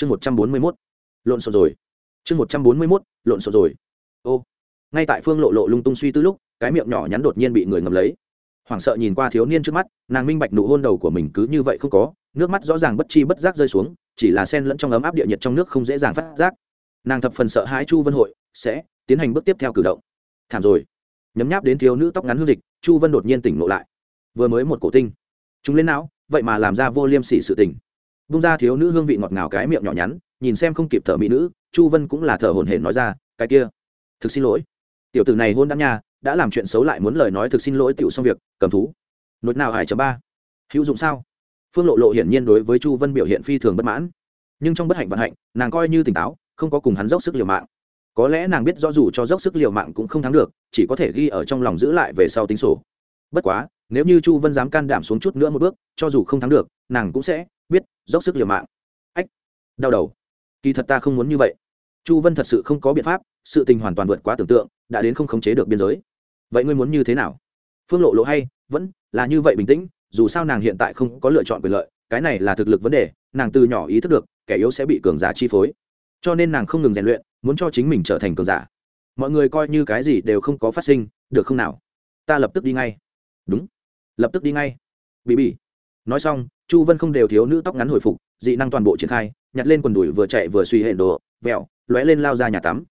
chương một trăm bốn mươi mốt. Lộn xộn rồi. Chương một trăm bốn mươi mốt, lộn xộn rồi. Ô. Ngay tại phương lộ lộ lung tung suy tư lúc, cái miệng nhỏ nhắn đột nhiên bị người ngầm lấy. Hoảng sợ nhìn qua thiếu niên trước mắt, nàng minh bạch nụ hôn đầu của mình cứ như vậy không có, nước mắt rõ ràng bất chi bất giác rơi xuống, chỉ là sen lẫn trong ấm áp địa nhiệt trong nước không dễ dàng phát giác. Nàng thập phần sợ hãi chu vân hội sẽ tiến hành bước tiếp theo cử động. Thảm rồi. Nhấm nháp đến thiếu nữ tóc ngắn hương dịch, chu vân đột nhiên tỉnh ngộ lại. Vừa mới một cổ tinh. Chúng lên não, vậy mà làm ra vô liêm sỉ sự tình bung ra thiếu nữ hương vị ngọt ngào cái miệng nhỏ nhắn, nhìn xem không kịp thở mỹ nữ, chu vân cũng là thở hổn hển nói ra, cái kia, thực xin lỗi. Tiểu tử này hôn đ nha, đã làm chuyện xấu lại muốn lời nói thực xin lỗi tiểu xong việc, cầm thú. Nốt nào hải chấm ba. Hữu dụng sao? Phương lộ lộ hiển nhiên đối với chu vân biểu hiện phi thường bất mãn. Nhưng trong bất hạnh vận hạnh, nàng coi như tỉnh táo, không có cùng hắn dốc sức liều mạng. Có lẽ nàng biết rõ dù cho dốc sức liều mạng cũng không thắng được, chỉ có thể ghi ở trong lòng giữ lại về sau tính sổ. Bất quá, nếu như chu vân dám can đảm xuống chút nữa một bước, cho dù không thắng được, nàng cũng sẽ biết, dốc sức liều mạng. Ách, đau đầu. Kỳ thật ta không muốn như vậy. Chu vân thật sự không có biện pháp, sự tình hoàn toàn vượt quá tưởng tượng, đã đến không khống chế được biên giới. Vậy ngươi muốn như thế nào? Phương lộ lộ hay, vẫn là như vậy bình tĩnh, dù sao nàng hiện tại không có lựa chọn quyền lợi, cái này là thực lực vấn đề, nàng từ nhỏ ý thức được, kẻ yếu sẽ bị cường giả chi phối. Cho nên nàng không ngừng rèn luyện, muốn cho chính mình trở thành cường giả. Mọi người coi như cái gì đều không có phát sinh, được không nào? Ta lập tức đi ngay. Đúng. Lập tức đi ngay. Bị bị nói xong chu vân không đều thiếu nữ tóc ngắn hồi phục, dị năng toàn bộ triển khai, nhặt lên quần đùi vừa chạy vừa suy hệ đồ, vẹo, lóe lên lao ra nhà tắm.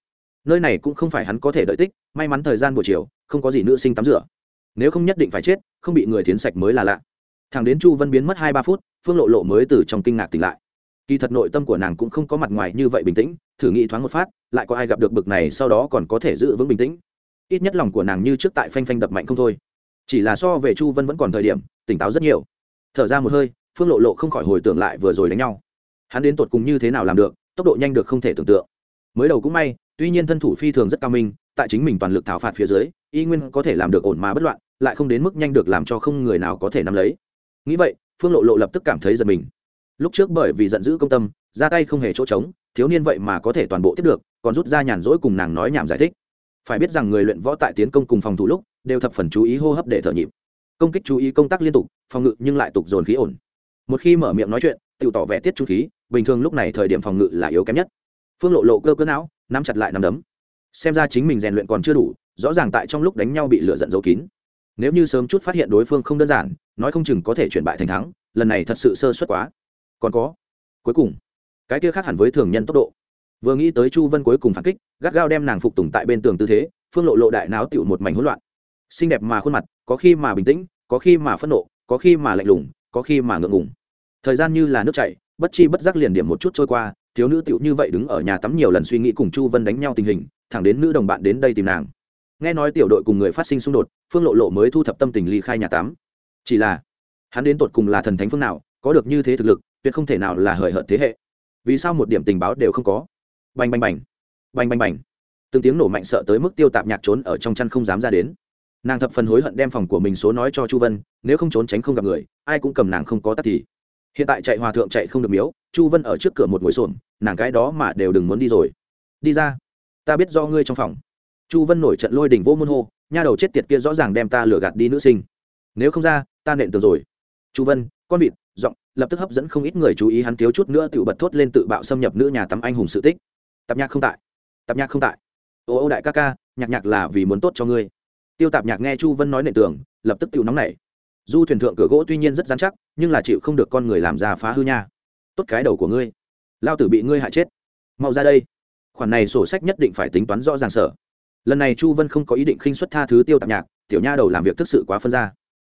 Nơi này cũng không phải hắn có thể đợi tích, may mắn thời gian buổi chiều, không có gì nữ sinh tắm rửa. Nếu không nhất định phải chết, không bị người tiến sạch mới là lạ. Thằng đến chu vân biến mất hai ba phút, phương lộ lộ mới từ trong kinh ngạc tỉnh lại. Kỳ thật nội tâm của nàng cũng không có mặt ngoài như vậy bình tĩnh, thử nghĩ thoáng một phát, lại có ai gặp được bực này sau đó còn có thể giữ vững bình tĩnh. Ít nhất lòng của nàng như trước tại phanh phanh đập mạnh không thôi. Chỉ là so về chu vân vẫn còn thời điểm, tỉnh táo rất nhiều. Thở ra một hơi phương lộ lộ không khỏi hồi tưởng lại vừa rồi đánh nhau. Hắn đến tột cùng như thế nào làm được, tốc độ nhanh được không thể tưởng tượng. Mới đầu cũng may, tuy nhiên thân thủ phi thường rất cao minh, tại chính mình toàn lực thảo phạt phía dưới, y nguyên có thể làm được ổn mà bất loạn, lại không đến mức nhanh được làm cho không người nào có thể nắm lấy. Nghĩ vậy, phương lộ lộ lập tức cảm thấy giật mình. Lúc trước bởi vì giận dữ công tâm, ra tay không hề chỗ trống, thiếu niên vậy mà có thể toàn bộ tiếp được, còn rút ra nhàn rỗi cùng nàng nói nhảm giải thích. Phải biết rằng người luyện võ tại tiến công cùng phòng thủ lúc, đều thập phần chú ý hô hấp để thở nhịp. Công kích chú ý công tác liên tục, phòng ngự nhưng lại tục dồn khí ổn một khi mở miệng nói chuyện tự tỏ vẻ tiết trung khí, bình thường lúc này thời điểm phòng ngự là yếu kém nhất. Phương lộ lộ cơ cơ não, nắm chặt lại nắm đấm. Xem ra chính mình rèn luyện còn chưa đủ, rõ ràng tại trong lúc đánh nhau bị lựa giận giấu kín. Nếu như sớm chút phát hiện đối phương không đơn giản, nói không chừng có thể chuyển bại thành thắng, lần này thật sự sơ suất quá. Còn có, cuối cùng, cái kia khác hẳn với thường nhân tốc độ. Vừa nghĩ tới chu vân cuối cùng phản kích, gắt gao đem nàng phục tùng tại bên tường tư thế, phương lộ lộ đại náo tựu một mảnh hỗn loạn. Xinh đẹp mà khuôn mặt, có khi mà bình tĩnh, có khi mà phẫn nộ, có khi mà lạnh lùng có khi mà ngượng ngùng. Thời gian như là nước chảy, bất chi bất giác liền điểm một chút trôi qua, thiếu nữ tựu như vậy đứng ở nhà tắm nhiều lần suy nghĩ cùng chu vân đánh nhau tình hình, thẳng đến nữ đồng bạn đến đây tìm nàng. Nghe nói tiểu đội cùng người phát sinh xung đột, phương lộ lộ mới thu thập tâm tình ly khai nhà tắm. Chỉ là, hắn đến tột cùng là thần thánh phương nào, có được như thế thực lực, tuyệt không thể nào là hời hợt thế hệ. Vì sao một điểm tình báo đều không có? Bành bành bành. Bành bành bành. Từng tiếng nổ mạnh sợ tới mức tiêu tạp nhạc trốn ở trong chăn không dám ra đến nàng thập phần hối hận đem phòng của mình số nói cho chu vân, nếu không trốn tránh không gặp người, ai cũng cầm nàng không có tắt thì. Hiện tại chạy hòa thượng chạy không được miếu, chu vân ở trước cửa một ngồi xổm, nàng cái đó mà đều đừng muốn đi rồi. Đi ra. Ta biết do ngươi trong phòng. Chu vân nổi trận lôi đỉnh vô môn hô, nha đầu chết tiệt kia rõ ràng đem ta lừa gạt đi nữ sinh. Nếu không ra, ta nện tường rồi. Chu vân, con vịt, giọng, lập tức hấp dẫn không ít người chú ý hắn thiếu chút nữa tự bật thốt lên tự bạo xâm nhập nữ nhà tắm anh hùng sự tích. Tạp nhạc không tại. Tạp nhạc không tại. Ô ô đại ca ca, nhạc nhạc là vì muốn tốt cho ngươi tiêu tạp nhạc nghe chu vân nói nệ tường, lập tức tự nóng nảy. Du thuyền thượng cửa gỗ tuy nhiên rất dán chắc, nhưng là chịu không được con người làm ra phá hư nha. Tốt cái đầu của ngươi. Lao tử bị ngươi hại chết. Mau ra đây. Khoản này sổ sách nhất định phải tính toán rõ ràng sở. Lần này chu vân không có ý định khinh xuất tha thứ tiêu tạp nhạc, tiểu nha đầu làm việc thực sự quá phân ra.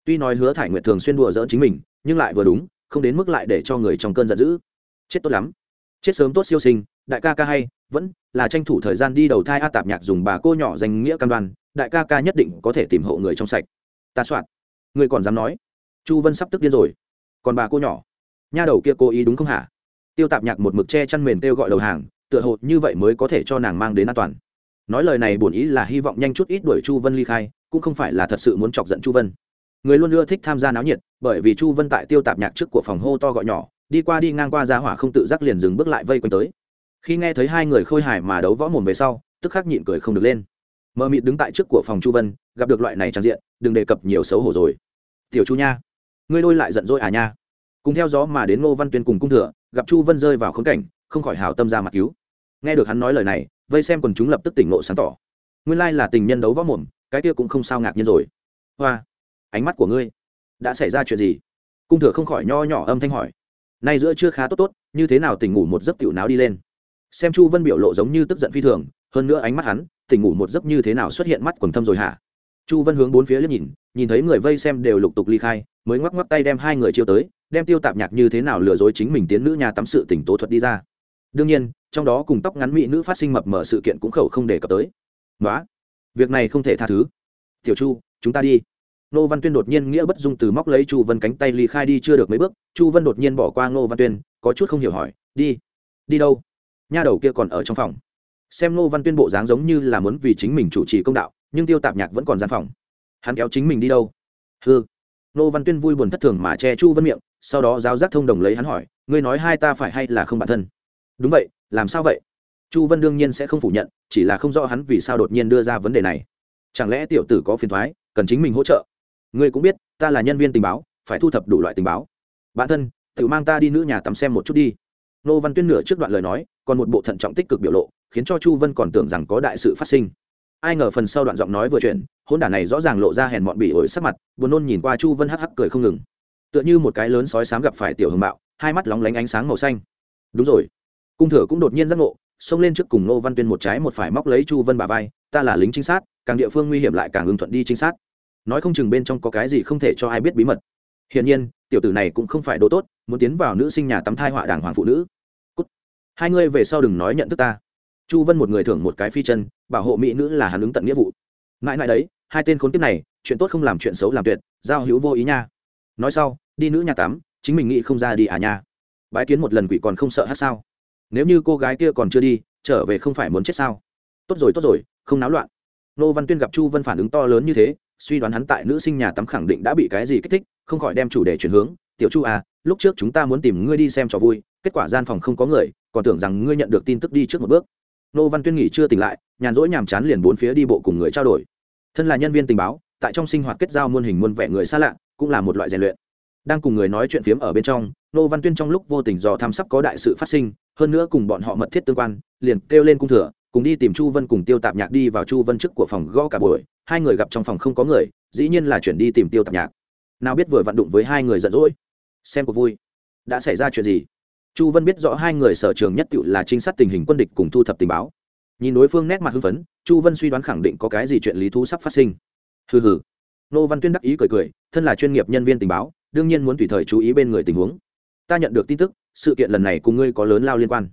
Tuy nói hứa thải nguyệt thường xuyên đùa dỡn chính mình, nhưng lại vừa đúng, không đến mức lại để cho người trong cơn giận dữ. Chết tốt lắm. Chết sớm tốt siêu sinh, đại ca ca hay, vẫn là tranh thủ thời gian đi đầu thai a tạp nhạc dùng bà cô nhỏ danh nghĩa căn đoan đại ca ca nhất định có thể tìm hộ người trong sạch. Ta soạn. Người còn dám nói? Chu vân sắp tức điên rồi. Còn bà cô nhỏ. Nha đầu kia cố ý đúng không hả? Tiêu tạp nhạc một mực che chăn mền kêu gọi đầu hàng, tựa hồ như vậy mới có thể cho nàng mang đến an toàn. Nói lời này bổn ý là hy vọng nhanh chút ít đuổi chu vân ly khai, cũng không phải là thật sự muốn chọc giận chu vân. Người luôn ưa thích tham gia náo nhiệt, bởi vì chu vân tại tiêu tạp nhạc trước của phòng hô to gọi nhỏ, đi qua đi ngang qua ra hỏa không tự giác liền dừng bước lại vây quanh tới. Khi nghe thấy hai người khôi hài mà đấu võ mồm về sau, tức khắc nhịn cười không được lên mờ mịt đứng tại trước của phòng chu vân, gặp được loại này trang diện, đừng đề cập nhiều xấu hổ rồi. Tiểu chu nha, ngươi đôi lại giận dỗi à nha. Cùng theo gió mà đến ngô văn tuyên cùng cung thừa, gặp chu vân rơi vào khốn cảnh, không khỏi hào tâm ra mặt cứu. Nghe được hắn nói lời này, vây xem quần chúng lập tức tỉnh ngộ sáng tỏ. Nguyên lai là tình nhân đấu võ mồm, cái kia cũng không sao ngạc nhiên rồi. Hoa, ánh mắt của ngươi, đã xảy ra chuyện gì? Cung thừa không khỏi nho nhỏ âm thanh hỏi. Nay giữa chưa khá tốt tốt, như thế nào tỉnh ngủ một giấc tiểu náo đi lên? Xem chu vân biểu lộ giống như tức giận phi thường hơn nữa ánh mắt hắn, tỉnh ngủ một giấc như thế nào xuất hiện mắt quần thâm rồi hả? Chu vân hướng bốn phía liếc nhìn nhìn thấy người vây xem đều lục tục ly khai, mới ngoắc ngoắc tay đem hai người chiêu tới, đem tiêu tạp nhạc như thế nào lừa dối chính mình tiến nữ nhà tắm sự tỉnh tố thuật đi ra. Đương nhiên, trong đó cùng tóc ngắn mỹ nữ phát sinh mập mở sự kiện cũng khẩu không đề cập tới. Nói việc này không thể tha thứ. Tiểu chu, chúng ta đi. Nô văn tuyên đột nhiên nghĩa bất dung từ móc lấy chu vân cánh tay ly khai đi chưa được mấy bước, chu vân đột nhiên bỏ qua nô văn tuyên, có chút không hiểu hỏi, đi đi đâu? Nha đầu kia còn ở trong phòng xem ngô văn tuyên bộ dáng giống như là muốn vì chính mình chủ trì công đạo, nhưng tiêu tạp nhạc vẫn còn gian phòng. Hắn kéo chính mình đi đâu? Hư ngô văn tuyên vui buồn thất thường mà che chu vân miệng, sau đó giáo giác thông đồng lấy hắn hỏi, ngươi nói hai ta phải hay là không bản thân? Đúng vậy, làm sao vậy? Chu vân đương nhiên sẽ không phủ nhận, chỉ là không rõ hắn vì sao đột nhiên đưa ra vấn đề này. Chẳng lẽ tiểu tử có phiền thoái cần chính mình hỗ trợ? Ngươi cũng biết, ta là nhân viên tình báo, phải thu thập đủ loại tình báo. Bản thân, tự mang ta đi nữ nhà tắm xem một chút đi nô văn tuyên nửa trước đoạn lời nói, còn một bộ thận trọng tích cực biểu lộ, khiến cho chu vân còn tưởng rằng có đại sự phát sinh. Ai ngờ phần sau đoạn giọng nói vừa chuyển hôn đản này rõ ràng lộ ra hèn mọn bị ổi sắc mặt, buồn nôn nhìn qua chu vân hắc hắc cười không ngừng. Tựa như một cái lớn sói sám gặp phải tiểu hưng bạo hai mắt lóng lánh ánh sáng màu xanh. Đúng rồi. Cung thừa cũng đột nhiên giác ngộ, xông lên trước cùng nô văn tuyên một trái một phải móc lấy chu vân bà vai, ta là lính trinh sát, càng địa phương nguy hiểm lại càng ưng thuận đi trinh sát. Nói không chừng bên trong có cái gì không thể cho ai biết bí mật. Hiển nhiên, tiểu tử này cũng không phải đồ tốt, muốn tiến vào nữ sinh nhà tắm thai họa đàng hoàng phụ nữ hai ngươi về sau đừng nói nhận thức ta. Chu vân một người thưởng một cái phi chân, bảo hộ mỹ nữ là hắn ứng tận nghĩa vụ. Mãi mãi đấy, hai tên khốn kiếp này, chuyện tốt không làm chuyện xấu làm tuyệt, giao hữu vô ý nha. Nói sau, đi nữ nhà tắm, chính mình nghĩ không ra đi à nha. Bái kiến một lần quỷ còn không sợ hát sao? Nếu như cô gái kia còn chưa đi, trở về không phải muốn chết sao? Tốt rồi tốt rồi, không náo loạn. Nô văn tuyên gặp chu vân phản ứng to lớn như thế, suy đoán hắn tại nữ sinh nhà tắm khẳng định đã bị cái gì kích thích, không khỏi đem chủ đề chuyển hướng tiểu chu à lúc trước chúng ta muốn tìm ngươi đi xem trò vui, kết quả gian phòng không có người, còn tưởng rằng ngươi nhận được tin tức đi trước một bước. Nô văn tuyên nghỉ chưa tỉnh lại, nhàn rỗi nhàm chán liền bốn phía đi bộ cùng người trao đổi. Thân là nhân viên tình báo, tại trong sinh hoạt kết giao muôn hình muôn vẻ người xa lạ, cũng là một loại rèn luyện. Đang cùng người nói chuyện phiếm ở bên trong, nô văn tuyên trong lúc vô tình dò tham sắp có đại sự phát sinh, hơn nữa cùng bọn họ mật thiết tương quan, liền kêu lên cung thừa, cùng đi tìm chu vân cùng tiêu tạp nhạc đi vào chu vân trước của phòng gõ cả buổi. Hai người gặp trong phòng không có người, dĩ nhiên là chuyển đi tìm tiêu tạp nhạc. Nào biết vừa vặn đụng với hai người giận dỗi xem cuộc vui. Đã xảy ra chuyện gì? Chu vân biết rõ hai người sở trường nhất tự là trinh sát tình hình quân địch cùng thu thập tình báo. Nhìn đối phương nét mặt hưng phấn, chu vân suy đoán khẳng định có cái gì chuyện lý thú sắp phát sinh. Hừ hừ. Nô văn tuyên đắc ý cười cười, thân là chuyên nghiệp nhân viên tình báo, đương nhiên muốn tùy thời chú ý bên người tình huống. Ta nhận được tin tức, sự kiện lần này cùng ngươi có lớn lao liên quan.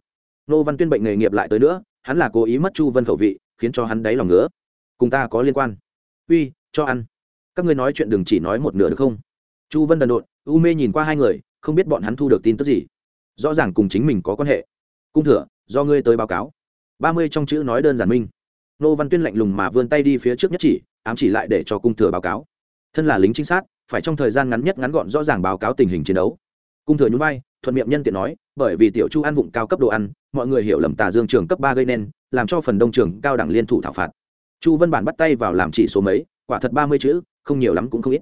Nô văn tuyên bệnh nghề nghiệp lại tới nữa, hắn là cố ý mất chu vân khẩu vị, khiến cho hắn đáy lòng nữa cùng ta có liên quan. Uy, cho ăn. Các ngươi nói chuyện đừng chỉ nói một nửa được không? Chu vân đần độn, u mê nhìn qua hai người, không biết bọn hắn thu được tin tức gì. Rõ ràng cùng chính mình có quan hệ. Cung thừa, do ngươi tới báo cáo. Ba mươi trong chữ nói đơn giản minh. Nô văn tuyên lạnh lùng mà vươn tay đi phía trước nhất chỉ, ám chỉ lại để cho cung thừa báo cáo. Thân là lính trinh sát, phải trong thời gian ngắn nhất ngắn gọn rõ ràng báo cáo tình hình chiến đấu. Cung thừa nhún vai, thuận miệng nhân tiện nói, bởi vì tiểu chu ăn vụng cao cấp đồ ăn, mọi người hiểu lầm tà dương trường cấp ba gây nên, làm cho phần đông trường cao đẳng liên thủ thảo phạt. Chu văn bản bắt tay vào làm chỉ số mấy, quả thật ba mươi chữ, không nhiều lắm cũng không ít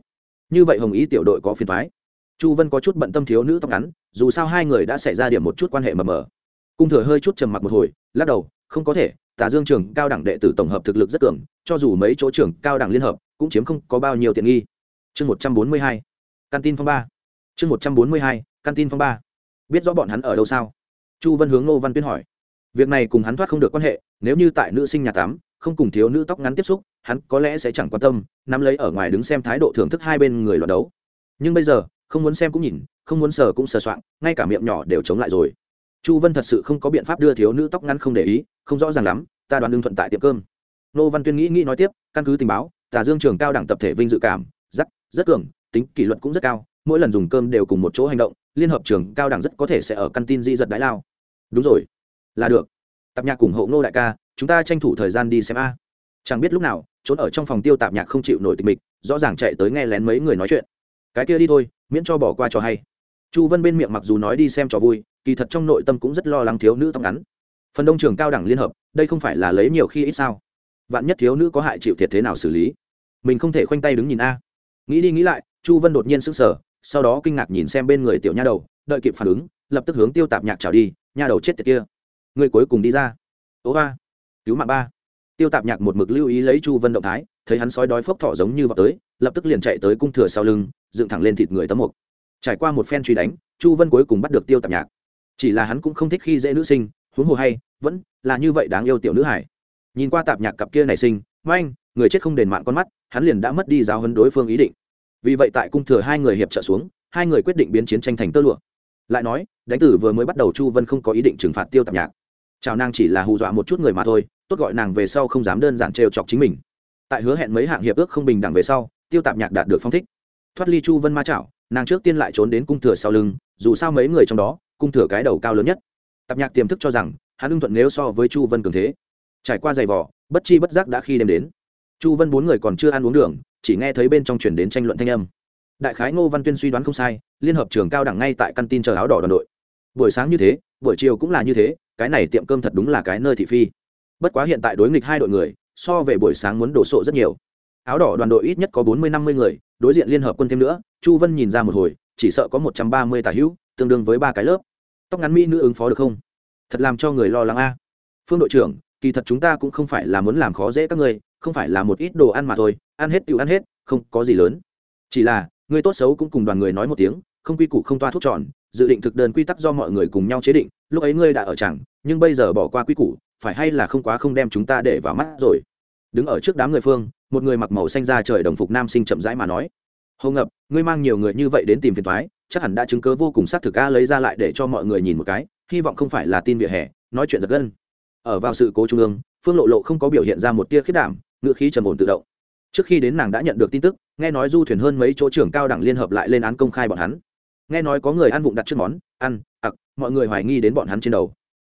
như vậy hồng ý tiểu đội có phiền thoái chu vân có chút bận tâm thiếu nữ tóc ngắn, dù sao hai người đã xảy ra điểm một chút quan hệ mờ mờ. Cung thừa hơi chút trầm mặc một hồi, lắc đầu, không có thể tả dương trường cao đẳng đệ tử tổng hợp thực lực rất cường, cho dù mấy chỗ trường cao đẳng liên hợp, cũng chiếm không có bao nhiêu tiện nghi. Chương một trăm bốn mươi hai, căn tin phong ba. Chương một trăm bốn mươi hai, căn tin phong ba. Biết rõ bọn hắn ở đâu sao? Chu vân hướng ngô văn tuyên hỏi. Việc này cùng hắn thoát không được quan hệ, nếu như tại nữ sinh nhà tắm không cùng thiếu nữ tóc ngắn tiếp xúc, hắn có lẽ sẽ chẳng quan tâm, nắm lấy ở ngoài đứng xem thái độ thưởng thức hai bên người loạt đấu. Nhưng bây giờ, không muốn xem cũng nhìn, không muốn sờ cũng sờ soạng, ngay cả miệng nhỏ đều chống lại rồi. Chu vân thật sự không có biện pháp đưa thiếu nữ tóc ngắn không để ý, không rõ ràng lắm, ta đoán đương thuận tại tiệm cơm. Nô văn tuyên nghĩ nghĩ nói tiếp, căn cứ tình báo, tà dương trường cao đẳng tập thể vinh dự cảm, rất rất cường, tính kỷ luật cũng rất cao, mỗi lần dùng cơm đều cùng một chỗ hành động, liên hợp trường cao đẳng rất có thể sẽ ở căn tin di giật đái lao. Đúng rồi. Là được. Tạp nhạc cùng hộ ngô đại ca chúng ta tranh thủ thời gian đi xem a. Chẳng biết lúc nào, trốn ở trong phòng tiêu tạp nhạc không chịu nổi tịch mịch, rõ ràng chạy tới nghe lén mấy người nói chuyện. Cái kia đi thôi, miễn cho bỏ qua trò hay. Chu vân bên miệng mặc dù nói đi xem trò vui, kỳ thật trong nội tâm cũng rất lo lắng thiếu nữ tóc ngắn. Phần đông trường cao đẳng liên hợp, đây không phải là lấy nhiều khi ít sao? Vạn nhất thiếu nữ có hại chịu thiệt thế nào xử lý? Mình không thể khoanh tay đứng nhìn a. Nghĩ đi nghĩ lại, chu vân đột nhiên sững sờ, sau đó kinh ngạc nhìn xem bên người tiểu nha đầu, đợi kịp phản ứng, lập tức hướng tiêu tạp nhạc trào đi, nha đầu chết tiệt kia, người cuối cùng đi ra. Ố ba cứu mạng ba. Tiêu tạp nhạc một mực lưu ý lấy chu vân động thái, thấy hắn sói đói phốc thỏ giống như vào tới, lập tức liền chạy tới cung thừa sau lưng, dựng thẳng lên thịt người tấm mục. Trải qua một phen truy đánh, chu vân cuối cùng bắt được tiêu tạp nhạc. Chỉ là hắn cũng không thích khi dễ nữ sinh, huống hồ hay, vẫn là như vậy đáng yêu tiểu nữ hải nhìn qua tạp nhạc cặp kia nảy sinh manh người chết không đền mạng con mắt, hắn liền đã mất đi giáo hấn đối phương ý định. Vì vậy tại cung thừa hai người hiệp trợ xuống, hai người quyết định biến chiến tranh thành tơ lụa. Lại nói, đánh tử vừa mới bắt đầu chu vân không có ý định trừng phạt tiêu tạp nhạc chào nàng chỉ là hù dọa một chút người mà thôi, tốt gọi nàng về sau không dám đơn giản trêu chọc chính mình. Tại hứa hẹn mấy hạng hiệp ước không bình đẳng về sau, tiêu tạp nhạc đạt được phong thích. Thoát ly chu vân ma chảo, nàng trước tiên lại trốn đến cung thừa sau lưng, dù sao mấy người trong đó, cung thừa cái đầu cao lớn nhất. Tạp nhạc tiềm thức cho rằng, hắn ưng thuận nếu so với chu vân cường thế. Trải qua giày vỏ bất chi bất giác đã khi đêm đến. Chu vân bốn người còn chưa ăn uống đường, chỉ nghe thấy bên trong chuyển đến tranh luận thanh âm. Đại khái ngô văn tuyên suy đoán không sai, liên hợp trường cao đẳng ngay tại căn tin chờ áo đỏ đoàn đội. Buổi sáng như thế, buổi chiều cũng là như thế cái này tiệm cơm thật đúng là cái nơi thị phi. Bất quá hiện tại đối nghịch hai đội người, so về buổi sáng muốn đổ sộ rất nhiều. Áo đỏ đoàn đội ít nhất có bốn mươi năm mươi người, đối diện liên hợp quân thêm nữa, chu vân nhìn ra một hồi, chỉ sợ có một trăm ba mươi tả hữu, tương đương với ba cái lớp. Tóc ngắn mỹ nữ ứng phó được không? Thật làm cho người lo lắng a. Phương đội trưởng, kỳ thật chúng ta cũng không phải là muốn làm khó dễ các ngươi, không phải là một ít đồ ăn mà thôi, ăn hết tự ăn hết, không có gì lớn. Chỉ là, người tốt xấu cũng cùng đoàn người nói một tiếng, không quy củ không toa thuốc tròn, dự định thực đơn quy tắc do mọi người cùng nhau chế định lúc ấy ngươi đã ở chẳng, nhưng bây giờ bỏ qua quy củ, phải hay là không quá không đem chúng ta để vào mắt rồi? Đứng ở trước đám người phương, một người mặc màu xanh ra trời đồng phục nam sinh chậm rãi mà nói. Hô ngập, ngươi mang nhiều người như vậy đến tìm phiền thoái chắc hẳn đã chứng cớ vô cùng xác thực a lấy ra lại để cho mọi người nhìn một cái, hy vọng không phải là tin vỉa hè, nói chuyện giật gân. Ở vào sự cố trung ương, phương lộ lộ không có biểu hiện ra một tia khiết đảm, ngữ khí trầm ổn tự động. Trước khi đến nàng đã nhận được tin tức, nghe nói du thuyền hơn mấy chỗ trưởng cao đẳng liên hợp lại lên án công khai bọn hắn. Nghe nói có người ăn vụng đặt trước món, ăn, ặc mọi người hoài nghi đến bọn hắn trên đầu.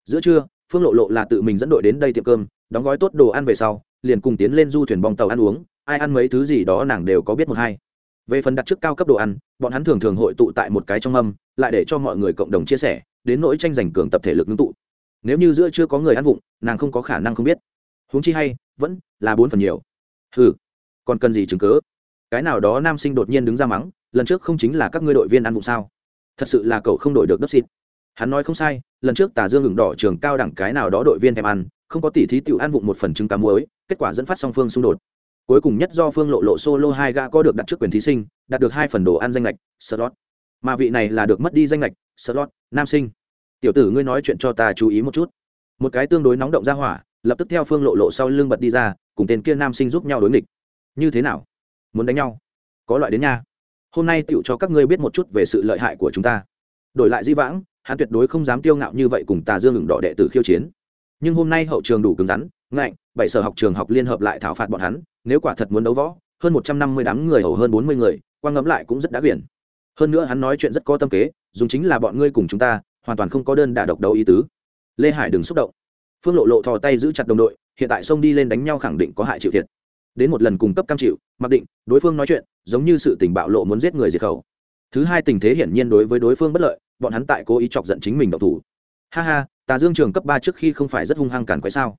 Giữa trưa, phương lộ lộ là tự mình dẫn đội đến đây tiệm cơm, đóng gói tốt đồ ăn về sau, liền cùng tiến lên du thuyền bong tàu ăn uống, ai ăn mấy thứ gì đó nàng đều có biết một hai. Về phần đặt trước cao cấp đồ ăn, bọn hắn thường thường hội tụ tại một cái trong mâm, lại để cho mọi người cộng đồng chia sẻ, đến nỗi tranh giành cường tập thể lực ngưng tụ. Nếu như giữa chưa có người ăn vụng, nàng không có khả năng không biết. Huống chi hay, vẫn là bốn phần nhiều. Ừ còn cần gì chứng cớ cái nào đó nam sinh đột nhiên đứng ra mắng, lần trước không chính là các ngươi đội viên ăn vụng sao? Thật sự là cậu không đổi được đất xịt hắn nói không sai, lần trước tà dương ngừng đỏ trường cao đẳng cái nào đó đội viên thèm ăn, không có tỷ thí tiểu ăn vụng một phần trứng cá muối, kết quả dẫn phát song phương xung đột. Cuối cùng nhất do phương lộ lộ solo hai gã có được đặt trước quyền thí sinh, đạt được hai phần đồ ăn danh lệch, slot. Mà vị này là được mất đi danh lệch, slot, nam sinh. Tiểu tử ngươi nói chuyện cho ta chú ý một chút. Một cái tương đối nóng động ra hỏa, lập tức theo phương lộ lộ sau lưng bật đi ra, cùng tên kia nam sinh giúp nhau đối nghịch. Như thế nào? Muốn đánh nhau? Có loại đến nha. Hôm nay tựu cho các ngươi biết một chút về sự lợi hại của chúng ta đổi lại di vãng, hắn tuyệt đối không dám tiêu ngạo như vậy cùng tà dương ngừng đỏ đệ tử khiêu chiến. Nhưng hôm nay hậu trường đủ cứng rắn, ngạnh, bảy sở học trường học liên hợp lại thảo phạt bọn hắn, nếu quả thật muốn đấu võ, hơn một trăm năm mươi đám người hầu hơn bốn mươi người, quang ngẫm lại cũng rất đã quyển hơn nữa hắn nói chuyện rất có tâm kế, dùng chính là bọn ngươi cùng chúng ta, hoàn toàn không có đơn đả độc đấu ý tứ. Lê hải đừng xúc động. Phương lộ lộ thò tay giữ chặt đồng đội, hiện tại xông đi lên đánh nhau khẳng định có hại chịu thiệt. Đến một lần cung cấp cam chịu, mặc định, đối phương nói chuyện, giống như sự tình bạo lộ muốn giết người diệt khẩu. Thứ hai tình thế hiển nhiên đối với đối phương bất lợi bọn hắn tại cố ý chọc giận chính mình độc thủ. Ha ha, tà dương trường cấp ba trước khi không phải rất hung hăng cản quái sao?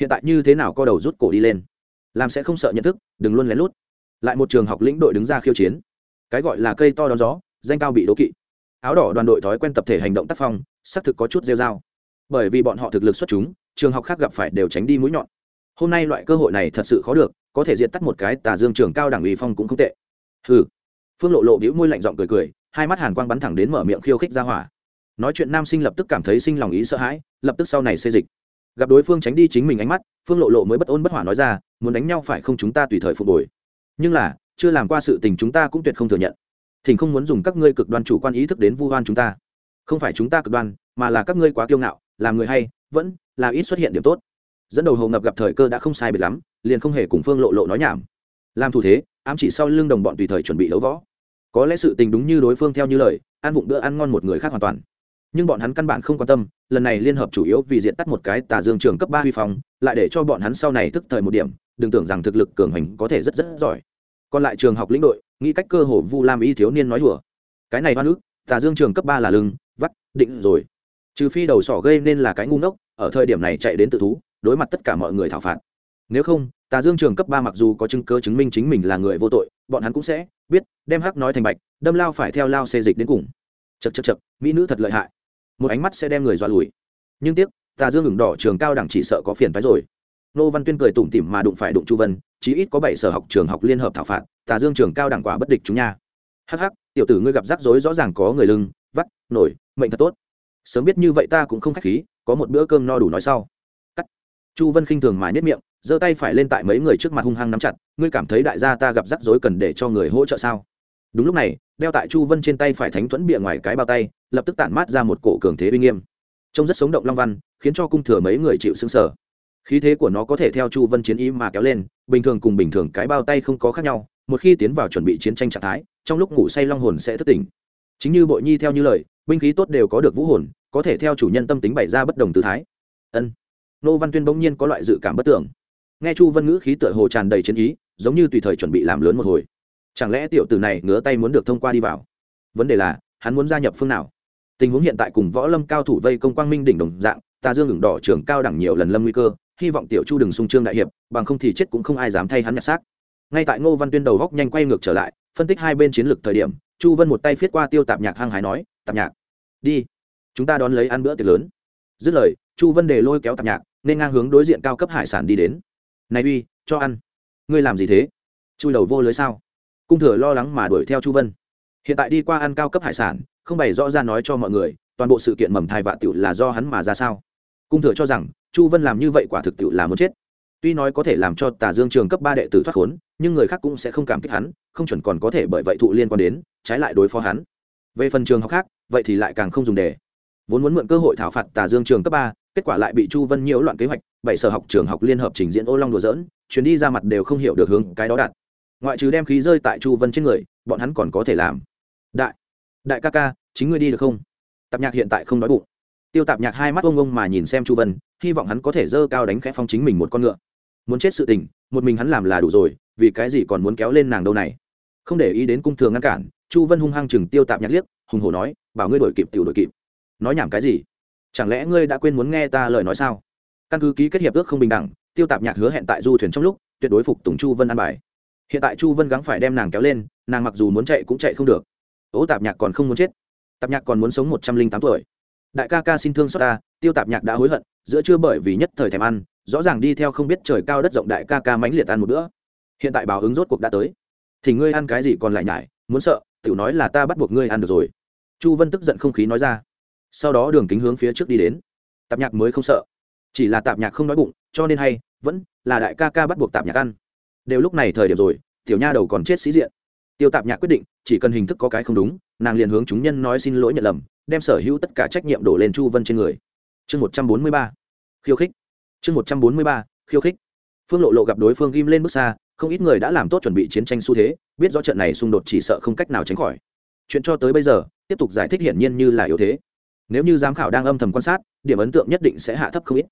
Hiện tại như thế nào co đầu rút cổ đi lên? Làm sẽ không sợ nhận thức, đừng luôn lén lút. Lại một trường học lĩnh đội đứng ra khiêu chiến. Cái gọi là cây to đón gió, danh cao bị đố kỵ. Áo đỏ đoàn đội thói quen tập thể hành động tác phong, xác thực có chút rêu dao bởi vì bọn họ thực lực xuất chúng, trường học khác gặp phải đều tránh đi mũi nhọn. Hôm nay loại cơ hội này thật sự khó được, có thể diệt tắt một cái tà dương trường cao đẳng ủy phong cũng không tệ. Hừ. Phương lộ lộ bĩu môi lạnh giọng cười cười hai mắt hàn quang bắn thẳng đến mở miệng khiêu khích ra hỏa. Nói chuyện nam sinh lập tức cảm thấy sinh lòng ý sợ hãi, lập tức sau này xê dịch. Gặp đối phương tránh đi chính mình ánh mắt, phương lộ lộ mới bất ôn bất hỏa nói ra, muốn đánh nhau phải không chúng ta tùy thời phục hồi. Nhưng là, chưa làm qua sự tình chúng ta cũng tuyệt không thừa nhận. Thỉnh không muốn dùng các ngươi cực đoan chủ quan ý thức đến vu oan chúng ta. Không phải chúng ta cực đoan, mà là các ngươi quá kiêu ngạo, làm người hay, vẫn là ít xuất hiện điểm tốt. Dẫn đầu hồ ngập gặp thời cơ đã không sai biệt lắm, liền không hề cùng phương lộ lộ nói nhảm. Làm thủ thế, ám chỉ sau lưng đồng bọn tùy thời chuẩn bị đấu võ có lẽ sự tình đúng như đối phương theo như lời, ăn vụng bữa ăn ngon một người khác hoàn toàn. Nhưng bọn hắn căn bản không quan tâm, lần này liên hợp chủ yếu vì diện tắt một cái tà dương trường cấp ba huy phong, lại để cho bọn hắn sau này thức thời một điểm, đừng tưởng rằng thực lực cường hành có thể rất rất giỏi. Còn lại trường học lĩnh đội, nghĩ cách cơ hồ vu lam y thiếu niên nói đùa. Cái này hoa ức, tà dương trường cấp ba là lưng, vắt, định rồi. Trừ phi đầu sỏ gây nên là cái ngu ngốc, ở thời điểm này chạy đến tự thú, đối mặt tất cả mọi người thảo phạt. Nếu không tà dương trường cấp ba mặc dù có chứng cứ chứng minh chính mình là người vô tội, bọn hắn cũng sẽ biết, đem hắc nói thành bạch, đâm lao phải theo lao xê dịch đến cùng. Chật chật chật mỹ nữ thật lợi hại. Một ánh mắt sẽ đem người dọa lùi. Nhưng tiếc, tà dương ngừng đỏ trường cao đẳng chỉ sợ có phiền phái rồi. Nô văn tuyên cười tủm tỉm mà đụng phải đụng chu vân, chí ít có bảy sở học trường học liên hợp thảo phạt, tà dương trường cao đẳng quả bất địch chúng nha. Hắc hắc, tiểu tử ngươi gặp rắc rối rõ ràng có người lưng, vắt, nổi, mệnh thật tốt. Sớm biết như vậy ta cũng không khách khí, có một bữa cơm no đủ nói sau. Cắt. Chu vân khinh thường mà nhất miệng giơ tay phải lên tại mấy người trước mặt hung hăng nắm chặt, ngươi cảm thấy đại gia ta gặp rắc rối cần để cho người hỗ trợ sao? Đúng lúc này, đeo tại chu vân trên tay phải thánh thuẫn bịa ngoài cái bao tay, lập tức tản mát ra một cổ cường thế uy nghiêm. Trông rất sống động long văn, khiến cho cung thừa mấy người chịu xứng sở khí thế của nó có thể theo chu vân chiến ý mà kéo lên, bình thường cùng bình thường cái bao tay không có khác nhau, một khi tiến vào chuẩn bị chiến tranh trạng thái, trong lúc ngủ say long hồn sẽ thức tỉnh. Chính như bội nhi theo như lời, binh khí tốt đều có được vũ hồn, có thể theo chủ nhân tâm tính bày ra bất đồng tư thái. Ân. Nô văn tuyên bỗng nhiên có loại dự cảm bất tưởng nghe chu vân ngữ khí tựa hồ tràn đầy chiến ý, giống như tùy thời chuẩn bị làm lớn một hồi. Chẳng lẽ tiểu tử này ngứa tay muốn được thông qua đi vào? Vấn đề là, hắn muốn gia nhập phương nào? Tình huống hiện tại cùng võ lâm cao thủ vây công quang minh đỉnh đồng dạng, tà dương ngừng đỏ trường cao đẳng nhiều lần lâm nguy cơ, hy vọng tiểu chu đừng sung trương đại hiệp, bằng không thì chết cũng không ai dám thay hắn nhặt xác. Ngay tại ngô văn tuyên đầu góc nhanh quay ngược trở lại, phân tích hai bên chiến lược thời điểm, chu vân một tay viết qua tiêu tạp nhạc hăng hái nói, tạp nhạc, đi, chúng ta đón lấy ăn bữa tiệc lớn. Dứt lời, chu vân để lôi kéo tạp nhạc, nên ngang hướng đối diện cao cấp hải sản đi đến này uy, cho ăn. Ngươi làm gì thế? Chui đầu vô lưới sao? Cung thừa lo lắng mà đuổi theo chu vân. Hiện tại đi qua ăn cao cấp hải sản, không bày rõ ra nói cho mọi người, toàn bộ sự kiện mầm thai vạ tiểu là do hắn mà ra sao? Cung thừa cho rằng, chu vân làm như vậy quả thực tiểu là muốn chết. Tuy nói có thể làm cho tà dương trường cấp ba đệ tử thoát khốn, nhưng người khác cũng sẽ không cảm kích hắn, không chuẩn còn có thể bởi vậy thụ liên quan đến, trái lại đối phó hắn. Về phần trường học khác, vậy thì lại càng không dùng để. vốn muốn mượn cơ hội thảo phạt tà dương trường cấp ba, kết quả lại bị chu vân nhiễu loạn kế hoạch bảy sở học trường học liên hợp trình diễn ô long đùa dỡn chuyến đi ra mặt đều không hiểu được hướng cái đó đạt ngoại trừ đem khí rơi tại chu vân trên người, bọn hắn còn có thể làm. Đại đại ca ca, chính ngươi đi được không? Tạp nhạc hiện tại không đói bụng. Tiêu tạp nhạc hai mắt ông ông mà nhìn xem chu vân, hy vọng hắn có thể dơ cao đánh khẽ phong chính mình một con ngựa. Muốn chết sự tình, một mình hắn làm là đủ rồi, vì cái gì còn muốn kéo lên nàng đâu này? Không để ý đến cung thường ngăn cản, chu vân hung hăng chừng tiêu tạp nhạc liếc, hùng hổ nói, bảo ngươi đổi kịp, tiểu đổi kịp. Nói nhảm cái gì? Chẳng lẽ ngươi đã quên muốn nghe ta lời nói sao? Căn cứ ký kết hiệp ước không bình đẳng, tiêu tạp nhạc hứa hẹn tại du thuyền trong lúc, tuyệt đối phục tùng chu vân an bài. Hiện tại chu vân gắng phải đem nàng kéo lên, nàng mặc dù muốn chạy cũng chạy không được. Ố tạp nhạc còn không muốn chết. Tạp nhạc còn muốn sống một trăm linh tám tuổi. Đại ca ca xin thương xót ta, tiêu tạp nhạc đã hối hận, giữa chưa bởi vì nhất thời thèm ăn, rõ ràng đi theo không biết trời cao đất rộng đại ca ca mãnh liệt ăn một bữa. Hiện tại báo ứng rốt cuộc đã tới. Thì ngươi ăn cái gì còn lại nhải, muốn sợ, tiểu nói là ta bắt buộc ngươi ăn được rồi. Chu vân tức giận không khí nói ra. Sau đó đường kính hướng phía trước đi đến. Tạp nhạc mới không sợ chỉ là tạp nhạc không nói bụng, cho nên hay, vẫn là đại ca ca bắt buộc tạp nhạc ăn. Đều lúc này thời điểm rồi, tiểu nha đầu còn chết sĩ diện. Tiêu tạp nhạc quyết định, chỉ cần hình thức có cái không đúng, nàng liền hướng chúng nhân nói xin lỗi nhận lầm, đem sở hữu tất cả trách nhiệm đổ lên chu vân trên người. Chương một trăm bốn mươi ba, khiêu khích. Chương một trăm bốn mươi ba, khiêu khích. Phương lộ lộ gặp đối phương ghim lên bước xa, không ít người đã làm tốt chuẩn bị chiến tranh xu thế, biết rõ trận này xung đột chỉ sợ không cách nào tránh khỏi. Chuyện cho tới bây giờ, tiếp tục giải thích hiển nhiên như là yếu thế. Nếu như giám khảo đang âm thầm quan sát, điểm ấn tượng nhất định sẽ hạ thấp không ít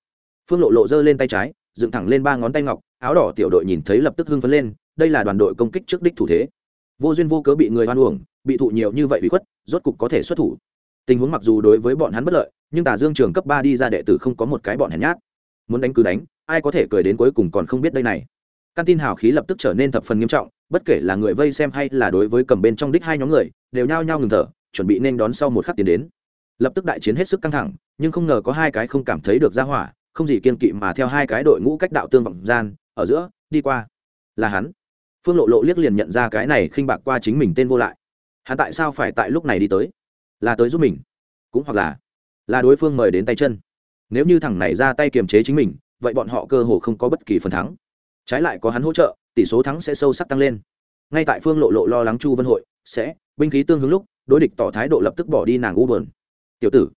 phương lộ lộ giơ lên tay trái, dựng thẳng lên ba ngón tay ngọc, áo đỏ tiểu đội nhìn thấy lập tức hưng phấn lên, đây là đoàn đội công kích trước đích thủ thế. Vô duyên vô cớ bị người hoan uổng, bị thụ nhiều như vậy bị khuất, rốt cục có thể xuất thủ. Tình huống mặc dù đối với bọn hắn bất lợi, nhưng tà dương trường cấp ba đi ra đệ tử không có một cái bọn hèn nhát. Muốn đánh cứ đánh, ai có thể cười đến cuối cùng còn không biết đây này. Căn tin hào khí lập tức trở nên thập phần nghiêm trọng, bất kể là người vây xem hay là đối với cầm bên trong đích hai nhóm người, đều nhao nhao ngừng thở, chuẩn bị nên đón sau một khắc tiến đến. Lập tức đại chiến hết sức căng thẳng, nhưng không ngờ có hai cái không cảm thấy được ra hỏa không gì kiên kỵ mà theo hai cái đội ngũ cách đạo tương vọng gian, ở giữa, đi qua. Là hắn. Phương lộ lộ liếc liền nhận ra cái này khinh bạc qua chính mình tên vô lại. Hắn tại sao phải tại lúc này đi tới? Là tới giúp mình. Cũng hoặc là là đối phương mời đến tay chân. Nếu như thằng này ra tay kiềm chế chính mình, vậy bọn họ cơ hồ không có bất kỳ phần thắng. Trái lại có hắn hỗ trợ, tỷ số thắng sẽ sâu sắc tăng lên. Ngay tại phương lộ lộ lo lắng chu vân hội, sẽ, binh khí tương hướng lúc, đối địch tỏ thái độ lập tức bỏ đi nàng u bờn tiểu tử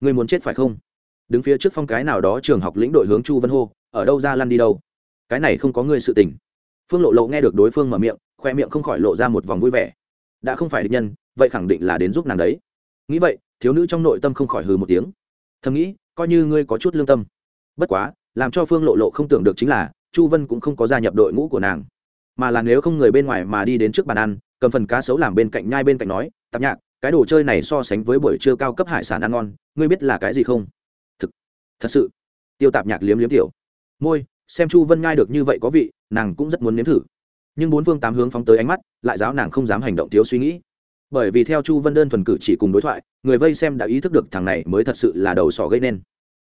người muốn chết phải không? Đứng phía trước phong cái nào đó trường học lĩnh đội hướng chu vân hô, ở đâu ra lăn đi đâu? Cái này không có người sự tình. Phương lộ lộ nghe được đối phương mở miệng, khoe miệng không khỏi lộ ra một vòng vui vẻ. Đã không phải địch nhân, vậy khẳng định là đến giúp nàng đấy. Nghĩ vậy, thiếu nữ trong nội tâm không khỏi hừ một tiếng. Thầm nghĩ, coi như ngươi có chút lương tâm. Bất quá, làm cho phương lộ lộ không tưởng được chính là, chu vân cũng không có gia nhập đội ngũ của nàng. Mà là nếu không người bên ngoài mà đi đến trước bàn ăn, cầm phần cá sấu làm bên cạnh nhai bên cạnh nói, tạp nhạc, cái đồ chơi này so sánh với buổi trưa cao cấp hải sản ăn ngon, ngươi biết là cái gì không? Thật sự. Tiêu tạp nhạc liếm liếm tiểu. Môi, xem chu vân nhai được như vậy có vị, nàng cũng rất muốn nếm thử. Nhưng bốn phương tám hướng phóng tới ánh mắt, lại giáo nàng không dám hành động thiếu suy nghĩ. Bởi vì theo chu vân đơn thuần cử chỉ cùng đối thoại, người vây xem đã ý thức được thằng này mới thật sự là đầu sỏ gây nên.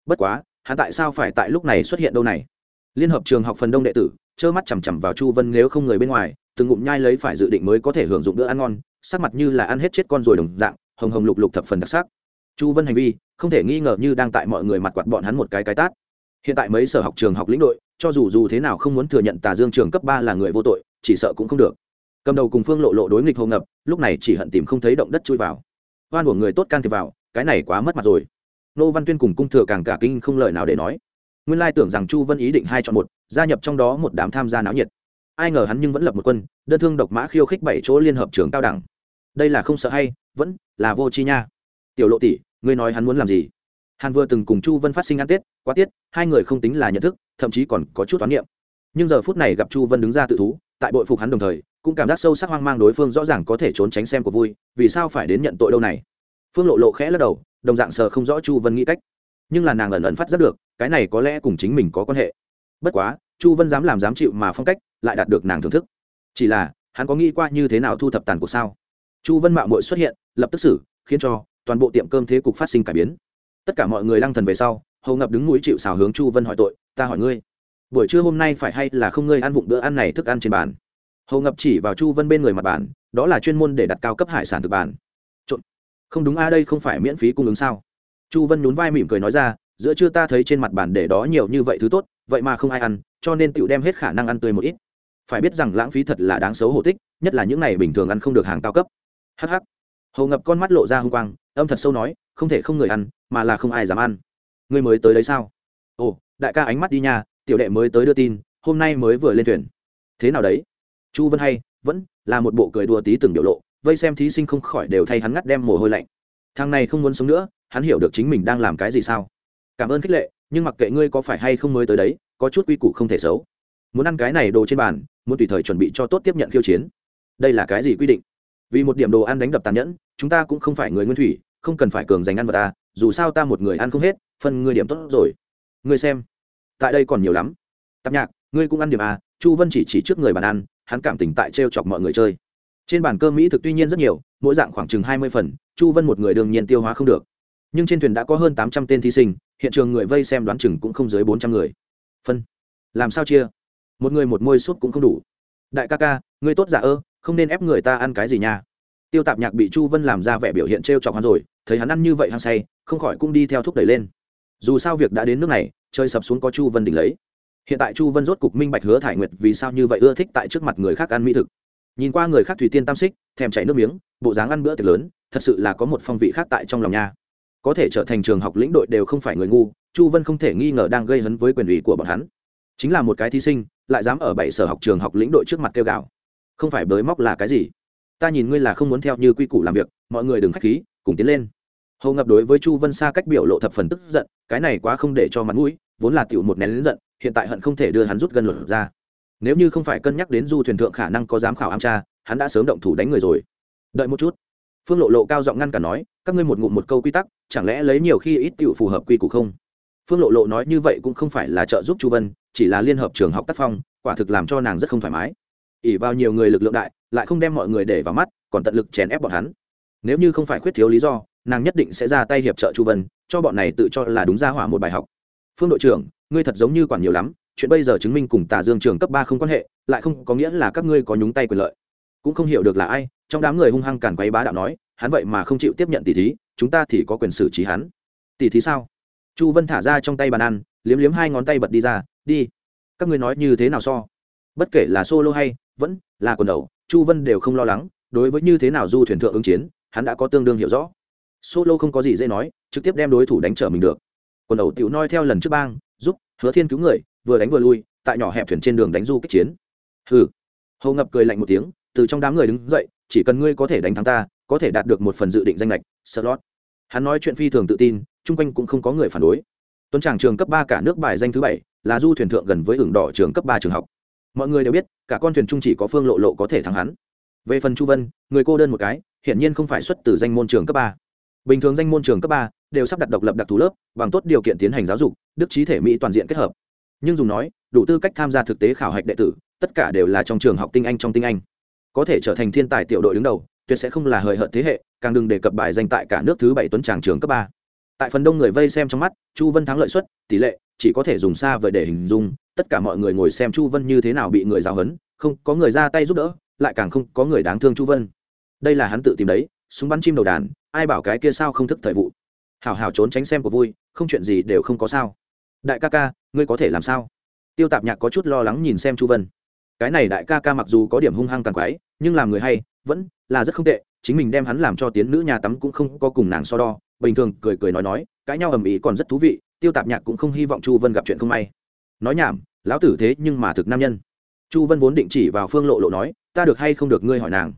Bất quá, hắn tại sao phải tại lúc này xuất hiện đâu này? Liên hợp trường học phần đông đệ tử, trơ mắt chằm chằm vào chu vân nếu không người bên ngoài, từng ngụm nhai lấy phải dự định mới có thể hưởng dụng bữa ăn ngon, sắc mặt như là ăn hết chết con rồi đồng dạng, hồng hồng lục lục thập phần đặc sắc chu vân hành vi, không thể nghi ngờ như đang tại mọi người mặt quạt bọn hắn một cái cái tát. Hiện tại mấy sở học trường học lĩnh đội, cho dù dù thế nào không muốn thừa nhận tà dương trường cấp ba là người vô tội, chỉ sợ cũng không được. Cầm đầu cùng phương lộ lộ đối nghịch hồ ngập, lúc này chỉ hận tìm không thấy động đất chui vào. Oan của người tốt can thiệp vào, cái này quá mất mặt rồi. Nô văn tuyên cùng cung thừa càng cả kinh không lời nào để nói. Nguyên lai tưởng rằng chu vân ý định hai chọn một, gia nhập trong đó một đám tham gia náo nhiệt. Ai ngờ hắn nhưng vẫn lập một quân, đơn thương độc mã khiêu khích bảy chỗ liên hợp trường cao đẳng. Đây là không sợ hay, vẫn là vô chi nha. Tiểu lộ tỷ ngươi nói hắn muốn làm gì? Hàn vừa từng cùng chu vân phát sinh ăn tết, quá tiết, hai người không tính là nhận thức, thậm chí còn có chút toán niệm. Nhưng giờ phút này gặp chu vân đứng ra tự thú, tại bội phục hắn đồng thời, cũng cảm giác sâu sắc hoang mang đối phương rõ ràng có thể trốn tránh xem của vui, vì sao phải đến nhận tội đâu này? Phương lộ lộ khẽ lắc đầu, đồng dạng sờ không rõ chu vân nghĩ cách. Nhưng là nàng ẩn ẩn phát giác được, cái này có lẽ cùng chính mình có quan hệ. Bất quá, chu vân dám làm dám chịu mà phong cách, lại đạt được nàng thưởng thức. Chỉ là, hắn có nghĩ qua như thế nào thu thập tàn cuộc sao? Chu vân mạo mội xuất hiện, lập tức xử, khiến cho toàn bộ tiệm cơm thế cục phát sinh cải biến. Tất cả mọi người lăng thần về sau hầu ngập đứng mũi chịu xào hướng chu vân hỏi tội, ta hỏi ngươi, buổi trưa hôm nay phải hay là không ngươi ăn vụng bữa ăn này thức ăn trên bàn? Hầu ngập chỉ vào chu vân bên người mặt bàn, đó là chuyên môn để đặt cao cấp hải sản thực bàn. Trộn. không đúng a, đây không phải miễn phí cung ứng sao? Chu vân nhún vai mỉm cười nói ra, giữa trưa ta thấy trên mặt bàn để đó nhiều như vậy thứ tốt, vậy mà không ai ăn, cho nên tựu đem hết khả năng ăn tươi một ít. Phải biết rằng lãng phí thật là đáng xấu hổ tích, nhất là những này bình thường ăn không được hàng cao cấp. Hh hầu ngập con mắt lộ ra h u n g quang âm thật sâu nói, không thể không người ăn, mà là không ai dám ăn. Ngươi mới tới đấy sao? Ồ, đại ca ánh mắt đi nha, tiểu đệ mới tới đưa tin, hôm nay mới vừa lên thuyền. Thế nào đấy? Chu vân hay, vẫn là một bộ cười đùa tí từng biểu lộ, vây xem thí sinh không khỏi đều thay hắn ngắt đem mồ hôi lạnh. Thằng này không muốn sống nữa, hắn hiểu được chính mình đang làm cái gì sao. Cảm ơn khích lệ, nhưng mặc kệ ngươi có phải hay không mới tới đấy, có chút quy củ không thể xấu. Muốn ăn cái này đồ trên bàn, muốn tùy thời chuẩn bị cho tốt tiếp nhận khiêu chiến. Đây là cái gì quy định? Vì một điểm đồ ăn đánh đập tàn nhẫn, chúng ta cũng không phải người nguyên thủy không cần phải cường dành ăn vào ta, dù sao ta một người ăn không hết phần ngươi điểm tốt rồi. Ngươi xem, tại đây còn nhiều lắm. Tạp nhạc, ngươi cũng ăn điểm à chu vân chỉ chỉ trước người bàn ăn, hắn cảm tình tại t r e o chọc mọi người chơi. Trên bàn cơm mỹ thực tuy nhiên rất nhiều, mỗi dạng khoảng chừng hai mươi phần, chu vân một người đương nhiên tiêu hóa không được. Nhưng trên thuyền đã có hơn tám trăm tên thí sinh, hiện trường người vây xem đoán chừng cũng không dưới bốn trăm người. Phân, làm sao chia? Một người một môi súp cũng không đủ. Đại ca ca người tốt giả ơ, không nên ép người ta ăn cái gì nha tiêu tạp nhạc bị chu vân làm ra vẻ biểu hiện t r e o chọc hắn rồi, thấy hắn ăn như vậy hăng say, không khỏi cũng đi theo thúc đẩy lên. Dù sao việc đã đến nước này chơi sập xuống có chu vân đỉnh lấy. Hiện tại chu vân rốt cục minh bạch hứa thải nguyệt vì sao như vậy ưa thích tại trước mặt người khác ăn mỹ thực. Nhìn qua người khác thủy tiên tam xích, thèm chảy nước miếng, bộ dáng ăn bữa tiệc lớn, thật sự là có một phong vị khác tại trong lòng nha. Có thể trở thành trường học lĩnh đội đều không phải người ngu, chu vân không thể nghi ngờ đang gây hấn với quyền ủy của bọn hắn. Chính là một cái thí sinh, lại dám ở bảy sở học trường học lĩnh đội trước mặt kêu gào. Không phải bới móc là cái gì? Ta nhìn ngươi là không muốn theo như quy củ làm việc, mọi người đừng k h á c h khí, cùng tiến lên. Hầu ngập đối với chu vân sa cách biểu lộ thập phần tức giận, cái này quá không để cho mặt mũi, vốn là tiểu một nén lính giận, hiện tại hận không thể đưa hắn rút gân luật ra. Nếu như không phải cân nhắc đến du thuyền thượng khả năng có giám khảo am cha hắn đã sớm động thủ đánh người rồi. Đợi một chút. Phương lộ lộ cao giọng ngăn cả nói, các ngươi một ngụm một câu quy tắc, chẳng lẽ lấy nhiều khi ít tiểu phù hợp quy củ không? Phương lộ lộ nói như vậy cũng không phải là trợ giúp chu vân, chỉ là liên hợp trường học tác phong, quả thực làm cho nàng rất không thoải mái. Ỉ vào nhiều người lực lượng đại lại không đem mọi người để vào mắt, còn tận lực chèn ép bọn hắn. Nếu như không phải khuyết thiếu lý do, nàng nhất định sẽ ra tay hiệp trợ chu vân, cho bọn này tự cho là đúng ra hỏa một bài học. Phương đội trưởng, ngươi thật giống như quản nhiều lắm, chuyện bây giờ chứng minh cùng tà dương trường cấp ba không quan hệ, lại không có nghĩa là các ngươi có nhúng tay quyền lợi. Cũng không hiểu được là ai, trong đám người hung hăng cản quấy bá đạo nói, hắn vậy mà không chịu tiếp nhận tỷ thí, chúng ta thì có quyền xử trí hắn. Tỷ thí sao? Chu vân thả ra trong tay bàn ăn, liếm liếm hai ngón tay bật đi ra, đi. Các ngươi nói như thế nào so? Bất kể là solo hay, vẫn là quần đầu, chu vân đều không lo lắng, đối với như thế nào du thuyền thượng ứng chiến, hắn đã có tương đương hiểu rõ. Solo không có gì dễ nói, trực tiếp đem đối thủ đánh trở mình được. Quần đầu tiểu noi theo lần trước bang, giúp hứa thiên cứu người, vừa đánh vừa lui, tại nhỏ hẹp thuyền trên đường đánh du kích chiến. Hừ. Hầu ngập cười lạnh một tiếng, từ trong đám người đứng dậy, chỉ cần ngươi có thể đánh thắng ta, có thể đạt được một phần dự định danh lệch, slot. Hắn nói chuyện phi thường tự tin, chung quanh cũng không có người phản đối. Tuấn tràng trường cấp ba cả nước bài danh thứ bảy, là du thuyền thượng gần với hưởng đỏ trường cấp ba trường học mọi người đều biết, cả con thuyền trung chỉ có phương lộ lộ có thể thắng hắn. Về phần chu vân, người cô đơn một cái, hiển nhiên không phải xuất từ danh môn trường cấp ba. Bình thường danh môn trường cấp ba đều sắp đặt độc lập đặc thù lớp, bằng tốt điều kiện tiến hành giáo dục, đức trí thể mỹ toàn diện kết hợp. Nhưng dùng nói, đủ tư cách tham gia thực tế khảo hạch đệ tử, tất cả đều là trong trường học tinh anh trong tinh anh. Có thể trở thành thiên tài tiểu đội đứng đầu, tuyệt sẽ không là hời hợt thế hệ, càng đừng đề cập bài danh tại cả nước thứ bảy tuấn tràng trường cấp ba. Tại phần đông người vây xem trong mắt, chu vân thắng lợi suất, tỷ lệ chỉ có thể dùng xa vời để hình dung tất cả mọi người ngồi xem chu vân như thế nào bị người giáo hấn không có người ra tay giúp đỡ, lại càng không có người đáng thương chu vân. Đây là hắn tự tìm đấy, súng bắn chim đầu đàn, ai bảo cái kia sao không thức thời vụ. Hào hào trốn tránh xem của vui, không chuyện gì đều không có sao. Đại ca ca, ngươi có thể làm sao? Tiêu tạp nhạc có chút lo lắng nhìn xem chu vân. Cái này đại ca ca mặc dù có điểm hung hăng càng quái, nhưng làm người hay, vẫn là rất không tệ, chính mình đem hắn làm cho tiến nữ nhà tắm cũng không có cùng nàng so đo, bình thường cười cười nói nói, cãi nhau ầm ĩ còn rất thú vị, tiêu tạp nhạc cũng không hy vọng chu vân gặp chuyện không may. Nói nhảm lão tử thế nhưng mà thực nam nhân. Chu vân vốn định chỉ vào phương lộ lộ nói, ta được hay không được ngươi hỏi nàng?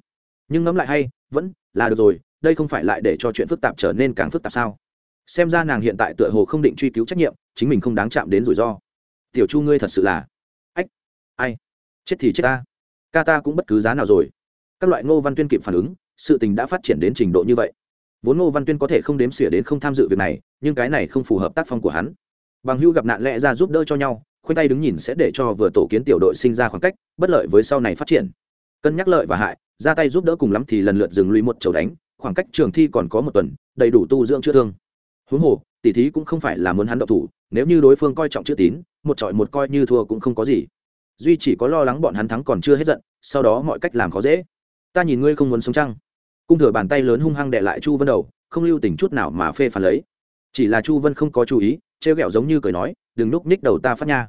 Nhưng ngẫm lại hay, vẫn là được rồi, đây không phải lại để cho chuyện phức tạp trở nên càng phức tạp sao? Xem ra nàng hiện tại tựa hồ không định truy cứu trách nhiệm, chính mình không đáng chạm đến rủi ro. Tiểu chu ngươi thật sự là, ách, ai, chết thì chết ta, ca ta cũng bất cứ giá nào rồi. Các loại ngô văn tuyên kịp phản ứng, sự tình đã phát triển đến trình độ như vậy. Vốn ngô văn tuyên có thể không đếm xỉa đến không tham dự việc này, nhưng cái này không phù hợp tác phong của hắn. Bằng hưu gặp nạn lẽ ra giúp đỡ cho nhau khoanh tay đứng nhìn sẽ để cho vừa tổ kiến tiểu đội sinh ra khoảng cách, bất lợi với sau này phát triển. Cân nhắc lợi và hại, ra tay giúp đỡ cùng lắm thì lần lượt dừng lui một chầu đánh, khoảng cách trường thi còn có một tuần, đầy đủ tu dưỡng chữa thương. Huống hồ, tỷ thí cũng không phải là muốn hắn đậu thủ, nếu như đối phương coi trọng chữ tín, một trọi một coi như thua cũng không có gì. Duy chỉ có lo lắng bọn hắn thắng còn chưa hết giận, sau đó mọi cách làm khó dễ. Ta nhìn ngươi không muốn sống trăng cung thừa bàn tay lớn hung hăng đệ lại chu vân đầu, không lưu tình chút nào mà phê phản lấy. Chỉ là chu vân không có chú ý, trêu ghẹo giống như cười nói đừng núp ních đầu ta phát nha.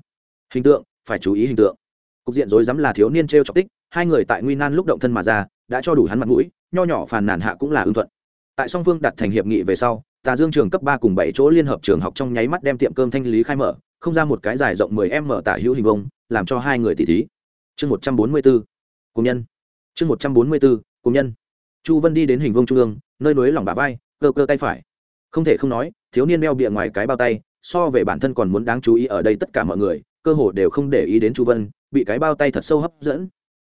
Hình tượng, phải chú ý hình tượng. Cục diện rối rắm là thiếu niên trêu chọc tích, hai người tại nguy nan lúc động thân mà ra, đã cho đủ hắn mặt mũi, nho nhỏ phàn nàn hạ cũng là ưng thuận. Tại song phương đặt thành hiệp nghị về sau, tà dương trường cấp ba cùng bảy chỗ liên hợp trường học trong nháy mắt đem tiệm cơm thanh lý khai mở, không ra một cái dài rộng mười m mở tả hữu hình vông làm cho hai người tỷ thí. Chương một trăm bốn mươi bốn cùng nhân. Chương một trăm bốn mươi bốn cùng nhân. Chu vân đi đến hình vông trung ương, nơi núi lỏng bà vai, cơ cơ tay phải. Không thể không nói, thiếu niên đeo bịa ngoài cái bao tay so về bản thân còn muốn đáng chú ý ở đây tất cả mọi người, cơ hồ đều không để ý đến chu vân, bị cái bao tay thật sâu hấp dẫn.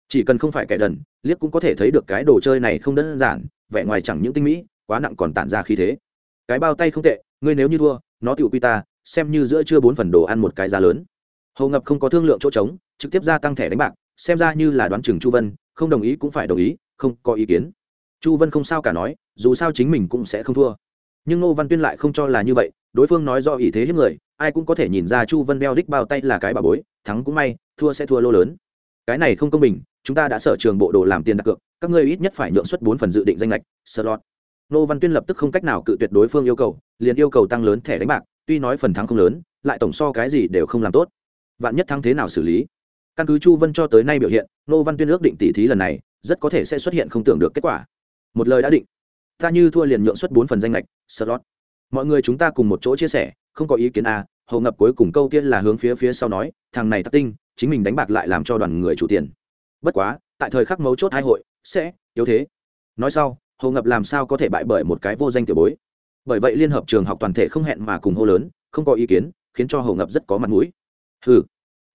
Chỉ cần không phải kẻ đần, liếc cũng có thể thấy được cái đồ chơi này không đơn giản, vẻ ngoài chẳng những tinh mỹ, quá nặng còn tản ra khí thế. Cái bao tay không tệ, ngươi nếu như thua, nó tự quy ta, xem như giữa chưa bốn phần đồ ăn một cái giá lớn. Hầu ngập không có thương lượng chỗ trống, trực tiếp gia tăng thẻ đánh bạc, xem ra như là đoán chừng chu vân, không đồng ý cũng phải đồng ý, không có ý kiến. Chu vân không sao cả nói, dù sao chính mình cũng sẽ không thua. Nhưng ngô văn tuyên lại không cho là như vậy đối phương nói do ý thế hiếp người ai cũng có thể nhìn ra chu vân beo đích bao tay là cái bà bối thắng cũng may thua sẽ thua lô lớn. Cái này không công bình chúng ta đã sở trường bộ đồ làm tiền đặt cược các ngươi ít nhất phải nhượng suất bốn phần dự định danh lệch lọt, nô văn tuyên lập tức không cách nào cự tuyệt đối phương yêu cầu liền yêu cầu tăng lớn thẻ đánh bạc tuy nói phần thắng không lớn lại tổng so cái gì đều không làm tốt. Vạn nhất thắng thế nào xử lý? Căn cứ chu vân cho tới nay biểu hiện nô văn tuyên ước định tỷ thí lần này rất có thể sẽ xuất hiện không tưởng được kết quả. Một lời đã định ta như thua liền nhượng suất bốn phần danh lệch slot mọi người chúng ta cùng một chỗ chia sẻ, không có ý kiến à hầu ngập cuối cùng câu kia là hướng phía phía sau nói, thằng này tắc tinh, chính mình đánh bạc lại làm cho đoàn người chủ tiền. Bất quá, tại thời khắc mấu chốt hai hội, sẽ, yếu thế. Nói sau hầu ngập làm sao có thể bại bởi một cái vô danh tiểu bối? Bởi vậy liên hợp trường học toàn thể không hẹn mà cùng hô lớn, không có ý kiến, khiến cho hầu ngập rất có mặt mũi. Hừ,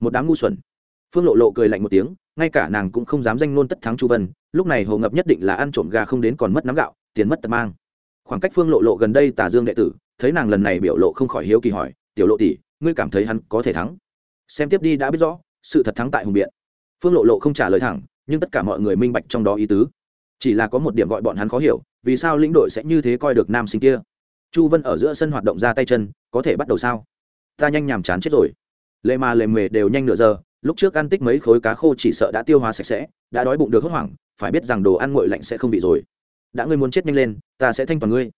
một đám ngu xuẩn. Phương lộ lộ cười lạnh một tiếng, ngay cả nàng cũng không dám danh nôn tất thắng chu vân, lúc này hầu ngập nhất định là ăn trộm gà không đến còn mất nắm gạo, tiền mất tật mang khoảng cách phương lộ lộ gần đây tà dương đệ tử, thấy nàng lần này biểu lộ không khỏi hiếu kỳ hỏi, tiểu lộ tỷ, ngươi cảm thấy hắn có thể thắng? Xem tiếp đi, đã biết rõ, sự thật thắng tại hùng biện. Phương lộ lộ không trả lời thẳng, nhưng tất cả mọi người minh bạch trong đó ý tứ. Chỉ là có một điểm gọi bọn hắn khó hiểu, vì sao lĩnh đội sẽ như thế coi được nam sinh kia? Chu vân ở giữa sân hoạt động ra tay chân, có thể bắt đầu sao? Ta nhanh nhàm chán chết rồi. Lệ mà lệ mề đều nhanh nửa giờ, lúc trước ăn tích mấy khối cá khô chỉ sợ đã tiêu hóa sạch sẽ, đã đói bụng được hốt hoảng, phải biết rằng đồ ăn nguội lạnh sẽ không bị rồi đã ngươi muốn chết nhanh lên, ta sẽ thanh toàn ngươi.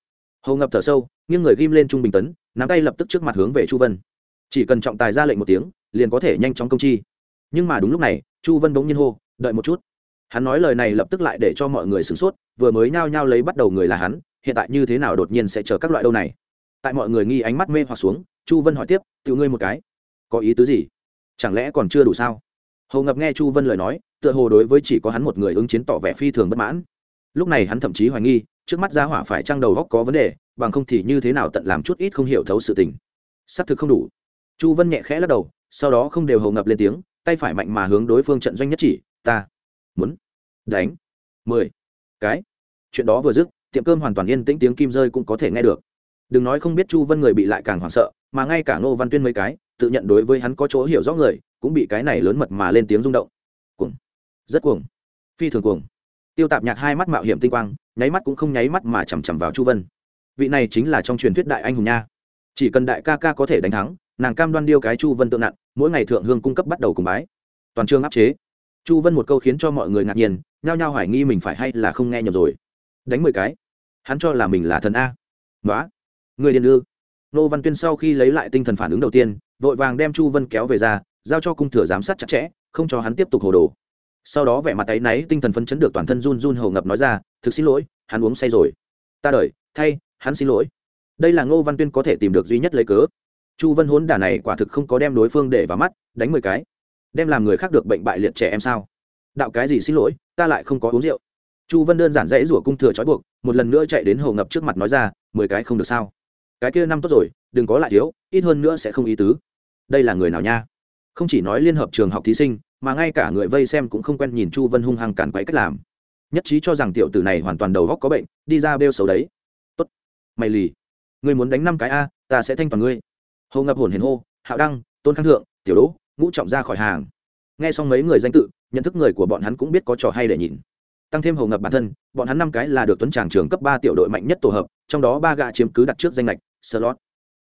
Hầu ngập thở sâu, nghiêng người ghim lên trung bình tấn, nắm tay lập tức trước mặt hướng về chu vân. Chỉ cần trọng tài ra lệnh một tiếng, liền có thể nhanh chóng công chi. Nhưng mà đúng lúc này, chu vân bỗng nhiên hô, đợi một chút. Hắn nói lời này lập tức lại để cho mọi người sửng sốt, vừa mới nhao nhao lấy bắt đầu người là hắn, hiện tại như thế nào đột nhiên sẽ chờ các loại đâu này? Tại mọi người nghi ánh mắt mê hoặc xuống, chu vân hỏi tiếp, tự ngươi một cái, có ý tứ gì? Chẳng lẽ còn chưa đủ sao? Hầu ngập nghe chu vân lời nói, tựa hồ đối với chỉ có hắn một người ứng chiến tỏ vẻ phi thường bất mãn lúc này hắn thậm chí hoài nghi, trước mắt gia hỏa phải trang đầu góc có vấn đề, bằng không thì như thế nào tận làm chút ít không hiểu thấu sự tình. S ắ c thực không đủ. Chu vân nhẹ khẽ lắc đầu, sau đó không đều hầu ngập lên tiếng, tay phải mạnh mà hướng đối phương trận doanh nhất chỉ, ta muốn đánh mười cái. Chuyện đó vừa dứt, tiệm cơm hoàn toàn yên tĩnh, tiếng kim rơi cũng có thể nghe được. Đừng nói không biết chu vân người bị lại càng hoảng sợ, mà ngay cả ngô văn tuyên mấy cái, tự nhận đối với hắn có chỗ hiểu rõ người, cũng bị cái này lớn mật mà lên tiếng rung động. Cuồng. Rất cuồng. Phi thường cuồng tiêu tạp nhạc hai mắt mạo hiểm tinh quang, nháy mắt cũng không nháy mắt mà chằm chằm vào chu vân. Vị này chính là trong truyền thuyết đại anh hùng nha. Chỉ cần đại ca ca có thể đánh thắng, nàng cam đoan điêu cái chu vân tượng nặng, mỗi ngày thượng hương cung cấp bắt đầu cùng bái. Toàn trường áp chế. Chu vân một câu khiến cho mọi người ngạc nhiên, nhao nhao hoài nghi mình phải hay là không nghe nhầm rồi. Đánh mười cái. Hắn cho là mình là thần a. Nói người điền ư. Nô văn tuyên sau khi lấy lại tinh thần phản ứng đầu tiên, vội vàng đem chu vân kéo về ra, giao cho cung thừa giám sát chặt chẽ, không cho hắn tiếp tục hồ đồ sau đó vẻ mặt tay náy, tinh thần phấn chấn được toàn thân run run hầu ngập nói ra, thực xin lỗi, hắn uống say rồi. Ta đợi, thay, hắn xin lỗi. Đây là ngô văn tuyên có thể tìm được duy nhất lấy cớ. Chu vân hốn đả này quả thực không có đem đối phương để vào mắt, đánh mười cái. Đem làm người khác được bệnh bại liệt trẻ em sao? Đạo cái gì xin lỗi, ta lại không có uống rượu. Chu vân đơn giản dãy rủa cung thừa trói buộc, một lần nữa chạy đến hồ ngập trước mặt nói ra, mười cái không được sao? Cái kia năm tốt rồi, đừng có lại thiếu, ít hơn nữa sẽ không ý tứ. Đây là người nào nha? Không chỉ nói liên hợp trường học thí sinh mà ngay cả người vây xem cũng không quen nhìn chu vân hung hăng cản quấy cách làm. Nhất trí cho rằng tiểu tử này hoàn toàn đầu góc có bệnh, đi ra bêu xấu đấy. Tốt. Mày lì. Người muốn đánh năm cái a, ta sẽ thanh toàn ngươi. Hầu ngập hồn hiền hô, hạo đăng, tôn khang thượng, tiểu đỗ, ngũ trọng ra khỏi hàng. Nghe xong mấy người danh tự, nhận thức người của bọn hắn cũng biết có trò hay để nhìn. Tăng thêm hầu ngập bản thân, bọn hắn năm cái là được tuấn tràng trường cấp ba tiểu đội mạnh nhất tổ hợp, trong đó ba gạ chiếm cứ đặt trước danh lệch, slot.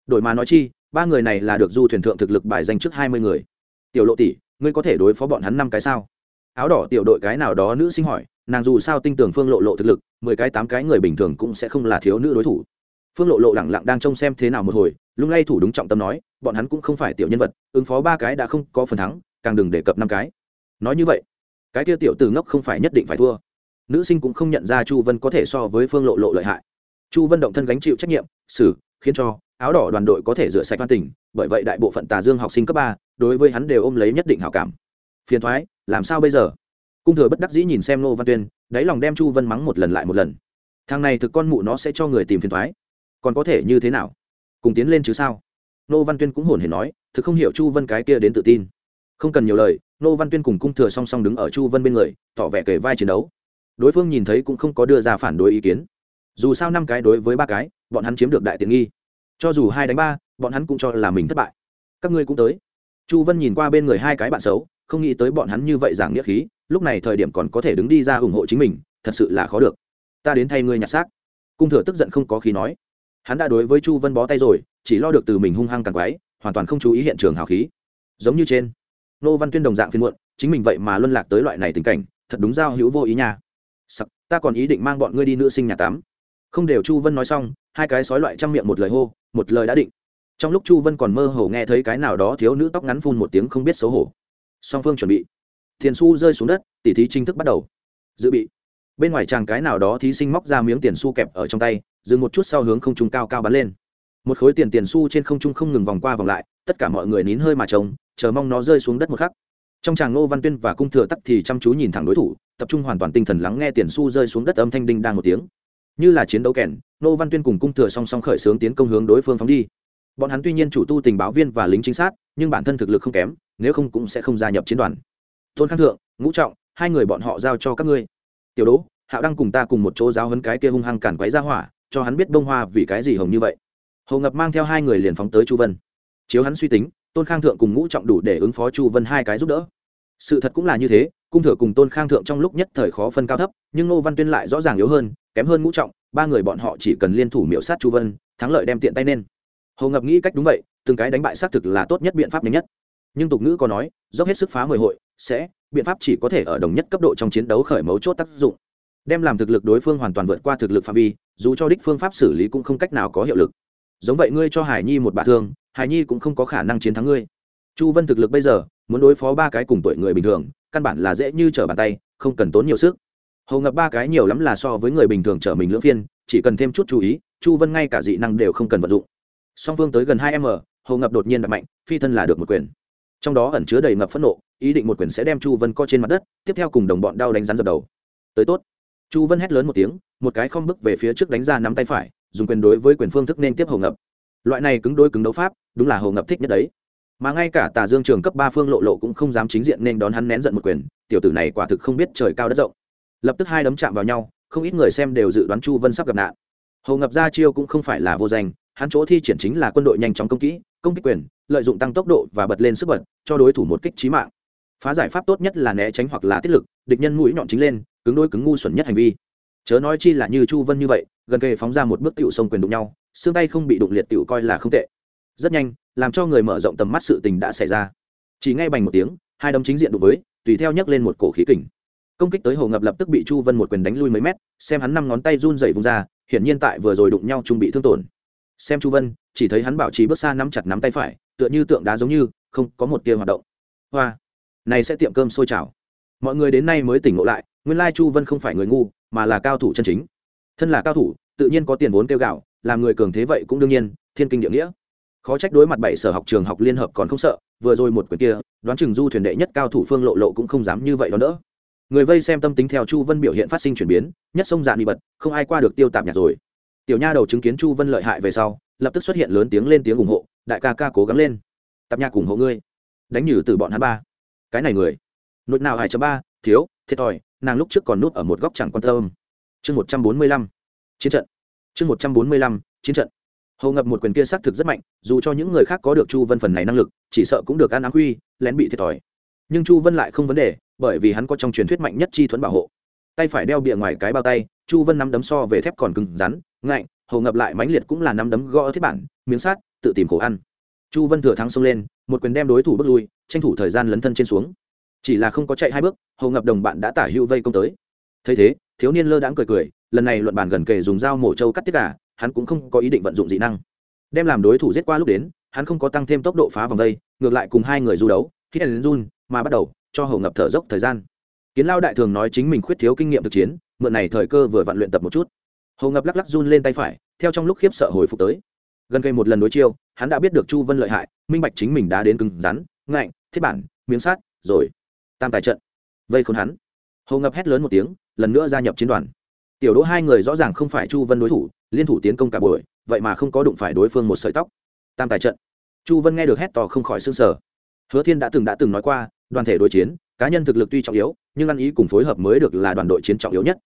Đổi mà nói chi, ba người này là được du thuyền thượng thực lực bài danh trước hai mươi người. Tiểu lộ tỷ ngươi có thể đối phó bọn hắn năm cái sao? Áo đỏ tiểu đội cái nào đó nữ sinh hỏi, nàng dù sao tinh tưởng phương lộ lộ thực lực, mười cái tám cái người bình thường cũng sẽ không là thiếu nữ đối thủ. Phương lộ lộ lẳng lặng đang trông xem thế nào một hồi, lung lay thủ đúng trọng tâm nói, bọn hắn cũng không phải tiểu nhân vật, ứng phó ba cái đã không có phần thắng, càng đừng đề cập năm cái. Nói như vậy, cái kia tiểu từ ngốc không phải nhất định phải thua. Nữ sinh cũng không nhận ra chu vân có thể so với phương lộ lộ lợi hại. Chu vân động thân gánh chịu trách nhiệm xử khiến cho áo đỏ đoàn đội có thể rửa sạch văn tình, bởi vậy đại bộ phận tà dương học sinh cấp ba, đối với hắn đều ôm lấy nhất định hảo cảm. Phiền thoái, làm sao bây giờ? Cung thừa bất đắc dĩ nhìn xem nô văn tuyên, đáy lòng đem chu vân mắng một lần lại một lần. Thằng này thực con mụ nó sẽ cho người tìm phiền thoái. Còn có thể như thế nào? Cùng tiến lên chứ sao? Nô văn tuyên cũng hồn hề nói, thực không hiểu chu vân cái kia đến tự tin. Không cần nhiều lời nô văn tuyên cùng cung thừa song song đứng ở chu vân bên người, tỏ vẻ kể vai chiến đấu. Đối phương nhìn thấy cũng không có đưa ra phản đối ý kiến. Dù sao năm cái đối với ba cái, bọn hắn chiếm được đại tiện nghi cho dù hai đánh ba, bọn hắn cũng cho là mình thất bại. Các ngươi cũng tới. Chu vân nhìn qua bên người hai cái bạn xấu, không nghĩ tới bọn hắn như vậy giảng nghĩa khí, lúc này thời điểm còn có thể đứng đi ra ủng hộ chính mình, thật sự là khó được. Ta đến thay ngươi nhặt xác. Cung thừa tức giận không có khí nói. Hắn đã đối với chu vân bó tay rồi, chỉ lo được từ mình hung hăng càng quái, hoàn toàn không chú ý hiện trường hào khí. Giống như trên, nô văn tuyên đồng dạng phiên muộn, chính mình vậy mà luân lạc tới loại này tình cảnh, thật đúng giao hữu vô ý nha. Sặc, ta còn ý định mang bọn ngươi đi nữ sinh nhà tắm không đều chu vân nói xong hai cái sói loại trăm miệng một lời hô, một lời đã định. Trong lúc chu vân còn mơ hồ nghe thấy cái nào đó thiếu nữ tóc ngắn phun một tiếng không biết xấu hổ. Song phương chuẩn bị. Thiền su rơi xuống đất, tỉ thí chính thức bắt đầu. Dự bị. Bên ngoài chàng cái nào đó thí sinh móc ra miếng tiền su kẹp ở trong tay, dừng một chút sau hướng không trung cao cao bắn lên. Một khối tiền tiền su trên không trung không ngừng vòng qua vòng lại, tất cả mọi người nín hơi mà trông, chờ mong nó rơi xuống đất một khắc. Trong chàng ngô văn tuyên và cung thừa tắc thì chăm chú nhìn thẳng đối thủ, tập trung hoàn toàn tinh thần lắng nghe tiền su rơi xuống đất âm thanh đinh đang một tiếng như là chiến đấu kèn ngô văn tuyên cùng cung thừa song song khởi xướng tiến công hướng đối phương phóng đi. Bọn hắn tuy nhiên chủ tu tình báo viên và lính chính sát, nhưng bản thân thực lực không kém, nếu không cũng sẽ không gia nhập chiến đoàn. Tôn khang thượng, ngũ trọng, hai người bọn họ giao cho các ngươi. Tiểu đỗ, hạo đang cùng ta cùng một chỗ giáo hấn cái kia hung hăng cản quấy ra hỏa, cho hắn biết bông hoa vì cái gì hồng như vậy. Hồ ngập mang theo hai người liền phóng tới chu vân. Chiếu hắn suy tính, tôn khang thượng cùng ngũ trọng đủ để ứng phó chu vân hai cái giúp đỡ. Sự thật cũng là như thế, cung thừa cùng tôn khang thượng trong lúc nhất thời khó phân cao thấp, nhưng ngô văn tuyên lại rõ ràng yếu hơn kém hơn ngũ trọng, ba người bọn họ chỉ cần liên thủ miễu sát chu vân, thắng lợi đem tiện tay nên. Hồ ngập nghĩ cách đúng vậy, từng cái đánh bại xác thực là tốt nhất biện pháp nhanh nhất. Nhưng tục ngữ có nói, dốc hết sức phá mười hội, sẽ, biện pháp chỉ có thể ở đồng nhất cấp độ trong chiến đấu khởi mấu chốt tác dụng. Đem làm thực lực đối phương hoàn toàn vượt qua thực lực phạm vi, dù cho đích phương pháp xử lý cũng không cách nào có hiệu lực. Giống vậy ngươi cho hải nhi một bạ thương, hải nhi cũng không có khả năng chiến thắng ngươi. Chu vân thực lực bây giờ, muốn đối phó ba cái cùng tuổi người bình thường, căn bản là dễ như trở bàn tay, không cần tốn nhiều sức hầu ngập ba cái nhiều lắm là so với người bình thường trở mình lưỡng phiên, chỉ cần thêm chút chú ý, chu vân ngay cả dị năng đều không cần vận dụng. Song phương tới gần hai m, hầu ngập đột nhiên đập mạnh, phi thân là được một quyền. Trong đó ẩn chứa đầy ngập phẫn nộ, ý định một quyền sẽ đem chu vân co trên mặt đất, tiếp theo cùng đồng bọn đau đánh rắn dập đầu. Tới tốt. Chu vân hét lớn một tiếng, một cái không bước về phía trước đánh ra nắm tay phải, dùng quyền đối với quyền phương thức nên tiếp hầu ngập. Loại này cứng đôi cứng đấu pháp, đúng là hầu ngập thích nhất đấy. Mà ngay cả tà dương trường cấp ba phương lộ lộ cũng không dám chính diện nên đón hắn nén giận một quyền, tiểu tử này quả thực không biết trời cao đất rộng lập tức hai đấm chạm vào nhau, không ít người xem đều dự đoán chu vân sắp gặp nạn. Hầu ngập ra chiêu cũng không phải là vô danh, hắn chỗ thi triển chính là quân đội nhanh chóng công kỹ, công kích quyền, lợi dụng tăng tốc độ và bật lên sức bật, cho đối thủ một kích trí mạng. Phá giải pháp tốt nhất là né tránh hoặc là tiết lực, địch nhân mũi nhọn chính lên, cứng đôi cứng ngu xuẩn nhất hành vi. Chớ nói chi là như chu vân như vậy, gần kề phóng ra một bước tiểu sông quyền đụng nhau, xương tay không bị đụng liệt tiểu coi là không tệ. Rất nhanh, làm cho người mở rộng tầm mắt sự tình đã xảy ra. Chỉ ngay bành một tiếng, hai đấm chính diện đụng với, tùy theo nhấc lên một cổ khí kình công kích tới hồ ngập lập tức bị chu vân một quyền đánh lui mấy mét, xem hắn năm ngón tay run dậy vùng ra, hiển nhiên tại vừa rồi đụng nhau chung bị thương tổn. Xem chu vân, chỉ thấy hắn bảo trì bước xa nắm chặt nắm tay phải, tựa như tượng đá giống như, không có một tia hoạt động. Hoa, này sẽ tiệm cơm sôi trào. Mọi người đến nay mới tỉnh ngộ lại, nguyên lai chu vân không phải người ngu, mà là cao thủ chân chính. Thân là cao thủ, tự nhiên có tiền vốn kêu gạo, làm người cường thế vậy cũng đương nhiên, thiên kinh địa nghĩa. Khó trách đối mặt bảy sở học trường học liên hợp còn không sợ, vừa rồi một quyền kia, đoán chừng du thuyền đệ nhất cao thủ phương lộ lộ cũng không dám như vậy đó nữa người vây xem tâm tính theo chu vân biểu hiện phát sinh chuyển biến, nhất sông dạ bị bật, không ai qua được tiêu tạp nhạc rồi. Tiểu nha đầu chứng kiến chu vân lợi hại về sau, lập tức xuất hiện lớn tiếng lên tiếng ủng hộ, đại ca ca cố gắng lên. Tạp nhạc ủng hộ ngươi. Đánh nhử từ bọn hắn ba. Cái này người. Nội nào hai ba, thiếu, thiệt thòi, nàng lúc trước còn núp ở một góc chẳng quan tâm. Chương một trăm bốn mươi lăm. Chiến trận. Chương một trăm bốn mươi lăm, chiến trận. Hầu ngập một quyền kia xác thực rất mạnh, dù cho những người khác có được chu vân phần này năng lực, chỉ sợ cũng được ăn áng huy, lén bị thiệt thòi. Nhưng chu vân lại không vấn đề bởi vì hắn có trong truyền thuyết mạnh nhất chi thuẫn bảo hộ. Tay phải đeo bịa ngoài cái bao tay, chu vân nắm đấm so về thép còn cứng rắn, ngạnh, hầu ngập lại mãnh liệt cũng là nắm đấm gõ thiết bản, miếng sát tự tìm khổ ăn. Chu vân thừa thắng xông lên, một quyền đem đối thủ bước lui, tranh thủ thời gian lấn thân trên xuống. Chỉ là không có chạy hai bước, hầu ngập đồng bạn đã tả hữu vây công tới. Thấy thế, thiếu niên lơ đãng cười cười, lần này luận bàn gần kề dùng dao mổ trâu cắt tiết cả hắn cũng không có ý định vận dụng dị năng. Đem làm đối thủ giết qua lúc đến, hắn không có tăng thêm tốc độ phá vòng vây ngược lại cùng hai người du đấu khi đến run mà bắt đầu cho hầu ngập thở dốc thời gian. Kiến lao đại thường nói chính mình khuyết thiếu kinh nghiệm thực chiến, mượn này thời cơ vừa vặn luyện tập một chút. Hầu ngập lắc lắc run lên tay phải, theo trong lúc khiếp sợ hồi phục tới. Gần cây một lần đối chiêu, hắn đã biết được chu vân lợi hại, minh bạch chính mình đã đến cứng rắn, ngạnh, thiết bản, miếng sát rồi. Tam tài trận. Vây khốn hắn. Hầu ngập hét lớn một tiếng, lần nữa gia nhập chiến đoàn. Tiểu đỗ hai người rõ ràng không phải chu vân đối thủ, liên thủ tiến công cả buổi, vậy mà không có đụng phải đối phương một sợi tóc. Tam tài trận. Chu vân nghe được hét to không khỏi s ư n g sở hứa thiên đã từng đã từng nói qua đoàn thể đối chiến, cá nhân thực lực tuy trọng yếu, nhưng ăn ý cùng phối hợp mới được là đoàn đội chiến trọng yếu nhất.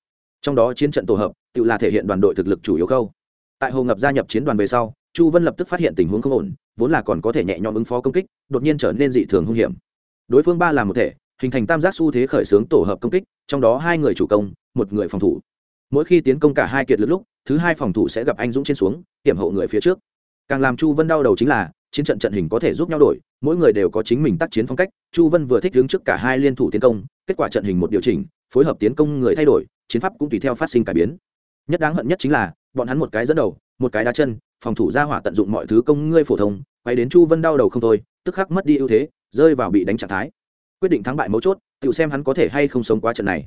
Trong đó chiến trận tổ hợp, tự là thể hiện đoàn đội thực lực chủ yếu khâu. Tại hồ ngập gia nhập chiến đoàn về sau, chu vân lập tức phát hiện tình huống không ổn, vốn là còn có thể nhẹ nhõm ứng phó công kích, đột nhiên trở nên dị thường hung hiểm. Đối phương ba là một thể, hình thành tam giác xu thế khởi xướng tổ hợp công kích, trong đó hai người chủ công, một người phòng thủ. Mỗi khi tiến công cả hai kiệt lực lúc, thứ hai phòng thủ sẽ gặp anh dũng trên xuống, hiểm hộ người phía trước. Càng làm chu vân đau đầu chính là chiến trận trận hình có thể giúp nhau đổi, mỗi người đều có chính mình tác chiến phong cách. Chu vân vừa thích đứng trước cả hai liên thủ tiến công, kết quả trận hình một điều chỉnh, phối hợp tiến công người thay đổi, chiến pháp cũng tùy theo phát sinh cải biến. Nhất đáng hận nhất chính là, bọn hắn một cái dẫn đầu, một cái đá chân, phòng thủ ra hỏa tận dụng mọi thứ công ngươi phổ thông, quay đến chu vân đau đầu không thôi, tức khắc mất đi ưu thế, rơi vào bị đánh trạng thái. Quyết định thắng bại mấu chốt, tự xem hắn có thể hay không sống qua trận này.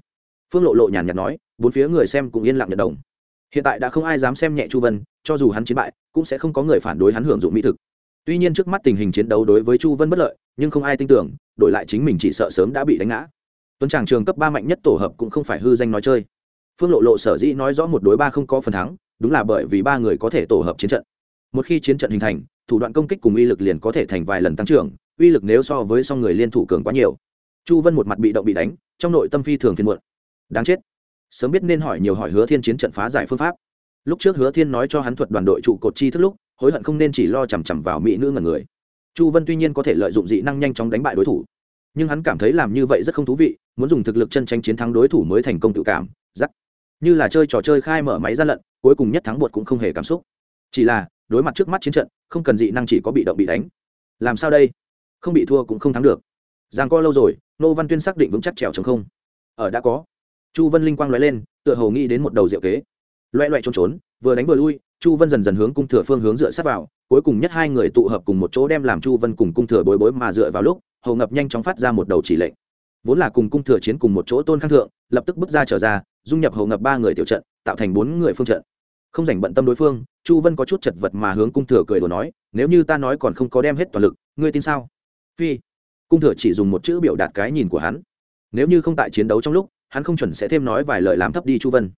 Phương lộ lộ nhàn nhạt nói, bốn phía người xem cũng yên lặng nhận đồng. Hiện tại đã không ai dám xem nhẹ chu vân, cho dù hắn chiến bại, cũng sẽ không có người phản đối hắn hưởng dụng mỹ thực tuy nhiên trước mắt tình hình chiến đấu đối với chu vân bất lợi, nhưng không ai tin tưởng, đổi lại chính mình chỉ sợ sớm đã bị đánh ngã. Tuấn tràng trường cấp ba mạnh nhất tổ hợp cũng không phải hư danh nói chơi. Phương lộ lộ sở dĩ nói rõ một đối ba không có phần thắng, đúng là bởi vì ba người có thể tổ hợp chiến trận. Một khi chiến trận hình thành, thủ đoạn công kích cùng uy lực liền có thể thành vài lần tăng trưởng, uy lực nếu so với song người liên thủ cường quá nhiều. Chu vân một mặt bị động bị đánh, trong nội tâm phi thường phiền muộn. Đáng chết. Sớm biết nên hỏi nhiều hỏi hứa thiên chiến trận phá giải phương pháp. Lúc trước hứa thiên nói cho hắn thuật đoàn đội trụ cột chi thức lúc hối hận không nên chỉ lo chằm chằm vào mỹ nữ ngần người. Chu vân tuy nhiên có thể lợi dụng dị năng nhanh chóng đánh bại đối thủ, nhưng hắn cảm thấy làm như vậy rất không thú vị, muốn dùng thực lực chân tranh chiến thắng đối thủ mới thành công tự cảm, giắc. Như là chơi trò chơi khai mở máy ra lận, cuối cùng nhất thắng bột cũng không hề cảm xúc. Chỉ là, đối mặt trước mắt chiến trận, không cần dị năng chỉ có bị động bị đánh. Làm sao đây? Không bị thua cũng không thắng được. Giang co lâu rồi, nô văn tuyên xác định vững chắc trèo chống không. Ở đã có. Chu vân linh quang nói lên, tựa hồ nghĩ đến một đầu diệu kế loẹ loẹ trốn trốn, vừa đánh vừa lui, chu vân dần dần hướng cung thừa phương hướng dựa sát vào, cuối cùng nhất hai người tụ hợp cùng một chỗ đem làm chu vân cùng cung thừa bối bối mà dựa vào lúc hầu ngập nhanh chóng phát ra một đầu chỉ lệnh. Vốn là cùng cung thừa chiến cùng một chỗ tôn khang thượng, lập tức bước ra trở ra, dung nhập hầu ngập ba người tiểu trận, tạo thành bốn người phương trận. Không dành bận tâm đối phương, chu vân có chút chật vật mà hướng cung thừa cười đồ nói, nếu như ta nói còn không có đem hết toàn lực, ngươi tin sao? Phi. Cung thừa chỉ dùng một chữ biểu đạt cái nhìn của hắn. Nếu như không tại chiến đấu trong lúc, hắn không chuẩn sẽ thêm nói vài lời làm thấp đi chu vân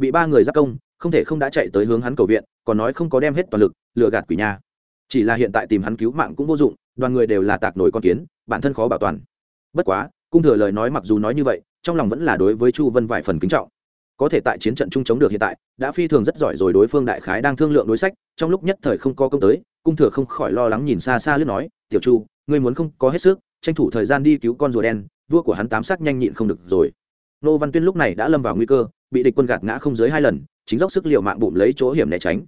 bị ba người giáp công, không thể không đã chạy tới hướng hắn cầu viện, còn nói không có đem hết toàn lực, lừa gạt quỷ nha. Chỉ là hiện tại tìm hắn cứu mạng cũng vô dụng, đoàn người đều là tạc nổi con kiến, bản thân khó bảo toàn. Bất quá, cung thừa lời nói mặc dù nói như vậy, trong lòng vẫn là đối với chu vân vài phần kính trọng. Có thể tại chiến trận chung chống được hiện tại, đã phi thường rất giỏi rồi đối phương đại khái đang thương lượng đối sách, trong lúc nhất thời không có công tới, cung thừa không khỏi lo lắng nhìn xa xa lướt nói, tiểu chu, ngươi muốn không có hết sức, tranh thủ thời gian đi cứu con rùa đen, vua của hắn tám sắc nhanh nhịn không được rồi. Nô văn tuyên lúc này đã lâm vào nguy cơ bị địch quân gạt ngã không dưới hai lần, chính dốc sức liệu mạng bụng lấy chỗ hiểm né tránh.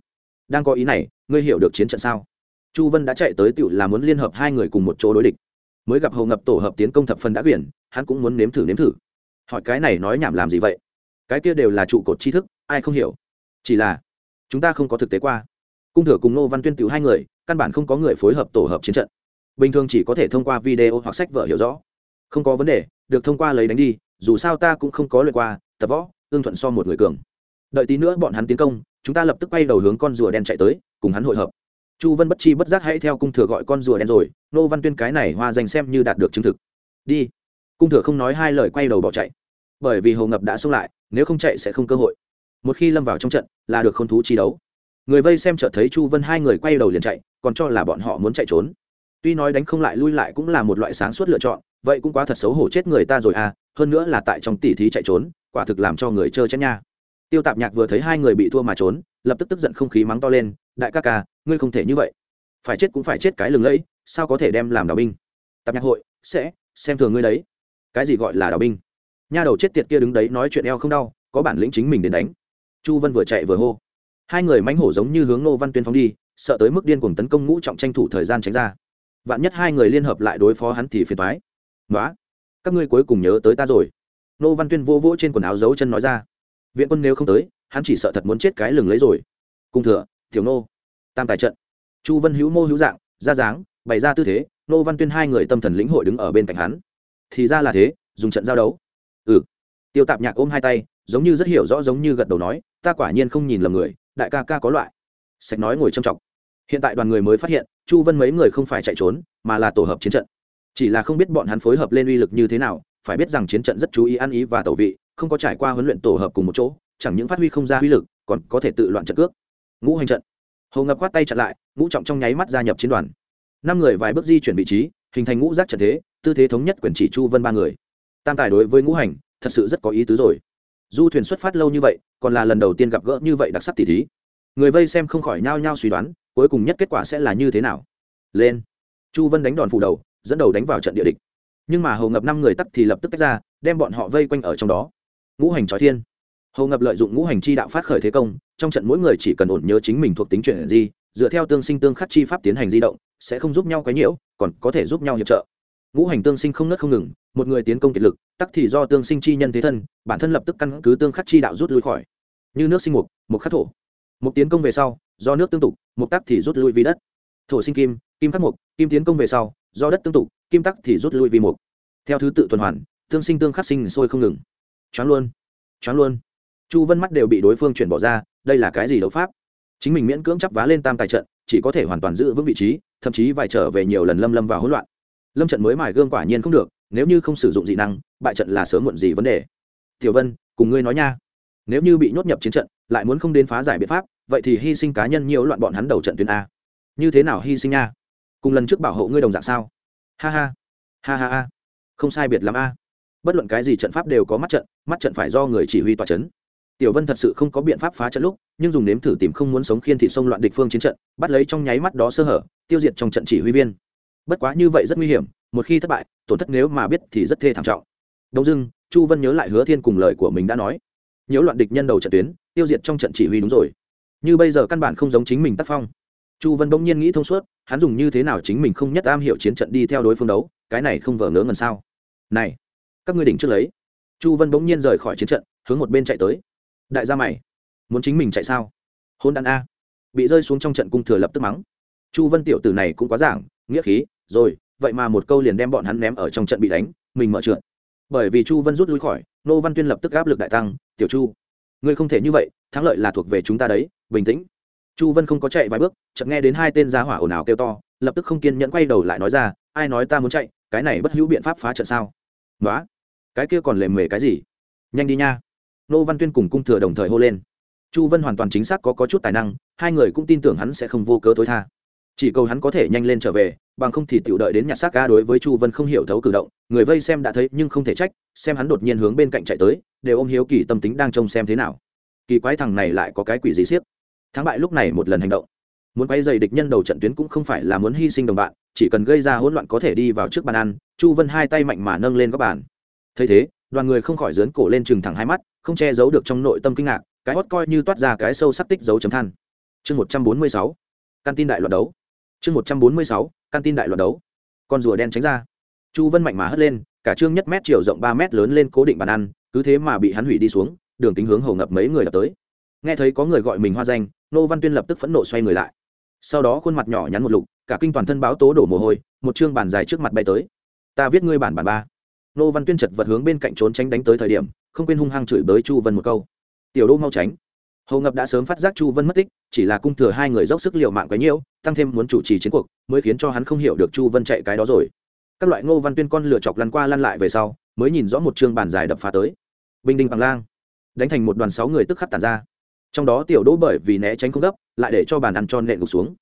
Đang có ý này, ngươi hiểu được chiến trận sao? Chu vân đã chạy tới tựu là muốn liên hợp hai người cùng một chỗ đối địch. Mới gặp hầu ngập tổ hợp tiến công thập phân đã quyển, hắn cũng muốn nếm thử nếm thử. Hỏi cái này nói nhảm làm gì vậy? Cái kia đều là trụ cột tri thức, ai không hiểu? Chỉ là, chúng ta không có thực tế qua. Cung thừa cùng nô văn tuyên tiểu hai người, căn bản không có người phối hợp tổ hợp chiến trận. Bình thường chỉ có thể thông qua video hoặc sách vở hiểu rõ. Không có vấn đề, được thông qua lấy đánh đi, dù sao ta cũng không có lời qua, tập võ ương thuận so một người cường. Đợi tí nữa bọn hắn tiến công, chúng ta lập tức quay đầu hướng con rùa đen chạy tới, cùng hắn hội hợp. Chu vân bất chi bất giác hãy theo cung thừa gọi con rùa đen rồi, nô văn tuyên cái này hoa danh xem như đạt được chứng thực. Đi. Cung thừa không nói hai lời quay đầu bỏ chạy. Bởi vì hồ ngập đã xông lại, nếu không chạy sẽ không cơ hội. Một khi lâm vào trong trận, là được k h ô n thú chi đấu. Người vây xem chợt thấy chu vân hai người quay đầu liền chạy, còn cho là bọn họ muốn chạy trốn. Tuy nói đánh không lại lui lại cũng là một loại sáng suốt lựa chọn, vậy cũng quá thật xấu hổ chết người ta rồi à hơn nữa là tại trong tỉ thí chạy trốn quả thực làm cho người chơi chết nha. Tiêu tạp nhạc vừa thấy hai người bị thua mà trốn, lập tức tức giận không khí mắng to lên, đại ca ca, ngươi không thể như vậy. Phải chết cũng phải chết cái lừng lẫy, sao có thể đem làm đào binh? Tạp nhạc hội, sẽ, xem thường ngươi đấy. Cái gì gọi là đào binh? Nha đầu chết tiệt kia đứng đấy nói chuyện eo không đau, có bản lĩnh chính mình đến đánh. Chu vân vừa chạy vừa hô. Hai người mánh hổ giống như hướng nô văn tuyên phóng đi, sợ tới mức điên cuồng tấn công ngũ trọng tranh thủ thời gian tránh ra. Vạn nhất hai người liên hợp lại đối phó hắn thì phiền thoái nói các ngươi cuối cùng nhớ tới ta rồi nô văn tuyên vô vỗ trên quần áo giấu chân nói ra. Viện quân nếu không tới, hắn chỉ sợ thật muốn chết cái lừng lấy rồi. Cung thừa, tiểu nô. Tam tài trận. Chu vân hữu mô hữu dạng, ra dáng, bày ra tư thế, nô văn tuyên hai người tâm thần lĩnh hội đứng ở bên cạnh hắn. Thì ra là thế, dùng trận giao đấu. Ừ. Tiêu tạp nhạc ôm hai tay, giống như rất hiểu rõ giống như gật đầu nói, ta quả nhiên không nhìn lầm người, đại ca ca có loại. Sạch nói ngồi trầm trọng. Hiện tại đoàn người mới phát hiện, chu vân mấy người không phải chạy trốn, mà là tổ hợp chiến trận. Chỉ là không biết bọn hắn phối hợp lên uy lực như thế nào phải biết rằng chiến trận rất chú ý ăn ý và tẩu vị, không có trải qua huấn luyện tổ hợp cùng một chỗ, chẳng những phát huy không ra uy lực, còn có thể tự loạn trận cước. Ngũ hành trận. Hồ ngập khoát tay chặn lại, ngũ trọng trong nháy mắt gia nhập chiến đoàn. Năm người vài bước di chuyển vị trí, hình thành ngũ giác trận thế, tư thế thống nhất quyền chỉ chu vân ba người. Tam tài đối với ngũ hành, thật sự rất có ý tứ rồi. Du thuyền xuất phát lâu như vậy, còn là lần đầu tiên gặp gỡ như vậy đặc sắc tỷ thí. Người vây xem không khỏi nhao nhao suy đoán, cuối cùng nhất kết quả sẽ là như thế nào. Lên. Chu vân đánh đòn phủ đầu, dẫn đầu đánh vào trận địa địch nhưng mà hầu ngập năm người tắt thì lập tức tách ra, đem bọn họ vây quanh ở trong đó. Ngũ hành trói thiên. Hầu ngập lợi dụng ngũ hành chi đạo phát khởi thế công, trong trận mỗi người chỉ cần ổn nhớ chính mình thuộc tính chuyển di, dựa theo tương sinh tương khắc chi pháp tiến hành di động, sẽ không giúp nhau quấy nhiễu, còn có thể giúp nhau hiệp trợ. Ngũ hành tương sinh không nớt không ngừng, một người tiến công kiệt lực, tắc thì do tương sinh chi nhân thế thân, bản thân lập tức căn cứ tương khắc chi đạo rút lui khỏi. Như nước sinh mục mục khắc thổ. Mục tiến công về sau, do nước tương tục, mục tắc thì rút lui vì đất. Thổ sinh kim kim khắc mục, kim tiến công về sau, do đất tương tục kim tắc thì rút lui vì mục. Theo thứ tự tuần hoàn, tương sinh tương khắc sinh sôi không ngừng. Choáng luôn choáng luôn. Chu vân mắt đều bị đối phương chuyển bỏ ra, đây là cái gì đấu pháp? Chính mình miễn cưỡng chấp vá lên tam tài trận, chỉ có thể hoàn toàn giữ vững vị trí, thậm chí vài trở về nhiều lần lâm lâm vào hỗn loạn. Lâm trận mới mài gương quả nhiên không được, nếu như không sử dụng dị năng, bại trận là sớm muộn gì vấn đề. Tiểu vân, cùng ngươi nói nha. Nếu như bị nhốt nhập chiến trận, lại muốn không đến phá giải biện pháp, vậy thì hy sinh cá nhân nhiều loạn bọn hắn đầu trận tuyến a. Như thế nào hy sinh nha? Cùng lần trước bảo hộ ngươi đồng dạng sao? Ha ha ha ha ha. Không sai biệt lắm a. Bất luận cái gì trận pháp đều có mắt trận mắt trận phải do người chỉ huy tòa c h ấ n tiểu vân thật sự không có biện pháp phá trận lúc, nhưng dùng nếm thử tìm không muốn sống khiên thị sông loạn địch phương chiến trận, bắt lấy trong nháy mắt đó sơ hở, tiêu diệt trong trận chỉ huy viên. Bất quá như vậy rất nguy hiểm, một khi thất bại, tổn thất nếu mà biết thì rất thê thảm trọng. Đông dưng chu vân nhớ lại hứa thiên cùng lời của mình đã nói. Nhớ loạn địch nhân đầu trận tuyến, tiêu diệt trong trận chỉ huy đúng rồi. Như bây giờ căn bản không giống chính mình tác phong chu vân bỗng nhiên nghĩ thông suốt, hắn dùng như thế nào chính mình không nhất am hiểu chiến trận đi theo đối phương đấu, cái này không vờ ngớ ngần sao? Này, các ngươi đỉnh trước lấy. Chu vân bỗng nhiên rời khỏi chiến trận, hướng một bên chạy tới. Đại gia mày, muốn chính mình chạy sao? Hôn đàn a. Bị rơi xuống trong trận cung thừa lập tức mắng. Chu vân tiểu tử này cũng quá giảng, nghĩa khí, rồi, vậy mà một câu liền đem bọn hắn ném ở trong trận bị đánh, mình mở trượt. Bởi vì chu vân rút lui khỏi, nô văn tuyên lập tức áp lực đại tăng, tiểu chu, ngươi không thể như vậy, thắng lợi là thuộc về chúng ta đấy, bình tĩnh chu vân không có chạy vài bước chợt nghe đến hai tên giá hỏa ồn ào kêu to lập tức không kiên nhẫn quay đầu lại nói ra ai nói ta muốn chạy cái này bất hữu biện pháp phá trận sao? Nói cái kia còn lề mề cái gì? Nhanh đi nha. Nô văn tuyên cùng cung thừa đồng thời hô lên. Chu vân hoàn toàn chính xác có, có chút tài năng hai người cũng tin tưởng hắn sẽ không vô cớ tối tha. Chỉ cầu hắn có thể nhanh lên trở về bằng không thì tiểu đợi đến nhặt xác ca đối với chu vân không hiểu thấu cử động người vây xem đã thấy nhưng không thể trách xem hắn đột nhiên hướng bên cạnh chạy tới đều ôm hiếu kỳ tâm tính đang trông xem thế nào. Kỳ quái thằng này lại có cái quỷ gì siết? Thắng bại lúc này một lần hành động. Muốn quay dày địch nhân đầu trận tuyến cũng không phải là muốn hy sinh đồng bạn, chỉ cần gây ra hỗn loạn có thể đi vào trước bàn ăn, chu vân hai tay mạnh mà nâng lên các bàn. Thấy thế, đoàn người không khỏi dớn cổ lên chừng thẳng hai mắt, không che giấu được trong nội tâm kinh ngạc, cái hót coi như toát ra cái sâu sắc tích dấu chấm than. Chương một trăm bốn mươi sáu, căn tin đại loạt đấu. Chương một trăm bốn mươi sáu, căn tin đại loạt đấu. Con rùa đen tránh ra. Chu vân mạnh mà hất lên, cả chương nhất mét chiều rộng ba mét lớn lên cố định bàn ăn, cứ thế mà bị hắn hủy đi xuống, đường kính hướng hầu ngập mấy người đập tới nghe thấy có người gọi mình hoa danh nô văn tuyên lập tức phẫn nộ xoay người lại. Sau đó khuôn mặt nhỏ nhắn một lục, cả kinh toàn thân báo tố đổ mồ hôi, một chương bàn dài trước mặt bay tới. Ta viết ngươi bản bản ba. Nô văn tuyên chật vật hướng bên cạnh trốn tránh đánh tới thời điểm, không quên hung hăng chửi bới chu vân một câu. Tiểu đô mau tránh. Hầu ngập đã sớm phát giác chu vân mất tích, chỉ là cung thừa hai người dốc sức l i ề u mạng cái nhiễu, tăng thêm muốn chủ trì chiến cuộc, mới khiến cho hắn không hiểu được chu vân chạy cái đó rồi. Các loại ngô văn tuyên con lựa chọc lăn qua lăn lại về sau, mới nhìn rõ một chương bàn dài đập phá tới. Bình đình bằng lang. Đánh thành một đoàn sáu người tức khắc tàn ra trong đó tiểu đỗ bởi vì né tránh không gấp, lại để cho bàn ăn tròn nện gục xuống.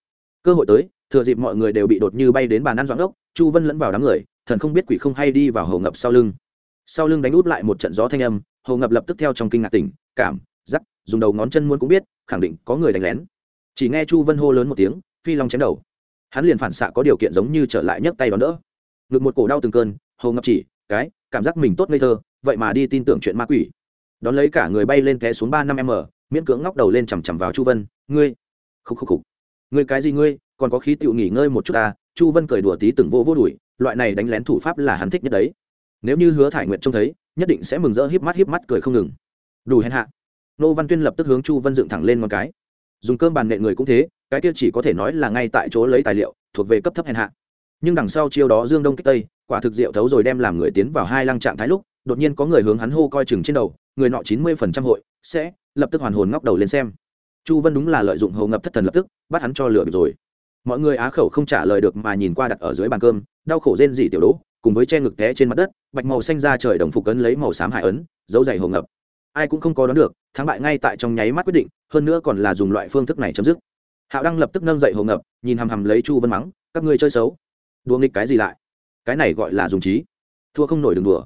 Cơ hội tới, thừa dịp mọi người đều bị đột như bay đến bàn ăn doãn đốc chu vân lẫn vào đám người, thần không biết quỷ không hay đi vào hầu ngập sau lưng. Sau lưng đánh út lại một trận gió thanh âm hầu ngập lập tức theo trong kinh ngạc tỉnh, cảm giắc dùng đầu ngón chân muốn cũng biết, khẳng định có người đánh lén. Chỉ nghe chu vân hô lớn một tiếng, phi long chém đầu. Hắn liền phản xạ có điều kiện giống như trở lại nhấc tay đón đỡ. Ngực một cổ đau từng cơn hầu ngập chỉ, cái, cảm giác mình tốt ngây thơ, vậy mà đi tin tưởng chuyện ma quỷ. Đón lấy cả người bay lên té xuống ba năm m miễn cưỡng ngóc đầu lên chằm chằm vào chu vân, ngươi khúc khúc khúc ngươi cái gì ngươi, còn có khí tựu nghỉ ngơi một chút ta. Chu vân cười đùa tí từng vô vô đùi, loại này đánh lén thủ pháp là hắn thích nhất đấy. Nếu như hứa thải nguyện trông thấy, nhất định sẽ mừng rỡ híp mắt híp mắt cười không ngừng. Đủ hèn hạ. Nô văn tuyên lập tức hướng chu vân dựng thẳng lên một cái. Dùng cơm bàn nệ người cũng thế, cái kia chỉ có thể nói là ngay tại chỗ lấy tài liệu, thuộc về cấp thấp hèn hạ. Nhưng đằng sau chiêu đó dương đông kích tây, quả thực diệu thấu rồi đem làm người tiến vào hai lăng trạng thái lúc, đột nhiên có người hướng hắn hô coi chừng trên đầu, người nọ chín mươi phần trăm hội, sẽ lập tức hoàn hồn ngóc đầu lên xem. Chu vân đúng là lợi dụng hầu ngập thất thần lập tức, bắt hắn cho lửa được rồi. Mọi người á khẩu không trả lời được mà nhìn qua đặt ở dưới bàn cơm, đau khổ rên dỉ tiểu đỗ, cùng với che ngực té trên mặt đất, bạch màu xanh ra trời đồng phục ấn lấy màu xám hải ấn dấu dày hồ ngập. Ai cũng không có đón được, thắng bại ngay tại trong nháy mắt quyết định, hơn nữa còn là dùng loại phương thức này chấm dứt. Hạo đăng lập tức nâng dậy hồ ngập, nhìn hằm hằm lấy chu vân mắng, các ngươi chơi xấu. Đùa nghịch cái gì lại? Cái này gọi là dùng trí. Thua không nổi đường đùa.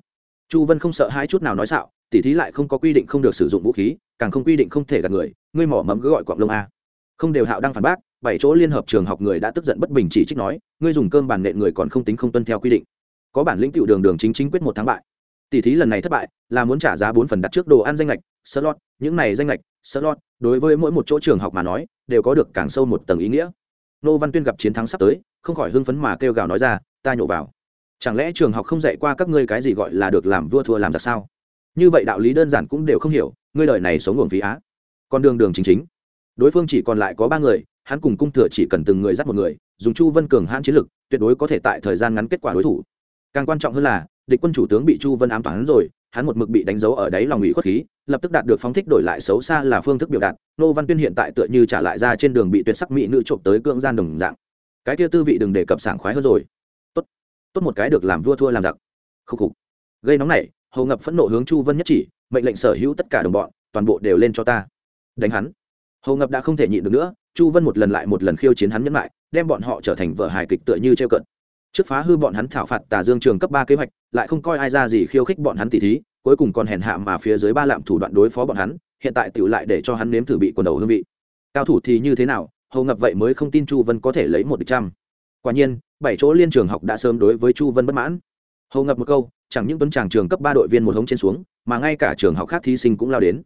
Chu vân không sợ hai chút nào nói xạo, tỉ thí lại không có quy định không được sử dụng vũ khí càng không quy định không thể gạt người, ngươi mỏ mẫm cứ gọi quạng lông a. Không đều hạo đang phản bác, bảy chỗ liên hợp trường học người đã tức giận bất bình chỉ trích nói, ngươi dùng cơm bàn nện người còn không tính không tuân theo quy định. Có bản lĩnh tiểu đường đường chính chính quyết một tháng bại. Tỷ thí lần này thất bại, là muốn trả giá bốn phần đặt trước đồ ăn danh lệch slot những này danh lệch slot đối với mỗi một chỗ trường học mà nói, đều có được càng sâu một tầng ý nghĩa. Nô văn tuyên gặp chiến thắng sắp tới, không khỏi hưng phấn mà kêu gào nói ra, ta nhổ vào. Chẳng lẽ trường học không dạy qua các ngươi cái gì gọi là được làm vua thua làm ra sao? Như vậy đạo lý đơn giản cũng đều không hiểu ngươi đời này sống uổng phí á. Con đường đường chính chính. Đối phương chỉ còn lại có ba người, hắn cùng cung thừa chỉ cần từng người dắt một người, dùng chu vân cường hãn chiến lực, tuyệt đối có thể tại thời gian ngắn kết quả đối thủ. Càng quan trọng hơn là, địch quân chủ tướng bị chu vân ám toán rồi, hắn một mực bị đánh dấu ở đáy lòng ủy khuất khí, lập tức đạt được phóng thích đổi lại xấu xa là phương thức biểu đạt, nô văn tuyên hiện tại tựa như trả lại ra trên đường bị tuyệt sắc mỹ nữ trộm tới cưỡng gian đồng dạng. Cái kia tư vị đừng để cập sảng khoái hơn rồi. Tốt tốt một cái được làm vua thua làm giặc. Khúc khục. Gây nóng này hầu ngập phẫn nộ hướng chu vân nhất chỉ mệnh lệnh sở hữu tất cả đồng bọn, toàn bộ đều lên cho ta. Đánh hắn. Hầu ngập đã không thể nhịn được nữa, chu vân một lần lại một lần khiêu chiến hắn nhẫn lại đem bọn họ trở thành vở hài kịch tựa như treo cận trước phá hư bọn hắn thảo phạt tà dương trường cấp ba kế hoạch, lại không coi ai ra gì khiêu khích bọn hắn tỉ thí, cuối cùng còn hèn hạ mà phía dưới ba lạm thủ đoạn đối phó bọn hắn, hiện tại tựu lại để cho hắn nếm thử bị quần đầu hương vị. Cao thủ thì như thế nào hầu ngập vậy mới không tin chu vân có thể lấy một địch trăm. Quả nhiên, bảy chỗ liên trường học đã sớm đối với chu vân bất mãn. Hầu ngập một câu, chẳng những tuấn tràng trường cấp ba đội viên một hống trên xuống mà ngay cả trường học khác thí sinh cũng lao đến.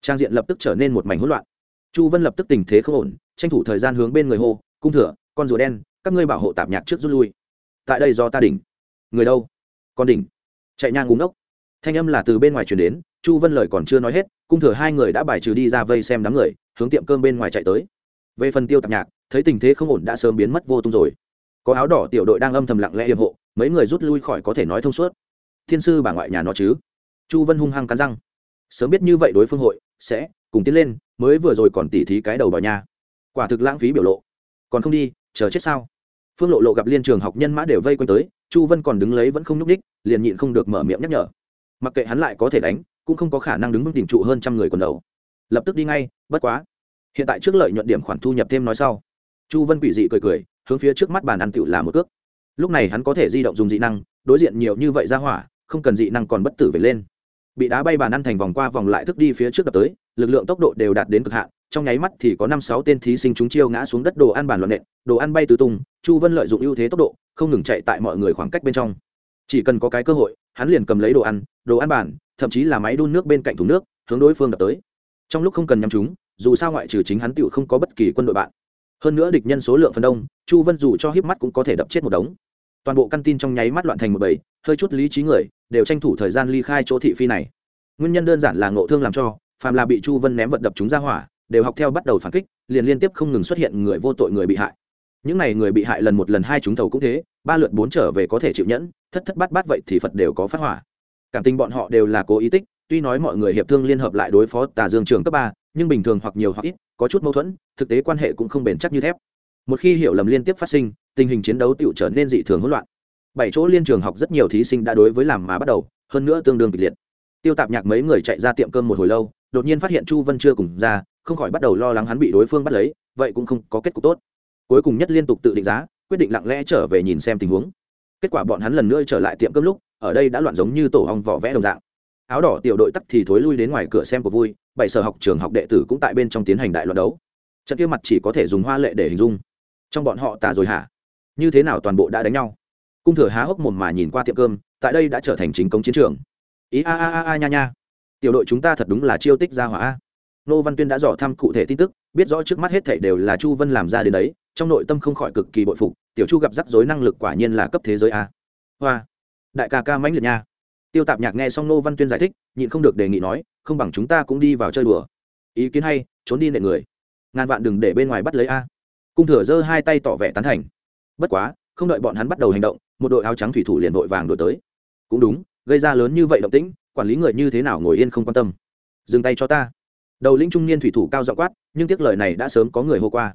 Trang diện lập tức trở nên một mảnh hỗn loạn. Chu vân lập tức tình thế không ổn, tranh thủ thời gian hướng bên người hô, cung thừa, con rùa đen, các ngươi bảo hộ tạp nhạc trước rút lui. Tại đây do ta đỉnh. Người đâu? Con đỉnh. Chạy nhang ngúng ốc thanh âm là từ bên ngoài chuyển đến, chu vân lời còn chưa nói hết, cung thừa hai người đã bài trừ đi ra vây xem đám người, hướng tiệm cơm bên ngoài chạy tới. Về phần tiêu tạp nhạc, thấy tình thế không ổn đã sớm biến mất vô tung rồi. Có áo đỏ tiểu đội đang âm thầm lặng lẽ hiệp hộ, mấy người rút lui khỏi có thể nói thông suốt. Thiên sư bà ngoại nhà nó chứ? Chu vân hung hăng cắn răng. Sớm biết như vậy đối phương hội sẽ cùng tiến lên, mới vừa rồi còn tỉ thí cái đầu bỏ nhà. Quả thực lãng phí biểu lộ. Còn không đi, chờ chết sao? Phương lộ lộ gặp liên trường học nhân mã đều vây quanh tới, chu vân còn đứng lấy vẫn không nhúc ních liền nhịn không được mở miệng nhắc nhở. Mặc kệ hắn lại có thể đánh, cũng không có khả năng đứng vững đỉnh trụ hơn trăm người quần đầu. Lập tức đi ngay, bất quá. Hiện tại trước lợi nhuận điểm khoản thu nhập thêm nói sau. Chu vân quỷ dị cười cười, hướng phía trước mắt bàn ăn tựu là một cước. Lúc này hắn có thể di động dùng dị năng, đối diện nhiều như vậy ra hỏa, không cần dị năng còn bất tử về lên bị đá bay bàn ăn thành vòng qua vòng lại thức đi phía trước đập tới lực lượng tốc độ đều đạt đến cực hạn trong nháy mắt thì có năm sáu tên thí sinh chúng chiêu ngã xuống đất đồ ăn bàn loạn nện đồ ăn bay tứ tung chu vân lợi dụng ưu thế tốc độ không ngừng chạy tại mọi người khoảng cách bên trong. Chỉ cần có cái cơ hội hắn liền cầm lấy đồ ăn đồ ăn bàn, thậm chí là máy đun nước bên cạnh thùng nước hướng đối phương đập tới. Trong lúc không cần nhắm chúng dù sao ngoại trừ chính hắn tựu không có bất kỳ quân đội bạn. Hơn nữa địch nhân số lượng phần đông chu vân dù cho hiếp mắt cũng có thể đập chết một đống. Toàn bộ căn tin trong nháy mắt loạn thành một bầy hơi chút lý trí người đều tranh thủ thời gian ly khai chỗ thị phi này. Nguyên nhân đơn giản là ngộ thương làm cho, phàm là bị chu vân ném vật đập chúng ra hỏa, đều học theo bắt đầu phản kích, liền liên tiếp không ngừng xuất hiện người vô tội người bị hại. Những n à y người bị hại lần một lần hai chúng thầu cũng thế, ba lượt bốn trở về có thể chịu nhẫn, thất thất bát bát vậy thì phật đều có phát hỏa. Cảm tình bọn họ đều là cố ý tích, tuy nói mọi người hiệp thương liên hợp lại đối phó tà dương trường cấp ba, nhưng bình thường hoặc nhiều hoặc ít, có chút mâu thuẫn, thực tế quan hệ cũng không bền chắc như thép. Một khi hiểu lầm liên tiếp phát sinh, tình hình chiến đấu tựu trở nên dị thường hỗn loạn bảy chỗ liên trường học rất nhiều thí sinh đã đối với làm mà bắt đầu, hơn nữa tương đương kịch liệt. Tiêu tạp nhạc mấy người chạy ra tiệm cơm một hồi lâu, đột nhiên phát hiện chu vân chưa cùng ra, không khỏi bắt đầu lo lắng hắn bị đối phương bắt lấy, vậy cũng không có kết cục tốt. Cuối cùng nhất liên tục tự định giá, quyết định lặng lẽ trở về nhìn xem tình huống. Kết quả bọn hắn lần nữa trở lại tiệm cơm lúc, ở đây đã loạn giống như tổ hong vỏ vẽ đồng dạng. Áo đỏ tiểu đội tắc thì thối lui đến ngoài cửa xem cuộc vui, bảy sở học trường học đệ tử cũng tại bên trong tiến hành đại loạt đấu. Trận kia mặt chỉ có thể dùng hoa lệ để hình dung. Trong bọn họ tà rồi hả? Như thế nào toàn bộ đã đánh nhau? Cung thừa há hốc mồm mà nhìn qua tiệm cơm, tại đây đã trở thành chính công chiến trường. Ý a a a a nha nha. Tiểu đội chúng ta thật đúng là chiêu tích ra hỏa nô văn tuyên đã dò thăm cụ thể tin tức, biết rõ trước mắt hết thảy đều là chu vân làm ra đến đấy, trong nội tâm không khỏi cực kỳ bội phục, tiểu chu gặp rắc rối năng lực quả nhiên là cấp thế giới a. Hoa. Đại ca ca mãnh liệt nha. Tiêu tạp nhạc nghe xong nô văn tuyên giải thích, nhịn không được đề nghị nói, không bằng chúng ta cũng đi vào chơi đùa. Ý kiến hay, trốn đi nệ người. Ngàn vạn đừng để bên ngoài bắt lấy a. Cung thừa giơ hai tay tỏ vẻ tán thành. Bất quá, không đợi bọn hắn bắt đầu hành động một đội áo trắng thủy thủ liền vội vàng đổi tới. Cũng đúng, gây ra lớn như vậy động tĩnh, quản lý người như thế nào ngồi yên không quan tâm. Dừng tay cho ta. Đầu lĩnh trung niên thủy thủ cao dọ quát, nhưng tiếc lời này đã sớm có người hô qua.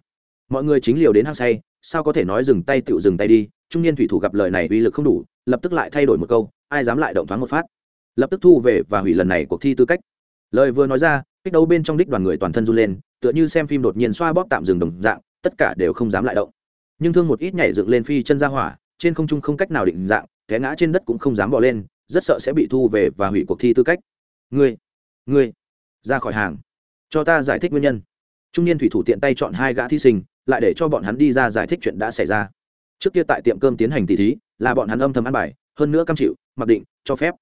Mọi người chính liều đến hăng say, sao có thể nói dừng tay tựu dừng tay đi, trung niên thủy thủ gặp lời này uy lực không đủ, lập tức lại thay đổi một câu, ai dám lại động thoáng một phát. Lập tức thu về và hủy lần này cuộc thi tư cách. Lời vừa nói ra, kích đấu bên trong đích đoàn người toàn thân run lên, tựa như xem phim đột nhiên xoa bóp tạm dừng đồng dạng, tất cả đều không dám lại động. Nhưng thương một ít nhảy dựng lên phi chân ra hỏa trên không trung không cách nào định dạng, té ngã trên đất cũng không dám bỏ lên, rất sợ sẽ bị thu về và hủy cuộc thi tư cách. Ngươi ngươi, ra khỏi hàng. Cho ta giải thích nguyên nhân. Trung niên thủy thủ tiện tay chọn hai gã thí sinh, lại để cho bọn hắn đi ra giải thích chuyện đã xảy ra. Trước kia tại tiệm cơm tiến hành tỷ thí, là bọn hắn âm thầm ăn bài, hơn nữa cam chịu, mặc định, cho phép.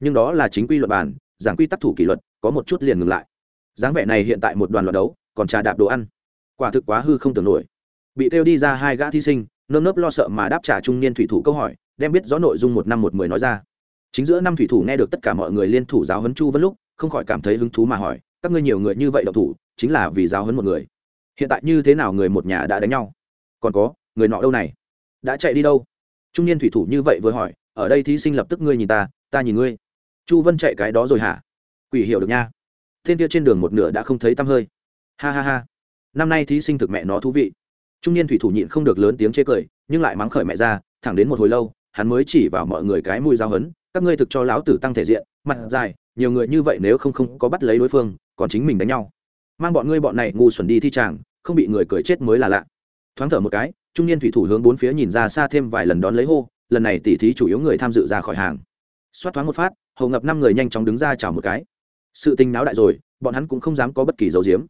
Nhưng đó là chính quy luật bản giảng quy tắc thủ kỷ luật, có một chút liền ngừng lại. Dáng vẻ này hiện tại một đoàn loạt đấu, còn trà đạp đồ ăn. Quả thực quá hư không tưởng nổi. Bị kêu đi ra hai gã thí sinh nơm nớp lo sợ mà đáp trả trung niên thủy thủ câu hỏi, đem biết rõ nội dung một năm một mười nói ra. Chính giữa năm thủy thủ nghe được tất cả mọi người liên thủ giáo huấn chu vân lúc, không khỏi cảm thấy hứng thú mà hỏi, các ngươi nhiều người như vậy độc thủ, chính là vì giáo huấn một người. Hiện tại như thế nào người một nhà đã đánh nhau? Còn có, người nọ đâu này? Đã chạy đi đâu? Trung niên thủy thủ như vậy vừa hỏi, ở đây thí sinh lập tức ngươi nhìn ta ta nhìn ngươi. Chu vân chạy cái đó rồi hả? Quỷ hiểu được nha. Thiên kia trên đường một nửa đã không thấy tăm hơi. Ha ha ha. Năm nay thí sinh thực mẹ nó thú vị trung niên thủy thủ nhịn không được lớn tiếng chê cười, nhưng lại mắng khởi mẹ ra, thẳng đến một hồi lâu, hắn mới chỉ vào mọi người cái mùi giao hấn, các ngươi thực cho lão tử tăng thể diện, mặt dài, nhiều người như vậy nếu không không có bắt lấy đối phương, còn chính mình đánh nhau. Mang bọn ngươi bọn này ngu xuẩn đi thi tràng, không bị người cười chết mới là lạ. Thoáng thở một cái, trung niên thủy thủ hướng bốn phía nhìn ra xa thêm vài lần đón lấy hô, lần này tỉ thí chủ yếu người tham dự ra khỏi hàng. Xoát thoáng một phát, hầu ngập năm người nhanh chóng đứng ra chào một cái. Sự tình náo đại rồi, bọn hắn cũng không dám có bất kỳ dấu diếm.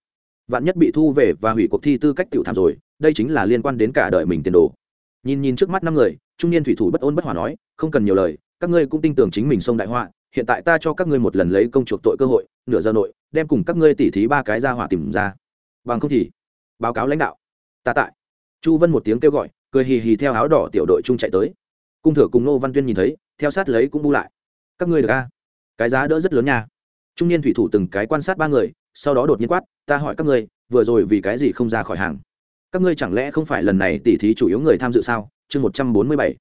Vạn nhất bị thu về và hủy cuộc thi tư cách tiểu thảm rồi đây chính là liên quan đến cả đời mình tiền đồ. Nhìn nhìn trước mắt năm người, trung niên thủy thủ bất ôn bất hòa nói, không cần nhiều lời, các ngươi cũng tin tưởng chính mình sông đại họa, hiện tại ta cho các ngươi một lần lấy công chuộc tội cơ hội, nửa giờ nội, đem cùng các ngươi tỉ thí ba cái ra hỏa tìm ra. Bằng không thì, báo cáo lãnh đạo. Ta tại. Chu vân một tiếng kêu gọi, cười hì hì theo áo đỏ tiểu đội trung chạy tới. Cung thừa cùng nô văn tuyên nhìn thấy, theo sát lấy cũng bu lại. Các ngươi được a? Cái giá đỡ rất lớn nha. Trung niên thủy thủ từng cái quan sát ba người, sau đó đột nhiên quát, ta hỏi các ngươi, vừa rồi vì cái gì không ra khỏi hàng? Các ngươi chẳng lẽ không phải lần này tỉ thí chủ yếu người tham dự sao? Chương một trăm bốn mươi bảy.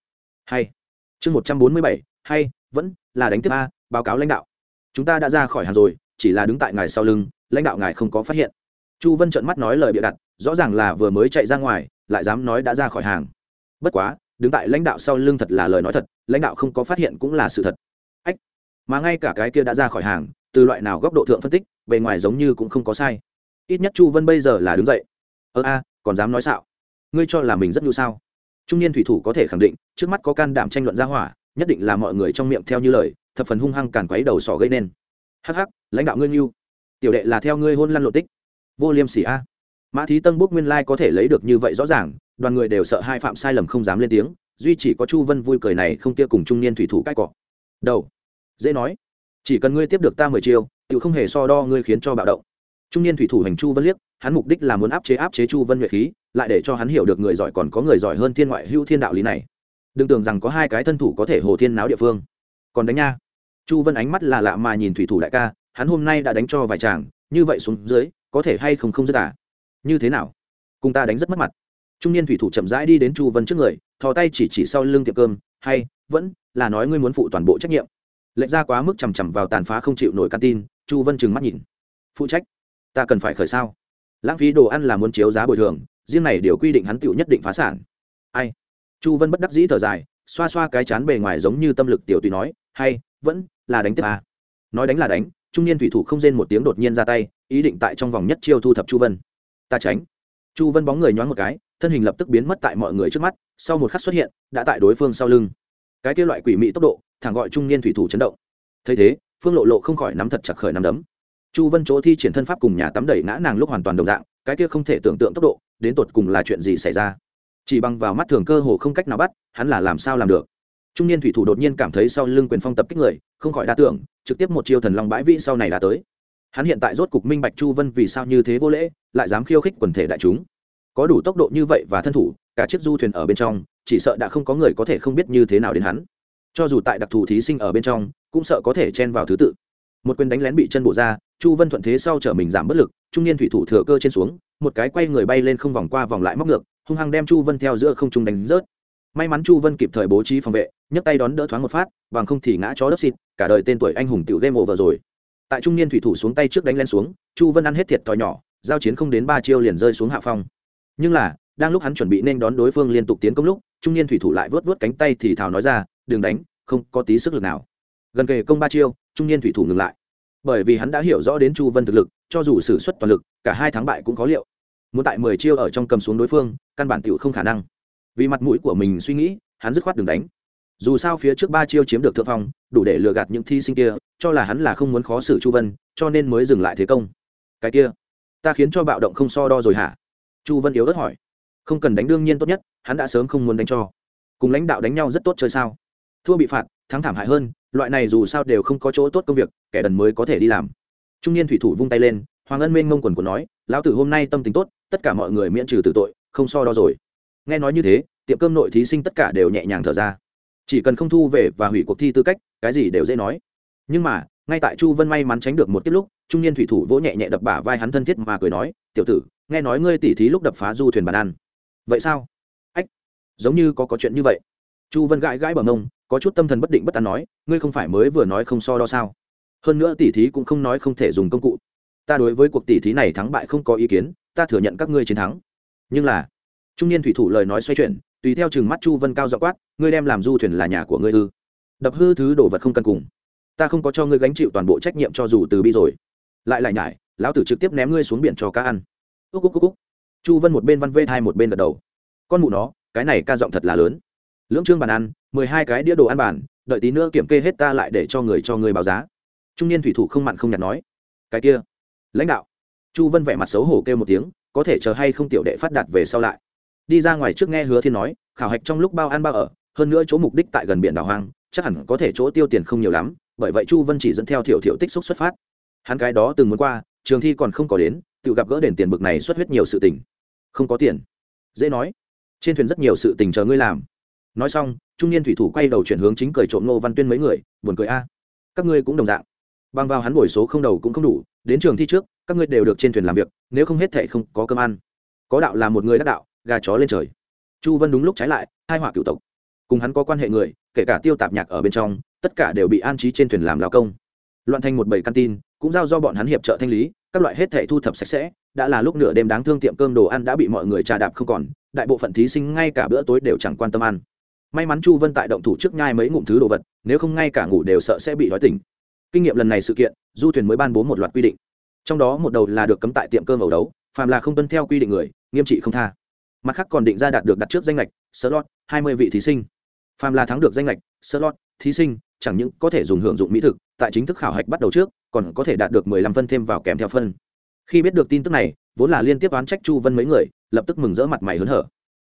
Hay. Chương một trăm bốn mươi bảy. Hay, vẫn là đánh tiếp a, báo cáo lãnh đạo. Chúng ta đã ra khỏi hàng rồi, chỉ là đứng tại ngài sau lưng, lãnh đạo ngài không có phát hiện. Chu vân trợn mắt nói lời bịa đặt, rõ ràng là vừa mới chạy ra ngoài, lại dám nói đã ra khỏi hàng. Bất quá, đứng tại lãnh đạo sau lưng thật là lời nói thật, lãnh đạo không có phát hiện cũng là sự thật. Ách, mà ngay cả cái kia đã ra khỏi hàng, từ loại nào góc độ thượng phân tích, bề ngoài giống như cũng không có sai. Ít nhất chu vân bây giờ là đứng dậy. Ơ a còn dám nói xạo. Ngươi cho là mình rất nhu sao? Trung niên thủy thủ có thể khẳng định, trước mắt có can đảm tranh luận ra hỏa, nhất định là mọi người trong miệng theo như lời, thập phần hung hăng càn quấy đầu sỏ gây nên. Hắc hắc, lãnh đạo ngươi nhu. Tiểu đệ là theo ngươi hôn lăn lộ tích. Vô liêm sỉ a. Mã thí tân bốc nguyên lai có thể lấy được như vậy rõ ràng, đoàn người đều sợ hai phạm sai lầm không dám lên tiếng, duy chỉ có chu vân vui cười này không kia cùng trung niên thủy thủ cãi cọ. Đầu. Dễ nói. Chỉ cần ngươi tiếp được ta mười chiêu tự không hề so đo ngươi khiến cho bạo động trung niên thủy thủ hành chu vân liếc, hắn mục đích là muốn áp chế áp chế chu vân nhuệ khí, lại để cho hắn hiểu được người giỏi còn có người giỏi hơn thiên ngoại hữu thiên đạo lý này. Đừng tưởng rằng có hai cái thân thủ có thể hồ thiên náo địa phương. Còn đánh nha. Chu vân ánh mắt là lạ mà nhìn thủy thủ đại ca, hắn hôm nay đã đánh cho vài chàng, như vậy xuống dưới, có thể hay không không dứt à? Như thế nào? Cùng ta đánh rất mất mặt. Trung niên thủy thủ chậm rãi đi đến chu vân trước người, thò tay chỉ chỉ sau lưng tiệm cơm, hay, vẫn là nói ngươi muốn phụ toàn bộ trách nhiệm. Lệnh ra quá mức chằm chằm vào tàn phá không chịu nổi căn tin chu vân trừng mắt nhìn. Phụ trách? Ta cần phải khởi sao? Lãng phí đồ ăn là muốn chiếu giá bồi thường, riêng này điều quy định hắn tựu nhất định phá sản. Ai? Chu vân bất đắc dĩ thở dài, xoa xoa cái chán bề ngoài giống như tâm lực tiểu tùy nói, hay, vẫn là đánh tiếp à. nói đánh là đánh, trung niên thủy thủ không rên một tiếng đột nhiên ra tay, ý định tại trong vòng nhất chiêu thu thập chu vân. Ta tránh. Chu vân bóng người nhoáng một cái, thân hình lập tức biến mất tại mọi người trước mắt, sau một khắc xuất hiện, đã tại đối phương sau lưng. Cái kia loại quỷ mị tốc độ, thẳng gọi trung niên thủy thủ chấn động. Thấy thế, phương lộ lộ không khỏi nắm thật chặt khởi nắm đấm chu vân chỗ thi triển thân pháp cùng nhà tắm đẩy ngã nàng lúc hoàn toàn đồng dạng, cái kia không thể tưởng tượng tốc độ, đến tột cùng là chuyện gì xảy ra? Chỉ bằng vào mắt thường cơ hồ không cách nào bắt, hắn là làm sao làm được? Trung niên thủy thủ đột nhiên cảm thấy sau lưng quyền phong tập kích người, không khỏi đa tưởng, trực tiếp một chiêu thần long bãi vĩ sau này đã tới. Hắn hiện tại rốt cục minh bạch chu vân vì sao như thế vô lễ, lại dám khiêu khích quần thể đại chúng. Có đủ tốc độ như vậy và thân thủ, cả chiếc du thuyền ở bên trong, chỉ sợ đã không có người có thể không biết như thế nào đến hắn. Cho dù tại đặc thù thí sinh ở bên trong, cũng sợ có thể chen vào thứ tự. Một quyền đánh lén bị chân bổ ra chu vân thuận thế sau chở mình giảm bất lực, trung niên thủy thủ thừa cơ trên xuống, một cái quay người bay lên không vòng qua vòng lại móc ngược, hung hăng đem chu vân theo giữa không trung đánh rớt. May mắn chu vân kịp thời bố trí phòng vệ, nhấc tay đón đỡ thoáng một phát, bằng không thì ngã chó đất xịt, cả đời tên tuổi anh hùng tiểu game over rồi. Tại trung niên thủy thủ xuống tay trước đánh lên xuống, chu vân ăn hết thiệt thòi nhỏ, giao chiến không đến ba chiêu liền rơi xuống hạ phong. Nhưng là, đang lúc hắn chuẩn bị nên đón đối phương liên tục tiến công lúc, trung niên thủy thủ lại vớt vớt cánh tay thì thào nói ra, đừng đánh, không có tí sức lực nào. Gần kề công ba chiêu, trung niên thủy thủ ngừng lại bởi vì hắn đã hiểu rõ đến chu vân thực lực, cho dù xử suất toàn lực, cả hai thắng bại cũng có liệu. Muốn tại mười chiêu ở trong cầm xuống đối phương, căn bản tựu không khả năng. Vì mặt mũi của mình suy nghĩ, hắn dứt khoát đừng đánh. Dù sao phía trước ba chiêu chiếm được thượng phong, đủ để lừa gạt những thi sinh kia, cho là hắn là không muốn khó xử chu vân, cho nên mới dừng lại thế công. Cái kia, ta khiến cho bạo động không so đo rồi hả? Chu vân yếu ớt hỏi. Không cần đánh đương nhiên tốt nhất, hắn đã sớm không muốn đánh cho. Cùng lãnh đạo đánh nhau rất tốt chơi sao? Thua bị phạt, thắng thảm hại hơn loại này dù sao đều không có chỗ tốt công việc, kẻ đần mới có thể đi làm. Trung niên thủy thủ vung tay lên, hoàng ân mênh ngông quần của nói, lão tử hôm nay tâm tính tốt, tất cả mọi người miễn trừ tử tội, không so đo rồi. Nghe nói như thế, tiệm cơm nội thí sinh tất cả đều nhẹ nhàng thở ra. Chỉ cần không thu về và hủy cuộc thi tư cách, cái gì đều dễ nói. Nhưng mà, ngay tại chu vân may mắn tránh được một tiếp lúc, trung niên thủy thủ vỗ nhẹ nhẹ đập bả vai hắn thân thiết mà cười nói, tiểu tử, nghe nói ngươi tỉ thí lúc đập phá du thuyền bàn ăn. Vậy sao? Ách, giống như có có chuyện như vậy. Chu vân gãi gãi bằng ông có chút tâm thần bất định bất an nói, ngươi không phải mới vừa nói không so đo sao? Hơn nữa tỉ thí cũng không nói không thể dùng công cụ. Ta đối với cuộc tỉ thí này thắng bại không có ý kiến, ta thừa nhận các ngươi chiến thắng. Nhưng là trung niên thủy thủ lời nói xoay chuyển, tùy theo chừng mắt chu vân cao dọ quát, ngươi đem làm du thuyền là nhà của ngươi ư? Đập hư thứ đồ vật không cần cùng. Ta không có cho ngươi gánh chịu toàn bộ trách nhiệm cho dù từ bi rồi. Lại lại nhải, lão tử trực tiếp ném ngươi xuống biển cho cá ăn. Úc úc úc úc. Chu vân một bên văn vê hai một bên gật đầu. Con mụ nó, cái này ca giọng thật là lớn. Lưỡng trương bàn ăn mười hai cái đĩa đồ ăn bàn, đợi tí nữa kiểm kê hết ta lại để cho người cho người báo giá. Trung niên thủy thủ không mặn không nhạt nói, cái kia. Lãnh đạo, chu vân vẻ mặt xấu hổ kêu một tiếng, có thể chờ hay không tiểu đệ phát đạt về sau lại? Đi ra ngoài trước nghe hứa thiên nói, khảo hạch trong lúc bao ăn bao ở, hơn nữa chỗ mục đích tại gần biển đảo hoang, chắc hẳn có thể chỗ tiêu tiền không nhiều lắm, bởi vậy chu vân chỉ dẫn theo thiểu thiểu tích xúc xuất phát. Hắn cái đó từng muốn qua, trường thi còn không có đến, tự gặp gỡ đền tiền bực này xuất huyết nhiều sự tình. Không có tiền. Dễ nói. Trên thuyền rất nhiều sự tình chờ ngươi làm. Nói xong trung niên thủy thủ quay đầu chuyển hướng chính cười trộm ngô văn tuyên mấy người, buồn cười a, các ngươi cũng đồng dạng. Bằng vào hắn buổi số không đầu cũng không đủ, đến trường thi trước, các ngươi đều được trên thuyền làm việc, nếu không hết thệ không có cơm ăn. Có đạo là một người đắc đạo, gà chó lên trời. Chu vân đúng lúc trái lại, hai họa cựu tộc. Cùng hắn có quan hệ người, kể cả tiêu tạp nhạc ở bên trong, tất cả đều bị an trí trên thuyền làm lao công. Loạn thành một bảy căn tin, cũng giao do bọn hắn hiệp trợ thanh lý, các loại hết thể thu thập sạch sẽ, đã là lúc nửa đêm đáng thương tiệm cơm đồ ăn đã bị mọi người trà đạp không còn, đại bộ phận thí sinh ngay cả bữa tối đều chẳng quan tâm ăn may mắn chu vân tại động thủ trước nhai mấy ngụm thứ đồ vật, nếu không ngay cả ngủ đều sợ sẽ bị đói tỉnh. Kinh nghiệm lần này sự kiện, du thuyền mới ban bố một loạt quy định. Trong đó một đầu là được cấm tại tiệm cơm ẩu đấu, phàm là không tuân theo quy định người, nghiêm trị không tha. Mặt khác còn định ra đạt được đặt trước danh lệch slot, hai mươi vị thí sinh. Phàm là thắng được danh lệch slot, thí sinh, chẳng những có thể dùng hưởng dụng mỹ thực, tại chính thức khảo hạch bắt đầu trước, còn có thể đạt được mười lăm phân thêm vào kèm theo phân. Khi biết được tin tức này, vốn là liên tiếp oán trách chu vân mấy người, lập tức mừng rỡ mặt mày hớn hở.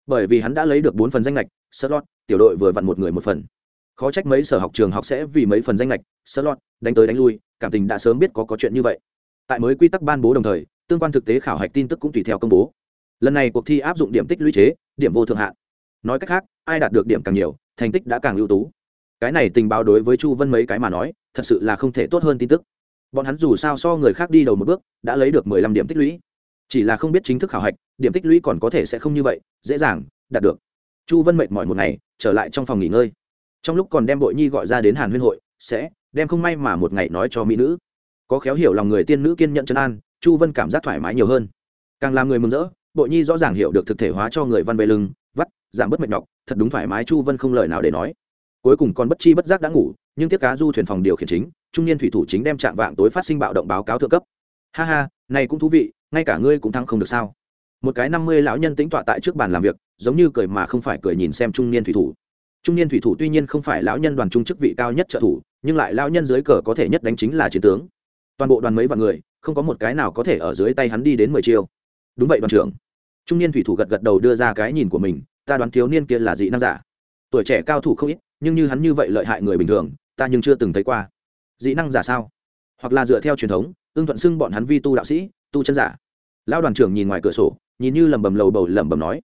Bởi vì hắn đã lấy được bốn phần danh lệch slot tiểu đội vừa vặn một người một phần. Khó trách mấy sở học trường học sẽ vì mấy phần danh lệch sợ lọt đánh tới đánh lui, cảm tình đã sớm biết có có chuyện như vậy. Tại mới quy tắc ban bố đồng thời, tương quan thực tế khảo hạch tin tức cũng tùy theo công bố. Lần này cuộc thi áp dụng điểm tích lũy chế, điểm vô thượng hạn. Nói cách khác, ai đạt được điểm càng nhiều, thành tích đã càng ưu tú. Cái này tình báo đối với chu vân mấy cái mà nói, thật sự là không thể tốt hơn tin tức. Bọn hắn dù sao so người khác đi đầu một bước, đã lấy được mười lăm điểm tích lũy. Chỉ là không biết chính thức khảo hạch, điểm tích lũy còn có thể sẽ không như vậy, dễ dàng, đạt được chu vân mệt mỏi một ngày, trở lại trong phòng nghỉ ngơi. Trong lúc còn đem bội nhi gọi ra đến hàn huyên hội, sẽ đem không may mà một ngày nói cho mỹ nữ. Có khéo hiểu lòng người tiên nữ kiên nhận chân an, chu vân cảm giác thoải mái nhiều hơn. Càng làm người mừng rỡ, bội nhi rõ ràng hiểu được thực thể hóa cho người văn về lưng, vắt, giảm bớt mệt nhọc, thật đúng thoải mái chu vân không lời nào để nói. Cuối cùng còn bất chi bất giác đã ngủ, nhưng tiếc cá du thuyền phòng điều khiển chính, trung niên thủy thủ chính đem chạm vạng tối phát sinh bạo động báo cáo thượng cấp. Ha ha, này cũng thú vị, ngay cả ngươi cũng thắng không được sao? Một cái năm mươi lão nhân tính tọa tại trước bàn làm việc, giống như cười mà không phải cười nhìn xem trung niên thủy thủ. Trung niên thủy thủ tuy nhiên không phải lão nhân đoàn trung chức vị cao nhất trợ thủ, nhưng lại lão nhân dưới cờ có thể nhất đánh chính là chiến tướng. Toàn bộ đoàn mấy vạn người, không có một cái nào có thể ở dưới tay hắn đi đến mười chiêu. Đúng vậy đoàn trưởng. Trung niên thủy thủ gật gật đầu đưa ra cái nhìn của mình, ta đoán thiếu niên kia là dị năng giả. Tuổi trẻ cao thủ không ít, nhưng như hắn như vậy lợi hại người bình thường, ta nhưng chưa từng thấy qua. Dị năng giả sao? Hoặc là dựa theo truyền thống, ưng thuận xưng bọn hắn vi tu đạo sĩ, tu chân giả lão đoàn trưởng nhìn ngoài cửa sổ, nhìn như lầm bầm lầu bầu, lẩm bẩm nói,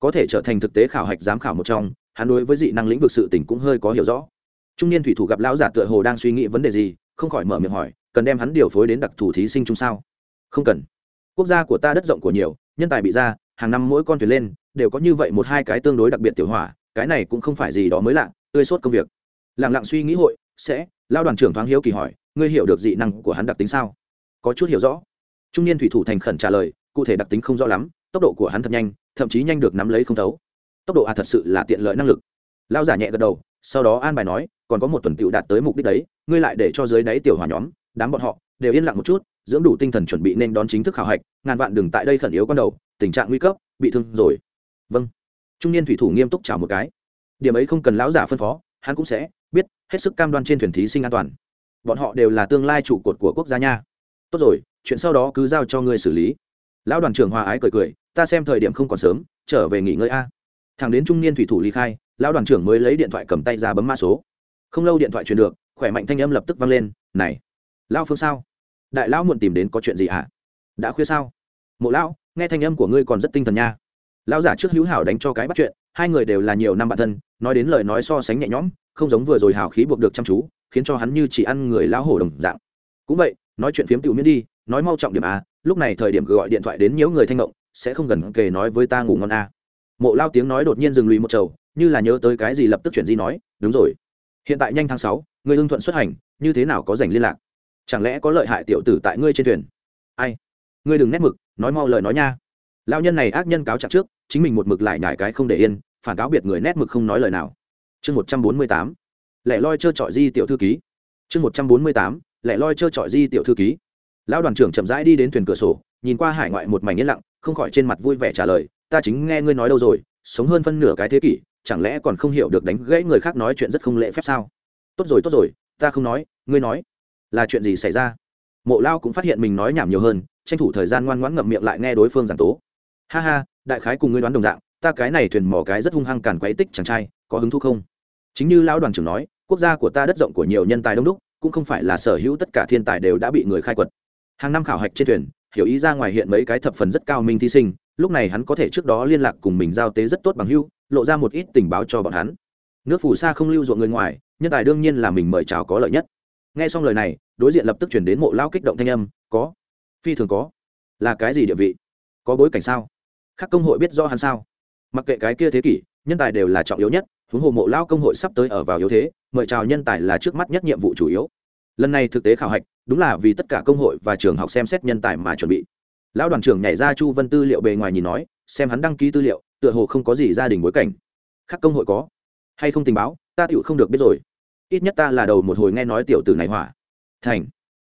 có thể trở thành thực tế khảo hạch giám khảo một trong, hắn đối với dị năng lĩnh vực sự tỉnh cũng hơi có hiểu rõ. Trung niên thủy thủ gặp lão giả tựa hồ đang suy nghĩ vấn đề gì, không khỏi mở miệng hỏi, cần đem hắn điều phối đến đặc thù thí sinh chung sao? Không cần. Quốc gia của ta đất rộng của nhiều, nhân tài bị ra, hàng năm mỗi con thuyền lên, đều có như vậy một hai cái tương đối đặc biệt tiểu hỏa, cái này cũng không phải gì đó mới lạ, tươi sốt công việc. Lẳng lặng suy nghĩ hội, sẽ. Lao đoàn trưởng thoáng hiếu kỳ hỏi, ngươi hiểu được dị năng của hắn đặc tính sao? Có chút hiểu rõ trung niên thủy thủ thành khẩn trả lời, cụ thể đặc tính không rõ lắm, tốc độ của hắn thật nhanh, thậm chí nhanh được nắm lấy không thấu. Tốc độ a thật sự là tiện lợi năng lực. Lao giả nhẹ gật đầu, sau đó an bài nói, còn có một tuần tựu đạt tới mục đích đấy, ngươi lại để cho dưới đáy tiểu hòa nhóm, đám bọn họ, đều yên lặng một chút, dưỡng đủ tinh thần chuẩn bị nên đón chính thức khảo hạch, ngàn vạn đừng tại đây khẩn yếu con đầu, tình trạng nguy cấp, bị thương rồi. Vâng. Trung niên thủy thủ nghiêm túc chào một cái. Điểm ấy không cần lão giả phân phó, hắn cũng sẽ biết, hết sức cam đoan trên thuyền thí sinh an toàn. Bọn họ đều là tương lai trụ cột của quốc gia nha. Tốt rồi chuyện sau đó cứ giao cho ngươi xử lý. Lão đoàn trưởng hòa ái cười cười, ta xem thời điểm không còn sớm, trở về nghỉ ngơi a. Thằng đến trung niên thủy thủ ly khai, lão đoàn trưởng mới lấy điện thoại cầm tay ra bấm mã số. Không lâu điện thoại truyền được, khỏe mạnh thanh âm lập tức vang lên, này, lão phương sao? Đại lão muộn tìm đến có chuyện gì hả đã khuya sao? Mộ lão, nghe thanh âm của ngươi còn rất tinh thần nha. Lão giả trước hữu hảo đánh cho cái bắt chuyện, hai người đều là nhiều năm bạn thân, nói đến lời nói so sánh nhẹ nhõm, không giống vừa rồi hào khí buộc được chăm chú, khiến cho hắn như chỉ ăn người lão hổ đồng dạng. Cũng vậy, nói chuyện phiếm tiểu miễn đi nói mau trọng điểm a, lúc này thời điểm gọi điện thoại đến nhiều người thanh ngộng, sẽ không gần kề nói với ta ngủ ngon a. Mộ lao tiếng nói đột nhiên dừng lùi một trầu, như là nhớ tới cái gì lập tức chuyển di nói, đúng rồi. Hiện tại nhanh tháng sáu, người hưng thuận xuất hành, như thế nào có dành liên lạc? Chẳng lẽ có lợi hại tiểu tử tại ngươi trên thuyền? Ai? Ngươi đừng nét mực, nói mau lời nói nha. Lao nhân này ác nhân cáo trạng trước, chính mình một mực lại nhải cái không để yên, phản cáo biệt người nét mực không nói lời nào. Chương một trăm bốn mươi tám, lẻ loi trơ trọi di tiểu thư ký. Chương một trăm bốn mươi tám, lẻ loi trơ trọi di tiểu thư ký lão đoàn trưởng chậm rãi đi đến thuyền cửa sổ, nhìn qua hải ngoại một mảnh yên lặng, không khỏi trên mặt vui vẻ trả lời, ta chính nghe ngươi nói đâu rồi, sống hơn phân nửa cái thế kỷ, chẳng lẽ còn không hiểu được đánh gãy người khác nói chuyện rất không lễ phép sao? Tốt rồi tốt rồi, ta không nói, ngươi nói. Là chuyện gì xảy ra? Mộ lao cũng phát hiện mình nói nhảm nhiều hơn, tranh thủ thời gian ngoan ngoãn ngậm miệng lại nghe đối phương giảng tố. Ha ha, đại khái cùng ngươi đoán đồng dạng, ta cái này thuyền mỏ cái rất hung hăng càn quấy tích chàng trai, có hứng thú không? Chính như lão đoàn trưởng nói, quốc gia của ta đất rộng của nhiều nhân tài đông đúc, cũng không phải là sở hữu tất cả thiên tài đều đã bị người khai quật hàng năm khảo hạch trên thuyền, hiểu ý ra ngoài hiện mấy cái thập phần rất cao minh thí sinh, lúc này hắn có thể trước đó liên lạc cùng mình giao tế rất tốt bằng hưu lộ ra một ít tình báo cho bọn hắn. Nước phù sa không lưu ruộng người ngoài, nhân tài đương nhiên là mình mời chào có lợi nhất. Nghe xong lời này, đối diện lập tức chuyển đến mộ lao kích động thanh âm, có, phi thường có. Là cái gì địa vị? Có bối cảnh sao? Các công hội biết do hắn sao? Mặc kệ cái kia thế kỷ, nhân tài đều là trọng yếu nhất, huống hồ mộ lao công hội sắp tới ở vào yếu thế, mời chào nhân tài là trước mắt nhất nhiệm vụ chủ yếu lần này thực tế khảo hạch, đúng là vì tất cả công hội và trường học xem xét nhân tài mà chuẩn bị. Lão đoàn trưởng nhảy ra chu vân tư liệu bề ngoài nhìn nói, xem hắn đăng ký tư liệu, tựa hồ không có gì gia đình bối cảnh. Khác công hội có. Hay không tình báo, ta tựu không được biết rồi. Ít nhất ta là đầu một hồi nghe nói tiểu tử này hỏa. Thành.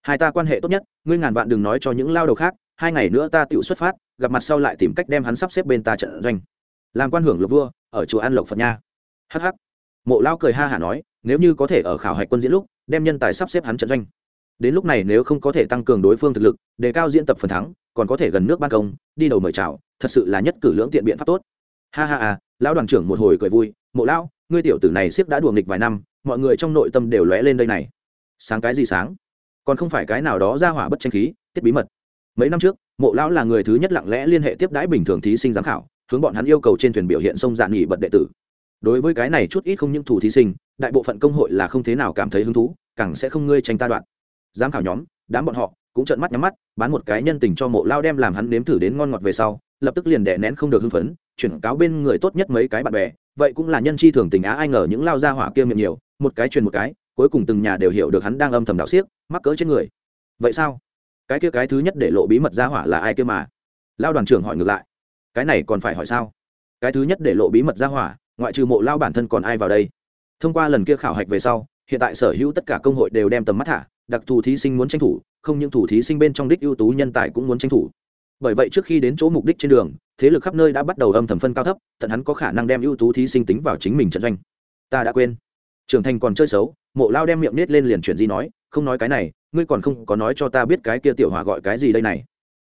Hai ta quan hệ tốt nhất, ngươi ngàn vạn đừng nói cho những lao đầu khác, hai ngày nữa ta tựu xuất phát, gặp mặt sau lại tìm cách đem hắn sắp xếp bên ta trận doanh. Làm quan hưởng lộc vua, ở chùa an lộc phật nha. Hh mộ lao cười ha hả nói, nếu như có thể ở khảo hạch quân diễn lúc, đem nhân tài sắp xếp hắn trận doanh. Đến lúc này nếu không có thể tăng cường đối phương thực lực, đề cao diễn tập phần thắng, còn có thể gần nước ban công, đi đầu mời chào, thật sự là nhất cử lưỡng tiện biện pháp tốt. Ha ha à lão đoàn trưởng một hồi cười vui, mộ lão ngươi tiểu tử này siếc đã đùa nghịch vài năm, mọi người trong nội tâm đều lóe lên đây này. Sáng cái gì sáng? Còn không phải cái nào đó ra hỏa bất tranh khí, tiết bí mật. Mấy năm trước, mộ lão là người thứ nhất lặng lẽ liên hệ tiếp đãi bình thường thí sinh giám khảo, hướng bọn hắn yêu cầu trên thuyền biểu hiện sông dạn nghỉ bật đệ tử đối với cái này chút ít không những thủ thí sinh, đại bộ phận công hội là không thế nào cảm thấy hứng thú, càng sẽ không ngươi tranh ta đoạn giám khảo nhóm, đám bọn họ cũng trợn mắt nhắm mắt, bán một cái nhân tình cho mộ lao đem làm hắn nếm thử đến ngon ngọt về sau, lập tức liền đè nén không được hưng phấn, chuyển cáo bên người tốt nhất mấy cái bạn bè. Vậy cũng là nhân chi thường tình á, ai ngờ những lao ra hỏa kia miệng nhiều, một cái truyền một cái, cuối cùng từng nhà đều hiểu được hắn đang âm thầm đạo xiếc, mắc cỡ trên người. Vậy sao? Cái kia cái thứ nhất để lộ bí mật ra hỏa là ai kia mà? Lao đoàn trưởng hỏi ngược lại. Cái này còn phải hỏi sao? Cái thứ nhất để lộ bí mật ra hỏa ngoại trừ mộ lao bản thân còn ai vào đây? Thông qua lần kia khảo hạch về sau, hiện tại sở hữu tất cả công hội đều đem tầm mắt thả, đặc thù thí sinh muốn tranh thủ, không những thủ thí sinh bên trong đích ưu tú nhân tài cũng muốn tranh thủ. Bởi vậy trước khi đến chỗ mục đích trên đường, thế lực khắp nơi đã bắt đầu âm thầm phân cao thấp, tận hắn có khả năng đem ưu tú thí sinh tính vào chính mình trận doanh. Ta đã quên. Trưởng thành còn chơi xấu, mộ lao đem miệng nết lên liền chuyển gì nói, không nói cái này, ngươi còn không có nói cho ta biết cái kia tiểu hỏa gọi cái gì đây này.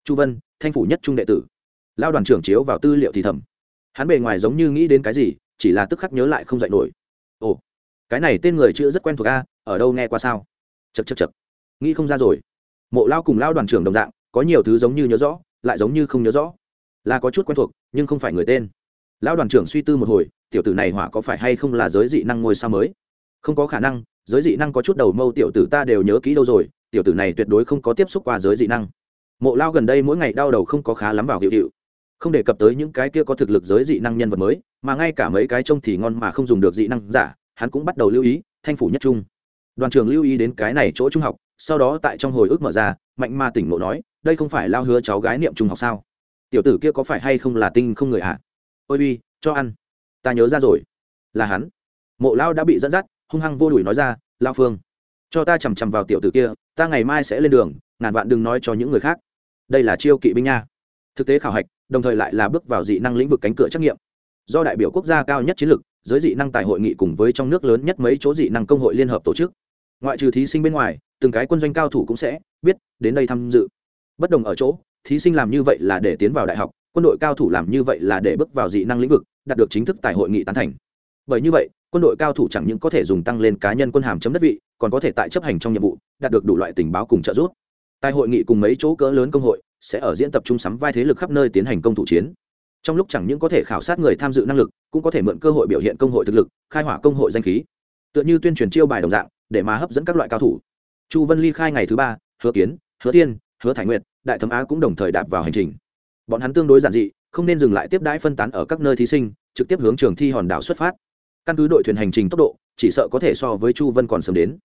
Chu vân, thanh phủ nhất trung đệ tử. Lao đoàn trưởng chiếu vào tư liệu thì thầm. Hắn bề ngoài giống như nghĩ đến cái gì chỉ là tức khắc nhớ lại không dạy nổi. Ồ, cái này tên người chữ rất quen thuộc a, ở đâu nghe qua sao? Chật chật chật nghĩ không ra rồi. Mộ lao cùng lao đoàn trưởng đồng dạng, có nhiều thứ giống như nhớ rõ, lại giống như không nhớ rõ. Là có chút quen thuộc, nhưng không phải người tên. Lão đoàn trưởng suy tư một hồi, tiểu tử này hỏa có phải hay không là giới dị năng ngôi sao mới? Không có khả năng, giới dị năng có chút đầu mâu tiểu tử ta đều nhớ kỹ đâu rồi, tiểu tử này tuyệt đối không có tiếp xúc qua giới dị năng. Mộ lao gần đây mỗi ngày đau đầu không có khá lắm vào hiệu hiệu. Không đề cập tới những cái kia có thực lực giới dị năng nhân vật mới mà ngay cả mấy cái trông thì ngon mà không dùng được dị năng giả, hắn cũng bắt đầu lưu ý, thanh phủ nhất trung. Đoàn trường lưu ý đến cái này chỗ trung học, sau đó tại trong hồi ức mở ra, mạnh ma tỉnh ngộ nói, đây không phải lao hứa cháu gái niệm trung học sao? Tiểu tử kia có phải hay không là tinh không người ạ à? ôi uy, cho ăn. Ta nhớ ra rồi. Là hắn. Mộ lao đã bị dẫn dắt, hung hăng vô đùi nói ra, lao phương, cho ta chằm chằm vào tiểu tử kia, ta ngày mai sẽ lên đường, ngàn vạn đừng nói cho những người khác. Đây là chiêu kỵ binh nha. Thực tế khảo hạch, đồng thời lại là bước vào dị năng lĩnh vực cánh cửa trắc nghiệm do đại biểu quốc gia cao nhất chiến lược, giới dị năng tại hội nghị cùng với trong nước lớn nhất mấy chỗ dị năng công hội liên hợp tổ chức. Ngoại trừ thí sinh bên ngoài, từng cái quân doanh cao thủ cũng sẽ biết đến đây tham dự. Bất đồng ở chỗ, thí sinh làm như vậy là để tiến vào đại học, quân đội cao thủ làm như vậy là để bước vào dị năng lĩnh vực, đạt được chính thức tại hội nghị tán thành. Bởi như vậy, quân đội cao thủ chẳng những có thể dùng tăng lên cá nhân quân hàm chấm đất vị, còn có thể tại chấp hành trong nhiệm vụ, đạt được đủ loại tình báo cùng trợ giúp. Tại hội nghị cùng mấy chỗ cỡ lớn công hội sẽ ở diễn tập trung sắm vai thế lực khắp nơi tiến hành công thủ chiến trong lúc chẳng những có thể khảo sát người tham dự năng lực, cũng có thể mượn cơ hội biểu hiện công hội thực lực, khai hỏa công hội danh khí. Tựa như tuyên truyền chiêu bài đồng dạng, để mà hấp dẫn các loại cao thủ. Chu vân ly khai ngày thứ ba, hứa kiến, hứa tiên hứa thái nguyệt, đại thấm á cũng đồng thời đạp vào hành trình. Bọn hắn tương đối giản dị, không nên dừng lại tiếp đãi phân tán ở các nơi thí sinh, trực tiếp hướng trường thi hòn đảo xuất phát. Căn cứ đội thuyền hành trình tốc độ, chỉ sợ có thể so với chu vân còn sớm đến.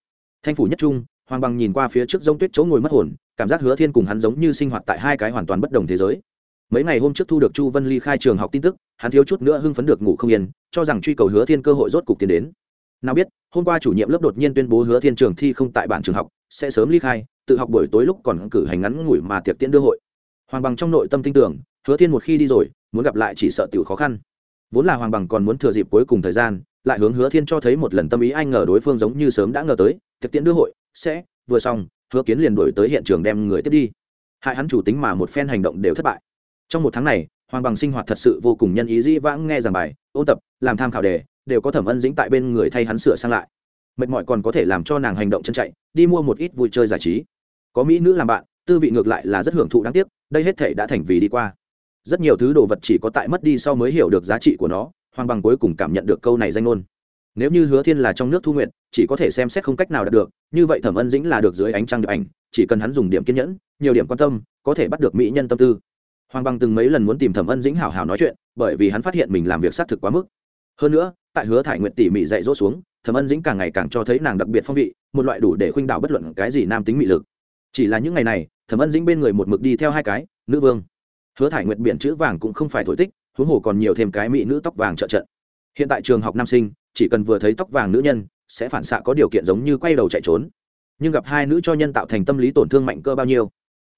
Thanh phủ nhất trung, hoàng bằng nhìn qua phía trước giống tuyết chỗ ngồi mất hồn, cảm giác hứa thiên cùng hắn giống như sinh hoạt tại hai cái hoàn toàn bất đồng thế giới mấy ngày hôm trước thu được chu vân ly khai trường học tin tức, hắn thiếu chút nữa hưng phấn được ngủ không yên, cho rằng truy cầu hứa thiên cơ hội rốt cục tiến đến. Nào biết, hôm qua chủ nhiệm lớp đột nhiên tuyên bố hứa thiên trường thi không tại bản trường học, sẽ sớm ly khai, tự học buổi tối lúc còn cử hành ngắn ngủi mà tiệc tiễn đưa hội. Hoàng bằng trong nội tâm tin tưởng, hứa thiên một khi đi rồi, muốn gặp lại chỉ sợ tiểu khó khăn. Vốn là hoàng bằng còn muốn thừa dịp cuối cùng thời gian, lại hướng hứa thiên cho thấy một lần tâm ý anh ngờ đối phương giống như sớm đã ngờ tới thực tiễn đưa hội sẽ, vừa xong, hứa kiến liền đổi tới hiện trường đem người tiếp đi. Hại hắn chủ tính mà một phen hành động đều thất bại trong một tháng này, hoàng bằng sinh hoạt thật sự vô cùng nhân ý dĩ vãng nghe giảng bài, ôn tập, làm tham khảo đề, đều có thẩm ân dĩnh tại bên người thay hắn sửa sang lại. Mệt mỏi còn có thể làm cho nàng hành động chân chạy, đi mua một ít vui chơi giải trí. Có mỹ nữ làm bạn, tư vị ngược lại là rất hưởng thụ đáng tiếc, đây hết thể đã thành vì đi qua. Rất nhiều thứ đồ vật chỉ có tại mất đi sau mới hiểu được giá trị của nó, hoàng bằng cuối cùng cảm nhận được câu này danh ngôn. Nếu như hứa thiên là trong nước thu nguyện, chỉ có thể xem xét không cách nào đạt được, như vậy thẩm ân dĩnh là được dưới ánh trăng được ảnh, chỉ cần hắn dùng điểm kiên nhẫn, nhiều điểm quan tâm, có thể bắt được mỹ nhân tâm tư hoàng bằng từng mấy lần muốn tìm thẩm ân dĩnh hảo hảo nói chuyện, bởi vì hắn phát hiện mình làm việc xác thực quá mức. Hơn nữa, tại hứa thải nguyện tỉ mỉ dạy dỗ xuống, thẩm ân dĩnh càng ngày càng cho thấy nàng đặc biệt phong vị, một loại đủ để khuynh đảo bất luận cái gì nam tính mị lực. Chỉ là những ngày này, thẩm ân dĩnh bên người một mực đi theo hai cái, nữ vương. Hứa thải nguyện biển chữ vàng cũng không phải thổi tích, huống hồ còn nhiều thêm cái mỹ nữ tóc vàng trợ trận. Hiện tại trường học nam sinh, chỉ cần vừa thấy tóc vàng nữ nhân, sẽ phản xạ có điều kiện giống như quay đầu chạy trốn. Nhưng gặp hai nữ cho nhân tạo thành tâm lý tổn thương mạnh cơ bao nhiêu?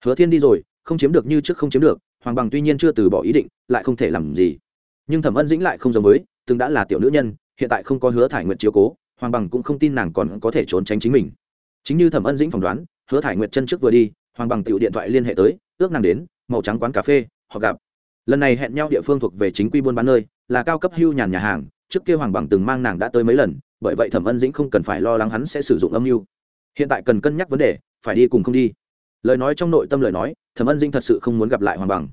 Hứa thiên đi rồi, không chiếm được như trước không chiếm được hoàng bằng tuy nhiên chưa từ bỏ ý định, lại không thể làm gì. Nhưng thẩm ân dĩnh lại không giống với, từng đã là tiểu nữ nhân, hiện tại không có hứa thải nguyện chiếu cố, hoàng bằng cũng không tin nàng còn có thể trốn tránh chính mình. Chính như thẩm ân dĩnh phỏng đoán, hứa thải nguyện chân trước vừa đi, hoàng bằng tiểu điện thoại liên hệ tới, ước nàng đến, màu trắng quán cà phê, họ gặp. Lần này hẹn nhau địa phương thuộc về chính quy buôn bán nơi, là cao cấp hưu nhàn nhà hàng, trước kia hoàng bằng từng mang nàng đã tới mấy lần, bởi vậy thẩm ân dĩnh không cần phải lo lắng hắn sẽ sử dụng âm mưu. Hiện tại cần cân nhắc vấn đề, phải đi cùng không đi lời nói trong nội tâm lời nói, thẩm ân dĩnh thật sự không muốn gặp lại hoàng bằng.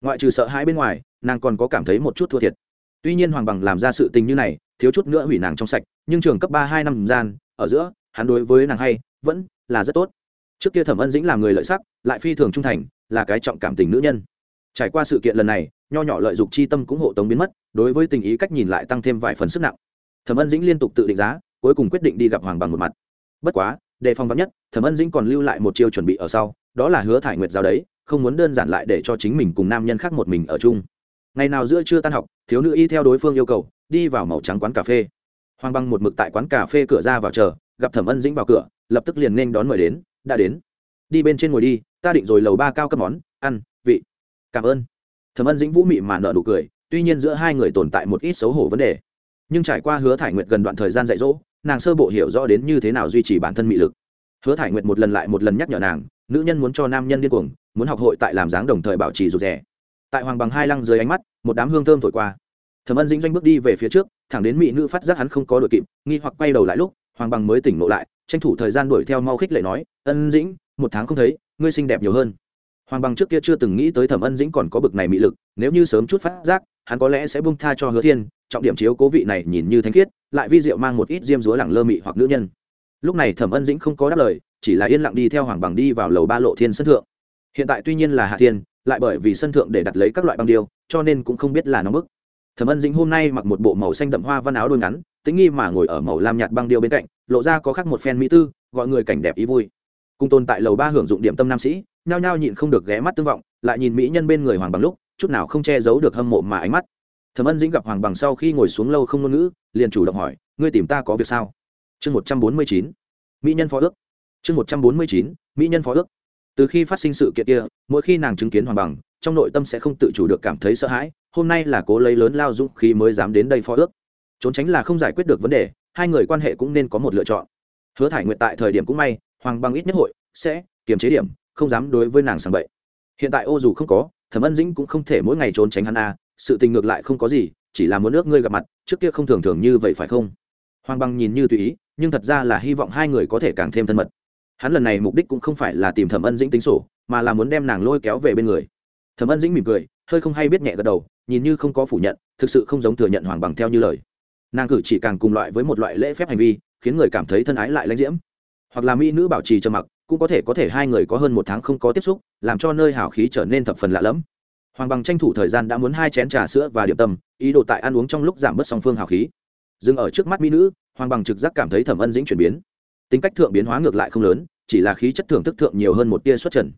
Ngoại trừ sợ hãi bên ngoài, nàng còn có cảm thấy một chút thua thiệt. Tuy nhiên hoàng bằng làm ra sự tình như này, thiếu chút nữa hủy nàng trong sạch, nhưng trường cấp ba, hai năm gian, ở giữa, hắn đối với nàng hay, vẫn là rất tốt. Trước kia thẩm ân dĩnh làm người lợi sắc, lại phi thường trung thành, là cái trọng cảm tình nữ nhân. Trải qua sự kiện lần này, nho nhỏ lợi dụng chi tâm cũng hộ tống biến mất, đối với tình ý cách nhìn lại tăng thêm vài phần sức nặng. Thẩm ân dĩnh liên tục tự định giá, cuối cùng quyết định đi gặp hoàng bằng một mặt. Bất quá đề phòng vắn nhất, thẩm ân dĩnh còn lưu lại một chiêu chuẩn bị ở sau, đó là hứa thải nguyệt giao đấy, không muốn đơn giản lại để cho chính mình cùng nam nhân khác một mình ở chung. Ngày nào giữa trưa tan học, thiếu nữ y theo đối phương yêu cầu, đi vào màu trắng quán cà phê. Hoàng băng một mực tại quán cà phê cửa ra vào chờ, gặp thẩm ân dĩnh vào cửa, lập tức liền nên đón mời đến, đã đến. Đi bên trên ngồi đi, ta định rồi lầu ba cao cấp món, ăn, vị. Cảm ơn. Thẩm ân dĩnh vũ mị mà nợ nụ cười, tuy nhiên giữa hai người tồn tại một ít xấu hổ vấn đề. Nhưng trải qua hứa thải nguyệt gần đoạn thời gian dạy dỗ nàng sơ bộ hiểu rõ đến như thế nào duy trì bản thân mị lực. Hứa thải nguyệt một lần lại một lần nhắc nhở nàng, nữ nhân muốn cho nam nhân điên cuồng, muốn học hội tại làm dáng đồng thời bảo trì rụt rè. Tại hoàng bằng hai lăng dưới ánh mắt, một đám hương thơm thổi qua. Thẩm ân dĩnh doanh bước đi về phía trước, thẳng đến mỹ nữ phát giác hắn không có đội kịp, nghi hoặc quay đầu lại lúc, hoàng bằng mới tỉnh ngộ lại, tranh thủ thời gian đuổi theo mau khích lệ nói, ân dĩnh, một tháng không thấy, ngươi xinh đẹp nhiều hơn. Hoàng bằng trước kia chưa từng nghĩ tới thẩm ân dĩnh còn có bực này mị lực, nếu như sớm chút phát giác, hắn có lẽ sẽ bung tha cho hứa thiên, trọng điểm chiếu cố vị này nhìn như thanh khiết lại vi diệu mang một ít diêm dúa lẳng lơ mị hoặc nữ nhân. Lúc này thẩm ân dĩnh không có đáp lời, chỉ là yên lặng đi theo hoàng bằng đi vào lầu ba lộ thiên sân thượng. Hiện tại tuy nhiên là hạ thiên, lại bởi vì sân thượng để đặt lấy các loại băng điêu, cho nên cũng không biết là nóng bức. Thẩm ân dĩnh hôm nay mặc một bộ màu xanh đậm hoa văn áo đôi ngắn, tính nghi mà ngồi ở màu lam nhạt băng điêu bên cạnh, lộ ra có khác một phen mỹ tư, gọi người cảnh đẹp ý vui. Cùng tồn tại lầu ba hưởng dụng điểm tâm nam sĩ, nhao nhao nhịn không được ghé mắt tương vọng, lại nhìn mỹ nhân bên người hoàng bằng lúc, chút nào không che giấu được hâm mộ mà ánh mắt thẩm ân dĩnh gặp hoàng bằng sau khi ngồi xuống lâu không ngôn ngữ, liền chủ động hỏi, ngươi tìm ta có việc sao? Chương một trăm bốn mươi chín, mỹ nhân phó ước. Chương một trăm bốn mươi chín, mỹ nhân phó ước. Từ khi phát sinh sự kiện kia, mỗi khi nàng chứng kiến hoàng bằng, trong nội tâm sẽ không tự chủ được cảm thấy sợ hãi, hôm nay là cố lấy lớn lao dũng khí mới dám đến đây phó ước. Trốn tránh là không giải quyết được vấn đề, hai người quan hệ cũng nên có một lựa chọn. Hứa thải nguyện tại thời điểm cũng may, hoàng bằng ít nhất hội, sẽ kiềm chế điểm, không dám đối với nàng sàng bậy. Hiện tại ô dù không có, thẩm ân dĩnh cũng không thể mỗi ngày trốn tránh hắn a sự tình ngược lại không có gì, chỉ là muốn ước ngươi gặp mặt, trước kia không thường thường như vậy phải không? Hoàng băng nhìn như tùy ý, nhưng thật ra là hy vọng hai người có thể càng thêm thân mật. Hắn lần này mục đích cũng không phải là tìm thẩm ân dĩnh tính sổ, mà là muốn đem nàng lôi kéo về bên người. Thẩm ân dĩnh mỉm cười, hơi không hay biết nhẹ gật đầu, nhìn như không có phủ nhận, thực sự không giống thừa nhận hoàng bằng theo như lời. Nàng cử chỉ càng cùng loại với một loại lễ phép hành vi, khiến người cảm thấy thân ái lại lãnh diễm. Hoặc là mỹ nữ bảo trì trầm mặc, cũng có thể có thể hai người có hơn một tháng không có tiếp xúc, làm cho nơi hào khí trở nên thập phần lạ lẫm hoàng bằng tranh thủ thời gian đã muốn hai chén trà sữa và điểm tâm, ý đồ tại ăn uống trong lúc giảm bớt song phương hào khí. Dừng ở trước mắt mỹ nữ, hoàng bằng trực giác cảm thấy thẩm ân dĩnh chuyển biến. Tính cách thượng biến hóa ngược lại không lớn, chỉ là khí chất thưởng thức thượng nhiều hơn một tia xuất trần.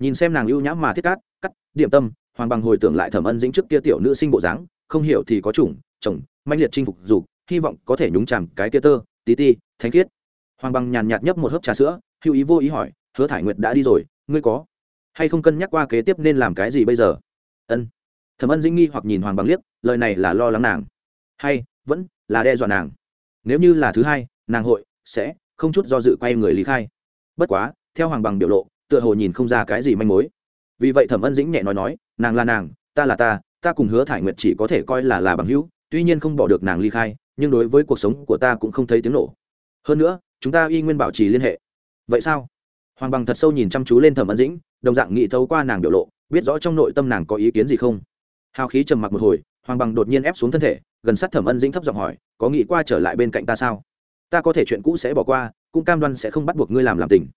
Nhìn xem nàng ưu nhãm mà thiết cát, cắt, điểm tâm, hoàng bằng hồi tưởng lại thẩm ân dĩnh trước kia tiểu nữ sinh bộ dáng, không hiểu thì có chủng, chồng manh liệt chinh phục dục, hy vọng có thể nhúng chàm cái tia tơ, tí ti, thánh khiết. Hoàng bằng nhàn nhạt nhấp một hớp trà sữa, hữu ý vô ý hỏi, hứa thải nguyệt đã đi rồi, ngươi có hay không cân nhắc qua kế tiếp nên làm cái gì bây giờ? Ân. Thẩm ân dĩnh nghi hoặc nhìn hoàng bằng liếc, lời này là lo lắng nàng. Hay, vẫn là đe dọa nàng. Nếu như là thứ hai, nàng hội sẽ không chút do dự quay người lý khai. Bất quá, theo hoàng bằng biểu lộ, tựa hồ nhìn không ra cái gì manh mối. Vì vậy thẩm ân dĩnh nhẹ nói nói, nàng là nàng, ta là ta ta cùng hứa thải nguyệt chỉ có thể coi là là bằng hữu, tuy nhiên không bỏ được nàng ly khai, nhưng đối với cuộc sống của ta cũng không thấy tiếng nổ. Hơn nữa, chúng ta y nguyên bảo trì liên hệ. Vậy sao? Hoàng bằng thật sâu nhìn chăm chú lên thẩm ân dĩnh, đồng dạng nghĩ thấu qua nàng biểu lộ biết rõ trong nội tâm nàng có ý kiến gì không? Hào khí trầm mặc một hồi, hoàng bằng đột nhiên ép xuống thân thể, gần sát thẩm ân dĩnh thấp giọng hỏi, có nghĩ qua trở lại bên cạnh ta sao? Ta có thể chuyện cũ sẽ bỏ qua, cũng cam đoan sẽ không bắt buộc ngươi làm làm tình.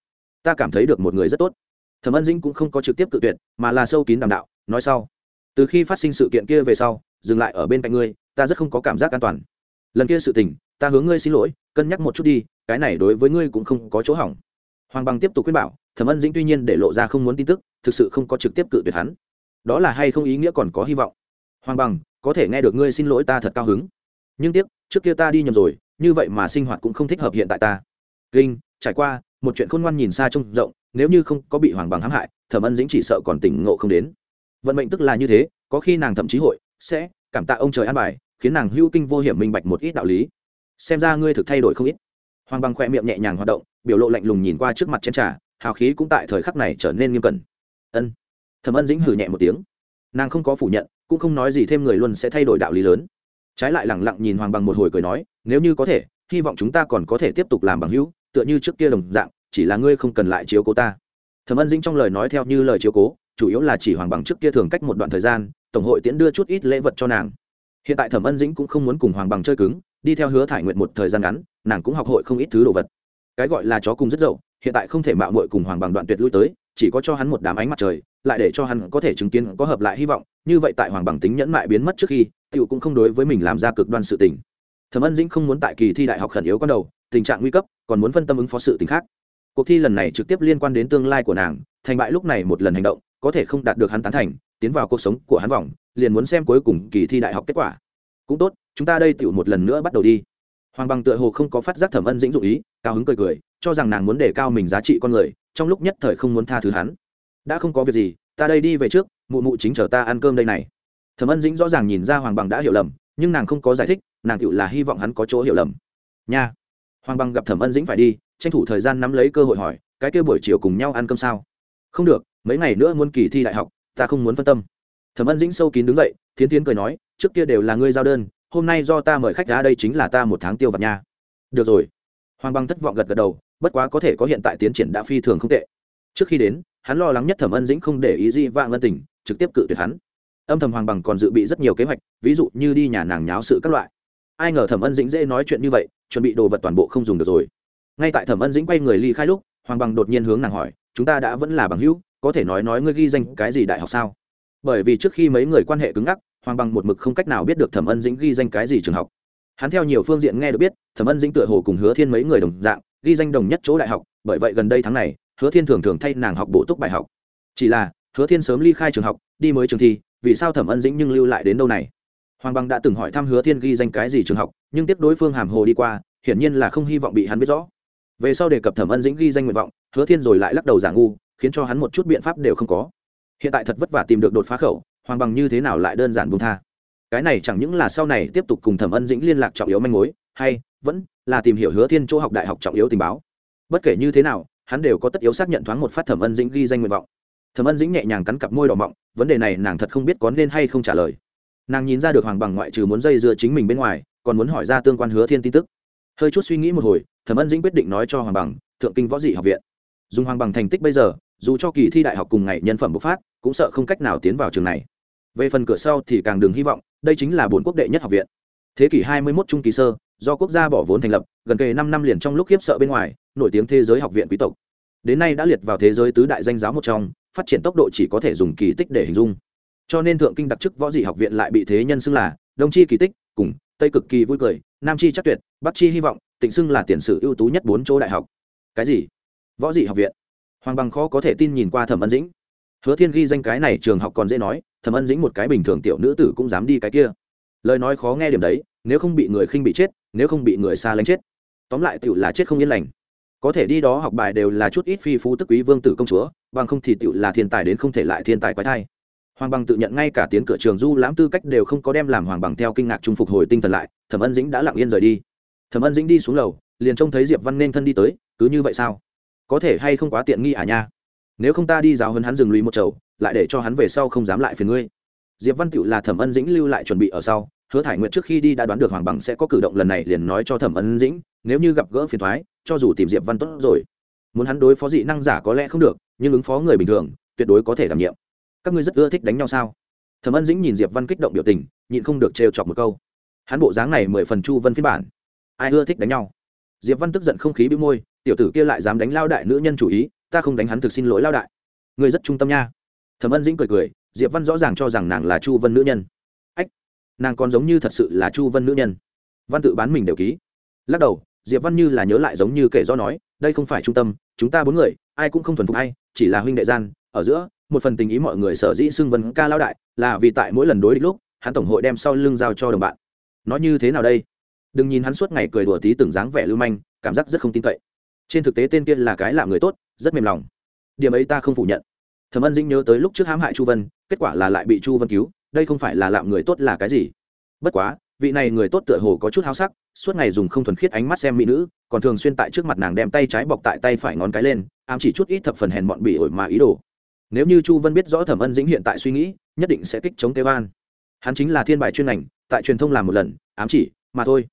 Ta cảm thấy được một người rất tốt. Thẩm ân dĩnh cũng không có trực tiếp cự tuyệt, mà là sâu kín đàm đạo, nói sau, từ khi phát sinh sự kiện kia về sau, dừng lại ở bên cạnh ngươi, ta rất không có cảm giác an toàn. Lần kia sự tình, ta hướng ngươi xin lỗi, cân nhắc một chút đi, cái này đối với ngươi cũng không có chỗ hỏng. Hoàng bằng tiếp tục khuyên bảo thẩm ân dĩnh tuy nhiên để lộ ra không muốn tin tức, thực sự không có trực tiếp cự tuyệt hắn. Đó là hay không ý nghĩa còn có hy vọng. Hoàng bằng, có thể nghe được ngươi xin lỗi ta thật cao hứng. Nhưng tiếc, trước kia ta đi nhầm rồi, như vậy mà sinh hoạt cũng không thích hợp hiện tại ta. Kinh, trải qua, một chuyện khôn ngoan nhìn xa trông rộng, nếu như không có bị hoàng bằng hãm hại, thẩm ân dĩnh chỉ sợ còn tỉnh ngộ không đến. Vận mệnh tức là như thế, có khi nàng thậm chí hội sẽ cảm tạ ông trời an bài, khiến nàng hưu kinh vô hiểm minh bạch một ít đạo lý. Xem ra ngươi thực thay đổi không ít. Hoàng bằng khoe miệng nhẹ nhàng hoạt động, biểu lộ lạnh lùng nhìn qua trước mặt chén trà hào khí cũng tại thời khắc này trở nên nghiêm cẩn. Ân. Thẩm ân dĩnh hử nhẹ một tiếng. Nàng không có phủ nhận, cũng không nói gì thêm người luôn sẽ thay đổi đạo lý lớn. Trái lại lẳng lặng nhìn hoàng bằng một hồi cười nói, nếu như có thể, hy vọng chúng ta còn có thể tiếp tục làm bằng hữu, tựa như trước kia đồng dạng, chỉ là ngươi không cần lại chiếu cố ta. Thẩm ân dĩnh trong lời nói theo như lời chiếu cố, chủ yếu là chỉ hoàng bằng trước kia thường cách một đoạn thời gian, tổng hội tiễn đưa chút ít lễ vật cho nàng. Hiện tại thẩm ân dĩnh cũng không muốn cùng hoàng bằng chơi cứng, đi theo hứa thải nguyện một thời gian ngắn, nàng cũng học hội không ít thứ đồ vật. Cái gọi là chó cùng rất dậu hiện tại không thể mạo muội cùng hoàng bằng đoạn tuyệt lui tới, chỉ có cho hắn một đám ánh mặt trời, lại để cho hắn có thể chứng kiến, có hợp lại hy vọng. Như vậy tại hoàng bằng tính nhẫn mại biến mất trước khi, tiểu cũng không đối với mình làm ra cực đoan sự tình. Thẩm ân dĩnh không muốn tại kỳ thi đại học khẩn yếu con đầu, tình trạng nguy cấp, còn muốn phân tâm ứng phó sự tình khác. Cuộc thi lần này trực tiếp liên quan đến tương lai của nàng, thành bại lúc này một lần hành động, có thể không đạt được hắn tán thành, tiến vào cuộc sống của hắn vòng, liền muốn xem cuối cùng kỳ thi đại học kết quả. Cũng tốt, chúng ta đây tiểu một lần nữa bắt đầu đi. Hoàng bằng tựa hồ không có phát giác thẩm ân dĩnh dụ ý, cao hứng cười cười cho rằng nàng muốn đề cao mình giá trị con người, trong lúc nhất thời không muốn tha thứ hắn. Đã không có việc gì, ta đây đi về trước, mụ mụ chính chờ ta ăn cơm đây này. Thẩm ân dĩnh rõ ràng nhìn ra hoàng bằng đã hiểu lầm, nhưng nàng không có giải thích, nàng cựu là hy vọng hắn có chỗ hiểu lầm. Nha. Hoàng bằng gặp thẩm ân dĩnh phải đi, tranh thủ thời gian nắm lấy cơ hội hỏi, cái kia buổi chiều cùng nhau ăn cơm sao? Không được, mấy ngày nữa muốn kỳ thi đại học, ta không muốn phân tâm. Thẩm ân dĩnh sâu kín đứng dậy, thiến tiến cười nói, trước kia đều là ngươi giao đơn, hôm nay do ta mời khách ra đây chính là ta một tháng tiêu vặt nha. Được rồi. Hoàng bằng thất vọng gật gật đầu bất quá có thể có hiện tại tiến triển đã phi thường không tệ. Trước khi đến, hắn lo lắng nhất thẩm ân dĩnh không để ý gì vang ân tình, trực tiếp cự tuyệt hắn. Âm thầm hoàng bằng còn dự bị rất nhiều kế hoạch, ví dụ như đi nhà nàng nháo sự các loại. Ai ngờ thẩm ân dĩnh dễ nói chuyện như vậy, chuẩn bị đồ vật toàn bộ không dùng được rồi. Ngay tại thẩm ân dĩnh quay người ly khai lúc, hoàng bằng đột nhiên hướng nàng hỏi, chúng ta đã vẫn là bằng hữu, có thể nói nói ngươi ghi danh cái gì đại học sao? Bởi vì trước khi mấy người quan hệ cứng ngắc, hoàng bằng một mực không cách nào biết được thẩm ân dĩnh ghi danh cái gì trường học. Hắn theo nhiều phương diện nghe được biết, thẩm ân dĩnh tựa hồ cùng hứa thiên mấy người đồng dạng ghi danh đồng nhất chỗ đại học, bởi vậy gần đây tháng này, hứa thiên thường thường thay nàng học bổ túc bài học. Chỉ là, hứa thiên sớm ly khai trường học, đi mới trường thi, vì sao thẩm ân dĩnh nhưng lưu lại đến đâu này? Hoàng bằng đã từng hỏi thăm hứa thiên ghi danh cái gì trường học, nhưng tiếp đối phương hàm hồ đi qua, hiển nhiên là không hy vọng bị hắn biết rõ. Về sau đề cập thẩm ân dĩnh ghi danh nguyện vọng, hứa thiên rồi lại lắc đầu giả ngu, khiến cho hắn một chút biện pháp đều không có. Hiện tại thật vất vả tìm được đột phá khẩu, hoàng bằng như thế nào lại đơn giản buông tha? Cái này chẳng những là sau này tiếp tục cùng thẩm ân dĩnh liên lạc trọng yếu manh mối, hay, vẫn là tìm hiểu hứa thiên chỗ học đại học trọng yếu tình báo. Bất kể như thế nào, hắn đều có tất yếu xác nhận thoáng một phát thẩm ân dĩnh ghi danh nguyện vọng. Thẩm ân dĩnh nhẹ nhàng cắn cặp môi đỏ mọng, vấn đề này nàng thật không biết có nên hay không trả lời. Nàng nhìn ra được hoàng bằng ngoại trừ muốn dây dưa chính mình bên ngoài, còn muốn hỏi ra tương quan hứa thiên tin tức. Hơi chút suy nghĩ một hồi, thẩm ân dĩnh quyết định nói cho hoàng bằng, thượng kinh võ dị học viện. Dùng hoàng bằng thành tích bây giờ, dù cho kỳ thi đại học cùng ngày nhân phẩm bộc phát, cũng sợ không cách nào tiến vào trường này. Về phần cửa sau thì càng đừng hy vọng, đây chính là bốn quốc đệ nhất học viện. Thế kỷ 21 trung kỳ sơ do quốc gia bỏ vốn thành lập, gần kề năm năm liền trong lúc khiếp sợ bên ngoài, nổi tiếng thế giới học viện quý tộc. Đến nay đã liệt vào thế giới tứ đại danh giáo một trong, phát triển tốc độ chỉ có thể dùng kỳ tích để hình dung. Cho nên thượng kinh đặc chức võ dị học viện lại bị thế nhân xưng là đông chi kỳ tích, cùng tây cực kỳ vui cười, nam chi chắc tuyệt, bắc chi hy vọng, tịnh xưng là tiền sử ưu tú nhất bốn chỗ đại học. Cái gì? Võ dị học viện? Hoàng bằng khó có thể tin nhìn qua thẩm ân dĩnh. Hứa thiên ghi danh cái này trường học còn dễ nói, thẩm ân dĩnh một cái bình thường tiểu nữ tử cũng dám đi cái kia. Lời nói khó nghe điểm đấy, nếu không bị người khinh bị chết nếu không bị người xa lánh chết. Tóm lại tựu là chết không yên lành. Có thể đi đó học bài đều là chút ít phi phú tức quý vương tử công chúa, bằng không thì tựu là thiên tài đến không thể lại thiên tài quái thai. Hoàng bằng tự nhận ngay cả tiến cửa trường du lãm tư cách đều không có đem làm hoàng bằng theo kinh ngạc trung phục hồi tinh thần lại, thẩm ân dĩnh đã lặng yên rời đi. Thẩm ân dĩnh đi xuống lầu, liền trông thấy diệp văn nên thân đi tới, cứ như vậy sao? Có thể hay không quá tiện nghi à nha? Nếu không ta đi giáo hơn hắn dừng lùi một chầu, lại để cho hắn về sau không dám lại phiền ngươi. Diệp văn tựu là thẩm ân dĩnh lưu lại chuẩn bị ở sau hứa thải nguyện trước khi đi đã đoán được hoàng bằng sẽ có cử động lần này liền nói cho thẩm ân dĩnh, nếu như gặp gỡ phiền thoái cho dù tìm diệp văn tốt rồi. Muốn hắn đối phó dị năng giả có lẽ không được, nhưng ứng phó người bình thường, tuyệt đối có thể đảm nhiệm. Các ngươi rất ưa thích đánh nhau sao? Thẩm ân dĩnh nhìn diệp văn kích động biểu tình, nhịn không được trêu chọc một câu. Hắn bộ dáng này mười phần chu vân phiên bản. Ai ưa thích đánh nhau? Diệp văn tức giận không khí bị môi, tiểu tử kia lại dám đánh lao đại nữ nhân chủ ý, ta không đánh hắn thực xin lỗi lao đại. Ngươi rất trung tâm nha. Thẩm ân dĩnh cười cười, diệp văn rõ ràng cho rằng nàng là chu vân nữ nhân nàng còn giống như thật sự là chu vân nữ nhân. Văn tự bán mình đều ký. Lắc đầu, diệp văn như là nhớ lại giống như kể do nói, đây không phải trung tâm, chúng ta bốn người, ai cũng không thuần phục hay chỉ là huynh đệ gian, ở giữa, một phần tình ý mọi người sở dĩ xưng vân ca lao đại là vì tại mỗi lần đối địch lúc, hắn tổng hội đem sau lưng giao cho đồng bạn. Nói như thế nào đây? Đừng nhìn hắn suốt ngày cười đùa tí từng dáng vẻ lưu manh, cảm giác rất không tin cậy. Trên thực tế tên kia là cái làm người tốt, rất mềm lòng. Điểm ấy ta không phủ nhận. Thẩm ân dĩnh nhớ tới lúc trước hãm hại chu vân, kết quả là lại bị chu vân cứu đây không phải là lạm người tốt là cái gì? Bất quá, vị này người tốt tựa hồ có chút háo sắc, suốt ngày dùng không thuần khiết ánh mắt xem mỹ nữ, còn thường xuyên tại trước mặt nàng đem tay trái bọc tại tay phải ngón cái lên, ám chỉ chút ít thập phần hèn bọn bỉ ổi mà ý đồ. Nếu như chu vân biết rõ thẩm ân dĩnh hiện tại suy nghĩ, nhất định sẽ kích chống tê van hắn chính là thiên bài chuyên ngành, tại truyền thông làm một lần, ám chỉ, mà thôi.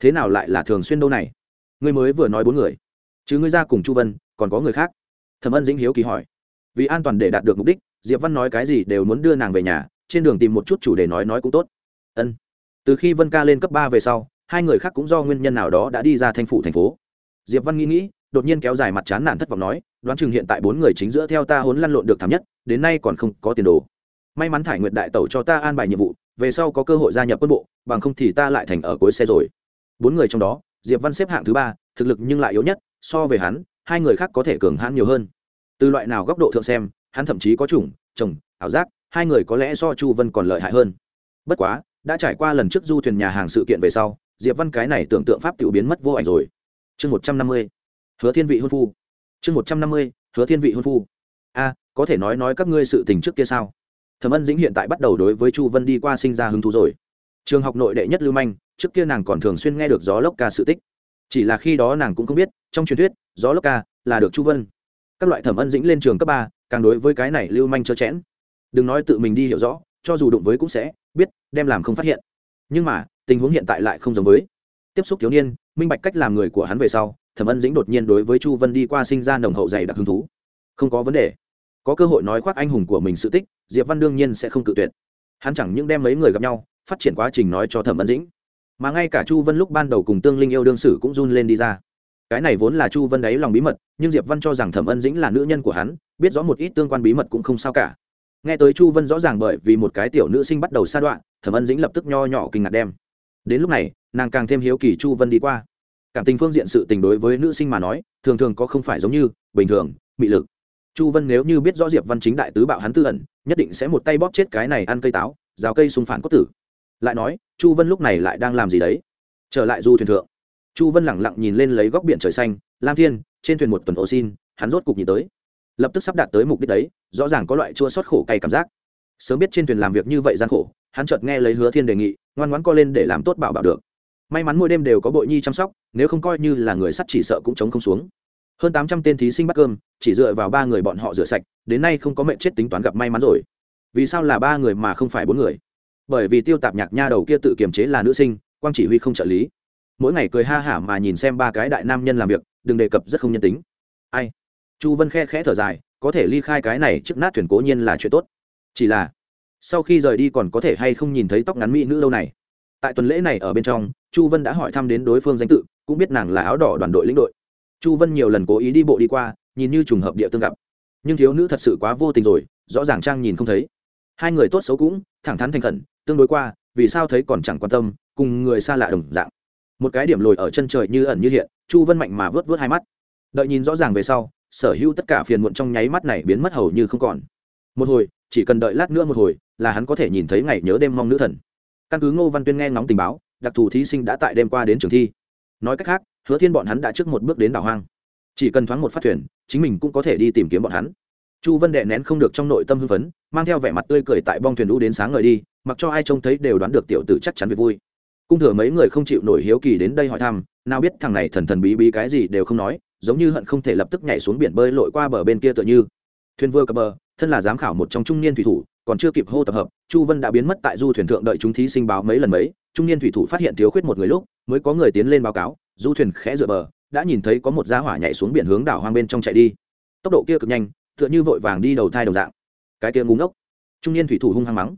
Thế nào lại là thường xuyên đâu này? Ngươi mới vừa nói bốn người. Chứ ngươi ra cùng chu vân, còn có người khác? Thẩm ân dĩnh hiếu kỳ hỏi. Vì an toàn để đạt được mục đích, diệp văn nói cái gì đều muốn đưa nàng về nhà trên đường tìm một chút chủ đề nói nói cũng tốt. Ân. Từ khi vân ca lên cấp ba về sau, hai người khác cũng do nguyên nhân nào đó đã đi ra thành phủ thành phố. Diệp văn nghĩ nghĩ, đột nhiên kéo dài mặt chán nản thất vọng nói, đoán chừng hiện tại bốn người chính giữa theo ta hốn lăn lộn được thảm nhất, đến nay còn không có tiền đồ. May mắn thải nguyệt đại tẩu cho ta an bài nhiệm vụ, về sau có cơ hội gia nhập quân bộ, bằng không thì ta lại thành ở cuối xe rồi. Bốn người trong đó, diệp văn xếp hạng thứ ba, thực lực nhưng lại yếu nhất, so về hắn, hai người khác có thể cường hãn nhiều hơn. Từ loại nào góc độ thượng xem, hắn thậm chí có chủng, chồng, ảo giác hai người có lẽ do chu vân còn lợi hại hơn. Bất quá, đã trải qua lần trước du thuyền nhà hàng sự kiện về sau, diệp văn cái này tưởng tượng pháp tự biến mất vô ảnh rồi. Chương một trăm năm mươi, hứa thiên vị hôn phu. Chương một trăm năm mươi, hứa thiên vị hôn phu. A, có thể nói nói các ngươi sự tình trước kia sao? Thẩm ân dĩnh hiện tại bắt đầu đối với chu vân đi qua sinh ra hứng thú rồi. Trường học nội đệ nhất lưu manh, trước kia nàng còn thường xuyên nghe được gió lốc ca sự tích. Chỉ là khi đó nàng cũng không biết, trong truyền thuyết, gió lốc ca là được chu vân. Các loại thẩm ân dĩnh lên trường cấp ba, càng đối với cái này lưu manh cho chẽn đừng nói tự mình đi hiểu rõ, cho dù đụng với cũng sẽ biết, đem làm không phát hiện. Nhưng mà, tình huống hiện tại lại không giống với. Tiếp xúc thiếu niên, minh bạch cách làm người của hắn về sau, thẩm ân dĩnh đột nhiên đối với chu vân đi qua sinh ra nồng hậu dày đặc hứng thú. Không có vấn đề. Có cơ hội nói khoác anh hùng của mình sự tích, diệp văn đương nhiên sẽ không cự tuyệt. Hắn chẳng những đem mấy người gặp nhau, phát triển quá trình nói cho thẩm ân dĩnh. Mà ngay cả chu vân lúc ban đầu cùng tương linh yêu đương sử cũng run lên đi ra. Cái này vốn là chu vân đáy lòng bí mật, nhưng diệp văn cho rằng thẩm ân dĩnh là nữ nhân của hắn, biết rõ một ít tương quan bí mật cũng không sao cả nghe tới chu vân rõ ràng bởi vì một cái tiểu nữ sinh bắt đầu sa đoạn thẩm ân dĩnh lập tức nho nhỏ kinh ngạc đem. Đến lúc này, nàng càng thêm hiếu kỳ chu vân đi qua. Cảm tình phương diện sự tình đối với nữ sinh mà nói, thường thường có không phải giống như bình thường, mị lực. Chu vân nếu như biết rõ diệp văn chính đại tứ bạo hắn tư ẩn, nhất định sẽ một tay bóp chết cái này ăn cây táo, rào cây xung phản cốt tử. Lại nói, chu vân lúc này lại đang làm gì đấy? Trở lại du thuyền thượng. Chu vân lẳng lặng nhìn lên lấy góc biển trời xanh, lam thiên, trên thuyền một tuần ô xin, hắn rốt cục nhìn tới lập tức sắp đạt tới mục đích đấy, rõ ràng có loại chua xót khổ cay cảm giác. Sớm biết trên thuyền làm việc như vậy gian khổ, hắn chợt nghe lấy hứa thiên đề nghị, ngoan ngoãn co lên để làm tốt bảo bảo được. May mắn mỗi đêm đều có bội nhi chăm sóc, nếu không coi như là người sắt chỉ sợ cũng chống không xuống. Hơn tám trăm tên thí sinh bắt cơm, chỉ dựa vào ba người bọn họ rửa sạch, đến nay không có mệnh chết tính toán gặp may mắn rồi. Vì sao là ba người mà không phải bốn người? Bởi vì tiêu tạp nhạc nha đầu kia tự kiềm chế là nữ sinh, quang chỉ huy không trợ lý. Mỗi ngày cười ha hả mà nhìn xem ba cái đại nam nhân làm việc, đừng đề cập rất không nhân tính. Ai? Chu vân khe khẽ thở dài, có thể ly khai cái này trước nát thuyền cố nhiên là chuyện tốt. Chỉ là, sau khi rời đi còn có thể hay không nhìn thấy tóc ngắn mỹ nữ lâu này? Tại tuần lễ này ở bên trong, chu vân đã hỏi thăm đến đối phương danh tự, cũng biết nàng là áo đỏ đoàn đội lĩnh đội. Chu vân nhiều lần cố ý đi bộ đi qua, nhìn như trùng hợp địa tương gặp. Nhưng thiếu nữ thật sự quá vô tình rồi, rõ ràng trang nhìn không thấy. Hai người tốt xấu cũng, thẳng thắn thành khẩn, tương đối qua, vì sao thấy còn chẳng quan tâm, cùng người xa lạ đồng dạng. Một cái điểm lồi ở chân trời như ẩn như hiện, chu vân mạnh mà vớt vớt hai mắt. Đợi nhìn rõ ràng về sau sở hữu tất cả phiền muộn trong nháy mắt này biến mất hầu như không còn. Một hồi, chỉ cần đợi lát nữa một hồi, là hắn có thể nhìn thấy ngày nhớ đêm mong nữ thần. Căn cứ ngô văn tuyên nghe ngóng tình báo, đặc thù thí sinh đã tại đêm qua đến trường thi. Nói cách khác, hứa thiên bọn hắn đã trước một bước đến đảo hoang. Chỉ cần thoáng một phát thuyền, chính mình cũng có thể đi tìm kiếm bọn hắn. Chu vân đệ nén không được trong nội tâm hưng phấn, mang theo vẻ mặt tươi cười tại bong thuyền đu đến sáng ngời đi, mặc cho ai trông thấy đều đoán được tiểu tử chắc chắn việc vui. Cung thừa mấy người không chịu nổi hiếu kỳ đến đây hỏi thăm, nào biết thằng này thần thần bí bí cái gì đều không nói giống như hận không thể lập tức nhảy xuống biển bơi lội qua bờ bên kia tựa như. Thuyền vừa cập bờ, thân là giám khảo một trong trung niên thủy thủ, còn chưa kịp hô tập hợp, chu vân đã biến mất tại du thuyền thượng đợi chúng thí sinh báo mấy lần mấy, trung niên thủy thủ phát hiện thiếu khuyết một người lúc, mới có người tiến lên báo cáo, du thuyền khẽ dựa bờ, đã nhìn thấy có một giá hỏa nhảy xuống biển hướng đảo hoang bên trong chạy đi. Tốc độ kia cực nhanh, tựa như vội vàng đi đầu thai đồng dạng. Cái kia ngu ngốc. trung niên thủy thủ hung hăng mắng.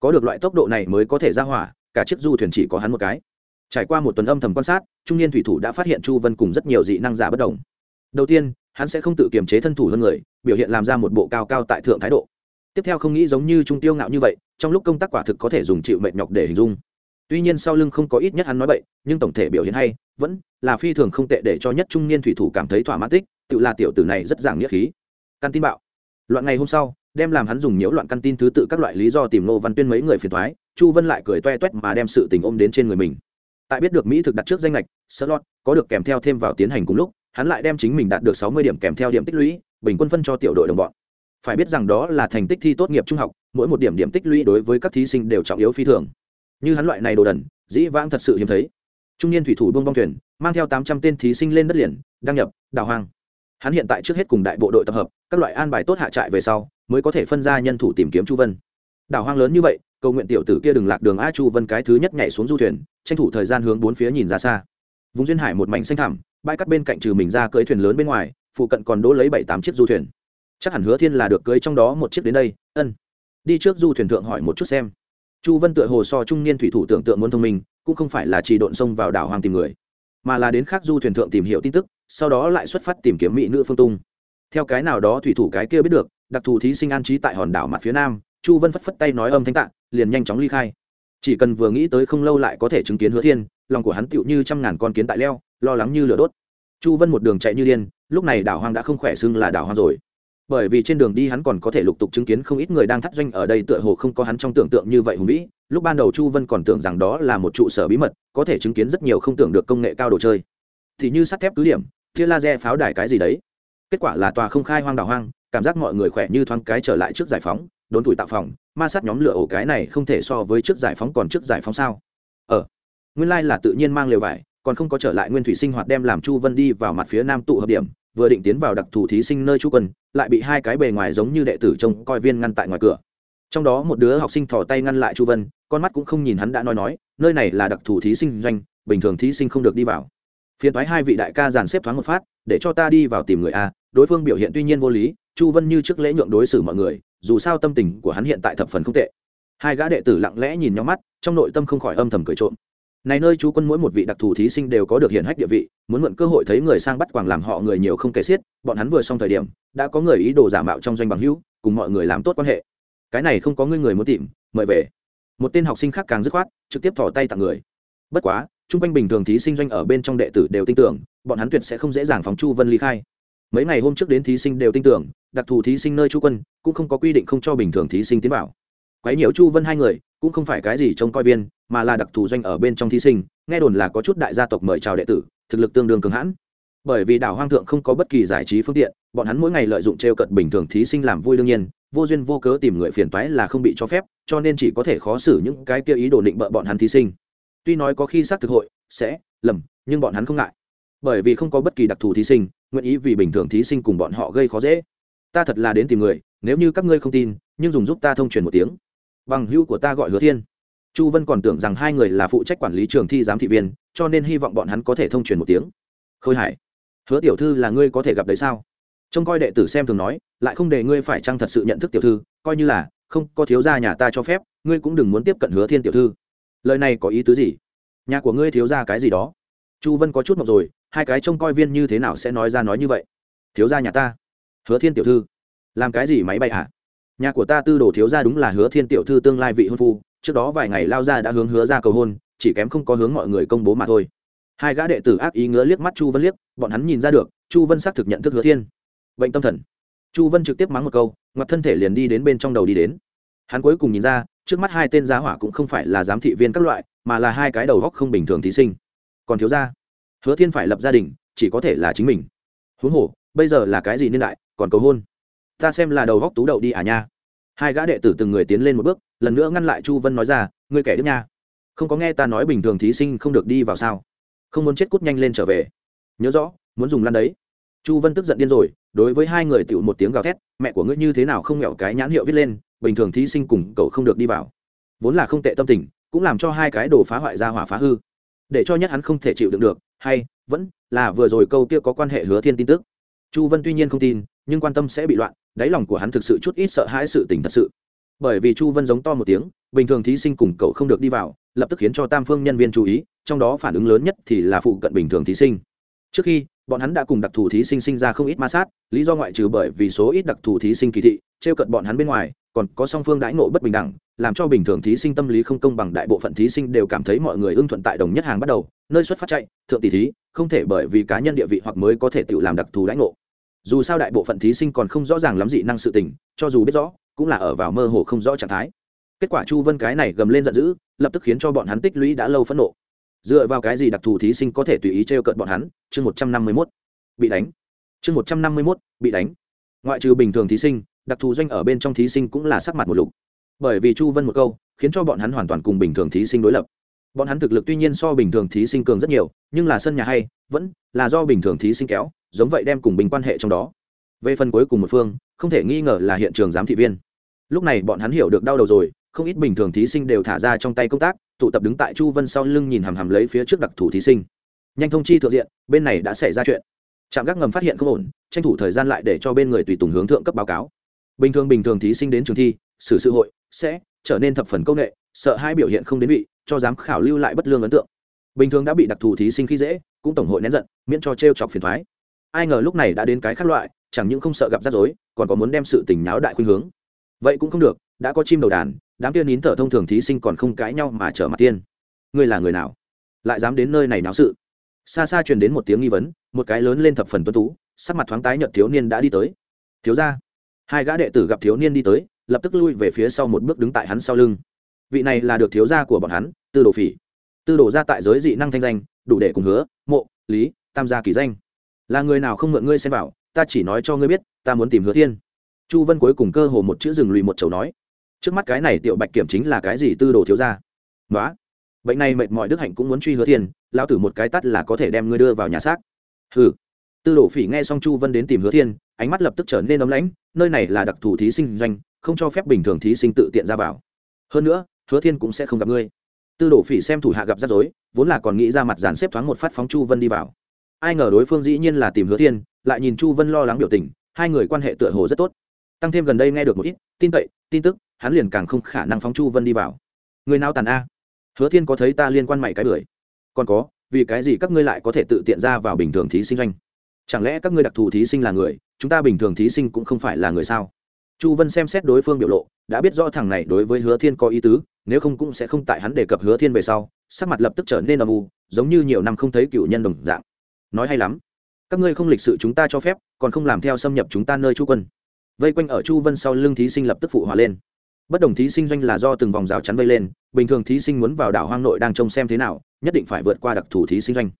Có được loại tốc độ này mới có thể ra hỏa, cả chiếc du thuyền chỉ có hắn một cái trải qua một tuần âm thầm quan sát, trung niên thủy thủ đã phát hiện chu vân cùng rất nhiều dị năng giả bất đồng. Đầu tiên, hắn sẽ không tự kiềm chế thân thủ hơn người, biểu hiện làm ra một bộ cao cao tại thượng thái độ. Tiếp theo không nghĩ giống như trung tiêu ngạo như vậy, trong lúc công tác quả thực có thể dùng chịu mệt nhọc để hình dung. Tuy nhiên sau lưng không có ít nhất hắn nói vậy nhưng tổng thể biểu hiện hay, vẫn là phi thường không tệ để cho nhất trung niên thủy thủ cảm thấy thỏa mãn tích, tự là tiểu tử này rất giảng nghĩa khí. Căn tin bạo. Loạn ngày hôm sau, đem làm hắn dùng nhiễu loạn căn tin thứ tự các loại lý do tìm Ngô văn tuyên mấy người phiền thoái chu vân lại cười toe toét mà đem sự tình ôm đến trên người mình tại biết được mỹ thực đặt trước danh lệch slot có được kèm theo thêm vào tiến hành cùng lúc, hắn lại đem chính mình đạt được sáu mươi điểm kèm theo điểm tích lũy, bình quân phân cho tiểu đội đồng bọn. Phải biết rằng đó là thành tích thi tốt nghiệp trung học, mỗi một điểm điểm tích lũy đối với các thí sinh đều trọng yếu phi thường. Như hắn loại này đồ đần, dĩ vãng thật sự hiếm thấy. Trung niên thủy thủ buông bong thuyền, mang theo tám trăm tên thí sinh lên đất liền, đăng nhập, đào hoang. Hắn hiện tại trước hết cùng đại bộ đội tập hợp, các loại an bài tốt hạ trại về sau, mới có thể phân ra nhân thủ tìm kiếm chu vân đảo hoang lớn như vậy, cầu nguyện tiểu tử kia đừng lạc đường a chu vân cái thứ nhất nhảy xuống du thuyền, tranh thủ thời gian hướng bốn phía nhìn ra xa. Vùng duyên hải một mảnh xanh thẳm, bãi cắt bên cạnh trừ mình ra cưới thuyền lớn bên ngoài, phụ cận còn đỗ lấy bảy tám chiếc du thuyền. Chắc hẳn hứa thiên là được cưới trong đó một chiếc đến đây, ân. Đi trước du thuyền thượng hỏi một chút xem. Chu vân tựa hồ so trung niên thủy thủ tưởng tượng muốn thông minh, cũng không phải là chỉ độn sông vào đảo hoàng tìm người, mà là đến khác du thuyền thượng tìm hiểu tin tức, sau đó lại xuất phát tìm kiếm mỹ nữ phương tung. Theo cái nào đó thủy thủ cái kia biết được, đặc thù thí sinh an trí tại hòn đảo mặt phía nam chu vân phất phất tay nói âm thanh tạng liền nhanh chóng ly khai. Chỉ cần vừa nghĩ tới không lâu lại có thể chứng kiến hứa thiên, lòng của hắn tựu như trăm ngàn con kiến tại leo, lo lắng như lửa đốt. Chu vân một đường chạy như điên, lúc này đảo hoang đã không khỏe xưng là đảo hoang rồi. Bởi vì trên đường đi hắn còn có thể lục tục chứng kiến không ít người đang thắt doanh ở đây tựa hồ không có hắn trong tưởng tượng như vậy hùng vĩ, lúc ban đầu chu vân còn tưởng rằng đó là một trụ sở bí mật, có thể chứng kiến rất nhiều không tưởng được công nghệ cao đồ chơi. Thì như sắt thép cứ điểm, tia laser pháo đài cái gì đấy. Kết quả là tòa không khai hoang đảo hoang, cảm giác mọi người khỏe như thoáng cái trở lại trước giải phóng đốn tuổi tạo phòng, ma sát nhóm lửa ổ cái này không thể so với trước giải phóng còn trước giải phóng sao? Ờ nguyên lai là tự nhiên mang lều vải, còn không có trở lại nguyên thủy sinh hoạt đem làm chu vân đi vào mặt phía nam tụ hợp điểm, vừa định tiến vào đặc thù thí sinh nơi chu quân, lại bị hai cái bề ngoài giống như đệ tử trông coi viên ngăn tại ngoài cửa. Trong đó một đứa học sinh thò tay ngăn lại chu vân, con mắt cũng không nhìn hắn đã nói nói, nơi này là đặc thù thí sinh doanh, bình thường thí sinh không được đi vào. Phiền thoái hai vị đại ca dàn xếp thoáng một phát, để cho ta đi vào tìm người a, đối phương biểu hiện tuy nhiên vô lý, chu vân như trước lễ nhượng đối xử mọi người dù sao tâm tình của hắn hiện tại thập phần không tệ. Hai gã đệ tử lặng lẽ nhìn nhau mắt, trong nội tâm không khỏi âm thầm cười trộm. Này nơi chú quân mỗi một vị đặc thù thí sinh đều có được hiển hách địa vị, muốn mượn cơ hội thấy người sang bắt quàng làm họ người nhiều không kể xiết, bọn hắn vừa xong thời điểm, đã có người ý đồ giả mạo trong doanh bằng hữu, cùng mọi người làm tốt quan hệ. Cái này không có ngươi người muốn tìm, mời về. Một tên học sinh khác càng dứt khoát, trực tiếp thỏ tay tặng người. Bất quá, chung quanh bình thường thí sinh doanh ở bên trong đệ tử đều tin tưởng, bọn hắn tuyệt sẽ không dễ dàng phóng chu vân ly khai. Mấy ngày hôm trước đến thí sinh đều tin tưởng đặc thù thí sinh nơi chu quân, cũng không có quy định không cho bình thường thí sinh tiến vào. Quấy nhiễu chu vân hai người, cũng không phải cái gì trông coi viên, mà là đặc thù doanh ở bên trong thí sinh, nghe đồn là có chút đại gia tộc mời chào đệ tử, thực lực tương đương cường hãn. Bởi vì đảo hoang thượng không có bất kỳ giải trí phương tiện, bọn hắn mỗi ngày lợi dụng t r e o cận bình thường thí sinh làm vui đương nhiên, vô duyên vô cớ tìm người phiền toái là không bị cho phép, cho nên chỉ có thể khó xử những cái kia ý đồ định bợ bọn hắn thí sinh. Tuy nói có khi xác thực hội, sẽ, lầm, nhưng bọn hắn không ngại. Bởi vì không có bất kỳ đặc thù thí sinh, nguyện ý vì bình thường thí sinh cùng bọn họ gây khó dễ ta thật là đến tìm người, nếu như các ngươi không tin, nhưng dùng giúp ta thông truyền một tiếng. Bằng hữu của ta gọi hứa thiên. Chu vân còn tưởng rằng hai người là phụ trách quản lý trường thi giám thị viên, cho nên hy vọng bọn hắn có thể thông truyền một tiếng. Khôi hải, hứa tiểu thư là ngươi có thể gặp đấy sao? Trông coi đệ tử xem thường nói, lại không để ngươi phải chăng thật sự nhận thức tiểu thư, coi như là, không có thiếu gia nhà ta cho phép, ngươi cũng đừng muốn tiếp cận hứa thiên tiểu thư. Lời này có ý tứ gì? Nhà của ngươi thiếu gia cái gì đó? Chu vân có chút mọc rồi, hai cái trông coi viên như thế nào sẽ nói ra nói như vậy? Thiếu gia nhà ta hứa thiên tiểu thư. Làm cái gì máy bay hả? À? nhà của ta tư đồ thiếu gia đúng là hứa thiên tiểu thư tương lai vị hôn phu, trước đó vài ngày lao ra đã hướng hứa ra cầu hôn, chỉ kém không có hướng mọi người công bố mà thôi. Hai gã đệ tử ác ý ngứa liếc mắt chu vân liếc, bọn hắn nhìn ra được, chu vân xác thực nhận thức hứa thiên. Bệnh tâm thần. Chu vân trực tiếp mắng một câu, ngoặt thân thể liền đi đến bên trong đầu đi đến. Hắn cuối cùng nhìn ra, trước mắt hai tên giá hỏa cũng không phải là giám thị viên các loại, mà là hai cái đầu góc không bình thường thí sinh. Còn thiếu ra hứa thiên phải lập gia đình, chỉ có thể là chính mình. Huống hồ, bây giờ là cái gì niên đại còn cầu hôn. Ta xem là đầu góc tú đậu đi à nha. Hai gã đệ tử từng người tiến lên một bước, lần nữa ngăn lại chu vân nói ra, ngươi kẻ đứa nha. Không có nghe ta nói bình thường thí sinh không được đi vào sao? Không muốn chết cút nhanh lên trở về. Nhớ rõ, muốn dùng lăn đấy. Chu vân tức giận điên rồi, đối với hai người tựu một tiếng gào thét, mẹ của ngươi như thế nào không mẹo cái nhãn hiệu viết lên, bình thường thí sinh cùng cậu không được đi vào. Vốn là không tệ tâm tình, cũng làm cho hai cái đồ phá hoại ra hỏa phá hư. Để cho nhất hắn không thể chịu đựng được, hay, vẫn là vừa rồi câu kia có quan hệ hứa thiên tin tức. Chu vân tuy nhiên không tin nhưng quan tâm sẽ bị loạn, đáy lòng của hắn thực sự chút ít sợ hãi sự tình thật sự. Bởi vì chu vân giống to một tiếng, bình thường thí sinh cùng cậu không được đi vào, lập tức khiến cho tam phương nhân viên chú ý, trong đó phản ứng lớn nhất thì là phụ cận bình thường thí sinh. Trước khi, bọn hắn đã cùng đặc thù thí sinh sinh ra không ít ma sát, lý do ngoại trừ bởi vì số ít đặc thù thí sinh kỳ thị t r e o cận bọn hắn bên ngoài, còn có song phương đãi nộ bất bình đẳng, làm cho bình thường thí sinh tâm lý không công bằng đại bộ phận thí sinh đều cảm thấy mọi người ưng thuận tại đồng nhất hàng bắt đầu, nơi xuất phát chạy, thượng tỷ thí, không thể bởi vì cá nhân địa vị hoặc mới có thể tự làm đặc thù đãi ngộ dù sao đại bộ phận thí sinh còn không rõ ràng lắm dị năng sự tình, cho dù biết rõ, cũng là ở vào mơ hồ không rõ trạng thái. Kết quả chu vân cái này gầm lên giận dữ, lập tức khiến cho bọn hắn tích lũy đã lâu phẫn nộ. Dựa vào cái gì đặc thù thí sinh có thể tùy ý t r e o cợt bọn hắn? Chương một trăm năm mươi mốt. Bị đánh. Chương một trăm năm mươi mốt. Bị đánh. Ngoại trừ bình thường thí sinh, đặc thù doanh ở bên trong thí sinh cũng là sắc mặt một lục. Bởi vì chu vân một câu, khiến cho bọn hắn hoàn toàn cùng bình thường thí sinh đối lập. Bọn hắn thực lực tuy nhiên so bình thường thí sinh cường rất nhiều, nhưng là sân nhà hay, vẫn là do bình thường thí sinh kéo giống vậy đem cùng bình quan hệ trong đó. Về phần cuối cùng một phương, không thể nghi ngờ là hiện trường giám thị viên. Lúc này bọn hắn hiểu được đau đầu rồi, không ít bình thường thí sinh đều thả ra trong tay công tác, tụ tập đứng tại chu vân sau lưng nhìn hằm hằm lấy phía trước đặc thù thí sinh. Nhanh thông chi thượng diện, bên này đã xảy ra chuyện. Trạm gác ngầm phát hiện không ổn, tranh thủ thời gian lại để cho bên người tùy tùng hướng thượng cấp báo cáo. Bình thường bình thường thí sinh đến trường thi, xử sự hội, sẽ trở nên thập phần công nghệ, sợ hai biểu hiện không đến vị, cho giám khảo lưu lại bất lương ấn tượng. Bình thường đã bị đặc thù thí sinh khi dễ, cũng tổng hội nén giận, miễn cho t chọc phiền thoái ai ngờ lúc này đã đến cái khác loại, chẳng những không sợ gặp rắc rối, còn có muốn đem sự tình náo đại khuynh hướng. Vậy cũng không được, đã có chim đầu đàn, đám tiên nín thở thông thường thí sinh còn không cãi nhau mà trở mặt tiên. Ngươi là người nào? Lại dám đến nơi này náo sự? Xa xa truyền đến một tiếng nghi vấn, một cái lớn lên thập phần tuân tú, sắc mặt thoáng tái nhợt thiếu niên đã đi tới. Thiếu ra hai gã đệ tử gặp thiếu niên đi tới, lập tức lui về phía sau một bước đứng tại hắn sau lưng. Vị này là được thiếu gia của bọn hắn, tư đồ phỉ. Tư đồ ra tại giới dị năng thanh danh, đủ để cùng hứa, mộ, lý, tam gia kỳ danh là người nào không mượn ngươi xem vào, ta chỉ nói cho ngươi biết, ta muốn tìm hứa thiên. Chu vân cuối cùng cơ hồ một chữ rừng lùi một chầu nói. Trước mắt cái này tiểu bạch kiểm chính là cái gì tư đồ thiếu gia? Nói bệnh này mệt mỏi đức hạnh cũng muốn truy hứa thiên lao tử một cái tắt là có thể đem ngươi đưa vào nhà xác. Hừ. Tư đồ phỉ nghe xong chu vân đến tìm hứa thiên, ánh mắt lập tức trở nên ấm lãnh, nơi này là đặc thù thí sinh doanh, không cho phép bình thường thí sinh tự tiện ra vào. Hơn nữa, hứa thiên cũng sẽ không gặp ngươi. Tư đồ phỉ xem thủ hạ gặp rắc rối, vốn là còn nghĩ ra mặt dàn xếp thoáng một phát phóng chu vân đi vào ai ngờ đối phương dĩ nhiên là tìm hứa thiên, lại nhìn chu vân lo lắng biểu tình, hai người quan hệ tựa hồ rất tốt. Tăng thêm gần đây nghe được một ít tin cậy tin tức, hắn liền càng không khả năng phóng chu vân đi vào. Người nào tàn a? Hứa thiên có thấy ta liên quan mày cái bưởi? Còn có, vì cái gì các ngươi lại có thể tự tiện ra vào bình thường thí sinh doanh? Chẳng lẽ các ngươi đặc thù thí sinh là người, chúng ta bình thường thí sinh cũng không phải là người sao? Chu vân xem xét đối phương biểu lộ, đã biết rõ thằng này đối với hứa thiên có ý tứ, nếu không cũng sẽ không tại hắn đề cập hứa thiên về sau, sắc mặt lập tức trở nên âm u, giống như nhiều năm không thấy cựu nhân đồng dạng nói hay lắm. Các ngươi không lịch sự chúng ta cho phép, còn không làm theo xâm nhập chúng ta nơi chu quân. Vây quanh ở chu vân sau lưng thí sinh lập tức phụ hòa lên. Bất đồng thí sinh doanh là do từng vòng rào chắn vây lên, bình thường thí sinh muốn vào đảo hoang nội đang trông xem thế nào, nhất định phải vượt qua đặc thù thí sinh doanh.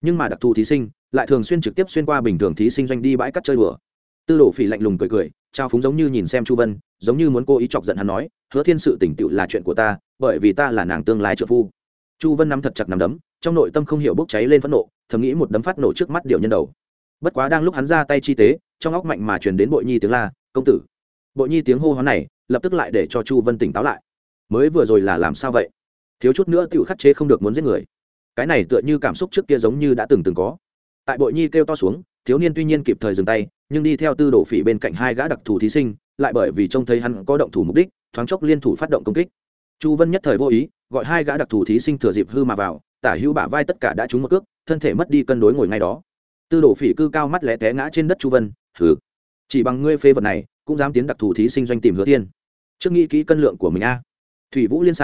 Nhưng mà đặc thù thí sinh lại thường xuyên trực tiếp xuyên qua bình thường thí sinh doanh đi bãi cắt chơi đùa. Tư đồ phỉ lạnh lùng cười cười, trao phúng giống như nhìn xem chu vân, giống như muốn cô ý chọc giận hắn nói, hứa thiên sự tỉnh tựu là chuyện của ta, bởi vì ta là nàng tương lai trợ phu. Chu vân nắm thật chặt nắm đấm, trong nội tâm không hiểu bốc cháy lên phẫn nộ thầm nghĩ một đấm phát nổ trước mắt điệu nhân đầu. Bất quá đang lúc hắn ra tay chi tế, trong óc mạnh mà truyền đến bội nhi tiếng la, công tử. Bội nhi tiếng hô hoán này, lập tức lại để cho chu vân tỉnh táo lại. Mới vừa rồi là làm sao vậy? Thiếu chút nữa tựu khắc chế không được muốn giết người. Cái này tựa như cảm xúc trước kia giống như đã từng từng có. Tại bội nhi kêu to xuống, thiếu niên tuy nhiên kịp thời dừng tay, nhưng đi theo tư đổ phỉ bên cạnh hai gã đặc thù thí sinh, lại bởi vì trông thấy hắn có động thủ mục đích, thoáng chốc liên thủ phát động công kích. Chu vân nhất thời vô ý, gọi hai gã đặc thù thí sinh thừa dịp hư mà vào tả hữu bả vai tất cả đã trúng một cước, thân thể mất đi cân đối ngồi ngay đó. Tư Đồ phỉ cư cao mắt lẽ té ngã trên đất chu vân, hừ. Chỉ bằng ngươi phê vật này, cũng dám tiến đặc thù thí sinh doanh tìm hứa tiên trước nghĩ kỹ cân lượng của mình a. Thủy vũ liên s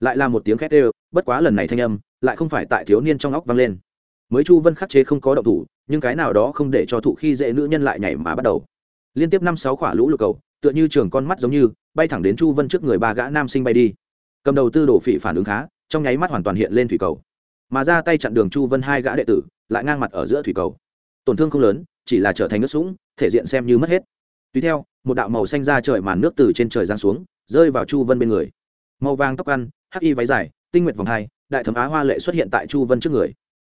lại là một tiếng khét đều, bất quá lần này thanh âm, lại không phải tại thiếu niên trong óc vang lên. Mới chu vân khắc chế không có động thủ, nhưng cái nào đó không để cho thụ khi dễ nữ nhân lại nhảy mà bắt đầu. Liên tiếp năm sáu khỏa lũ lục cầu, tựa như trường con mắt giống như, bay thẳng đến chu vân trước người ba gã nam sinh bay đi. Cầm đầu tư đồ phỉ phản ứng khá, trong nháy mắt hoàn toàn hiện lên thủy cầu mà ra tay chặn đường chu vân hai gã đệ tử, lại ngang mặt ở giữa thủy cầu. Tổn thương không lớn, chỉ là trở thành nước sũng, thể diện xem như mất hết. Tùy theo, một đạo màu xanh ra trời màn nước từ trên trời giáng xuống, rơi vào chu vân bên người. Màu vàng tóc ăn, hắc y váy dài, tinh nguyệt vòng hai, đại thẩm á hoa lệ xuất hiện tại chu vân trước người.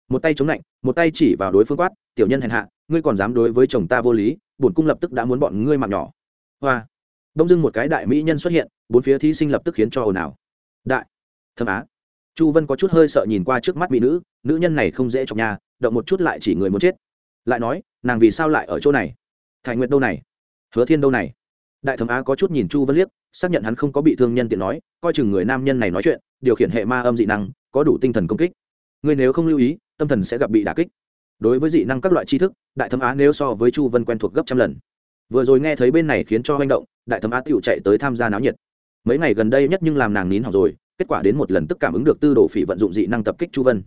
Một tay chống lạnh, một tay chỉ vào đối phương quát, tiểu nhân hèn hạ, ngươi còn dám đối với chồng ta vô lý, bổn cung lập tức đã muốn bọn ngươi mạng nhỏ. Hoa. Đông dưng một cái đại mỹ nhân xuất hiện, bốn phía thí sinh lập tức khiến cho ồn ào. Đại thẩm á chu vân có chút hơi sợ nhìn qua trước mắt mỹ nữ nữ nhân này không dễ chọc nhà động một chút lại chỉ người muốn chết. Lại nói, nàng vì sao lại ở chỗ này? Thái nguyệt đâu này? Hứa thiên đâu này? Đại thẩm á có chút nhìn chu vân liếc, xác nhận hắn không có bị thương nhân tiện nói, coi chừng người nam nhân này nói chuyện, điều khiển hệ ma âm dị năng, có đủ tinh thần công kích. Ngươi nếu không lưu ý, tâm thần sẽ gặp bị đả kích. Đối với dị năng các loại tri thức, đại thẩm á nếu so với chu vân quen thuộc gấp trăm lần. Vừa rồi nghe thấy bên này khiến cho manh động, đại thẩm á tựu chạy tới tham gia náo nhiệt. Mấy ngày gần đây nhất nhưng làm nàng nín học rồi kết quả đến một lần tức cảm ứng được tư đồ phỉ vận dụng dị năng tập kích chu vân.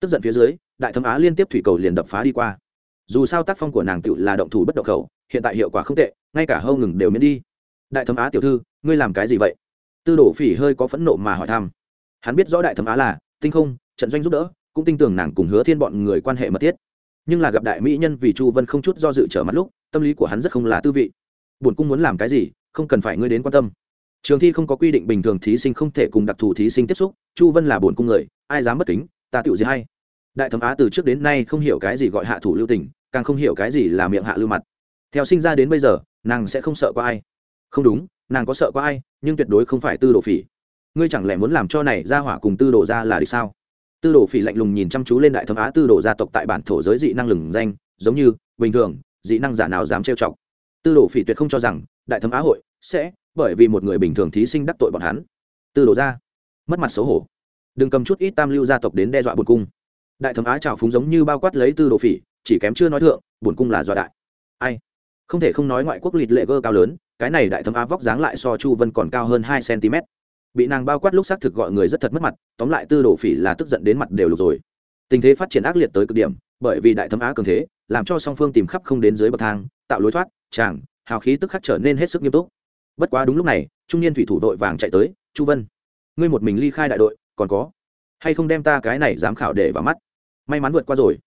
Tức giận phía dưới, đại thẩm á liên tiếp thủy cầu liền đập phá đi qua. Dù sao tác phong của nàng tựu là động thủ bất động khẩu, hiện tại hiệu quả không tệ, ngay cả hâu ngừng đều miễn đi. Đại thẩm á tiểu thư, ngươi làm cái gì vậy? Tư đồ phỉ hơi có phẫn nộ mà hỏi thăm. Hắn biết rõ đại thẩm á là tinh không, trận doanh giúp đỡ, cũng tin tưởng nàng cùng hứa thiên bọn người quan hệ mật thiết. Nhưng là gặp đại mỹ nhân vì chu vân không chút do dự trở mặt lúc, tâm lý của hắn rất không là tư vị. Bổn cung muốn làm cái gì, không cần phải ngươi đến quan tâm trường thi không có quy định bình thường thí sinh không thể cùng đặc thù thí sinh tiếp xúc, chu vân là bổn cung người, ai dám bất kính, ta tựu gì hay. Đại thẩm á từ trước đến nay không hiểu cái gì gọi hạ thủ lưu tình, càng không hiểu cái gì là miệng hạ lưu mặt. Theo sinh ra đến bây giờ, nàng sẽ không sợ có ai. Không đúng, nàng có sợ có ai, nhưng tuyệt đối không phải tư đồ phỉ. Ngươi chẳng lẽ muốn làm cho này ra hỏa cùng tư đồ ra là đi sao? Tư đồ phỉ lạnh lùng nhìn chăm chú lên đại thẩm á tư đồ gia tộc tại bản thổ giới dị năng lừng danh, giống như bình thường, dị năng giả nào dám trêu chọc. Tư đồ phỉ tuyệt không cho rằng, đại thẩm á hội sẽ, bởi vì một người bình thường thí sinh đắc tội bọn hắn. Tư đồ ra. Mất mặt xấu hổ. Đừng cầm chút ít tam lưu gia tộc đến đe dọa bổn cung. Đại thẩm á trào phúng giống như bao quát lấy tư đồ phỉ, chỉ kém chưa nói thượng, bổn cung là dọa đại. Ai? Không thể không nói ngoại quốc lịt lệ gơ cao lớn, cái này đại thẩm á vóc dáng lại so chu vân còn cao hơn hai cm bị nàng bao quát lúc xác thực gọi người rất thật mất mặt, tóm lại tư đồ phỉ là tức giận đến mặt đều lục rồi. Tình thế phát triển ác liệt tới cực điểm, bởi vì đại thẩm á cường thế, làm cho song phương tìm khắp không đến dưới bậc thang, tạo lối thoát chàng hào khí tức khắc trở nên hết sức nghiêm túc bất quá đúng lúc này, trung niên thủy thủ vội vàng chạy tới, chu vân, ngươi một mình ly khai đại đội, còn có hay không đem ta cái này giám khảo để vào mắt? May mắn vượt qua rồi,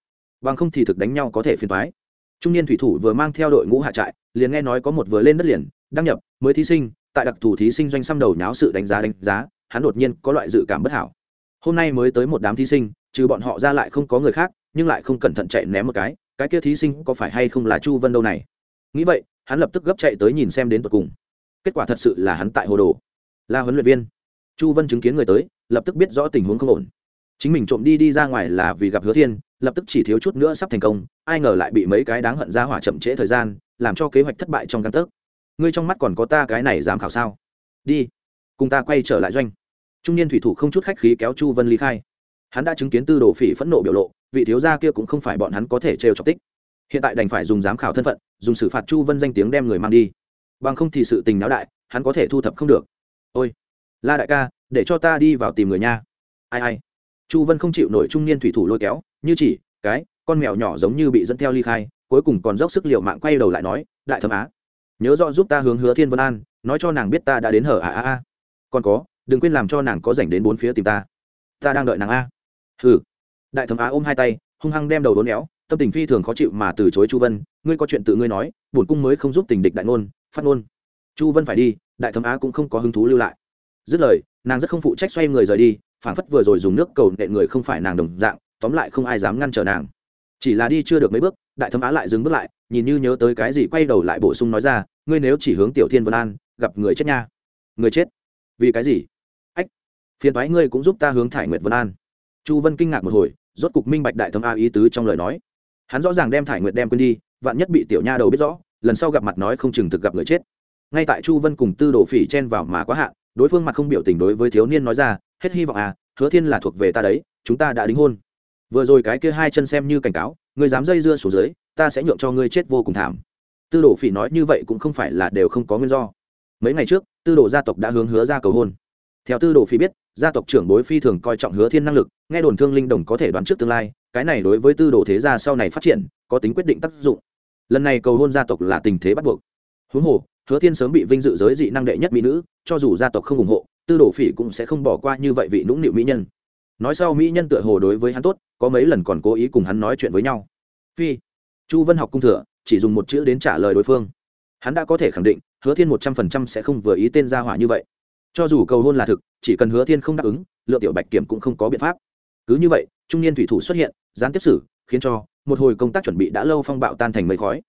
bằng không thì thực đánh nhau có thể phiền thoái trung niên thủy thủ vừa mang theo đội ngũ hạ trại, liền nghe nói có một vừa lên đất liền, đăng nhập, mới thí sinh, tại đặc thù thí sinh doanh xăm đầu nháo sự đánh giá đánh giá, hắn đột nhiên có loại dự cảm bất hảo. Hôm nay mới tới một đám thí sinh, trừ bọn họ ra lại không có người khác, nhưng lại không cẩn thận chạy ném một cái cái kia thí sinh có phải hay không là chu vân đâu này? Nghĩ vậy, hắn lập tức gấp chạy tới nhìn xem đến tột cùng kết quả thật sự là hắn tại hồ đồ. Là huấn luyện viên. Chu vân chứng kiến người tới, lập tức biết rõ tình huống không ổn. Chính mình trộm đi đi ra ngoài là vì gặp hứa thiên, lập tức chỉ thiếu chút nữa sắp thành công, ai ngờ lại bị mấy cái đáng hận ra hỏa chậm trễ thời gian, làm cho kế hoạch thất bại trong căn tấc. Ngươi trong mắt còn có ta cái này dám khảo sao? Đi, cùng ta quay trở lại doanh. Trung niên thủy thủ không chút khách khí kéo chu vân ly khai. Hắn đã chứng kiến tư đồ phỉ phẫn nộ biểu lộ, vị thiếu gia kia cũng không phải bọn hắn có thể trêu chọc tích. Hiện tại đành phải dùng giám khảo thân phận, dùng xử phạt chu vân danh tiếng đem người mang đi bằng không thì sự tình náo đại, hắn có thể thu thập không được. Ôi, la đại ca, để cho ta đi vào tìm người nha. Ai ai. Chu vân không chịu nổi trung niên thủy thủ lôi kéo, như chỉ, cái, con mèo nhỏ giống như bị dẫn theo ly khai, cuối cùng còn dốc sức liệu mạng quay đầu lại nói, đại thẩm á, nhớ rõ giúp ta hướng hứa thiên vân an, nói cho nàng biết ta đã đến hở à à à còn có, đừng quên làm cho nàng có dành đến bốn phía tìm ta. Ta đang đợi nàng a. Hừ. Đại thẩm á ôm hai tay, hung hăng đem đầu đốn éo, tâm tình phi thường khó chịu mà từ chối chu vân, ngươi có chuyện tự ngươi nói, bổn cung mới không giúp tình địch đại ngôn phát ngôn. Chu vân phải đi, đại thẩm á cũng không có hứng thú lưu lại. Dứt lời, nàng rất không phụ trách xoay người rời đi, phảng phất vừa rồi dùng nước cầu nện người không phải nàng đồng dạng, tóm lại không ai dám ngăn trở nàng. Chỉ là đi chưa được mấy bước, đại thẩm á lại dừng bước lại, nhìn như nhớ tới cái gì quay đầu lại bổ sung nói ra, ngươi nếu chỉ hướng tiểu thiên vân an, gặp người chết nha. Người chết? Vì cái gì? Ách, phiền thoái ngươi cũng giúp ta hướng thải nguyệt vân an. Chu vân kinh ngạc một hồi, rốt cục minh bạch đại thấm a ý tứ trong lời nói. Hắn rõ ràng đem thải nguyệt đem quên đi, vạn nhất bị tiểu nha đầu biết rõ lần sau gặp mặt nói không chừng thực gặp người chết. Ngay tại chu vân cùng tư đồ phỉ chen vào mà quá hạn, đối phương mặt không biểu tình đối với thiếu niên nói ra, hết hy vọng à hứa thiên là thuộc về ta đấy, chúng ta đã đính hôn. Vừa rồi cái kia hai chân xem như cảnh cáo người dám dây dưa xuống dưới, ta sẽ nhượng cho ngươi chết vô cùng thảm. Tư đồ phỉ nói như vậy cũng không phải là đều không có nguyên do. Mấy ngày trước, tư đồ gia tộc đã hướng hứa ra cầu hôn. Theo tư đồ phỉ biết, gia tộc trưởng bối phi thường coi trọng hứa thiên năng lực, nghe đồn thương linh đồng có thể đoán trước tương lai, cái này đối với tư đồ thế gia sau này phát triển, có tính quyết định tác dụng lần này cầu hôn gia tộc là tình thế bắt buộc. Huống hồ, hứa thiên sớm bị vinh dự giới dị năng đệ nhất mỹ nữ, cho dù gia tộc không ủng hộ, tư đồ phỉ cũng sẽ không bỏ qua như vậy vị nũng nịu mỹ nhân. Nói sau, mỹ nhân tựa hồ đối với hắn tốt, có mấy lần còn cố ý cùng hắn nói chuyện với nhau. Phi, chu vân học cung thừa, chỉ dùng một chữ đến trả lời đối phương. Hắn đã có thể khẳng định, hứa thiên một trăm phần trăm sẽ không vừa ý tên gia hỏa như vậy. Cho dù cầu hôn là thực, chỉ cần hứa thiên không đáp ứng, lượng tiểu bạch kiểm cũng không có biện pháp. Cứ như vậy, trung niên thủy thủ xuất hiện, gián tiếp xử, khiến cho một hồi công tác chuẩn bị đã lâu phong bạo tan thành mây khói.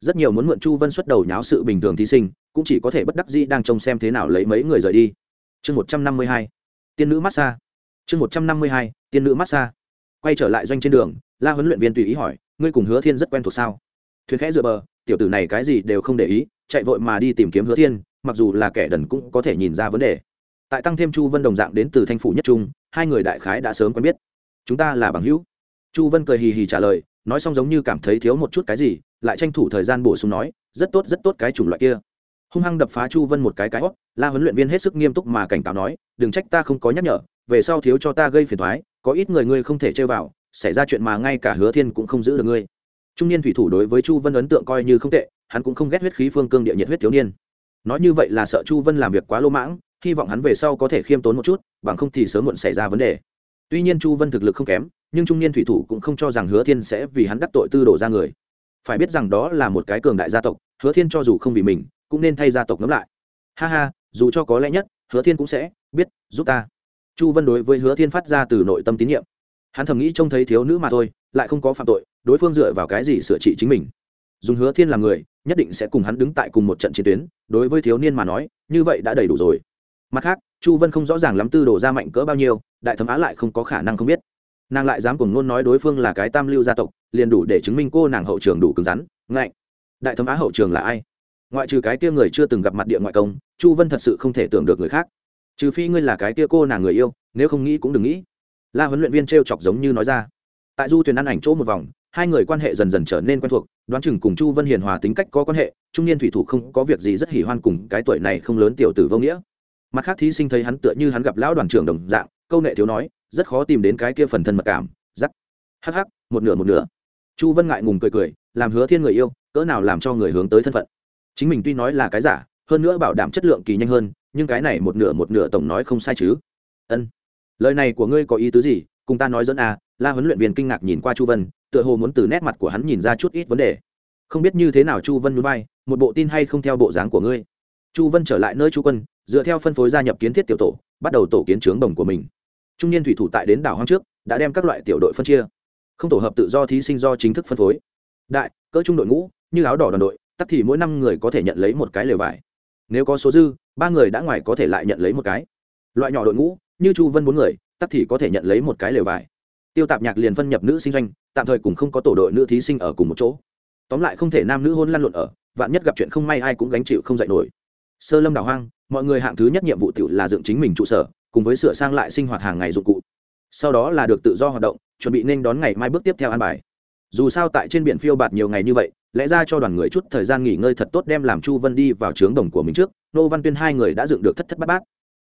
Rất nhiều muốn mượn chu vân xuất đầu nháo sự bình thường thí sinh, cũng chỉ có thể bất đắc dĩ đang trông xem thế nào lấy mấy người rời đi. Chương một trăm năm mươi hai, tiên nữ massage chương một trăm năm mươi hai, tiên nữ massage quay trở lại doanh trên đường, la huấn luyện viên tùy ý hỏi, ngươi cùng hứa thiên rất quen thuộc sao? Thuyền khẽ dựa bờ, tiểu tử này cái gì đều không để ý, chạy vội mà đi tìm kiếm hứa thiên, mặc dù là kẻ đần cũng có thể nhìn ra vấn đề. Tại tăng thêm chu vân đồng dạng đến từ thanh phủ nhất trung, hai người đại khái đã sớm quen biết. Chúng ta là bằng hữu. Chu vân cười hì hì trả lời nói xong giống như cảm thấy thiếu một chút cái gì, lại tranh thủ thời gian bổ sung nói, rất tốt rất tốt cái chủng loại kia. Hung hăng đập phá chu vân một cái cái hót la huấn luyện viên hết sức nghiêm túc mà cảnh cáo nói, đừng trách ta không có nhắc nhở, về sau thiếu cho ta gây phiền thoái có ít người ngươi không thể chơi vào, xảy ra chuyện mà ngay cả hứa thiên cũng không giữ được ngươi. Trung niên thủy thủ đối với chu vân ấn tượng coi như không tệ, hắn cũng không ghét huyết khí phương cương địa nhiệt huyết thiếu niên. Nói như vậy là sợ chu vân làm việc quá lô mãng, hy vọng hắn về sau có thể khiêm tốn một chút, bằng không thì sớm muộn xảy ra vấn đề. Tuy nhiên chu vân thực lực không kém nhưng trung niên thủy thủ cũng không cho rằng hứa thiên sẽ vì hắn đắc tội tư đổ ra người. Phải biết rằng đó là một cái cường đại gia tộc, hứa thiên cho dù không vì mình, cũng nên thay gia tộc ngẫm lại. Ha ha, dù cho có lẽ nhất, hứa thiên cũng sẽ biết giúp ta. Chu vân đối với hứa thiên phát ra từ nội tâm tín nhiệm. Hắn thầm nghĩ trông thấy thiếu nữ mà thôi, lại không có phạm tội, đối phương dựa vào cái gì sửa trị chính mình. Dùng hứa thiên làm người, nhất định sẽ cùng hắn đứng tại cùng một trận chiến tuyến, đối với thiếu niên mà nói, như vậy đã đầy đủ rồi. Mặt khác, chu vân không rõ ràng lắm tư đồ ra mạnh cỡ bao nhiêu, đại thẩm á lại không có khả năng không biết nàng lại dám cùng ngôn nói đối phương là cái tam lưu gia tộc, liền đủ để chứng minh cô nàng hậu trường đủ cứng rắn. Ngạnh. Đại thẩm á hậu trường là ai? Ngoại trừ cái kia người chưa từng gặp mặt địa ngoại công, chu vân thật sự không thể tưởng được người khác. Trừ phi ngươi là cái kia cô nàng người yêu, nếu không nghĩ cũng đừng nghĩ. La huấn luyện viên t r e o chọc giống như nói ra. Tại du thuyền ăn ảnh chỗ một vòng, hai người quan hệ dần dần trở nên quen thuộc, đoán chừng cùng chu vân hiền hòa tính cách có quan hệ, trung niên thủy thủ không có việc gì rất hỉ hoan cùng cái tuổi này không lớn tiểu tử vô nghĩa. Mặt khác thí sinh thấy hắn tựa như hắn gặp lão đoàn trưởng đồng dạng, câu nệ thiếu nói rất khó tìm đến cái kia phần thân mật cảm giắc hắc hắc, một nửa một nửa. Chu vân ngại ngùng cười cười, làm hứa thiên người yêu, cỡ nào làm cho người hướng tới thân phận. Chính mình tuy nói là cái giả, hơn nữa bảo đảm chất lượng kỳ nhanh hơn, nhưng cái này một nửa một nửa tổng nói không sai chứ. Ân. Lời này của ngươi có ý tứ gì? Cùng ta nói dẫn à la huấn luyện viên kinh ngạc nhìn qua chu vân, tựa hồ muốn từ nét mặt của hắn nhìn ra chút ít vấn đề. Không biết như thế nào chu vân núi bay một bộ tin hay không theo bộ dáng của ngươi? Chu vân trở lại nơi chu quân, dựa theo phân phối gia nhập kiến thiết tiểu tổ, bắt đầu tổ kiến trướng đồng của mình trung niên thủy thủ tại đến đảo hoang trước, đã đem các loại tiểu đội phân chia. Không tổ hợp tự do thí sinh do chính thức phân phối. Đại, cỡ trung đội ngũ, như áo đỏ đoàn đội tắt thì mỗi năm người có thể nhận lấy một cái lều vải. Nếu có số dư, ba người đã ngoài có thể lại nhận lấy một cái. Loại nhỏ đội ngũ, như chu vân bốn người tắt thì có thể nhận lấy một cái lều vải. Tiêu tạp nhạc liền phân nhập nữ sinh doanh, tạm thời cùng không có tổ đội nữ thí sinh ở cùng một chỗ. Tóm lại không thể nam nữ hôn lăn lộn ở, vạn nhất gặp chuyện không may ai cũng gánh chịu không dạy nổi. Sơ lâm đảo hoang, mọi người hạng thứ nhất nhiệm vụ tự là dựng chính mình trụ sở cùng với sửa sang lại sinh hoạt hàng ngày dụng cụ. Sau đó là được tự do hoạt động, chuẩn bị nên đón ngày mai bước tiếp theo an bài. Dù sao tại trên biển phiêu bạt nhiều ngày như vậy, lẽ ra cho đoàn người chút thời gian nghỉ ngơi thật tốt đem làm chu vân đi vào trướng đồng của mình trước, nô văn tuyên hai người đã dựng được thất thất bát bát.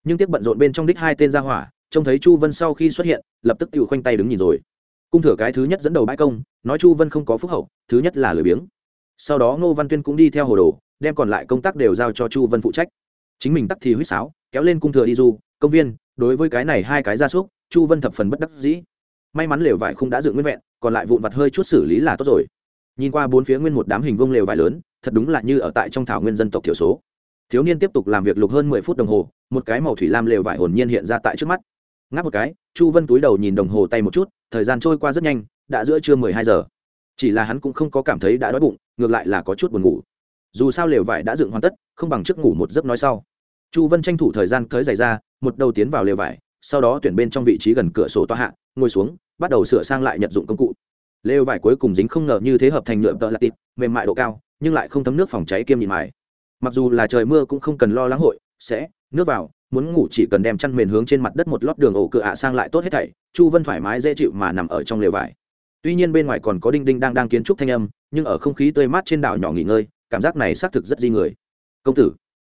Nhưng tiếc bận rộn bên trong đích hai tên ra hỏa, trông thấy chu vân sau khi xuất hiện, lập tức tự khoanh tay đứng nhìn rồi. Cung thừa cái thứ nhất dẫn đầu bãi công, nói chu vân không có phúc hậu, thứ nhất là lười biếng. Sau đó ngô văn tuyên cũng đi theo hồ đồ, đem còn lại công tác đều giao cho chu vân phụ trách. Chính mình tắc thì huýt sáo, kéo lên cung thừa đi du công viên, đối với cái này hai cái gia súc, chu vân thập phần bất đắc dĩ. May mắn lều vải không đã dựng nguyên vẹn, còn lại vụn vặt hơi chút xử lý là tốt rồi. Nhìn qua bốn phía nguyên một đám hình vông lều vải lớn, thật đúng là như ở tại trong thảo nguyên dân tộc thiểu số. Thiếu niên tiếp tục làm việc lục hơn mười phút đồng hồ, một cái màu thủy lam lều vải hồn nhiên hiện ra tại trước mắt. Ngáp một cái, chu vân túi đầu nhìn đồng hồ tay một chút, thời gian trôi qua rất nhanh, đã giữa trưa mười hai giờ. Chỉ là hắn cũng không có cảm thấy đã đói bụng, ngược lại là có chút buồn ngủ. Dù sao lều vải đã dựng hoàn tất, không bằng trước ngủ một giấc nói sau chu vân tranh thủ thời gian cởi giày ra, một đầu tiến vào lều vải, sau đó tuyển bên trong vị trí gần cửa sổ toa hạ, ngồi xuống, bắt đầu sửa sang lại nhật dụng công cụ. Lều vải cuối cùng dính không ngờ như thế hợp thành nhựa tợ lạc tịt, mềm mại độ cao, nhưng lại không thấm nước phòng cháy kiêm nhịn mài. Mặc dù là trời mưa cũng không cần lo lắng hội, sẽ, nước vào, muốn ngủ chỉ cần đem chăn mền hướng trên mặt đất một lót đường ổ cửa ạ sang lại tốt hết thảy, chu vân thoải mái dễ chịu mà nằm ở trong lều vải. Tuy nhiên bên ngoài còn có đinh đinh đang đang kiến trúc thanh âm, nhưng ở không khí tươi mát trên đảo nhỏ nghỉ ngơi, cảm giác này xác thực rất di người. Công tử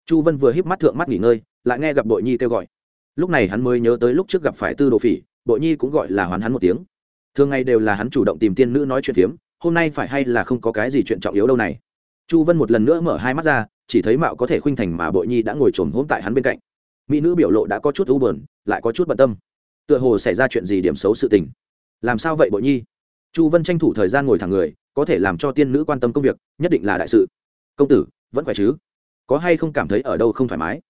chu vân vừa híp mắt thượng mắt nghỉ ngơi, lại nghe gặp bội nhi kêu gọi. Lúc này hắn mới nhớ tới lúc trước gặp phải tư đồ phỉ bội nhi cũng gọi là hoán hắn một tiếng. Thường ngày đều là hắn chủ động tìm tiên nữ nói chuyện phiếm, hôm nay phải hay là không có cái gì chuyện trọng yếu đâu này. Chu vân một lần nữa mở hai mắt ra, chỉ thấy mạo có thể khuynh thành mà bội nhi đã ngồi trồm hôm tại hắn bên cạnh. Mỹ nữ biểu lộ đã có chút u bờn lại có chút bận tâm. Tựa hồ xảy ra chuyện gì điểm xấu sự tình. Làm sao vậy bội nhi? Chu vân tranh thủ thời gian ngồi thẳng người, có thể làm cho tiên nữ quan tâm công việc, nhất định là đại sự. Công tử, vẫn khỏe chứ? Có hay không cảm thấy ở đâu không thoải mái?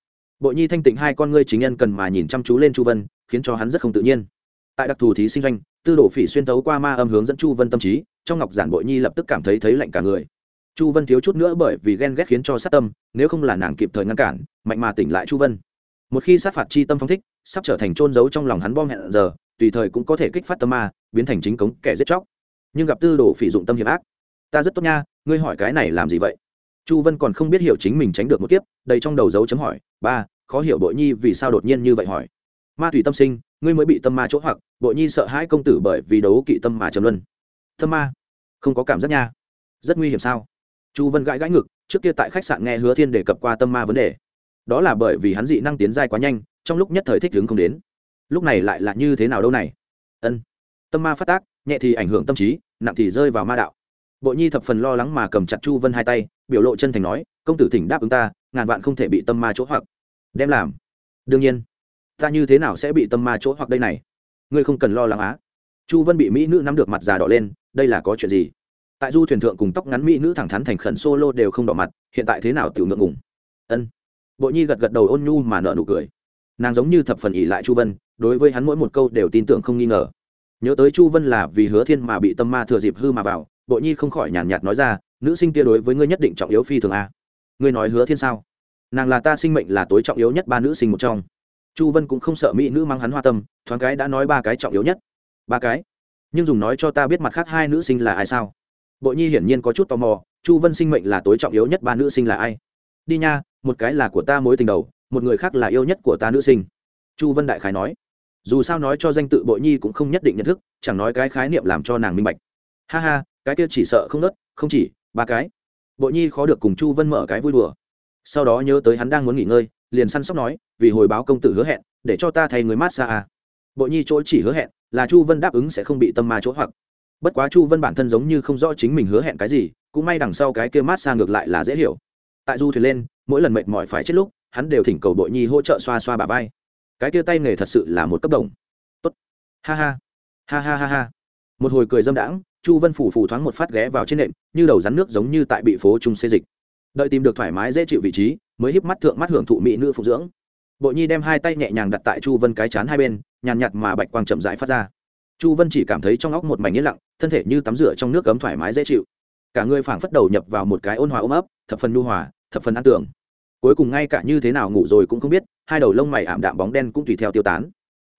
Bội nhi thanh tịnh hai con ngươi chính nhân cần mà nhìn chăm chú lên chu vân, khiến cho hắn rất không tự nhiên. Tại đặc thù thí sinh doanh, tư đồ phỉ xuyên tấu qua ma âm hướng dẫn chu vân tâm trí, trong ngọc giản bội nhi lập tức cảm thấy thấy lạnh cả người. Chu vân thiếu chút nữa bởi vì ghen ghét khiến cho sát tâm, nếu không là nàng kịp thời ngăn cản, mạnh mà tỉnh lại chu vân. Một khi sát phạt chi tâm phong thích, sắp trở thành trôn giấu trong lòng hắn bom hẹn giờ, tùy thời cũng có thể kích phát tâm ma, biến thành chính cống kẻ giết chóc. Nhưng gặp tư đồ phỉ dụng tâm hiểm ác. Ta rất tốt nha, ngươi hỏi cái này làm gì vậy? Chu vân còn không biết hiểu chính mình tránh được một kiếp, đầy trong đầu dấu chấm hỏi, ba, khó hiểu bội nhi vì sao đột nhiên như vậy hỏi? Ma thủy tâm sinh, ngươi mới bị tâm ma chỗ hoặc, bội nhi sợ hãi công tử bởi vì đấu kỵ tâm mà trầm luân. Tâm ma? Không có cảm giác nha. Rất nguy hiểm sao? Chu vân gãi gãi ngực, trước kia tại khách sạn nghe hứa thiên đề cập qua tâm ma vấn đề. Đó là bởi vì hắn dị năng tiến giai quá nhanh, trong lúc nhất thời thích đứng không đến. Lúc này lại là như thế nào đâu này? Ân. Tâm ma phát tác, nhẹ thì ảnh hưởng tâm trí, nặng thì rơi vào ma đạo bội nhi thập phần lo lắng mà cầm chặt chu vân hai tay, biểu lộ chân thành nói, công tử thỉnh đáp ứng ta, ngàn vạn không thể bị tâm ma chỗ hoặc. Đem làm. Đương nhiên, ta như thế nào sẽ bị tâm ma chỗ hoặc đây này? Ngươi không cần lo lắng á. Chu vân bị mỹ nữ nắm được mặt già đỏ lên, đây là có chuyện gì? Tại du thuyền thượng cùng tóc ngắn mỹ nữ thẳng thắn thành khẩn solo đều không đỏ mặt, hiện tại thế nào tiểu ngượng ngùng? Ân. Bội nhi gật gật đầu ôn nhu mà nợ nụ cười. Nàng giống như thập phần ỉ lại chu vân, đối với hắn mỗi một câu đều tin tưởng không nghi ngờ. Nhớ tới chu vân là vì hứa thiên mà bị tâm ma thừa dịp hư mà vào bội nhi không khỏi nhàn nhạt nói ra, nữ sinh kia đối với ngươi nhất định trọng yếu phi thường a. Ngươi nói hứa thiên sao? Nàng là ta sinh mệnh là tối trọng yếu nhất ba nữ sinh một trong. Chu vân cũng không sợ mỹ nữ mang hắn hoa tâm, thoáng cái đã nói ba cái trọng yếu nhất. Ba cái? Nhưng dùng nói cho ta biết mặt khác hai nữ sinh là ai sao? Bội nhi hiển nhiên có chút tò mò, chu vân sinh mệnh là tối trọng yếu nhất ba nữ sinh là ai? Đi nha, một cái là của ta mối tình đầu, một người khác là yêu nhất của ta nữ sinh. Chu vân đại khái nói. Dù sao nói cho danh tự bội nhi cũng không nhất định nhận thức, chẳng nói cái khái niệm làm cho nàng minh bạch. Ha ha cái kia chỉ sợ không nớt, không chỉ, ba cái. Bội nhi khó được cùng chu vân mở cái vui đùa. Sau đó nhớ tới hắn đang muốn nghỉ ngơi, liền săn sóc nói, vì hồi báo công tử hứa hẹn, để cho ta thay người mát xa à. bội nhi chỗ chỉ hứa hẹn, là chu vân đáp ứng sẽ không bị tâm ma chỗ hoặc. Bất quá chu vân bản thân giống như không rõ chính mình hứa hẹn cái gì, cũng may đằng sau cái kia mát xa ngược lại là dễ hiểu. Tại du thuyền lên, mỗi lần mệt mỏi phải chết lúc, hắn đều thỉnh cầu bội nhi hỗ trợ xoa xoa bà vai. Cái kia tay nghề thật sự là một cấp đồng. Tốt. Ha ha. Ha ha ha ha. Một hồi cười dâm đãng chu vân phủ phủ thoáng một phát ghé vào trên nệm, như đầu rắn nước giống như tại bị phố trung xê dịch. Đợi tìm được thoải mái dễ chịu vị trí, mới híp mắt thượng mắt hưởng thụ mỹ nữ phụ dưỡng. Bội nhi đem hai tay nhẹ nhàng đặt tại chu vân cái chán hai bên, nhàn nhạt mà bạch quang chậm rãi phát ra. Chu vân chỉ cảm thấy trong óc một mảnh yên lặng, thân thể như tắm rửa trong nước cấm thoải mái dễ chịu. Cả người phảng phất đầu nhập vào một cái ôn hòa ôm ấp, thập phần nhu hòa, thập phần an tưởng cuối cùng ngay cả như thế nào ngủ rồi cũng không biết, hai đầu lông mày ảm đạm bóng đen cũng tùy theo tiêu tán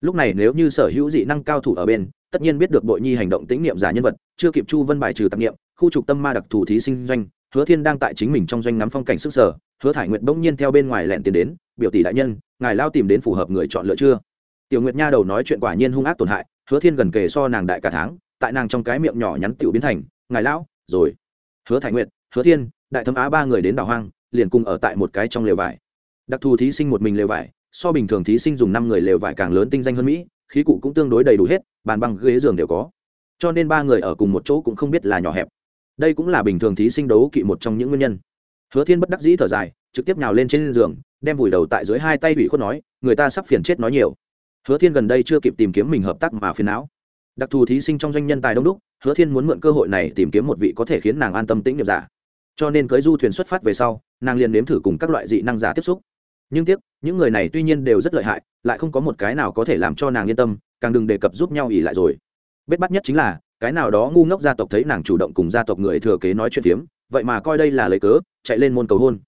lúc này nếu như sở hữu dị năng cao thủ ở bên, tất nhiên biết được bội nhi hành động tĩnh niệm giả nhân vật, chưa kịp chu vân bài trừ tạp niệm, khu trục tâm ma đặc thù thí sinh doanh, hứa thiên đang tại chính mình trong doanh ngắm phong cảnh sức sở, hứa thải nguyệt bỗng nhiên theo bên ngoài lẹn tiền đến, biểu tỷ đại nhân, ngài lao tìm đến phù hợp người chọn lựa chưa? Tiểu nguyệt nha đầu nói chuyện quả nhiên hung ác tổn hại, hứa thiên gần kề so nàng đại cả tháng, tại nàng trong cái miệng nhỏ nhắn tiểu biến thành, ngài lão, rồi. Hứa thải nguyệt, hứa thiên, đại thâm á ba người đến đảo hoang, liền cùng ở tại một cái trong lều vải. Đặc thù thí sinh một mình lều vải so bình thường thí sinh dùng năm người lều vải càng lớn tinh danh hơn mỹ, khí cụ cũng tương đối đầy đủ hết, bàn băng ghế giường đều có. Cho nên ba người ở cùng một chỗ cũng không biết là nhỏ hẹp. Đây cũng là bình thường thí sinh đấu kỵ một trong những nguyên nhân. Hứa thiên bất đắc dĩ thở dài, trực tiếp nhào lên trên giường, đem vùi đầu tại dưới hai tay ủy khuất nói, người ta sắp phiền chết nói nhiều. Hứa thiên gần đây chưa kịp tìm kiếm mình hợp tác mà phiền não. Đặc thù thí sinh trong doanh nhân tài đông đúc, hứa thiên muốn mượn cơ hội này tìm kiếm một vị có thể khiến nàng an tâm tĩnh nghiệp giả. Cho nên cưới du thuyền xuất phát về sau, nàng liền nếm thử cùng các loại dị năng giả tiếp xúc nhưng tiếc, những người này tuy nhiên đều rất lợi hại, lại không có một cái nào có thể làm cho nàng yên tâm, càng đừng đề cập giúp nhau ỉ lại rồi. Bết bắt nhất chính là, cái nào đó ngu ngốc gia tộc thấy nàng chủ động cùng gia tộc người thừa kế nói chuyện phiếm, vậy mà coi đây là lấy cớ, chạy lên môn cầu hôn.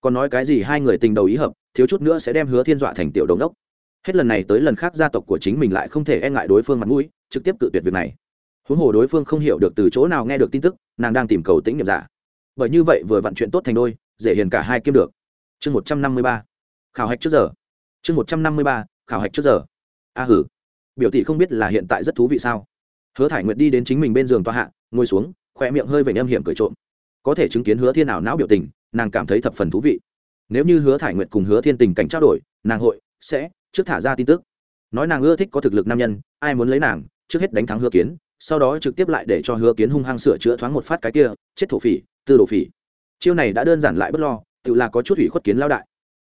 Còn nói cái gì hai người tình đầu ý hợp, thiếu chút nữa sẽ đem hứa thiên dọa thành tiểu đống đốc hết lần này tới lần khác gia tộc của chính mình lại không thể e ngại đối phương mặt mũi, trực tiếp cự tuyệt việc này. Huống hồ đối phương không hiểu được từ chỗ nào nghe được tin tức, nàng đang tìm cầu tĩnh nghiệp giả. Bởi như vậy vừa vặn chuyện tốt thành đôi, dễ hiền cả hai kiếm được. Chương một trăm năm mươi ba khảo hạch trước giờ. Chương một trăm năm mươi ba, khảo hạch trước giờ. A hử. Biểu tỷ không biết là hiện tại rất thú vị sao? Hứa thải nguyệt đi đến chính mình bên giường toa hạ, ngồi xuống khoe miệng hơi vểnh âm hiểm cười trộm. Có thể chứng kiến hứa thiên ảo não biểu tình, nàng cảm thấy thập phần thú vị. Nếu như hứa thải nguyệt cùng hứa thiên tình cảnh trao đổi, nàng hội sẽ trước thả ra tin tức. Nói nàng ưa thích có thực lực nam nhân, ai muốn lấy nàng, trước hết đánh thắng hứa kiến, sau đó trực tiếp lại để cho hứa kiến hung hăng sửa chữa thoáng một phát cái kia, chết thổ phỉ, tư đồ phỉ. Chiêu này đã đơn giản lại bất lo, tự là có chút ủy khuất kiến lao đại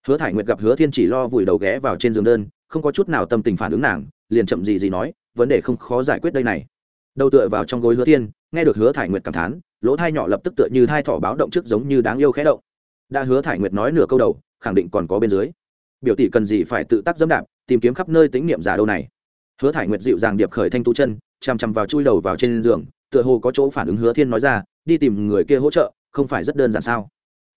hứa thải nguyệt gặp hứa thiên chỉ lo vùi đầu ghé vào trên giường đơn, không có chút nào tâm tình phản ứng nàng, liền chậm gì gì nói, vấn đề không khó giải quyết đây này. Đầu tựa vào trong gối hứa thiên, nghe được hứa thải nguyệt cảm thán, lỗ thai nhỏ lập tức tựa như thai thỏ báo động trước giống như đáng yêu khẽ động. Đã hứa thải nguyệt nói nửa câu đầu, khẳng định còn có bên dưới. Biểu tỷ cần gì phải tự tác dẫm đạp, tìm kiếm khắp nơi tính niệm giả đâu này. Hứa thải nguyệt dịu dàng điệp khởi thanh tu chân chằm chằm vào chui đầu vào trên giường, tựa hồ có chỗ phản ứng hứa thiên nói ra, đi tìm người kia hỗ trợ, không phải rất đơn giản sao?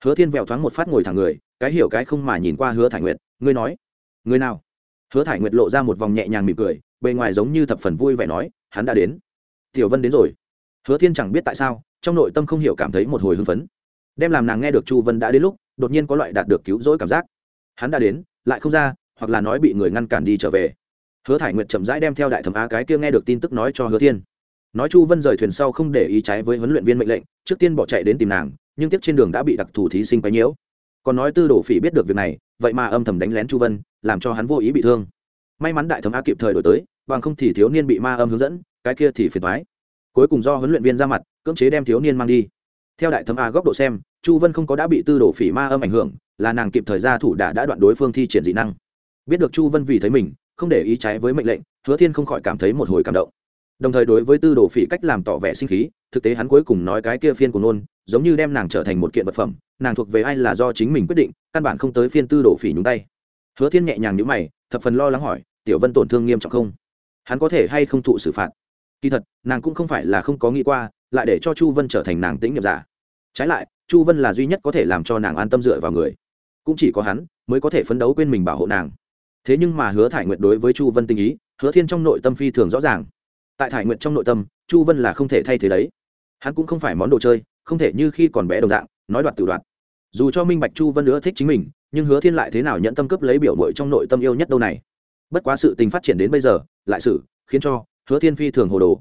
Hứa thiên vẹo thoáng một phát ngồi thẳng người, cái hiểu cái không mà nhìn qua hứa thải nguyệt, ngươi nói, ngươi nào? Hứa thải nguyệt lộ ra một vòng nhẹ nhàng mỉm cười, bề ngoài giống như thập phần vui vẻ nói, hắn đã đến. Tiểu vân đến rồi. Hứa thiên chẳng biết tại sao, trong nội tâm không hiểu cảm thấy một hồi hưng phấn. Đem làm nàng nghe được chu vân đã đến lúc, đột nhiên có loại đạt được cứu rỗi cảm giác. Hắn đã đến, lại không ra, hoặc là nói bị người ngăn cản đi trở về. Hứa thải nguyệt chậm rãi đem theo đại thẩm á cái kia nghe được tin tức nói cho hứa thiên. Nói chu vân rời thuyền sau không để ý trái với huấn luyện viên mệnh lệnh, trước tiên bỏ chạy đến tìm nàng nhưng tiếp trên đường đã bị đặc thù thí sinh quấy nhiễu. Còn nói tư đồ phỉ biết được việc này, vậy mà âm thầm đánh lén chu vân, làm cho hắn vô ý bị thương. May mắn đại thẩm A kịp thời đổi tới, bằng không thì thiếu niên bị ma âm hướng dẫn, cái kia thì phiền thoái cuối cùng do huấn luyện viên ra mặt, cưỡng chế đem thiếu niên mang đi. Theo đại thẩm a góc độ xem, chu vân không có đã bị tư đồ phỉ ma âm ảnh hưởng, là nàng kịp thời ra thủ đã đã đoạn đối phương thi triển dị năng. Biết được chu vân vì thấy mình, không để ý trái với mệnh lệnh, hứa thiên không khỏi cảm thấy một hồi cảm động đồng thời đối với tư đồ phỉ cách làm tỏ vẻ sinh khí, thực tế hắn cuối cùng nói cái kia phiên của nôn giống như đem nàng trở thành một kiện vật phẩm, nàng thuộc về ai là do chính mình quyết định, căn bản không tới phiên tư đồ phỉ nhúng tay. Hứa thiên nhẹ nhàng nhữ mày, thập phần lo lắng hỏi, tiểu vân tổn thương nghiêm trọng không? Hắn có thể hay không thụ xử phạt? Kỳ thật, nàng cũng không phải là không có nghĩ qua, lại để cho chu vân trở thành nàng tĩnh nghiệp giả. Trái lại, chu vân là duy nhất có thể làm cho nàng an tâm dựa vào người. Cũng chỉ có hắn mới có thể phấn đấu quên mình bảo hộ nàng. Thế nhưng mà hứa thải nguyện đối với chu vân tình ý, hứa thiên trong nội tâm phi thường rõ ràng tại thải nguyệt trong nội tâm, chu vân là không thể thay thế đấy. Hắn cũng không phải món đồ chơi, không thể như khi còn bé đồng dạng, nói đoạt tự đoạt. Dù cho minh bạch chu vân nữa thích chính mình, nhưng hứa thiên lại thế nào nhận tâm cấp lấy biểu mội trong nội tâm yêu nhất đâu này? Bất quá sự tình phát triển đến bây giờ, lại sự khiến cho hứa thiên phi thường hồ đồ.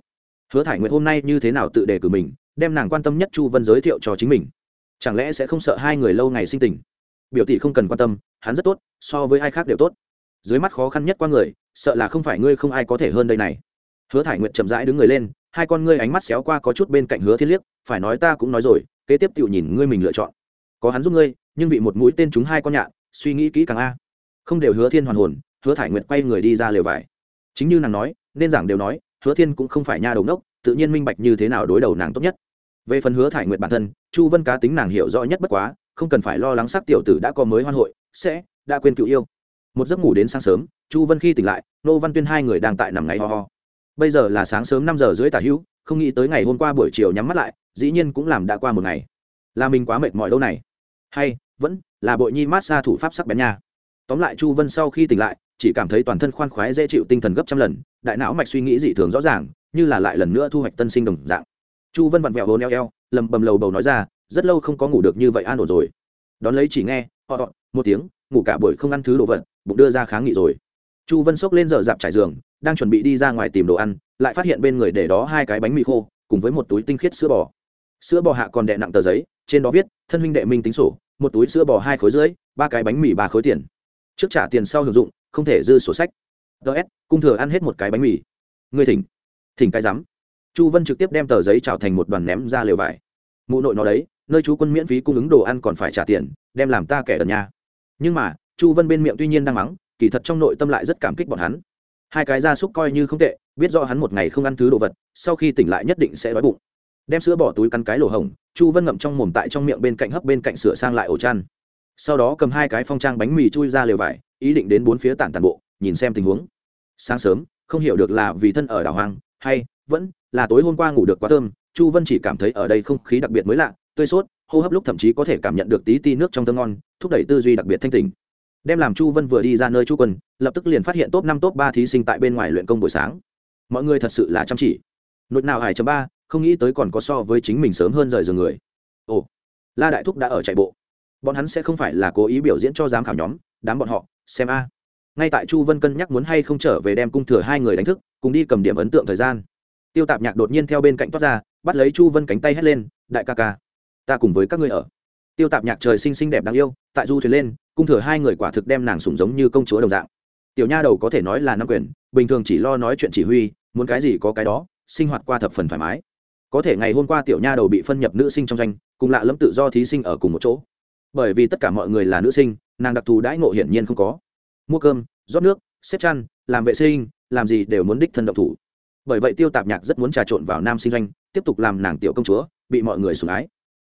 Hứa thải nguyệt hôm nay như thế nào tự đề cử mình, đem nàng quan tâm nhất chu vân giới thiệu cho chính mình. Chẳng lẽ sẽ không sợ hai người lâu ngày sinh tình? Biểu tỷ không cần quan tâm, hắn rất tốt, so với ai khác đều tốt. Dưới mắt khó khăn nhất qua người, sợ là không phải ngươi không ai có thể hơn đây này hứa thải nguyệt chậm rãi đứng người lên, hai con ngươi ánh mắt xéo qua có chút bên cạnh hứa thiên liếc, phải nói ta cũng nói rồi, kế tiếp tự nhìn ngươi mình lựa chọn. Có hắn giúp ngươi, nhưng vị một mũi tên chúng hai con nhạn, suy nghĩ kỹ càng a. Không đều hứa thiên hoàn hồn, hứa thải nguyệt quay người đi ra lều vải. Chính như nàng nói, nên giảng đều nói, hứa thiên cũng không phải nha đầu nốc tự nhiên minh bạch như thế nào đối đầu nàng tốt nhất. Về phần hứa thải nguyệt bản thân, chu vân cá tính nàng hiểu rõ nhất bất quá, không cần phải lo lắng sắc tiểu tử đã có mới hoan hội, sẽ đã quên cựu yêu. Một giấc ngủ đến sáng sớm, chu vân khi tỉnh lại, nô văn tuyên hai người đang tại nằm ngáy ho ho bây giờ là sáng sớm năm giờ rưỡi tả hữu, không nghĩ tới ngày hôm qua buổi chiều nhắm mắt lại, dĩ nhiên cũng làm đã qua một ngày. Là mình quá mệt mỏi đâu này. Hay, vẫn là bội nhi mát xa thủ pháp sắc bén nha. Tóm lại chu vân sau khi tỉnh lại, chỉ cảm thấy toàn thân khoan khoái dễ chịu tinh thần gấp trăm lần, đại não mạch suy nghĩ dị thường rõ ràng, như là lại lần nữa thu hoạch tân sinh đồng dạng. Chu vân vặn vẹo hồn eo eo, lầm bầm lầu bầu nói ra, rất lâu không có ngủ được như vậy an ổn rồi. Đón lấy chỉ nghe, họ một tiếng, ngủ cả buổi không ăn thứ đồ vật, bụng đưa ra kháng nghị rồi chu vân xốc lên dở dạp trải giường, đang chuẩn bị đi ra ngoài tìm đồ ăn, lại phát hiện bên người để đó hai cái bánh mì khô, cùng với một túi tinh khiết sữa bò. Sữa bò hạ còn đệ nặng tờ giấy, trên đó viết, thân huynh đệ minh tính sổ, một túi sữa bò hai khối rưỡi, ba cái bánh mì ba khối tiền. Trước trả tiền sau hưởng dụng, không thể dư sổ sách. Ts cung thừa ăn hết một cái bánh mì. Ngươi thỉnh thỉnh cái rắm chu vân trực tiếp đem tờ giấy trào thành một đoàn ném ra lều vải. Mụ nội nó đấy, nơi chú quân miễn phí cung ứng đồ ăn còn phải trả tiền, đem làm ta kẻ đần nha. Nhưng mà, chu vân bên miệng tuy nhiên đang mắng kỳ thật trong nội tâm lại rất cảm kích bọn hắn. Hai cái gia súc coi như không tệ, biết do hắn một ngày không ăn thứ đồ vật, sau khi tỉnh lại nhất định sẽ đói bụng. Đem sữa bỏ túi cắn cái lỗ hồng chu vân ngậm trong mồm tại trong miệng bên cạnh hấp bên cạnh sửa sang lại ổ chăn. Sau đó cầm hai cái phong trang bánh mì chui ra lều vải, ý định đến bốn phía tản tàn bộ, nhìn xem tình huống. Sáng sớm, không hiểu được là vì thân ở đảo hoang, hay vẫn là tối hôm qua ngủ được quá thơm, chu vân chỉ cảm thấy ở đây không khí đặc biệt mới lạ, tươi sốt, hô hấp lúc thậm chí có thể cảm nhận được tí ti nước trong thơm ngon, thúc đẩy tư duy đặc biệt thanh tình đem làm chu vân vừa đi ra nơi chu quân, lập tức liền phát hiện top năm top ba thí sinh tại bên ngoài luyện công buổi sáng. Mọi người thật sự là chăm chỉ. Nội nào hải chấm ba, không nghĩ tới còn có so với chính mình sớm hơn rời giường người. Ồ, la đại thúc đã ở chạy bộ. Bọn hắn sẽ không phải là cố ý biểu diễn cho giám khảo nhóm, đám bọn họ, xem a. Ngay tại chu vân cân nhắc muốn hay không trở về đem cung thừa hai người đánh thức, cùng đi cầm điểm ấn tượng thời gian. Tiêu tạp nhạc đột nhiên theo bên cạnh toát ra, bắt lấy chu vân cánh tay hét lên, đại ca ca, ta cùng với các ngươi ở tiêu tạp nhạc trời xinh xinh đẹp đáng yêu, tại du thuyền lên, cung thừa hai người quả thực đem nàng sủng giống như công chúa đồng dạng. Tiểu nha đầu có thể nói là nam quyền, bình thường chỉ lo nói chuyện chỉ huy, muốn cái gì có cái đó, sinh hoạt qua thập phần thoải mái. Có thể ngày hôm qua tiểu nha đầu bị phân nhập nữ sinh trong danh, cùng lạ lẫm tự do thí sinh ở cùng một chỗ. Bởi vì tất cả mọi người là nữ sinh, nàng đặc thù đãi ngộ hiển nhiên không có. Mua cơm, rót nước, xếp chăn, làm vệ sinh, làm gì đều muốn đích thân độc thủ. Bởi vậy tiêu tạp nhạc rất muốn trà trộn vào nam sinh doanh, tiếp tục làm nàng tiểu công chúa, bị mọi người sủng ái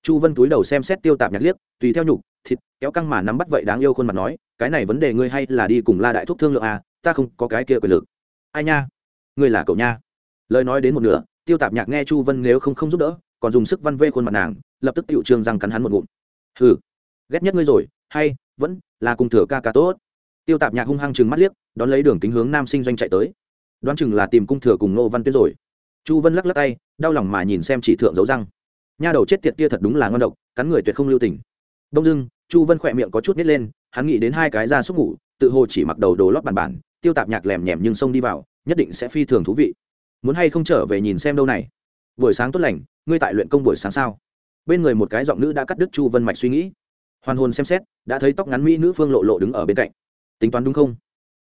chu vân túi đầu xem xét tiêu tạp nhạc liếc, tùy theo nhục, thịt, kéo căng mà nắm bắt vậy đáng yêu khuôn mặt nói, cái này vấn đề ngươi hay là đi cùng la đại thúc thương lượng à ta không có cái kia quyền lực. Ai nha? Ngươi là cậu nha. Lời nói đến một nửa, tiêu tạp nhạc nghe chu vân nếu không không giúp đỡ, còn dùng sức văn vê khuôn mặt nàng, lập tức tựu trương răng cắn hắn một ngụm. Hừ, ghét nhất ngươi rồi, hay, vẫn là cùng thừa ca ca tốt. Tiêu tạp nhạc hung hăng chừng mắt liếc, đón lấy đường kính hướng nam sinh doanh chạy tới. Đoán chừng là tìm cung thừa cùng nô văn tuyết rồi. Chu vân lắc lắc tay, đau lòng mà nhìn xem chỉ thượng dấu răng nha đầu chết tiệt kia thật đúng là ngon độc, cắn người tuyệt không lưu tình. Đông dưng chu vân khỏe miệng có chút nít lên, hắn nghĩ đến hai cái da xúc ngủ, tự hồ chỉ mặc đầu đồ lót bàn bản, tiêu tạp nhạc lèm nhèm nhưng xông đi vào, nhất định sẽ phi thường thú vị. Muốn hay không trở về nhìn xem đâu này? Buổi sáng tốt lành, ngươi tại luyện công buổi sáng sao? Bên người một cái giọng nữ đã cắt đứt chu vân mạch suy nghĩ. Hoàn hồn xem xét, đã thấy tóc ngắn mỹ nữ phương lộ lộ đứng ở bên cạnh. Tính toán đúng không?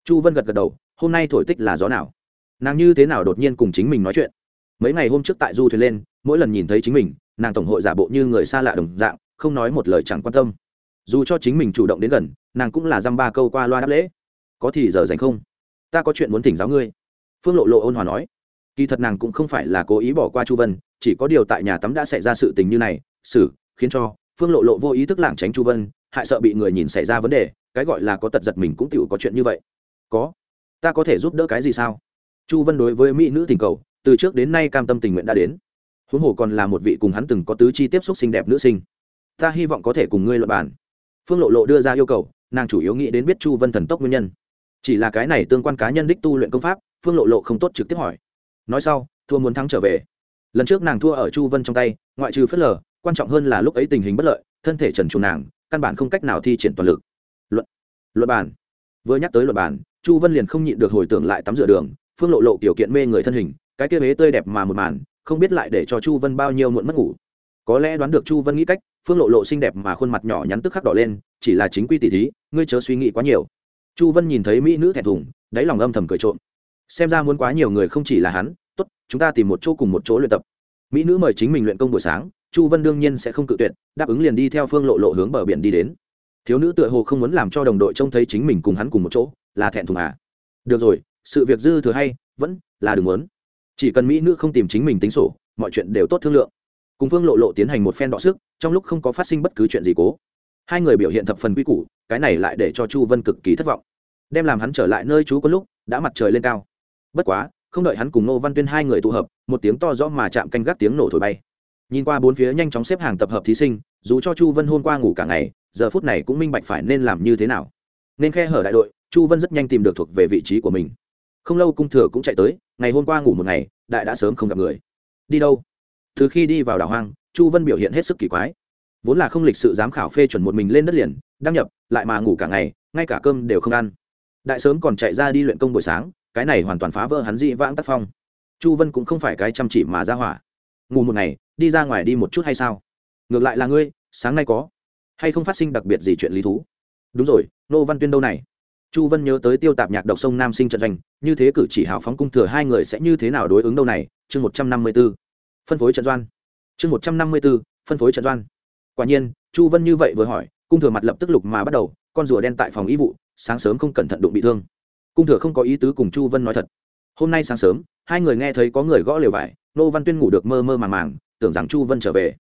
Chu vân gật gật đầu, hôm nay thổi tích là gió nào? Nàng như thế nào đột nhiên cùng chính mình nói chuyện? Mấy ngày hôm trước tại du thuyền lên, mỗi lần nhìn thấy chính mình nàng tổng hội giả bộ như người xa lạ đồng dạng, không nói một lời chẳng quan tâm. Dù cho chính mình chủ động đến gần, nàng cũng là dăm ba câu qua loa đáp lễ. Có thì giờ dành không? Ta có chuyện muốn thỉnh giáo ngươi. Phương lộ lộ ôn hòa nói. Kỳ thật nàng cũng không phải là cố ý bỏ qua chu vân, chỉ có điều tại nhà tắm đã xảy ra sự tình như này, xử, khiến cho phương lộ lộ vô ý thức lảng tránh chu vân, hại sợ bị người nhìn xảy ra vấn đề, cái gọi là có tật giật mình cũng tựu có chuyện như vậy. Có, ta có thể giúp đỡ cái gì sao? Chu vân đối với mỹ nữ tình cầu, từ trước đến nay cam tâm tình nguyện đã đến huống hồ còn là một vị cùng hắn từng có tứ chi tiếp xúc xinh đẹp nữ sinh. Ta hy vọng có thể cùng ngươi luận bàn. Phương lộ lộ đưa ra yêu cầu, nàng chủ yếu nghĩ đến biết chu vân thần tốc nguyên nhân. Chỉ là cái này tương quan cá nhân đích tu luyện công pháp, phương lộ lộ không tốt trực tiếp hỏi. Nói sau, thua muốn thắng trở về. Lần trước nàng thua ở chu vân trong tay, ngoại trừ phớt lờ, quan trọng hơn là lúc ấy tình hình bất lợi, thân thể trần trùng nàng, căn bản không cách nào thi triển toàn lực. Luận luận bản vừa nhắc tới luật bản chu vân liền không nhịn được hồi tưởng lại tắm rửa đường, phương lộ lộ kiểu kiện mê người thân hình, cái kia huế tươi đẹp mà một màn không biết lại để cho chu vân bao nhiêu muộn mất ngủ. Có lẽ đoán được chu vân nghĩ cách, phương lộ lộ xinh đẹp mà khuôn mặt nhỏ nhắn tức khắc đỏ lên, chỉ là chính quy tỷ thí, ngươi chớ suy nghĩ quá nhiều. Chu vân nhìn thấy mỹ nữ thẹn thùng, đáy lòng âm thầm cười trộm. Xem ra muốn quá nhiều người không chỉ là hắn, tốt, chúng ta tìm một chỗ cùng một chỗ luyện tập. Mỹ nữ mời chính mình luyện công buổi sáng, chu vân đương nhiên sẽ không cự tuyệt, đáp ứng liền đi theo phương lộ lộ hướng bờ biển đi đến. Thiếu nữ tựa hồ không muốn làm cho đồng đội trông thấy chính mình cùng hắn cùng một chỗ, là thẹn thùng à? Được rồi, sự việc dư thừa hay, vẫn là đừng muốn chỉ cần mỹ nữ không tìm chính mình tính sổ, mọi chuyện đều tốt thương lượng. Cùng phương lộ lộ tiến hành một phen đọ sức, trong lúc không có phát sinh bất cứ chuyện gì cố. Hai người biểu hiện thập phần quy củ, cái này lại để cho chu vân cực kỳ thất vọng. Đem làm hắn trở lại nơi chú có lúc, đã mặt trời lên cao. Bất quá, không đợi hắn cùng nô văn tuyên hai người tụ hợp, một tiếng to rõ mà chạm canh gác tiếng nổ thổi bay. Nhìn qua bốn phía nhanh chóng xếp hàng tập hợp thí sinh, dù cho chu vân hôm qua ngủ cả ngày, giờ phút này cũng minh bạch phải nên làm như thế nào. Nên khe hở đại đội, chu vân rất nhanh tìm được thuộc về vị trí của mình không lâu cung thừa cũng chạy tới, ngày hôm qua ngủ một ngày, đại đã sớm không gặp người. Đi đâu? Từ khi đi vào đảo hoang, chu vân biểu hiện hết sức kỳ quái. Vốn là không lịch sự giám khảo phê chuẩn một mình lên đất liền, đăng nhập, lại mà ngủ cả ngày, ngay cả cơm đều không ăn. Đại sớm còn chạy ra đi luyện công buổi sáng, cái này hoàn toàn phá vỡ hắn dị vãng tác phong. Chu vân cũng không phải cái chăm chỉ mà ra hỏa. Ngủ một ngày, đi ra ngoài đi một chút hay sao? Ngược lại là ngươi, sáng nay có hay không phát sinh đặc biệt gì chuyện lý thú? Đúng rồi, nô văn tuyên đâu này? Chu vân nhớ tới tiêu tạp nhạc độc sông nam sinh trận doanh, như thế cử chỉ hào phóng cung thừa hai người sẽ như thế nào đối ứng đâu này? Chương một trăm năm mươi b ố phân phối trận doan chương một trăm năm mươi b ố phân phối trận doan quả nhiên, chu vân như vậy vừa hỏi, cung thừa mặt lập tức lục mà bắt đầu, con rùa đen tại phòng y vụ, sáng sớm không cẩn thận đụng bị thương. Cung thừa không có ý tứ cùng chu vân nói thật. Hôm nay sáng sớm, hai người nghe thấy có người gõ lều vải, nô văn tuyên ngủ được mơ mơ màng màng, tưởng rằng chu vân trở về.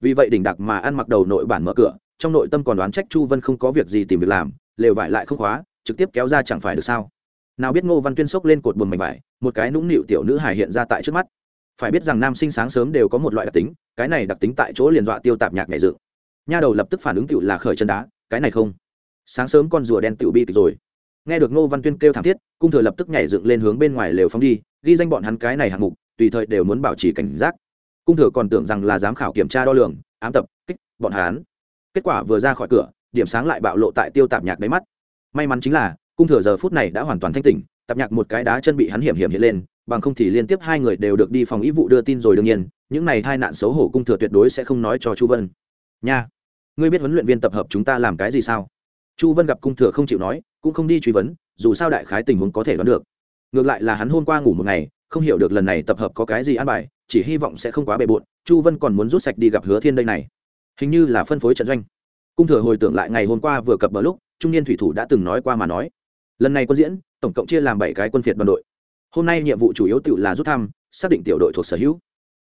Vì vậy đỉnh đặc mà ăn mặc đầu nội bản mở cửa, trong nội tâm còn đoán trách chu vân không có việc gì tìm việc làm, lều vải lại không khóa trực tiếp kéo ra chẳng phải được sao? Nào biết ngô văn tuyên sốc lên cột buồn mảnh vải, một cái nũng nịu tiểu nữ hải hiện ra tại trước mắt. Phải biết rằng nam sinh sáng sớm đều có một loại đặc tính, cái này đặc tính tại chỗ liền dọa tiêu tạp nhạc nhảy dựng. Nha đầu lập tức phản ứng tựu là khởi chân đá, cái này không. Sáng sớm con rùa đen tựu bi kịch rồi. Nghe được ngô văn tuyên kêu thảm thiết, cung thừa lập tức nhảy dựng lên hướng bên ngoài lều phóng đi, ghi danh bọn hắn cái này hạng mục, tùy thời đều muốn bảo trì cảnh giác. Cung thừa còn tưởng rằng là giám khảo kiểm tra đo lường, ám tập, kích bọn hắn. Kết quả vừa ra khỏi cửa, điểm sáng lại bạo lộ tại tiêu tạp nhạc đáy mắt may mắn chính là, cung thừa giờ phút này đã hoàn toàn thanh tỉnh tạp nhạc một cái đá chân bị hắn hiểm hiểm hiện lên, bằng không thì liên tiếp hai người đều được đi phòng ý vụ đưa tin rồi đương nhiên, những này hai nạn xấu hổ cung thừa tuyệt đối sẽ không nói cho chu vân. Nha, ngươi biết huấn luyện viên tập hợp chúng ta làm cái gì sao? Chu vân gặp cung thừa không chịu nói, cũng không đi truy vấn, dù sao đại khái tình huống có thể đoán được. Ngược lại là hắn hôm qua ngủ một ngày, không hiểu được lần này tập hợp có cái gì an bài, chỉ hy vọng sẽ không quá bề bộn, chu vân còn muốn rút sạch đi gặp hứa thiên đây này. Hình như là phân phối trận doanh. Cung thừa hồi tưởng lại ngày hôm qua vừa cập bờ lúc trung niên thủy thủ đã từng nói qua mà nói. Lần này quân diễn, tổng cộng chia làm bảy cái quân phiệt đoàn đội. Hôm nay nhiệm vụ chủ yếu tự là rút thăm, xác định tiểu đội thuộc sở hữu.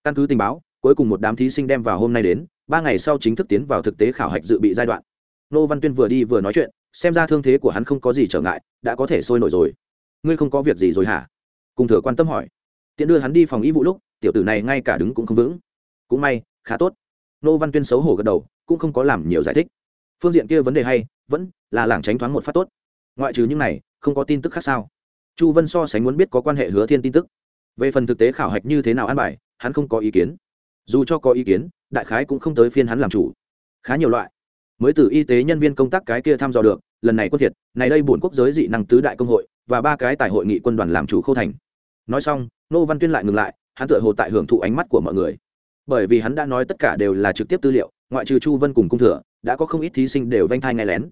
Căn cứ tình báo, cuối cùng một đám thí sinh đem vào hôm nay đến, ba ngày sau chính thức tiến vào thực tế khảo hạch dự bị giai đoạn. Nô văn tuyên vừa đi vừa nói chuyện, xem ra thương thế của hắn không có gì trở ngại, đã có thể sôi nổi rồi. Ngươi không có việc gì rồi hả? Cùng thừa quan tâm hỏi. Tiện đưa hắn đi phòng y vụ lúc, tiểu tử này ngay cả đứng cũng không vững. Cũng may, khá tốt. Nô văn tuyên xấu hổ gật đầu, cũng không có làm nhiều giải thích. Phương diện kia vấn đề hay vẫn là lảng tránh thoáng một phát tốt. Ngoại trừ những này, không có tin tức khác sao? Chu vân so sánh muốn biết có quan hệ hứa thiên tin tức. Về phần thực tế khảo hạch như thế nào an bài, hắn không có ý kiến. Dù cho có ý kiến, đại khái cũng không tới phiên hắn làm chủ. Khá nhiều loại. Mới từ y tế nhân viên công tác cái kia thăm dò được, lần này quân thiệt, này đây bổn quốc giới dị năng tứ đại công hội và ba cái tại hội nghị quân đoàn làm chủ khâu thành. Nói xong, nô văn tuyên lại ngừng lại, hắn tựa hồ tại hưởng thụ ánh mắt của mọi người. Bởi vì hắn đã nói tất cả đều là trực tiếp tư liệu, ngoại trừ chu vân cùng cung thừa, đã có không ít thí sinh đều vanh thai ngay lén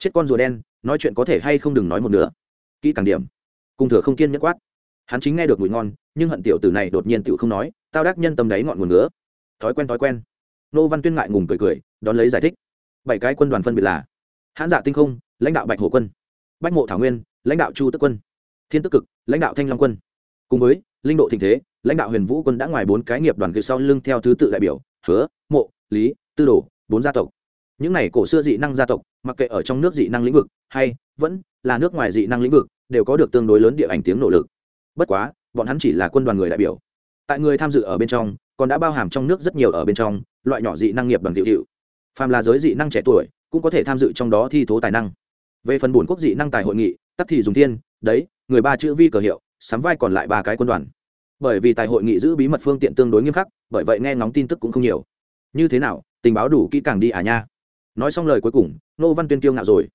chết con rùa đen, nói chuyện có thể hay không đừng nói một nửa. Kỹ càng điểm. Cung thừa không kiên nhẫn quát. Hắn chính nghe được mùi ngon, nhưng hận tiểu tử này đột nhiên tiểu không nói, tao đắc nhân tâm đáy ngọn nguồn nữa thói quen thói quen. Nô văn tuyên ngại ngùng cười cười, đón lấy giải thích. Bảy cái quân đoàn phân biệt là hãn dạ tinh không, lãnh đạo bạch hồ quân, bách mộ thảo nguyên, lãnh đạo chu tức quân, thiên tức cực, lãnh đạo thanh long quân. Cùng với linh độ thịnh thế, lãnh đạo huyền vũ quân đã ngoài bốn cái nghiệp đoàn kia sau lưng theo thứ tự đại biểu, hứa, mộ, lý, tư đồ, bốn gia tộc những này cổ xưa dị năng gia tộc, mặc kệ ở trong nước dị năng lĩnh vực hay vẫn là nước ngoài dị năng lĩnh vực, đều có được tương đối lớn địa ảnh tiếng nỗ lực. Bất quá, bọn hắn chỉ là quân đoàn người đại biểu. Tại người tham dự ở bên trong, còn đã bao hàm trong nước rất nhiều ở bên trong, loại nhỏ dị năng nghiệp bằng tiểu hiệu phàm là giới dị năng trẻ tuổi, cũng có thể tham dự trong đó thi thố tài năng. Về phần bổn quốc dị năng tài hội nghị, tắc thì dùng thiên, đấy, người ba chữ vi cờ hiệu, sắm vai còn lại ba cái quân đoàn. Bởi vì tại hội nghị giữ bí mật phương tiện tương đối nghiêm khắc, bởi vậy nghe ngóng tin tức cũng không nhiều. Như thế nào, tình báo đủ kỹ càng đi à nha nói xong lời cuối cùng nô văn tuyên kiêu ngạo rồi.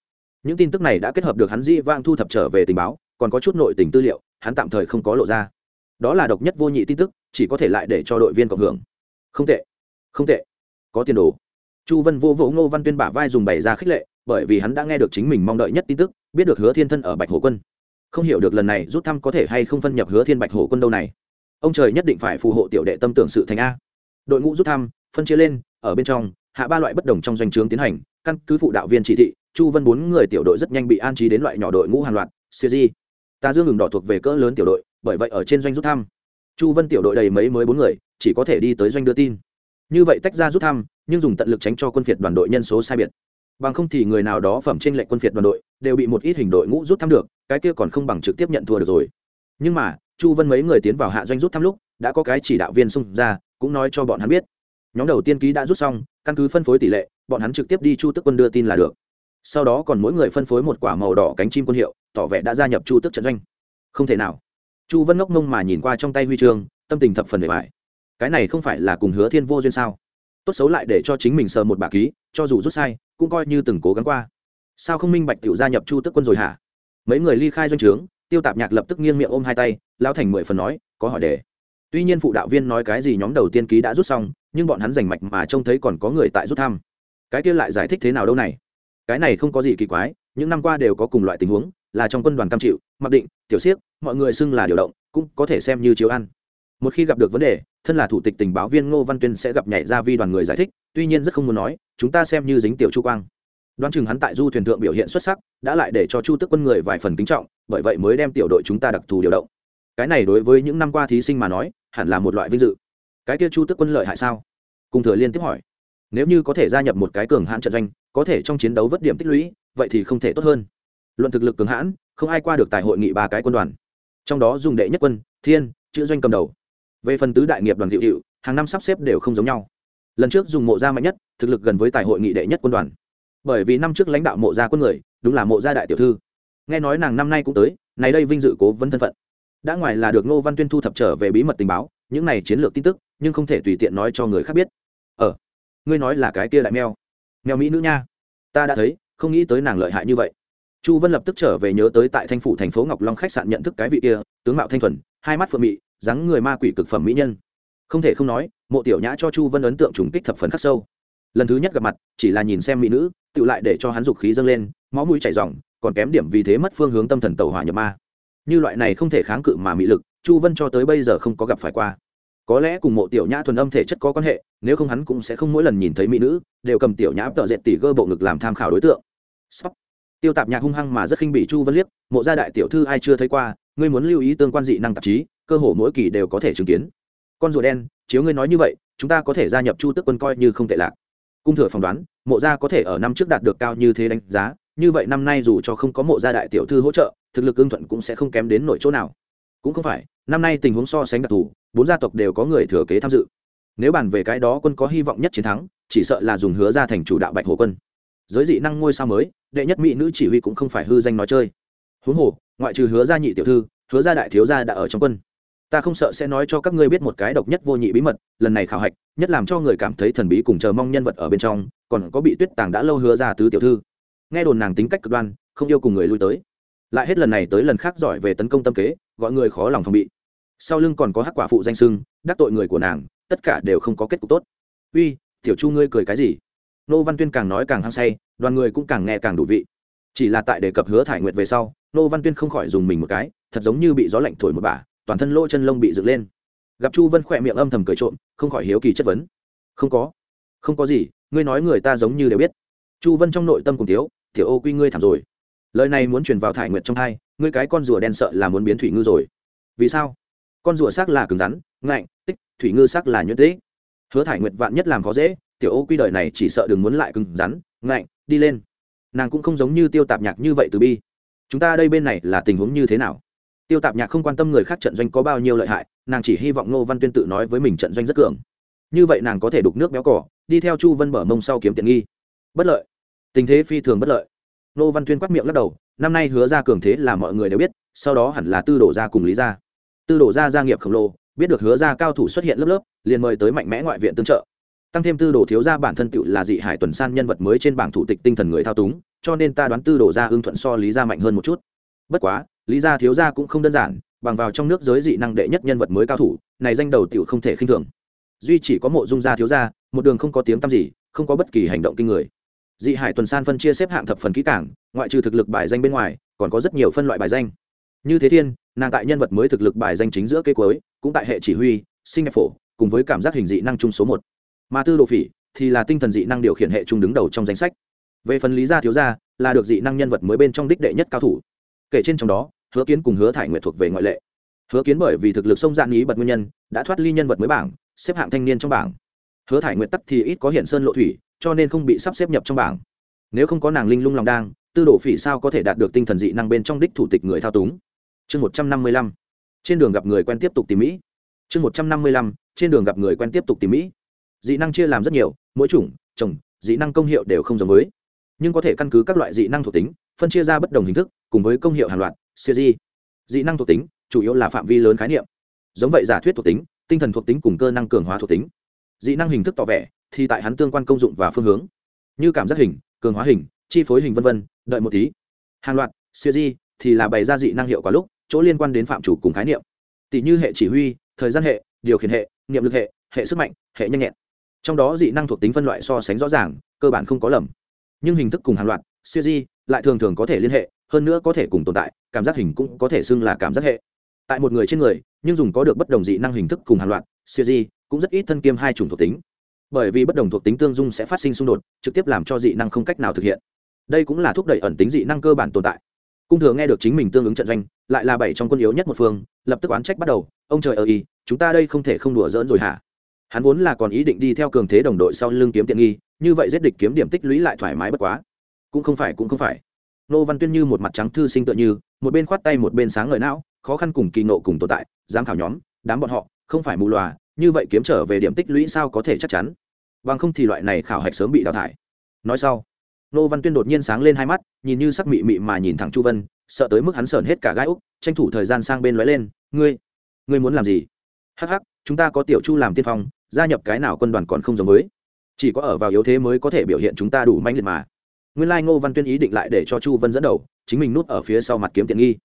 Những tin tức này đã kết hợp được hắn di vang thu thập trở về tình báo, còn có chút nội tình tư liệu, hắn tạm thời không có lộ ra. Đó là độc nhất vô nhị tin tức, chỉ có thể lại để cho đội viên cộng hưởng. Không tệ không tệ. Có tiền đồ. Chu vân vô vỗ ngô văn tuyên bả vai dùng bày ra khích lệ, bởi vì hắn đã nghe được chính mình mong đợi nhất tin tức, biết được hứa thiên thân ở bạch hồ quân. Không hiểu được lần này rút thăm có thể hay không phân nhập hứa thiên bạch hồ quân đâu này. Ông trời nhất định phải phù hộ tiểu đệ tâm tưởng sự thành a. Đội ngũ rút thăm, phân chia lên, ở bên trong hạ ba loại bất đồng trong doanh trướng tiến hành, căn cứ phụ đạo viên chỉ thị, chu vân bốn người tiểu đội rất nhanh bị an trí đến loại nhỏ đội ngũ hàng loạt, siêu di. Ta dương ngừng đỏ thuộc về cỡ lớn tiểu đội, bởi vậy ở trên doanh rút thăm. Chu vân tiểu đội đầy mấy mới bốn người, chỉ có thể đi tới doanh đưa tin. Như vậy tách ra rút thăm, nhưng dùng tận lực tránh cho quân phiệt đoàn đội nhân số sai biệt. Bằng không thì người nào đó phẩm trên lệnh quân phiệt đoàn đội, đều bị một ít hình đội ngũ rút thăm được, cái kia còn không bằng trực tiếp nhận thua được rồi. Nhưng mà, chu vân mấy người tiến vào hạ doanh rút thăm lúc, đã có cái chỉ đạo viên xung ra, cũng nói cho bọn hắn biết. Nhóm đầu tiên ký đã rút xong căn cứ phân phối tỷ lệ, bọn hắn trực tiếp đi chu tức quân đưa tin là được. Sau đó còn mỗi người phân phối một quả màu đỏ cánh chim quân hiệu, tỏ vẻ đã gia nhập chu tức trận doanh. Không thể nào. Chu vân ngốc mông mà nhìn qua trong tay huy chương, tâm tình thập phần bề bài cái này không phải là cùng hứa thiên vô duyên sao? Tốt xấu lại để cho chính mình sờ một bà ký, cho dù rút sai, cũng coi như từng cố gắng qua. Sao không minh bạch tự gia nhập chu tức quân rồi hả? Mấy người ly khai doanh trướng, tiêu tạp nhạc lập tức nghiêng miệng ôm hai tay lao thành mười phần nói, có hỏi đề. Tuy nhiên phụ đạo viên nói cái gì nhóm đầu tiên ký đã rút xong nhưng bọn hắn rành mạch mà trông thấy còn có người tại rút thăm. Cái kia lại giải thích thế nào đâu này? Cái này không có gì kỳ quái, những năm qua đều có cùng loại tình huống, là trong quân đoàn cam chịu, mặc định, tiểu siếc, mọi người xưng là điều động, cũng có thể xem như chiếu ăn. Một khi gặp được vấn đề, thân là thủ tịch tình báo viên ngô văn tuyên sẽ gặp nhảy ra vi đoàn người giải thích, tuy nhiên rất không muốn nói, chúng ta xem như dính tiểu chu quang. Đoán chừng hắn tại du thuyền thượng biểu hiện xuất sắc, đã lại để cho chu tức quân người vài phần kính trọng, bởi vậy mới đem tiểu đội chúng ta đặc thù điều động. Cái này đối với những năm qua thí sinh mà nói, hẳn là một loại vinh dự cái kia chu tức quân lợi hại sao? Cùng thừa liên tiếp hỏi. Nếu như có thể gia nhập một cái cường hãn trận doanh, có thể trong chiến đấu vất điểm tích lũy, vậy thì không thể tốt hơn. Luận thực lực cường hãn, không ai qua được tại hội nghị ba cái quân đoàn. Trong đó dùng đệ nhất quân, thiên, chữ doanh cầm đầu. Về phần tứ đại nghiệp đoàn hiệu hiệu hàng năm sắp xếp đều không giống nhau. Lần trước dùng mộ gia mạnh nhất, thực lực gần với tài hội nghị đệ nhất quân đoàn. Bởi vì năm trước lãnh đạo mộ gia quân người, đúng là mộ gia đại tiểu thư. Nghe nói nàng năm nay cũng tới, này đây vinh dự cố vấn thân phận. Đã ngoài là được ngô văn tuyên thu thập trở về bí mật tình báo những này chiến lược tin tức, nhưng không thể tùy tiện nói cho người khác biết. Ờ ngươi nói là cái kia đại mèo. Mèo mỹ nữ nha. Ta đã thấy, không nghĩ tới nàng lợi hại như vậy. Chu vân lập tức trở về nhớ tới tại thanh phủ thành phố ngọc long khách sạn nhận thức cái vị kia, tướng mạo thanh thuần, hai mắt phượng mị, dáng người ma quỷ cực phẩm mỹ nhân. Không thể không nói, mộ tiểu nhã cho chu vân ấn tượng trùng kích thập phần khắc sâu. Lần thứ nhất gặp mặt, chỉ là nhìn xem mỹ nữ, tự lại để cho hắn dục khí dâng lên, máu mũi chảy r còn kém điểm vì thế mất phương hướng tâm thần tàu hỏa nhập ma. Như loại này không thể kháng cự mà mỹ lực chu vân cho tới bây giờ không có gặp phải qua. Có lẽ cùng mộ tiểu nhã thuần âm thể chất có quan hệ, nếu không hắn cũng sẽ không mỗi lần nhìn thấy mỹ nữ, đều cầm tiểu nhã tợ dệt tỉ gơ bộ ngực làm tham khảo đối tượng. Sóc. tiêu tạp nhạc hung hăng mà rất khinh bị chu vân liếc, mộ gia đại tiểu thư ai chưa thấy qua, ngươi muốn lưu ý tương quan dị năng tạp chí, cơ hồ mỗi kỳ đều có thể chứng kiến. Con rùa đen, chiếu ngươi nói như vậy, chúng ta có thể gia nhập chu tức quân coi như không tệ lạc. Cung thừa phỏng đoán, mộ gia có thể ở năm trước đạt được cao như thế đánh giá, như vậy năm nay dù cho không có mộ gia đại tiểu thư hỗ trợ, thực lực ưng thuận cũng sẽ không kém đến nội chỗ nào cũng không phải, năm nay tình huống so sánh đặc thù, bốn gia tộc đều có người thừa kế tham dự. Nếu bàn về cái đó quân có hy vọng nhất chiến thắng, chỉ sợ là dùng hứa ra thành chủ đạo bạch hồ quân. Giới dị năng ngôi sao mới, đệ nhất mỹ nữ chỉ huy cũng không phải hư danh nói chơi. Huống hồ, ngoại trừ hứa gia nhị tiểu thư, hứa gia đại thiếu gia đã ở trong quân. Ta không sợ sẽ nói cho các ngươi biết một cái độc nhất vô nhị bí mật, lần này khảo hạch, nhất làm cho người cảm thấy thần bí cùng chờ mong nhân vật ở bên trong, còn có bị tuyết tàng đã lâu hứa ra tứ tiểu thư. Nghe đồn nàng tính cách cực đoan, không yêu cùng người lui tới lại hết lần này tới lần khác giỏi về tấn công tâm kế gọi người khó lòng phòng bị. Sau lưng còn có hắc quả phụ danh sưng đắc tội người của nàng tất cả đều không có kết cục tốt. Uy tiểu chu ngươi cười cái gì? Nô văn tuyên càng nói càng hăng say đoàn người cũng càng nghe càng đủ vị. Chỉ là tại đề cập hứa thải nguyệt về sau nô văn tuyên không khỏi dùng mình một cái thật giống như bị gió lạnh thổi một bà, toàn thân lỗ chân lông bị dựng lên. Gặp chu vân khỏe miệng âm thầm cười trộm không khỏi hiếu kỳ chất vấn. Không có không có gì ngươi nói người ta giống như đều biết. Chu vân trong nội tâm cùng tiếu tiểu ô quy ngươi thảm rồi lời này muốn truyền vào thải nguyệt trong hai ngươi cái con rùa đen sợ là muốn biến thủy ngư rồi. Vì sao? Con rùa xác là cứng rắn, ngạnh, tích, thủy ngư xác là nhuyễn tích. Hứa thải nguyệt vạn nhất làm khó dễ, tiểu ô quy đời này chỉ sợ đừng muốn lại cứng rắn, ngạnh, đi lên. Nàng cũng không giống như tiêu tạp nhạc như vậy từ bi. Chúng ta đây bên này là tình huống như thế nào? Tiêu tạp nhạc không quan tâm người khác trận doanh có bao nhiêu lợi hại, nàng chỉ hy vọng ngô văn tuyên tự nói với mình trận doanh rất cường. Như vậy nàng có thể đục nước béo cỏ, đi theo chu vân bở mông sau kiếm tiện nghi. Bất lợi. Tình thế phi thường bất lợi nô văn tuyên quát miệng lắc đầu, năm nay hứa ra cường thế là mọi người đều biết, sau đó hẳn là tư đổ ra cùng lý ra tư đổ ra gia nghiệp khổng lồ, biết được hứa ra cao thủ xuất hiện lớp lớp, liền mời tới mạnh mẽ ngoại viện tương trợ. Tăng thêm tư đồ thiếu ra bản thân tựu là dị hải tuần san nhân vật mới trên bảng thủ tịch tinh thần người thao túng, cho nên ta đoán tư đồ ra ưng thuận so lý ra mạnh hơn một chút. Bất quá, lý gia thiếu gia cũng không đơn giản, bằng vào trong nước giới dị năng đệ nhất nhân vật mới cao thủ, này danh đầu tiểu không thể khinh thường. Duy chỉ có mộ dung gia thiếu gia, một đường không có tiếng tăm gì, không có bất kỳ hành động kinh người dị hải tuần san phân chia xếp hạng thập phần kỹ cảng ngoại trừ thực lực bài danh bên ngoài, còn có rất nhiều phân loại bài danh. Như thế thiên, nàng tại nhân vật mới thực lực bài danh chính giữa cây cuối, cũng tại hệ chỉ huy, sinh phổ, cùng với cảm giác hình dị năng chung số một. Mà tư đồ phỉ thì là tinh thần dị năng điều khiển hệ chung đứng đầu trong danh sách. Về phần lý gia thiếu gia, là được dị năng nhân vật mới bên trong đích đệ nhất cao thủ. Kể trên trong đó, hứa kiến cùng hứa thải nguyệt thuộc về ngoại lệ. Hứa kiến bởi vì thực lực sông dạng ý bật nguyên nhân, đã thoát ly nhân vật mới bảng, xếp hạng thanh niên trong bảng. Hứa thải nguyệt tắc thì ít có hiện sơn lộ thủy cho nên không bị sắp xếp nhập trong bảng. Nếu không có nàng linh lung lòng đang, tư đồ phỉ sao có thể đạt được tinh thần dị năng bên trong đích thủ tịch người thao túng? Chương một trăm năm mươi lăm. Trên đường gặp người quen tiếp tục tìm mỹ. Chương một trăm năm mươi lăm. Trên đường gặp người quen tiếp tục tìm mỹ. Dị năng chia làm rất nhiều, mỗi chủng trồng dị năng công hiệu đều không giống với. Nhưng có thể căn cứ các loại dị năng thuộc tính, phân chia ra bất đồng hình thức, cùng với công hiệu hàng loạt, siêu di. Dị năng thuộc tính, chủ yếu là phạm vi lớn khái niệm. Giống vậy giả thuyết thuộc tính, tinh thần thuộc tính cùng cơ năng cường hóa thuộc tính. Dị năng hình thức tỏ vẻ thì tại hắn tương quan công dụng và phương hướng như cảm giác hình cường hóa hình chi phối hình vân vân, đợi một tí. Hàng loạt siêu di thì là bày ra dị năng hiệu quả lúc chỗ liên quan đến phạm chủ cùng khái niệm. Tỷ như hệ chỉ huy thời gian hệ điều khiển hệ niệm lực hệ hệ sức mạnh hệ nhanh nhẹn. Trong đó dị năng thuộc tính phân loại so sánh rõ ràng cơ bản không có lầm. Nhưng hình thức cùng hàng loạt siêu di lại thường thường có thể liên hệ hơn nữa có thể cùng tồn tại cảm giác hình cũng có thể xưng là cảm giác hệ. Tại một người trên người nhưng dùng có được bất đồng dị năng hình thức cùng hàng loạt siêu di cũng rất ít thân kiêm hai chủng thuộc tính bởi vì bất đồng thuộc tính tương dung sẽ phát sinh xung đột, trực tiếp làm cho dị năng không cách nào thực hiện. Đây cũng là thúc đẩy ẩn tính dị năng cơ bản tồn tại. Cung thừa nghe được chính mình tương ứng trận doanh, lại là bảy trong quân yếu nhất một phương, lập tức oán trách bắt đầu, ông trời ơ y chúng ta đây không thể không đùa dỡn rồi hả? Hắn vốn là còn ý định đi theo cường thế đồng đội sau lưng kiếm tiện nghi, như vậy giết địch kiếm điểm tích lũy lại thoải mái bất quá. Cũng không phải, cũng không phải. Nô văn tuyên như một mặt trắng thư sinh tựa như, một bên khoát tay một bên sáng ngời não, khó khăn cùng kỳ nộ cùng tồn tại giám khảo nhóm, đám bọn họ, không phải mù lòa như vậy kiếm trở về điểm tích lũy sao có thể chắc chắn? Bằng không thì loại này khảo hạch sớm bị đào thải. Nói sau, nô văn tuyên đột nhiên sáng lên hai mắt, nhìn như sắc mị mị mà nhìn thẳng chu vân, sợ tới mức hắn sởn hết cả gai úc, tranh thủ thời gian sang bên lóe lên, ngươi ngươi muốn làm gì? Hắc hắc, chúng ta có tiểu chu làm tiên phong, gia nhập cái nào quân đoàn còn không giống với. Chỉ có ở vào yếu thế mới có thể biểu hiện chúng ta đủ manh liệt mà. Nguyên lai ngô văn tuyên ý định lại để cho chu vân dẫn đầu, chính mình núp ở phía sau mặt kiếm tiện nghi.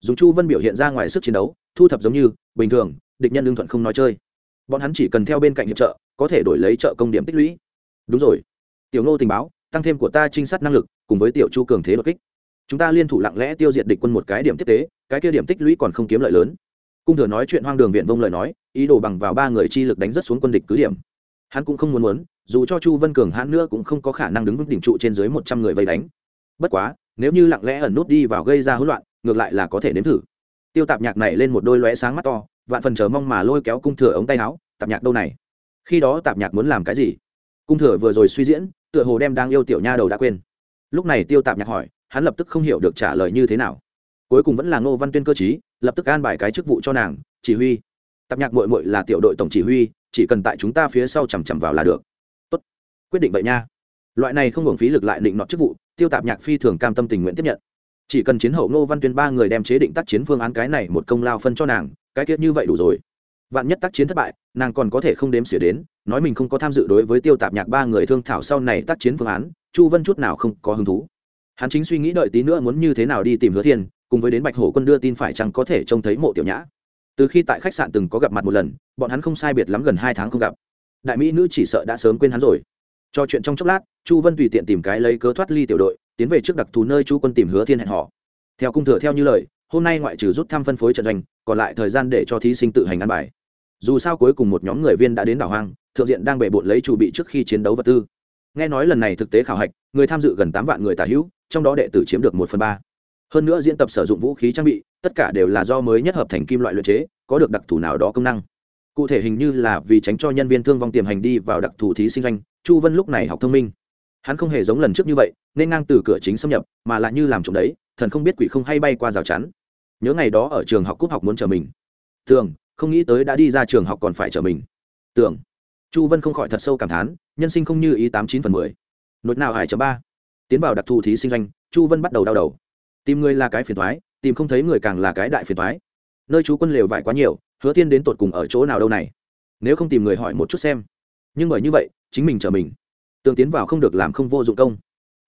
Dùng chu vân biểu hiện ra ngoài sức chiến đấu, thu thập giống như bình thường, địch nhân lương thuận không nói chơi bọn hắn chỉ cần theo bên cạnh hiệp trợ, có thể đổi lấy trợ công điểm tích lũy. Đúng rồi. Tiểu ngô tình báo, tăng thêm của ta trinh sát năng lực, cùng với tiểu chu cường thế đột kích. Chúng ta liên thủ lặng lẽ tiêu diệt địch quân một cái điểm tiếp tế, cái kia điểm tích lũy còn không kiếm lợi lớn. Cung thừa nói chuyện hoang đường viện vông lời nói, ý đồ bằng vào ba người chi lực đánh rất xuống quân địch cứ điểm. Hắn cũng không muốn muốn, dù cho chu vân cường hãn nữa cũng không có khả năng đứng vững đỉnh trụ trên dưới một trăm người vây đánh. Bất quá, nếu như lặng lẽ ẩn nút đi vào gây ra hỗn loạn, ngược lại là có thể nếm thử. Tiêu tạp nhạc này lên một đôi lóe sáng mắt to vạn phần chờ mong mà lôi kéo cung thừa ống tay áo, tạp nhạc đâu này? Khi đó tạp nhạc muốn làm cái gì? Cung thừa vừa rồi suy diễn, tựa hồ đem đang yêu tiểu nha đầu đã quên. Lúc này tiêu tạp nhạc hỏi, hắn lập tức không hiểu được trả lời như thế nào. Cuối cùng vẫn là ngô văn tuyên cơ chí lập tức an bài cái chức vụ cho nàng, chỉ huy. Tạp nhạc mội mội là tiểu đội tổng chỉ huy, chỉ cần tại chúng ta phía sau chằm chằm vào là được. Tốt. Quyết định vậy nha. Loại này không hưởng phí lực lại định nọt chức vụ, tiêu tạp nhạc phi thường cam tâm tình nguyện tiếp nhận. Chỉ cần chiến hậu ngô văn tuyên ba người đem chế định tác chiến phương án cái này một công lao phân cho nàng cái tiết như vậy đủ rồi. Vạn nhất tác chiến thất bại, nàng còn có thể không đếm xỉa đến, nói mình không có tham dự đối với tiêu tạp nhạc ba người thương thảo sau này tác chiến phương án, chu vân chút nào không có hứng thú. Hắn chính suy nghĩ đợi tí nữa muốn như thế nào đi tìm hứa thiên, cùng với đến bạch hổ quân đưa tin phải chăng có thể trông thấy mộ tiểu nhã. Từ khi tại khách sạn từng có gặp mặt một lần, bọn hắn không sai biệt lắm gần hai tháng không gặp. Đại mỹ nữ chỉ sợ đã sớm quên hắn rồi. Cho chuyện trong chốc lát, chu vân tùy tiện tìm cái lấy cớ thoát ly tiểu đội, tiến về trước đặc thù nơi chu quân tìm hứa thiên hẹn họ theo cung thừa theo như lời hôm nay ngoại trừ rút thăm phân phối trận doanh, còn lại thời gian để cho thí sinh tự hành ăn bài. Dù sao cuối cùng một nhóm người viên đã đến đảo hoang, thượng diện đang bề bộn lấy chủ bị trước khi chiến đấu vật tư. Nghe nói lần này thực tế khảo hạch, người tham dự gần tám vạn người tả hữu, trong đó đệ tử chiếm được một phần ba. Hơn nữa diễn tập sử dụng vũ khí trang bị, tất cả đều là do mới nhất hợp thành kim loại luyện chế, có được đặc thù nào đó công năng. Cụ thể hình như là vì tránh cho nhân viên thương vong tiềm hành đi vào đặc thù thí sinh doanh, chu vân lúc này học thông minh. Hắn không hề giống lần trước như vậy, nên ngang từ cửa chính xâm nhập, mà lại như làm trộm đấy, thần không biết quỷ không hay bay qua rào chắn nhớ ngày đó ở trường học cúp học muốn chờ mình. Tưởng, không nghĩ tới đã đi ra trường học còn phải chờ mình. Tưởng. Chu vân không khỏi thật sâu cảm thán, nhân sinh không như ý tám chín phần mười. Nốt nào hải chấm ba. Tiến vào đặc thù thí sinh doanh, chu vân bắt đầu đau đầu. Tìm người là cái phiền thoái, tìm không thấy người càng là cái đại phiền thoái. Nơi chú quân lều vải quá nhiều, hứa tiên đến tột cùng ở chỗ nào đâu này? Nếu không tìm người hỏi một chút xem. Nhưng bởi như vậy, chính mình chờ mình. Tường tiến vào không được làm không vô dụng công.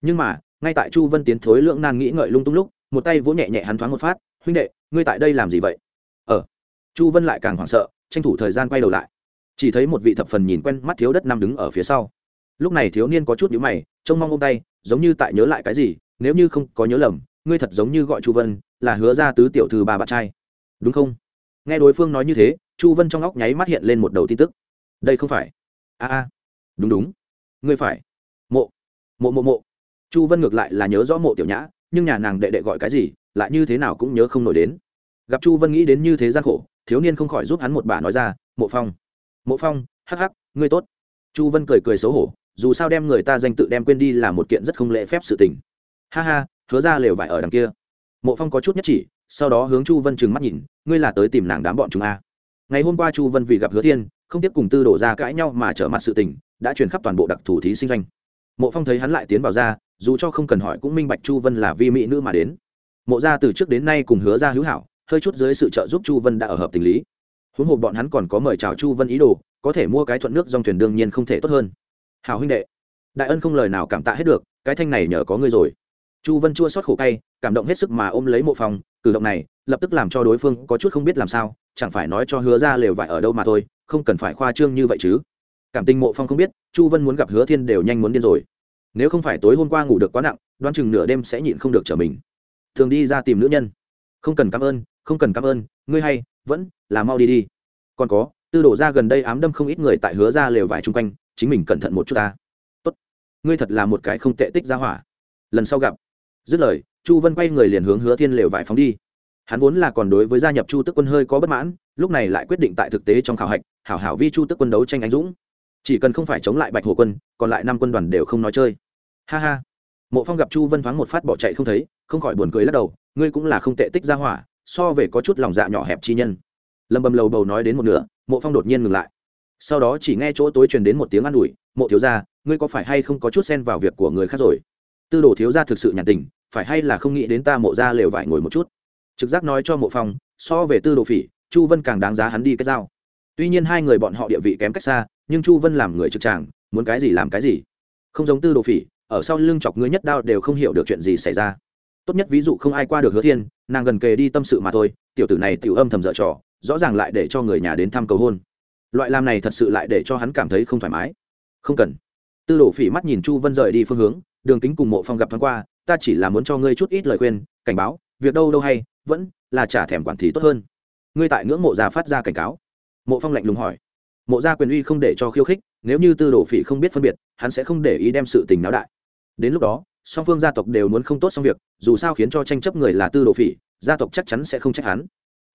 Nhưng mà, ngay tại chu vân tiến thối lượng nan nghĩ ngợi lung tung lúc, một tay vỗ nhẹ nhẹ hắn thoáng một phát huynh đệ, ngươi tại đây làm gì vậy? Ờ. Chu vân lại càng hoảng sợ, tranh thủ thời gian quay đầu lại. Chỉ thấy một vị thập phần nhìn quen mắt thiếu đất nam đứng ở phía sau. Lúc này thiếu niên có chút nhíu mày, trông mong ôm tay, giống như tại nhớ lại cái gì, nếu như không có nhớ lầm, ngươi thật giống như gọi chu vân, là hứa ra tứ tiểu thư ba bạn trai. Đúng không? Nghe đối phương nói như thế, chu vân trong óc nháy mắt hiện lên một đầu tin tức. Đây không phải. A a. Đúng đúng. Ngươi phải. Mộ. Mộ mộ mộ. Chu vân ngược lại là nhớ rõ mộ tiểu nhã, nhưng nhà nàng đệ đệ gọi cái gì lại như thế nào cũng nhớ không nổi đến. Gặp chu vân nghĩ đến như thế gian khổ, thiếu niên không khỏi giúp hắn một bà nói ra, mộ phong mộ phong, hắc hắc, ngươi tốt. Chu vân cười cười xấu hổ, dù sao đem người ta danh tự đem quên đi là một kiện rất không lễ phép sự tình. Ha ha, hứa ra lều vải ở đằng kia. Mộ phong có chút nhất chỉ, sau đó hướng chu vân trừng mắt nhìn, ngươi là tới tìm nàng đám bọn chúng a ngày hôm qua chu vân vì gặp hứa thiên, không tiếp cùng tư đổ ra cãi nhau mà trở mặt sự tình, đã truyền khắp toàn bộ đặc thủ thí sinh doanh. Mộ phong thấy hắn lại tiến vào ra, dù cho không cần hỏi cũng minh bạch chu vân là vi mỹ nữ mà đến mộ Gia từ trước đến nay cùng hứa ra hữu hảo, hơi chút dưới sự trợ giúp chu vân đã ở hợp tình lý. Huống hồ bọn hắn còn có mời chào chu vân ý đồ, có thể mua cái thuận nước dòng thuyền đương nhiên không thể tốt hơn. Hảo huynh đệ, đại ân không lời nào cảm tạ hết được, cái thanh này nhờ có ngươi rồi. Chu vân chua xót khổ cay, cảm động hết sức mà ôm lấy mộ phong cử động này, lập tức làm cho đối phương có chút không biết làm sao, chẳng phải nói cho hứa ra lều vải ở đâu mà thôi, không cần phải khoa trương như vậy chứ. Cảm tình mộ phong không biết, chu vân muốn gặp hứa thiên đều nhanh muốn điên rồi. Nếu không phải tối hôm qua ngủ được quá nặng, đoán chừng nửa đêm sẽ nhịn không được trở mình thường đi ra tìm nữ nhân. Không cần cảm ơn, không cần cảm ơn, ngươi hay, vẫn là mau đi đi. Còn có, tư đổ ra gần đây ám đâm không ít người tại hứa ra lều vải chung quanh, chính mình cẩn thận một chút ta. Tốt. Ngươi thật là một cái không tệ tích ra hỏa. Lần sau gặp. Dứt lời, chu vân quay người liền hướng hứa thiên lều vải phóng đi. Hắn vốn là còn đối với gia nhập chu tức quân hơi có bất mãn, lúc này lại quyết định tại thực tế trong khảo hạch, hảo hảo vi chu tức quân đấu tranh anh dũng. Chỉ cần không phải chống lại bạch hồ quân, còn lại năm quân đoàn đều không nói chơi. Ha ha mộ phong gặp chu vân thoáng một phát bỏ chạy không thấy, không khỏi buồn cười lắc đầu, ngươi cũng là không tệ tích ra hỏa, so về có chút lòng dạ nhỏ hẹp chi nhân. Lâm bầm lầu bầu nói đến một nửa, mộ phong đột nhiên ngừng lại. Sau đó chỉ nghe chỗ tối truyền đến một tiếng an ủi, mộ thiếu gia, ngươi có phải hay không có chút xen vào việc của người khác rồi? Tư đồ thiếu gia thực sự nhàn tình, phải hay là không nghĩ đến ta mộ ra lều vải ngồi một chút. Trực giác nói cho mộ phong, so về tư đồ phỉ, chu vân càng đáng giá hắn đi cái dao. tuy nhiên hai người bọn họ địa vị kém cách xa, nhưng chu vân làm người trực tràng, muốn cái gì làm cái gì. Không giống tư đồ phỉ ở sau lưng chọc ngươi nhất đao đều không hiểu được chuyện gì xảy ra. Tốt nhất ví dụ không ai qua được hứa thiên, nàng gần kề đi tâm sự mà thôi, tiểu tử này tiểu âm thầm dở trò, rõ ràng lại để cho người nhà đến thăm cầu hôn. Loại làm này thật sự lại để cho hắn cảm thấy không thoải mái. Không cần. Tư đổ phỉ mắt nhìn chu vân rời đi phương hướng, đường kính cùng mộ phong gặp thoáng qua, ta chỉ là muốn cho ngươi chút ít lời khuyên, cảnh báo, việc đâu đâu hay, vẫn là trả thèm quản thì tốt hơn. Ngươi tại ngưỡng mộ gia phát ra cảnh cáo. Mộ phong lạnh lùng hỏi. Mộ gia quyền uy không để cho khiêu khích, nếu như tư đồ phỉ không biết phân biệt, hắn sẽ không để ý đem sự tình náo đại đến lúc đó, song phương gia tộc đều muốn không tốt xong việc, dù sao khiến cho tranh chấp người là tư đồ phỉ, gia tộc chắc chắn sẽ không trách hắn.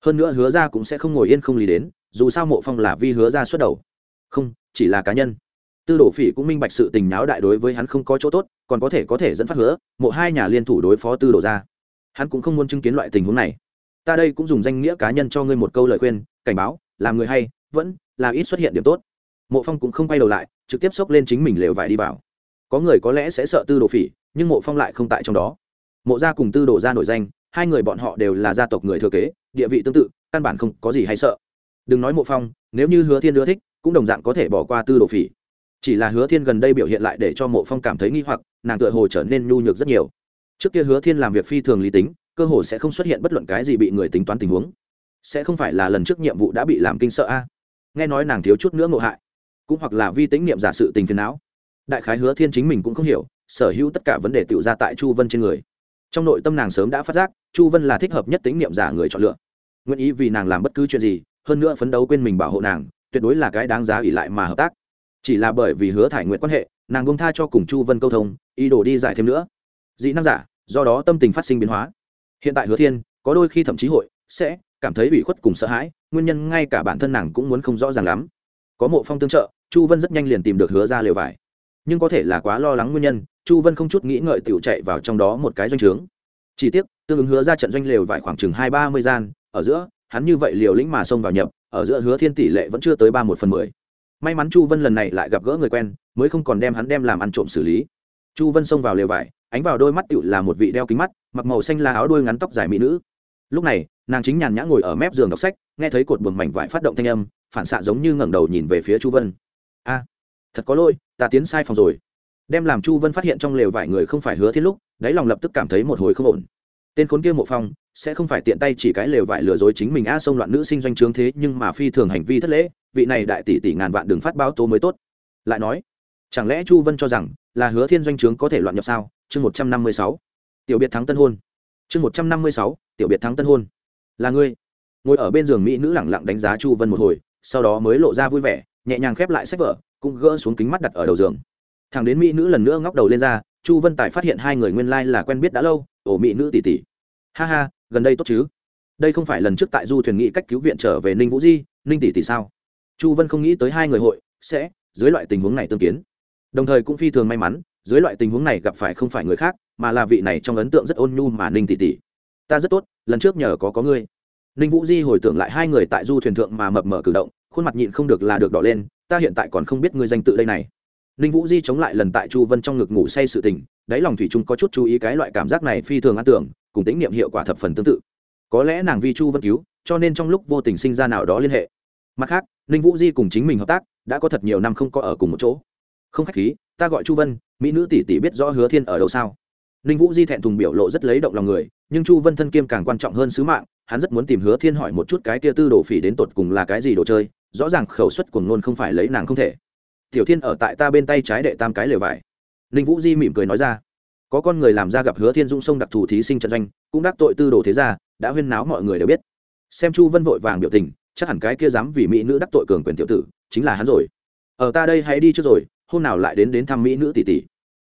Hơn nữa hứa ra cũng sẽ không ngồi yên không lý đến, dù sao mộ phong là vi hứa ra xuất đầu. Không, chỉ là cá nhân. Tư đồ phỉ cũng minh bạch sự tình náo đại đối với hắn không có chỗ tốt, còn có thể có thể dẫn phát hứa, mộ hai nhà liên thủ đối phó tư đồ ra hắn cũng không muốn chứng kiến loại tình huống này. Ta đây cũng dùng danh nghĩa cá nhân cho ngươi một câu lời khuyên, cảnh báo, làm người hay, vẫn là ít xuất hiện điểm tốt. Mộ phong cũng không quay đầu lại, trực tiếp xốc lên chính mình lều vải đi vào có người có lẽ sẽ sợ tư đồ phỉ, nhưng mộ phong lại không tại trong đó. Mộ gia cùng tư đồ gia nổi danh, hai người bọn họ đều là gia tộc người thừa kế, địa vị tương tự, căn bản không có gì hay sợ. Đừng nói mộ phong, nếu như hứa thiên ưa thích, cũng đồng dạng có thể bỏ qua tư đồ phỉ. Chỉ là hứa thiên gần đây biểu hiện lại để cho mộ phong cảm thấy nghi hoặc, nàng tựa hồ trở nên nhu nhược rất nhiều. Trước kia hứa thiên làm việc phi thường lý tính, cơ hồ sẽ không xuất hiện bất luận cái gì bị người tính toán tình huống. Sẽ không phải là lần trước nhiệm vụ đã bị làm kinh sợ a? Nghe nói nàng thiếu chút nữa ngộ hại. Cũng hoặc là vi tính niệm giả sự tình phiền não đại khái hứa thiên chính mình cũng không hiểu, sở hữu tất cả vấn đề tự ra tại chu vân trên người. Trong nội tâm nàng sớm đã phát giác, chu vân là thích hợp nhất tính niệm giả người chọn lựa. Nguyện ý vì nàng làm bất cứ chuyện gì, hơn nữa phấn đấu quên mình bảo hộ nàng, tuyệt đối là cái đáng giá ỉ lại mà hợp tác. Chỉ là bởi vì hứa thải nguyện quan hệ, nàng bông tha cho cùng chu vân câu thông, ý đồ đi giải thêm nữa. Dị năng giả, do đó tâm tình phát sinh biến hóa. Hiện tại hứa thiên, có đôi khi thậm chí hội sẽ cảm thấy ủy khuất cùng sợ hãi, nguyên nhân ngay cả bản thân nàng cũng muốn không rõ ràng lắm. Có mộ phong tương trợ, chu vân rất nhanh liền tìm được hứa ra lều vải nhưng có thể là quá lo lắng nguyên nhân, chu vân không chút nghĩ ngợi t chạy vào trong đó một cái doanh trướng. Chỉ tiếc, tương ứng hứa ra trận doanh lều vải khoảng chừng hai ba mươi gian, ở giữa, hắn như vậy liều lĩnh mà xông vào nhập, ở giữa hứa thiên tỷ lệ vẫn chưa tới ba một phần mười. May mắn chu vân lần này lại gặp gỡ người quen, mới không còn đem hắn đem làm ăn trộm xử lý. Chu vân xông vào lều vải, ánh vào đôi mắt tựu là một vị đeo kính mắt, mặc màu xanh là áo đôi ngắn tóc dài mỹ nữ. Lúc này, nàng chính nhàn nhã ngồi ở mép giường đọc sách, nghe thấy cột buồng mảnh vải phát động thanh âm, phản xạ giống như ngẩng đầu nhìn về phía chu vân. A thật có lỗi, ta tiến sai phòng rồi. Đem làm chu vân phát hiện trong lều vải người không phải hứa thiên lúc, đáy lòng lập tức cảm thấy một hồi không ổn. Tên khốn kia mộ phong, sẽ không phải tiện tay chỉ cái lều vải lừa dối chính mình a xông loạn nữ sinh doanh trướng thế, nhưng mà phi thường hành vi thất lễ, vị này đại tỷ tỷ ngàn vạn đừng phát báo tố mới tốt. Lại nói, chẳng lẽ chu vân cho rằng là hứa thiên doanh trướng có thể loạn nhập sao? Chương một trăm năm mươi sáu, tiểu biệt thắng tân hôn. Chương một trăm năm mươi sáu, tiểu biệt thắng tân hôn. Là ngươi. Ngồi ở bên giường mỹ nữ lẳng lặng đánh giá chu vân một hồi, sau đó mới lộ ra vui vẻ, nhẹ nhàng khép lại sách vở cũng gỡ xuống kính mắt đặt ở đầu giường. Thằng đến mỹ nữ lần nữa ngóc đầu lên ra, chu vân tài phát hiện hai người nguyên lai là quen biết đã lâu, ổ mỹ nữ tỷ tỷ. Ha ha, gần đây tốt chứ? Đây không phải lần trước tại du thuyền nghị cách cứu viện trở về ninh vũ di, ninh tỷ tỷ sao? Chu vân không nghĩ tới hai người hội sẽ dưới loại tình huống này tương kiến. Đồng thời cũng phi thường may mắn, dưới loại tình huống này gặp phải không phải người khác, mà là vị này trong ấn tượng rất ôn nhu mà ninh tỷ tỷ. Ta rất tốt, lần trước nhờ có có ngươi. Ninh vũ di hồi tưởng lại hai người tại du thuyền thượng mà mập mờ cử động, khuôn mặt nhịn không được là được đỏ lên ta hiện tại còn không biết ngươi danh tự đây này. Ninh vũ di chống lại lần tại chu vân trong ngực ngủ say sự tình, đáy lòng thủy trung có chút chú ý cái loại cảm giác này phi thường an tưởng, cùng tính niệm hiệu quả thập phần tương tự. Có lẽ nàng vi chu vân cứu, cho nên trong lúc vô tình sinh ra nào đó liên hệ. Mặt khác, ninh vũ di cùng chính mình hợp tác, đã có thật nhiều năm không có ở cùng một chỗ. Không khách khí, ta gọi chu vân, mỹ nữ tỷ tỷ biết rõ hứa thiên ở đâu sao? Ninh vũ di thẹn thùng biểu lộ rất lấy động lòng người, nhưng chu vân thân kiêm càng quan trọng hơn sứ mạng, hắn rất muốn tìm hứa thiên hỏi một chút cái kia tư đồ phỉ đến tột cùng là cái gì đồ chơi rõ ràng khẩu suất của ngôn không phải lấy nàng không thể. Tiểu thiên ở tại ta bên tay trái đệ tam cái lều vải. Ninh vũ di mỉm cười nói ra, có con người làm ra gặp hứa thiên dung sông đặc thù thí sinh trận doanh, cũng đắc tội tư đồ thế gia, đã huyên náo mọi người đều biết. Xem chu vân vội vàng biểu tình, chắc hẳn cái kia dám vì mỹ nữ đắc tội cường quyền tiểu tử, chính là hắn rồi. Ở ta đây hãy đi trước rồi, hôm nào lại đến đến thăm mỹ nữ tỷ tỷ.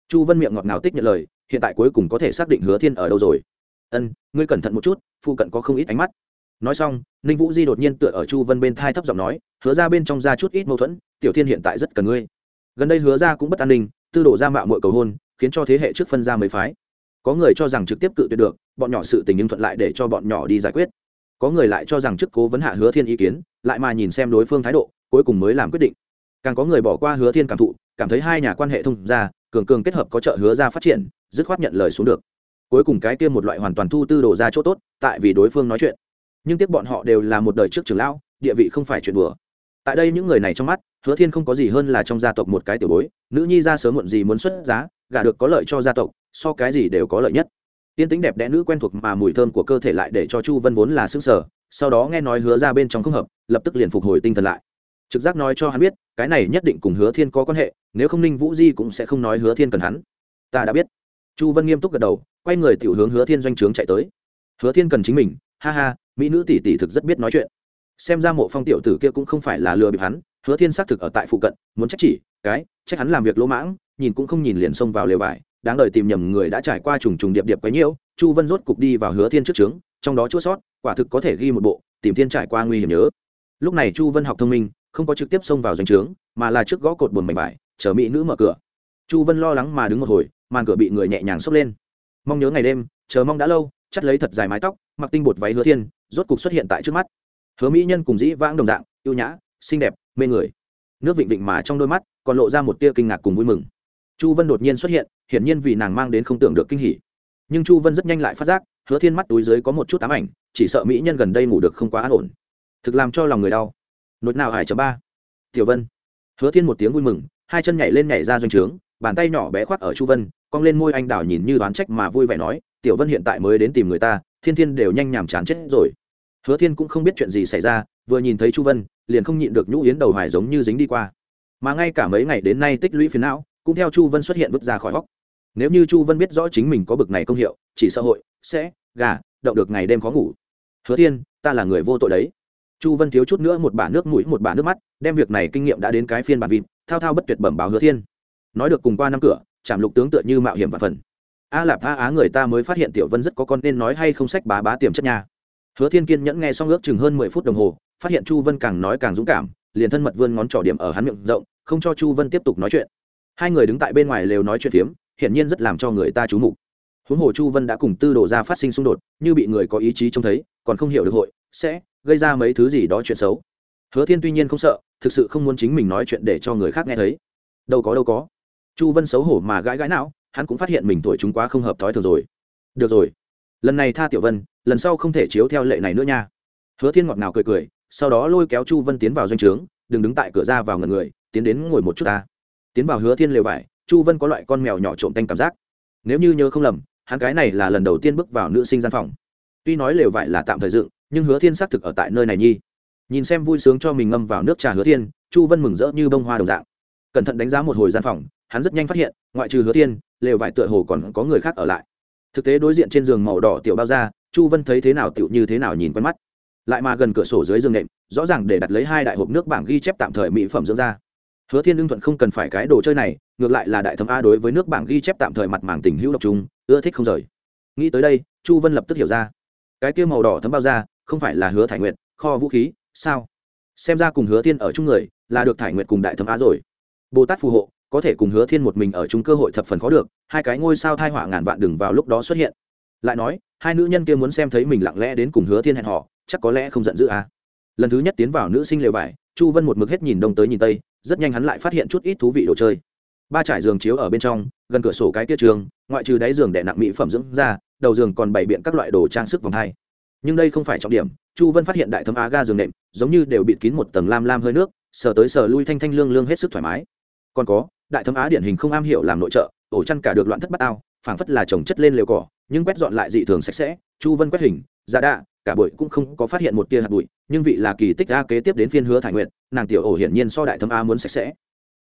Chu vân miệng ngọt ngào tích nhận lời, hiện tại cuối cùng có thể xác định hứa thiên ở đâu rồi. Ân, ngươi cẩn thận một chút, phụ cận có không ít ánh mắt nói xong, ninh vũ di đột nhiên tựa ở chu vân bên thai thấp giọng nói, hứa ra bên trong ra chút ít mâu thuẫn, tiểu thiên hiện tại rất cần ngươi. Gần đây hứa ra cũng bất an ninh, tư đổ ra mạo mọi cầu hôn, khiến cho thế hệ trước phân ra mấy phái. Có người cho rằng trực tiếp cự tuyệt được, bọn nhỏ sự tình nhưng thuận lại để cho bọn nhỏ đi giải quyết. Có người lại cho rằng trước cố vấn hạ hứa thiên ý kiến, lại mà nhìn xem đối phương thái độ, cuối cùng mới làm quyết định. Càng có người bỏ qua hứa thiên cảm thụ, cảm thấy hai nhà quan hệ thông ra cường cường kết hợp có trợ hứa ra phát triển, dứt khoát nhận lời xuống được. Cuối cùng cái kia một loại hoàn toàn thu tư đồ ra chỗ tốt, tại vì đối phương nói chuyện nhưng tiếc bọn họ đều là một đời trước trưởng lão, địa vị không phải chuyện đùa. Tại đây những người này trong mắt, hứa thiên không có gì hơn là trong gia tộc một cái tiểu bối, nữ nhi ra sớm muộn gì muốn xuất giá, gả được có lợi cho gia tộc, so cái gì đều có lợi nhất. Tiên tính đẹp đẽ nữ quen thuộc mà mùi thơm của cơ thể lại để cho chu vân vốn là xứng sở sau đó nghe nói hứa ra bên trong không hợp, lập tức liền phục hồi tinh thần lại. Trực giác nói cho hắn biết, cái này nhất định cùng hứa thiên có quan hệ, nếu không ninh vũ di cũng sẽ không nói hứa thiên cần hắn. Ta đã biết. Chu vân nghiêm túc gật đầu, quay người tiểu hướng hứa thiên doanh trướng chạy tới. Hứa thiên cần chính mình, ha ha mỹ nữ tỷ tỷ thực rất biết nói chuyện. Xem ra mộ phong tiểu tử kia cũng không phải là lừa bịp hắn, hứa thiên xác thực ở tại phụ cận, muốn trách chỉ, cái, trách hắn làm việc lỗ mãng, nhìn cũng không nhìn liền xông vào lều vải, đáng đời tìm nhầm người đã trải qua trùng trùng điệp điệp quấy nhiễu, chu vân rốt cục đi vào hứa thiên trước trướng, trong đó chua sót, quả thực có thể ghi một bộ, tìm thiên trải qua nguy hiểm nhớ. Lúc này chu vân học thông minh, không có trực tiếp xông vào doanh trướng, mà là trước gõ cột buồn mảnh vải, chờ mỹ nữ mở cửa. Chu vân lo lắng mà đứng một hồi, màn cửa bị người nhẹ nhàng xốc lên. Mong nhớ ngày đêm, chờ mong đã lâu, chắt lấy thật dài mái tóc mặc tinh bột váy hứa thiên, rốt cục xuất hiện tại trước mắt. Hứa mỹ nhân cùng dĩ vãng đồng dạng, ưu nhã, xinh đẹp, mê người. Nước vịnh vịnh mà trong đôi mắt, còn lộ ra một tia kinh ngạc cùng vui mừng. Chu vân đột nhiên xuất hiện, hiển nhiên vì nàng mang đến không tưởng được kinh hỉ. Nhưng chu vân rất nhanh lại phát giác, hứa thiên mắt túi dưới có một chút ám ảnh, chỉ sợ mỹ nhân gần đây ngủ được không quá an ổn. Thực làm cho lòng người đau. Nốt nào hải chấm ba. Tiểu vân. Hứa thiên một tiếng vui mừng, hai chân nhảy lên nhảy ra doanh trướng, bàn tay nhỏ bé khoác ở chu vân, cong lên môi anh đào nhìn như đoán trách mà vui vẻ nói, tiểu vân hiện tại mới đến tìm người ta thiên thiên đều nhanh nhàm chán chết rồi. Hứa thiên cũng không biết chuyện gì xảy ra, vừa nhìn thấy chu vân, liền không nhịn được nhũ yến đầu hoài giống như dính đi qua. Mà ngay cả mấy ngày đến nay tích lũy phiến não, cũng theo chu vân xuất hiện vứt ra khỏi góc. Nếu như chu vân biết rõ chính mình có bực này công hiệu, chỉ xã hội, sẽ, gà, động được ngày đêm khó ngủ. Hứa thiên, ta là người vô tội đấy. Chu vân thiếu chút nữa một bả nước mũi, một bả nước mắt, đem việc này kinh nghiệm đã đến cái phiên bản vịt thao thao bất tuyệt bẩm báo hứa thiên. Nói được cùng qua năm cửa chạm lục tướng tựa như mạo hiểm và phần a lạp a á người ta mới phát hiện tiểu vân rất có con nên nói hay không sách bá bá tiềm chất nha. Hứa thiên kiên nhẫn nghe xong ước chừng hơn mười phút đồng hồ, phát hiện chu vân càng nói càng dũng cảm, liền thân mật vươn ngón trỏ điểm ở hắn miệng rộng, không cho chu vân tiếp tục nói chuyện. Hai người đứng tại bên ngoài lều nói chuyện phiếm, hiển nhiên rất làm cho người ta chú mục. Huống hồ chu vân đã cùng tư đồ ra phát sinh xung đột, như bị người có ý chí trông thấy, còn không hiểu được hội, sẽ gây ra mấy thứ gì đó chuyện xấu. Hứa thiên tuy nhiên không sợ, thực sự không muốn chính mình nói chuyện để cho người khác nghe thấy. Đâu có đâu có. Chu vân xấu hổ mà gãi gãi não hắn cũng phát hiện mình tuổi chúng quá không hợp thói thường rồi. Được rồi. Lần này tha tiểu vân, lần sau không thể chiếu theo lệ này nữa nha. Hứa thiên ngọt ngào cười cười, sau đó lôi kéo chu vân tiến vào doanh trướng, đừng đứng tại cửa ra vào ngần người, tiến đến ngồi một chút ta. Tiến vào hứa thiên lều vải, chu vân có loại con mèo nhỏ trộm tanh cảm giác. Nếu như nhớ không lầm, hắn cái này là lần đầu tiên bước vào nữ sinh gian phòng. Tuy nói lều vải là tạm thời dựng, nhưng hứa thiên xác thực ở tại nơi này nhi. Nhìn xem vui sướng cho mình ngâm vào nước trà hứa thiên, chu vân mừng rỡ như bông hoa đồng dạng. Cẩn thận đánh giá một hồi gian phòng, hắn rất nhanh phát hiện, ngoại trừ hứa thiên lều vải tựa hồ còn có người khác ở lại. Thực tế đối diện trên giường màu đỏ tiểu bao ra chu vân thấy thế nào tiểu như thế nào nhìn quen mắt. Lại mà gần cửa sổ dưới giường nệm, rõ ràng để đặt lấy hai đại hộp nước bảng ghi chép tạm thời mỹ phẩm dưỡng da. Hứa thiên lương thuận không cần phải cái đồ chơi này, ngược lại là đại thấm a đối với nước bảng ghi chép tạm thời mặt màng tình hữu độc trung ưa thích không rời. Nghĩ tới đây, chu vân lập tức hiểu ra. Cái kia màu đỏ thấm bao da, không phải là hứa thải nguyệt, kho vũ khí, sao? Xem ra cùng hứa thiên ở chung người, là được thải nguyệt cùng đại thấm a rồi. Bồ tát phù hộ có thể cùng hứa thiên một mình ở chung cơ hội thập phần khó được, hai cái ngôi sao thai họa ngàn vạn đừng vào lúc đó xuất hiện. Lại nói, hai nữ nhân kia muốn xem thấy mình lặng lẽ đến cùng hứa thiên hẹn họ chắc có lẽ không giận dữ à. lần thứ nhất tiến vào nữ sinh lều vải, chu vân một mực hết nhìn đông tới nhìn tây, rất nhanh hắn lại phát hiện chút ít thú vị đồ chơi. Ba trải giường chiếu ở bên trong, gần cửa sổ cái tiết trường, ngoại trừ đáy giường đẻ nặng mỹ phẩm dưỡng ra đầu giường còn bày biện các loại đồ trang sức vòng hai. Nhưng đây không phải trọng điểm, chu vân phát hiện đại thấm á ga giường nệm, giống như đều bịt kín một tầng lam lam hơi nước, sờ tới sờ lui thanh thanh lương lương hết sức thoải mái. Còn có đại thấm á điển hình không am hiểu làm nội trợ, ổ chăn cả được loạn thất bát ao, phảng phất là trồng chất lên lều cỏ, nhưng quét dọn lại dị thường sạch sẽ, chu vân quét hình giả đạ, cả bụi cũng không có phát hiện một tia hạt bụi, nhưng vị là kỳ tích a kế tiếp đến phiên hứa thải nguyện nàng tiểu ổ hiển nhiên so đại thấm a muốn sạch sẽ.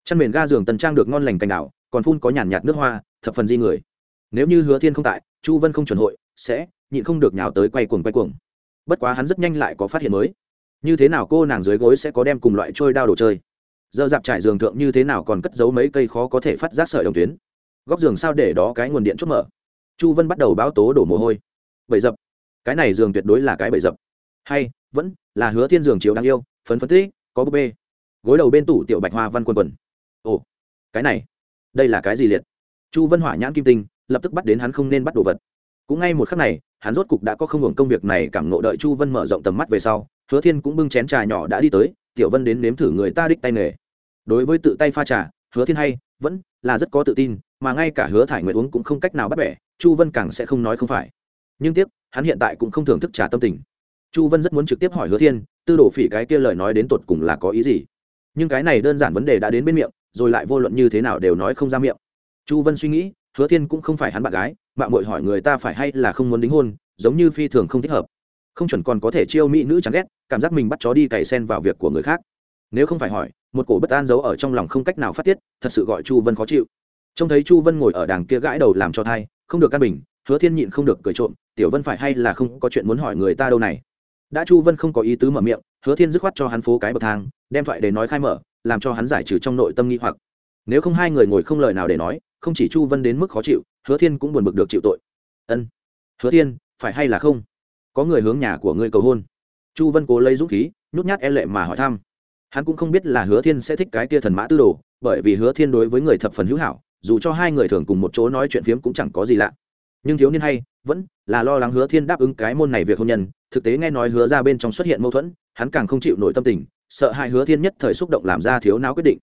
Chăn mền ga giường tần trang được ngon lành cành đảo, còn phun có nhàn nhạt nước hoa, thập phần di người. Nếu như hứa thiên không tại, chu vân không chuẩn hội, sẽ nhịn không được nhào tới quay cuồng quay cuồng. Bất quá hắn rất nhanh lại có phát hiện mới. Như thế nào cô nàng dưới gối sẽ có đem cùng loại trôi đao đồ chơi? Giờ dạp trải giường thượng như thế nào còn cất giấu mấy cây khó có thể phát giác sợi đồng tuyến. Góc giường sao để đó cái nguồn điện chốt mở? Chu vân bắt đầu báo tố đổ mồ hôi. Bậy dập. Cái này giường tuyệt đối là cái bậy dập. Hay, vẫn là hứa thiên giường chiếu đáng yêu, phấn phấn tích có búp bê. Gối đầu bên tủ tiểu bạch hoa văn quần quần. Ồ, cái này, đây là cái gì liệt? Chu vân hỏa nhãn kim tinh, lập tức bắt đến hắn không nên bắt đồ vật. Cũng ngay một khắc này, hắn rốt cục đã có không hưởng công việc này cảm nộ đợi chu vân mở rộng tầm mắt về sau hứa thiên cũng bưng chén trà nhỏ đã đi tới, tiểu vân đến nếm thử người ta đích tay nghề. Đối với tự tay pha trà, hứa thiên hay, vẫn là rất có tự tin, mà ngay cả hứa thải nguyện uống cũng không cách nào bắt bẻ, chu vân càng sẽ không nói không phải. Nhưng tiếc, hắn hiện tại cũng không thưởng thức trà tâm tình. Chu vân rất muốn trực tiếp hỏi hứa thiên, tư đồ phỉ cái kia lời nói đến tột cùng là có ý gì? Nhưng cái này đơn giản vấn đề đã đến bên miệng, rồi lại vô luận như thế nào đều nói không ra miệng. Chu vân suy nghĩ, hứa thiên cũng không phải hắn bạn gái mạng mội hỏi người ta phải hay là không muốn đính hôn, giống như phi thường không thích hợp không chuẩn còn có thể chiêu mỹ nữ chán ghét, cảm giác mình bắt chó đi cày sen vào việc của người khác. Nếu không phải hỏi, một cổ bất an giấu ở trong lòng không cách nào phát tiết, thật sự gọi chu vân khó chịu. Trông thấy chu vân ngồi ở đàng kia gãi đầu làm cho thai, không được căn bình, hứa thiên nhịn không được cười trộm, tiểu vân phải hay là không có chuyện muốn hỏi người ta đâu này? Đã chu vân không có ý tứ mở miệng, hứa thiên dứt khoát cho hắn phố cái bậc thang, đem thoại để nói khai mở, làm cho hắn giải trừ trong nội tâm nghi hoặc. Nếu không hai người ngồi không lời nào để nói, không chỉ chu vân đến mức khó chịu, hứa thiên cũng buồn bực được chịu tội. Ân, hứa thiên, phải hay là không? Có người hướng nhà của ngươi cầu hôn. Chu vân cố lấy dũng khí, nhút nhát e lệ mà hỏi thăm. Hắn cũng không biết là hứa thiên sẽ thích cái tia thần mã tư đồ, bởi vì hứa thiên đối với người thập phần hữu hảo, dù cho hai người thường cùng một chỗ nói chuyện phiếm cũng chẳng có gì lạ. Nhưng thiếu niên hay, vẫn là lo lắng hứa thiên đáp ứng cái môn này việc hôn nhân. Thực tế nghe nói hứa ra bên trong xuất hiện mâu thuẫn, hắn càng không chịu nổi tâm tình, sợ hai hứa thiên nhất thời xúc động làm ra thiếu não quyết định.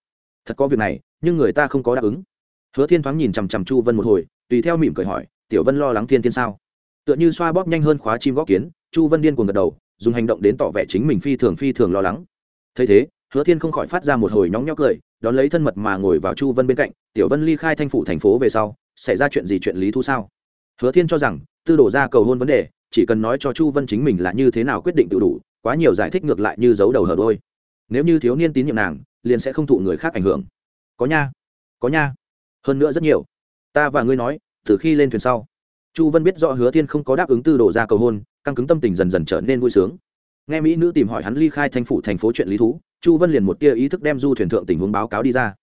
Thật có việc này, nhưng người ta không có đáp ứng. Hứa thiên thoáng nhìn chằm chằm chu vân một hồi, tùy theo mỉm cười hỏi, tiểu vân lo lắng thiên thiên sao? Tựa như xoa bóp nhanh hơn khóa chim góp kiến, chu vân điên cuồng gật đầu, dùng hành động đến tỏ vẻ chính mình phi thường phi thường lo lắng. Thấy thế, hứa thiên không khỏi phát ra một hồi nhóng nhóc cười, đón lấy thân mật mà ngồi vào chu vân bên cạnh, tiểu vân ly khai thanh phủ thành phố về sau, xảy ra chuyện gì chuyện lý thu sao? Hứa thiên cho rằng, tư đổ ra cầu hôn vấn đề, chỉ cần nói cho chu vân chính mình là như thế nào quyết định tự đủ, quá nhiều giải thích ngược lại như giấu đầu hở đôi. Nếu như thiếu niên tín nhiệm nàng, liền sẽ không thụ người khác ảnh hưởng. Có nha có nha, hơn nữa rất nhiều. Ta và ngươi nói, từ khi lên thuyền sau chu vân biết rõ hứa thiên không có đáp ứng tư đồ ra cầu hôn, căng cứng tâm tình dần dần trở nên vui sướng. Nghe mỹ nữ tìm hỏi hắn ly khai thanh phủ thành phố chuyện lý thú, chu vân liền một tia ý thức đem du thuyền thượng tình huống báo cáo đi ra.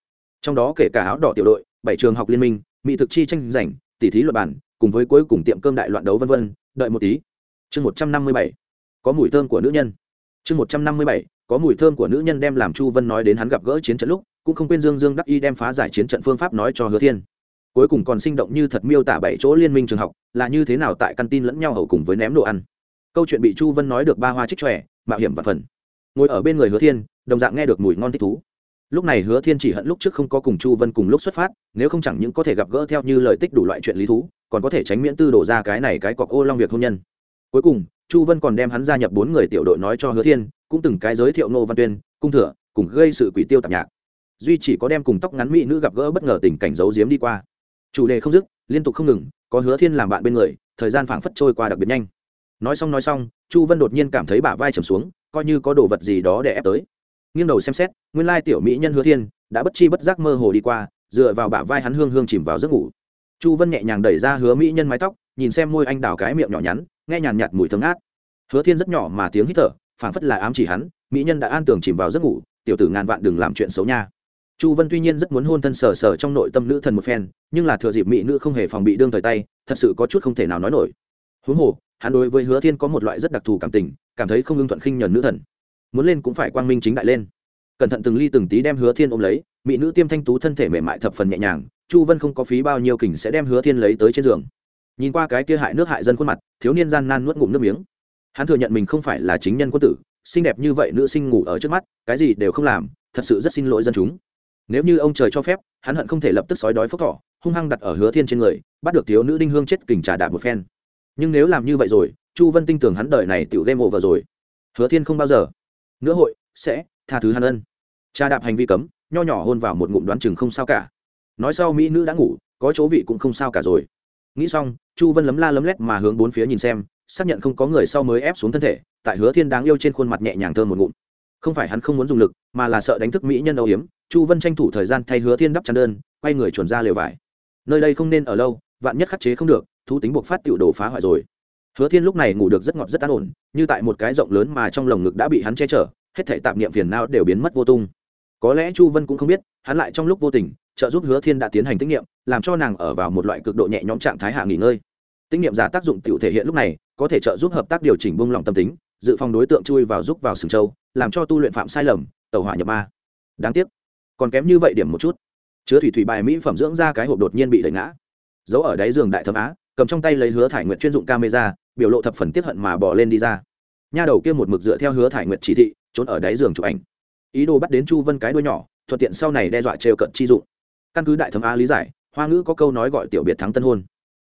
Trong đó kể cả áo đỏ tiểu đội, bảy trường học liên minh, mỹ thực chi tranh giành tỷ thí luật bản, cùng với cuối cùng tiệm cơm đại loạn đấu vân vân, đợi một tí. Chương một trăm năm mươi bảy, có mùi thơm của nữ nhân. Chương một trăm năm mươi bảy, có mùi thơm của nữ nhân đem làm chu vân nói đến hắn gặp gỡ chiến trận lúc, cũng không quên dương dương đắc y đem phá giải chiến trận phương pháp nói cho hứa thiên cuối cùng còn sinh động như thật miêu tả bảy chỗ liên minh trường học, là như thế nào tại căn tin lẫn nhau hầu cùng với ném đồ ăn. Câu chuyện bị chu vân nói được ba hoa trích tròe mạo hiểm và phần. Ngồi ở bên người hứa thiên, đồng dạng nghe được mùi ngon thích thú. Lúc này hứa thiên chỉ hận lúc trước không có cùng chu vân cùng lúc xuất phát, nếu không chẳng những có thể gặp gỡ theo như lời tích đủ loại chuyện lý thú, còn có thể tránh miễn tư đổ ra cái này cái cọc ô long việc hôn nhân. Cuối cùng, chu vân còn đem hắn gia nhập bốn người tiểu đội nói cho hứa thiên, cũng từng cái giới thiệu nô văn tuyên, cung thừa, cùng gây sự quỷ tiêu tạp nhạc. Duy chỉ có đem cùng tóc ngắn mỹ nữ gặp gỡ bất ngờ tình cảnh giấu giếm đi qua chủ đề không dứt, liên tục không ngừng, có hứa thiên làm bạn bên người, thời gian phảng phất trôi qua đặc biệt nhanh. Nói xong nói xong, chu vân đột nhiên cảm thấy bả vai trầm xuống, coi như có đồ vật gì đó để ép tới. Nghiêng đầu xem xét, nguyên lai tiểu mỹ nhân hứa thiên đã bất chi bất giác mơ hồ đi qua, dựa vào bả vai hắn hương hương chìm vào giấc ngủ. Chu vân nhẹ nhàng đẩy ra hứa mỹ nhân mái tóc, nhìn xem môi anh đào cái miệng nhỏ nhắn, nghe nhàn nhạt mùi thơm ngát. Hứa thiên rất nhỏ mà tiếng hít thở, phảng phất là ám chỉ hắn, mỹ nhân đã an tường chìm vào giấc ngủ, tiểu tử ngàn vạn đừng làm chuyện xấu nha chu vân tuy nhiên rất muốn hôn thân sở sở trong nội tâm nữ thần một phen, nhưng là thừa dịp mỹ nữ không hề phòng bị đương thời tay, thật sự có chút không thể nào nói nổi. Huống hồ, hắn đối với hứa thiên có một loại rất đặc thù cảm tình, cảm thấy không ưng thuận khinh nhờn nữ thần. Muốn lên cũng phải quang minh chính đại lên. Cẩn thận từng ly từng tí đem hứa thiên ôm lấy, mỹ nữ tiêm thanh tú thân thể mềm mại thập phần nhẹ nhàng, chu vân không có phí bao nhiêu kình sẽ đem hứa thiên lấy tới trên giường. Nhìn qua cái kia hại nước hại dân khuôn mặt, thiếu niên gian nan nuốt ngụm nước miếng. Hắn thừa nhận mình không phải là chính nhân quân tử, xinh đẹp như vậy nữ sinh ngủ ở trước mắt, cái gì đều không làm, thật sự rất xin lỗi dân chúng nếu như ông trời cho phép, hắn hận không thể lập tức sói đói phốc thỏ, hung hăng đặt ở hứa thiên trên người, bắt được thiếu nữ đinh hương chết kình trà đạp một phen. Nhưng nếu làm như vậy rồi, chu vân tin tưởng hắn đời này tiểu game over rồi. Hứa thiên không bao giờ. Nữa hội, sẽ, tha thứ hắn ân. Trà đạp hành vi cấm, nho nhỏ hôn vào một ngụm đoán chừng không sao cả. Nói sau mỹ nữ đã ngủ, có chỗ vị cũng không sao cả rồi. Nghĩ xong, chu vân lấm la lấm lét mà hướng bốn phía nhìn xem, xác nhận không có người sau mới ép xuống thân thể, tại hứa thiên đáng yêu trên khuôn mặt nhẹ nhàng thơm một ngụm. Không phải hắn không muốn dùng lực, mà là sợ đánh thức mỹ nhân âu hiếm chu vân tranh thủ thời gian thay hứa thiên đắp chăn đơn, quay người chuẩn ra lều vải. Nơi đây không nên ở lâu, vạn nhất khắc chế không được, thú tính buộc phát tiểu đồ phá hoại rồi. Hứa thiên lúc này ngủ được rất ngọt rất an ổn, như tại một cái rộng lớn mà trong lồng ngực đã bị hắn che chở, hết thể tạp niệm phiền não đều biến mất vô tung. Có lẽ chu vân cũng không biết, hắn lại trong lúc vô tình, trợ giúp hứa thiên đã tiến hành tinh nghiệm làm cho nàng ở vào một loại cực độ nhẹ nhõm trạng thái hạ nghỉ ngơi. Tinh nghiệm giả tác dụng tiểu thể hiện lúc này, có thể trợ giúp hợp tác điều chỉnh bông lòng tâm tính, dự phòng đối tượng chui vào giúp vào sừng châu làm cho tu luyện phạm sai lầm tàu hỏa nhập ma. Đáng tiếc còn kém như vậy điểm một chút. Chứa thủy thủy bài mỹ phẩm dưỡng ra cái hộp đột nhiên bị đẩy ngã. Giấu ở đáy giường đại thấm á, cầm trong tay lấy hứa thải nguyện chuyên dụng camera, biểu lộ thập phần tiếp hận mà bỏ lên đi ra. Nha đầu kia một mực dựa theo hứa thải nguyện chỉ thị, trốn ở đáy giường chụp ảnh. Ý đồ bắt đến chu vân cái đuôi nhỏ, thuận tiện sau này đe dọa trêu cận chi dụng. Căn cứ đại thấm á lý giải, hoa ngữ có câu nói gọi tiểu biệt thắng tân hôn.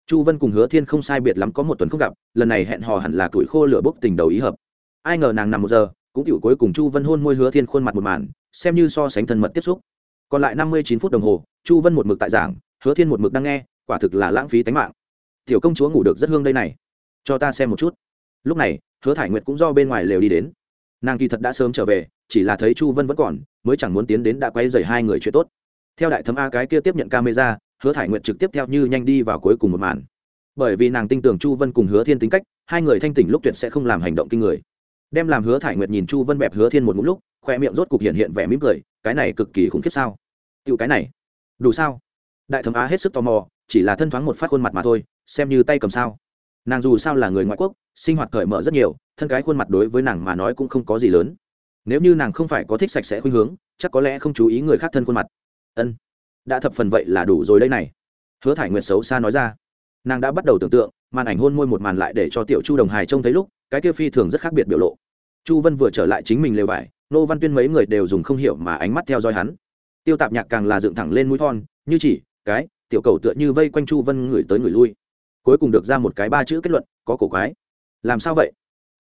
Chu vân cùng hứa thiên không sai biệt lắm có một tuần không gặp, lần này hẹn hò hẳn là tuổi khô lửa bốc tình đầu ý hợp. Ai ngờ nàng nằm một giờ cũng tiểu cuối cùng chu vân hôn môi hứa thiên khuôn mặt một màn, xem như so sánh thân mật tiếp xúc. Còn lại năm mươi chín phút đồng hồ, chu vân một mực tại giảng, hứa thiên một mực đang nghe, quả thực là lãng phí tánh mạng. Tiểu công chúa ngủ được rất hương đây này. Cho ta xem một chút. Lúc này, hứa thải nguyệt cũng do bên ngoài lều đi đến. Nàng kỳ thật đã sớm trở về, chỉ là thấy chu vân vẫn còn, mới chẳng muốn tiến đến đã quay dày hai người chuyện tốt. Theo đại thấm a cái kia tiếp nhận camera, hứa thải nguyệt trực tiếp theo như nhanh đi vào cuối cùng một màn. Bởi vì nàng tin tưởng chu vân cùng hứa thiên tính cách, hai người thanh tỉnh lúc tuyệt sẽ không làm hành động kinh người đem làm hứa thải nguyệt nhìn chu vân bẹp hứa thiên một ngũ lúc, khoe miệng rốt cục hiện hiện vẻ mỉm cười, cái này cực kỳ khủng khiếp sao? Tựu cái này, đủ sao? Đại thẩm á hết sức tò mò, chỉ là thân thoáng một phát khuôn mặt mà thôi, xem như tay cầm sao. Nàng dù sao là người ngoại quốc, sinh hoạt cởi mở rất nhiều, thân cái khuôn mặt đối với nàng mà nói cũng không có gì lớn. Nếu như nàng không phải có thích sạch sẽ khuynh hướng, chắc có lẽ không chú ý người khác thân khuôn mặt. Ân, đã thập phần vậy là đủ rồi đây này. Hứa thải nguyệt xấu xa nói ra. Nàng đã bắt đầu tưởng tượng, màn ảnh hôn môi một màn lại để cho tiểu chu đồng hài trông thấy lúc, cái kia phi thường rất khác biệt biểu lộ chu vân vừa trở lại chính mình lều vải, nô văn tuyên mấy người đều dùng không hiểu mà ánh mắt theo dõi hắn. Tiêu tạp nhạc càng là dựng thẳng lên mũi thon, như chỉ, cái, tiểu cầu tựa như vây quanh chu vân người tới người lui. Cuối cùng được ra một cái ba chữ kết luận, có cổ quái. Làm sao vậy?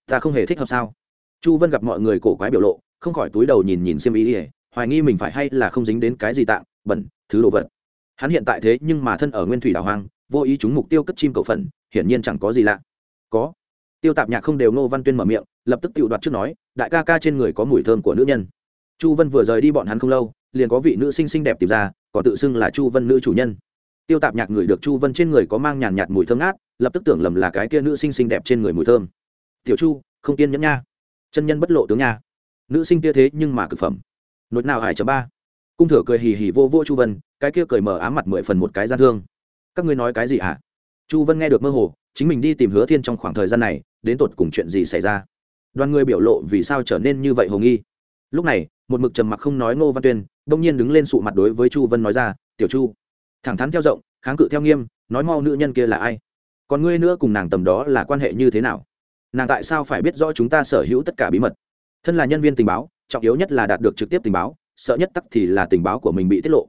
Ta không hề thích hợp sao? Chu vân gặp mọi người cổ quái biểu lộ, không khỏi túi đầu nhìn nhìn xem ý ỉa hoài nghi mình phải hay là không dính đến cái gì tạng, bẩn, thứ đồ vật. Hắn hiện tại thế nhưng mà thân ở nguyên thủy đảo hoang, vô ý chúng mục tiêu cất chim cầu phần hiển nhiên chẳng có gì lạ. Có tiêu tạp nhạc không đều ngô văn tuyên mở miệng, lập tức tự đoạt trước nói, đại ca ca trên người có mùi thơm của nữ nhân. Chu vân vừa rời đi bọn hắn không lâu, liền có vị nữ sinh xinh đẹp tìm ra, còn tự xưng là chu vân nữ chủ nhân. Tiêu tạp nhạc người được chu vân trên người có mang nhàn nhạt mùi thơm ngát, lập tức tưởng lầm là cái kia nữ sinh xinh đẹp trên người mùi thơm. Tiểu chu, không kiên nhẫn nha. Chân nhân bất lộ tướng nha. Nữ sinh kia thế nhưng mà cực phẩm. Nốt nào hải chấm ba. Cung thừa cười hì hì vô vô chu vân, cái kia cười mờ ám mặt mười phần một cái gian thương. Các ngươi nói cái gì hả? à? Chu vân nghe được mơ hồ, chính mình đi tìm hứa thiên trong khoảng thời gian này, đến tột cùng chuyện gì xảy ra? Đoàn người biểu lộ vì sao trở nên như vậy hồ nghi? Lúc này, một mực trầm mặc không nói ngô văn tuyên, đông nhiên đứng lên sụ mặt đối với chu vân nói ra, tiểu chu. Thẳng thắn theo rộng, kháng cự theo nghiêm, nói mau nữ nhân kia là ai? Còn ngươi nữa cùng nàng tầm đó là quan hệ như thế nào? Nàng tại sao phải biết rõ chúng ta sở hữu tất cả bí mật? Thân là nhân viên tình báo, trọng yếu nhất là đạt được trực tiếp tình báo, sợ nhất tắc thì là tình báo của mình bị tiết lộ.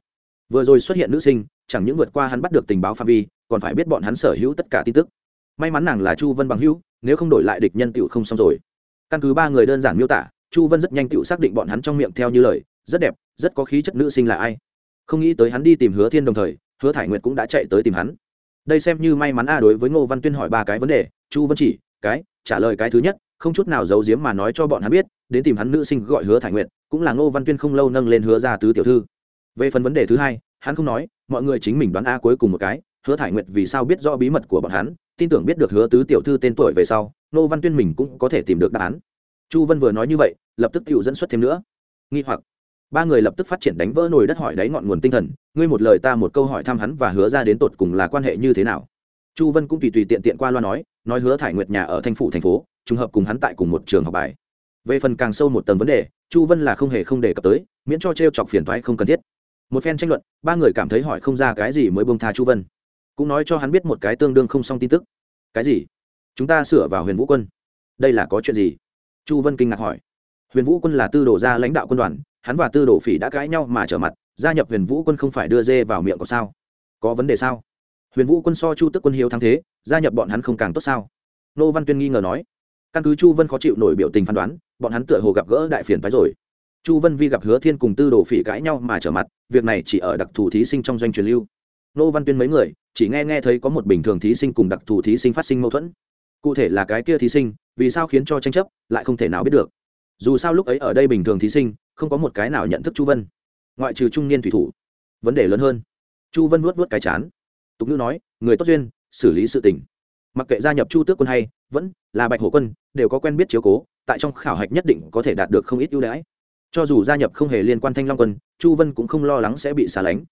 Vừa rồi xuất hiện nữ sinh chẳng những vượt qua hắn bắt được tình báo phạm vi, còn phải biết bọn hắn sở hữu tất cả tin tức. May mắn nàng là chu vân bằng hữu, nếu không đổi lại địch nhân tựu không xong rồi. Căn cứ ba người đơn giản miêu tả, chu vân rất nhanh tựu xác định bọn hắn trong miệng theo như lời, rất đẹp, rất có khí chất nữ sinh là ai. Không nghĩ tới hắn đi tìm hứa thiên đồng thời, hứa thải nguyệt cũng đã chạy tới tìm hắn. Đây xem như may mắn a, đối với ngô văn tuyên hỏi ba cái vấn đề, chu vân chỉ, cái, trả lời cái thứ nhất, không chút nào giấu giếm mà nói cho bọn hắn biết, đến tìm hắn nữ sinh gọi hứa thải nguyệt, cũng là ngô văn tuyên không lâu nâng lên hứa ra tứ tiểu thư. Về phần vấn đề thứ hai, hắn không nói mọi người chính mình đoán a cuối cùng một cái, hứa thải nguyệt vì sao biết rõ bí mật của bọn hắn, tin tưởng biết được hứa tứ tiểu thư tên tuổi về sau, Nô văn tuyên mình cũng có thể tìm được đáp án. Chu vân vừa nói như vậy, lập tức tự dẫn xuất thêm nữa. Nghi hoặc. Ba người lập tức phát triển đánh vỡ nồi đất hỏi đáy ngọn nguồn tinh thần, ngươi một lời ta một câu hỏi thăm hắn và hứa ra đến tột cùng là quan hệ như thế nào. Chu vân cũng tùy tùy tiện tiện qua loa nói nói hứa thải nguyệt nhà ở thanh phủ thành phố, trùng hợp cùng hắn tại cùng một trường học bài. Về phần càng sâu một tầng vấn đề, chu vân là không hề không đề cập tới, miễn cho t r e o chọc phiền thoái không cần thiết một phen tranh luận, ba người cảm thấy hỏi không ra cái gì mới bông tha chu vân. Cũng nói cho hắn biết một cái tương đương không xong tin tức. Cái gì? Chúng ta sửa vào huyền vũ quân. Đây là có chuyện gì? Chu vân kinh ngạc hỏi. Huyền vũ quân là tư đồ gia lãnh đạo quân đoàn, hắn và tư đồ phỉ đã cãi nhau mà trở mặt, gia nhập huyền vũ quân không phải đưa dê vào miệng có sao? Có vấn đề sao? Huyền vũ quân so chu tức quân hiếu thắng thế, gia nhập bọn hắn không càng tốt sao? Nô văn tuyên nghi ngờ nói. Căn cứ chu vân khó chịu nổi biểu tình phán đoán, bọn hắn tựa hồ gặp gỡ đại phiền phái rồi chu vân vi gặp hứa thiên cùng tư đồ phỉ cãi nhau mà trở mặt, việc này chỉ ở đặc thù thí sinh trong doanh truyền lưu. Nô văn tuyên mấy người, chỉ nghe nghe thấy có một bình thường thí sinh cùng đặc thù thí sinh phát sinh mâu thuẫn. Cụ thể là cái kia thí sinh, vì sao khiến cho tranh chấp, lại không thể nào biết được. Dù sao lúc ấy ở đây bình thường thí sinh, không có một cái nào nhận thức chu vân. Ngoại trừ trung niên thủy thủ. Vấn đề lớn hơn. Chu vân vuốt vuốt cái chán. Tục ngữ nói, người tốt duyên, xử lý sự tình. Mặc kệ gia nhập chu tước quân hay vẫn là bạch hổ quân, đều có quen biết chiếu cố, tại trong khảo hạch nhất định có thể đạt được không ít ưu đãi cho dù gia nhập không hề liên quan thanh long quân, chu vân cũng không lo lắng sẽ bị xa lánh.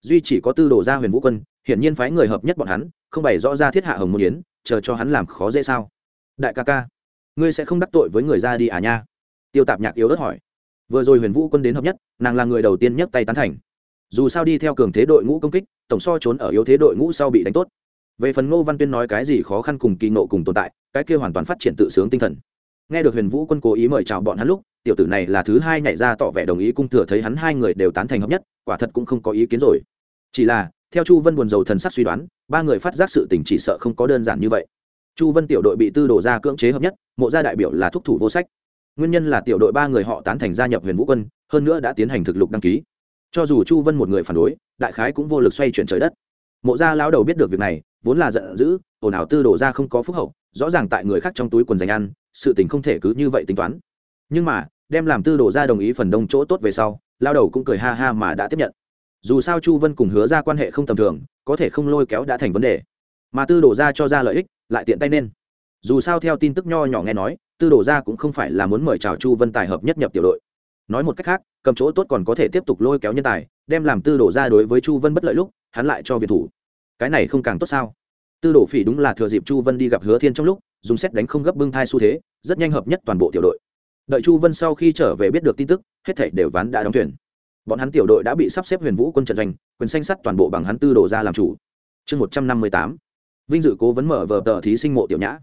Duy chỉ có tư đồ gia huyền vũ quân, hiển nhiên phái người hợp nhất bọn hắn, không bày rõ ra thiết hạ hồng môn yến, chờ cho hắn làm khó dễ sao. Đại ca ca, ngươi sẽ không đắc tội với người ra đi à nha? Tiêu tạp nhạc yếu ớt hỏi. Vừa rồi huyền vũ quân đến hợp nhất, nàng là người đầu tiên nhấc tay tán thành. Dù sao đi theo cường thế đội ngũ công kích, tổng so trốn ở yếu thế đội ngũ sau bị đánh tốt. Về phần ngô văn tuyên nói cái gì khó khăn cùng kỳ nộ cùng tồn tại, cái kia hoàn toàn phát triển tự sướng tinh thần. Nghe được huyền vũ quân cố ý mời chào bọn hắn lúc tiểu tử này là thứ hai nhảy ra tỏ vẻ đồng ý cung thừa thấy hắn hai người đều tán thành hợp nhất, quả thật cũng không có ý kiến rồi. Chỉ là, theo chu vân buồn dầu thần sắc suy đoán, ba người phát giác sự tình chỉ sợ không có đơn giản như vậy. Chu vân tiểu đội bị tư đổ ra cưỡng chế hợp nhất, mộ gia đại biểu là thúc thủ vô sách. Nguyên nhân là tiểu đội ba người họ tán thành gia nhập huyền vũ quân, hơn nữa đã tiến hành thực lục đăng ký. Cho dù chu vân một người phản đối, đại khái cũng vô lực xoay chuyển trời đất. Mộ gia lao đầu biết được việc này, vốn là giận dữ, ồn ào tư đổ ra không có phúc hậu, rõ ràng tại người khác trong túi quần dành ăn, sự tình không thể cứ như vậy tính toán nhưng mà, đem làm tư Đồ ra đồng ý phần đông chỗ tốt về sau, lao đầu cũng cười ha ha mà đã tiếp nhận. Dù sao chu vân cùng hứa ra quan hệ không tầm thường, có thể không lôi kéo đã thành vấn đề. Mà tư Đồ ra cho ra lợi ích, lại tiện tay nên. Dù sao theo tin tức nho nhỏ nghe nói, tư Đồ ra cũng không phải là muốn mời chào chu vân tài hợp nhất nhập tiểu đội. Nói một cách khác, cầm chỗ tốt còn có thể tiếp tục lôi kéo nhân tài, đem làm tư Đồ ra đối với chu vân bất lợi lúc, hắn lại cho việt thủ. Cái này không càng tốt sao? Tư Đồ phỉ đúng là thừa dịp chu vân đi gặp hứa thiên trong lúc, dùng xét đánh không gấp bưng thai xu thế, rất nhanh hợp nhất toàn bộ tiểu đội đợi chu vân sau khi trở về biết được tin tức, hết thảy đều ván đã đóng thuyền. Bọn hắn tiểu đội đã bị sắp xếp huyền vũ quân trận doanh, quyền xanh sắt toàn bộ bằng hắn tư đổ ra làm chủ. Chương một trăm năm mươi tám, vinh dự cố vấn mở vờ tờ thí sinh mộ tiểu nhã.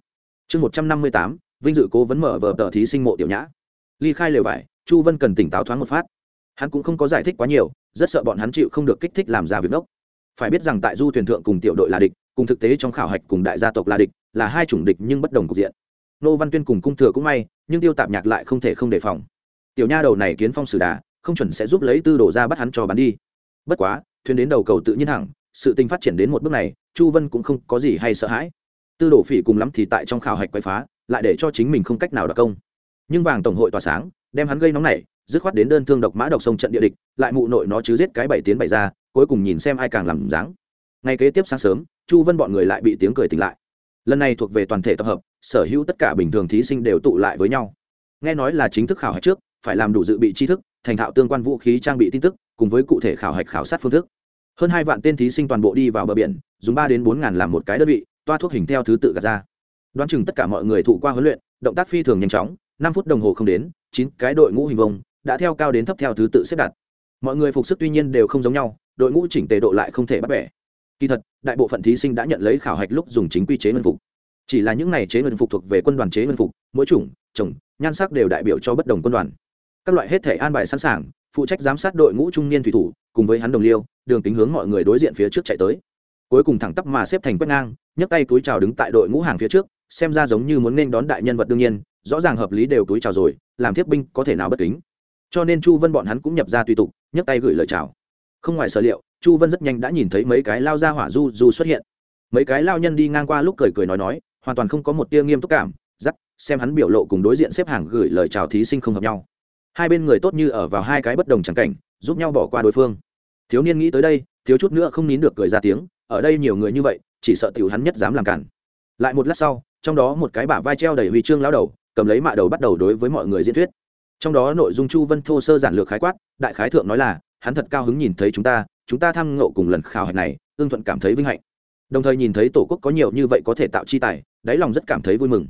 Chương một trăm năm mươi tám, vinh dự cố vấn mở vờ tờ thí sinh mộ tiểu nhã. Ly khai lều vải, chu vân cần tỉnh táo thoáng một phát. Hắn cũng không có giải thích quá nhiều, rất sợ bọn hắn chịu không được kích thích làm ra việc đốc phải biết rằng tại du thuyền thượng cùng tiểu đội là địch, cùng thực tế trong khảo hạch cùng đại gia tộc là địch, là hai chủng địch nhưng bất đồng cục diện nô văn tuyên cùng cung thừa cũng may, nhưng tiêu tạp nhạc lại không thể không đề phòng. Tiểu nha đầu này kiến phong sử đà, không chuẩn sẽ giúp lấy tư đồ ra bắt hắn cho bắn đi. Bất quá, thuyền đến đầu cầu tự nhiên thẳng sự tình phát triển đến một bước này, chu vân cũng không có gì hay sợ hãi. Tư đồ phỉ cùng lắm thì tại trong khảo hạch quay phá, lại để cho chính mình không cách nào đặc công. Nhưng vàng tổng hội tỏa sáng, đem hắn gây nóng này dứt khoát đến đơn thương độc mã độc sông trận địa địch, lại mụ nội nó chứ giết cái bảy tiến bảy ra, cuối cùng nhìn xem ai càng làm dáng. Ngay kế tiếp sáng sớm, chu vân bọn người lại bị tiếng cười tỉnh lại. Lần này thuộc về toàn thể tập hợp sở hữu tất cả bình thường thí sinh đều tụ lại với nhau. Nghe nói là chính thức khảo hạch trước, phải làm đủ dự bị tri thức, thành thạo tương quan vũ khí trang bị tin tức, cùng với cụ thể khảo hạch khảo sát phương thức. Hơn hai vạn tên thí sinh toàn bộ đi vào bờ biển, dùng ba đến bốn ngàn làm một cái đơn vị, toa thuốc hình theo thứ tự gạt ra. Đoán chừng tất cả mọi người thụ qua huấn luyện, động tác phi thường nhanh chóng, năm phút đồng hồ không đến, chín cái đội ngũ hình vông, đã theo cao đến thấp theo thứ tự xếp đặt. Mọi người phục sức tuy nhiên đều không giống nhau, đội ngũ chỉnh tề độ lại không thể bắt bẻ. Kỳ thật, đại bộ phận thí sinh đã nhận lấy khảo hạch lúc dùng chính quy chế ngân phục chỉ là những này chế ngân phục thuộc về quân đoàn chế ngân phục, mỗi chủng trồng nhan sắc đều đại biểu cho bất đồng quân đoàn. Các loại hết thể an bài sẵn sàng, phụ trách giám sát đội ngũ trung niên thủy thủ, cùng với hắn đồng liêu, đường tính hướng mọi người đối diện phía trước chạy tới. Cuối cùng thẳng tắp mà xếp thành quét ngang, nhấc tay túi chào đứng tại đội ngũ hàng phía trước, xem ra giống như muốn nên đón đại nhân vật đương nhiên, rõ ràng hợp lý đều túi chào rồi, làm thiết binh có thể nào bất kính. Cho nên chu vân bọn hắn cũng nhập ra tùy tục, nhấc tay gửi lời chào. Không ngoài sở liệu, chu vân rất nhanh đã nhìn thấy mấy cái lao ra hỏa du du xuất hiện. Mấy cái lao nhân đi ngang qua lúc cười cười nói nói hoàn toàn không có một tia nghiêm túc cảm giắt, xem hắn biểu lộ cùng đối diện xếp hàng gửi lời chào thí sinh không hợp nhau. Hai bên người tốt như ở vào hai cái bất đồng chẳng cảnh giúp nhau bỏ qua đối phương. Thiếu niên nghĩ tới đây thiếu chút nữa không nín được cười ra tiếng ở đây nhiều người như vậy chỉ sợ tiểu hắn nhất dám làm cản. Lại một lát sau trong đó một cái bả vai treo đầy huy chương lao đầu cầm lấy mạ đầu bắt đầu đối với mọi người diễn thuyết. Trong đó nội dung chu vân thô sơ giản lược khái quát đại khái thượng nói là hắn thật cao hứng nhìn thấy chúng ta chúng ta tham ngộ cùng lần khảo hạch này ương thuận cảm thấy vinh hạnh. Đồng thời nhìn thấy tổ quốc có nhiều như vậy có thể tạo chi tài đáy lòng rất cảm thấy vui mừng.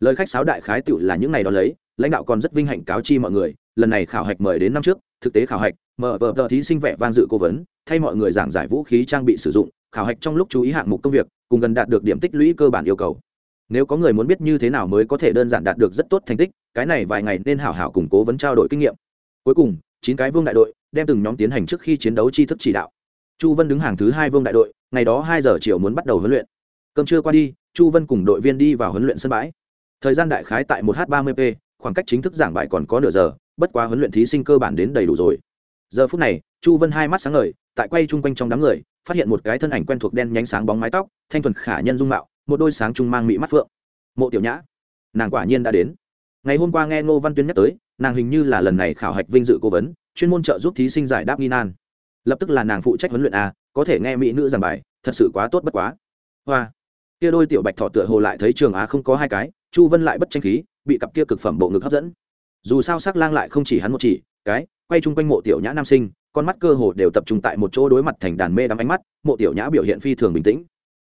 Lời khách sáo đại khái tựu là những ngày đó lấy, lãnh đạo còn rất vinh hạnh cáo chi mọi người, lần này khảo hạch mời đến năm trước, thực tế khảo hạch, mở vờ tờ thí sinh vẻ vang dự cố vấn, thay mọi người giảng giải vũ khí trang bị sử dụng, khảo hạch trong lúc chú ý hạng mục công việc, cùng gần đạt được điểm tích lũy cơ bản yêu cầu. Nếu có người muốn biết như thế nào mới có thể đơn giản đạt được rất tốt thành tích, cái này vài ngày nên hảo hảo củng cố vấn trao đổi kinh nghiệm. Cuối cùng, chín cái vương đại đội đem từng nhóm tiến hành trước khi chiến đấu chi thức chỉ đạo. Chu vân đứng hàng thứ hai vương đại đội, ngày đó hai giờ chiều muốn bắt đầu huấn luyện. Cơm trưa qua đi chu vân cùng đội viên đi vào huấn luyện sân bãi. Thời gian đại khái tại một h ba mươi p, khoảng cách chính thức giảng bài còn có nửa giờ, bất quá huấn luyện thí sinh cơ bản đến đầy đủ rồi. Giờ phút này, chu vân hai mắt sáng ngời, tại quay chung quanh trong đám người, phát hiện một cái thân ảnh quen thuộc đen nhánh sáng bóng mái tóc, thanh thuần khả nhân dung mạo, một đôi sáng trung mang mị mắt phượng. Mộ tiểu nhã, nàng quả nhiên đã đến. Ngày hôm qua nghe ngô văn tuyên nhắc tới, nàng hình như là lần này khảo hạch vinh dự cố vấn, chuyên môn trợ giúp thí sinh giải đáp nghi nan. Lập tức là nàng phụ trách huấn luyện a có thể nghe mỹ nữ giảng bài, thật sự quá tốt bất quá. Hoa kia đôi tiểu bạch thọ tựa hồ lại thấy trường á không có hai cái, chu vân lại bất tranh khí, bị cặp kia cực phẩm bộ ngực hấp dẫn. Dù sao sắc lang lại không chỉ hắn một chỉ, cái, quay chung quanh mộ tiểu nhã nam sinh, con mắt cơ hồ đều tập trung tại một chỗ đối mặt thành đàn mê đắm ánh mắt, mộ tiểu nhã biểu hiện phi thường bình tĩnh.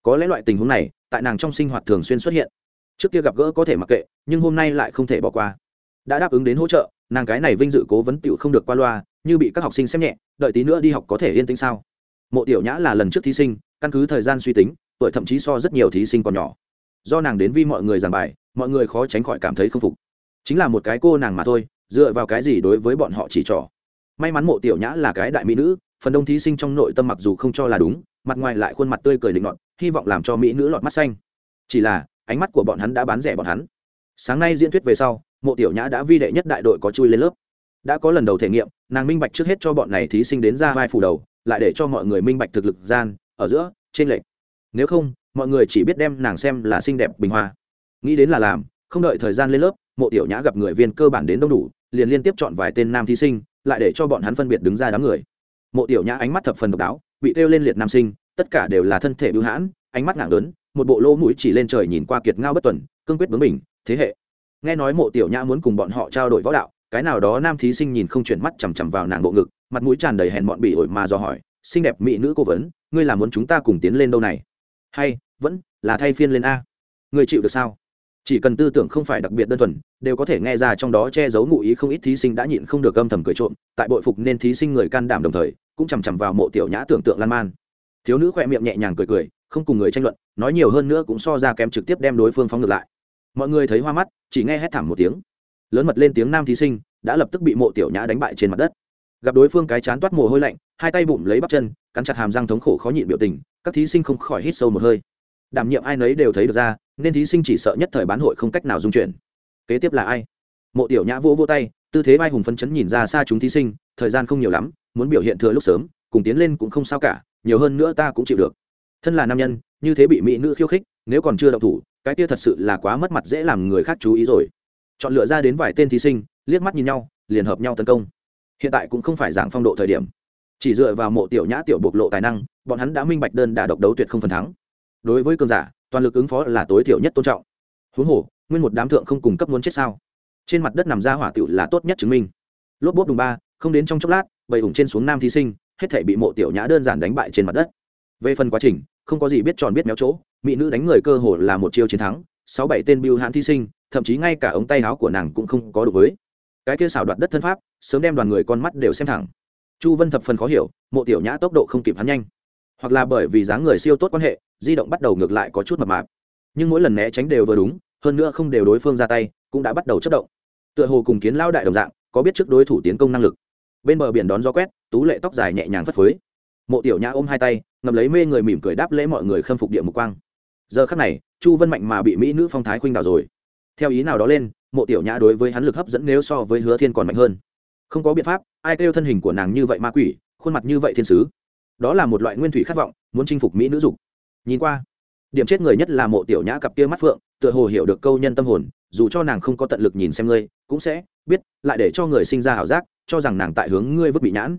Có lẽ loại tình huống này, tại nàng trong sinh hoạt thường xuyên xuất hiện. Trước kia gặp gỡ có thể mặc kệ, nhưng hôm nay lại không thể bỏ qua. Đã đáp ứng đến hỗ trợ, nàng cái này vinh dự cố vấn tựu không được qua loa, như bị các học sinh xem nhẹ, đợi tí nữa đi học có thể yên tĩnh sao? Mộ tiểu nhã là lần trước thí sinh, căn cứ thời gian suy tính tuổi thậm chí so rất nhiều thí sinh còn nhỏ. Do nàng đến vi mọi người giảng bài, mọi người khó tránh khỏi cảm thấy không phục. Chính là một cái cô nàng mà thôi, dựa vào cái gì đối với bọn họ chỉ trỏ? May mắn mộ tiểu nhã là cái đại mỹ nữ, phần đông thí sinh trong nội tâm mặc dù không cho là đúng, mặt ngoài lại khuôn mặt tươi cười định luận hy vọng làm cho mỹ nữ lọt mắt xanh. Chỉ là, ánh mắt của bọn hắn đã bán rẻ bọn hắn. Sáng nay diễn thuyết về sau, mộ tiểu nhã đã vi đệ nhất đại đội có chui lên lớp. Đã có lần đầu thể nghiệm, nàng minh bạch trước hết cho bọn này thí sinh đến ra vai phủ đầu, lại để cho mọi người minh bạch thực lực gian, ở giữa, trên lệch nếu không, mọi người chỉ biết đem nàng xem là xinh đẹp bình hoa. Nghĩ đến là làm, không đợi thời gian lên lớp, mộ tiểu nhã gặp người viên cơ bản đến đông đủ, liền liên tiếp chọn vài tên nam thí sinh, lại để cho bọn hắn phân biệt đứng ra đám người. Mộ tiểu nhã ánh mắt thập phần độc đáo, bị kêu lên liệt nam sinh, tất cả đều là thân thể bưu hãn, ánh mắt nặng lớn một bộ lỗ mũi chỉ lên trời nhìn qua kiệt ngao bất tuần, cương quyết bướng mình thế hệ. Nghe nói mộ tiểu nhã muốn cùng bọn họ trao đổi võ đạo, cái nào đó nam thí sinh nhìn không chuyển mắt chằm chằm vào nàng bộ ngực, mặt mũi tràn đầy hèn bọn bị ổi mà do hỏi, xinh đẹp mỹ nữ cố vấn, ngươi là muốn chúng ta cùng tiến lên đâu này? Hay, vẫn là thay phiên lên a. Người chịu được sao? Chỉ cần tư tưởng không phải đặc biệt đơn thuần, đều có thể nghe ra trong đó che giấu ngụ ý không ít thí sinh đã nhịn không được âm thầm cười trộm, tại bội phục nên thí sinh người can đảm đồng thời, cũng chằm chằm vào mộ tiểu nhã tưởng tượng lan man. Thiếu nữ khỏe miệng nhẹ nhàng cười cười, không cùng người tranh luận, nói nhiều hơn nữa cũng so ra kém trực tiếp đem đối phương phóng ngược lại. Mọi người thấy hoa mắt, chỉ nghe hét thảm một tiếng. Lớn mật lên tiếng nam thí sinh, đã lập tức bị mộ tiểu nhã đánh bại trên mặt đất gặp đối phương cái chán toát mồ hôi lạnh, hai tay bụng lấy bắp chân, cắn chặt hàm răng thống khổ khó nhịn biểu tình, các thí sinh không khỏi hít sâu một hơi. Đảm nhiệm ai nấy đều thấy được ra, nên thí sinh chỉ sợ nhất thời bán hội không cách nào dung chuyển. Kế tiếp là ai? Mộ tiểu nhã vỗ vỗ tay, tư thế vai hùng phấn chấn nhìn ra xa chúng thí sinh, thời gian không nhiều lắm, muốn biểu hiện thừa lúc sớm, cùng tiến lên cũng không sao cả, nhiều hơn nữa ta cũng chịu được. Thân là nam nhân, như thế bị mỹ nữ khiêu khích, nếu còn chưa động thủ, cái kia thật sự là quá mất mặt dễ làm người khác chú ý rồi. Chọn lựa ra đến vài tên thí sinh, liếc mắt nhìn nhau, liền hợp nhau tấn công hiện tại cũng không phải dạng phong độ thời điểm. Chỉ dựa vào mộ tiểu nhã tiểu bộc lộ tài năng, bọn hắn đã minh bạch đơn đà độc đấu tuyệt không phần thắng. Đối với cường giả, toàn lực ứng phó là tối thiểu nhất tôn trọng. Huống hồ, nguyên một đám thượng không cùng cấp muốn chết sao? Trên mặt đất nằm ra hỏa tiểu là tốt nhất chứng minh. Lốp bốt đùng ba, không đến trong chốc lát, bầy ủng trên xuống nam thí sinh, hết thể bị mộ tiểu nhã đơn giản đánh bại trên mặt đất. Về phần quá trình, không có gì biết tròn biết méo chỗ, mỹ nữ đánh người cơ hồ là một chiêu chiến thắng, sáu bảy tên biêu hãn thí sinh, thậm chí ngay cả ống tay áo của nàng cũng không có được với. Cái kia xảo đoạt đất thân pháp sớm đem đoàn người con mắt đều xem thẳng. Chu vân thập phần khó hiểu, mộ tiểu nhã tốc độ không kịp hắn nhanh. Hoặc là bởi vì dáng người siêu tốt quan hệ, di động bắt đầu ngược lại có chút mập mạp. Nhưng mỗi lần né tránh đều vừa đúng, hơn nữa không đều đối phương ra tay, cũng đã bắt đầu chất động. Tựa hồ cùng kiến lao đại đồng dạng, có biết trước đối thủ tiến công năng lực. Bên bờ biển đón gió quét, tú lệ tóc dài nhẹ nhàng phất phới. Mộ tiểu nhã ôm hai tay ngầm lấy mê người mỉm cười đáp lễ mọi người khâm phục địa mục quang. Giờ khắc này, chu vân mạnh mà bị mỹ nữ phong thái khuynh đảo rồi. Theo ý nào đó lên, mộ tiểu nhã đối với hắn lực hấp dẫn nếu so với hứa thiên còn mạnh hơn không có biện pháp, ai kêu thân hình của nàng như vậy ma quỷ, khuôn mặt như vậy thiên sứ. Đó là một loại nguyên thủy khát vọng, muốn chinh phục mỹ nữ dục. Nhìn qua, điểm chết người nhất là mộ tiểu nhã cặp kia mắt phượng, tựa hồ hiểu được câu nhân tâm hồn, dù cho nàng không có tận lực nhìn xem ngươi, cũng sẽ biết, lại để cho người sinh ra ảo giác, cho rằng nàng tại hướng ngươi vứt bị nhãn.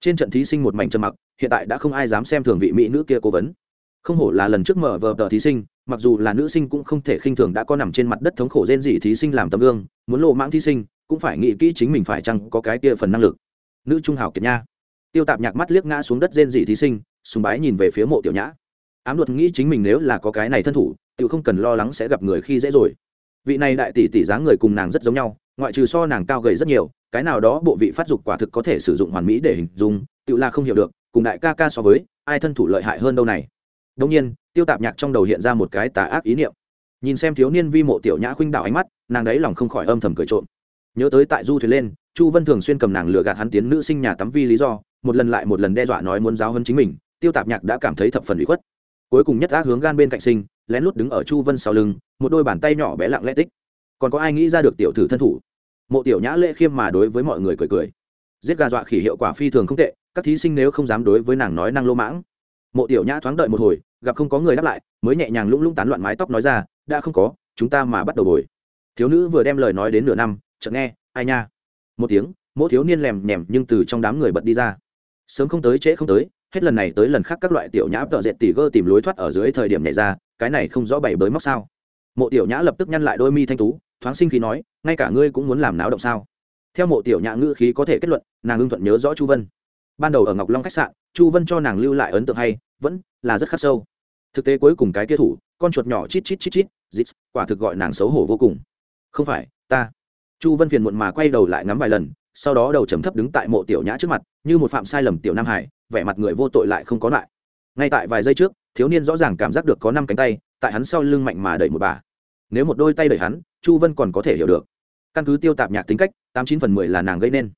Trên trận thí sinh một mảnh trầm mặc, hiện tại đã không ai dám xem thường vị mỹ nữ kia cố vấn. Không hổ là lần trước mở vờ tờ thí sinh, mặc dù là nữ sinh cũng không thể khinh thường đã có nằm trên mặt đất thống khổ rên dị thí sinh làm tấm gương, muốn lộ mãng thí sinh cũng phải nghĩ kỹ chính mình phải chăng có cái kia phần năng lực. Nữ trung hào kiệt nha. Tiêu tạp nhạc mắt liếc ngã xuống đất rên rỉ thí sinh, sùng bái nhìn về phía mộ tiểu nhã. Ám luật nghĩ chính mình nếu là có cái này thân thủ tự không cần lo lắng sẽ gặp người khi dễ rồi. Vị này đại tỷ tỷ dáng người cùng nàng rất giống nhau, ngoại trừ so nàng cao gầy rất nhiều, cái nào đó bộ vị phát dục quả thực có thể sử dụng hoàn mỹ để hình dung tự là không hiểu được, cùng đại ca ca so với, ai thân thủ lợi hại hơn đâu này. Đông nhiên, tiêu tạp nhạc trong đầu hiện ra một cái tà ác ý niệm. Nhìn xem thiếu niên vi mộ tiểu nhã khuynh đảo ánh mắt, nàng đấy lòng không khỏi âm thầm cười trộm nhớ tới tại du thuyền lên, chu vân thường xuyên cầm nàng lừa gạt hắn tiến nữ sinh nhà tắm vi lý do, một lần lại một lần đe dọa nói muốn giáo hơn chính mình, tiêu tạp nhạc đã cảm thấy thập phần bị khuất. Cuối cùng nhất ác hướng gan bên cạnh sinh, lén lút đứng ở chu vân sau lưng, một đôi bàn tay nhỏ bé lặng lẽ tích. Còn có ai nghĩ ra được tiểu thử thân thủ? Mộ tiểu nhã lễ khiêm mà đối với mọi người cười cười. Giết gà dọa khỉ hiệu quả phi thường không tệ, các thí sinh nếu không dám đối với nàng nói năng lô mãng. Mộ tiểu nhã thoáng đợi một hồi, gặp không có người đáp lại, mới nhẹ nhàng lũng lũng tán loạn mái tóc nói ra, đã không có, chúng ta mà bắt đầu bồi. Thiếu nữ vừa đem lời nói đến nửa năm chợt nghe, ai nha? Một tiếng mỗi thiếu niên lèm nhèm nhưng từ trong đám người bật đi ra. Sớm không tới trễ không tới, hết lần này tới lần khác các loại tiểu nhã tợ dệt tỉ gơ tìm lối thoát ở dưới thời điểm nhảy ra, cái này không rõ bày bới móc sao. Mộ tiểu nhã lập tức nhăn lại đôi mi thanh tú, thoáng sinh khí nói, ngay cả ngươi cũng muốn làm náo động sao? Theo mộ tiểu nhã ngữ khí có thể kết luận, nàng ưng thuận nhớ rõ chu vân. Ban đầu ở ngọc long khách sạn, chu vân cho nàng lưu lại ấn tượng hay, vẫn là rất khắc sâu. Thực tế cuối cùng cái kia thủ, con chuột nhỏ chít chít chít chít, dít, quả thực gọi nàng xấu hổ vô cùng. Không phải, ta chu vân phiền muộn mà quay đầu lại ngắm vài lần, sau đó đầu trầm thấp đứng tại mộ tiểu nhã trước mặt, như một phạm sai lầm tiểu nam hải, vẻ mặt người vô tội lại không có lại. Ngay tại vài giây trước, thiếu niên rõ ràng cảm giác được có năm cánh tay, tại hắn sau lưng mạnh mà đẩy một bà. Nếu một đôi tay đẩy hắn, chu vân còn có thể hiểu được. Căn cứ tiêu tạp nhạc tính cách, tám chín phần mười là nàng gây nên.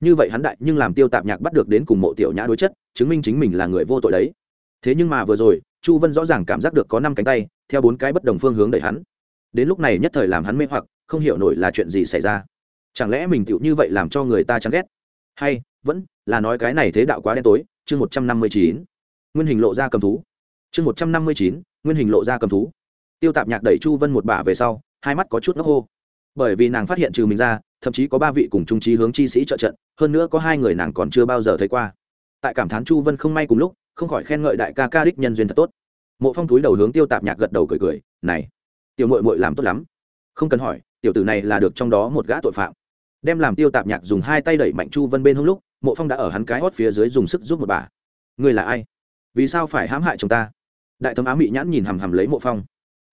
Như vậy hắn đại nhưng làm tiêu tạp nhạc bắt được đến cùng mộ tiểu nhã đối chất, chứng minh chính mình là người vô tội đấy. Thế nhưng mà vừa rồi, chu vân rõ ràng cảm giác được có năm cánh tay, theo bốn cái bất đồng phương hướng đẩy hắn. Đến lúc này nhất thời làm hắn mê hoặc không hiểu nổi là chuyện gì xảy ra. Chẳng lẽ mình tựu như vậy làm cho người ta chán ghét? Hay, vẫn là nói cái này thế đạo quá đen tối, chương một trăm năm mươi chín. Nguyên hình lộ ra cầm thú. Chương một trăm năm mươi chín, nguyên hình lộ ra cầm thú. Tiêu tạp nhạc đẩy chu vân một bả về sau, hai mắt có chút ngốc hô. Bởi vì nàng phát hiện trừ mình ra, thậm chí có ba vị cùng trung trí hướng chi sĩ trợ trận, hơn nữa có hai người nàng còn chưa bao giờ thấy qua. Tại cảm thán chu vân không may cùng lúc, không khỏi khen ngợi đại ca ca đích nhân duyên thật tốt. Mộ phong túi đầu hướng tiêu tạp nhạc gật đầu cười cười, này, tiểu mội mội làm tốt lắm. Không cần hỏi tiểu tử này là được trong đó một gã tội phạm. Đem làm tiêu tạp nhạc dùng hai tay đẩy mạnh chu vân bên hông lúc, mộ phong đã ở hắn cái hót phía dưới dùng sức giúp một bà. Người là ai? Vì sao phải hãm hại chúng ta? Đại thấm á mị nhãn nhìn hằm hằm lấy mộ phong.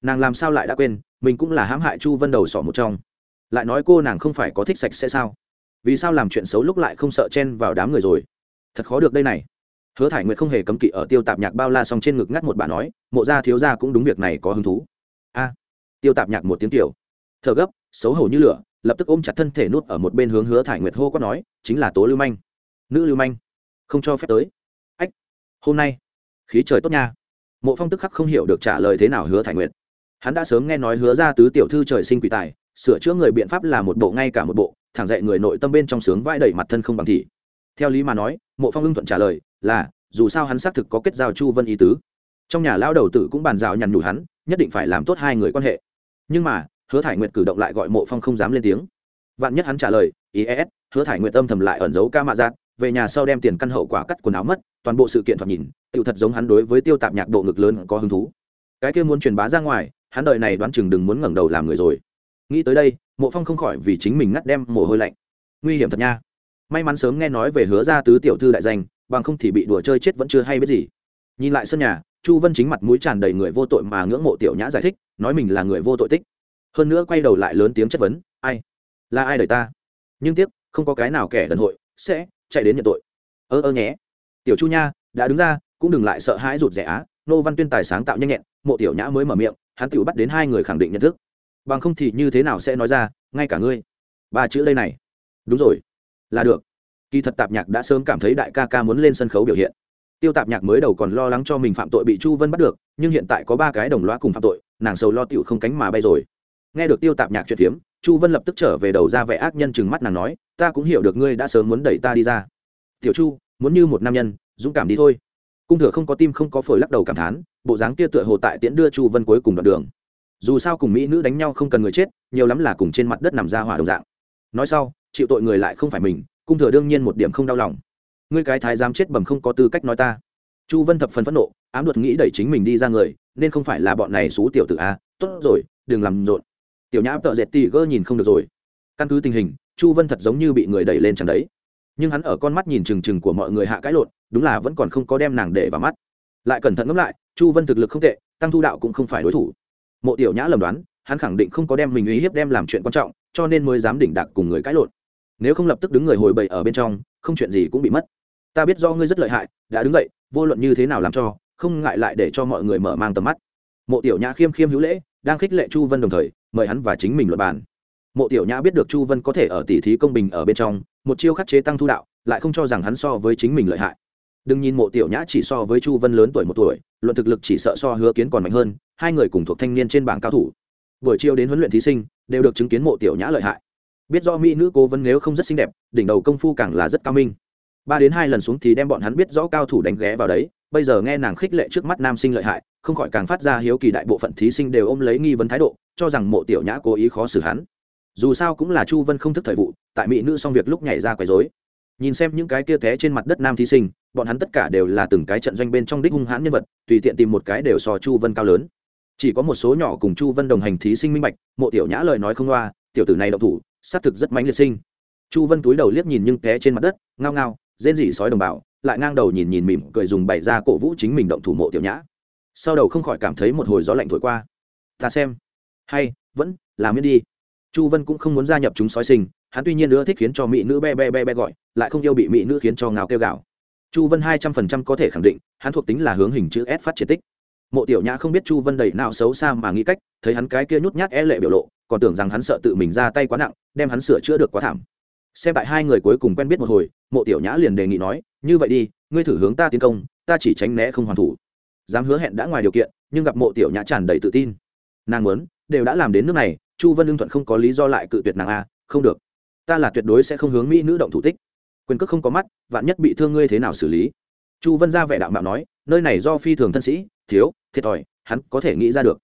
Nàng làm sao lại đã quên, mình cũng là hãm hại chu vân đầu sỏ một trong. Lại nói cô nàng không phải có thích sạch sẽ sao? Vì sao làm chuyện xấu lúc lại không sợ chen vào đám người rồi? Thật khó được đây này. Hứa thải nguyệt không hề cấm kỵ ở tiêu tạp nhạc bao la xong trên ngực ngắt một bà nói, mộ gia thiếu gia cũng đúng việc này có hứng thú. A. Tiêu tạp nhạc một tiếng tiểu thở gấp, xấu hổ như lửa, lập tức ôm chặt thân thể nuốt ở một bên hướng hứa thải nguyệt hô quát nói, chính là tố lưu manh. Nữ lưu manh, không cho phép tới. Ách, hôm nay, khí trời tốt nha. Mộ phong tức khắc không hiểu được trả lời thế nào hứa thải nguyệt. Hắn đã sớm nghe nói hứa ra tứ tiểu thư trời sinh quỷ tài, sửa chữa người biện pháp là một bộ ngay cả một bộ, thẳng dạy người nội tâm bên trong sướng vai đẩy mặt thân không bằng thị. Theo lý mà nói, mộ phong ưng thuận trả lời là, dù sao hắn xác thực có kết giao chu vân ý tứ. Trong nhà lao đầu tử cũng bàn rào nhằn nhủ hắn, nhất định phải làm tốt hai người quan hệ. Nhưng mà hứa thải nguyệt cử động lại gọi mộ phong không dám lên tiếng. Vạn nhất hắn trả lời is hứa thải nguyệt âm thầm lại ẩn giấu ca mạ giác về nhà sau đem tiền căn hậu quả cắt quần áo mất, toàn bộ sự kiện thoạt nhìn, tựu thật giống hắn đối với tiêu tạp nhạc độ ngực lớn có hứng thú. Cái kia muốn truyền bá ra ngoài, hắn đợi này đoán chừng đừng muốn ngẩng đầu làm người rồi. Nghĩ tới đây, mộ phong không khỏi vì chính mình ngắt đem mồ hôi lạnh. Nguy hiểm thật nha. May mắn sớm nghe nói về hứa ra tứ tiểu thư đại danh, bằng không thì bị đùa chơi chết vẫn chưa hay biết gì. Nhìn lại sân nhà, chu vân chính mặt mũi tràn đầy người vô tội mà ngưỡng mộ tiểu nhã giải thích, nói mình là người vô tội tích hơn nữa quay đầu lại lớn tiếng chất vấn, ai? Là ai đời ta? Nhưng tiếc, không có cái nào kẻ đần hội sẽ chạy đến nhận tội. Ơ ơ nhé. Tiểu chu nha, đã đứng ra, cũng đừng lại sợ hãi rụt rẻ á. Nô văn tuyên tài sáng tạo nhanh nhẹn, mộ tiểu nhã mới mở miệng, hắn tự bắt đến hai người khẳng định nhận thức. Bằng không thì như thế nào sẽ nói ra, ngay cả ngươi? Ba chữ đây này. Đúng rồi. Là được. Kỳ thật tạp nhạc đã sớm cảm thấy đại ca ca muốn lên sân khấu biểu hiện. Tiêu tạp nhạc mới đầu còn lo lắng cho mình phạm tội bị chu vân bắt được, nhưng hiện tại có ba cái đồng loa cùng phạm tội, nàng sầu lo tựu không cánh mà bay rồi nghe được tiêu tạp nhạc chuyện phiếm, chu vân lập tức trở về đầu ra vẻ ác nhân chừng mắt nàng nói, ta cũng hiểu được ngươi đã sớm muốn đẩy ta đi ra. Tiểu chu, muốn như một nam nhân, dũng cảm đi thôi. Cung thừa không có tim không có phổi lắc đầu cảm thán, bộ dáng kia tựa hồ tại tiễn đưa chu vân cuối cùng đoạn đường. Dù sao cùng mỹ nữ đánh nhau không cần người chết, nhiều lắm là cùng trên mặt đất nằm ra hỏa đồng dạng. Nói sau, chịu tội người lại không phải mình, cung thừa đương nhiên một điểm không đau lòng. Ngươi cái thái giám chết bầm không có tư cách nói ta. Chu vân thập phần phẫn nộ, ám luật nghĩ đẩy chính mình đi ra người, nên không phải là bọn này xú tiểu tử a, tốt rồi, đừng làm rộn tiểu nhã tợ dệt tì gơ nhìn không được rồi. Căn cứ tình hình, chu vân thật giống như bị người đẩy lên chẳng đấy. Nhưng hắn ở con mắt nhìn trừng trừng của mọi người hạ cãi lộn, đúng là vẫn còn không có đem nàng để vào mắt. Lại cẩn thận ngẫm lại, chu vân thực lực không tệ, tăng thu đạo cũng không phải đối thủ. Mộ tiểu nhã lầm đoán, hắn khẳng định không có đem mình uy hiếp đem làm chuyện quan trọng, cho nên mới dám đỉnh đặc cùng người cãi lộn. Nếu không lập tức đứng người hồi bậy ở bên trong, không chuyện gì cũng bị mất. Ta biết do ngươi rất lợi hại, đã đứng dậy, vô luận như thế nào làm cho, không ngại lại để cho mọi người mở mang tầm mắt. Mộ tiểu nhã khiêm khiêm hữu lễ đang khích lệ chu vân đồng thời, mời hắn và chính mình luật bàn. Mộ tiểu nhã biết được chu vân có thể ở tỷ thí công bình ở bên trong, một chiêu khắc chế tăng thu đạo, lại không cho rằng hắn so với chính mình lợi hại. Đừng nhìn mộ tiểu nhã chỉ so với chu vân lớn tuổi một tuổi, luận thực lực chỉ sợ so hứa kiến còn mạnh hơn, hai người cùng thuộc thanh niên trên bảng cao thủ. Buổi chiều đến huấn luyện thí sinh, đều được chứng kiến mộ tiểu nhã lợi hại. Biết do mỹ nữ cố vấn nếu không rất xinh đẹp, đỉnh đầu công phu càng là rất cao minh. Ba đến hai lần xuống thì đem bọn hắn biết rõ cao thủ đánh ghé vào đấy bây giờ nghe nàng khích lệ trước mắt nam sinh lợi hại, không khỏi càng phát ra hiếu kỳ đại bộ phận thí sinh đều ôm lấy nghi vấn thái độ, cho rằng mộ tiểu nhã cố ý khó xử hắn. Dù sao cũng là chu vân không thức thời vụ, tại mỹ nữ xong việc lúc nhảy ra quấy dối nhìn xem những cái kia té trên mặt đất nam thí sinh, bọn hắn tất cả đều là từng cái trận doanh bên trong đích hung hãn nhân vật, tùy tiện tìm một cái đều so chu vân cao lớn. Chỉ có một số nhỏ cùng chu vân đồng hành thí sinh minh bạch, mộ tiểu nhã lời nói không loa, tiểu tử này đậu thủ, xác thực rất mãnh liệt sinh. Chu vân túi đầu liếc nhìn nhưng té trên mặt đất, ngao ngao, rên rỉ sói đồng bào lại ngang đầu nhìn nhìn mỉm cười dùng bày ra cổ vũ chính mình động thủ mộ tiểu nhã. Sau đầu không khỏi cảm thấy một hồi gió lạnh thổi qua. Ta xem. Hay, vẫn làm miễn đi. Chu vân cũng không muốn gia nhập chúng sói sinh, hắn tuy nhiên nữa thích khiến cho mỹ nữ be be be be gọi, lại không yêu bị mỹ nữ khiến cho ngào kêu gào. Chu vân hai trăm phần trăm có thể khẳng định, hắn thuộc tính là hướng hình chữ s phát triển tích. Mộ tiểu nhã không biết chu vân đầy nào xấu xa mà nghĩ cách, thấy hắn cái kia nhút nhát e lệ biểu lộ, còn tưởng rằng hắn sợ tự mình ra tay quá nặng, đem hắn sửa chữa được quá thảm xem tại hai người cuối cùng quen biết một hồi, mộ tiểu nhã liền đề nghị nói, như vậy đi, ngươi thử hướng ta tiến công, ta chỉ tránh né không hoàn thủ. Dám hứa hẹn đã ngoài điều kiện, nhưng gặp mộ tiểu nhã tràn đầy tự tin. Nàng muốn, đều đã làm đến nước này, chu vân lương thuận không có lý do lại cự tuyệt nàng a, không được. Ta là tuyệt đối sẽ không hướng mỹ nữ động thủ tích. Quyền cước không có mắt, vạn nhất bị thương ngươi thế nào xử lý? Chu vân ra vẻ đạo mạo nói, nơi này do phi thường thân sĩ, thiếu, thiệt thòi, hắn có thể nghĩ ra được.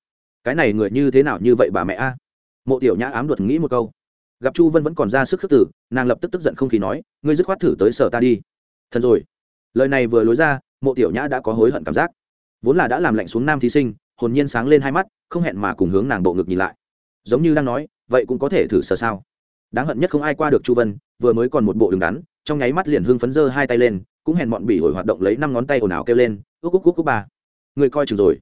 Cái này người như thế nào như vậy bà mẹ a? Mộ tiểu nhã ám luật nghĩ một câu gặp chu vân vẫn còn ra sức khước tử nàng lập tức tức giận không khí nói, ngươi dứt khoát thử tới sở ta đi. Thần rồi. Lời này vừa lối ra, mộ tiểu nhã đã có hối hận cảm giác. Vốn là đã làm lạnh xuống nam thí sinh, hồn nhiên sáng lên hai mắt, không hẹn mà cùng hướng nàng bộ ngực nhìn lại. Giống như đang nói, vậy cũng có thể thử sở sao? Đáng hận nhất không ai qua được chu vân, vừa mới còn một bộ đường đắn, trong nháy mắt liền hưng phấn dơ hai tay lên, cũng hẹn bọn bỉ ổi hoạt động lấy năm ngón tay ồn ào kêu lên ước ước ước ước ba. Người coi chừng rồi.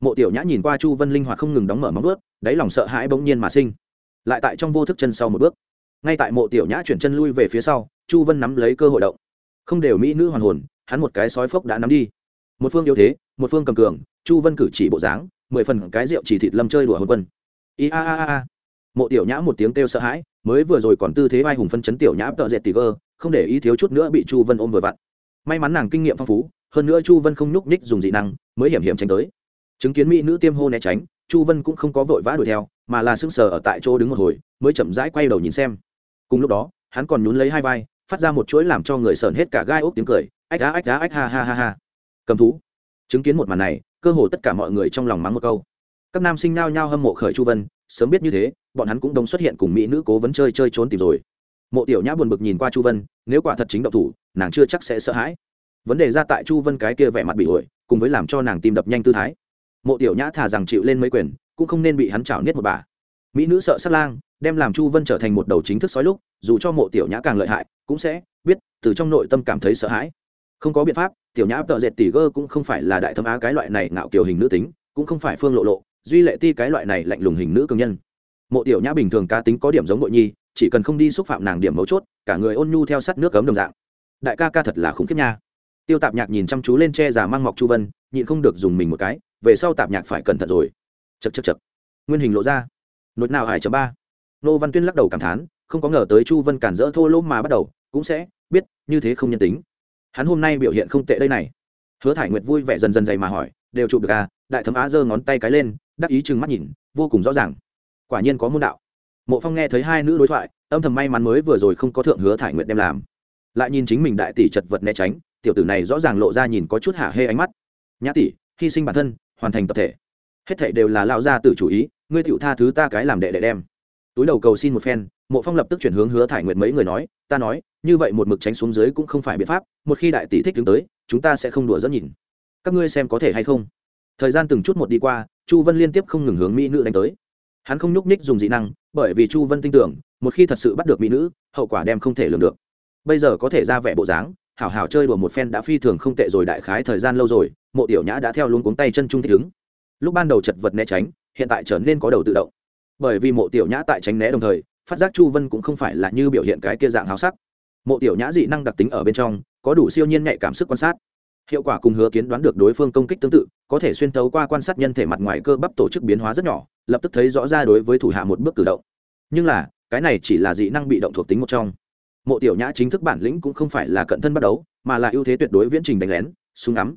Mộ tiểu nhã nhìn qua chu vân linh hoạt không ngừng đóng mở móng ướt đáy lòng sợ hãi bỗng nhiên mà sinh lại tại trong vô thức chân sau một bước. Ngay tại mộ tiểu nhã chuyển chân lui về phía sau chu vân nắm lấy cơ hội động. Không đều mỹ nữ hoàn hồn hắn một cái sói phốc đã nắm đi. Một phương yếu thế một phương cầm cường chu vân cử chỉ bộ dáng mười phần cái rượu chỉ thịt lâm chơi đùa hồn quân. I a a a a, mộ tiểu nhã một tiếng kêu sợ hãi mới vừa rồi còn tư thế vai hùng phân chấn tiểu nhã tợ dệt tì gơ không để ý thiếu chút nữa bị chu vân ôm vừa vặn. May mắn nàng kinh nghiệm phong phú hơn nữa chu vân không nhúc nhích dùng dị năng mới hiểm hiểm tránh tới. Chứng kiến mỹ nữ tiêm hô né tránh chu vân cũng không có vội vã đuổi theo, mà là sững sờ ở tại chỗ đứng một hồi, mới chậm rãi quay đầu nhìn xem. Cùng lúc đó, hắn còn nhún lấy hai vai, phát ra một chuỗi làm cho người sờn hết cả gai ốc tiếng cười, ách đá ách đá ách ha ha ha ha. Cầm thú. Chứng kiến một màn này, cơ hồ tất cả mọi người trong lòng mắng một câu. Các nam sinh nao nhao hâm mộ khởi chu vân, sớm biết như thế, bọn hắn cũng đồng xuất hiện cùng mỹ nữ cố vấn chơi chơi trốn tìm rồi. Mộ tiểu nhã buồn bực nhìn qua chu vân, nếu quả thật chính độc thủ, nàng chưa chắc sẽ sợ hãi. Vấn đề ra tại chu vân cái kia vẻ mặt bị ổi cùng với làm cho nàng tim đập nhanh tư thái mộ tiểu nhã thà rằng chịu lên mấy quyền, cũng không nên bị hắn chảo niết một bà. Mỹ nữ sợ sát lang, đem làm chu vân trở thành một đầu chính thức sói lúc, dù cho mộ tiểu nhã càng lợi hại, cũng sẽ biết, từ trong nội tâm cảm thấy sợ hãi. Không có biện pháp, tiểu nhã tợ dệt tỉ gơ cũng không phải là đại thâm á cái loại này ngạo kiểu hình nữ tính, cũng không phải phương lộ lộ, duy lệ ti cái loại này lạnh lùng hình nữ cường nhân. Mộ tiểu nhã bình thường cá tính có điểm giống nội nhi, chỉ cần không đi xúc phạm nàng điểm mấu chốt, cả người ôn nhu theo sắt nước cấm đồng dạng. Đại ca ca thật là khủng khiếp nha. Tiêu tạp nhạc nhìn chăm chú lên che già mang mọc chu vân, nhịn không được dùng mình một cái về sau tạp nhạc phải cẩn thận rồi. Chật chật chật nguyên hình lộ ra. Nốt nào hải chấm ba. Nô văn tuyên lắc đầu cảm thán, không có ngờ tới chu vân cản rỡ thô lỗ mà bắt đầu, cũng sẽ biết như thế không nhân tính. Hắn hôm nay biểu hiện không tệ đây này. Hứa thải nguyệt vui vẻ dần dần dày mà hỏi, đều chụp được à? Đại thấm á giơ ngón tay cái lên, đắc ý chừng mắt nhìn, vô cùng rõ ràng. Quả nhiên có môn đạo. Mộ phong nghe thấy hai nữ đối thoại, âm thầm may mắn mới vừa rồi không có thượng hứa thải nguyệt đem làm. Lại nhìn chính mình đại tỷ chật vật né tránh, tiểu tử này rõ ràng lộ ra nhìn có chút hả hê ánh mắt. Nhã tỷ, hy sinh bản thân hoàn thành tập thể. Hết thảy đều là lão gia tử chủ ý, ngươi tựu tha thứ ta cái làm đệ đệ đem. Túi đầu cầu xin một phen, mộ phong lập tức chuyển hướng hứa thải nguyệt mấy người nói, ta nói, như vậy một mực tránh xuống dưới cũng không phải biện pháp, một khi đại tỷ thích đứng tới, chúng ta sẽ không đùa dẫn nhìn. Các ngươi xem có thể hay không? Thời gian từng chút một đi qua, chu vân liên tiếp không ngừng hướng mỹ nữ đánh tới. Hắn không nhúc ních dùng dị năng, bởi vì chu vân tin tưởng, một khi thật sự bắt được mỹ nữ, hậu quả đem không thể lường được. Bây giờ có thể ra vẻ bộ dáng, hảo hảo chơi đùa một phen đã phi thường không tệ rồi đại khái thời gian lâu rồi mộ tiểu nhã đã theo luôn cuống tay chân trung thích ứng. Lúc ban đầu chật vật né tránh, hiện tại trở nên có đầu tự động. Bởi vì mộ tiểu nhã tại tránh né đồng thời, phát giác chu vân cũng không phải là như biểu hiện cái kia dạng háo sắc. Mộ tiểu nhã dị năng đặc tính ở bên trong, có đủ siêu nhiên nhạy cảm sức quan sát. Hiệu quả cùng hứa kiến đoán được đối phương công kích tương tự, có thể xuyên tấu qua quan sát nhân thể mặt ngoài cơ bắp tổ chức biến hóa rất nhỏ, lập tức thấy rõ ra đối với thủ hạ một bước cử động. Nhưng là, cái này chỉ là dị năng bị động thuộc tính một trong. Mộ tiểu nhã chính thức bản lĩnh cũng không phải là cận thân bắt đấu mà là ưu thế tuyệt đối viễn trình đánh lén, súng ngắm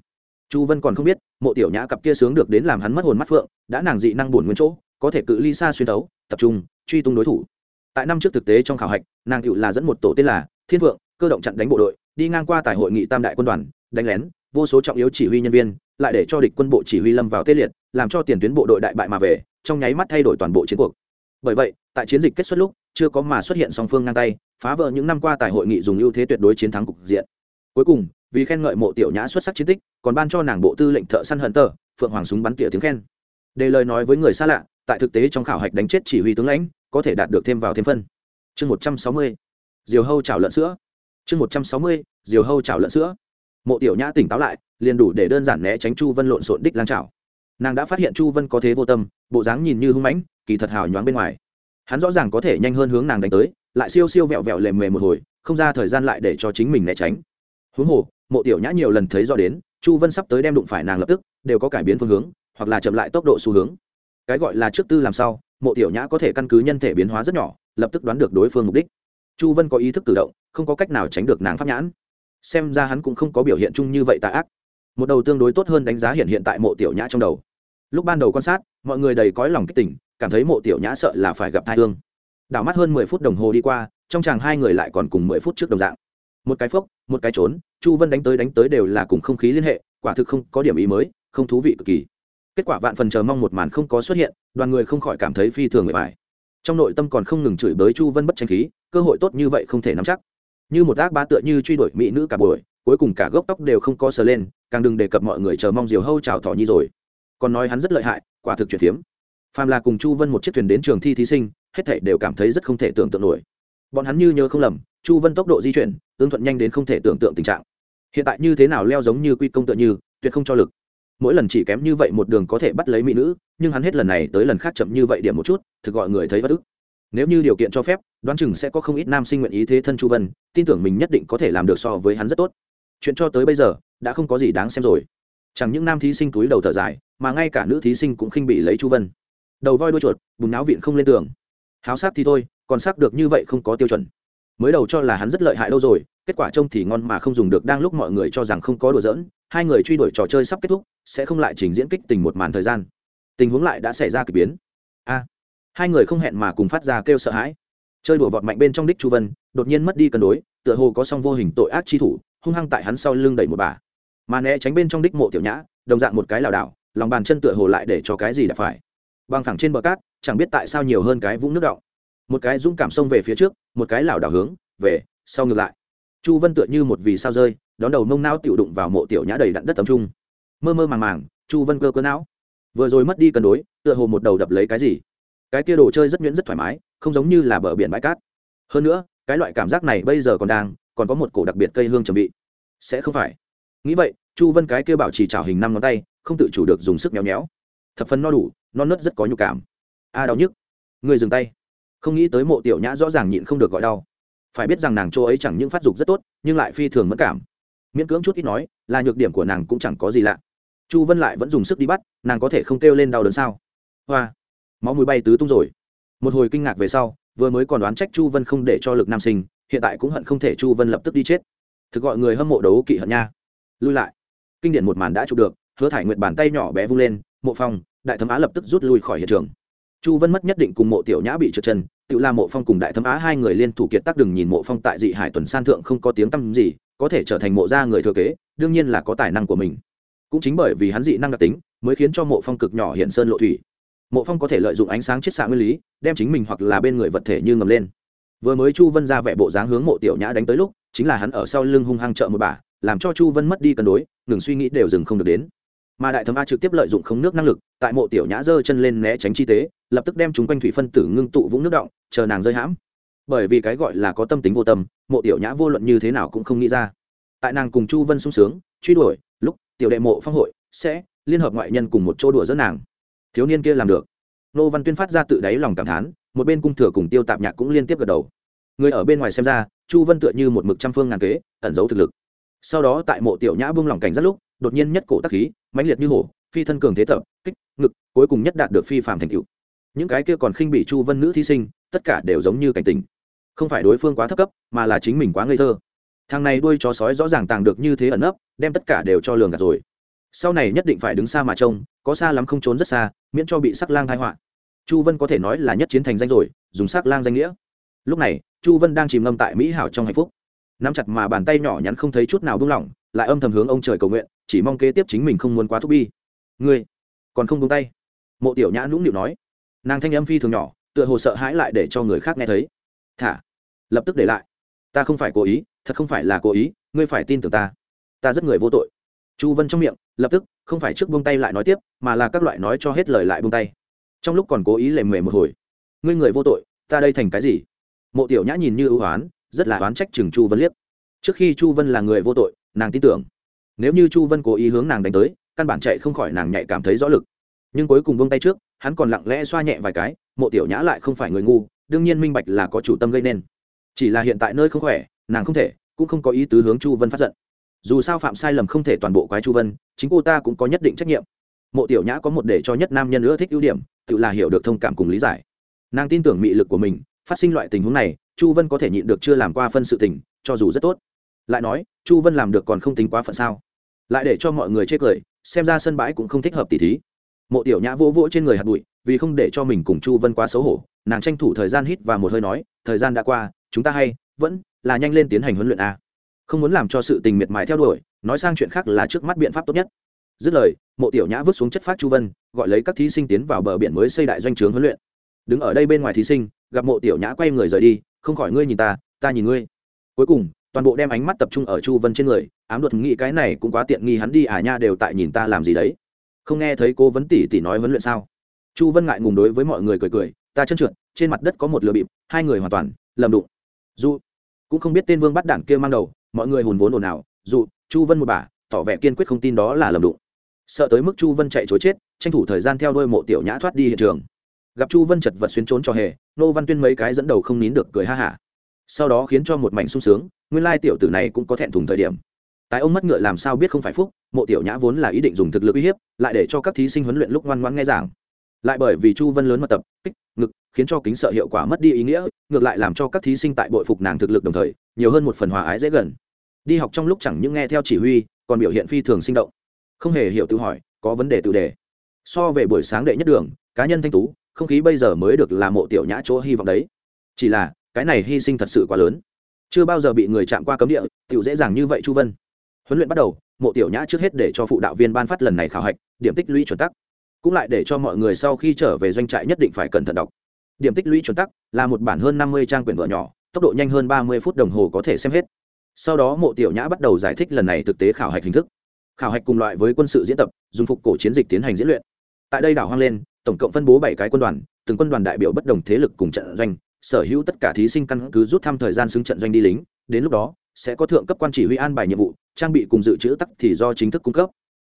chu vân còn không biết, mộ tiểu nhã cặp kia sướng được đến làm hắn mất hồn mắt phượng, đã nàng dị năng buồn nguyên chỗ, có thể cự ly xa xuyên tấu tập trung, truy tung đối thủ. Tại năm trước thực tế trong khảo hạch, nàng cựu là dẫn một tổ tên là thiên vượng, cơ động chặn đánh bộ đội, đi ngang qua tại hội nghị tam đại quân đoàn, đánh lén, vô số trọng yếu chỉ huy nhân viên, lại để cho địch quân bộ chỉ huy lâm vào tê liệt, làm cho tiền tuyến bộ đội đại bại mà về, trong nháy mắt thay đổi toàn bộ chiến cuộc. Bởi vậy, tại chiến dịch kết xuất lúc, chưa có mà xuất hiện song phương ngang tay, phá vỡ những năm qua tại hội nghị dùng ưu thế tuyệt đối chiến thắng cục diện. Cuối cùng vì khen ngợi mộ tiểu nhã xuất sắc chiến tích, còn ban cho nàng bộ tư lệnh thợ săn hận tờ phượng hoàng súng bắn tỉa tiếng khen. Để lời nói với người xa lạ, tại thực tế trong khảo hạch đánh chết chỉ huy tướng lãnh, có thể đạt được thêm vào thêm phân. Chương một trăm sáu mươi, diều hâu chảo lợn sữa. Chương một trăm sáu mươi, diều hâu chảo lợn sữa. Mộ tiểu nhã tỉnh táo lại, liền đủ để đơn giản né tránh chu vân lộn xộn đích lan chảo. Nàng đã phát hiện chu vân có thế vô tâm, bộ dáng nhìn như hung mãnh, kỳ thật hào nhoáng bên ngoài. Hắn rõ ràng có thể nhanh hơn hướng nàng đánh tới, lại siêu siêu vẹo vẹo lềm mề một hồi, không ra thời gian lại để cho chính mình né tránh. Huống hồ mộ tiểu nhã nhiều lần thấy do đến, chu vân sắp tới đem đụng phải nàng lập tức, đều có cải biến phương hướng, hoặc là chậm lại tốc độ xu hướng. Cái gọi là trước tư làm sao mộ tiểu nhã có thể căn cứ nhân thể biến hóa rất nhỏ, lập tức đoán được đối phương mục đích. Chu vân có ý thức cử động, không có cách nào tránh được nàng pháp nhãn. Xem ra hắn cũng không có biểu hiện chung như vậy tạ ác. Một đầu tương đối tốt hơn đánh giá hiện hiện tại mộ tiểu nhã trong đầu. Lúc ban đầu quan sát, mọi người đầy cõi lòng kích tỉnh, cảm thấy mộ tiểu nhã sợ là phải gặp thai thương. đảo mắt hơn mười phút đồng hồ đi qua, trong chàng hai người lại còn cùng mười phút trước đồng dạng một cái phốc, một cái trốn, chu vân đánh tới đánh tới đều là cùng không khí liên hệ, quả thực không có điểm ý mới, không thú vị cực kỳ. Kết quả vạn phần chờ mong một màn không có xuất hiện, đoàn người không khỏi cảm thấy phi thường người bài trong nội tâm còn không ngừng chửi bới chu vân bất tranh khí, cơ hội tốt như vậy không thể nắm chắc. Như một ác ba tựa như truy đuổi mỹ nữ cả buổi, cuối cùng cả gốc tóc đều không có sờ lên, càng đừng đề cập mọi người chờ mong diều hâu chào thỏ nhi rồi. Còn nói hắn rất lợi hại, quả thực chuyển phiếm. Phàm là cùng chu vân một chiếc thuyền đến trường thi thí sinh, hết thảy đều cảm thấy rất không thể tưởng tượng nổi. Bọn hắn như nhớ không lầm, chu vân tốc độ di chuyển tương thuận nhanh đến không thể tưởng tượng tình trạng. Hiện tại như thế nào leo giống như quy công tựa như, tuyệt không cho lực. Mỗi lần chỉ kém như vậy một đường có thể bắt lấy mỹ nữ, nhưng hắn hết lần này tới lần khác chậm như vậy điểm một chút, thực gọi người thấy bất ức. Nếu như điều kiện cho phép, đoán chừng sẽ có không ít nam sinh nguyện ý thế thân chu vân, tin tưởng mình nhất định có thể làm được so với hắn rất tốt. Chuyện cho tới bây giờ, đã không có gì đáng xem rồi. Chẳng những nam thí sinh túi đầu thở dài, mà ngay cả nữ thí sinh cũng khinh bị lấy chu vân. Đầu voi đuôi chuột, bùn náo viện không lên tường. Háo sắc thì thôi, còn sắc được như vậy không có tiêu chuẩn. Mới đầu cho là hắn rất lợi hại đâu rồi kết quả trông thì ngon mà không dùng được, đang lúc mọi người cho rằng không có đùa giỡn, hai người truy đuổi trò chơi sắp kết thúc, sẽ không lại trình diễn kích tình một màn thời gian. Tình huống lại đã xảy ra k ỳ biến. A, hai người không hẹn mà cùng phát ra kêu sợ hãi. Chơi đùa vọt mạnh bên trong đích chu vân, đột nhiên mất đi cân đối, tựa hồ có song vô hình tội ác chi thủ, hung hăng tại hắn sau lưng đẩy một bà. Mà né tránh bên trong đích mộ tiểu nhã, đồng dạng một cái lảo đảo, lòng bàn chân tựa hồ lại để cho cái gì đã phải. Băng thẳng trên bờ cát, chẳng biết tại sao nhiều hơn cái vũng nước động. Một cái dũng cảm xông về phía trước, một cái lảo đảo hướng, về, sau ngược lại chu vân tựa như một vì sao rơi, đón đầu mông não tiểu đụng vào mộ tiểu nhã đầy đặn đất tầm trung. Mơ mơ màng màng, chu vân cơ cơ não. Vừa rồi mất đi cân đối, tựa hồ một đầu đập lấy cái gì. Cái kia đồ chơi rất nhuyễn rất thoải mái, không giống như là bờ biển bãi cát. Hơn nữa, cái loại cảm giác này bây giờ còn đang, còn có một cổ đặc biệt cây hương chuẩn bị. sẽ không phải. Nghĩ vậy, chu vân cái kia bảo trì trào hình năm ngón tay, không tự chủ được dùng sức méo méo. Thập phần no đủ, non nớt rất có nhu cảm. A đau nhức. Người dừng tay. Không nghĩ tới mộ tiểu nhã rõ ràng nhịn không được gọi đau phải biết rằng nàng chỗ ấy chẳng những phát dục rất tốt, nhưng lại phi thường mất cảm. Miễn cưỡng chút ít nói, là nhược điểm của nàng cũng chẳng có gì lạ. Chu vân lại vẫn dùng sức đi bắt, nàng có thể không kêu lên đau đớn sao? Hoa, máu mũi bay tứ tung rồi. Một hồi kinh ngạc về sau, vừa mới còn đoán trách chu vân không để cho lực nam sinh, hiện tại cũng hận không thể chu vân lập tức đi chết. Thực gọi người hâm mộ đấu kỵ hận nha. Lui lại. Kinh điển một màn đã chụp được, hứa thải nguyệt bàn tay nhỏ bé vung lên, mộ phong, đại thấm á lập tức rút lui khỏi hiện trường. Chu vân mất nhất định cùng mộ tiểu nhã bị trượt chân tự la mộ phong cùng đại thấm á hai người liên thủ kiệt tác đừng nhìn mộ phong tại dị hải tuần san thượng không có tiếng tăm gì, có thể trở thành mộ gia người thừa kế, đương nhiên là có tài năng của mình. Cũng chính bởi vì hắn dị năng đặc tính, mới khiến cho mộ phong cực nhỏ hiện sơn lộ thủy. Mộ phong có thể lợi dụng ánh sáng chiết xạ nguyên lý, đem chính mình hoặc là bên người vật thể như ngầm lên. Vừa mới chu vân ra vẻ bộ dáng hướng mộ tiểu nhã đánh tới lúc, chính là hắn ở sau lưng hung hăng trợ một bà, làm cho chu vân mất đi cân đối, ngừng suy nghĩ đều dừng không được đến mà đại thấm a trực tiếp lợi dụng không nước năng lực, tại mộ tiểu nhã giơ chân lên né tránh chi tế, lập tức đem chúng quanh thủy phân tử ngưng tụ vũng nước động, chờ nàng rơi hãm. Bởi vì cái gọi là có tâm tính vô tâm, mộ tiểu nhã vô luận như thế nào cũng không nghĩ ra. Tại nàng cùng chu vân sung sướng, truy đuổi, lúc tiểu đệ mộ phong hội, sẽ liên hợp ngoại nhân cùng một chỗ đùa dẫn nàng. Thiếu niên kia làm được. Nô văn tuyên phát ra tự đáy lòng cảm thán, một bên cung thừa cùng tiêu tạp nhạc cũng liên tiếp gật đầu. Người ở bên ngoài xem ra, chu vân tựa như một mực trăm phương ngàn kế, ẩn giấu thực lực. Sau đó tại mộ tiểu nhã buông lỏng cảnh rất lúc đột nhiên nhất cổ tác khí, mãnh liệt như hổ, phi thân cường thế tập, kích, ngực, cuối cùng nhất đạt được phi phạm thành tựu. Những cái kia còn khinh bị chu vân nữ thí sinh, tất cả đều giống như cảnh tình không phải đối phương quá thấp cấp, mà là chính mình quá ngây thơ. Thằng này đuôi chó sói rõ ràng tàng được như thế ẩn ấp đem tất cả đều cho lường gạt rồi. Sau này nhất định phải đứng xa mà trông, có xa lắm không trốn rất xa, miễn cho bị sắc lang thái họa. Chu vân có thể nói là nhất chiến thành danh rồi, dùng sắc lang danh nghĩa. Lúc này, chu vân đang chìm ngâm tại mỹ hảo trong hạnh phúc. Nắm chặt mà bàn tay nhỏ nhắn không thấy chút nào buông lỏng, lại âm thầm hướng ông trời cầu nguyện chỉ mong kế tiếp chính mình không muốn quá thúc bi. Ngươi, còn không buông tay? Mộ tiểu nhã nũng nịu nói. Nàng thanh âm phi thường nhỏ, tựa hồ sợ hãi lại để cho người khác nghe thấy. Thả, lập tức để lại. Ta không phải cố ý, thật không phải là cố ý, ngươi phải tin tưởng ta. Ta rất người vô tội. Chu vân trong miệng, lập tức, không phải trước buông tay lại nói tiếp, mà là các loại nói cho hết lời lại buông tay. Trong lúc còn cố ý lề mề một hồi. Ngươi người vô tội, ta đây thành cái gì? Mộ tiểu nhã nhìn như ưu hoán rất là oán trách chừng chu vân liếc. Trước khi chu vân là người vô tội, nàng tin tưởng nếu như chu vân cố ý hướng nàng đánh tới, căn bản chạy không khỏi nàng nhạy cảm thấy rõ lực. Nhưng cuối cùng buông tay trước, hắn còn lặng lẽ xoa nhẹ vài cái, mộ tiểu nhã lại không phải người ngu, đương nhiên minh bạch là có chủ tâm gây nên. Chỉ là hiện tại nơi không khỏe, nàng không thể, cũng không có ý tứ hướng chu vân phát giận. Dù sao phạm sai lầm không thể toàn bộ quái chu vân, chính cô ta cũng có nhất định trách nhiệm. Mộ tiểu nhã có một để cho nhất nam nhân nữa thích ưu điểm, tự là hiểu được thông cảm cùng lý giải. Nàng tin tưởng mị lực của mình, phát sinh loại tình huống này, chu vân có thể nhịn được chưa làm qua phân sự tình, cho dù rất tốt. Lại nói chu vân làm được còn không tính quá phận sao? Lại để cho mọi người chê cười, xem ra sân bãi cũng không thích hợp tỉ thí. Mộ tiểu nhã vỗ vỗ trên người hạt bụi, vì không để cho mình cùng chu vân quá xấu hổ, nàng tranh thủ thời gian hít và một hơi nói, thời gian đã qua, chúng ta hay, vẫn là nhanh lên tiến hành huấn luyện a. Không muốn làm cho sự tình miệt mài theo đuổi, nói sang chuyện khác là trước mắt biện pháp tốt nhất. Dứt lời, mộ tiểu nhã vứt xuống chất phát chu vân, gọi lấy các thí sinh tiến vào bờ biển mới xây đại doanh trướng huấn luyện. Đứng ở đây bên ngoài thí sinh, gặp mộ tiểu nhã quay người rời đi, không khỏi ngươi nhìn ta ta nhìn ngươi. Cuối cùng toàn bộ đem ánh mắt tập trung ở chu vân trên người, ám luật nghĩ cái này cũng quá tiện nghi hắn đi à nha đều tại nhìn ta làm gì đấy. Không nghe thấy cô vấn tỉ tỉ nói vấn luyện sao? Chu vân ngại ngùng đối với mọi người cười cười, ta chân trượt, trên mặt đất có một lừa bịp, hai người hoàn toàn, lầm đụng. Dù, cũng không biết tên vương bắt đảng kia mang đầu, mọi người hùn vốn ồn ào, dù, chu vân một bà, tỏ vẻ kiên quyết không tin đó là lầm đụng. Sợ tới mức chu vân chạy chối chết, tranh thủ thời gian theo đôi mộ tiểu nhã thoát đi hiện trường. Gặp chu vân chật vật xuyên trốn cho hề, nô văn tuyên mấy cái dẫn đầu không nín được cười ha hả sau đó khiến cho một mảnh sung sướng, nguyên lai tiểu tử này cũng có thẹn thùng thời điểm. Tại ông mất ngựa làm sao biết không phải phúc, mộ tiểu nhã vốn là ý định dùng thực lực uy hiếp, lại để cho các thí sinh huấn luyện lúc ngoan ngoãn nghe giảng. Lại bởi vì chu vân lớn mật tập, kích, ngực, khiến cho kính sợ hiệu quả mất đi ý nghĩa, ngược lại làm cho các thí sinh tại bội phục nàng thực lực đồng thời, nhiều hơn một phần hòa ái dễ gần. Đi học trong lúc chẳng những nghe theo chỉ huy, còn biểu hiện phi thường sinh động. Không hề hiểu tự hỏi, có vấn đề tự đề. So về buổi sáng đệ nhất đường, cá nhân thanh tú, không khí bây giờ mới được là mộ tiểu nhã chỗ hy vọng đấy. Chỉ là cái này hy sinh thật sự quá lớn. Chưa bao giờ bị người chạm qua cấm địa, tiểu dễ dàng như vậy chu vân. Huấn luyện bắt đầu, mộ tiểu nhã trước hết để cho phụ đạo viên ban phát lần này khảo hạch, điểm tích lũy chuẩn tắc. Cũng lại để cho mọi người sau khi trở về doanh trại nhất định phải cẩn thận đọc. Điểm tích lũy chuẩn tắc là một bản hơn năm mươi trang quyển vở nhỏ, tốc độ nhanh hơn ba mươi phút đồng hồ có thể xem hết. Sau đó mộ tiểu nhã bắt đầu giải thích lần này thực tế khảo hạch hình thức. Khảo hạch cùng loại với quân sự diễn tập, dùng phục cổ chiến dịch tiến hành diễn luyện. Tại đây đảo hoang lên, tổng cộng phân bố bảy cái quân đoàn, từng quân đoàn đại biểu bất đồng thế lực cùng trận doanh sở hữu tất cả thí sinh căn cứ rút thăm thời gian xứng trận doanh đi lính đến lúc đó sẽ có thượng cấp quan chỉ huy an bài nhiệm vụ trang bị cùng dự trữ tắc thì do chính thức cung cấp.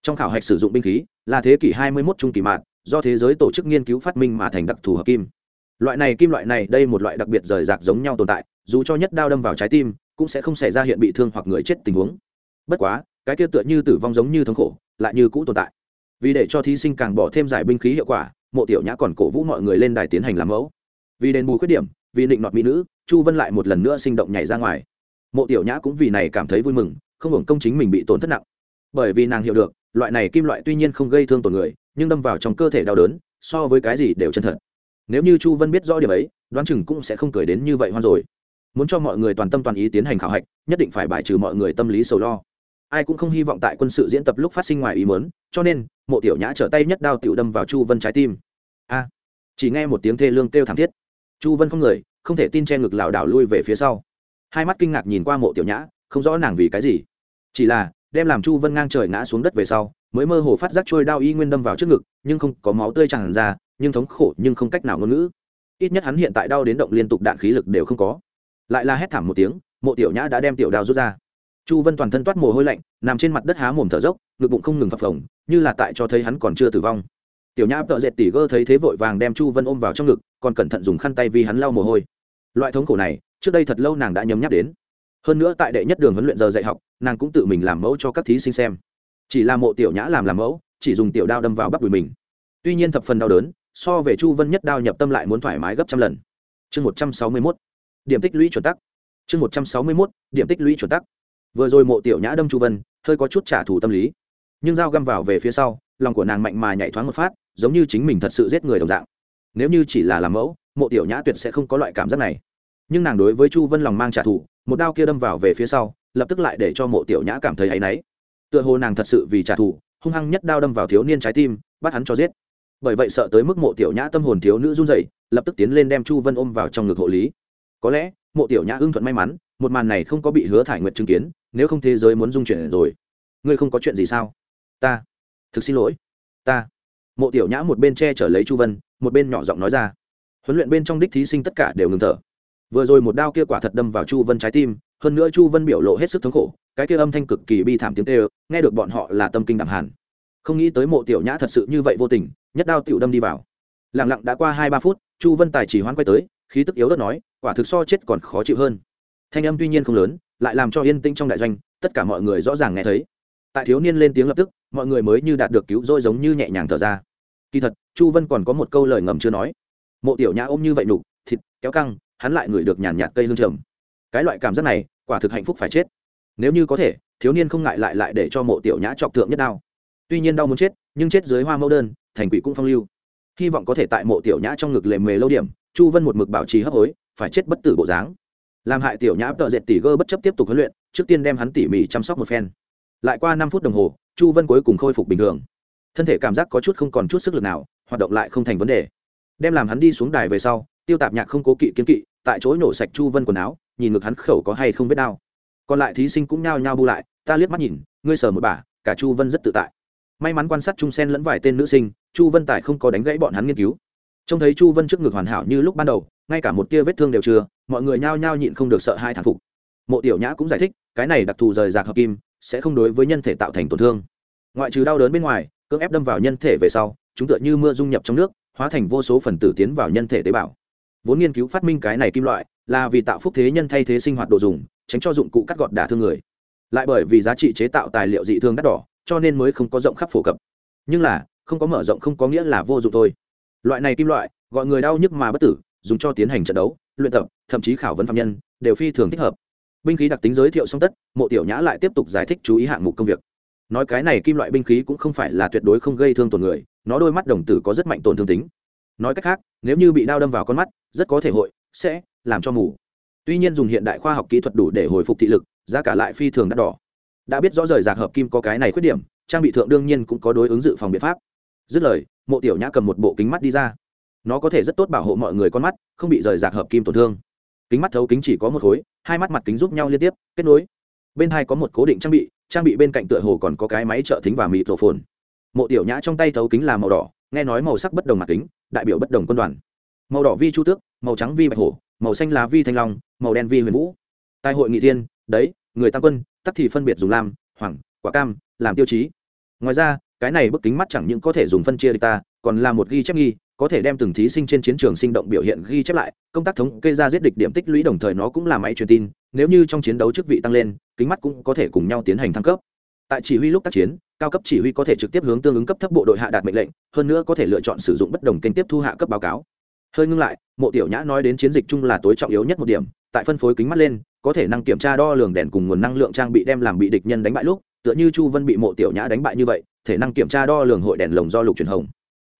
Trong khảo hạch sử dụng binh khí là thế kỷ 21 trung kỳ mạt, do thế giới tổ chức nghiên cứu phát minh mà thành đặc thù hợp kim. Loại này kim loại này đây một loại đặc biệt rời rạc giống nhau tồn tại dù cho nhất đao đâm vào trái tim cũng sẽ không xảy ra hiện bị thương hoặc người chết tình huống. Bất quá cái kia tựa như tử vong giống như thống khổ lại như cũ tồn tại. Vì để cho thí sinh càng bỏ thêm giải binh khí hiệu quả mộ tiểu nhã còn cổ vũ mọi người lên đài tiến hành làm mẫu vì đền bù khuyết điểm, vì định nọt mỹ nữ, chu vân lại một lần nữa sinh động nhảy ra ngoài. Mộ tiểu nhã cũng vì này cảm thấy vui mừng, không hưởng công chính mình bị tổn thất nặng. Bởi vì nàng hiểu được, loại này kim loại tuy nhiên không gây thương tổn người, nhưng đâm vào trong cơ thể đau đớn, so với cái gì đều chân thật. Nếu như chu vân biết rõ điểm ấy, đoán chừng cũng sẽ không cười đến như vậy hoan rồi. Muốn cho mọi người toàn tâm toàn ý tiến hành khảo hạch, nhất định phải bài trừ mọi người tâm lý sầu lo. Ai cũng không hy vọng tại quân sự diễn tập lúc phát sinh ngoài ý mớn cho nên, mộ tiểu nhã trở tay nhất đao tiểu đâm vào chu vân trái tim. A! Chỉ nghe một tiếng thê lương kêu thảm thiết chu vân không người, không thể tin che ngực lảo đảo lui về phía sau. Hai mắt kinh ngạc nhìn qua mộ tiểu nhã, không rõ nàng vì cái gì. Chỉ là, đem làm chu vân ngang trời ngã xuống đất về sau, mới mơ hồ phát giác trôi đao y nguyên đâm vào trước ngực, nhưng không có máu tươi tràn ra, nhưng thống khổ nhưng không cách nào ngôn ngữ. Ít nhất hắn hiện tại đau đến động liên tục đạn khí lực đều không có. Lại là hét thảm một tiếng, mộ tiểu nhã đã đem tiểu đao rút ra. Chu vân toàn thân toát mồ hôi lạnh, nằm trên mặt đất há mồm thở dốc, ngực bụng không ngừng phập phồng, như là tại cho thấy hắn còn chưa tử vong. Tiểu nhã tợ dệt tỉ gơ thấy thế vội vàng đem chu vân ôm vào trong ngực còn cẩn thận dùng khăn tay vì hắn lau mồ hôi. Loại thống khổ này, trước đây thật lâu nàng đã nhấm nhắc đến. Hơn nữa tại đệ nhất đường huấn luyện giờ dạy học, nàng cũng tự mình làm mẫu cho các thí sinh xem. Chỉ là mộ tiểu nhã làm làm mẫu, chỉ dùng tiểu đao đâm vào bắp đùi mình. Tuy nhiên thập phần đau đớn, so về chu vân nhất đao nhập tâm lại muốn thoải mái gấp trăm lần. Chương một trăm sáu mươi mốt, điểm tích lũy chuẩn tắc. Chương một trăm sáu mươi mốt, điểm tích lũy chuẩn tắc. Vừa rồi mộ tiểu nhã đâm chu vân, hơi có chút trả thù tâm lý. Nhưng dao găm vào về phía sau, lòng của nàng mạnh mà nhảy thoáng một phát, giống như chính mình thật sự giết người đồng dạng nếu như chỉ là làm mẫu, mộ tiểu nhã tuyệt sẽ không có loại cảm giác này. Nhưng nàng đối với chu vân lòng mang trả thù, một đao kia đâm vào về phía sau, lập tức lại để cho mộ tiểu nhã cảm thấy áy náy. Tựa hồ nàng thật sự vì trả thù, hung hăng nhất đao đâm vào thiếu niên trái tim, bắt hắn cho giết. Bởi vậy sợ tới mức mộ tiểu nhã tâm hồn thiếu nữ run rẩy, lập tức tiến lên đem chu vân ôm vào trong ngực hộ lý. Có lẽ, mộ tiểu nhã ưng thuận may mắn, một màn này không có bị hứa thải nguyệt chứng kiến, nếu không thế giới muốn dung chuyển rồi. Ngươi không có chuyện gì sao? Ta, thực xin lỗi. Ta. Mộ tiểu nhã một bên che chở lấy chu vân một bên nhỏ giọng nói ra. Huấn luyện bên trong đích thí sinh tất cả đều ngừng thở. Vừa rồi một đao kia quả thật đâm vào chu vân trái tim, hơn nữa chu vân biểu lộ hết sức thống khổ, cái kia âm thanh cực kỳ bi thảm tiếng tê nghe được bọn họ là tâm kinh đẳng hàn không nghĩ tới mộ tiểu nhã thật sự như vậy vô tình, nhất đao tiểu đâm đi vào. Lẳng lặng đã qua hai ba phút, chu vân tài chỉ hoan quay tới, khí tức yếu đất nói, quả thực so chết còn khó chịu hơn. Thanh âm tuy nhiên không lớn, lại làm cho yên tĩnh trong đại doanh, tất cả mọi người rõ ràng nghe thấy. Tại thiếu niên lên tiếng lập tức, mọi người mới như đạt được cứu rỗi giống như nhẹ nhàng thở ra kỳ thật, chu vân còn có một câu lời ngầm chưa nói. Mộ tiểu nhã ôm như vậy nục thịt, kéo căng, hắn lại ngửi được nhàn nhạt cây hương trầm. Cái loại cảm giác này, quả thực hạnh phúc phải chết. Nếu như có thể, thiếu niên không ngại lại lại để cho mộ tiểu nhã chọc thượng nhất đao. Tuy nhiên đau muốn chết, nhưng chết dưới hoa mẫu đơn, thành quỷ cũng phong lưu. Hy vọng có thể tại mộ tiểu nhã trong ngực lề mề lâu điểm, chu vân một mực bảo trì hấp hối, phải chết bất tử bộ dáng. Làm hại tiểu nhã tợ dệt tỉ gơ bất chấp tiếp tục huấn luyện, trước tiên đem hắn tỉ mỉ chăm sóc một phen. Lại qua năm phút đồng hồ, chu vân cuối cùng khôi phục bình thường thân thể cảm giác có chút không còn chút sức lực nào, hoạt động lại không thành vấn đề. Đem làm hắn đi xuống đài về sau, tiêu tạp nhạc không cố kỵ kiến kỵ, tại chỗ nổ sạch chu vân quần áo, nhìn ngực hắn khẩu có hay không vết đau. Còn lại thí sinh cũng nhao nhao bu lại, ta liếc mắt nhìn, ngươi sờ một bà cả chu vân rất tự tại. May mắn quan sát chung sen lẫn vài tên nữ sinh, chu vân tài không có đánh gãy bọn hắn nghiên cứu. Trông thấy chu vân trước ngực hoàn hảo như lúc ban đầu, ngay cả một tia vết thương đều chưa, mọi người nhao nhao nhịn không được sợ hai thản phục. Mộ tiểu nhã cũng giải thích, cái này đặc thù rời rạc hợp kim, sẽ không đối với nhân thể tạo thành tổn thương. Ngoại trừ đau đớn bên ngoài cưỡng ép đâm vào nhân thể về sau, chúng tựa như mưa dung nhập trong nước, hóa thành vô số phần tử tiến vào nhân thể tế bào. Vốn nghiên cứu phát minh cái này kim loại là vì tạo phúc thế nhân thay thế sinh hoạt đồ dùng, tránh cho dụng cụ cắt gọt đả thương người. Lại bởi vì giá trị chế tạo tài liệu dị thương đắt đỏ, cho nên mới không có rộng khắp phổ cập. Nhưng là, không có mở rộng không có nghĩa là vô dụng thôi. Loại này kim loại, gọi người đau nhức mà bất tử, dùng cho tiến hành trận đấu, luyện tập, thậm chí khảo vấn phạm nhân, đều phi thường thích hợp. Binh khí đặc tính giới thiệu xong tất, mộ tiểu nhã lại tiếp tục giải thích chú ý hạng mục công việc nói cái này kim loại binh khí cũng không phải là tuyệt đối không gây thương tổn người, nó đôi mắt đồng tử có rất mạnh tổn thương tính. Nói cách khác, nếu như bị đao đâm vào con mắt, rất có thể hội, sẽ, làm cho mù. Tuy nhiên dùng hiện đại khoa học kỹ thuật đủ để hồi phục thị lực, giá cả lại phi thường đắt đỏ. Đã biết rõ rời rạc hợp kim có cái này khuyết điểm, trang bị thượng đương nhiên cũng có đối ứng dự phòng biện pháp. Dứt lời, mộ tiểu nhã cầm một bộ kính mắt đi ra. Nó có thể rất tốt bảo hộ mọi người con mắt, không bị rời rạc hợp kim tổn thương. Kính mắt thấu kính chỉ có một khối, hai mắt mặt kính giúp nhau liên tiếp, kết nối. Bên hai có một cố định trang bị trang bị bên cạnh tựa hồ còn có cái máy trợ thính và mịt rổ phồn mộ tiểu nhã trong tay thấu kính là màu đỏ, nghe nói màu sắc bất đồng mặt kính, đại biểu bất đồng quân đoàn. Màu đỏ vi chu tước, màu trắng vi bạch hổ, màu xanh lá vi thanh long, màu đen vi huyền vũ. Tại hội nghị thiên, đấy, người tam quân, tắc thì phân biệt dùng lam, hoàng, quả cam, làm tiêu chí. Ngoài ra, cái này bức kính mắt chẳng những có thể dùng phân chia địch ta, còn là một ghi chép nghi có thể đem từng thí sinh trên chiến trường sinh động biểu hiện ghi chép lại, công tác thống kê ra giết địch điểm tích lũy đồng thời nó cũng là máy truyền tin, nếu như trong chiến đấu chức vị tăng lên, kính mắt cũng có thể cùng nhau tiến hành thăng cấp. Tại chỉ huy lúc tác chiến, cao cấp chỉ huy có thể trực tiếp hướng tương ứng cấp thấp bộ đội hạ đạt mệnh lệnh, hơn nữa có thể lựa chọn sử dụng bất đồng kênh tiếp thu hạ cấp báo cáo. Hơi ngưng lại, mộ tiểu nhã nói đến chiến dịch chung là tối trọng yếu nhất một điểm, tại phân phối kính mắt lên, có thể năng kiểm tra đo lường đèn cùng nguồn năng lượng trang bị đem làm bị địch nhân đánh bại lúc, tựa như chu vân bị mộ tiểu nhã đánh bại như vậy, thể năng kiểm tra đo lường hội đèn lồng do lục truyền hồng.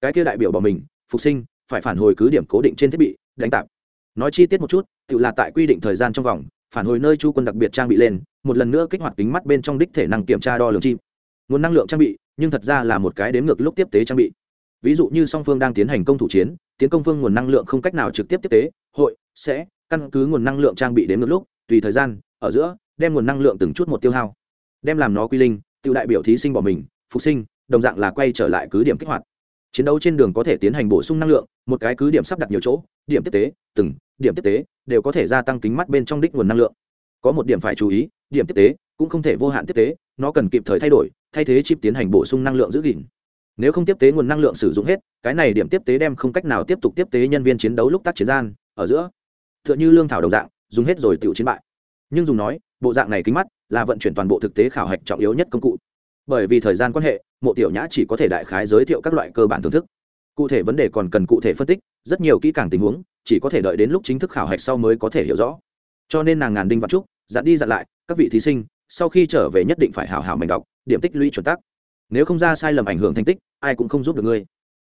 Cái kia đại biểu bỏ mình phục sinh, phải phản hồi cứ điểm cố định trên thiết bị, đánh tạp. Nói chi tiết một chút, tự là tại quy định thời gian trong vòng, phản hồi nơi chu quân đặc biệt trang bị lên, một lần nữa kích hoạt kính mắt bên trong đích thể năng kiểm tra đo lường chim nguồn năng lượng trang bị, nhưng thật ra là một cái đếm ngược lúc tiếp tế trang bị. Ví dụ như song phương đang tiến hành công thủ chiến, tiến công phương nguồn năng lượng không cách nào trực tiếp tiếp tế, hội, sẽ, căn cứ nguồn năng lượng trang bị đến ngược lúc, tùy thời gian, ở giữa, đem nguồn năng lượng từng chút một tiêu hao. Đem làm nó quy linh, tự đại biểu thí sinh bỏ mình, phục sinh, đồng dạng là quay trở lại cứ điểm kích hoạt chiến đấu trên đường có thể tiến hành bổ sung năng lượng, một cái cứ điểm sắp đặt nhiều chỗ, điểm tiếp tế, từng, điểm tiếp tế, đều có thể gia tăng kính mắt bên trong đích nguồn năng lượng. Có một điểm phải chú ý, điểm tiếp tế cũng không thể vô hạn tiếp tế, nó cần kịp thời thay đổi, thay thế chip tiến hành bổ sung năng lượng giữ gìn. Nếu không tiếp tế nguồn năng lượng sử dụng hết, cái này điểm tiếp tế đem không cách nào tiếp tục tiếp tế nhân viên chiến đấu lúc tác chiến gian, ở giữa. T h ư ợ n h ư lương thảo đồng dạng, dùng hết rồi tự chiến bại. Nhưng dùng nói, bộ dạng này kính mắt là vận chuyển toàn bộ thực tế khảo hạch trọng yếu nhất công cụ bởi vì thời gian quan hệ, mộ tiểu nhã chỉ có thể đại khái giới thiệu các loại cơ bản thưởng thức. Cụ thể vấn đề còn cần cụ thể phân tích, rất nhiều kỹ càng tình huống, chỉ có thể đợi đến lúc chính thức khảo hạch sau mới có thể hiểu rõ. Cho nên nàng ngàn đinh vạn trúc, dặn đi dặn lại, các vị thí sinh, sau khi trở về nhất định phải hào hào mảnh đọc, điểm tích lũy chuẩn tắc. Nếu không ra sai lầm ảnh hưởng thành tích, ai cũng không giúp được ngươi.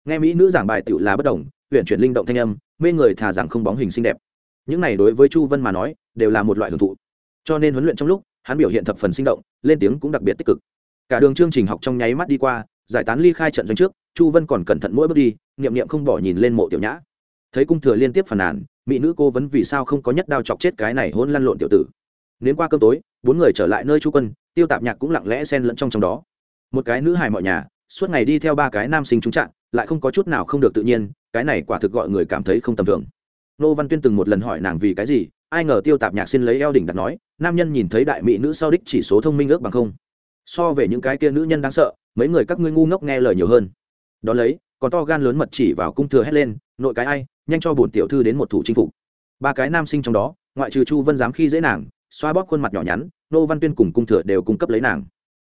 Nghe mỹ nữ giảng bài tựu là bất đồng huyện chuyển linh động thanh âm, mê người thà rằng không bóng hình xinh đẹp. Những này đối với chu vân mà nói, đều là một loại hưởng thụ. Cho nên huấn luyện trong lúc, hắn biểu hiện thập phần sinh động, lên tiếng cũng đặc biệt tích cực cả đường chương trình học trong nháy mắt đi qua, giải tán ly khai trận doanh trước, chu vân còn cẩn thận mỗi bước đi, niệm niệm không bỏ nhìn lên mộ tiểu nhã. Thấy cung thừa liên tiếp phàn nàn, mỹ nữ cô vấn vì sao không có nhất đao chọc chết cái này hôn lăn lộn tiểu tử. Nếu qua cơm tối, bốn người trở lại nơi chu quân, tiêu tạp nhạc cũng lặng lẽ xen lẫn trong trong đó. Một cái nữ hài mọi nhà, suốt ngày đi theo ba cái nam sinh trúng trạng lại không có chút nào không được tự nhiên, cái này quả thực gọi người cảm thấy không tầm thường. Nô văn tuyên từng một lần hỏi nàng vì cái gì, ai ngờ tiêu tạp nhạc xin lấy eo đỉnh đặt nói, nam nhân nhìn thấy đại mỹ nữ sau đích chỉ số thông minh ước bằng không so về những cái kia nữ nhân đáng sợ mấy người các ngươi ngu ngốc nghe lời nhiều hơn. Đ ó lấy còn to gan lớn mật chỉ vào cung thừa hét lên nội cái ai nhanh cho bổn tiểu thư đến một thủ chinh phục. Ba cái nam sinh trong đó ngoại trừ chu vân dám khi dễ nàng xoa bóp khuôn mặt nhỏ nhắn nô văn tuyên cùng cung thừa đều cung cấp lấy nàng.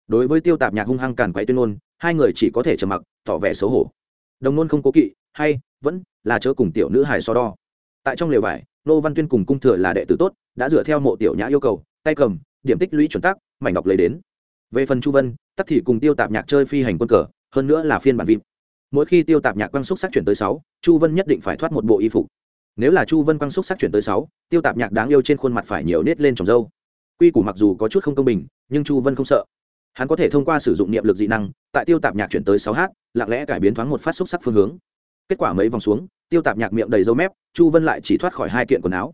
Đối với tiêu tạp nhạc hung hăng càn quấy tuyên ngôn hai người chỉ có thể trầm mặc tỏ vẻ xấu hổ. Đồng ngôn không cố kỵ hay vẫn là chớ cùng tiểu nữ hài so đo. Tại trong lều vải nô văn tuyên cùng cung thừa là đệ tử tốt đã dựa theo mộ tiểu nhã yêu cầu tay cầm điểm tích lũy chuẩn tắc, mảnh ngọc lấy đến về phần chu vân, tắc thì cùng tiêu tạp nhạc chơi phi hành quân cờ, hơn nữa là phiên bản vip mỗi khi tiêu tạp nhạc quang xúc sắc chuyển tới sáu, chu vân nhất định phải thoát một bộ y phục. Nếu là chu vân quang xúc sắc chuyển tới sáu, tiêu tạp nhạc đáng yêu trên khuôn mặt phải nhiều nết lên trồng dâu. Quy củ mặc dù có chút không công bình, nhưng chu vân không sợ. Hắn có thể thông qua sử dụng niệm lực dị năng, tại tiêu tạp nhạc chuyển tới sáu h, lặng lẽ cải biến thoáng một phát xúc sắc phương hướng. Kết quả mấy vòng xuống, tiêu tạp nhạc miệng đầy dấu mép, chu vân lại chỉ thoát khỏi hai kiện quần áo.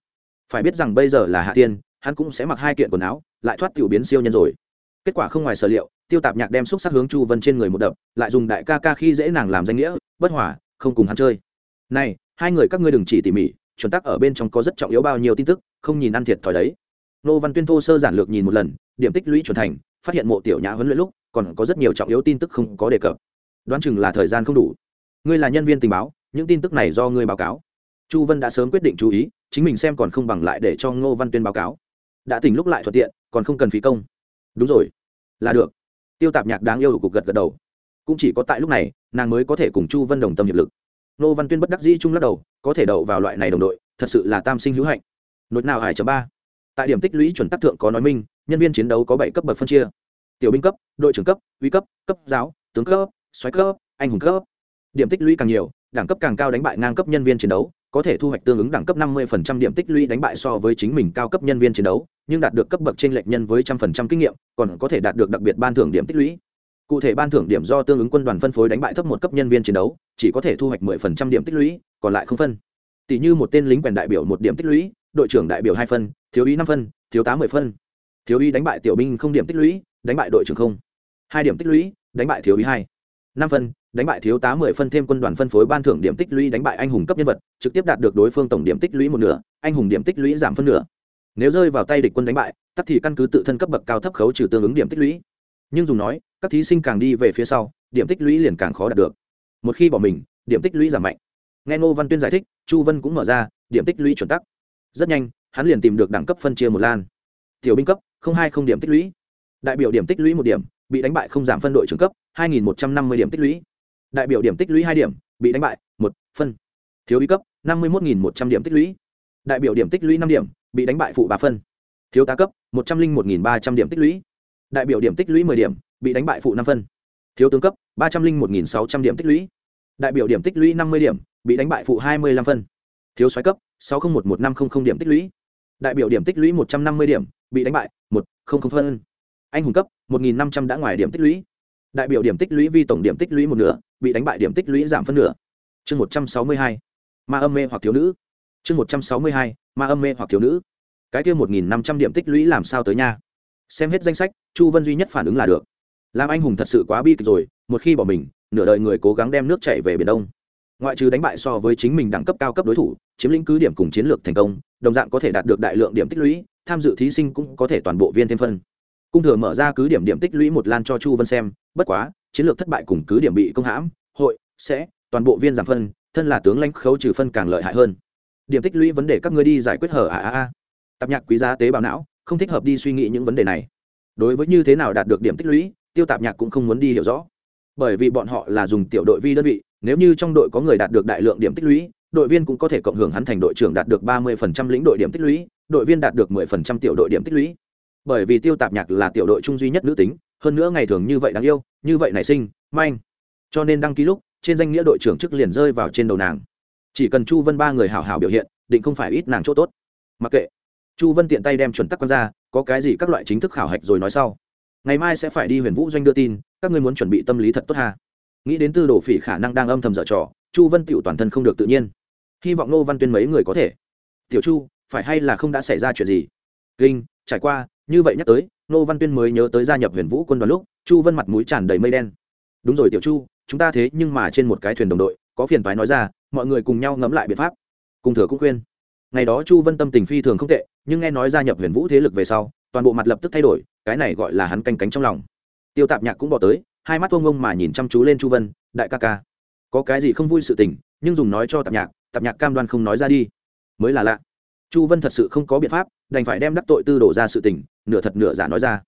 Phải biết rằng bây giờ là hạ tiên, hắn cũng sẽ mặc hai kiện quần áo, lại thoát tiểu biến siêu nhân rồi kết quả không ngoài sở liệu, tiêu tạp nhạc đem xúc sắc hướng chu vân trên người một đập, lại dùng đại ca ca khi dễ nàng làm danh nghĩa, bất hỏa không cùng hắn chơi. Này, hai người các ngươi đừng chỉ tỉ mỉ, chuẩn tắc ở bên trong có rất trọng yếu bao nhiêu tin tức, không nhìn ăn thiệt thòi đấy. Nô văn tuyên thô sơ giản lược nhìn một lần, điểm tích lũy chuẩn thành, phát hiện mộ tiểu nhã huấn luyện lúc, còn có rất nhiều trọng yếu tin tức không có đề cập. Đoán chừng là thời gian không đủ. Ngươi là nhân viên tình báo, những tin tức này do ngươi báo cáo. Chu vân đã sớm quyết định chú ý, chính mình xem còn không bằng lại để cho ngô văn tuyên báo cáo. Đã tỉnh lúc lại thuận tiện, còn không cần phí công đúng rồi. Là được. Tiêu tạp nhạc đáng yêu cục gật gật đầu. Cũng chỉ có tại lúc này, nàng mới có thể cùng chu vân đồng tâm hiệp lực. Nô văn tuyên bất đắc dĩ chung lắc đầu, có thể đậu vào loại này đồng đội, thật sự là tam sinh hữu hạnh. Nốt nào hải chấm ba. Tại điểm tích lũy chuẩn tắc thượng có nói minh, nhân viên chiến đấu có bảy cấp bậc phân chia. Tiểu binh cấp, đội trưởng cấp, uy cấp cấp giáo, tướng cấp, xoáy cấp, anh hùng cấp. Điểm tích lũy càng nhiều, đẳng cấp càng cao đánh bại ngang cấp nhân viên chiến đấu có thể thu hoạch tương ứng đẳng cấp 50% điểm tích lũy đánh bại so với chính mình cao cấp nhân viên chiến đấu, nhưng đạt được cấp bậc trên lệch nhân với trăm phần trăm kinh nghiệm, còn có thể đạt được đặc biệt ban thưởng điểm tích lũy. Cụ thể ban thưởng điểm do tương ứng quân đoàn phân phối đánh bại thấp một cấp nhân viên chiến đấu, chỉ có thể thu hoạch 10% điểm tích lũy, còn lại không phân. Tỷ như một tên lính quèn đại biểu một điểm tích lũy, đội trưởng đại biểu hai phân, thiếu úy năm phân, thiếu tá mười phân. Thiếu úy đánh bại tiểu binh không điểm tích lũy, đánh bại đội trưởng không. Hai điểm tích lũy, đánh bại thiếu úy hai. Năm phân đánh bại thiếu tá mười phân thêm quân đoàn phân phối ban thưởng điểm tích lũy đánh bại anh hùng cấp nhân vật trực tiếp đạt được đối phương tổng điểm tích lũy một nửa anh hùng điểm tích lũy giảm phân nửa nếu rơi vào tay địch quân đánh bại tất thì căn cứ tự thân cấp bậc cao thấp khấu trừ tương ứng điểm tích lũy nhưng dùng nói các thí sinh càng đi về phía sau điểm tích lũy liền càng khó đạt được một khi bỏ mình điểm tích lũy giảm mạnh nghe ngô văn tuyên giải thích chu vân cũng mở ra điểm tích lũy chuẩn tắc rất nhanh hắn liền tìm được đẳng cấp phân chia một lan tiểu binh cấp không hai không điểm tích lũy đại biểu điểm tích lũy một điểm bị đánh bại không giảm phân đội trưởng cấp hai nghìn một trăm năm mươi điểm tích lũy đại biểu điểm tích lũy hai điểm bị đánh bại một phân thiếu úy cấp năm mươi một một trăm điểm tích lũy đại biểu điểm tích lũy năm điểm bị đánh bại phụ ba phân thiếu tá cấp một trăm linh một ba trăm điểm tích lũy đại biểu điểm tích lũy mười điểm bị đánh bại phụ năm phân thiếu tướng cấp ba trăm linh một sáu trăm điểm tích lũy đại biểu điểm tích lũy năm mươi điểm bị đánh bại phụ hai mươi năm phân thiếu soái cấp sáu trăm một một năm trăm linh điểm tích lũy đại biểu điểm tích lũy một trăm năm mươi điểm bị đánh bại một không không phân anh hùng cấp một nghìn năm trăm đã ngoài điểm tích lũy đại biểu điểm tích lũy vi tổng điểm tích lũy một nửa, bị đánh bại điểm tích lũy giảm phân nửa. Chương một trăm sáu mươi hai, ma âm mê hoặc thiếu nữ. Chương một trăm sáu mươi hai, ma âm mê hoặc thiếu nữ. Cái kia một nghìn năm trăm điểm tích lũy làm sao tới nha? Xem hết danh sách, chu vân duy nhất phản ứng là được. Làm anh hùng thật sự quá bi kịch rồi, một khi bỏ mình, nửa đời người cố gắng đem nước chạy về biển đông. Ngoại trừ đánh bại so với chính mình đẳng cấp cao cấp đối thủ, chiếm lĩnh cứ điểm cùng chiến lược thành công, đồng dạng có thể đạt được đại lượng điểm tích lũy, tham dự thí sinh cũng có thể toàn bộ viên thêm phân cung thừa mở ra cứ điểm điểm tích lũy một lan cho chu vân xem, bất quá, chiến lược thất bại cùng cứ điểm bị công hãm, hội, sẽ, toàn bộ viên giảm phân, thân là tướng lãnh khấu trừ phân càng lợi hại hơn. Điểm tích lũy vấn đề các ngươi đi giải quyết hở à à à tạp nhạc quý giá tế bào não, không thích hợp đi suy nghĩ những vấn đề này. Đối với như thế nào đạt được điểm tích lũy, tiêu tạp nhạc cũng không muốn đi hiểu rõ. Bởi vì bọn họ là dùng tiểu đội vi đơn vị, nếu như trong đội có người đạt được đại lượng điểm tích lũy, đội viên cũng có thể cộng hưởng hắn thành đội trưởng đạt được ba mươi phần trăm lĩnh đội điểm tích lũy, đội viên đạt được mười phần trăm tiểu đội điểm tích lũy bởi vì tiêu tạp nhạc là tiểu đội trung duy nhất nữ tính, hơn nữa ngày thường như vậy đáng yêu, như vậy nảy sinh, manh. Cho nên đăng ký lúc, trên danh nghĩa đội trưởng chức liền rơi vào trên đầu nàng. Chỉ cần chu vân ba người hảo hảo biểu hiện, định không phải ít nàng chỗ tốt. Mặc kệ. Chu vân tiện tay đem chuẩn tắc q ra, có cái gì các loại chính thức khảo hạch rồi nói sau. Ngày mai sẽ phải đi huyền vũ doanh đưa tin, các ngươi muốn chuẩn bị tâm lý thật tốt ha. Nghĩ đến tư đồ phỉ khả năng đang âm thầm dở trò, chu vân tựu toàn thân không được tự nhiên. Hy vọng nô văn tuyên mấy người có thể. Tiểu chu, phải hay là không đã xảy ra chuyện gì? Kinh, trải qua như vậy nhắc tới nô văn tuyên mới nhớ tới gia nhập huyền vũ quân đoàn lúc, chu vân mặt mũi tràn đầy mây đen. Đúng rồi tiểu chu, chúng ta thế nhưng mà trên một cái thuyền đồng đội, có phiền toái nói ra, mọi người cùng nhau ngẫm lại biện pháp. Cùng thừa cũng khuyên. Ngày đó chu vân tâm tình phi thường không tệ, nhưng nghe nói gia nhập huyền vũ thế lực về sau, toàn bộ mặt lập tức thay đổi, cái này gọi là hắn canh cánh trong lòng. Tiêu tạp nhạc cũng bỏ tới, hai mắt ông ông mà nhìn chăm chú lên chu vân, đại ca ca, có cái gì không vui sự tình, nhưng dùng nói cho tạp nhạc tạp nhạc cam đoan không nói ra đi. Mới là lạ. Chu vân thật sự không có biện pháp đành phải đem đắc tội tư đổ ra sự tình, nửa thật nửa giả nói ra.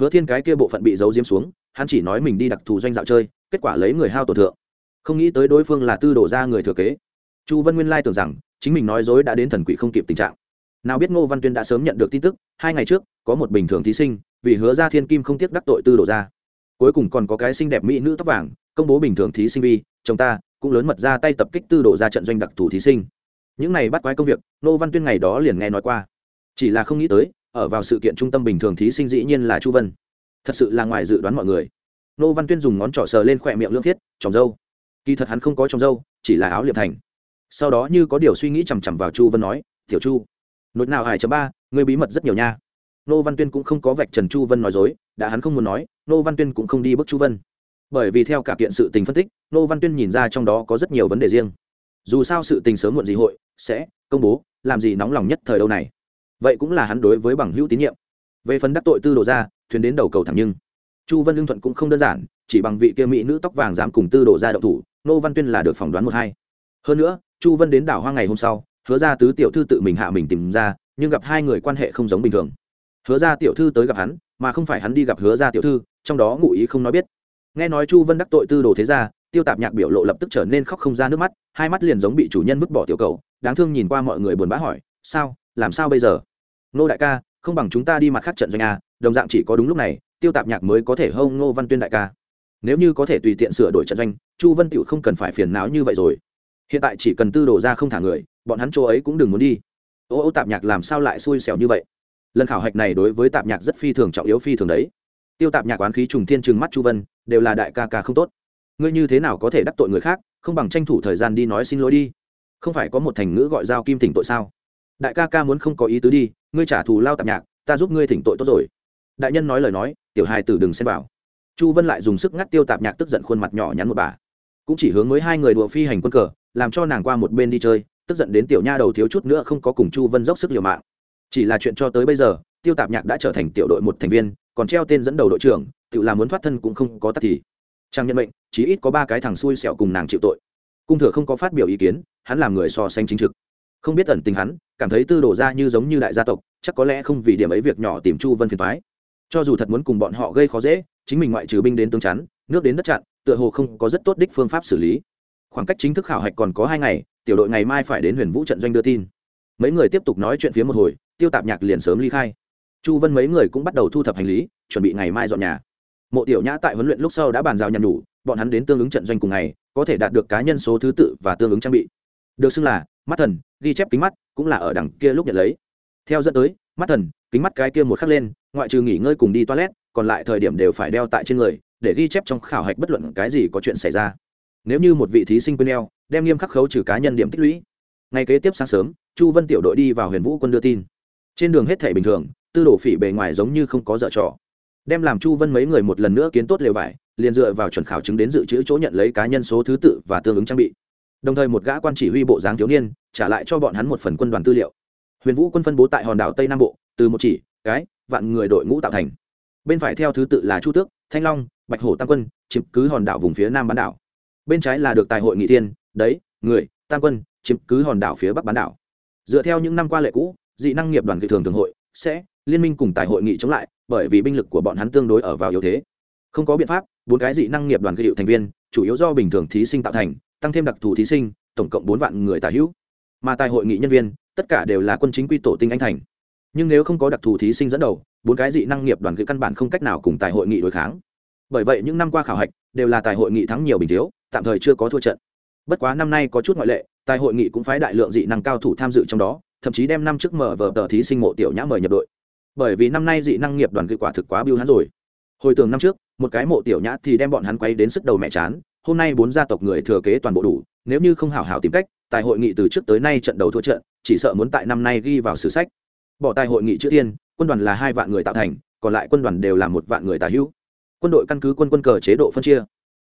Hứa thiên cái kia bộ phận bị giấu diếm xuống, hắn chỉ nói mình đi đặc thù doanh dạo chơi, kết quả lấy người hao tổn thượng. Không nghĩ tới đối phương là tư đổ ra người thừa kế. Chu vân nguyên lai tưởng rằng, chính mình nói dối đã đến thần quỷ không kịp tình trạng. Nào biết ngô văn tuyên đã sớm nhận được tin tức, hai ngày trước, có một bình thường thí sinh, vì hứa ra thiên kim không tiếc đắc tội tư đổ ra. Cuối cùng còn có cái xinh đẹp mỹ nữ tóc vàng, công bố bình thường thí sinh vi, chồng ta cũng lớn mật ra tay tập kích tư đổ ra trận doanh đặc thù thí sinh. Những này bắt quái công việc, ngô văn tuyên ngày đó liền nghe nói qua chỉ là không nghĩ tới, ở vào sự kiện trung tâm bình thường thí sinh dĩ nhiên là chu vân. Thật sự là ngoài dự đoán mọi người. Nô văn tuyên dùng ngón trỏ sờ lên khỏe miệng lương thiết trồng dâu. Kỳ thật hắn không có trồng dâu, chỉ là áo liệp thành. Sau đó như có điều suy nghĩ chằm chằm vào chu vân nói, tiểu chu nốt nào hải chấm ba người bí mật rất nhiều nha. Nô văn tuyên cũng không có vạch trần chu vân nói dối, đã hắn không muốn nói, nô văn tuyên cũng không đi bước chu vân. Bởi vì theo cả kiện sự tình phân tích, nô văn tuyên nhìn ra trong đó có rất nhiều vấn đề riêng. Dù sao sự tình sớm muộn gì hội sẽ công bố, làm gì nóng lòng nhất thời đâu này vậy cũng là hắn đối với bằng hữu tín nhiệm. Về phần đắc tội tư đồ ra thuyền đến đầu cầu thẳng nhưng, chu vân lương thuận cũng không đơn giản, chỉ bằng vị kia mỹ nữ tóc vàng dám cùng tư đồ ra đậu thủ, nô văn tuyên là được phỏng đoán một hai. Hơn nữa, chu vân đến đảo hoa ngày hôm sau, hứa ra tứ tiểu thư tự mình hạ mình tìm ra, nhưng gặp hai người quan hệ không giống bình thường. Hứa ra tiểu thư tới gặp hắn, mà không phải hắn đi gặp hứa ra tiểu thư, trong đó ngụ ý không nói biết. Nghe nói chu vân đắc tội tư đồ thế ra tiêu tạp nhạc biểu lộ lập tức trở nên khóc không ra nước mắt, hai mắt liền giống bị chủ nhân vứt bỏ tiểu cầu, đáng thương nhìn qua mọi người buồn bã hỏi, sao làm sao bây giờ? Nô đại ca, không bằng chúng ta đi mặt khác trận doanh a, đồng dạng chỉ có đúng lúc này, tiêu tạp nhạc mới có thể hông ngô văn tuyên đại ca. Nếu như có thể tùy tiện sửa đổi trận doanh, chu vân tịu không cần phải phiền não như vậy rồi. Hiện tại chỉ cần tư đổ ra không thả người, bọn hắn chỗ ấy cũng đừng muốn đi. Ô ô tạp nhạc làm sao lại xui xẻo như vậy? Lần khảo hạch này đối với tạp nhạc rất phi thường trọng yếu phi thường đấy. Tiêu tạp nhạc oán khí trùng thiên trừng mắt chu vân, đều là đại ca ca không tốt. Ngươi như thế nào có thể đắc tội người khác, không bằng tranh thủ thời gian đi nói xin lỗi đi. Không phải có một thành ngữ gọi giao kim thỉnh tội sao? Đại ca ca muốn không có ý tứ đi, ngươi trả thù lao tạp nhạc, ta giúp ngươi thỉnh tội tốt rồi. Đại nhân nói lời nói, tiểu hài tử đừng xem vào. Chu vân lại dùng sức ngắt tiêu tạp nhạc tức giận khuôn mặt nhỏ nhắn một bà. Cũng chỉ hướng với hai người đùa phi hành quân cờ, làm cho nàng qua một bên đi chơi, tức giận đến tiểu nha đầu thiếu chút nữa không có cùng chu vân dốc sức liều mạng. Chỉ là chuyện cho tới bây giờ, tiêu tạp nhạc đã trở thành tiểu đội một thành viên, còn treo tên dẫn đầu đội trưởng, tự làm muốn thoát thân cũng không có tắt thì. Trang nhân mệnh, chí ít có ba cái thằng xui xẻo cùng nàng chịu tội. Cung thừa không có phát biểu ý kiến, hắn làm người so sánh chính trực không biết ẩn tình hắn, cảm thấy tư đồ ra như giống như đại gia tộc, chắc có lẽ không vì điểm ấy việc nhỏ tìm chu vân phiền thoái cho dù thật muốn cùng bọn họ gây khó dễ, chính mình ngoại trừ binh đến tương chắn, nước đến đất chặn, tựa hồ không có rất tốt đích phương pháp xử lý. Khoảng cách chính thức khảo hạch còn có hai ngày, tiểu đội ngày mai phải đến huyền vũ trận doanh đưa tin. Mấy người tiếp tục nói chuyện phía một hồi, tiêu tạp nhạc liền sớm ly khai. Chu vân mấy người cũng bắt đầu thu thập hành lý, chuẩn bị ngày mai dọn nhà. Mộ tiểu nhã tại huấn luyện lúc sau đã bàn giao nhằm đủ bọn hắn đến tương ứng trận doanh cùng ngày, có thể đạt được cá nhân số thứ tự và tương ứng trang bị. Được xưng là mắt thần, ghi chép kính mắt, cũng là ở đằng kia lúc nhận lấy. Theo dẫn tới, mắt thần, kính mắt cái kia một khắc lên, ngoại trừ nghỉ ngơi cùng đi toilet, còn lại thời điểm đều phải đeo tại trên người, để ghi chép trong khảo hạch bất luận cái gì có chuyện xảy ra. Nếu như một vị thí sinh quên đeo, đem nghiêm khắc khấu trừ cá nhân điểm tích lũy. Ngay kế tiếp sáng sớm, chu vân tiểu đội đi vào huyền vũ quân đưa tin. Trên đường hết thể bình thường, tư đổ phỉ bề ngoài giống như không có dở trò. Đem làm chu vân mấy người một lần nữa kiến tốt lều vải, liền dựa vào chuẩn khảo chứng đến dự trữ chỗ nhận lấy cá nhân số thứ tự và tương ứng trang bị đồng thời một gã quan chỉ huy bộ dáng thiếu niên trả lại cho bọn hắn một phần quân đoàn tư liệu. Huyền vũ quân phân bố tại hòn đảo tây nam bộ, từ một chỉ, cái, vạn người đội ngũ tạo thành. Bên phải theo thứ tự là chu tước, thanh long, bạch hổ tam quân, chiếm cứ hòn đảo vùng phía nam bán đảo. Bên trái là được tài hội nghị thiên, đấy, người, tam quân, chiếm cứ hòn đảo phía bắc bán đảo. Dựa theo những năm qua lệ cũ, dị năng nghiệp đoàn kỳ thường thường hội sẽ liên minh cùng tài hội nghị chống lại, bởi vì binh lực của bọn hắn tương đối ở vào yếu thế. Không có biện pháp, bốn cái dị năng nghiệp đoàn kỳ hiệu thành viên, chủ yếu do bình thường thí sinh tạo thành tăng thêm đặc thù thí sinh, tổng cộng bốn vạn người tả hữu. Mà tại hội nghị nhân viên, tất cả đều là quân chính quy tổ tinh anh thành. Nhưng nếu không có đặc thù thí sinh dẫn đầu, bốn cái dị năng nghiệp đoàn kỳ căn bản không cách nào cùng tại hội nghị đối kháng. Bởi vậy những năm qua khảo hạch đều là tại hội nghị thắng nhiều bình thiếu, tạm thời chưa có thua trận. Bất quá năm nay có chút ngoại lệ, tại hội nghị cũng phái đại lượng dị năng cao thủ tham dự trong đó, thậm chí đem năm trước mở vở tờ thí sinh mộ tiểu nhã mời nhập đội. Bởi vì năm nay dị năng nghiệp đoàn kết quả thực quá biêu hắn rồi. Hồi tưởng năm trước, một cái mộ tiểu nhã thì đem bọn hắn quay đến sức đầu mẹ chán hôm nay bốn gia tộc người thừa kế toàn bộ đủ, nếu như không hảo hảo tìm cách tại hội nghị từ trước tới nay trận đầu thua trận, chỉ sợ muốn tại năm nay ghi vào sử sách. Bỏ tại hội nghị chữ tiên, quân đoàn là hai vạn người tạo thành, còn lại quân đoàn đều là một vạn người tà hữu. Quân đội căn cứ quân quân cờ chế độ phân chia.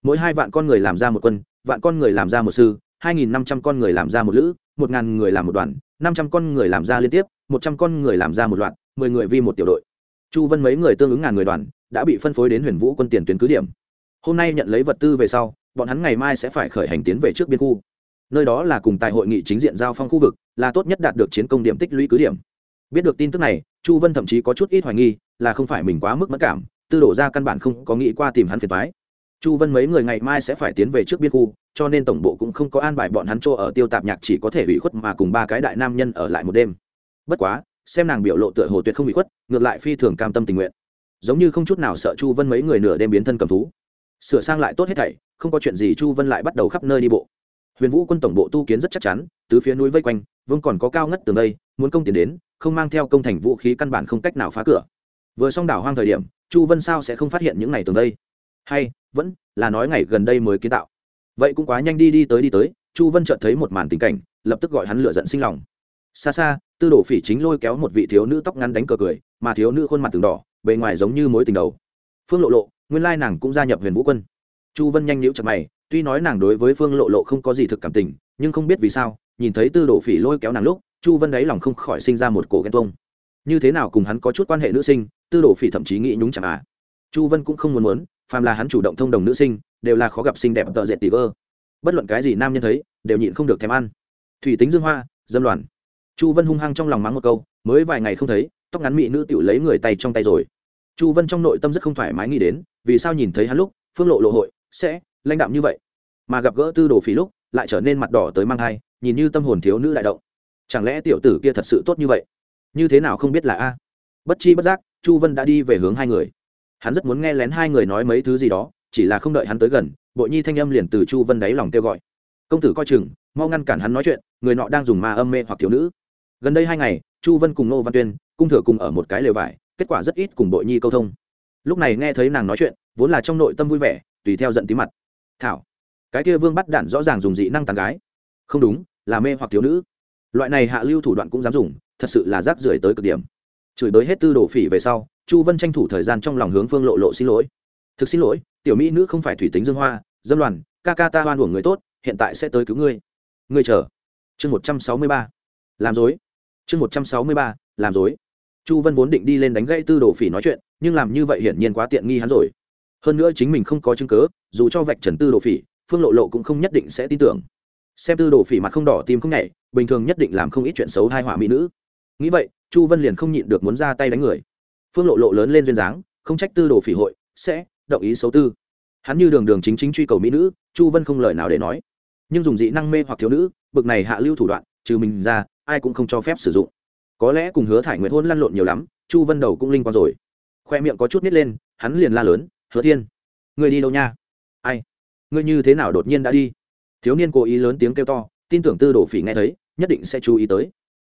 Mỗi hai vạn con người làm ra một quân, vạn con người làm ra một sư, hai nghìn năm trăm con người làm ra một lữ, một ngàn người làm một đoàn, năm trăm con người làm ra liên tiếp, một trăm con người làm ra một loạt, mười người vi một tiểu đội. Chu vân mấy người tương ứng ngàn người đoàn, đã bị phân phối đến huyền vũ quân tiền tuyến cứ điểm. Hôm nay nhận lấy vật tư về sau bọn hắn ngày mai sẽ phải khởi hành tiến về trước biên khu. Nơi đó là cùng tại hội nghị chính diện giao phong khu vực, là tốt nhất đạt được chiến công điểm tích lũy cứ điểm. Biết được tin tức này, chu vân thậm chí có chút ít hoài nghi, là không phải mình quá mức mất cảm, tư đổ ra căn bản không có nghĩ qua tìm hắn phiền thoái chu vân mấy người ngày mai sẽ phải tiến về trước biên khu, cho nên tổng bộ cũng không có an bài bọn hắn chỗ ở tiêu tạp nhạc chỉ có thể ủy khuất mà cùng ba cái đại nam nhân ở lại một đêm. Bất quá, xem nàng biểu lộ tựa hồ tuyệt không ủy khuất, ngược lại phi thường cam tâm tình nguyện. Giống như không chút nào sợ chu vân mấy người nửa đêm biến thân cầm thú sửa sang lại tốt hết thảy, không có chuyện gì chu vân lại bắt đầu khắp nơi đi bộ. Huyền vũ quân tổng bộ tu kiến rất chắc chắn, tứ phía núi vây quanh, vương còn có cao ngất tường đây, muốn công tiền đến, không mang theo công thành vũ khí căn bản không cách nào phá cửa. Vừa xong đảo hoang thời điểm, chu vân sao sẽ không phát hiện những ngày tường đây? Hay, vẫn là nói ngày gần đây mới kiến tạo. Vậy cũng quá nhanh đi đi tới đi tới, chu vân chợt thấy một màn tình cảnh, lập tức gọi hắn lựa giận sinh lòng. Xa xa, tư đổ phỉ chính lôi kéo một vị thiếu nữ tóc ngắn đánh cờ cười, mà thiếu nữ khuôn mặt từng đỏ, bề ngoài giống như mối tình đầu. Phương lộ lộ nguyên lai nàng cũng gia nhập huyền vũ quân. Chu vân nhanh nhíu chặt mày, tuy nói nàng đối với phương lộ lộ không có gì thực cảm tình, nhưng không biết vì sao, nhìn thấy tư đồ phỉ lôi kéo nàng lúc, chu vân đáy lòng không khỏi sinh ra một cổ ghen tuông. Như thế nào cùng hắn có chút quan hệ nữ sinh, tư đồ phỉ thậm chí nghĩ nhúng chẳng à. Chu vân cũng không muốn muốn, phàm là hắn chủ động thông đồng nữ sinh, đều là khó gặp xinh đẹp tợ dệt tỉ vơ. bất luận cái gì nam nhân thấy, đều nhịn không được thèm ăn. Thủy tính dương hoa, dâm loạn chu vân hung hăng trong lòng mắng một câu, mới vài ngày không thấy, tóc ngắn mỹ nữ tiểu lấy người tay trong tay rồi. Chu vân trong nội tâm rất không thoải mái nghĩ đến vì sao nhìn thấy hắn lúc, phương lộ lộ hội, sẽ lãnh đạm như vậy? Mà gặp gỡ tư đồ phí lúc, lại trở nên mặt đỏ tới mang thai, nhìn như tâm hồn thiếu nữ đại động. Chẳng lẽ tiểu tử kia thật sự tốt như vậy? Như thế nào không biết là a? Bất chi bất giác, chu vân đã đi về hướng hai người. Hắn rất muốn nghe lén hai người nói mấy thứ gì đó, chỉ là không đợi hắn tới gần, bội nhi thanh âm liền từ chu vân đáy lòng kêu gọi. Công tử coi chừng, mau ngăn cản hắn nói chuyện, người nọ đang dùng ma âm mê hoặc thiếu nữ. Gần đây hai ngày, chu vân cùng nô văn tuyên, cung thừa cùng ở một cái lều vải, kết quả rất ít cùng bội nhi câu thông lúc này nghe thấy nàng nói chuyện, vốn là trong nội tâm vui vẻ, tùy theo giận tí mặt. Thảo, cái kia vương bắt đạn rõ ràng dùng dị năng tàn gái. Không đúng, là mê hoặc thiếu nữ. Loại này hạ lưu thủ đoạn cũng dám dùng, thật sự là rác rưởi tới cực điểm. Chửi bới hết tư đồ phỉ về sau, chu vân tranh thủ thời gian trong lòng hướng phương lộ lộ xin lỗi. Thực xin lỗi, tiểu mỹ nữ không phải thủy tính dương hoa, dâm loàn ca ca ta hoan của người tốt, hiện tại sẽ tới cứu ngươi. Ngươi chờ. Chương một trăm sáu mươi ba. Làm dối. Chương một trăm sáu mươi ba. Làm dối. Chu vân vốn định đi lên đánh gãy tư đồ phỉ nói chuyện nhưng làm như vậy hiển nhiên quá tiện nghi hắn rồi. Hơn nữa chính mình không có chứng cớ dù cho vạch trần tư đồ phỉ, phương lộ lộ cũng không nhất định sẽ tin tưởng. Xem tư đồ phỉ mặt không đỏ tim không nhảy, bình thường nhất định làm không ít chuyện xấu hai họa mỹ nữ. Nghĩ vậy, chu vân liền không nhịn được muốn ra tay đánh người. Phương lộ lộ lớn lên duyên dáng, không trách tư đồ phỉ hội, sẽ động ý xấu tư. Hắn như đường đường chính chính truy cầu mỹ nữ, chu vân không lời nào để nói. Nhưng dùng dị năng mê hoặc thiếu nữ, bực này hạ lưu thủ đoạn, trừ mình ra, ai cũng không cho phép sử dụng. Có lẽ cùng hứa thải nguyện hôn lăn lộn nhiều lắm, chu vân đầu cũng linh quan rồi khoe miệng có chút nít lên, hắn liền la lớn, hứa thiên người đi đâu nha? Ai? Ngươi như thế nào đột nhiên đã đi? Thiếu niên cố ý lớn tiếng kêu to, tin tưởng tư đồ phỉ nghe thấy, nhất định sẽ chú ý tới.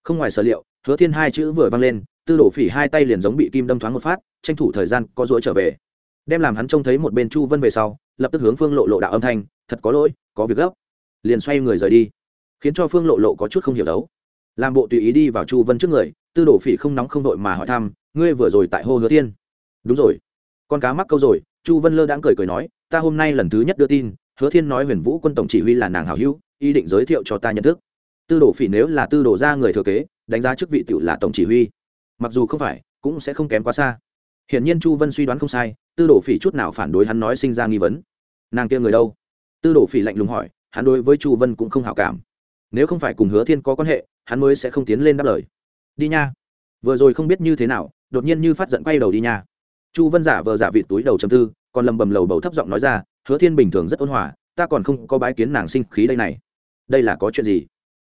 Không ngoài sở liệu, hứa thiên hai chữ vừa vang lên, tư đồ phỉ hai tay liền giống bị kim đâm thoáng một phát, tranh thủ thời gian có dỗi trở về. Đem làm hắn trông thấy một bên chu vân về sau, lập tức hướng phương lộ lộ đạo âm thanh, thật có lỗi, có việc gấp. Liền xoay người rời đi, khiến cho phương lộ lộ có chút không hiểu đấu. Làm bộ tùy ý đi vào chu vân trước người, tư đồ phỉ không nóng không đội mà hỏi thăm ngươi vừa rồi tại hô hứa thiên đúng rồi. Con cá mắc câu rồi, chu vân lơ đãng cười cười nói, ta hôm nay lần thứ nhất đưa tin, hứa thiên nói huyền vũ quân tổng chỉ huy là nàng hảo hữu, ý định giới thiệu cho ta nhận thức. Tư đồ phỉ nếu là tư đồ ra người thừa kế, đánh giá chức vị tựu là tổng chỉ huy. Mặc dù không phải, cũng sẽ không kém quá xa. Hiển nhiên chu vân suy đoán không sai, tư đồ phỉ chút nào phản đối hắn nói sinh ra nghi vấn. Nàng kia người đâu? Tư đồ phỉ lạnh lùng hỏi, hắn đối với chu vân cũng không hảo cảm. Nếu không phải cùng hứa thiên có quan hệ, hắn mới sẽ không tiến lên đáp lời. Đi nha. Vừa rồi không biết như thế nào đột nhiên như phát giận quay đầu đi nha. Chu vân giả vờ giả vịt túi đầu chầm tư, còn lầm bầm lầu bầu thấp giọng nói ra, hứa thiên bình thường rất ôn hòa, ta còn không có bái kiến nàng sinh khí đây này. Đây là có chuyện gì?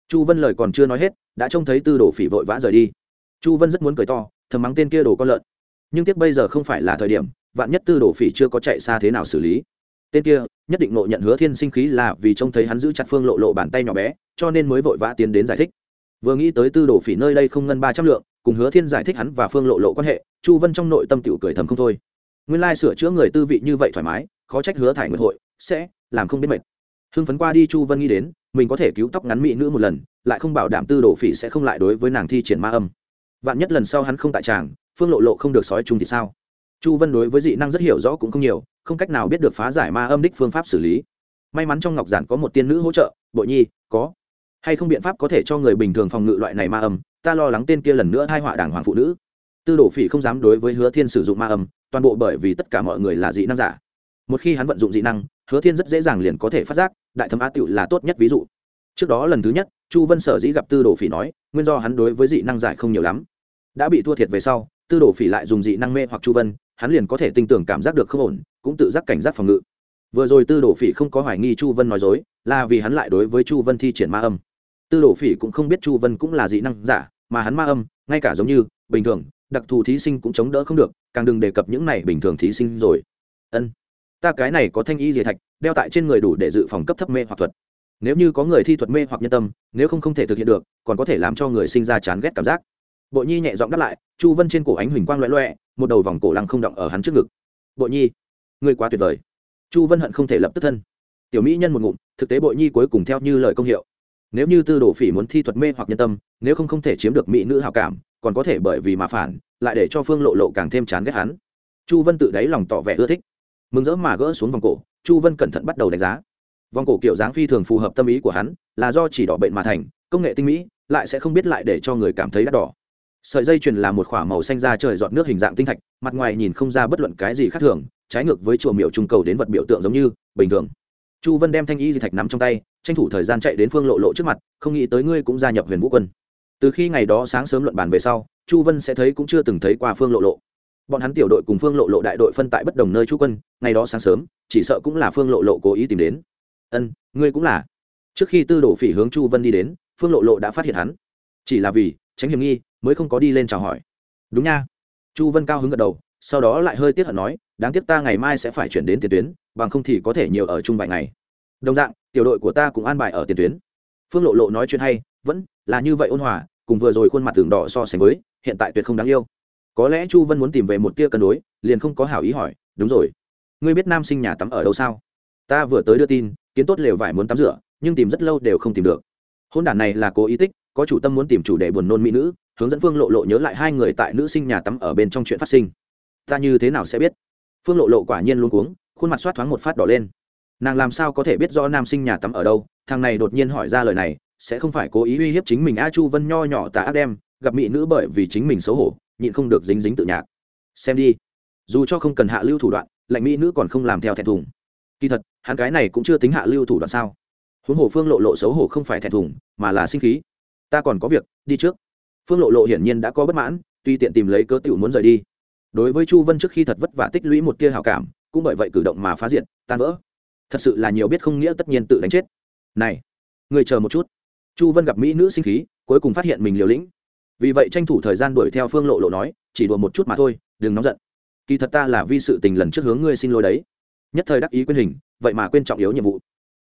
Chu vân lời còn chưa nói hết, đã trông thấy tư đồ phỉ vội vã rời đi. Chu vân rất muốn cười to, thầm mắng tên kia đồ con lợn. Nhưng tiếc bây giờ không phải là thời điểm, vạn nhất tư đồ phỉ chưa có chạy xa thế nào xử lý. Tên kia, nhất định nộ nhận hứa thiên sinh khí là vì trông thấy hắn giữ chặt phương lộ lộ bàn tay nhỏ bé, cho nên mới vội vã tiến đến giải thích vừa nghĩ tới tư đồ phỉ nơi đây không ngân ba trăm lượng, cùng hứa thiên giải thích hắn và phương lộ lộ quan hệ, chu vân trong nội tâm tiểu cười thầm không thôi. Nguyên lai sửa chữa người tư vị như vậy thoải mái, khó trách hứa thải nguyện hội sẽ làm không biết mệt. Hưng phấn qua đi chu vân nghĩ đến, mình có thể cứu tóc ngắn mỹ nữ một lần, lại không bảo đảm tư đồ phỉ sẽ không lại đối với nàng thi triển ma âm. Vạn nhất lần sau hắn không tại tràng, phương lộ lộ không được sói chung thì sao? Chu vân đối với dị năng rất hiểu rõ cũng không nhiều, không cách nào biết được phá giải ma âm đích phương pháp xử lý. May mắn trong ngọc giản có một tiên nữ hỗ trợ, bội nhi, có hay không biện pháp có thể cho người bình thường phòng ngự loại này ma âm, ta lo lắng tên kia lần nữa hai họa đảng hoàng phụ nữ. Tư đồ phỉ không dám đối với hứa thiên sử dụng ma âm, toàn bộ bởi vì tất cả mọi người là dị năng giả. Một khi hắn vận dụng dị năng, hứa thiên rất dễ dàng liền có thể phát giác, đại thấm a tựu là tốt nhất ví dụ. Trước đó lần thứ nhất, chu vân sở dĩ gặp tư đồ phỉ nói, nguyên do hắn đối với dị năng giải không nhiều lắm. Đã bị thua thiệt về sau, tư đồ phỉ lại dùng dị năng mê hoặc chu vân, hắn liền có thể tin tưởng cảm giác được không ổn, cũng tự giác cảnh giác phòng ngự. Vừa rồi tư đồ phỉ không có hoài nghi chu vân nói dối, là vì hắn lại đối với chu vân thi triển ma âm tư đồ phỉ cũng không biết chu vân cũng là dị năng giả, mà hắn ma âm, ngay cả giống như, bình thường, đặc thù thí sinh cũng chống đỡ không được, càng đừng đề cập những này bình thường thí sinh rồi. Ân, ta cái này có thanh y diệt thạch, đeo tại trên người đủ để dự phòng cấp thấp mê hoặc thuật. Nếu như có người thi thuật mê hoặc nhân tâm, nếu không không thể thực hiện được, còn có thể làm cho người sinh ra chán ghét cảm giác. Bộ nhi nhẹ giọng đáp lại, chu vân trên cổ ánh huỳnh quang loẹ loẹ một đầu vòng cổ lăng không động ở hắn trước ngực. Bộ nhi người quá tuyệt vời. Chu vân hận không thể lập tức thân. Tiểu mỹ nhân một ngụm, thực tế bộ nhi cuối cùng theo như lời công hiệu nếu như tư đồ phỉ muốn thi thuật mê hoặc nhân tâm, nếu không không thể chiếm được mỹ nữ hào cảm, còn có thể bởi vì mà phản, lại để cho phương lộ lộ càng thêm chán ghét hắn. Chu vân tự đáy lòng tỏ vẻ ưa thích. Mừng rỡ mà gỡ xuống vòng cổ, chu vân cẩn thận bắt đầu đánh giá. Vòng cổ kiểu dáng phi thường phù hợp tâm ý của hắn, là do chỉ đỏ bệnh mà thành, công nghệ tinh mỹ, lại sẽ không biết lại để cho người cảm thấy đắt đỏ. Sợi dây chuyền là một k h ỏ a màu xanh ra trời giọt nước hình dạng tinh thạch, mặt ngoài nhìn không ra bất luận cái gì khác thường, trái ngược với chùa miệu trung cầu đến vật biểu tượng giống như bình thường. Chu vân đem thanh y di thạch nắm trong tay tranh thủ thời gian chạy đến phương lộ lộ trước mặt, không nghĩ tới ngươi cũng gia nhập huyền vũ quân. Từ khi ngày đó sáng sớm luận bàn về sau, chu vân sẽ thấy cũng chưa từng thấy qua phương lộ lộ. Bọn hắn tiểu đội cùng phương lộ lộ đại đội phân tại bất đồng nơi chú quân, ngày đó sáng sớm, chỉ sợ cũng là phương lộ lộ cố ý tìm đến. Ân, ngươi cũng là. Trước khi tư đổ phỉ hướng chu vân đi đến, phương lộ lộ đã phát hiện hắn. Chỉ là vì, tránh hiểm nghi, mới không có đi lên chào hỏi. Đúng nha. Chu vân cao hứng gật đầu, sau đó lại hơi tiếc hận nói, đáng tiếc ta ngày mai sẽ phải chuyển đến tiền tuyến, bằng không thì có thể nhiều ở chung vài ngày. Đồng dạng tiểu đội của ta cũng an bài ở tiền tuyến. Phương lộ lộ nói chuyện hay, vẫn là như vậy ôn hòa, cùng vừa rồi khuôn mặt tường đỏ so sánh với, hiện tại tuyệt không đáng yêu. Có lẽ chu vân muốn tìm về một tia cân đối, liền không có hảo ý hỏi, đúng rồi, ngươi biết nam sinh nhà tắm ở đâu sao? Ta vừa tới đưa tin, kiến tốt lều vải muốn tắm rửa, nhưng tìm rất lâu đều không tìm được. Hôn đản này là cố ý tích, có chủ tâm muốn tìm chủ đề buồn nôn mỹ nữ, hướng dẫn phương lộ lộ nhớ lại hai người tại nữ sinh nhà tắm ở bên trong chuyện phát sinh. Ta như thế nào sẽ biết? Phương lộ lộ quả nhiên luôn cuống, khuôn mặt soát thoáng một phát đỏ lên nàng làm sao có thể biết rõ nam sinh nhà tắm ở đâu? Thằng này đột nhiên hỏi ra lời này, sẽ không phải cố ý uy hiếp chính mình a chu vân nho nhỏ tà ác đem, gặp mỹ nữ bởi vì chính mình xấu hổ, nhịn không được dính dính tự nhạc. Xem đi. Dù cho không cần hạ lưu thủ đoạn, lạnh mỹ nữ còn không làm theo thẹn thùng. Kỳ thật, hắn cái này cũng chưa tính hạ lưu thủ đoạn sao. Huống hồ phương lộ lộ xấu hổ không phải thẹn thùng, mà là sinh khí. Ta còn có việc, đi trước. Phương lộ lộ hiển nhiên đã có bất mãn, tuy tiện tìm lấy cớ tiểu muốn rời đi. Đối với chu vân trước khi thật vất vả tích lũy một tia hào cảm, cũng bởi vậy cử động mà phá diện tan vỡ thật sự là nhiều biết không nghĩa tất nhiên tự đánh chết. Này, người chờ một chút. Chu vân gặp mỹ nữ sinh khí, cuối cùng phát hiện mình liều lĩnh. Vì vậy tranh thủ thời gian đuổi theo phương lộ lộ nói, chỉ đùa một chút mà thôi, đừng nóng giận. Kỳ thật ta là vi sự tình lần trước hướng ngươi xin lỗi đấy. Nhất thời đắc ý quên hình, vậy mà quên trọng yếu nhiệm vụ.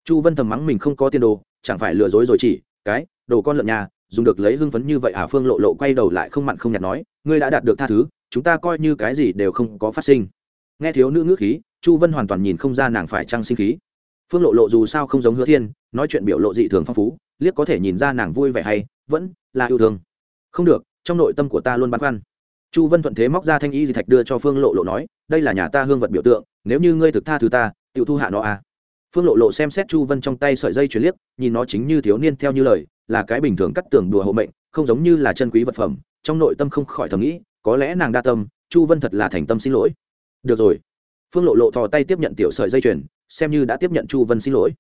Chu vân thầm mắng mình không có tiền đồ, chẳng phải lừa dối rồi chỉ, cái, đồ con lợn nhà, dùng được lấy hưng phấn như vậy à? Phương lộ lộ quay đầu lại không mặn không nhạt nói, ngươi đã đạt được tha thứ, chúng ta coi như cái gì đều không có phát sinh nghe thiếu nữ ngữ khí, chu vân hoàn toàn nhìn không ra nàng phải trăng sinh khí. Phương lộ lộ dù sao không giống hứa thiên, nói chuyện biểu lộ dị thường phong phú, liếc có thể nhìn ra nàng vui vẻ hay, vẫn là yêu thương. Không được, trong nội tâm của ta luôn băn khoăn. Chu vân thuận thế móc ra thanh y di thạch đưa cho phương lộ lộ nói, đây là nhà ta hương vật biểu tượng, nếu như ngươi thực tha thứ ta tự thu hạ nó à. Phương lộ lộ xem xét chu vân trong tay sợi dây chuyển liếc, nhìn nó chính như thiếu niên theo như lời, là cái bình thường cắt tường đùa hộ mệnh, không giống như là chân quý vật phẩm, trong nội tâm không khỏi thầm nghĩ, có lẽ nàng đa tâm, chu vân thật là thành tâm xin lỗi được rồi. Phương lộ lộ thò tay tiếp nhận tiểu sợi dây chuyền, xem như đã tiếp nhận chu vân xin lỗi.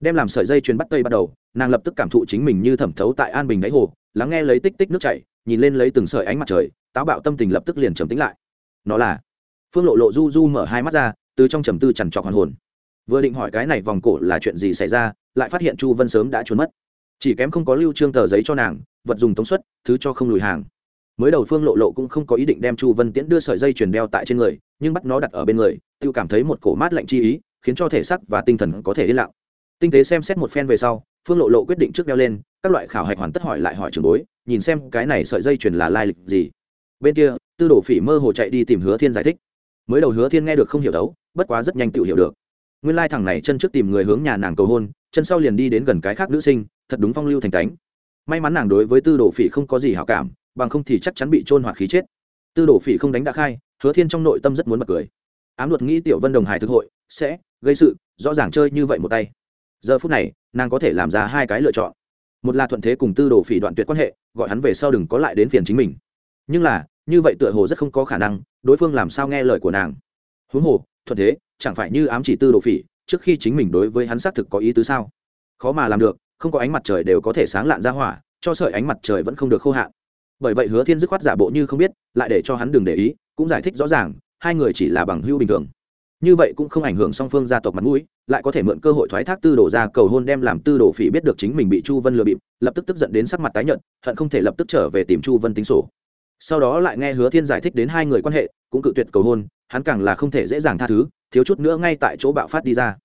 Đem làm sợi dây chuyền bắt tay bắt đầu, nàng lập tức cảm thụ chính mình như thẩm thấu tại an bình đáy hồ, lắng nghe lấy tích tích nước chảy, nhìn lên lấy từng sợi ánh mặt trời, táo bạo tâm tình lập tức liền trầm tính lại. Nó là? Phương lộ lộ du du mở hai mắt ra, từ trong trầm tư chằn trọc hoàn hồn. Vừa định hỏi cái này vòng cổ là chuyện gì xảy ra, lại phát hiện chu vân sớm đã trốn mất. Chỉ kém không có lưu trương tờ giấy cho nàng, vật dùng tống suất thứ cho không lùi hàng mới đầu phương lộ lộ cũng không có ý định đem chu vân tiễn đưa sợi dây chuyền đeo tại trên người, nhưng bắt nó đặt ở bên người tự cảm thấy một cổ mát lạnh chi ý, khiến cho thể xác và tinh thần có thể yên lặng. Tinh tế xem xét một phen về sau, phương lộ lộ quyết định trước đeo lên, các loại khảo hạch hoàn tất hỏi lại hỏi trường bối, nhìn xem cái này sợi dây chuyền là lai lịch gì. Bên kia, tư đồ phỉ mơ hồ chạy đi tìm hứa thiên giải thích. Mới đầu hứa thiên nghe được không hiểu đấu, bất quá rất nhanh tự hiểu được. Nguyên lai thằng này chân trước tìm người hướng nhà nàng cầu hôn, chân sau liền đi đến gần cái khác nữ sinh, thật đúng phong lưu thành cánh may mắn nàng đối với tư đồ phỉ không có gì hảo cảm bằng không thì chắc chắn bị trôn hoặc khí chết. Tư đồ phỉ không đánh đã khai, hứa thiên trong nội tâm rất muốn bật cười. Ám luật nghĩ tiểu vân đồng hải thực hội, sẽ gây sự, rõ ràng chơi như vậy một tay. Giờ phút này, nàng có thể làm ra hai cái lựa chọn. Một là thuận thế cùng tư đồ phỉ đoạn tuyệt quan hệ, gọi hắn về sau đừng có lại đến phiền chính mình. Nhưng là, như vậy tựa hồ rất không có khả năng, đối phương làm sao nghe lời của nàng? Huống hồ, thuận thế, chẳng phải như ám chỉ tư đồ phỉ, trước khi chính mình đối với hắn xác thực có ý tứ sao? Khó mà làm được, không có ánh mặt trời đều có thể sáng lạn ra hỏa, cho sợi ánh mặt trời vẫn không được khô hạn bởi vậy hứa thiên dứt khoát giả bộ như không biết, lại để cho hắn đừng để ý, cũng giải thích rõ ràng, hai người chỉ là bằng hữu bình thường. Như vậy cũng không ảnh hưởng song phương gia tộc mặt mũi, lại có thể mượn cơ hội thoái thác tư đồ ra cầu hôn đem làm tư đồ phỉ biết được chính mình bị chu vân lừa bịp, lập tức tức giận đến sắc mặt tái nhợt, hận không thể lập tức trở về tìm chu vân tính sổ. Sau đó lại nghe hứa thiên giải thích đến hai người quan hệ, cũng cự tuyệt cầu hôn, hắn càng là không thể dễ dàng tha thứ, thiếu chút nữa ngay tại chỗ bạo phát đi ra.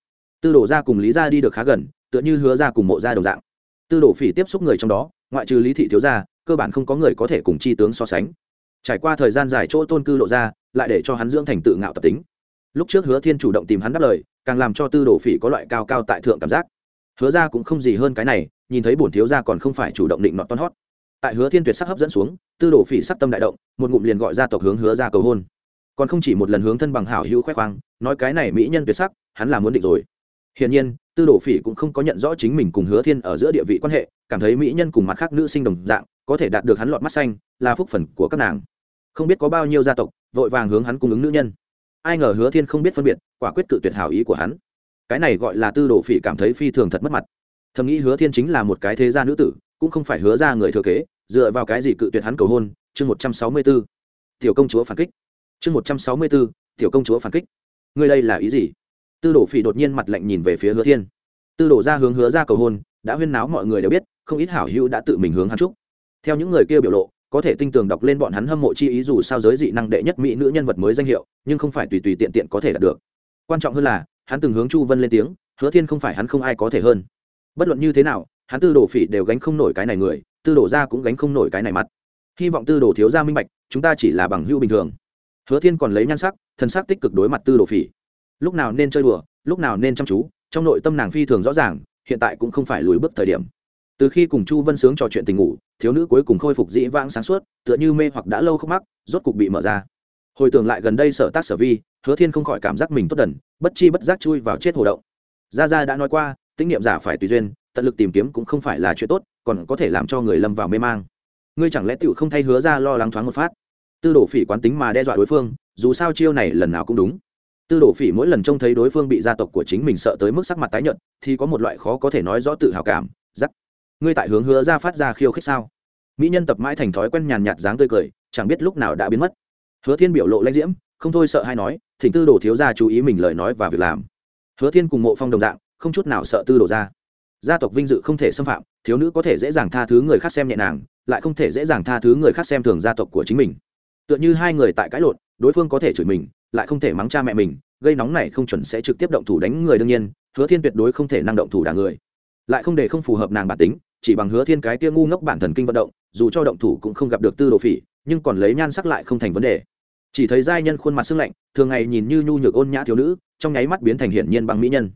Tư đồ ra cùng lý ra đi được khá gần, tựa như hứa ra cùng mộ ra đồng dạng. Tư đồ phỉ tiếp xúc người trong đó, ngoại trừ lý thị thiếu gia cơ bản không có người có thể cùng chi tướng so sánh. Trải qua thời gian dài chỗ tôn cư lộ ra, lại để cho hắn dưỡng thành tự ngạo tập tính. Lúc trước hứa thiên chủ động tìm hắn đáp lời, càng làm cho tư đồ phỉ có loại cao cao tại thượng cảm giác. Hứa ra cũng không gì hơn cái này, nhìn thấy bổn thiếu gia còn không phải chủ động định nọt ton hót. Tại hứa thiên tuyệt sắc hấp dẫn xuống, tư đồ phỉ sắc tâm đại động, một ngụm liền gọi ra tộc hướng hứa ra cầu hôn. Còn không chỉ một lần hướng thân bằng hảo hữu khoe khoang, nói cái này mỹ nhân tuyệt sắc, hắn là muốn định rồi. Hiển nhiên, tư đồ phỉ cũng không có nhận rõ chính mình cùng hứa thiên ở giữa địa vị quan hệ, cảm thấy mỹ nhân cùng mặt khác nữ sinh đồng dạng có thể đạt được hắn lọt mắt xanh, là phúc phần của các nàng. Không biết có bao nhiêu gia tộc, vội vàng hướng hắn cung ứng nữ nhân. Ai ngờ hứa thiên không biết phân biệt, quả quyết cự tuyệt hảo ý của hắn. Cái này gọi là tư đồ phỉ cảm thấy phi thường thật mất mặt. Thầm nghĩ hứa thiên chính là một cái thế gia nữ tử, cũng không phải hứa ra người thừa kế, dựa vào cái gì cự tuyệt hắn cầu hôn, chương một trăm sáu mươi b ố tiểu công chúa phản kích. Chương một trăm sáu mươi b ố tiểu công chúa phản kích. Ngươi đây là ý gì? Tư đồ phỉ đột nhiên mặt lạnh nhìn về phía hứa thiên. Tư đồ ra hướng hứa ra cầu hôn, đã huyên náo mọi người đều biết, không ít hảo hữu đã tự mình hướng hắn trúc theo những người kia biểu lộ, có thể tinh tường đọc lên bọn hắn hâm mộ chi ý dù sao giới dị năng đệ nhất mỹ nữ nhân vật mới danh hiệu, nhưng không phải tùy tùy tiện tiện có thể đạt được. Quan trọng hơn là, hắn từng hướng chu vân lên tiếng, hứa thiên không phải hắn không ai có thể hơn. Bất luận như thế nào, hắn tư đồ phỉ đều gánh không nổi cái này người, tư đồ ra cũng gánh không nổi cái này mặt. Hy vọng tư đồ thiếu ra minh bạch, chúng ta chỉ là bằng hữu bình thường. Hứa thiên còn lấy nhan sắc thân sắc tích cực đối mặt tư đồ phỉ. Lúc nào nên chơi đùa, lúc nào nên chăm chú, trong nội tâm nàng phi thường rõ ràng, hiện tại cũng không phải lùi bước thời điểm từ khi cùng chu vân sướng trò chuyện tình ngủ, thiếu nữ cuối cùng khôi phục dĩ vãng sáng suốt, tựa như mê hoặc đã lâu không mắc, rốt cục bị mở ra. Hồi tưởng lại gần đây sở tác sở vi, hứa thiên không khỏi cảm giác mình tốt đần, bất chi bất giác chui vào chết hồ động. Gia gia đã nói qua tinh nghiệm giả phải tùy duyên, tận lực tìm kiếm cũng không phải là chuyện tốt, còn có thể làm cho người lâm vào mê mang. Ngươi chẳng lẽ tựu không thay hứa ra lo lắng thoáng một phát? Tư đồ phỉ quán tính mà đe dọa đối phương, dù sao chiêu này lần nào cũng đúng. Tư đồ phỉ mỗi lần trông thấy đối phương bị gia tộc của chính mình sợ tới mức sắc mặt tái nhợt, thì có một loại khó có thể nói rõ tự hào cảm ngươi tại hướng hứa ra phát ra khiêu khích sao? Mỹ nhân tập mãi thành thói quen nhàn nhạt dáng tươi cười, chẳng biết lúc nào đã biến mất. Hứa thiên biểu lộ lãnh diễm, không thôi sợ hay nói, thỉnh tư đồ thiếu ra chú ý mình lời nói và việc làm. Hứa thiên cùng mộ phong đồng dạng, không chút nào sợ tư đồ ra. Gia tộc vinh dự không thể xâm phạm, thiếu nữ có thể dễ dàng tha thứ người khác xem nhẹ nàng, lại không thể dễ dàng tha thứ người khác xem thường gia tộc của chính mình. Tựa như hai người tại cãi lộn, đối phương có thể chửi mình, lại không thể mắng cha mẹ mình, gây nóng này không chuẩn sẽ trực tiếp động thủ đánh người đương nhiên, hứa thiên tuyệt đối không thể năng động thủ đả người lại không để không phù hợp nàng bản tính, chỉ bằng hứa thiên cái kia ngu ngốc bản thần kinh vận động, dù cho động thủ cũng không gặp được tư đồ phỉ, nhưng còn lấy nhan sắc lại không thành vấn đề. Chỉ thấy giai nhân khuôn mặt sưng lạnh, thường ngày nhìn như nhu nhược ôn nhã thiếu nữ, trong nháy mắt biến thành hiển nhiên bằng mỹ nhân.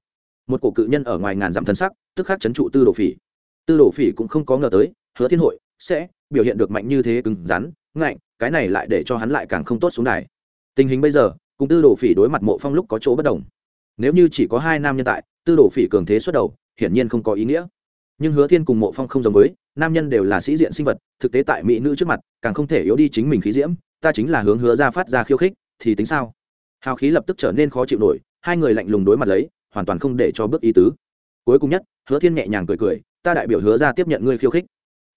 Một cổ cự nhân ở ngoài ngàn dặm thân sắc, tức khắc chấn trụ tư đồ phỉ. Tư đồ phỉ cũng không có ngờ tới, hứa thiên hội sẽ biểu hiện được mạnh như thế cứng rắn, ngạnh, cái này lại để cho hắn lại càng không tốt xuống đài. Tình hình bây giờ, cùng tư đồ phỉ đối mặt mộ phong lúc có chỗ bất đồng. Nếu như chỉ có hai nam nhân tại, tư đồ phỉ cường thế xuất đầu hiển nhiên không có ý nghĩa. Nhưng hứa thiên cùng mộ phong không giống với, nam nhân đều là sĩ diện sinh vật, thực tế tại mỹ nữ trước mặt, càng không thể yếu đi chính mình khí diễm, ta chính là hướng hứa ra phát ra khiêu khích, thì tính sao? Hào khí lập tức trở nên khó chịu nổi, hai người lạnh lùng đối mặt lấy, hoàn toàn không để cho bước ý tứ. Cuối cùng nhất, hứa thiên nhẹ nhàng cười cười, ta đại biểu hứa ra tiếp nhận ngươi khiêu khích.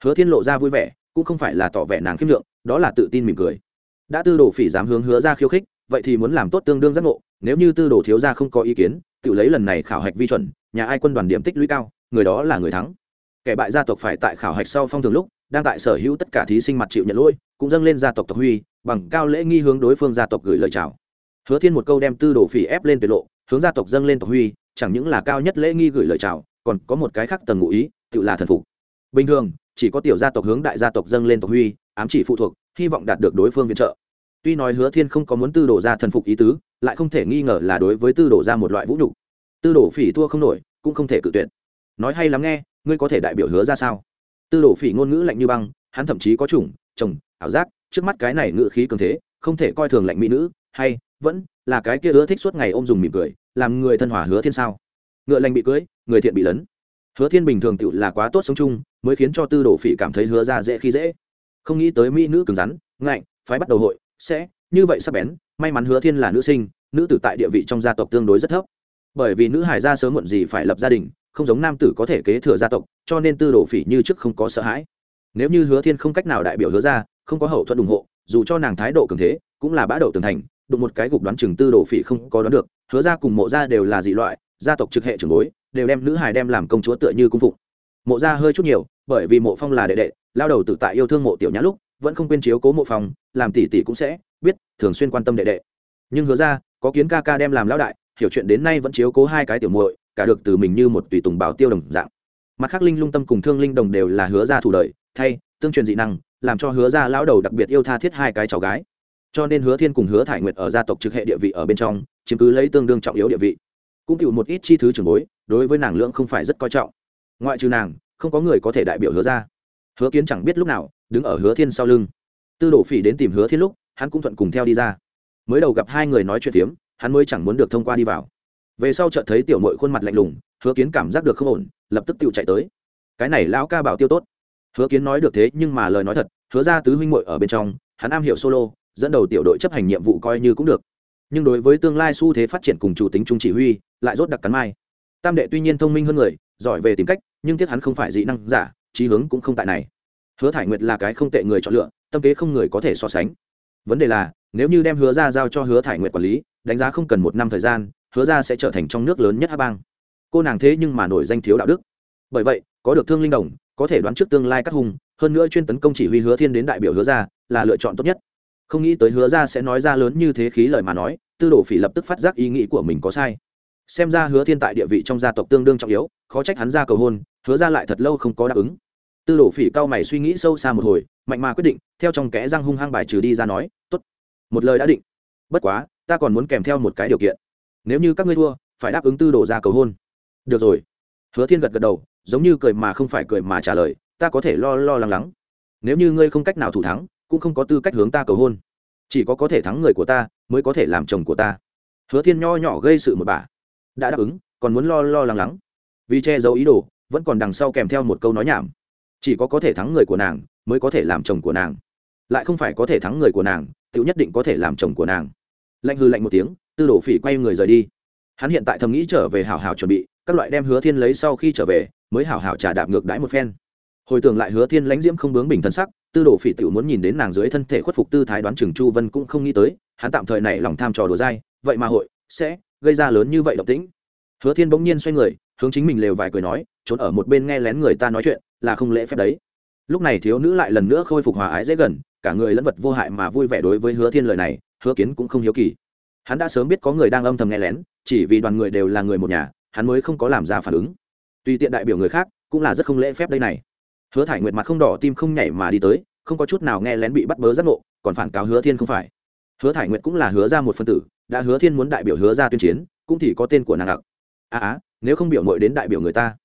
Hứa thiên lộ ra vui vẻ, cũng không phải là tỏ vẻ nàng khiêm lượng, đó là tự tin mỉm cười. Đã tư đồ phỉ dám hướng hứa ra khiêu khích vậy thì muốn làm tốt tương đương giác ngộ, nếu như tư đồ thiếu gia không có ý kiến, tự lấy lần này khảo hạch vi chuẩn, nhà ai quân đoàn điểm tích lũy cao, người đó là người thắng. Kẻ bại gia tộc phải tại khảo hạch sau phong thường lúc, đang tại sở hữu tất cả thí sinh mặt chịu nhận lỗi, cũng dâng lên gia tộc tộc huy, bằng cao lễ nghi hướng đối phương gia tộc gửi lời chào. Hứa thiên một câu đem tư đồ phỉ ép lên tuyệt lộ, hướng gia tộc dâng lên tộc huy, chẳng những là cao nhất lễ nghi gửi lời chào, còn có một cái khác tầng ngụ ý, tự là thần phục. Bình thường, chỉ có tiểu gia tộc hướng đại gia tộc dâng lên tộc huy, ám chỉ phụ thuộc, hy vọng đạt được đối phương viện trợ tuy nói hứa thiên không có muốn tư đồ ra thần phục ý tứ, lại không thể nghi ngờ là đối với tư đồ ra một loại vũ nhục. Tư đồ phỉ thua không nổi, cũng không thể cự tuyệt. Nói hay lắm nghe, ngươi có thể đại biểu hứa ra sao? Tư đồ phỉ ngôn ngữ lạnh như băng, hắn thậm chí có chủng, chồng, ảo giác, trước mắt cái này ngự khí cường thế, không thể coi thường lạnh mỹ nữ, hay, vẫn là cái kia ưa thích suốt ngày ôm dùng mỉm cười, làm người thân hòa hứa thiên sao? Ngựa lành bị cưới, người thiện bị lấn. Hứa thiên bình thường tự là quá tốt sống chung, mới khiến cho tư đồ phỉ cảm thấy hứa ra dễ khi dễ. Không nghĩ tới mỹ nữ cứng rắn, ngạnh, phái bắt đầu hội sẽ, như vậy sắp bén, may mắn hứa thiên là nữ sinh, nữ tử tại địa vị trong gia tộc tương đối rất thấp. Bởi vì nữ hải gia sớm muộn gì phải lập gia đình, không giống nam tử có thể kế thừa gia tộc, cho nên tư đồ phỉ như trước không có sợ hãi. Nếu như hứa thiên không cách nào đại biểu hứa ra, không có hậu thuẫn ủng hộ, dù cho nàng thái độ cường thế, cũng là bã đậu tường thành, đụng một cái gục đoán chừng tư đồ phỉ không có đoán được, hứa ra cùng mộ gia đều là dị loại, gia tộc trực hệ trưởng bối, đều đem nữ hài đem làm công chúa tựa như cung phụng. Mộ gia hơi chút nhiều, bởi vì mộ phong là đệ đệ, lao đầu tự tại yêu thương mộ tiểu nhã lúc vẫn không quên chiếu cố mộ phòng, làm tỷ tỷ cũng sẽ biết thường xuyên quan tâm đệ đệ. Nhưng hứa ra có kiến ca ca đem làm lão đại hiểu chuyện đến nay vẫn chiếu cố hai cái tiểu muội cả được từ mình như một tùy tùng bảo tiêu đồng dạng. Mặt khác linh lung tâm cùng thương linh đồng đều là hứa ra thủ đời thay tương truyền dị năng làm cho hứa ra lão đầu đặc biệt yêu tha thiết hai cái cháu gái. Cho nên hứa thiên cùng hứa thải nguyệt ở gia tộc trực hệ địa vị ở bên trong chiếm cứ lấy tương đương trọng yếu địa vị. Cũng chịu một ít chi thứ trường bối đối với nàng lưỡng không phải rất coi trọng. Ngoại trừ nàng không có người có thể đại biểu hứa ra hứa kiến chẳng biết lúc nào, đứng ở hứa thiên sau lưng. Tư đồ phỉ đến tìm hứa thiên lúc, hắn cũng thuận cùng theo đi ra. Mới đầu gặp hai người nói chuyện phiếm, hắn mới chẳng muốn được thông qua đi vào. Về sau chợt thấy tiểu mội khuôn mặt lạnh lùng, hứa kiến cảm giác được không ổn, lập tức tự chạy tới. Cái này lão ca bảo tiêu tốt. Hứa kiến nói được thế nhưng mà lời nói thật, hứa ra tứ huynh muội ở bên trong, hắn am hiểu solo, dẫn đầu tiểu đội chấp hành nhiệm vụ coi như cũng được. Nhưng đối với tương lai xu thế phát triển cùng chủ tính trung chỉ huy, lại rốt đặc cắn mai. Tam đệ tuy nhiên thông minh hơn người, giỏi về tìm cách, nhưng tiếc hắn không phải dị năng giả trí hướng cũng không tại này. Hứa thải nguyệt là cái không tệ người chọn lựa, tâm kế không người có thể so sánh. Vấn đề là, nếu như đem hứa ra giao cho hứa thải nguyệt quản lý, đánh giá không cần một năm thời gian, hứa ra sẽ trở thành trong nước lớn nhất hà bang. Cô nàng thế nhưng mà nổi danh thiếu đạo đức. Bởi vậy, có được thương linh đồng, có thể đoán trước tương lai cát hùng hơn nữa chuyên tấn công chỉ huy hứa thiên đến đại biểu hứa ra là lựa chọn tốt nhất. Không nghĩ tới hứa ra sẽ nói ra lớn như thế khí lời mà nói, tư đồ phỉ lập tức phát giác ý nghĩ của mình có sai. Xem ra hứa thiên tại địa vị trong gia tộc tương đương trọng yếu, khó trách hắn ra cầu hôn hứa ra lại thật lâu không có đáp ứng. Tư đồ phỉ cao mày suy nghĩ sâu xa một hồi, mạnh mà quyết định, theo trong kẽ răng hung hăng bài trừ đi ra nói t ố t một lời đã định. Bất quá, ta còn muốn kèm theo một cái điều kiện. Nếu như các ngươi thua, phải đáp ứng tư đồ ra cầu hôn. Được rồi. Hứa thiên gật gật đầu, giống như cười mà không phải cười mà trả lời, ta có thể lo lo lắng lắng. Nếu như ngươi không cách nào thủ thắng, cũng không có tư cách hướng ta cầu hôn. Chỉ có có thể thắng người của ta, mới có thể làm chồng của ta. Hứa thiên nho nhỏ gây sự một bà. Đã đáp ứng, còn muốn lo lo lắng lắng. Vì che giấu ý đồ vẫn còn đằng sau kèm theo một câu nói nhảm. Chỉ có có thể thắng người của nàng, mới có thể làm chồng của nàng. Lại không phải có thể thắng người của nàng tự nhất định có thể làm chồng của nàng. Lạnh hư lạnh một tiếng, tư đồ phỉ quay người rời đi. Hắn hiện tại thầm nghĩ trở về hảo hảo chuẩn bị, các loại đem hứa thiên lấy sau khi trở về, mới hảo hảo trả đạp ngược đãi một phen. Hồi tưởng lại hứa thiên lãnh diễm không bướng bình thân sắc, tư đồ phỉ tiểu muốn nhìn đến nàng dưới thân thể khuất phục tư thái đoán chừng chu vân cũng không nghĩ tới, hắn tạm thời này lòng tham trò đùa dai, vậy mà hội sẽ gây ra lớn như vậy độc tĩnh. Hứa thiên bỗng nhiên xoay người, hướng chính mình lều vài cười nói trốn ở một bên nghe lén người ta nói chuyện, là không lễ phép đấy. Lúc này thiếu nữ lại lần nữa khôi phục hòa ái dễ gần, cả người lẫn vật vô hại mà vui vẻ đối với hứa thiên lời này, hứa kiến cũng không hiếu kỳ. Hắn đã sớm biết có người đang âm thầm nghe lén, chỉ vì đoàn người đều là người một nhà, hắn mới không có làm ra phản ứng. Tuy tiện đại biểu người khác, cũng là rất không lễ phép đây này. Hứa thải nguyệt mặt không đỏ tim không nhảy mà đi tới, không có chút nào nghe lén bị bắt bớ giác ngộ, còn phản cáo hứa thiên không phải. Hứa thải nguyệt cũng là hứa ra một phân tử, đã hứa thiên muốn đại biểu hứa ra tuyên chiến, cũng thì có tên của nàng đặc à á nếu không biểu mội đến đại biểu người ta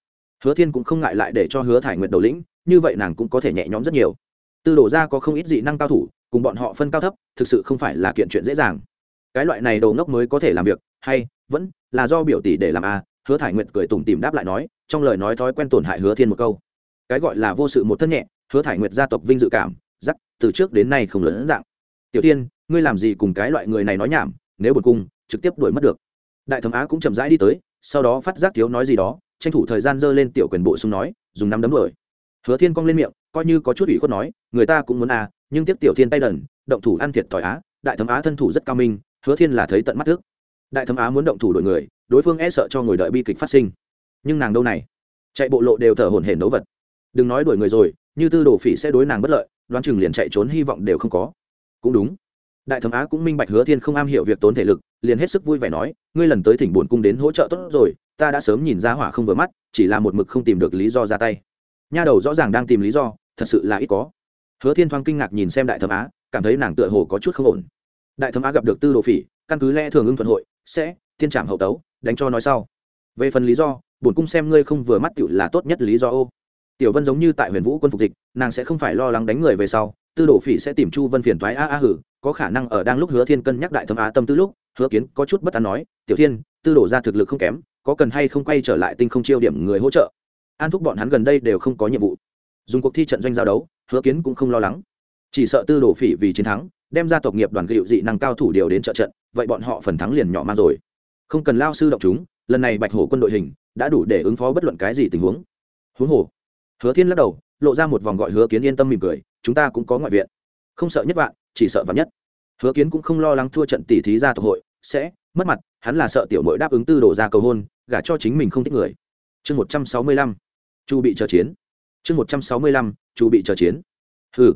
hứa thiên cũng không ngại lại để cho hứa thải nguyệt đầu lĩnh như vậy nàng cũng có thể nhẹ nhõm rất nhiều. Tư đổ ra có không ít dị năng cao thủ cùng bọn họ phân cao thấp thực sự không phải là kiện chuyện dễ dàng. Cái loại này đầu ngốc mới có thể làm việc hay vẫn là do biểu tỷ để làm a à, hứa thải nguyệt cười tủm tìm đáp lại nói trong lời nói thói quen tổn hại hứa thiên một câu. Cái gọi là vô sự một thân nhẹ hứa thải nguyệt gia tộc vinh dự cảm giắc từ trước đến nay không lớn dạng. Tiểu tiên ngươi làm gì cùng cái loại người này nói nhảm nếu bột cung trực tiếp đuổi mất được. Đại thẩm á cũng chậm rãi đi tới sau đó phát giác thiếu nói gì đó tranh thủ thời gian dơ lên tiểu quyền bộ sung nói, dùng năm đấm đuổi. Hứa thiên cong lên miệng, coi như có chút ủy khuất nói, người ta cũng muốn à nhưng tiếp tiểu thiên tay đần, động thủ ăn thiệt thòi á, đại thẩm á thân thủ rất cao minh, hứa thiên là thấy tận mắt thức. Đại thẩm á muốn động thủ đổi người, đối phương e sợ cho ngồi đợi bi kịch phát sinh. Nhưng nàng đâu này? Chạy bộ lộ đều thở hổn hển đấu vật. Đừng nói đuổi người rồi, như tư đồ phỉ sẽ đối nàng bất lợi, đoán chừng liền chạy trốn hy vọng đều không có. Cũng đúng. Đại thẩm á cũng minh bạch hứa thiên không am hiểu việc tốn thể lực, liền hết sức vui vẻ nói, ngươi lần tới thỉnh bổn cung đến hỗ trợ tốt rồi ta đã sớm nhìn ra hỏa không vừa mắt, chỉ là một mực không tìm được lý do ra tay. Nha đầu rõ ràng đang tìm lý do, thật sự là ít có. Hứa thiên thoáng kinh ngạc nhìn xem đại thẩm á, cảm thấy nàng tựa hồ có chút không ổn. Đại thẩm á gặp được tư đồ phỉ, căn cứ lẽ thường ưng thuận hội, sẽ tiên trảm hậu tấu, đánh cho nói sau. Về phần lý do, bổn cung xem ngươi không vừa mắt tiểu là tốt nhất lý do ô. Tiểu vân giống như tại huyền vũ quân phục dịch, nàng sẽ không phải lo lắng đánh người về sau, tư đồ phỉ sẽ tìm chu vân phiền thoái a a hử, có khả năng ở đang lúc hứa thiên cân nhắc đại thâm á tâm tư lúc, hứa kiến có chút bất an nói, tiểu thiên, tư đồ ra thực lực không kém có cần hay không quay trở lại tinh không chiêu điểm người hỗ trợ? An thúc bọn hắn gần đây đều không có nhiệm vụ. Dùng cuộc thi trận doanh giao đấu, hứa kiến cũng không lo lắng. Chỉ sợ tư đồ phỉ vì chiến thắng, đem ra tộc nghiệp đoàn gịu dị năng cao thủ điều đến trợ trận, vậy bọn họ phần thắng liền nhỏ mang rồi. Không cần lao sư động chúng, lần này bạch hổ quân đội hình đã đủ để ứng phó bất luận cái gì tình huống. Huống hồ, hứa thiên lắc đầu, lộ ra một vòng gọi hứa kiến yên tâm mỉm cười, chúng ta cũng có ngoại viện. Không sợ nhất vạn, chỉ sợ vạn nhất. Hứa kiến cũng không lo lắng thua trận tỷ thí ra tộc hội, sẽ mất mặt, hắn là sợ tiểu mội đáp ứng tư đổ ra cầu hôn gả cho chính mình không thích người. Chương một trăm sáu mươi lăm, chu bị chờ chiến. Chương một trăm sáu mươi lăm, chu bị chờ chiến. Hừ.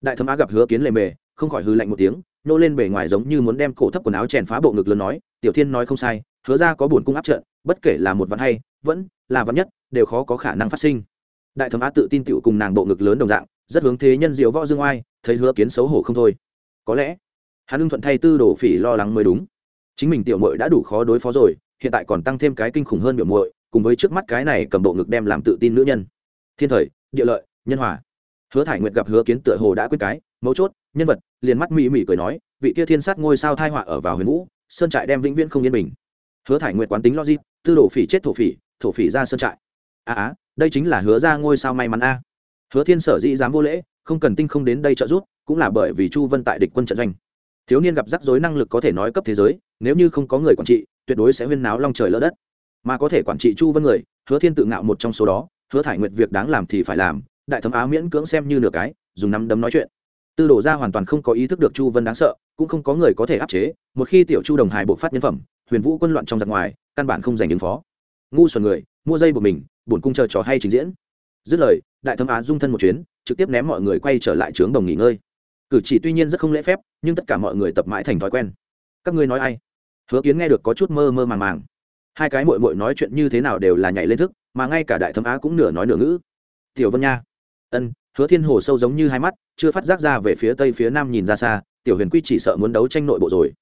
Đại thấm á gặp hứa kiến lề mề, không khỏi hư lạnh một tiếng, nô lên bề ngoài giống như muốn đem cổ thấp quần áo chèn phá bộ ngực lớn nói, tiểu thiên nói không sai, hứa ra có buồn cung áp trận, bất kể là một vạn hay, vẫn là vạn nhất, đều khó có khả năng phát sinh. Đại thẩm á tự tin tựu cùng nàng bộ ngực lớn đồng dạng, rất hướng thế nhân diệu võ dương oai, thấy hứa kiến xấu hổ không thôi. Có lẽ, hắn ưng thuận thay tư đồ phỉ lo lắng mới đúng. Chính mình tiểu muội đã đủ khó đối phó rồi hiện tại còn tăng thêm cái kinh khủng hơn biểu muội cùng với trước mắt cái này cầm bộ ngực đem làm tự tin nữ nhân. Thiên thời địa lợi nhân hòa. Hứa thải nguyệt gặp hứa kiến tựa hồ đã quyết cái mấu chốt nhân vật liền mắt mỹ mỹ cười nói vị kia thiên sát ngôi sao thai họa ở vào huyền vũ sơn trại đem vĩnh viễn không yên bình. Hứa thải nguyệt quán tính logic tư đổ phỉ chết thổ phỉ thổ phỉ ra sơn trại. A à, á đây chính là hứa ra ngôi sao may mắn a. Hứa thiên sở dĩ dám vô lễ không cần tinh không đến đây trợ giúp cũng là bởi vì chu vân tại địch quân trận doanh. Thiếu niên gặp rắc rối năng lực có thể nói cấp thế giới nếu như không có người quản trị tuyệt đối sẽ huyên náo long trời lỡ đất. Mà có thể quản trị chu vân người, hứa thiên tự ngạo một trong số đó, hứa thải nguyệt việc đáng làm thì phải làm, đại thấm á miễn cưỡng xem như nửa cái, dùng nắm đấm nói chuyện. Tư đổ ra hoàn toàn không có ý thức được chu vân đáng sợ, cũng không có người có thể áp chế, một khi tiểu chu đồng hải bộ phát nhân phẩm, huyền vũ quân loạn trong giặc ngoài, căn bản không giành ứng phó. Ngu xuẩn người, mua dây của mình, bổn cung chờ trò hay trình diễn. Dứt lời, đại thấm á dung thân một chuyến, trực tiếp ném mọi người quay trở lại trướng đồng nghỉ ngơi. Cử chỉ tuy nhiên rất không lễ phép, nhưng tất cả mọi người tập mãi thành thói quen. Các ngươi nói ai? Hứa kiến nghe được có chút mơ mơ màng màng. Hai cái mội mội nói chuyện như thế nào đều là nhảy lên thức, mà ngay cả đại thâm á cũng nửa nói nửa ngữ. Tiểu vân nha. Ân, hứa thiên hồ sâu giống như hai mắt, chưa phát giác ra về phía tây phía nam nhìn ra xa, tiểu huyền quy chỉ sợ muốn đấu tranh nội bộ rồi.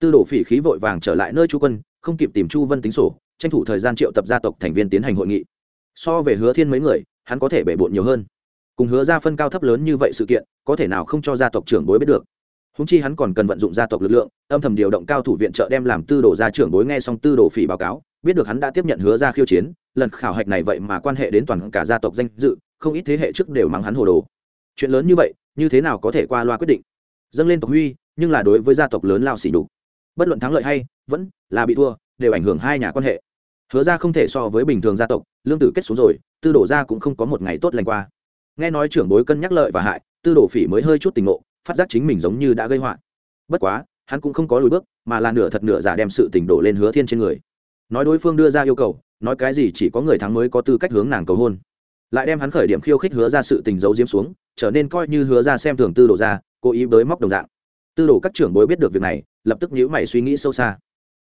Tư đổ phỉ khí vội vàng trở lại nơi chu quân, không kịp tìm chu vân tính sổ, tranh thủ thời gian triệu tập gia tộc thành viên tiến hành hội nghị. So về hứa thiên mấy người, hắn có thể bể bộn nhiều hơn. Cùng hứa ra phân cao thấp lớn như vậy sự kiện, có thể nào không cho gia tộc trưởng bối biết được? Húng chi hắn còn cần vận dụng gia tộc lực lượng, âm thầm điều động cao thủ viện trợ đem làm tư đồ gia trưởng bối nghe xong tư đồ phỉ báo cáo, biết được hắn đã tiếp nhận hứa ra khiêu chiến, lần khảo hạch này vậy mà quan hệ đến toàn cả gia tộc danh dự, không ít thế hệ trước đều mắng hắn hồ đồ. Chuyện lớn như vậy, như thế nào có thể qua loa quyết định? Dâng lên tộc huy, nhưng là đối với gia tộc lớn lao xỉ đục bất luận thắng lợi hay, vẫn là bị thua, đều ảnh hưởng hai nhà quan hệ. Hứa ra không thể so với bình thường gia tộc, lương tử kết xuống rồi, tư đổ ra cũng không có một ngày tốt lành qua. Nghe nói trưởng bối cân nhắc lợi và hại, tư đổ phỉ mới hơi chút tình ngộ phát giác chính mình giống như đã gây họa. Bất quá, hắn cũng không có lùi bước, mà là nửa thật nửa giả đem sự tình đổ lên hứa thiên trên người. Nói đối phương đưa ra yêu cầu, nói cái gì chỉ có người thắng mới có tư cách hướng nàng cầu hôn. Lại đem hắn khởi điểm khiêu khích hứa ra sự tình giấu diếm xuống, trở nên coi như hứa ra xem thường tư đồ ra, cố ý bới móc đồng dạng. Tư đồ các trưởng bối biết được việc này, lập tức nhíu mày suy nghĩ sâu xa.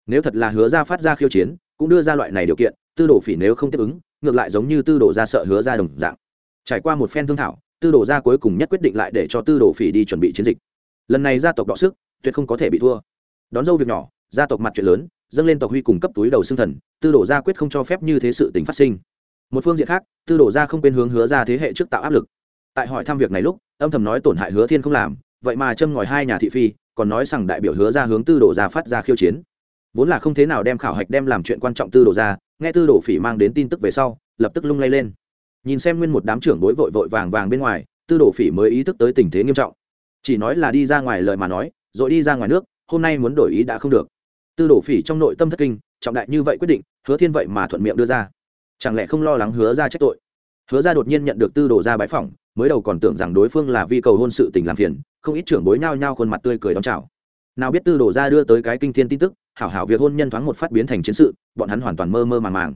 Nếu thật là hứa ra phát ra khiêu chiến, cũng đưa ra loại này điều kiện, tư đồ phỉ nếu không tiếp ứng, ngược lại giống như tư đồ ra sợ hứa ra đồng dạng. Trải qua một phen thương thảo tư đồ ra cuối cùng nhất quyết định lại để cho tư đồ phỉ đi chuẩn bị chiến dịch. Lần này gia tộc đọ sức, tuyệt không có thể bị thua. Đón dâu việc nhỏ, gia tộc mặt chuyện lớn, dâng lên tộc huy cùng cấp túi đầu xương thần, tư đồ gia quyết không cho phép như thế sự tình phát sinh. Một phương diện khác, tư đồ gia không quên hướng hứa ra thế hệ trước tạo áp lực. Tại hỏi thăm việc này lúc, âm thầm nói tổn hại hứa thiên không làm, vậy mà châm ngòi hai nhà thị phi, còn nói rằng đại biểu hứa ra hướng tư đồ gia phát ra khiêu chiến. Vốn là không thế nào đem khảo hạch đem làm chuyện quan trọng tư đồ ra nghe tư đồ phỉ mang đến tin tức về sau, lập tức lung lay lên nhìn xem nguyên một đám trưởng bối vội vội vàng vàng bên ngoài, tư đồ phỉ mới ý thức tới tình thế nghiêm trọng. Chỉ nói là đi ra ngoài lời mà nói, rồi đi ra ngoài nước, hôm nay muốn đổi ý đã không được. Tư đồ phỉ trong nội tâm thất kinh, trọng đại như vậy quyết định, hứa thiên vậy mà thuận miệng đưa ra. Chẳng lẽ không lo lắng hứa ra trách tội? Hứa ra đột nhiên nhận được tư đồ ra bái phỏng, mới đầu còn tưởng rằng đối phương là vi cầu hôn sự tình làm phiền, không ít trưởng bối nhao nhao khuôn mặt tươi cười đón chào. Nào biết tư đồ ra đưa tới cái kinh thiên tin tức, hảo hảo việc hôn nhân thoáng một phát biến thành chiến sự, bọn hắn hoàn toàn mơ mơ màng màng.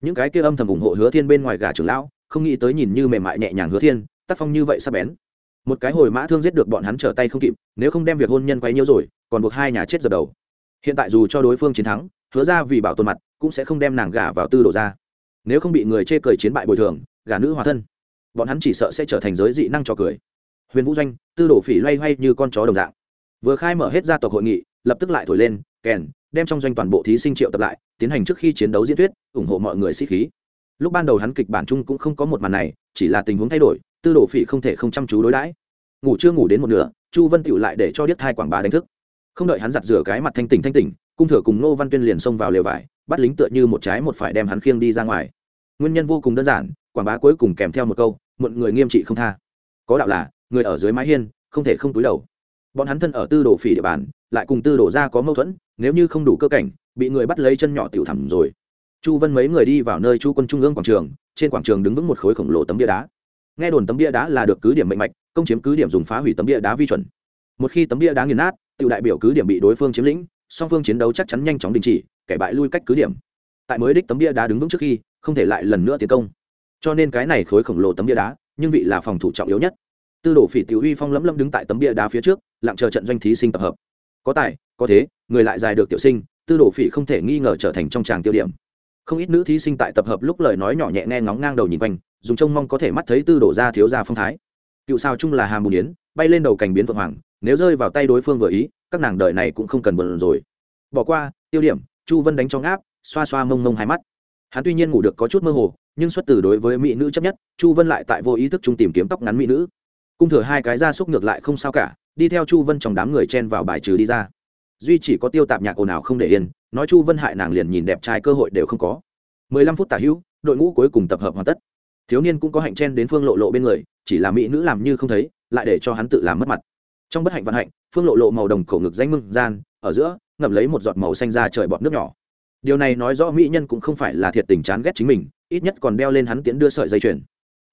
Những cái kia âm thầm ủng hộ hứa thiên bên ngoài gà trưởng lão không nghĩ tới nhìn như mềm mại nhẹ nhàng hứa thiên, tác phong như vậy sắp bén. Một cái hồi mã thương giết được bọn hắn trở tay không kịp, nếu không đem việc hôn nhân quay nhiễu rồi, còn buộc hai nhà chết dập đầu. Hiện tại dù cho đối phương chiến thắng, hứa ra vì bảo tồn mặt, cũng sẽ không đem nàng gả vào tư đồ ra. Nếu không bị người chê cười chiến bại bồi thường, gả nữ hòa thân, bọn hắn chỉ sợ sẽ trở thành giới dị năng cho cười. Huyền vũ doanh, tư đồ phỉ loay hoay như con chó đồng dạng. Vừa khai mở hết gia tộc hội nghị, lập tức lại thổi lên, kèn, đem trong doanh toàn bộ thí sinh triệu tập lại, tiến hành trước khi chiến đấu diễn thuyết, ủng hộ mọi người sĩ khí lúc ban đầu hắn kịch bản chung cũng không có một màn này, chỉ là tình huống thay đổi, tư đồ phỉ không thể không chăm chú đối đãi. Ngủ chưa ngủ đến một nửa, chu vân tựu lại để cho điếc thai quảng bá đánh thức. Không đợi hắn giặt rửa cái mặt thanh tỉnh thanh tỉnh, cung thừa cùng nô văn tuyên liền xông vào lều vải, bắt lính tựa như một trái một phải đem hắn khiêng đi ra ngoài. Nguyên nhân vô cùng đơn giản, quảng bá cuối cùng kèm theo một câu một người nghiêm trị không tha. Có đạo là, người ở dưới mái hiên, không thể không túi đầu. Bọn hắn thân ở tư đồ phỉ địa bàn, lại cùng tư đồ ra có mâu thuẫn, nếu như không đủ cơ cảnh, bị người bắt lấy chân nhỏ tiểu thẳm rồi chu vân mấy người đi vào nơi chu quân trung ương quảng trường, trên quảng trường đứng vững một khối khổng lồ tấm bia đá. Nghe đồn tấm bia đá là được cứ điểm mệnh mạch, công chiếm cứ điểm dùng phá hủy tấm bia đá vi chuẩn. Một khi tấm bia đá nghiền nát tự đại biểu cứ điểm bị đối phương chiếm lĩnh, song phương chiến đấu chắc chắn nhanh chóng đình chỉ, kẻ bại lui cách cứ điểm. Tại mới đích tấm bia đá đứng vững trước khi, không thể lại lần nữa tiến công. Cho nên cái này khối khổng lồ tấm bia đá, nhưng vị là phòng thủ trọng yếu nhất. Tư đồ phỉ tiểu uy phong lẫm lẫm đứng tại tấm bia đá phía trước, lặng chờ trận doanh thí sinh tập hợp. Có tài, có thế, người lại dài được tiểu sinh, tư đồ phỉ không thể nghi ngờ trở thành trong tràng tiêu điểm không ít nữ thí sinh tại tập hợp lúc lời nói nhỏ nhẹ nghe ngóng ngang đầu nhìn quanh, dùng trông mong có thể mắt thấy tư đổ ra thiếu gia phong thái. Cựu sao chung là hàm bùn yến, bay lên đầu cành biến vượng hoàng, nếu rơi vào tay đối phương vừa ý, các nàng đời này cũng không cần bận rồi. Bỏ qua, tiêu điểm, chu vân đánh cho ngáp, xoa xoa mông mông hai mắt. Hắn tuy nhiên ngủ được có chút mơ hồ, nhưng xuất từ đối với mỹ nữ chấp nhất, chu vân lại tại vô ý thức chung tìm kiếm tóc ngắn mỹ nữ. Cung thừa hai cái ra xúc ngược lại không sao cả, đi theo chu vân trong đám người chen vào bài trừ đi ra. Duy chỉ có tiêu tạp nhạc ồn ào không để yên nói chu vân hại nàng liền nhìn đẹp trai cơ hội đều không có. mười lăm phút tả hữu, đội ngũ cuối cùng tập hợp hoàn tất. Thiếu niên cũng có hạnh chen đến phương lộ lộ bên người, chỉ là mỹ nữ làm như không thấy, lại để cho hắn tự làm mất mặt. Trong bất hạnh vận hạnh, phương lộ lộ màu đồng cổ ngực danh mưng gian, ở giữa, ngậm lấy một giọt màu xanh ra trời bọt nước nhỏ. Điều này nói rõ mỹ nhân cũng không phải là thiệt tình chán ghét chính mình, ít nhất còn đeo lên hắn tiễn đưa sợi dây chuyền.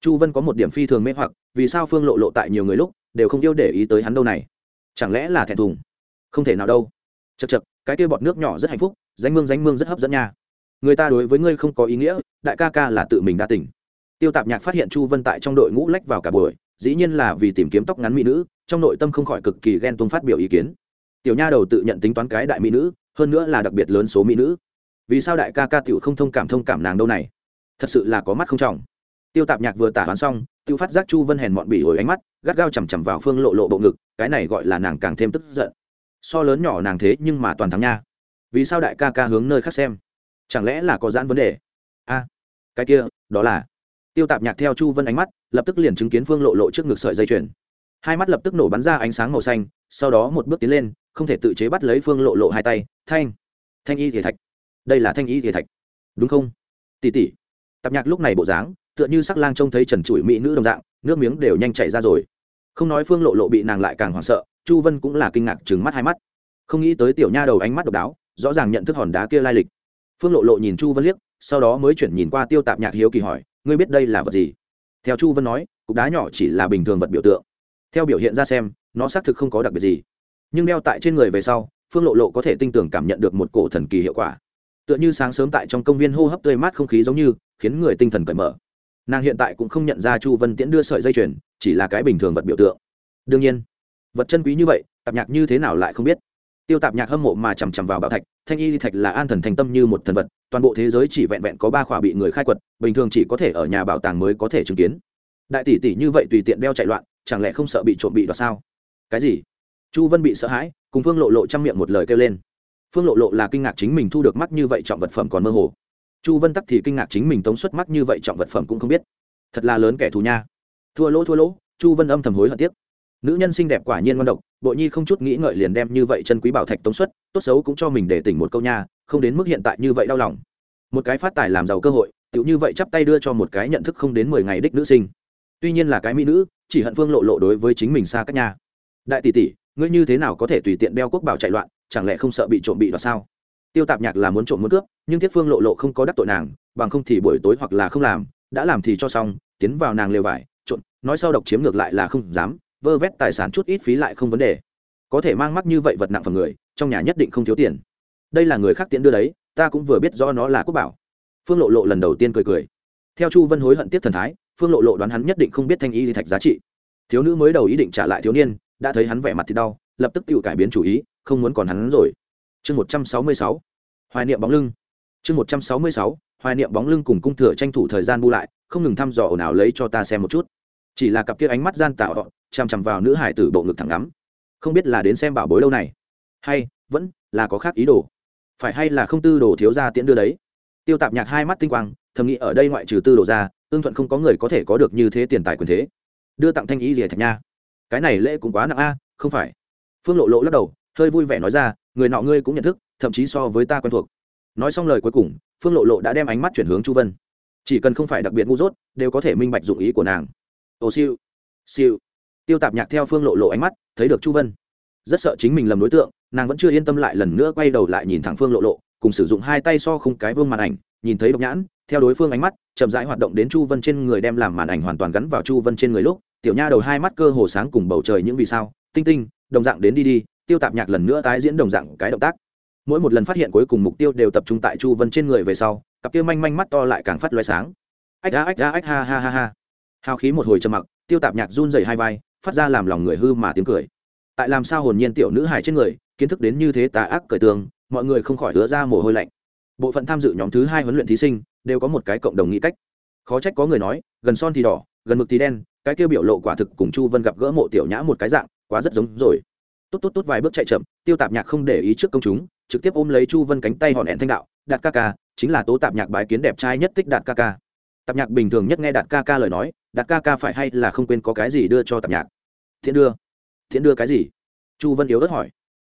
Chu vân có một điểm phi thường mê hoặc, vì sao phương lộ lộ tại nhiều người lúc đều không yêu để ý tới hắn đâu này? Chẳng lẽ là thẹn thùng? Không thể nào đâu. Chật chật cái kia bọt nước nhỏ rất hạnh phúc, danh mương danh mương rất hấp dẫn nha. Người ta đối với ngươi không có ý nghĩa, đại ca ca là tự mình đã tỉnh tiêu tạp nhạc phát hiện chu vân tại trong đội ngũ lách vào cả buổi, dĩ nhiên là vì tìm kiếm tóc ngắn mỹ nữ, trong nội tâm không khỏi cực kỳ ghen tuông phát biểu ý kiến. Tiểu nha đầu tự nhận tính toán cái đại mỹ nữ, hơn nữa là đặc biệt lớn số mỹ nữ. Vì sao đại ca ca tiểu không thông cảm thông cảm nàng đâu này? Thật sự là có mắt không trọng. Tiêu tạp nhạc vừa tả hoán xong, tiêu phát giác chu vân hèn mọn bỉ ổi ánh mắt, gắt gao chằm chằm vào phương lộ lộ bộ ngực, cái này gọi là nàng càng thêm tức giận so lớn nhỏ nàng thế nhưng mà toàn thắng nha. Vì sao đại ca ca hướng nơi khác xem? Chẳng lẽ là có giãn vấn đề? A, cái kia, đó là. Tiêu tạp nhạc theo chu vân ánh mắt, lập tức liền chứng kiến phương lộ lộ trước ngực sợi dây chuyền. Hai mắt lập tức nổ bắn ra ánh sáng màu xanh, sau đó một bước tiến lên, không thể tự chế bắt lấy phương lộ lộ hai tay. Thanh thanh y thể thạch. Đây là thanh y thể thạch. Đúng không? Tỉ tỉ. Tạp nhạc lúc này bộ dáng, tựa như sắc lang trông thấy trần trụi mỹ nữ đồng dạng, nước miếng đều nhanh chảy ra rồi. Không nói phương lộ lộ bị nàng lại càng hoảng sợ chu vân cũng là kinh ngạc trừng mắt hai mắt. Không nghĩ tới tiểu nha đầu ánh mắt độc đáo, rõ ràng nhận thức hòn đá kia lai lịch. Phương lộ lộ nhìn chu vân liếc, sau đó mới chuyển nhìn qua tiêu tạp nhạc hiếu kỳ hỏi, ngươi biết đây là vật gì? Theo chu vân nói, cục đá nhỏ chỉ là bình thường vật biểu tượng. Theo biểu hiện ra xem, nó xác thực không có đặc biệt gì. Nhưng đeo tại trên người về sau, phương lộ lộ có thể tinh tưởng cảm nhận được một cổ thần kỳ hiệu quả. Tựa như sáng sớm tại trong công viên hô hấp tươi mát không khí giống như, khiến người tinh thần cởi mở. Nàng hiện tại cũng không nhận ra chu vân tiễn đưa sợi dây chuyền, chỉ là cái bình thường vật biểu tượng. Đương nhiên vật chân quý như vậy, tạp nhạc như thế nào lại không biết. Tiêu tạp nhạc hâm mộ mà chằm chằm vào bảo thạch, thanh y thạch là an thần thành tâm như một thần vật, toàn bộ thế giới chỉ vẹn vẹn có ba khỏa bị người khai quật, bình thường chỉ có thể ở nhà bảo tàng mới có thể chứng kiến. Đại tỷ tỷ như vậy tùy tiện đeo chạy loạn, chẳng lẽ không sợ bị trộm bị đoạt sao? Cái gì? Chu vân bị sợ hãi, cùng phương lộ lộ chăm miệng một lời kêu lên. Phương lộ lộ là kinh ngạc chính mình thu được mắt như vậy trọng vật phẩm còn mơ hồ. Chu vân tắc thì kinh ngạc chính mình tống xuất mắt như vậy trọng vật phẩm cũng không biết. Thật là lớn kẻ thù nha. Thua lỗ thua lỗ, chu vân âm thầm hối hận tiếc nữ nhân xinh đẹp quả nhiên ngon độc bội nhi không chút nghĩ ngợi liền đem như vậy chân quý bảo thạch tống xuất, tốt xấu cũng cho mình để tỉnh một câu nha, không đến mức hiện tại như vậy đau lòng. Một cái phát tài làm giàu cơ hội tựu như vậy chắp tay đưa cho một cái nhận thức không đến mười ngày đích nữ sinh. Tuy nhiên là cái mỹ nữ, chỉ hận phương lộ lộ đối với chính mình xa các nhà đại tỷ tỷ, ngươi như thế nào có thể tùy tiện đeo quốc bảo chạy loạn, chẳng lẽ không sợ bị trộm bị đoạt sao? Tiêu tạp nhạc là muốn trộm muốn cướp, nhưng thiết phương lộ lộ không có đắc tội nàng, bằng không thì buổi tối hoặc là không làm, đã làm thì cho xong, tiến vào nàng lều vải trộn nói sau độc chiếm ngược lại là không dám vơ vét tài sản chút ít phí lại không vấn đề. Có thể mang mắt như vậy vật nặng phần người, trong nhà nhất định không thiếu tiền. Đây là người khác tiễn đưa đấy, ta cũng vừa biết do nó là quốc bảo. Phương lộ lộ lần đầu tiên cười cười. Theo chu vân hối hận tiếp thần thái, phương lộ lộ đoán hắn nhất định không biết thanh y thạch giá trị. Thiếu nữ mới đầu ý định trả lại thiếu niên, đã thấy hắn vẻ mặt thì đau, lập tức tự cải biến chủ ý, không muốn còn hắn rồi. Chương một trăm sáu mươi sáu, hoài niệm bóng lưng. Chương một trăm sáu mươi sáu, hoài niệm bóng lưng cùng cung thừa tranh thủ thời gian bu lại, không ngừng thăm dò ồn ào lấy cho ta xem một chút chỉ là cặp kia ánh mắt gian tạo chằm chằm vào nữ hải tử bộ ngực thẳng ngắm. Không biết là đến xem bảo bối lâu này. Hay, vẫn là có khác ý đồ. Phải hay là không tư đồ thiếu ra tiễn đưa đấy. Tiêu tạp nhạc hai mắt tinh quang, thầm nghĩ ở đây ngoại trừ tư đồ ra, ương thuận không có người có thể có được như thế tiền tài quyền thế. Đưa tặng thanh ý gì thạch nha. Cái này lễ cũng quá nặng a, không phải. Phương lộ lộ lắc đầu, hơi vui vẻ nói ra, người nọ ngươi cũng nhận thức, thậm chí so với ta quen thuộc. Nói xong lời cuối cùng, phương lộ lộ đã đem ánh mắt chuyển hướng chu vân. Chỉ cần không phải đặc biệt ngu dốt, đều có thể minh bạch dụng ý của nàng ồ, siêu. Siêu. Tiêu tạp nhạc theo phương lộ lộ ánh mắt, thấy được chu vân. Rất sợ chính mình lầm đối tượng, nàng vẫn chưa yên tâm lại lần nữa quay đầu lại nhìn thẳng phương lộ lộ, cùng sử dụng hai tay so khung cái vương màn ảnh, nhìn thấy độc nhãn, theo đối phương ánh mắt, chậm rãi hoạt động đến chu vân trên người đem làm màn ảnh hoàn toàn gắn vào chu vân trên người lúc, tiểu nha đầu hai mắt cơ hồ sáng cùng bầu trời những vì sao, tinh tinh, đồng dạng đến đi đi, tiêu tạp nhạc lần nữa tái diễn đồng dạng cái động tác. Mỗi một lần phát hiện cuối cùng mục tiêu đều tập trung tại chu vân trên người về sau, cặp kia manh manh mắt to lại càng phát loay sáng. Ách á ách á, ách ha ha ha ha hào khí một hồi trầm mặc, tiêu tạp nhạc run dày hai vai, phát ra làm lòng người hư mà tiếng cười. Tại làm sao hồn nhiên tiểu nữ hài trên người, kiến thức đến như thế tà ác cởi tường, mọi người không khỏi hứa ra mồ hôi lạnh. Bộ phận tham dự nhóm thứ hai huấn luyện thí sinh, đều có một cái cộng đồng nghĩ cách. Khó trách có người nói, gần son thì đỏ, gần mực thì đen, cái kêu biểu lộ quả thực cùng chu vân gặp gỡ mộ tiểu nhã một cái dạng, quá rất giống rồi. Tốt tốt tốt vài bước chạy chậm, tiêu tạp nhạc không để ý trước công chúng, trực tiếp ôm lấy chu vân cánh tay hòn hẹn thanh đạo, đạt ca ca, chính là tố tạp nhạc bái kiến đẹp trai nhất tích đạt ca ca. Tạp nhạc bình thường nhất nghe đạt ca ca lời nói đạt ca ca phải hay là không quên có cái gì đưa cho tạp nhạc? Thiện đưa. Thiện đưa cái gì? Chu vân yếu ớt hỏi.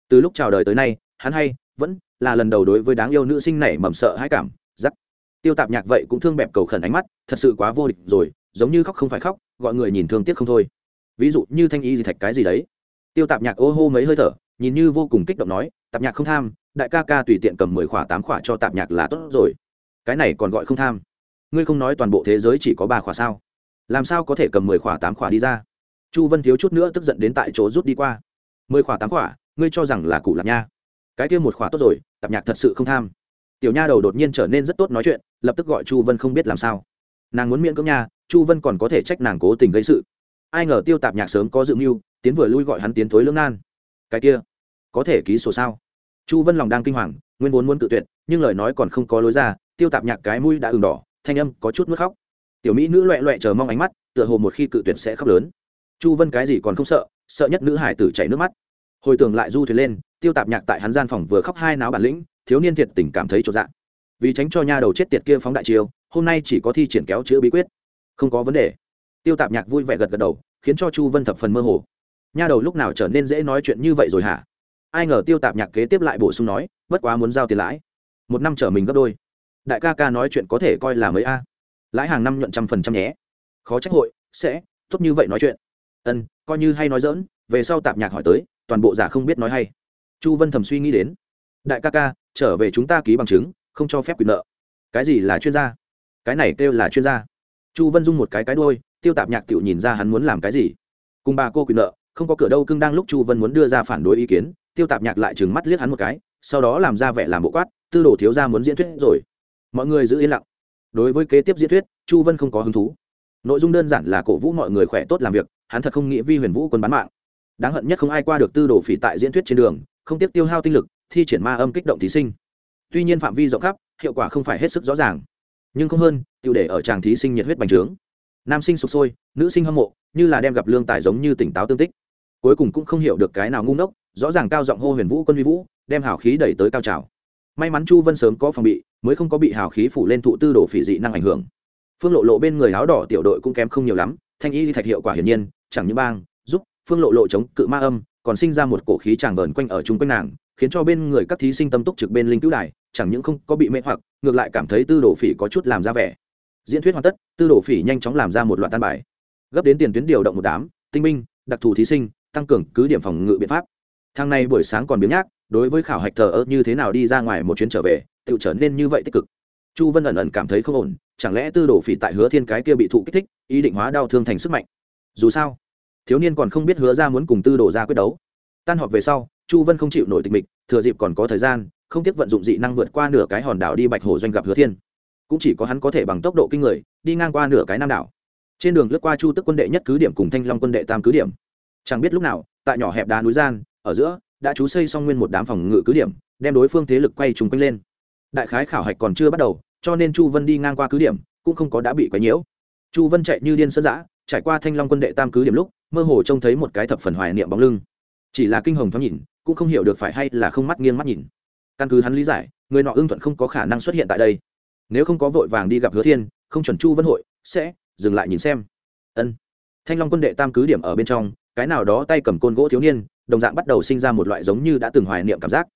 Từ lúc chào đời tới nay, hắn hay, vẫn là lần đầu đối với đáng yêu nữ sinh này mầm sợ hãi cảm giắc tiêu tạp nhạc vậy cũng thương bẹp cầu khẩn ánh mắt, thật sự quá vô địch rồi, giống như khóc không phải khóc, gọi người nhìn thương tiếc không thôi. Ví dụ như thanh y gì thạch cái gì đấy. Tiêu tạp nhạc ô hô mấy hơi thở, nhìn như vô cùng kích động nói, tạp nhạc không tham, đại ca ca tùy tiện cầm mười khỏa, tám khỏa cho tạp nhạc là tốt rồi. Cái này còn gọi không tham. Ngươi không nói toàn bộ thế giới chỉ có ba khỏa sao? Làm sao có thể cầm mười khỏa tám khỏa đi ra? Chu vân thiếu chút nữa tức giận đến tại chỗ rút đi qua. Mười khỏa tám khỏa, ngươi cho rằng là cụ lạc nha? Cái kia một khỏa tốt rồi tạp nhạc thật sự không tham. Tiểu nha đầu đột nhiên trở nên rất tốt nói chuyện, lập tức gọi chu vân không biết làm sao. Nàng muốn miễn cưỡng nha, chu vân còn có thể trách nàng cố tình gây sự. Ai ngờ tiêu tạp nhạc sớm có dự mưu, tiến vừa lui gọi hắn tiến thối lưỡng nan. Cái kia, có thể ký sổ sao? Chu vân lòng đang kinh hoàng, nguyên vốn muốn tự tuyệt, nhưng lời nói còn không có lối ra, tiêu tạp nhạc cái mũi đã ừng đỏ, thanh âm có chút mất khóc tiểu mỹ nữ loẹ loẹ chờ mong ánh mắt, tựa hồ một khi cự tuyệt sẽ khóc lớn. Chu vân cái gì còn không sợ sợ nhất nữ hải tử chảy nước mắt. Hồi tưởng lại du thuyền lên, tiêu tạp nhạc tại hắn gian phòng vừa khóc hai náo bản lĩnh, thiếu niên thiệt tình cảm thấy trọn dạng vì tránh cho nha đầu chết tiệt kia phóng đại chiêu, hôm nay chỉ có thi triển kéo chữa bí quyết. Không có vấn đề. Tiêu tạp nhạc vui vẻ gật gật đầu, khiến cho chu vân thập phần mơ hồ. Nha đầu lúc nào trở nên dễ nói chuyện như vậy rồi hả? Ai ngờ tiêu tạp nhạc kế tiếp lại bổ sung nói, bất quá muốn giao tiền lãi. Một năm trở mình gấp đôi. Đại ca ca nói chuyện có thể coi là mấy a lãi hàng năm nhuận trăm phần trăm nhé. Khó trách hội, sẽ, tốt như vậy nói chuyện. Ân, coi như hay nói dỡn về sau tạp nhạc hỏi tới, toàn bộ giả không biết nói hay. Chu vân thầm suy nghĩ đến. Đại ca ca, trở về chúng ta ký bằng chứng, không cho phép quyền nợ. Cái gì là chuyên gia? Cái này kêu là chuyên gia. Chu vân dung một cái cái đôi tiêu tạp nhạc tựu nhìn ra hắn muốn làm cái gì. Cùng bà cô quyền nợ, không có cửa đâu cưng đang lúc chu vân muốn đưa ra phản đối ý kiến, tiêu tạp nhạc lại trừng mắt liếc hắn một cái, sau đó làm ra vẻ làm bộ quát, tư đồ thiếu gia muốn diễn thuyết rồi. Mọi người giữ yên lặng đối với kế tiếp diễn thuyết, chu vân không có hứng thú. Nội dung đơn giản là cổ vũ mọi người khỏe tốt làm việc, hắn thật không nghĩ vi huyền vũ quân bán mạng. Đáng hận nhất không ai qua được tư đồ phỉ tại diễn thuyết trên đường, không tiếp tiêu hao tinh lực, thi triển ma âm kích động thí sinh. Tuy nhiên phạm vi rộng khắp, hiệu quả không phải hết sức rõ ràng. Nhưng không hơn tiêu để ở chàng thí sinh nhiệt huyết bành trướng. Nam sinh sụp sôi, nữ sinh hâm mộ, như là đem gặp lương tài giống như tỉnh táo tương tích. Cuối cùng cũng không hiểu được cái nào ngu ngốc, rõ ràng cao giọng hô huyền vũ quân vi vũ, đem hảo khí đẩy tới cao trào. May mắn chu vân sớm có phòng bị mới không có bị hào khí phủ lên thụ tư đồ phỉ dị năng ảnh hưởng. Phương lộ lộ bên người áo đỏ tiểu đội cũng kém không nhiều lắm, thanh y thạch hiệu quả hiển nhiên, chẳng như bang, giúp phương lộ lộ chống cự ma âm, còn sinh ra một cổ khí tràng vờn quanh ở chung quanh nàng, khiến cho bên người các thí sinh tâm túc trực bên linh cứu đài, chẳng những không có bị mê hoặc, ngược lại cảm thấy tư đồ phỉ có chút làm ra vẻ. Diễn thuyết hoàn tất, tư đồ phỉ nhanh chóng làm ra một loạt tan bài. Gấp đến tiền tuyến điều động một đám, tinh minh đặc thù thí sinh, tăng cường cứ điểm phòng ngự biện pháp. Thang này buổi sáng còn biếng nhác, đối với khảo hạch thờ ơ như thế nào đi ra ngoài một chuyến trở về tự trở nên như vậy tích cực. Chu vân ẩn ẩn cảm thấy không ổn, chẳng lẽ tư đồ phỉ tại hứa thiên cái kia bị thụ kích thích, ý định hóa đau thương thành sức mạnh? Dù sao, thiếu niên còn không biết hứa ra muốn cùng tư đồ ra quyết đấu. Tan họp về sau, chu vân không chịu nổi tịch mịch, thừa dịp còn có thời gian, không tiếc vận dụng dị năng vượt qua nửa cái hòn đảo đi bạch hồ doanh gặp hứa thiên. Cũng chỉ có hắn có thể bằng tốc độ kinh người, đi ngang qua nửa cái nam đảo. Trên đường lướt qua chu tức quân đệ nhất cứ điểm cùng thanh long quân đệ tam cứ điểm. Chẳng biết lúc nào, tại nhỏ hẹp đá núi gian, ở giữa, đã chú xây xong nguyên một đám phòng ngự cứ điểm, đem đối phương thế lực quay trùng quanh lên đại khái khảo hạch còn chưa bắt đầu, cho nên chu vân đi ngang qua cứ điểm, cũng không có đã bị quấy nhiễu. Chu vân chạy như điên sơn giã trải qua thanh long quân đệ tam cứ điểm lúc, mơ hồ trông thấy một cái thập phần hoài niệm bóng lưng. Chỉ là kinh hồng thoáng nhìn, cũng không hiểu được phải hay là không mắt nghiêng mắt nhìn. Căn cứ hắn lý giải, người nọ ưng thuận không có khả năng xuất hiện tại đây. Nếu không có vội vàng đi gặp hứa thiên, không chuẩn chu vân hội, sẽ dừng lại nhìn xem. Ân. Thanh long quân đệ tam cứ điểm ở bên trong, cái nào đó tay cầm côn gỗ thiếu niên, đồng dạng bắt đầu sinh ra một loại giống như đã từng hoài niệm cảm giác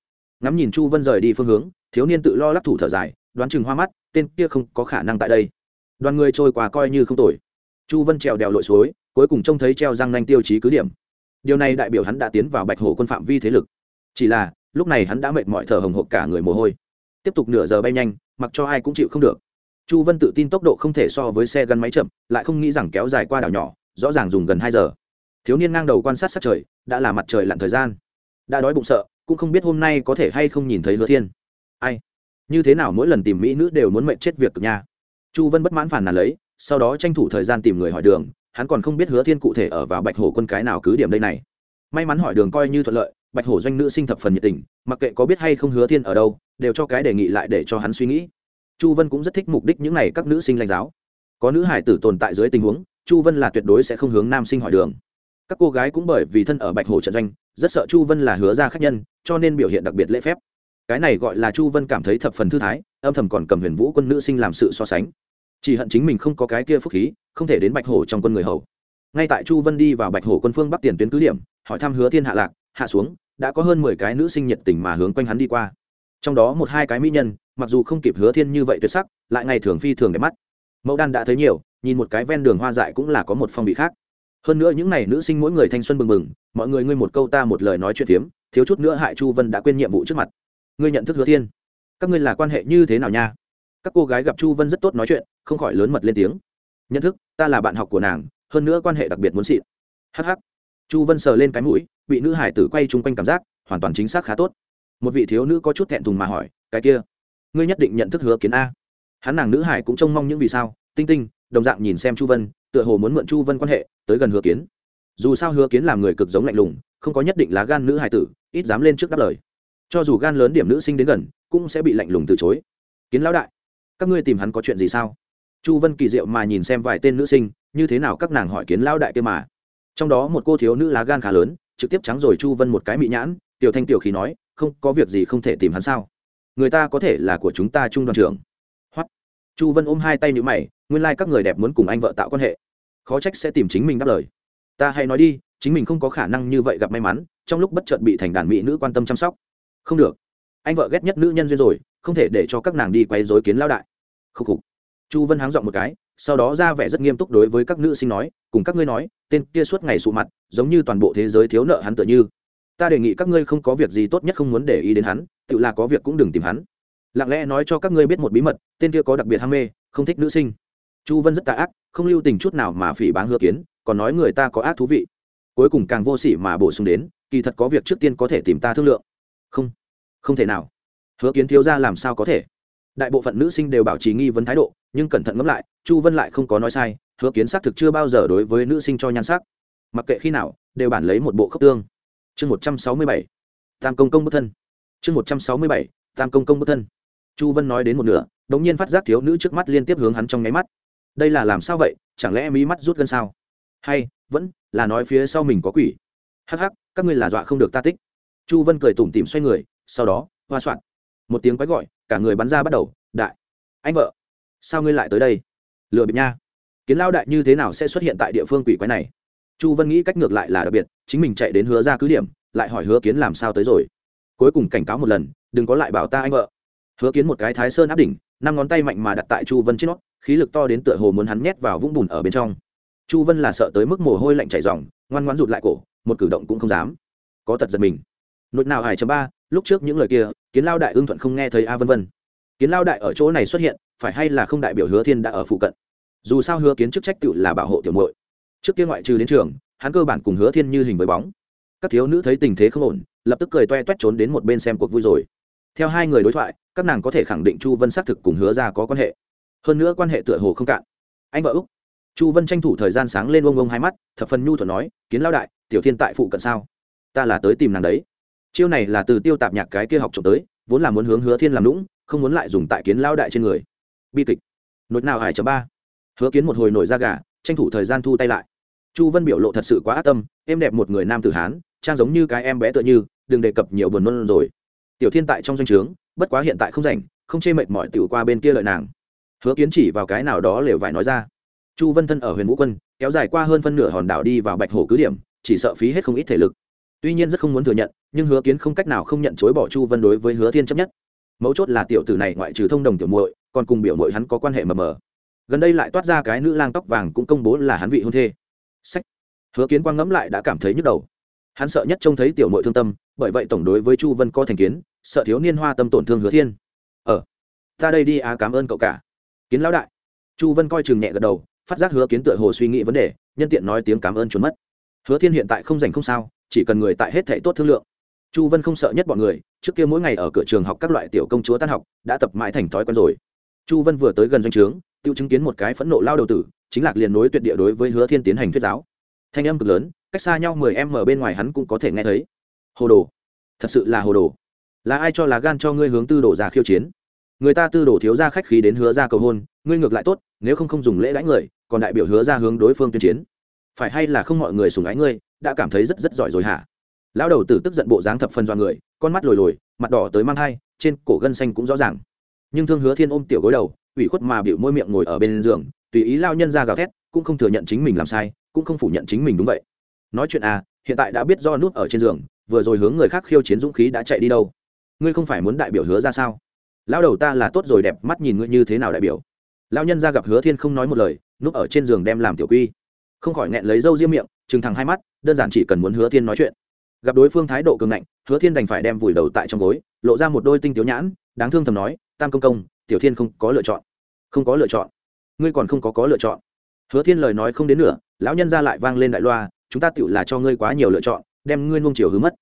ngắm nhìn chu vân rời đi phương hướng, thiếu niên tự lo lắc thủ thở dài, đoán chừng hoa mắt, tên kia không có khả năng tại đây. Đoàn người trôi qua coi như không tồi. Chu vân trèo đèo lội suối, cuối cùng trông thấy treo răng nanh tiêu chí cứ điểm. Điều này đại biểu hắn đã tiến vào bạch hổ quân phạm vi thế lực. Chỉ là, lúc này hắn đã mệt mỏi thở hồng hộc cả người mồ hôi. Tiếp tục nửa giờ bay nhanh, mặc cho ai cũng chịu không được. Chu vân tự tin tốc độ không thể so với xe gắn máy chậm, lại không nghĩ rằng kéo dài qua đảo nhỏ, rõ ràng dùng gần hai giờ. Thiếu niên ngang đầu quan sát sát trời, đã là mặt trời lặn thời gian. Đã đói bụng sợ cũng không biết hôm nay có thể hay không nhìn thấy hứa thiên. Ai? Như thế nào mỗi lần tìm mỹ nữ đều muốn mệnh chết việc cực nha? Chu vân bất mãn phản nàn lấy, sau đó tranh thủ thời gian tìm người hỏi đường, hắn còn không biết hứa thiên cụ thể ở vào bạch hổ quân cái nào cứ điểm đây này. May mắn hỏi đường coi như thuận lợi, bạch hổ doanh nữ sinh thập phần nhiệt tình, mặc kệ có biết hay không hứa thiên ở đâu, đều cho cái đề nghị lại để cho hắn suy nghĩ. Chu vân cũng rất thích mục đích những này các nữ sinh lãnh giáo. Có nữ hải tử tồn tại dưới tình huống, chu vân là tuyệt đối sẽ không hướng nam sinh hỏi đường. Các cô gái cũng bởi vì thân ở bạch hồ trận doanh rất sợ chu vân là hứa ra khách nhân, cho nên biểu hiện đặc biệt lễ phép. Cái này gọi là chu vân cảm thấy thập phần thư thái, âm thầm còn cầm huyền vũ quân nữ sinh làm sự so sánh. Chỉ hận chính mình không có cái kia phúc khí, không thể đến bạch hổ trong quân người hầu. Ngay tại chu vân đi vào bạch hổ quân phương bắc tiền tuyến cứ điểm, hỏi thăm hứa thiên hạ lạc, hạ xuống, đã có hơn mười cái nữ sinh nhiệt tình mà hướng quanh hắn đi qua. Trong đó một hai cái mỹ nhân, mặc dù không kịp hứa thiên như vậy tuyệt sắc, lại ngày thường phi thường đẹp mắt. Mẫu đan đã thấy nhiều, nhìn một cái ven đường hoa dại cũng là có một phong vị khác hơn nữa những n à y nữ sinh mỗi người thanh xuân bừng bừng, mọi người ngươi một câu ta một lời nói chuyện phiếm, thiếu chút nữa hại chu vân đã quên nhiệm vụ trước mặt. Ngươi nhận thức hứa thiên. Các ngươi là quan hệ như thế nào nha? Các cô gái gặp chu vân rất tốt nói chuyện, không khỏi lớn mật lên tiếng. Nhận thức, ta là bạn học của nàng, hơn nữa quan hệ đặc biệt muốn xịn. Hh chu vân sờ lên cái mũi, bị nữ hải tử quay chung quanh cảm giác, hoàn toàn chính xác khá tốt. Một vị thiếu nữ có chút thẹn thùng mà hỏi, cái kia, ngươi nhất định nhận thức hứa kiến a? Hắn nàng nữ hải cũng trông mong những vì sao, tinh tinh, đồng dạng nhìn xem chu vân tựa hồ muốn mượn chu vân quan hệ, tới gần hứa kiến. Dù sao hứa kiến làm người cực giống lạnh lùng, không có nhất định lá gan nữ hài tử, ít dám lên trước đáp lời. Cho dù gan lớn điểm nữ sinh đến gần, cũng sẽ bị lạnh lùng từ chối. Kiến lão đại, các ngươi tìm hắn có chuyện gì sao? Chu vân kỳ diệu mà nhìn xem vài tên nữ sinh, như thế nào các nàng hỏi kiến lão đại kia mà. Trong đó một cô thiếu nữ lá gan khá lớn, trực tiếp trắng rồi chu vân một cái mị nhãn, tiểu thanh tiểu khí nói, không, có việc gì không thể tìm hắn sao? Người ta có thể là của chúng ta trung đoàn trưởng chu vân ôm hai tay nhữ mày, nguyên lai、like、các người đẹp muốn cùng anh vợ tạo quan hệ. Khó trách sẽ tìm chính mình đáp lời. Ta hay nói đi, chính mình không có khả năng như vậy gặp may mắn, trong lúc bất chợt bị thành đàn mỹ nữ quan tâm chăm sóc. Không được. Anh vợ ghét nhất nữ nhân duyên rồi, không thể để cho các nàng đi quay dối kiến lao đại. Khúc khục. Chu vân háng dọn một cái, sau đó ra vẻ rất nghiêm túc đối với các nữ sinh nói, cùng các ngươi nói, tên kia suốt ngày sụ mặt, giống như toàn bộ thế giới thiếu nợ hắn tựa như. Ta đề nghị các ngươi không có việc gì tốt nhất không muốn để ý đến hắn, tự là có việc cũng đừng tìm hắn lặng lẽ nói cho các ngươi biết một bí mật, tên kia có đặc biệt ham mê, không thích nữ sinh. Chu vân rất tà ác, không lưu tình chút nào mà phỉ báng hứa kiến, còn nói người ta có ác thú vị. Cuối cùng càng vô sỉ mà bổ sung đến, kỳ thật có việc trước tiên có thể tìm ta thương lượng. Không không thể nào. Hứa kiến thiếu ra làm sao có thể? Đại bộ phận nữ sinh đều bảo trì nghi vấn thái độ, nhưng cẩn thận ngẫm lại, chu vân lại không có nói sai, hứa kiến xác thực chưa bao giờ đối với nữ sinh cho nhan sắc. Mặc kệ khi nào, đều bản lấy một bộ khớp tương. Chương một trăm sáu mươi bảy, tam công công bất thân. Chương một trăm sáu mươi bảy, tam công công bất thân chu vân nói đến một nửa đ ỗ n g nhiên phát giác thiếu nữ trước mắt liên tiếp hướng hắn trong nháy mắt. Đây là làm sao vậy? Chẳng lẽ mí mắt rút gân sao? Hay, vẫn là nói phía sau mình có quỷ. Hắc hắc, các ngươi là dọa không được ta tích. Chu vân cười tủm tỉm xoay người, sau đó, hoa soạn. Một tiếng quái gọi, cả người bắn ra bắt đầu. Đại. Anh vợ. Sao ngươi lại tới đây? Lừa bịp nha. Kiến lao đại như thế nào sẽ xuất hiện tại địa phương quỷ quái này? Chu vân nghĩ cách ngược lại là đặc biệt, chính mình chạy đến hứa ra cứ điểm, lại hỏi hứa kiến làm sao tới rồi. Cuối cùng cảnh cáo một lần, đừng có lại bảo ta anh vợ hứa kiến một cái thái sơn áp đỉnh, năm ngón tay mạnh mà đặt tại chu vân trên nó, khí lực to đến tựa hồ muốn hắn nhét vào vũng bùn ở bên trong. Chu vân là sợ tới mức mồ hôi lạnh chảy dòng ngoan ngoan rụt lại cổ, một cử động cũng không dám. Có tật giật mình. Nội nào hải chấm ba, lúc trước những lời kia, kiến lao đại ưng thuận không nghe thấy a vân vân. Kiến lao đại ở chỗ này xuất hiện, phải hay là không đại biểu hứa thiên đã ở phụ cận? Dù sao hứa kiến chức trách tự là bảo hộ tiểu muội. Trước kia ngoại trừ đến trường, hắn cơ bản cùng hứa thiên như hình với bóng. Các thiếu nữ thấy tình thế không ổn, lập tức cười toe toét trốn đến một bên xem cuộc vui rồi theo hai người đối thoại, các nàng có thể khẳng định chu vân xác thực cùng hứa ra có quan hệ. Hơn nữa quan hệ tựa hồ không cạn. Anh vợ úc. Chu vân tranh thủ thời gian sáng lên ông ông hai mắt, thập phần nhu thuận nói, kiến lao đại, tiểu thiên tại phụ cận sao? Ta là tới tìm nàng đấy. Chiêu này là từ tiêu tạp nhạc cái kia học trộm tới, vốn là muốn hướng hứa thiên làm lũng không muốn lại dùng tại kiến lao đại trên người. Bi kịch. Nốt nào hải chấm ba. Hứa kiến một hồi nổi ra gà, tranh thủ thời gian thu tay lại. Chu vân biểu lộ thật sự quá ác tâm em đẹp một người nam tử hán, trang giống như cái em bé tựa như, đừng đề cập nhiều buồn nôn rồi tiểu thiên tại trong danh trướng, bất quá hiện tại không rảnh, không chê mệt mỏi tiểu qua bên kia lợi nàng. Hứa kiến chỉ vào cái nào đó lều vải nói ra. Chu vân thân ở huyền vũ quân, kéo dài qua hơn phân nửa hòn đảo đi vào bạch hổ cứ điểm, chỉ sợ phí hết không ít thể lực. Tuy nhiên rất không muốn thừa nhận, nhưng hứa kiến không cách nào không nhận chối bỏ chu vân đối với hứa thiên chấp nhất. Mấu chốt là tiểu tử này ngoại trừ thông đồng tiểu muội, còn cùng biểu muội hắn có quan hệ mờ mờ. Gần đây lại toát ra cái nữ lang tóc vàng cũng công bố là hắn vị hôn thê. Sách. Hứa kiến quang ngẫm lại đã cảm thấy nhức đầu. Hắn sợ nhất trông thấy tiểu mội thương tâm bởi vậy tổng đối với chu vân có thành kiến, sợ thiếu niên hoa tâm tổn thương hứa thiên. Ờ ta đây đi á, cảm ơn cậu cả. Kiến lão đại. Chu vân coi chừng nhẹ gật đầu, phát giác hứa kiến tựa hồ suy nghĩ vấn đề, nhân tiện nói tiếng cảm ơn trốn mất. Hứa thiên hiện tại không dành không sao, chỉ cần người tại hết thể tốt thương lượng. Chu vân không sợ nhất bọn người, trước kia mỗi ngày ở cửa trường học các loại tiểu công chúa tan học, đã tập mãi thành thói quen rồi. Chu vân vừa tới gần doanh trướng, tiêu chứng kiến một cái phẫn nộ lao đầu tử, chính lạc liền nối tuyệt địa đối với hứa thiên tiến hành thuyết giáo. Thanh âm cực lớn, cách xa nhau mười em ở bên ngoài hắn cũng có thể nghe thấy hồ đồ. Thật sự là hồ đồ. Là ai cho là gan cho ngươi hướng tư đồ ra khiêu chiến? Người ta tư đồ thiếu ra khách khí đến hứa ra cầu hôn, ngươi ngược lại tốt, nếu không không dùng lễ đãi người, còn đại biểu hứa ra hướng đối phương tuyên chiến. Phải hay là không mọi người sùng ái ngươi, đã cảm thấy rất rất giỏi rồi hả? Lão đầu tử tức giận bộ dáng thập phần do người, con mắt lồi lồi, mặt đỏ tới mang hai trên cổ gân xanh cũng rõ ràng. Nhưng thương hứa thiên ôm tiểu gối đầu, ủy khuất mà biểu môi miệng ngồi ở bên giường, tùy ý lao nhân ra gào thét, cũng không thừa nhận chính mình làm sai, cũng không phủ nhận chính mình đúng vậy. Nói chuyện à hiện tại đã biết do nút ở trên giường vừa rồi hướng người khác khiêu chiến dũng khí đã chạy đi đâu? Ngươi không phải muốn đại biểu hứa ra sao? Lao đầu ta là tốt rồi, đẹp mắt nhìn ngươi như thế nào đại biểu. Lao nhân ra gặp hứa thiên không nói một lời, núp ở trên giường đem làm tiểu quy. Không khỏi nghẹn lấy râu riêng miệng chừng thẳng hai mắt, đơn giản chỉ cần muốn hứa thiên nói chuyện. Gặp đối phương thái độ cường ngạnh, hứa thiên đành phải đem vùi đầu tại trong gối, lộ ra một đôi tinh tiếu nhãn, đáng thương thầm nói, tam công công, tiểu thiên không có lựa chọn. Không có lựa chọn? Ngươi còn không có có lựa chọn. Hứa thiên lời nói không đến nửa, lão nhân ra lại vang lên đại loa, chúng ta tựu là cho ngươi quá nhiều lựa chọn, đem ngươi nuông chiều hứa mất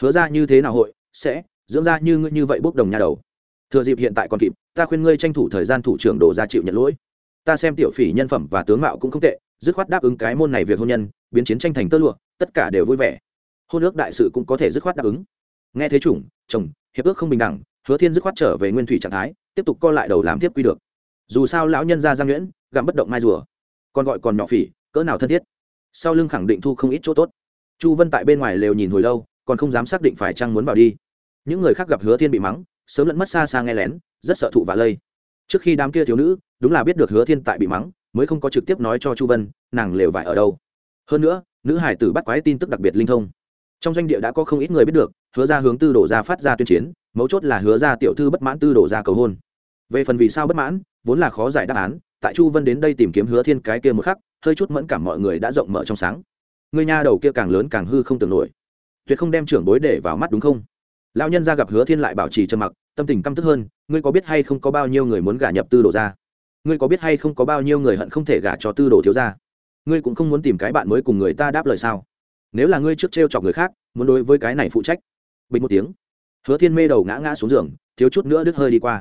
hứa ra như thế nào hội, sẽ dưỡng ra như ngươi như vậy bốc đồng nhà đầu. Thừa dịp hiện tại còn kịp, ta khuyên ngươi tranh thủ thời gian thủ trưởng đổ ra chịu nhận lỗi. Ta xem tiểu phỉ nhân phẩm và tướng mạo cũng không tệ, dứt khoát đáp ứng cái môn này việc hôn nhân, biến chiến tranh thành tơ lụa, tất cả đều vui vẻ. Hôn ước đại sự cũng có thể dứt khoát đáp ứng. Nghe thế chủng, chồng, hiệp ước không bình đẳng, hứa thiên dứt khoát trở về nguyên thủy trạng thái, tiếp tục co lại đầu làm tiếp quy được. Dù sao lão nhân gia giang nhuyễn gặm bất động mai rùa. Còn gọi còn nhỏ phỉ, cỡ nào thân thiết. Sau lưng khẳng định thu không ít chỗ tốt. Chu vân tại bên ngoài lều nhìn hồi lâu còn không dám xác định phải chăng muốn vào đi. Những người khác gặp hứa thiên bị mắng, sớm lẫn mất xa xa nghe lén, rất sợ thụ và lây. Trước khi đám kia thiếu nữ, đúng là biết được hứa thiên tại bị mắng, mới không có trực tiếp nói cho chu vân, nàng lều vải ở đâu. Hơn nữa, nữ hải tử bắt quái tin tức đặc biệt linh thông. Trong doanh địa đã có không ít người biết được, hứa ra hướng tư đổ ra phát ra tuyên chiến, mấu chốt là hứa ra tiểu thư bất mãn tư đổ ra cầu hôn. Về phần vì sao bất mãn, vốn là khó giải đáp án, tại chu vân đến đây tìm kiếm hứa thiên cái kia một khắc, hơi chút mẫn cảm mọi người đã rộng mở trong sáng. Người nha đầu kia càng lớn càng hư không tưởng nổi tuyệt không đem trưởng bối để vào mắt đúng không? Lão nhân ra gặp hứa thiên lại bảo trì trầm mặc, tâm tình căm tức hơn, ngươi có biết hay không có bao nhiêu người muốn gả nhập tư đồ ra ngươi có biết hay không có bao nhiêu người hận không thể gả cho tư đồ thiếu ra ngươi cũng không muốn tìm cái bạn mới cùng người ta đáp lời sao? Nếu là ngươi trước t r e o chọc người khác, muốn đối với cái này phụ trách. Bình một tiếng. Hứa thiên mê đầu ngã ngã xuống giường, thiếu chút nữa đứt hơi đi qua.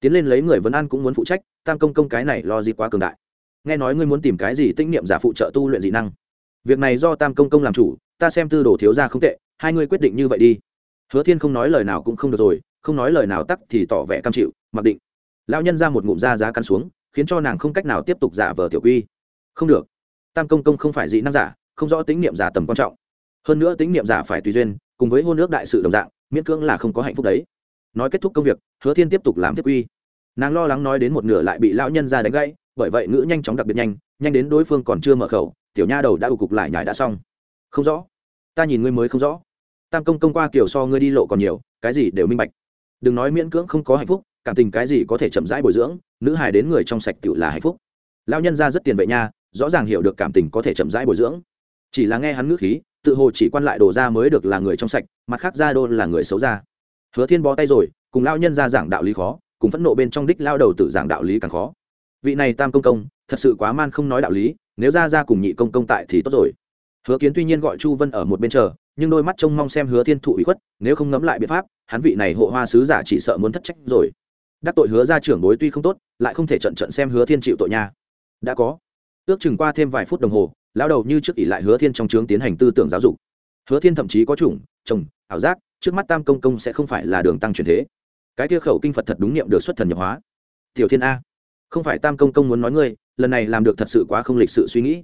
Tiến lên lấy người vấn an cũng muốn phụ trách, tam công công cái này lo gì quá cường đại. Nghe nói ngươi muốn tìm cái gì tinh niệm giả phụ trợ tu luyện dị năng. Việc này do tam công công làm chủ, ta xem tư đồ thiếu ra không tệ hai ngươi quyết định như vậy đi. Hứa thiên không nói lời nào cũng không được rồi, không nói lời nào tắc thì tỏ vẻ cam chịu, mặc định. Lão nhân ra một ngụm da giá căn xuống, khiến cho nàng không cách nào tiếp tục giả vờ tiểu quy. Không được. Tam công công không phải dị năng giả, không rõ tính niệm giả tầm quan trọng. Hơn nữa tính niệm giả phải tùy duyên, cùng với hôn ước đại sự đồng dạng, miễn cưỡng là không có hạnh phúc đấy. Nói kết thúc công việc, hứa thiên tiếp tục làm tiếp quy. Nàng lo lắng nói đến một nửa lại bị lão nhân ra đánh gãy, bởi vậy ngữ nhanh chóng đặc biệt nhanh nhanh đến đối phương còn chưa mở khẩu, tiểu nha đầu đã ủ cục lại nhải đã xong. Không rõ ta nhìn ngươi mới không rõ. Tam công công qua kiểu so ngươi đi lộ còn nhiều, cái gì đều minh bạch. Đừng nói miễn cưỡng không có hạnh phúc, cảm tình cái gì có thể chậm rãi bồi dưỡng, nữ hài đến người trong sạch tựu là hạnh phúc. Lão nhân ra rất tiền vậy nha, rõ ràng hiểu được cảm tình có thể chậm rãi bồi dưỡng. Chỉ là nghe hắn ngữ khí, tự hồ chỉ quan lại đồ ra mới được là người trong sạch, mặt khác ra đô là người xấu ra. Hứa thiên bó tay rồi, cùng lao nhân ra giảng đạo lý khó, cùng phẫn nộ bên trong đích lao đầu tự giảng đạo lý càng khó. Vị này tam công công, thật sự quá man không nói đạo lý, nếu ra ra cùng nhị công công tại thì tốt rồi hứa kiến tuy nhiên gọi chu vân ở một bên chờ, nhưng đôi mắt trông mong xem hứa thiên thụ ủy khuất, nếu không ngẫm lại biện pháp, hắn vị này hộ hoa sứ giả chỉ sợ muốn thất trách rồi. Đắc tội hứa ra trưởng đối tuy không tốt, lại không thể trận trận xem hứa thiên chịu tội nha. Đã có. Ước chừng qua thêm vài phút đồng hồ, lão đầu như trước ỷ lại hứa thiên trong trướng tiến hành tư tưởng giáo dục. Hứa thiên thậm chí có chủng, chồng, ảo giác, trước mắt tam công công sẽ không phải là đường tăng truyền thế. Cái kia khẩu kinh phật thật đúng niệm được xuất thần nhập hóa. Tiểu thiên a, không phải tam công công muốn nói ngươi, lần này làm được thật sự quá không lịch sự suy nghĩ.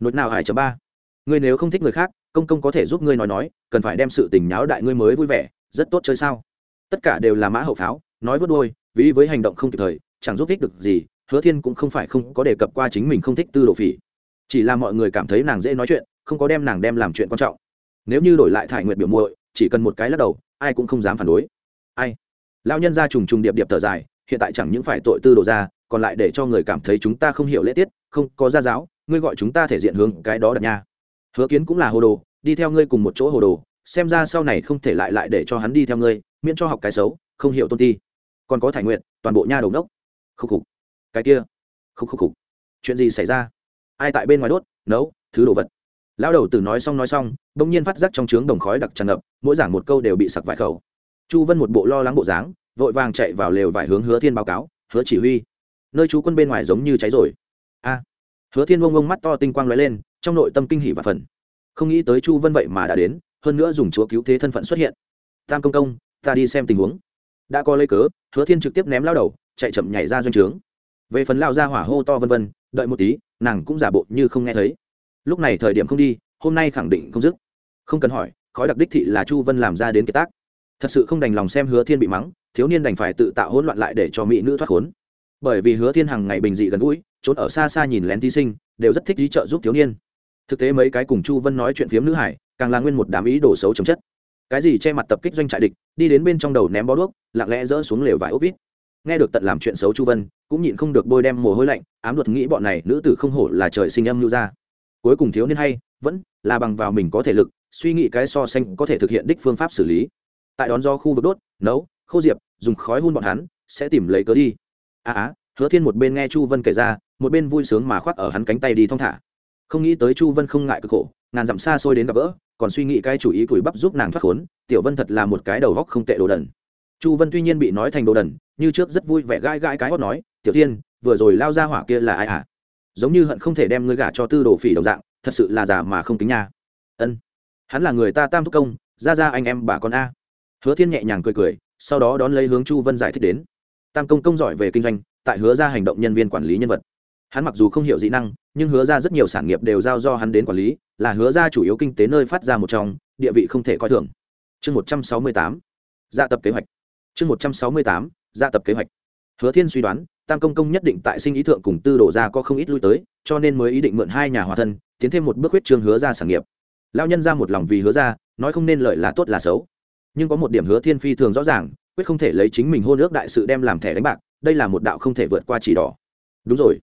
Nốt nào hải chấm ba? Ngươi nếu không thích người khác, công công có thể giúp ngươi nói nói, cần phải đem sự tình nháo đại ngươi mới vui vẻ, rất tốt chơi sao? Tất cả đều là mã hậu pháo, nói vớt đôi vì với hành động không kịp thời, chẳng giúp ích được gì, hứa thiên cũng không phải không có đề cập qua chính mình không thích tư đồ phỉ. Chỉ là mọi người cảm thấy nàng dễ nói chuyện, không có đem nàng đem làm chuyện quan trọng. Nếu như đổi lại thải nguyện biểu muội, chỉ cần một cái lắc đầu, ai cũng không dám phản đối. Ai? Lao nhân ra trùng trùng điệp điệp thở dài, hiện tại chẳng những phải tội tư đồ ra còn lại để cho người cảm thấy chúng ta không hiểu lễ tiết, không có gia giáo, ngươi gọi chúng ta thể diện hướng cái đó đặt nha hứa kiến cũng là hồ đồ, đi theo ngươi cùng một chỗ hồ đồ, xem ra sau này không thể lại lại để cho hắn đi theo ngươi, miễn cho học cái xấu, không hiểu tôn ti. Còn có thải nguyện toàn bộ nha đầu đốc. Khúc khục. Cái kia. Khúc khúc khục. Chuyện gì xảy ra? Ai tại bên ngoài đốt, nấu, thứ đồ vật? Lão đầu tử nói xong nói xong, bỗng nhiên phát giác trong trướng đồng khói đặc tràn ngập, mỗi giảng một câu đều bị sặc vải khẩu. Chu vân một bộ lo lắng bộ dáng, vội vàng chạy vào lều vải hướng hứa thiên báo cáo, hứa chỉ huy, nơi chú quân bên ngoài giống như cháy rồi. A. Hứa thiên bông bông mắt to tinh quang lóe lên trong nội tâm kinh hỉ và phần. Không nghĩ tới chu vân vậy mà đã đến, hơn nữa dùng chúa cứu thế thân phận xuất hiện. Tam công công, ta đi xem tình huống. Đã có lấy cớ, hứa thiên trực tiếp ném lao đầu, chạy chậm nhảy ra doanh trướng. Về phần lao ra hỏa hô to vân vân, đợi một tí, nàng cũng giả bộ như không nghe thấy. Lúc này thời điểm không đi, hôm nay khẳng định không dứt. Không cần hỏi, khói đặc đích thị là chu vân làm ra đến kiệt tác. Thật sự không đành lòng xem hứa thiên bị mắng, thiếu niên đành phải tự tạo hỗn loạn lại để cho mỹ nữ thoát khốn. Bởi vì hứa thiên hằng ngày bình dị gần gũi, trốn ở xa xa nhìn lén thí sinh, đều rất thích lý trợ giúp thiếu niên thực tế mấy cái cùng chu vân nói chuyện phiếm nữ hải, càng là nguyên một đám ý đồ xấu chấm chất. Cái gì che mặt tập kích doanh trại địch, đi đến bên trong đầu ném bó đuốc, lặng lẽ dỡ xuống lều vải ốc vít. Nghe được tận làm chuyện xấu chu vân, cũng nhịn không được bôi đem mồ hôi lạnh, ám luật nghĩ bọn này nữ tử không hổ là trời sinh âm lưu ra cuối cùng thiếu niên hay, vẫn là bằng vào mình có thể lực, suy nghĩ cái so sánh có thể thực hiện đích phương pháp xử lý. Tại đón do khu vực đốt, nấu, khô diệp, dùng khói hun bọn hắn, sẽ tìm lấy cớ đi. A á, hứa thiên một bên nghe chu vân kể ra, một bên vui sướng mà khoác ở hắn cánh tay đi thong thả không nghĩ tới chu vân không ngại cực khổ, ngàn dặm xa xôi đến gặp gỡ, còn suy nghĩ cái chủ ý cùi bắp giúp nàng thoát khốn, tiểu vân thật là một cái đầu góc không tệ đồ đần. Chu vân tuy nhiên bị nói thành đồ đần, như trước rất vui vẻ gai gai cái hót nói, tiểu tiên, vừa rồi lao ra hỏa kia là ai à giống như hận không thể đem ngươi gả cho tư đồ phỉ đồng dạng, thật sự là già mà không tính nha. Ân, hắn là người ta tam thúc công, ra ra anh em bà con a. Hứa thiên nhẹ nhàng cười cười, sau đó đón lấy hướng chu vân giải thích đến. Tam công công giỏi về kinh doanh, tại hứa ra hành động nhân viên quản lý nhân vật. Hắn mặc dù không hiểu dị năng nhưng hứa ra rất nhiều sản nghiệp đều giao do hắn đến quản lý, là hứa ra chủ yếu kinh tế nơi phát ra một trong, địa vị không thể coi thường. Chương một trăm sáu mươi tám, gia tập kế hoạch. Chương một trăm sáu mươi tám, gia tập kế hoạch. Hứa thiên suy đoán, tam công công nhất định tại sinh ý thượng cùng tư đổ ra có không ít lui tới, cho nên mới ý định mượn hai nhà hòa thân, tiến thêm một bước huyết trương hứa ra sản nghiệp. Lao nhân ra một lòng vì hứa ra, nói không nên lợi là tốt là xấu. Nhưng có một điểm hứa thiên phi thường rõ ràng, quyết không thể lấy chính mình hôn ước đại sự đem làm thẻ đánh bạc, đây là một đạo không thể vượt qua chỉ đỏ. Đúng rồi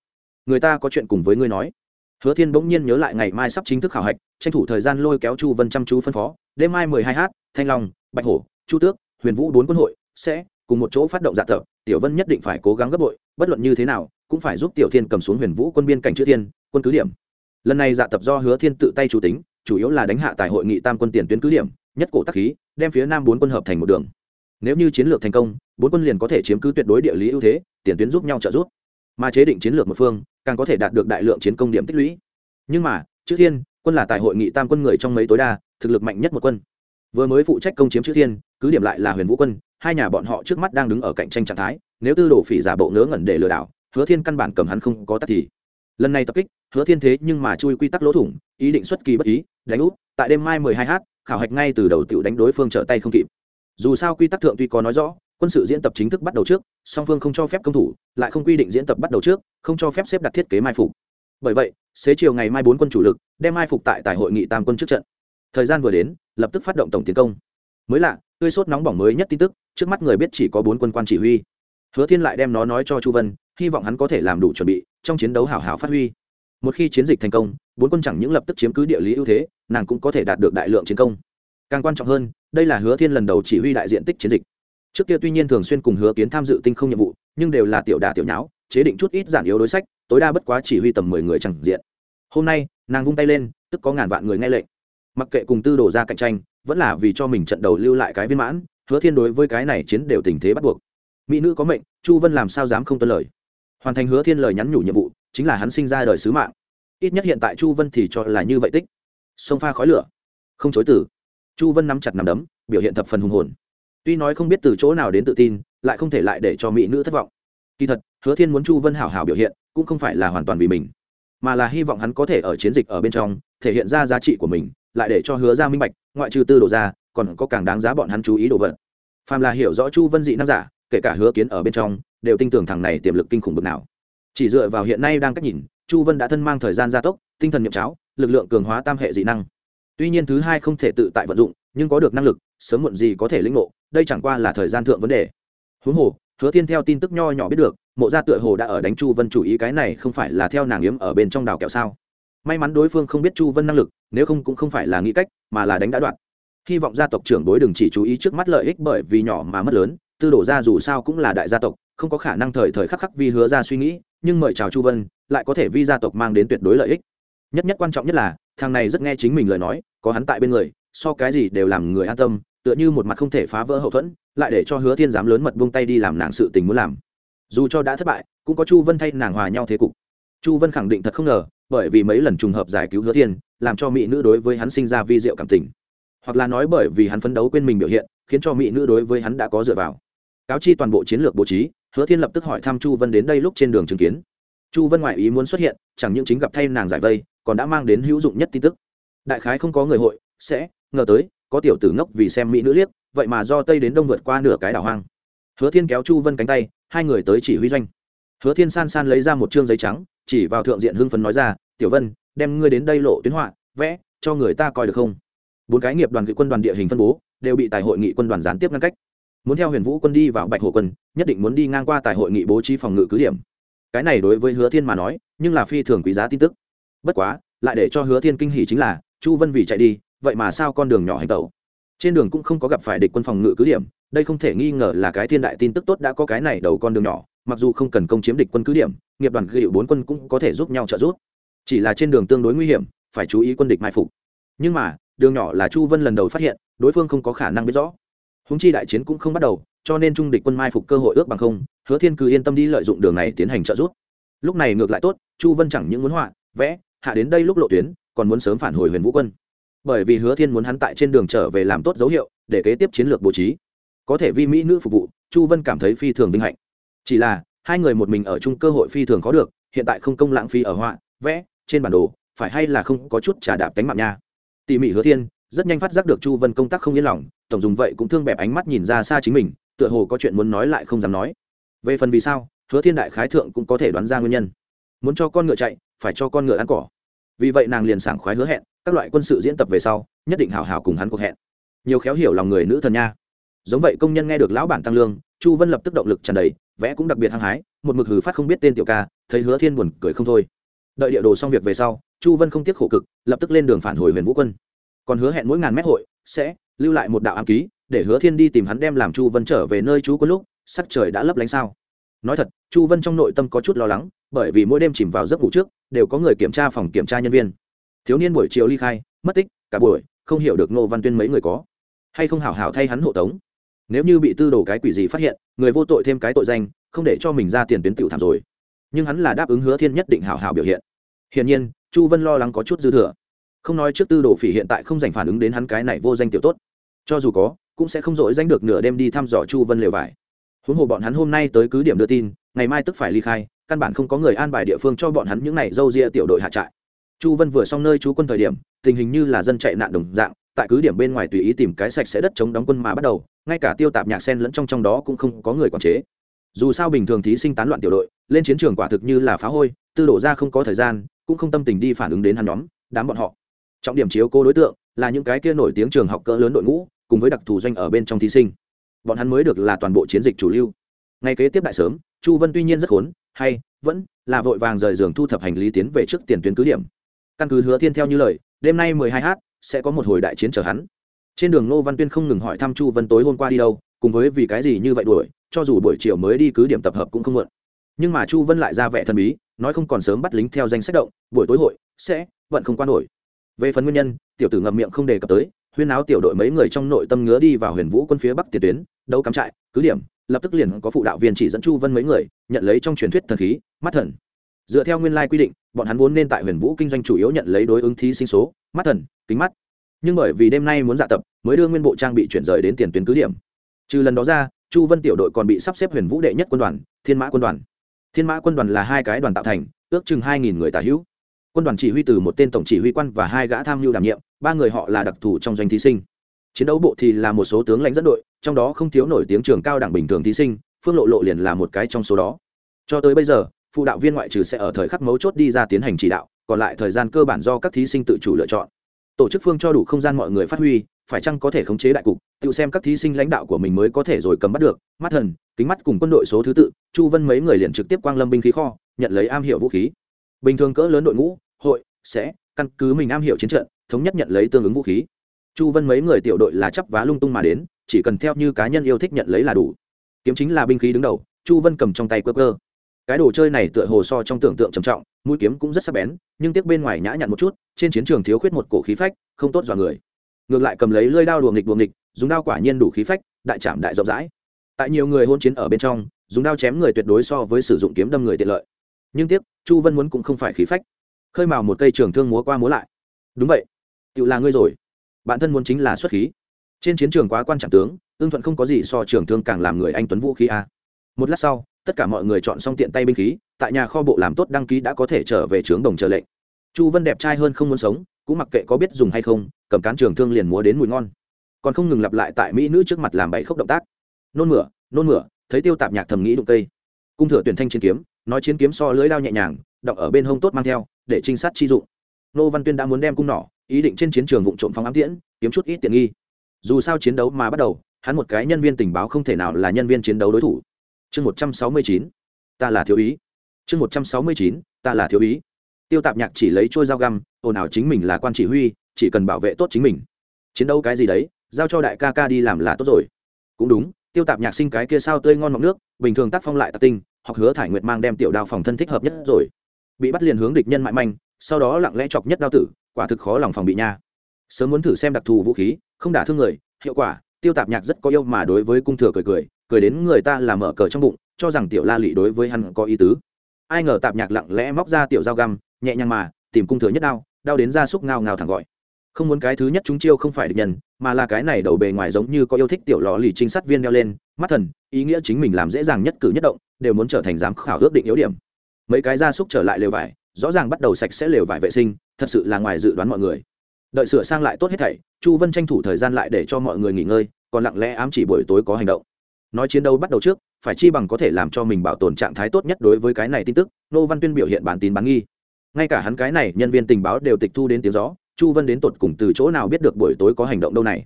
người ta có chuyện cùng với ngươi nói. Hứa thiên bỗng nhiên nhớ lại ngày mai sắp chính thức khảo hạch, tranh thủ thời gian lôi kéo chu vân chăm chú phân phó. Đêm mai mười hai h thanh long, bạch hổ, chu tước, huyền vũ bốn quân hội sẽ cùng một chỗ phát động dạ tập. Tiểu vân nhất định phải cố gắng gấp bội, bất luận như thế nào, cũng phải giúp tiểu thiên cầm xuống huyền vũ quân biên cảnh chữ thiên, quân cứ điểm. Lần này dạ tập do hứa thiên tự tay chủ tính, chủ yếu là đánh hạ tại hội nghị tam quân tiền tuyến cứ điểm, nhất cổ tắc khí, đem phía nam bốn quân hợp thành một đường. Nếu như chiến lược thành công, bốn quân liền có thể chiếm cứ tuyệt đối địa lý ưu thế, tiền tuyến giúp nhau trợ giúp. Mà chế định chiến lược một phương càng có thể đạt được đại lượng chiến công điểm tích lũy. Nhưng mà, chữ thiên, quân là tại hội nghị tam quân người trong mấy tối đa, thực lực mạnh nhất một quân. Vừa mới phụ trách công chiếm chữ thiên, cứ điểm lại là huyền vũ quân, hai nhà bọn họ trước mắt đang đứng ở cạnh tranh trạng thái, nếu tư đồ phỉ giả bộ ngớ ngẩn để lừa đảo, hứa thiên căn bản cầm hắn không có tắc thì. Lần này tập kích, hứa thiên thế nhưng mà chui quy tắc lỗ thủng, ý định xuất kỳ bất ý, đánh úp, tại đêm mai mười hai h khảo hạch ngay từ đầu tiểu đánh đối phương trở tay không kịp. Dù sao quy tắc thượng tuy có nói rõ quân sự diễn tập chính thức bắt đầu trước, song phương không cho phép công thủ, lại không quy định diễn tập bắt đầu trước, không cho phép xếp đặt thiết kế mai phục. Bởi vậy, xế chiều ngày mai bốn quân chủ lực đem mai phục tại tại hội nghị tam quân trước trận. Thời gian vừa đến, lập tức phát động tổng tiến công. Mới lạ, tươi sốt nóng bỏng mới nhất tin tức, trước mắt người biết chỉ có bốn quân quan chỉ huy. Hứa thiên lại đem nó nói cho chu vân, hy vọng hắn có thể làm đủ chuẩn bị, trong chiến đấu hảo hảo phát huy. Một khi chiến dịch thành công, bốn quân chẳng những lập tức chiếm cứ địa lý ưu thế, nàng cũng có thể đạt được đại lượng chiến công. Càng quan trọng hơn, đây là hứa thiên lần đầu chỉ huy đại diện tích chiến dịch trước kia tuy nhiên thường xuyên cùng hứa kiến tham dự tinh không nhiệm vụ, nhưng đều là tiểu đà tiểu nháo, chế định chút ít giản yếu đối sách, tối đa bất quá chỉ huy tầm mười người chẳng diện. Hôm nay, nàng vung tay lên, tức có ngàn vạn người nghe lệnh. Mặc kệ cùng tư đồ ra cạnh tranh, vẫn là vì cho mình trận đầu lưu lại cái viên mãn, hứa thiên đối với cái này chiến đều tình thế bắt buộc. Mỹ nữ có mệnh, chu vân làm sao dám không tuân lời. Hoàn thành hứa thiên lời nhắn nhủ nhiệm vụ, chính là hắn sinh ra đời sứ mạng. Ít nhất hiện tại chu vân thì cho là như vậy tích. Sông pha khói lửa. Không chối từ. Chu vân nắm chặt nằm đấm, biểu hiện thập phần hùng hồn tuy nói không biết từ chỗ nào đến tự tin, lại không thể lại để cho mỹ nữ thất vọng. Kỳ thật, hứa thiên muốn chu vân hảo hảo biểu hiện, cũng không phải là hoàn toàn vì mình, mà là hy vọng hắn có thể ở chiến dịch ở bên trong, thể hiện ra giá trị của mình, lại để cho hứa ra minh bạch, ngoại trừ tư đồ ra, còn có càng đáng giá bọn hắn chú ý đồ vật. Phàm là hiểu rõ chu vân dị năng giả, kể cả hứa kiến ở bên trong, đều tin tưởng thằng này tiềm lực kinh khủng bực nào. Chỉ dựa vào hiện nay đang cách nhìn, chu vân đã thân mang thời gian gia tốc, tinh thần nhậm cháo, lực lượng cường hóa tam hệ dị năng. Tuy nhiên thứ hai không thể tự tại vận dụng, nhưng có được năng lực sớm muộn gì có thể lĩnh ngộ, đây chẳng qua là thời gian thượng vấn đề. Huống hồ, hứa thiên theo tin tức nho nhỏ biết được, mộ gia tựa hồ đã ở đánh chu vân chủ ý cái này không phải là theo nàng yếm ở bên trong đào kẹo sao. May mắn đối phương không biết chu vân năng lực, nếu không cũng không phải là nghĩ cách, mà là đánh đã đoạn. Hy vọng gia tộc trưởng đối đừng chỉ chú ý trước mắt lợi ích bởi vì nhỏ mà mất lớn, tư đổ ra dù sao cũng là đại gia tộc, không có khả năng thời thời khắc khắc vì hứa ra suy nghĩ, nhưng mời chào chu vân, lại có thể vi gia tộc mang đến tuyệt đối lợi ích. Nhất nhất quan trọng nhất là, thằng này rất nghe chính mình lời nói, có hắn tại bên người, so cái gì đều làm người an tâm tựa như một mặt không thể phá vỡ hậu thuẫn, lại để cho hứa thiên dám lớn mật buông tay đi làm nàng sự tình muốn làm. Dù cho đã thất bại, cũng có chu vân thay nàng hòa nhau thế cục. Chu vân khẳng định thật không ngờ, bởi vì mấy lần trùng hợp giải cứu hứa thiên, làm cho mỹ nữ đối với hắn sinh ra vi diệu cảm tình. Hoặc là nói bởi vì hắn phấn đấu quên mình biểu hiện, khiến cho mỹ nữ đối với hắn đã có dựa vào. Cáo chi toàn bộ chiến lược bố trí, hứa thiên lập tức hỏi thăm chu vân đến đây lúc trên đường chứng kiến. Chu vân ngoại ý muốn xuất hiện, chẳng những chính gặp thay nàng giải vây, còn đã mang đến hữu dụng nhất tin tức. Đại khái không có người hội, sẽ ngờ tới có tiểu tử ngốc vì xem mỹ nữ liếc, vậy mà do tây đến đông vượt qua nửa cái đảo hoang. Hứa thiên kéo chu vân cánh tay, hai người tới chỉ huy doanh. Hứa thiên san san lấy ra một chương giấy trắng, chỉ vào thượng diện hưng phấn nói ra, tiểu vân, đem ngươi đến đây lộ tuyến họa, vẽ, cho người ta coi được không? Bốn cái nghiệp đoàn cựu quân đoàn địa hình phân bố, đều bị tại hội nghị quân đoàn gián tiếp ngăn cách. Muốn theo huyền vũ quân đi vào bạch hồ quân, nhất định muốn đi ngang qua tại hội nghị bố trí phòng ngự cứ điểm. Cái này đối với hứa thiên mà nói, nhưng là phi thường quý giá tin tức. Bất quá, lại để cho hứa thiên kinh hỉ chính là, chu vân vì chạy đi vậy mà sao con đường nhỏ hành tẩu? Trên đường cũng không có gặp phải địch quân phòng ngự cứ điểm, đây không thể nghi ngờ là cái thiên đại tin tức tốt đã có cái này đầu con đường nhỏ, mặc dù không cần công chiếm địch quân cứ điểm, nghiệp đoàn ghi hiệu bốn quân cũng có thể giúp nhau trợ giúp. Chỉ là trên đường tương đối nguy hiểm, phải chú ý quân địch mai phục. Nhưng mà, đường nhỏ là chu vân lần đầu phát hiện, đối phương không có khả năng biết rõ. Húng chi đại chiến cũng không bắt đầu, cho nên trung địch quân mai phục cơ hội ước bằng không, hứa thiên cứ yên tâm đi lợi dụng đường này tiến hành trợ giúp. Lúc này ngược lại tốt, chu vân chẳng những muốn họa, vẽ, hạ đến đây lúc lộ tuyến, còn muốn sớm phản hồi huyền vũ quân bởi vì hứa thiên muốn hắn tại trên đường trở về làm tốt dấu hiệu, để kế tiếp chiến lược bố trí. Có thể vi mỹ nữ phục vụ, chu vân cảm thấy phi thường vinh hạnh. Chỉ là, hai người một mình ở chung cơ hội phi thường có được, hiện tại không công lãng phí ở họa, vẽ, trên bản đồ, phải hay là không có chút trà đạp tánh mạng nha. Tỉ mỉ hứa thiên, rất nhanh phát giác được chu vân công tác không yên lòng, tổng dùng vậy cũng thương bẹp ánh mắt nhìn ra xa chính mình, tựa hồ có chuyện muốn nói lại không dám nói. Về phần vì sao, hứa thiên đại khái thượng cũng có thể đoán ra nguyên nhân. Muốn cho con ngựa chạy, phải cho con ngựa ăn cỏ vì vậy nàng liền sảng khoái hứa hẹn, các loại quân sự diễn tập về sau, nhất định hảo hảo cùng hắn cuộc hẹn. Nhiều khéo hiểu lòng người nữ thần nha. Giống vậy công nhân nghe được lão bản tăng lương, chu vân lập tức động lực tràn đầy, vẽ cũng đặc biệt hăng hái, một mực hừ phát không biết tên tiểu ca, thấy hứa thiên buồn cười không thôi. Đợi địa đồ xong việc về sau, chu vân không tiếc khổ cực, lập tức lên đường phản hồi huyền vũ quân. Còn hứa hẹn mỗi ngàn mét hội, sẽ lưu lại một đạo ám ký, để hứa thiên đi tìm hắn đem làm chu vân trở về nơi chú quân lúc, sắc trời đã lấp lánh sao. Nói thật, chu vân trong nội tâm có chút lo lắng, bởi vì mỗi đêm chìm vào giấc ngủ trước đều có người kiểm tra phòng kiểm tra nhân viên. Thiếu niên buổi chiều ly khai, mất tích, cả buổi, không hiểu được ngô văn tuyên mấy người có hay không hảo hảo thay hắn hộ tống. Nếu như bị tư đồ cái quỷ gì phát hiện, người vô tội thêm cái tội danh, không để cho mình ra tiền tuyến tiểu thảm rồi. Nhưng hắn là đáp ứng hứa thiên nhất định hảo hảo biểu hiện. Hiển nhiên, chu vân lo lắng có chút dư thừa. Không nói trước tư đồ phỉ hiện tại không dành phản ứng đến hắn cái này vô danh tiểu tốt. Cho dù có, cũng sẽ không dội danh được nửa đêm đi thăm dò chu vân lều vải. Huống hồ bọn hắn hôm nay tới cứ điểm đưa tin, ngày mai tức phải ly khai căn bản không có người an bài địa phương cho bọn hắn những này dâu ria tiểu đội hạ trại. Chu vân vừa xong nơi trú quân thời điểm, tình hình như là dân chạy nạn đồng dạng, tại cứ điểm bên ngoài tùy ý tìm cái sạch sẽ đất chống đóng quân mà bắt đầu, ngay cả tiêu tạp nhạc sen lẫn trong trong đó cũng không có người quản chế. Dù sao bình thường thí sinh tán loạn tiểu đội, lên chiến trường quả thực như là phá hôi, tư đổ ra không có thời gian, cũng không tâm tình đi phản ứng đến hắn nhóm, đám bọn họ. Trọng điểm chiếu cố đối tượng là những cái kia nổi tiếng trường học cỡ lớn đội ngũ, cùng với đặc thù doanh ở bên trong thí sinh. Bọn hắn mới được là toàn bộ chiến dịch chủ lưu. Ngay kế tiếp đại sớm chu vân tuy nhiên rất khốn, hay, vẫn là vội vàng rời giường thu thập hành lý tiến về trước tiền tuyến cứ điểm. Căn cứ hứa thiên theo như lời, đêm nay mười hai h sẽ có một hồi đại chiến chờ hắn. Trên đường ngô văn tuyên không ngừng hỏi thăm chu vân tối hôm qua đi đâu, cùng với vì cái gì như vậy đuổi, cho dù buổi chiều mới đi cứ điểm tập hợp cũng không muộn. Nhưng mà chu vân lại ra vẻ thần bí, nói không còn sớm bắt lính theo danh sách động, buổi tối hội sẽ vẫn không quan nổi. Về phần nguyên nhân, tiểu tử ngậm miệng không đề cập tới, huyên áo tiểu đội mấy người trong nội tâm ngứa đi vào huyền vũ quân phía bắc tiền tuyến, đấu cắm trại, cứ điểm lập tức liền có phụ đạo viên chỉ dẫn chu vân mấy người, nhận lấy trong truyền thuyết thần khí, mắt thần. Dựa theo nguyên lai quy định, bọn hắn vốn nên tại huyền vũ kinh doanh chủ yếu nhận lấy đối ứng thí sinh số, mắt thần, kính mắt. Nhưng bởi vì đêm nay muốn dạ tập, mới đưa nguyên bộ trang bị chuyển rời đến tiền tuyến cứ điểm. Trừ lần đó ra, chu vân tiểu đội còn bị sắp xếp huyền vũ đệ nhất quân đoàn, thiên mã quân đoàn. Thiên mã quân đoàn là hai cái đoàn tạo thành, ước chừng hai nghìn người tả hữu. Quân đoàn chỉ huy từ một tên tổng chỉ huy quan và hai gã tham mưu đảm nhiệm, ba người họ là đặc thù trong doanh thí sinh. Chiến đấu bộ thì là một số tướng lãnh dẫn đội trong đó không thiếu nổi tiếng trường cao đẳng bình thường thí sinh, phương lộ lộ liền là một cái trong số đó. Cho tới bây giờ, phụ đạo viên ngoại trừ sẽ ở thời khắc mấu chốt đi ra tiến hành chỉ đạo, còn lại thời gian cơ bản do các thí sinh tự chủ lựa chọn. Tổ chức phương cho đủ không gian mọi người phát huy, phải chăng có thể khống chế đại cục, tự xem các thí sinh lãnh đạo của mình mới có thể rồi cầm bắt được, mắt thần, kính mắt cùng quân đội số thứ tự, chu vân mấy người liền trực tiếp quang lâm binh khí kho, nhận lấy am hiệu vũ khí. Bình thường cỡ lớn đội ngũ, hội, sẽ, căn cứ mình am hiệu chiến trận, thống nhất nhận lấy tương ứng vũ khí chu vân mấy người tiểu đội là chấp vá lung tung mà đến, chỉ cần theo như cá nhân yêu thích nhận lấy là đủ. Kiếm chính là binh khí đứng đầu, chu vân cầm trong tay cơ cơ cái đồ chơi này tựa hồ so trong tưởng tượng trầm trọng, mũi kiếm cũng rất sắc bén, nhưng tiếc bên ngoài nhã nhặn một chút, trên chiến trường thiếu khuyết một cổ khí phách, không tốt dọa người. Ngược lại cầm lấy lơi đao đùa nghịch đùa nghịch, dùng đao quả nhiên đủ khí phách, đại trảm đại rộng rãi. Tại nhiều người hôn chiến ở bên trong, dùng đao chém người tuyệt đối so với sử dụng kiếm đâm người tiện lợi. Nhưng tiếc, chu vân muốn cũng không phải khí phách. Khơi mào một cây trường thương múa qua múa lại. Đúng vậy tự là ngươi rồi bản thân muốn chính là xuất khí. Trên chiến trường quá quan trọng tướng ương thuận không có gì so trường thương càng làm người anh tuấn vũ khí a. Một lát sau, tất cả mọi người chọn xong tiện tay binh khí, tại nhà kho bộ làm tốt đăng ký đã có thể trở về trướng đồng chờ lệnh. Chu vân đẹp trai hơn không muốn sống, cũng mặc kệ có biết dùng hay không, cầm cán trường thương liền múa đến mùi ngon. Còn không ngừng lặp lại tại mỹ nữ trước mặt làm bảy khốc động tác. Nôn mửa nôn mửa, thấy tiêu tạp nhạc thầm nghĩ đụng cây. Cung thừa tuyển thanh chiến kiếm, nói chiến kiếm so lưới đao nhẹ nhàng đọc ở bên hông tốt mang theo, để trinh sát chi dụng. Nô văn tuyên đã muốn đem cung nỏ ý định trên chiến trường vụ trộm phóng ám tiễn, kiếm chút ít tiện nghi. Dù sao chiến đấu mà bắt đầu, hắn một cái nhân viên tình báo không thể nào là nhân viên chiến đấu đối thủ. Chương một trăm sáu mươi chín, ta là thiếu ý. Chương một trăm sáu mươi chín, ta là thiếu ý. Tiêu tạp nhạc chỉ lấy trôi dao găm, ồn ào chính mình là quan chỉ huy, chỉ cần bảo vệ tốt chính mình. Chiến đấu cái gì đấy, giao cho đại ca ca đi làm là tốt rồi. Cũng đúng, tiêu tạp nhạc sinh cái kia sao tươi ngon mọc nước, bình thường tác phong lại tạc tinh hoặc hứa thải nguyệt mang đem tiểu đao phòng thân thích hợp nhất rồi. Bị bắt liền hướng địch nhân mại manh, sau đó lặng lẽ chọc nhất đao tử quả thực khó lòng phòng bị nha. Sớm muốn thử xem đặc thù vũ khí, không đả thương người, hiệu quả, tiêu tạp nhạc rất có yêu mà đối với cung thừa cười cười cười đến người ta là mở cờ trong bụng, cho rằng tiểu la lị đối với hắn có ý tứ. Ai ngờ tạp nhạc lặng lẽ móc ra tiểu dao găm, nhẹ nhàng mà, tìm cung thừa nhất đao đao đến ra súc ngao ngao thẳng gọi. Không muốn cái thứ nhất chúng chiêu không phải địch nhân, mà là cái này đầu bề ngoài giống như có yêu thích tiểu lò lì trinh sát viên đeo lên, mắt thần, ý nghĩa chính mình làm dễ dàng nhất cử nhất động, đều muốn trở thành giám khảo ước định yếu điểm. Mấy cái gia súc trở lại lều vải rõ ràng bắt đầu sạch sẽ lều vải vệ sinh, thật sự là ngoài dự đoán mọi người. Đợi sửa sang lại tốt hết thảy, chu vân tranh thủ thời gian lại để cho mọi người nghỉ ngơi, còn lặng lẽ ám chỉ buổi tối có hành động. Nói chiến đấu bắt đầu trước, phải chi bằng có thể làm cho mình bảo tồn trạng thái tốt nhất đối với cái này tin tức nô văn tuyên biểu hiện bản tin bán nghi. Ngay cả hắn cái này nhân viên tình báo đều tịch thu đến tiếng gió, chu vân đến tột cùng từ chỗ nào biết được buổi tối có hành động đâu này.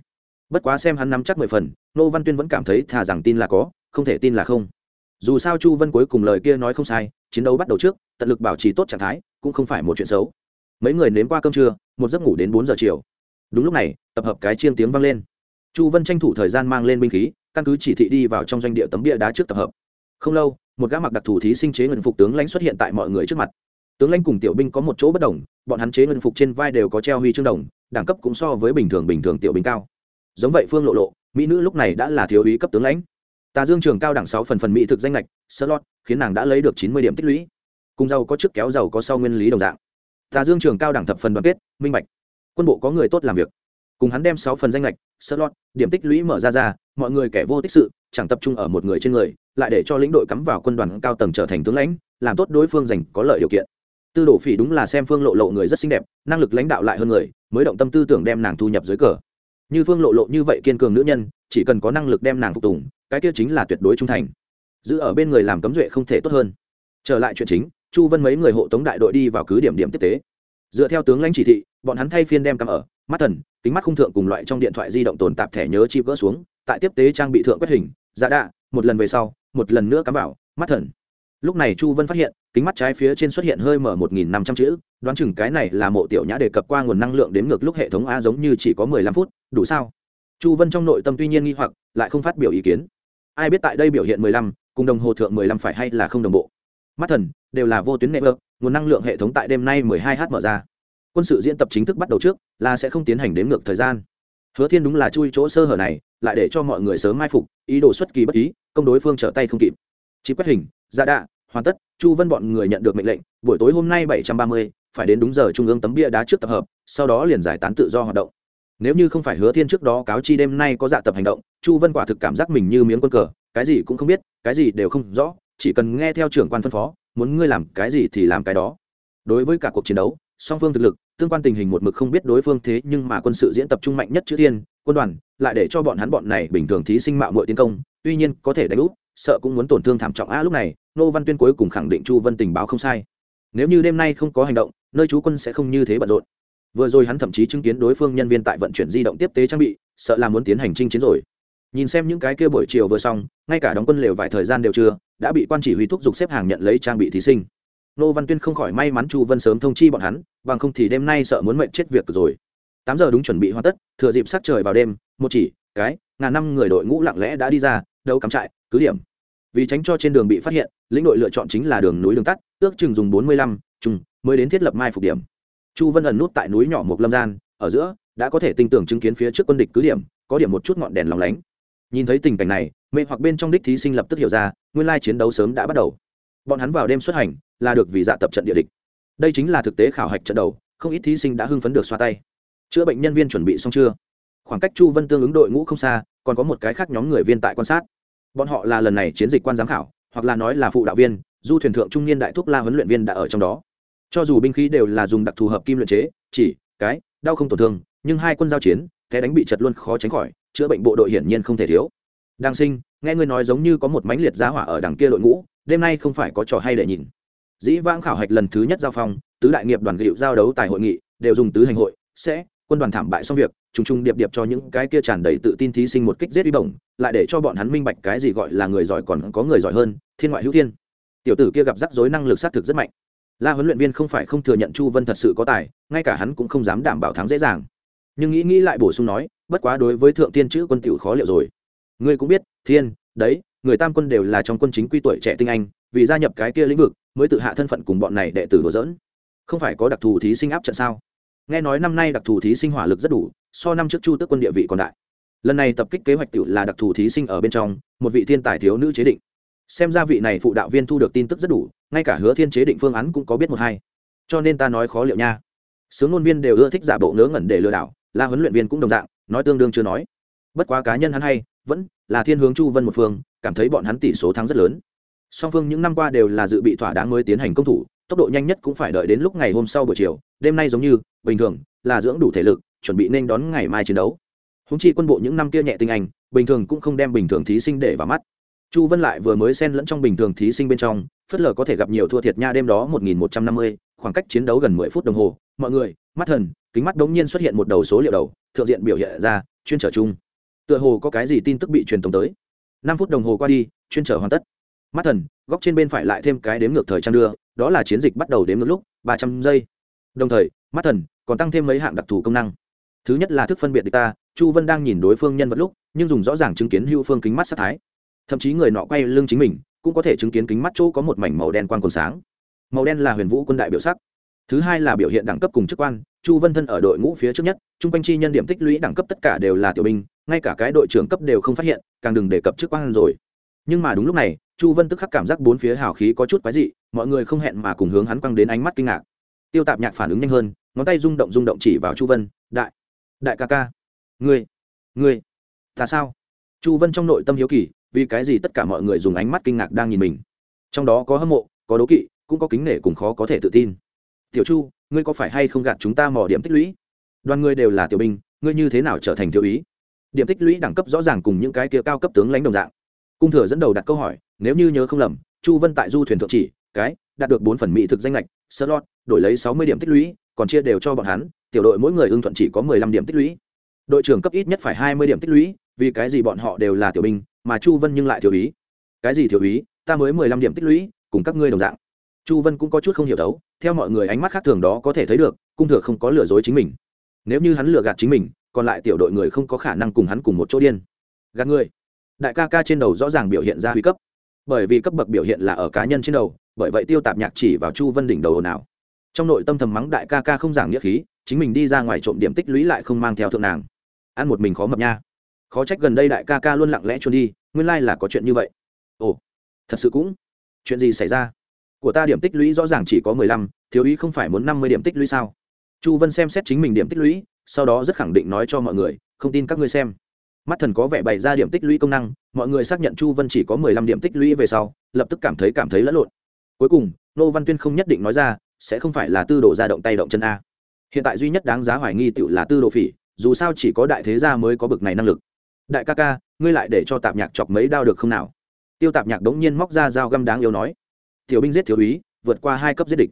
Bất quá xem hắn nắm chắc mười phần nô văn tuyên vẫn cảm thấy thà rằng tin là có, không thể tin là không. Dù sao chu vân cuối cùng lời kia nói không sai, chiến đấu bắt đầu trước tận lực bảo trì tốt trạng thái, cũng không phải một chuyện xấu. Mấy người nếm qua cơm trưa, một giấc ngủ đến bốn giờ chiều. Đúng lúc này, tập hợp cái chiêng tiếng vang lên. Chu vân tranh thủ thời gian mang lên binh khí, căn cứ chỉ thị đi vào trong doanh địa tấm bia đá trước tập hợp. Không lâu, một gã mặc đặc thù thí sinh chế ngân phục tướng lãnh xuất hiện tại mọi người trước mặt. Tướng lãnh cùng tiểu binh có một chỗ bất đồng, bọn hắn chế ngân phục trên vai đều có treo huy chương đồng, đẳng cấp cũng so với bình thường bình thường tiểu binh cao. Giống vậy phương lộ lộ, mỹ nữ lúc này đã là thiếu úy cấp tướng lãnh. Tà dương trường cao đẳng sáu phần phần mỹ thực danh lệch sơ lót khiến nàng đã lấy được chín mươi điểm tích lũy cùng giàu có trước kéo giàu có sau nguyên lý đồng dạng. Tà dương trường cao đẳng thập phần đoàn kết, minh bạch. Quân bộ có người tốt làm việc. Cùng hắn đem sáu phần danh lệch, sơ lót, điểm tích lũy mở ra ra, mọi người kẻ vô tích sự, chẳng tập trung ở một người trên người, lại để cho lĩnh đội cắm vào quân đoàn cao tầng trở thành tướng lãnh, làm tốt đối phương giành có lợi điều kiện. Tư đồ phỉ đúng là xem phương lộ lộ người rất xinh đẹp, năng lực lãnh đạo lại hơn người, mới động tâm tư tưởng đem nàng thu nhập dưới cờ. Như phương lộ lộ như vậy kiên cường nữ nhân, chỉ cần có năng lực đem nàng phục tùng, cái kia chính là tuyệt đối trung thành. Giữ ở bên người làm cấm duệ không thể tốt hơn. Trở lại chuyện chính chu vân mấy người hộ tống đại đội đi vào cứ điểm điểm tiếp tế. Dựa theo tướng lãnh chỉ thị, bọn hắn thay phiên đem cắm ở, mắt thần, kính mắt khung thượng cùng loại trong điện thoại di động tồn tạp thẻ nhớ chip gỡ xuống, tại tiếp tế trang bị thượng quét hình giả đạ, một lần về sau, một lần nữa cắm vào, mắt thần. Lúc này chu vân phát hiện, kính mắt trái phía trên xuất hiện hơi mở một nghìn năm trăm chữ, đoán chừng cái này là mộ tiểu nhã đề cập qua nguồn năng lượng đến ngược lúc hệ thống a giống như chỉ có mười lăm phút, đủ sao? Chu vân trong nội tâm tuy nhiên nghi hoặc, lại không phát biểu ý kiến. Ai biết tại đây biểu hiện mười lăm, cùng đồng hồ thượng mười lăm phải hay là không đồng bộ? Mắt thần đều là vô tuyến network nguồn năng lượng hệ thống tại đêm nay mười hai h mở ra. Quân sự diễn tập chính thức bắt đầu trước, là sẽ không tiến hành đếm ngược thời gian. Hứa thiên đúng là chui chỗ sơ hở này, lại để cho mọi người sớm mai phục, ý đồ xuất kỳ bất ý, công đối phương trở tay không kịp. Chỉ quét hình ra đạ, hoàn tất, chu vân bọn người nhận được mệnh lệnh, buổi tối hôm nay bảy trăm ba mươi, phải đến đúng giờ trung ương tấm bia đá trước tập hợp, sau đó liền giải tán tự do hoạt động. Nếu như không phải hứa thiên trước đó cáo chi đêm nay có dạ tập hành động, chu vân quả thực cảm giác mình như miếng quân cờ, cái gì cũng không biết, cái gì đều không rõ, chỉ cần nghe theo trưởng quan phân phó muốn ngươi làm cái gì thì làm cái đó. Đối với cả cuộc chiến đấu, song phương thực lực, tương quan tình hình một mực không biết đối phương thế nhưng mà quân sự diễn tập trung mạnh nhất chữ thiên quân đoàn, lại để cho bọn hắn bọn này bình thường thí sinh mạo mọi tiến công, tuy nhiên có thể đánh úp, sợ cũng muốn tổn thương thảm trọng. A, lúc này nô văn tuyên cuối cùng khẳng định chu vân tình báo không sai. Nếu như đêm nay không có hành động, nơi chú quân sẽ không như thế bận rộn. Vừa rồi hắn thậm chí chứng kiến đối phương nhân viên tại vận chuyển di động tiếp tế trang bị, sợ là muốn tiến hành chinh chiến rồi. Nhìn xem những cái kia buổi chiều vừa xong, ngay cả đóng quân lều vài thời gian đều chưa đã bị quan chỉ huy thúc giục xếp hàng nhận lấy trang bị thí sinh. Nô văn tuyên không khỏi may mắn chu vân sớm thông chi bọn hắn, bằng không thì đêm nay sợ muốn mệnh chết việc rồi. Tám giờ đúng chuẩn bị hoàn tất, thừa dịp sát trời vào đêm, một chỉ, cái, ngàn năm người đội ngũ lặng lẽ đã đi ra, đâu cắm trại, cứ điểm. Vì tránh cho trên đường bị phát hiện, lĩnh đội lựa chọn chính là đường núi đường tắt, ước chừng dùng bốn mươi lăm chung mới đến thiết lập mai phục điểm. Chu vân ẩn nút tại núi nhỏ một lâm gian, ở giữa, đã có thể tin tưởng chứng kiến phía trước quân địch cứ điểm, có điểm một chút ngọn đèn lóng lánh. Nhìn thấy tình cảnh này mê hoặc bên trong đích thí sinh lập tức hiểu ra, nguyên lai chiến đấu sớm đã bắt đầu. Bọn hắn vào đêm xuất hành là được vì dạ tập trận địa địch. Đây chính là thực tế khảo hạch trận đầu, không ít thí sinh đã hưng phấn được xoa tay. Chữa bệnh nhân viên chuẩn bị xong chưa? Khoảng cách chu vân tương ứng đội ngũ không xa, còn có một cái khác nhóm người viên tại quan sát. Bọn họ là lần này chiến dịch quan giám khảo, hoặc là nói là phụ đạo viên, du thuyền thượng trung niên đại thúc la huấn luyện viên đã ở trong đó. Cho dù binh khí đều là dùng đặc thù hợp kim luyện chế, chỉ, cái, đau không tổn thương, nhưng hai quân giao chiến thế đánh bị chật luôn khó tránh khỏi, chữa bệnh bộ đội hiển nhiên không thể thiếu đang sinh, nghe ngươi nói giống như có một mánh liệt giá hỏa ở đằng kia đội ngũ, đêm nay không phải có trò hay để nhìn. Dĩ vãng khảo hạch lần thứ nhất giao phong, tứ đại nghiệp đoàn hiệu giao đấu tại hội nghị, đều dùng tứ hành hội, sẽ, quân đoàn thảm bại xong việc, trùng trùng điệp điệp cho những cái kia tràn đầy tự tin thí sinh một kích giết đi bổng, lại để cho bọn hắn minh bạch cái gì gọi là người giỏi còn có người giỏi hơn, thiên ngoại hữu thiên. Tiểu tử kia gặp rắc rối năng lực xác thực rất mạnh. La huấn luyện viên không phải không thừa nhận chu vân thật sự có tài, ngay cả hắn cũng không dám đảm bảo thắng dễ dàng. Nhưng nghĩ nghĩ lại bổ sung nói, bất quá đối với thượng tiên chữ quân tiểu khó liệu rồi ngươi cũng biết, thiên, đấy, người tam quân đều là trong quân chính quy tuổi trẻ tinh anh, vì gia nhập cái kia lĩnh vực, mới tự hạ thân phận cùng bọn này đệ tử đùa dỡn không phải có đặc thù thí sinh áp trận sao? Nghe nói năm nay đặc thù thí sinh hỏa lực rất đủ, so năm trước chu tước quân địa vị còn đại. Lần này tập kích kế hoạch tự là đặc thù thí sinh ở bên trong, một vị thiên tài thiếu nữ chế định. Xem ra vị này phụ đạo viên thu được tin tức rất đủ, ngay cả hứa thiên chế định phương án cũng có biết một hai. Cho nên ta nói khó liệu nha. Sướng ngôn viên đều ưa thích giả bộ ngớ ngẩn để lừa đảo, la huấn luyện viên cũng đồng dạng, nói tương đương chưa nói. Bất quá cá nhân hắn hay vẫn là thiên hướng chu vân một phương, cảm thấy bọn hắn tỷ số thắng rất lớn. Song phương những năm qua đều là dự bị thỏa đáng mới tiến hành công thủ, tốc độ nhanh nhất cũng phải đợi đến lúc ngày hôm sau buổi chiều, đêm nay giống như, bình thường, là dưỡng đủ thể lực, chuẩn bị nên đón ngày mai chiến đấu. Húng chi quân bộ những năm kia nhẹ tinh anh, bình thường cũng không đem bình thường thí sinh để vào mắt. Chu vân lại vừa mới xen lẫn trong bình thường thí sinh bên trong, phớt lờ có thể gặp nhiều thua thiệt nha đêm đó một nghìn một trăm năm mươi, khoảng cách chiến đấu gần mười phút đồng hồ. Mọi người, mắt thần, kính mắt đống nhiên xuất hiện một đầu số liệu đầu, thượng diện biểu hiện ra, chuyên trở chung tựa hồ có cái gì tin tức bị truyền tống tới. Năm phút đồng hồ qua đi, chuyên trở hoàn tất. Mắt thần, góc trên bên phải lại thêm cái đếm ngược thời trang đưa, đó là chiến dịch bắt đầu đếm ngược lúc, ba trăm giây. Đồng thời, mắt thần, còn tăng thêm mấy hạng đặc thù công năng. Thứ nhất là thức phân biệt địch ta, chu vân đang nhìn đối phương nhân vật lúc, nhưng dùng rõ ràng chứng kiến hưu phương kính mắt sát thái. Thậm chí người nọ quay lưng chính mình, cũng có thể chứng kiến kính mắt chỗ có một mảnh màu đen quan còn sáng. Màu đen là huyền vũ quân đại biểu sắc. Thứ hai là biểu hiện đẳng cấp cùng chức quan, chu vân thân ở đội ngũ phía trước nhất, chung quanh chi nhân điểm tích lũy đẳng cấp tất cả đều là tiểu binh ngay cả cái đội trưởng cấp đều không phát hiện, càng đừng đề cập chức quan rồi. Nhưng mà đúng lúc này, chu vân tức khắc cảm giác bốn phía hào khí có chút quái dị, mọi người không hẹn mà cùng hướng hắn quăng đến ánh mắt kinh ngạc. Tiêu tạp nhạc phản ứng nhanh hơn, ngón tay rung động rung động chỉ vào chu vân, đại đại ca ca, ngươi ngươi, ta sao? Chu vân trong nội tâm hiếu kỳ, vì cái gì tất cả mọi người dùng ánh mắt kinh ngạc đang nhìn mình? Trong đó có hâm mộ, có đố kỵ, cũng có kính nể cùng khó có thể tự tin. Tiểu chu, ngươi có phải hay không gạt chúng ta mỏ điểm tích lũy? Đoàn ngươi đều là tiểu binh, ngươi như thế nào trở thành thiếu úy? Điểm tích lũy đẳng cấp rõ ràng cùng những cái kia cao cấp tướng lãnh đồng dạng. Cung thừa dẫn đầu đặt câu hỏi nếu như nhớ không lầm chu vân tại du thuyền thượng chỉ cái đạt được bốn phần mỹ thực danh lệch slot đổi lấy sáu mươi điểm tích lũy còn chia đều cho bọn hắn tiểu đội mỗi người ưng thuận chỉ có mười lăm điểm tích lũy. Đội trưởng cấp ít nhất phải hai mươi điểm tích lũy vì cái gì bọn họ đều là tiểu binh mà chu vân nhưng lại thiếu ý, cái gì thiếu ý, ta mới mười lăm điểm tích lũy cùng các ngươi đồng dạng. Chu vân cũng có chút không hiểu thấu theo mọi người ánh mắt khác thường đó có thể thấy được cung thừa không có lừa dối chính mình. Nếu như hắn lừa gạt chính mình còn lại tiểu đội người không có khả năng cùng hắn cùng một chỗ điên. Gạt người. Đại ca ca trên đầu rõ ràng biểu hiện ra huy cấp. Bởi vì cấp bậc biểu hiện là ở cá nhân trên đầu, bởi vậy tiêu tạp nhạc chỉ vào chu vân đỉnh đầu nào trong nội tâm thầm mắng đại ca ca không giảng nghĩa khí, chính mình đi ra ngoài trộm điểm tích lũy lại không mang theo thượng nàng. Ăn một mình khó mập nha. Khó trách gần đây đại ca ca luôn lặng lẽ trốn đi, nguyên lai là có chuyện như vậy. Ồ, thật sự cũng chuyện gì xảy ra? Của ta điểm tích lũy rõ ràng chỉ có mười lăm, thiếu ý không phải muốn năm mươi điểm tích lũy sao? Chu vân xem xét chính mình điểm tích lũy sau đó rất khẳng định nói cho mọi người, không tin các ngươi xem. Mắt thần có vẻ bày ra điểm tích lũy công năng, mọi người xác nhận chu vân chỉ có mười lăm điểm tích lũy về sau, lập tức cảm thấy cảm thấy lẫn lộn. Cuối cùng, nô văn tuyên không nhất định nói ra, sẽ không phải là tư đồ ra động tay động chân a. Hiện tại duy nhất đáng giá hoài nghi tựu là tư đồ phỉ, dù sao chỉ có đại thế gia mới có bực này năng lực. Đại ca ca, ngươi lại để cho tạp nhạc chọc mấy đao được không nào? Tiêu tạp nhạc đống nhiên móc ra dao găm đáng yêu nói. Tiểu binh giết thiếu úy, vượt qua hai cấp giết địch.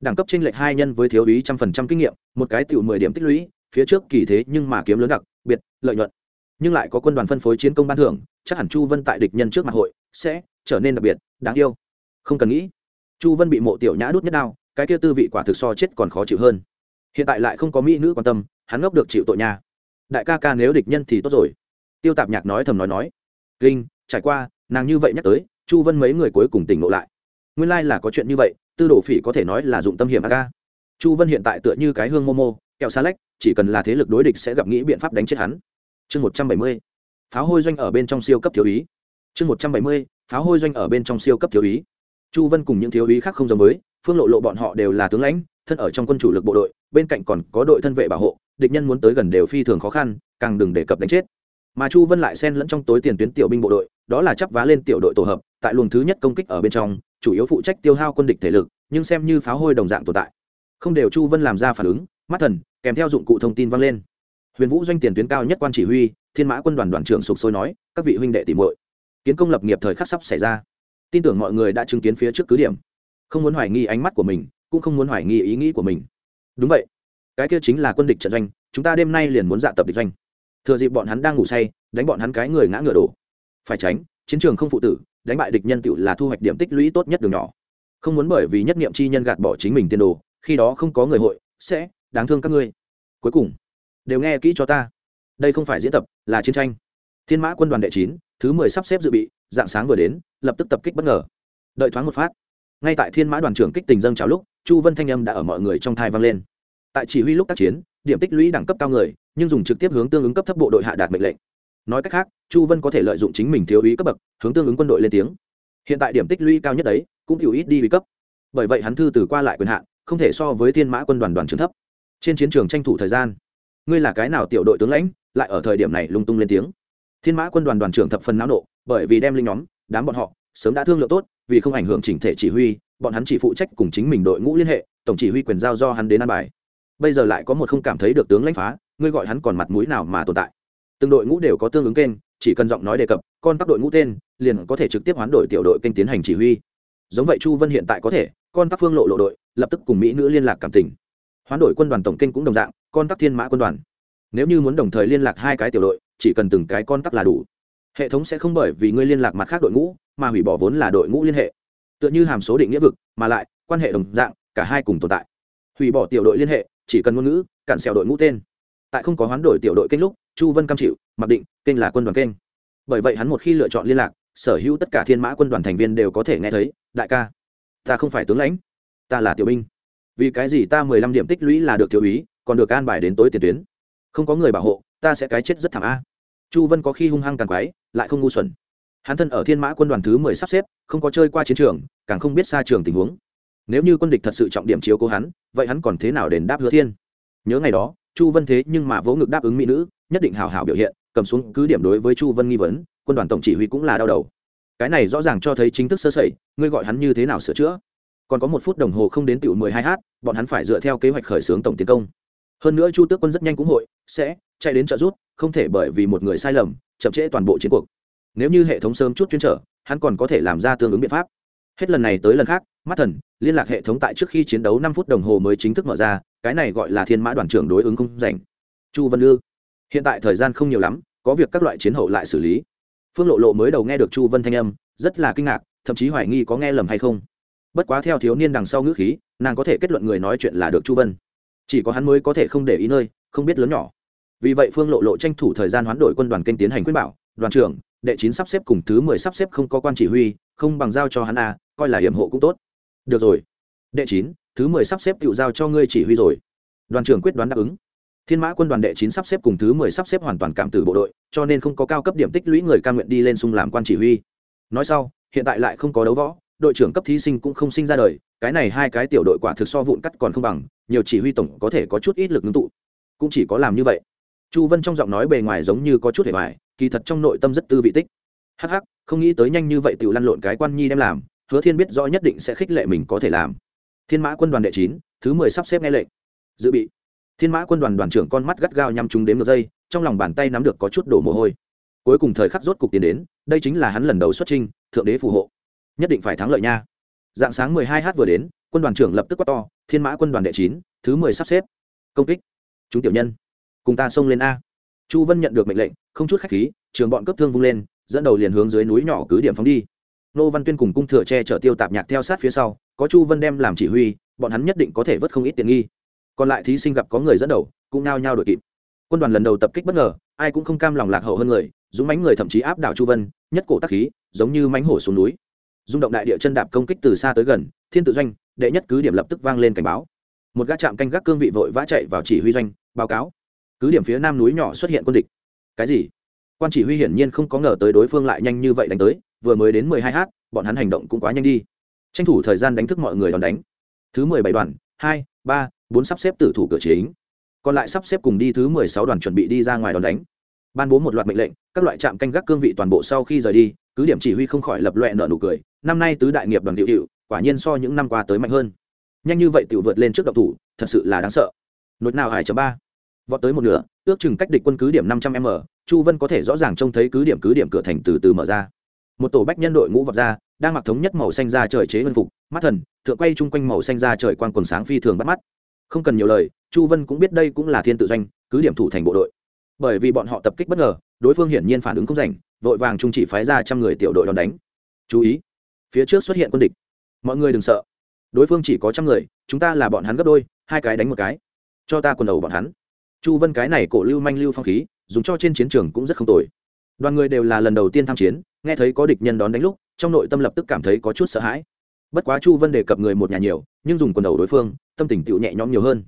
Đẳng cấp trên lệch hai nhân với thiếu úy trăm phần trăm kinh nghiệm, một cái tiểu mười điểm tích lũy phía trước kỳ thế nhưng mà kiếm lớn đặc, biệt, lợi nhuận. Nhưng lại có quân đoàn phân phối chiến công ban thưởng, chắc hẳn chu vân tại địch nhân trước mặt hội sẽ trở nên đặc biệt, đáng yêu. Không cần nghĩ. Chu vân bị mộ tiểu nhã đút nhất đao, cái kia tư vị quả thực so chết còn khó chịu hơn. Hiện tại lại không có mỹ nữ quan tâm, hắn ngốc được chịu tội nhà đại ca ca nếu địch nhân thì tốt rồi. Tiêu tạp nhạc nói thầm nói nói. Kinh, trải qua, nàng như vậy nhắc tới, chu vân mấy người cuối cùng tỉnh ngộ lại. Nguyên lai là có chuyện như vậy, tư đồ phỉ có thể nói là dụng tâm hiểm a ca. Chu vân hiện tại tựa như cái hương momo kẹo xa lách, chỉ cần là thế lực đối địch sẽ gặp nghĩ biện pháp đánh chết hắn. Chương một trăm bảy mươi, pháo hôi doanh ở bên trong siêu cấp thiếu ý chương một trăm bảy mươi, pháo hôi doanh ở bên trong siêu cấp thiếu ý chu vân cùng những thiếu ý khác không giống với, phương lộ lộ bọn họ đều là tướng lãnh, thân ở trong quân chủ lực bộ đội, bên cạnh còn có đội thân vệ bảo hộ, địch nhân muốn tới gần đều phi thường khó khăn, càng đừng đề cập đánh chết. Mà chu vân lại xen lẫn trong tối tiền tuyến tiểu binh bộ đội, đó là chắp vá lên tiểu đội tổ hợp, tại luồng thứ nhất công kích ở bên trong, chủ yếu phụ trách tiêu hao quân địch thể lực, nhưng xem như pháo hôi đồng dạng tồn tại. Không đều chu vân làm ra phản ứng, mắt thần kèm theo dụng cụ thông tin vang lên. Huyền vũ doanh tiền tuyến cao nhất quan chỉ huy, thiên mã quân đoàn đoàn trưởng sục sôi nói, các vị huynh đệ tìm muội, kiến công lập nghiệp thời khắc sắp xảy ra. Tin tưởng mọi người đã chứng kiến phía trước cứ điểm. Không muốn hoài nghi ánh mắt của mình, cũng không muốn hoài nghi ý nghĩ của mình. Đúng vậy. Cái kia chính là quân địch trận doanh, chúng ta đêm nay liền muốn dạ tập địch doanh. Thừa dịp bọn hắn đang ngủ say, đánh bọn hắn cái người ngã ngựa đổ. Phải tránh, chiến trường không phụ tử, đánh bại địch nhân tựu là thu hoạch điểm tích lũy tốt nhất đường nhỏ. Không muốn bởi vì nhất niệm chi nhân gạt bỏ chính mình tiền đồ, khi đó không có người hội, sẽ đáng thương các ngươi. Cuối cùng, đều nghe kỹ cho ta. Đây không phải diễn tập, là chiến tranh. Thiên mã quân đoàn đệ chín, thứ mười sắp xếp dự bị, dạng sáng vừa đến, lập tức tập kích bất ngờ. Đợi thoáng một phát, ngay tại thiên mã đoàn trưởng kích tình dâng trào lúc, chu vân thanh âm đã ở mọi người trong thai vang lên. Tại chỉ huy lúc tác chiến, điểm tích lũy đẳng cấp cao người, nhưng dùng trực tiếp hướng tương ứng cấp thấp bộ đội hạ đạt mệnh lệnh. Nói cách khác, chu vân có thể lợi dụng chính mình thiếu ý cấp bậc, hướng tương ứng quân đội lên tiếng. Hiện tại điểm tích lũy cao nhất đấy, cũng hiểu ít đi ý cấp. Bởi vậy hắn thư từ qua lại quyền hạn, không thể so với thiên mã quân đoàn đoàn trưởng thấp trên chiến trường tranh thủ thời gian. Ngươi là cái nào tiểu đội tướng lãnh, lại ở thời điểm này lung tung lên tiếng? Thiên mã quân đoàn đoàn trưởng thập phần não nộ, bởi vì đem linh nhóm, đám bọn họ, sớm đã thương lượng tốt, vì không ảnh hưởng chỉnh thể chỉ huy, bọn hắn chỉ phụ trách cùng chính mình đội ngũ liên hệ, tổng chỉ huy quyền giao do hắn đến an bài. Bây giờ lại có một không cảm thấy được tướng lãnh phá, ngươi gọi hắn còn mặt mũi nào mà tồn tại? Từng đội ngũ đều có tương ứng kênh, chỉ cần giọng nói đề cập, con các đội ngũ tên, liền có thể trực tiếp hoán đổi tiểu đội kênh tiến hành chỉ huy. Giống vậy chu vân hiện tại có thể, con tác phương lộ lộ đội, lập tức cùng mỹ nữ liên lạc cảm tình hoán đổi quân đoàn tổng kênh cũng đồng dạng, con tắc thiên mã quân đoàn. Nếu như muốn đồng thời liên lạc hai cái tiểu đội, chỉ cần từng cái con tắc là đủ. Hệ thống sẽ không bởi vì ngươi liên lạc mặt khác đội ngũ, mà hủy bỏ vốn là đội ngũ liên hệ. Tựa như hàm số định nghĩa vực, mà lại, quan hệ đồng dạng, cả hai cùng tồn tại. Hủy bỏ tiểu đội liên hệ, chỉ cần ngôn ngữ cản xẻo đội ngũ tên. Tại không có hoán đổi tiểu đội kênh lúc, chu vân cam chịu, mặc định, kênh là quân đoàn kênh. Bởi vậy hắn một khi lựa chọn liên lạc, sở hữu tất cả thiên mã quân đoàn thành viên đều có thể nghe thấy, đại ca, ta không phải tướng lãnh, ta là tiểu binh vì cái gì ta mười lăm điểm tích lũy là được thiếu úy, còn được an bài đến tối tiền tuyến? Không có người bảo hộ, ta sẽ cái chết rất thảm a. Chu vân có khi hung hăng càng quái, lại không ngu xuẩn. Hắn thân ở thiên mã quân đoàn thứ mười sắp xếp, không có chơi qua chiến trường, càng không biết xa trường tình huống. Nếu như quân địch thật sự trọng điểm chiếu cố hắn, vậy hắn còn thế nào đền đáp hứa thiên? Nhớ ngày đó, chu vân thế nhưng mà vỗ ngực đáp ứng mỹ nữ, nhất định hào hảo biểu hiện, cầm xuống cứ điểm đối với chu vân nghi vấn, quân đoàn tổng chỉ huy cũng là đau đầu. Cái này rõ ràng cho thấy chính thức sơ sẩy, ngươi gọi hắn như thế nào sửa chữa? Còn có một phút đồng hồ không đến tiểu mười hai h bọn hắn phải dựa theo kế hoạch khởi xướng tổng tiến công. Hơn nữa chu tước quân rất nhanh cũng hội, sẽ chạy đến trợ rút không thể bởi vì một người sai lầm, chậm trễ toàn bộ chiến cuộc. Nếu như hệ thống sớm chút chuyên trở, hắn còn có thể làm ra tương ứng biện pháp. Hết lần này tới lần khác, mắt thần liên lạc hệ thống tại trước khi chiến đấu năm phút đồng hồ mới chính thức mở ra, cái này gọi là thiên mã đoàn trưởng đối ứng không dành chu Văn lư, hiện tại thời gian không nhiều lắm, có việc các loại chiến hậu lại xử lý. Phương lộ lộ mới đầu nghe được chu vân thanh âm, rất là kinh ngạc, thậm chí hoài nghi có nghe lầm hay không bất quá theo thiếu niên đằng sau ngữ khí, nàng có thể kết luận người nói chuyện là được chu vân. Chỉ có hắn mới có thể không để ý nơi, không biết lớn nhỏ. Vì vậy phương lộ lộ tranh thủ thời gian hoán đổi quân đoàn kênh tiến hành quyết bảo, đoàn trưởng, đệ chín sắp xếp cùng thứ mười sắp xếp không có quan chỉ huy, không bằng giao cho hắn a, coi là hiểm hộ cũng tốt. Được rồi. Đệ chín, thứ mười sắp xếp tự giao cho ngươi chỉ huy rồi. Đoàn trưởng quyết đoán đáp ứng. Thiên mã quân đoàn đệ chín sắp xếp cùng thứ mười sắp xếp hoàn toàn cảm tử bộ đội, cho nên không có cao cấp điểm tích lũy người ca nguyện đi lên xung làm quan chỉ huy. Nói sau, hiện tại lại không có đấu võ đội trưởng cấp thí sinh cũng không sinh ra đời, cái này hai cái tiểu đội quả thực so vụn cắt còn không bằng, nhiều chỉ huy tổng có thể có chút ít lực ngưng tụ. Cũng chỉ có làm như vậy. Chu vân trong giọng nói bề ngoài giống như có chút hề hoài, kỳ thật trong nội tâm rất tư vị tích. Hắc hắc, không nghĩ tới nhanh như vậy tự lăn lộn cái quan nhi đem làm, hứa thiên biết rõ nhất định sẽ khích lệ mình có thể làm. Thiên mã quân đoàn đệ chín, thứ mười sắp xếp nghe lệnh. Dự bị. Thiên mã quân đoàn đoàn trưởng con mắt gắt gao nhằm chúng đếm ngược dây, trong lòng bàn tay nắm được có chút đổ mồ hôi. Cuối cùng thời khắc rốt cục tiến đến, đây chính là hắn lần đầu xuất trinh thượng đế phù hộ nhất định phải thắng lợi nha. Dạng sáng mười hai h vừa đến, quân đoàn trưởng lập tức quát to, thiên mã quân đoàn đệ chín, thứ mười sắp xếp. Công kích. Chúng tiểu nhân, cùng ta xông lên a. Chu vân nhận được mệnh lệnh, không chút khách khí, trường bọn cấp thương vung lên, dẫn đầu liền hướng dưới núi nhỏ cứ điểm phóng đi. Nô văn tuyên cùng cung thừa che chở tiêu tạp nhạc theo sát phía sau, có chu vân đem làm chỉ huy, bọn hắn nhất định có thể vớt không ít tiện nghi. Còn lại thí sinh gặp có người dẫn đầu, cũng nao nhao đội kịp. Quân đoàn lần đầu tập kích bất ngờ, ai cũng không cam lòng lạc hậu hơn người, dũng mánh người thậm chí áp đảo chu vân, nhất cổ tắc khí, giống như mánh hổ xuống núi rung động đại địa chân đạp công kích từ xa tới gần, thiên tự doanh, đệ nhất cứ điểm lập tức vang lên cảnh báo. Một gã trạm canh gác cương vị vội vã chạy vào chỉ huy doanh, báo cáo. Cứ điểm phía nam núi nhỏ xuất hiện quân địch. Cái gì? Quan chỉ huy hiển nhiên không có ngờ tới đối phương lại nhanh như vậy đánh tới, vừa mới đến mười hai h bọn hắn hành động cũng quá nhanh đi. Tranh thủ thời gian đánh thức mọi người đòn đánh. Thứ mười bảy đoàn, hai, ba, bốn sắp xếp tử thủ cửa chính. Còn lại sắp xếp cùng đi thứ mười sáu đoàn chuẩn bị đi ra ngoài đòn đánh. Ban bố một loạt mệnh lệnh, các loại trạm canh gác cương vị toàn bộ sau khi rời đi cứ điểm chỉ huy không khỏi lập loẹ nợ nụ cười, năm nay tứ đại nghiệp đoàn hiệu hiệu quả nhiên so những năm qua tới mạnh hơn. Nhanh như vậy tiểu vượt lên trước độc thủ, thật sự là đáng sợ. Nốt nào hải chấm ba. Vọt tới một nửa, ước chừng cách địch quân cứ điểm năm trăm m, chu vân có thể rõ ràng trông thấy cứ điểm cứ điểm cửa thành từ từ mở ra. Một tổ bách nhân đội ngũ vọt ra, đang mặc thống nhất màu xanh ra trời chế ngân phục, mắt thần, thượng quay chung quanh màu xanh ra trời quan quần sáng phi thường bắt mắt. Không cần nhiều lời, chu vân cũng biết đây cũng là thiên tự doanh, cứ điểm thủ thành bộ đội. Bởi vì bọn họ tập kích bất ngờ, đối phương hiển nhiên phản ứng không rảnh vội vàng trung chỉ phái ra trăm người tiểu đội đòn đánh. Chú ý, phía trước xuất hiện quân địch. Mọi người đừng sợ. Đối phương chỉ có trăm người, chúng ta là bọn hắn gấp đôi, hai cái đánh một cái. Cho ta quần đầu bọn hắn. Chu vân cái này cổ lưu manh lưu phong khí, dùng cho trên chiến trường cũng rất không tồi. Đoàn người đều là lần đầu tiên tham chiến, nghe thấy có địch nhân đón đánh lúc, trong nội tâm lập tức cảm thấy có chút sợ hãi. Bất quá chu vân đề cập người một nhà nhiều, nhưng dùng quần đầu đối phương, tâm tình tựu nhẹ nhõm nhiều hơn.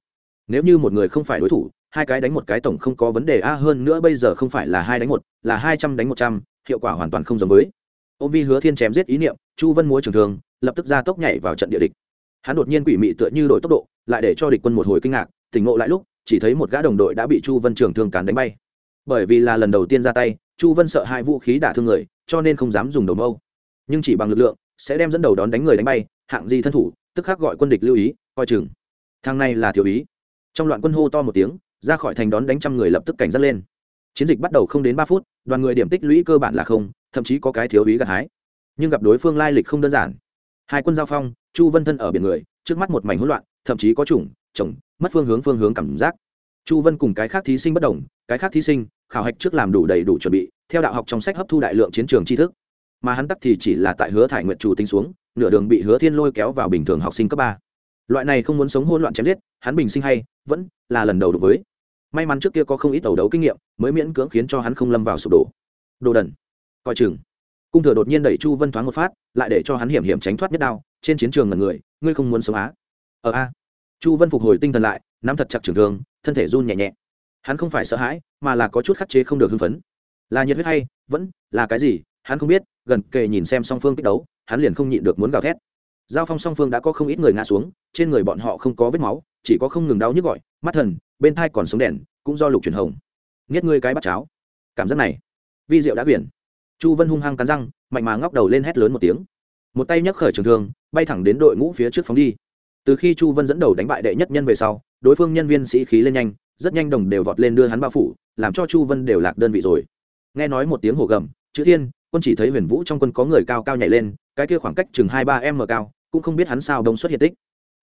Nếu như một người không phải đối thủ hai cái đánh một cái tổng không có vấn đề. A, hơn nữa bây giờ không phải là hai đánh một, là hai trăm đánh một trăm, hiệu quả hoàn toàn không giống với. Ôm vi hứa thiên chém giết ý niệm, chu vân múa trường thường lập tức ra tốc nhảy vào trận địa địch. Hắn đột nhiên quỷ mị tựa như đổi tốc độ, lại để cho địch quân một hồi kinh ngạc, tỉnh ngộ lại lúc, chỉ thấy một gã đồng đội đã bị chu vân trường thương cán đánh bay. Bởi vì là lần đầu tiên ra tay, chu vân sợ hai vũ khí đả thương người, cho nên không dám dùng đầu mâu. Nhưng chỉ bằng lực lượng, sẽ đem dẫn đầu đón đánh người đánh bay, hạng gì thân thủ, tức khắc gọi quân địch lưu ý, coi chừng. Thang này là thiếu ý. Trong loạn quân hô to một tiếng ra khỏi thành đón đánh trăm người lập tức cảnh giác lên. Chiến dịch bắt đầu không đến ba phút, đoàn người điểm tích lũy cơ bản là không, thậm chí có cái thiếu ý gặt hái. Nhưng gặp đối phương lai lịch không đơn giản. Hai quân giao phong, chu vân thân ở biển người, trước mắt một mảnh hỗn loạn, thậm chí có chủng, chồng, mất phương hướng phương hướng cảm giác. Chu vân cùng cái khác thí sinh bất đồng, cái khác thí sinh, khảo hạch trước làm đủ đầy đủ chuẩn bị, theo đạo học trong sách hấp thu đại lượng chiến trường tri thức. Mà hắn tắc thì chỉ là tại hứa thải nguyện chủ tính xuống, nửa đường bị hứa thiên lôi kéo vào bình thường học sinh cấp ba. Loại này không muốn sống hỗn loạn chém giết, hắn bình sinh hay, vẫn là lần đầu đối với may mắn trước kia có không ít tàu đấu kinh nghiệm, mới miễn cưỡng khiến cho hắn không lâm vào sụp đổ. Đồ đần. Coi chừng. Cung thừa đột nhiên đẩy chu vân thoáng một phát, lại để cho hắn hiểm hiểm tránh thoát nhất đao, trên chiến trường ngần người, ngươi không muốn sống á? Ở a. Chu vân phục hồi tinh thần lại, nắm thật chặt trường thương, thân thể run nhẹ nhẹ. Hắn không phải sợ hãi, mà là có chút khắc chế không được hưng phấn. Là nhiệt huyết hay, vẫn là cái gì, hắn không biết, gần kề nhìn xem song phương kích đấu, hắn liền không nhịn được muốn gào thét. Giao phong song phương đã có không ít người ngã xuống, trên người bọn họ không có vết máu chỉ có không ngừng đau nhức gọi, mắt thần, bên thai còn sống đèn, cũng do lục truyền hồng. Nghiết ngươi cái bắt cháo. Cảm giác này, vi diệu đã quyển. Chu vân hung hăng cắn răng, mạnh mà ngóc đầu lên hét lớn một tiếng. Một tay nhấc khởi trường thương, bay thẳng đến đội ngũ phía trước phóng đi. Từ khi chu vân dẫn đầu đánh bại đệ nhất nhân về sau, đối phương nhân viên sĩ khí lên nhanh, rất nhanh đồng đều vọt lên đưa hắn bao phủ, làm cho chu vân đều lạc đơn vị rồi. Nghe nói một tiếng hổ gầm, chữ thiên, quân chỉ thấy huyền vũ trong quân có người cao cao nhảy lên, cái kia khoảng cách chừng hai ba m cao, cũng không biết hắn sao đông xuất hiện tích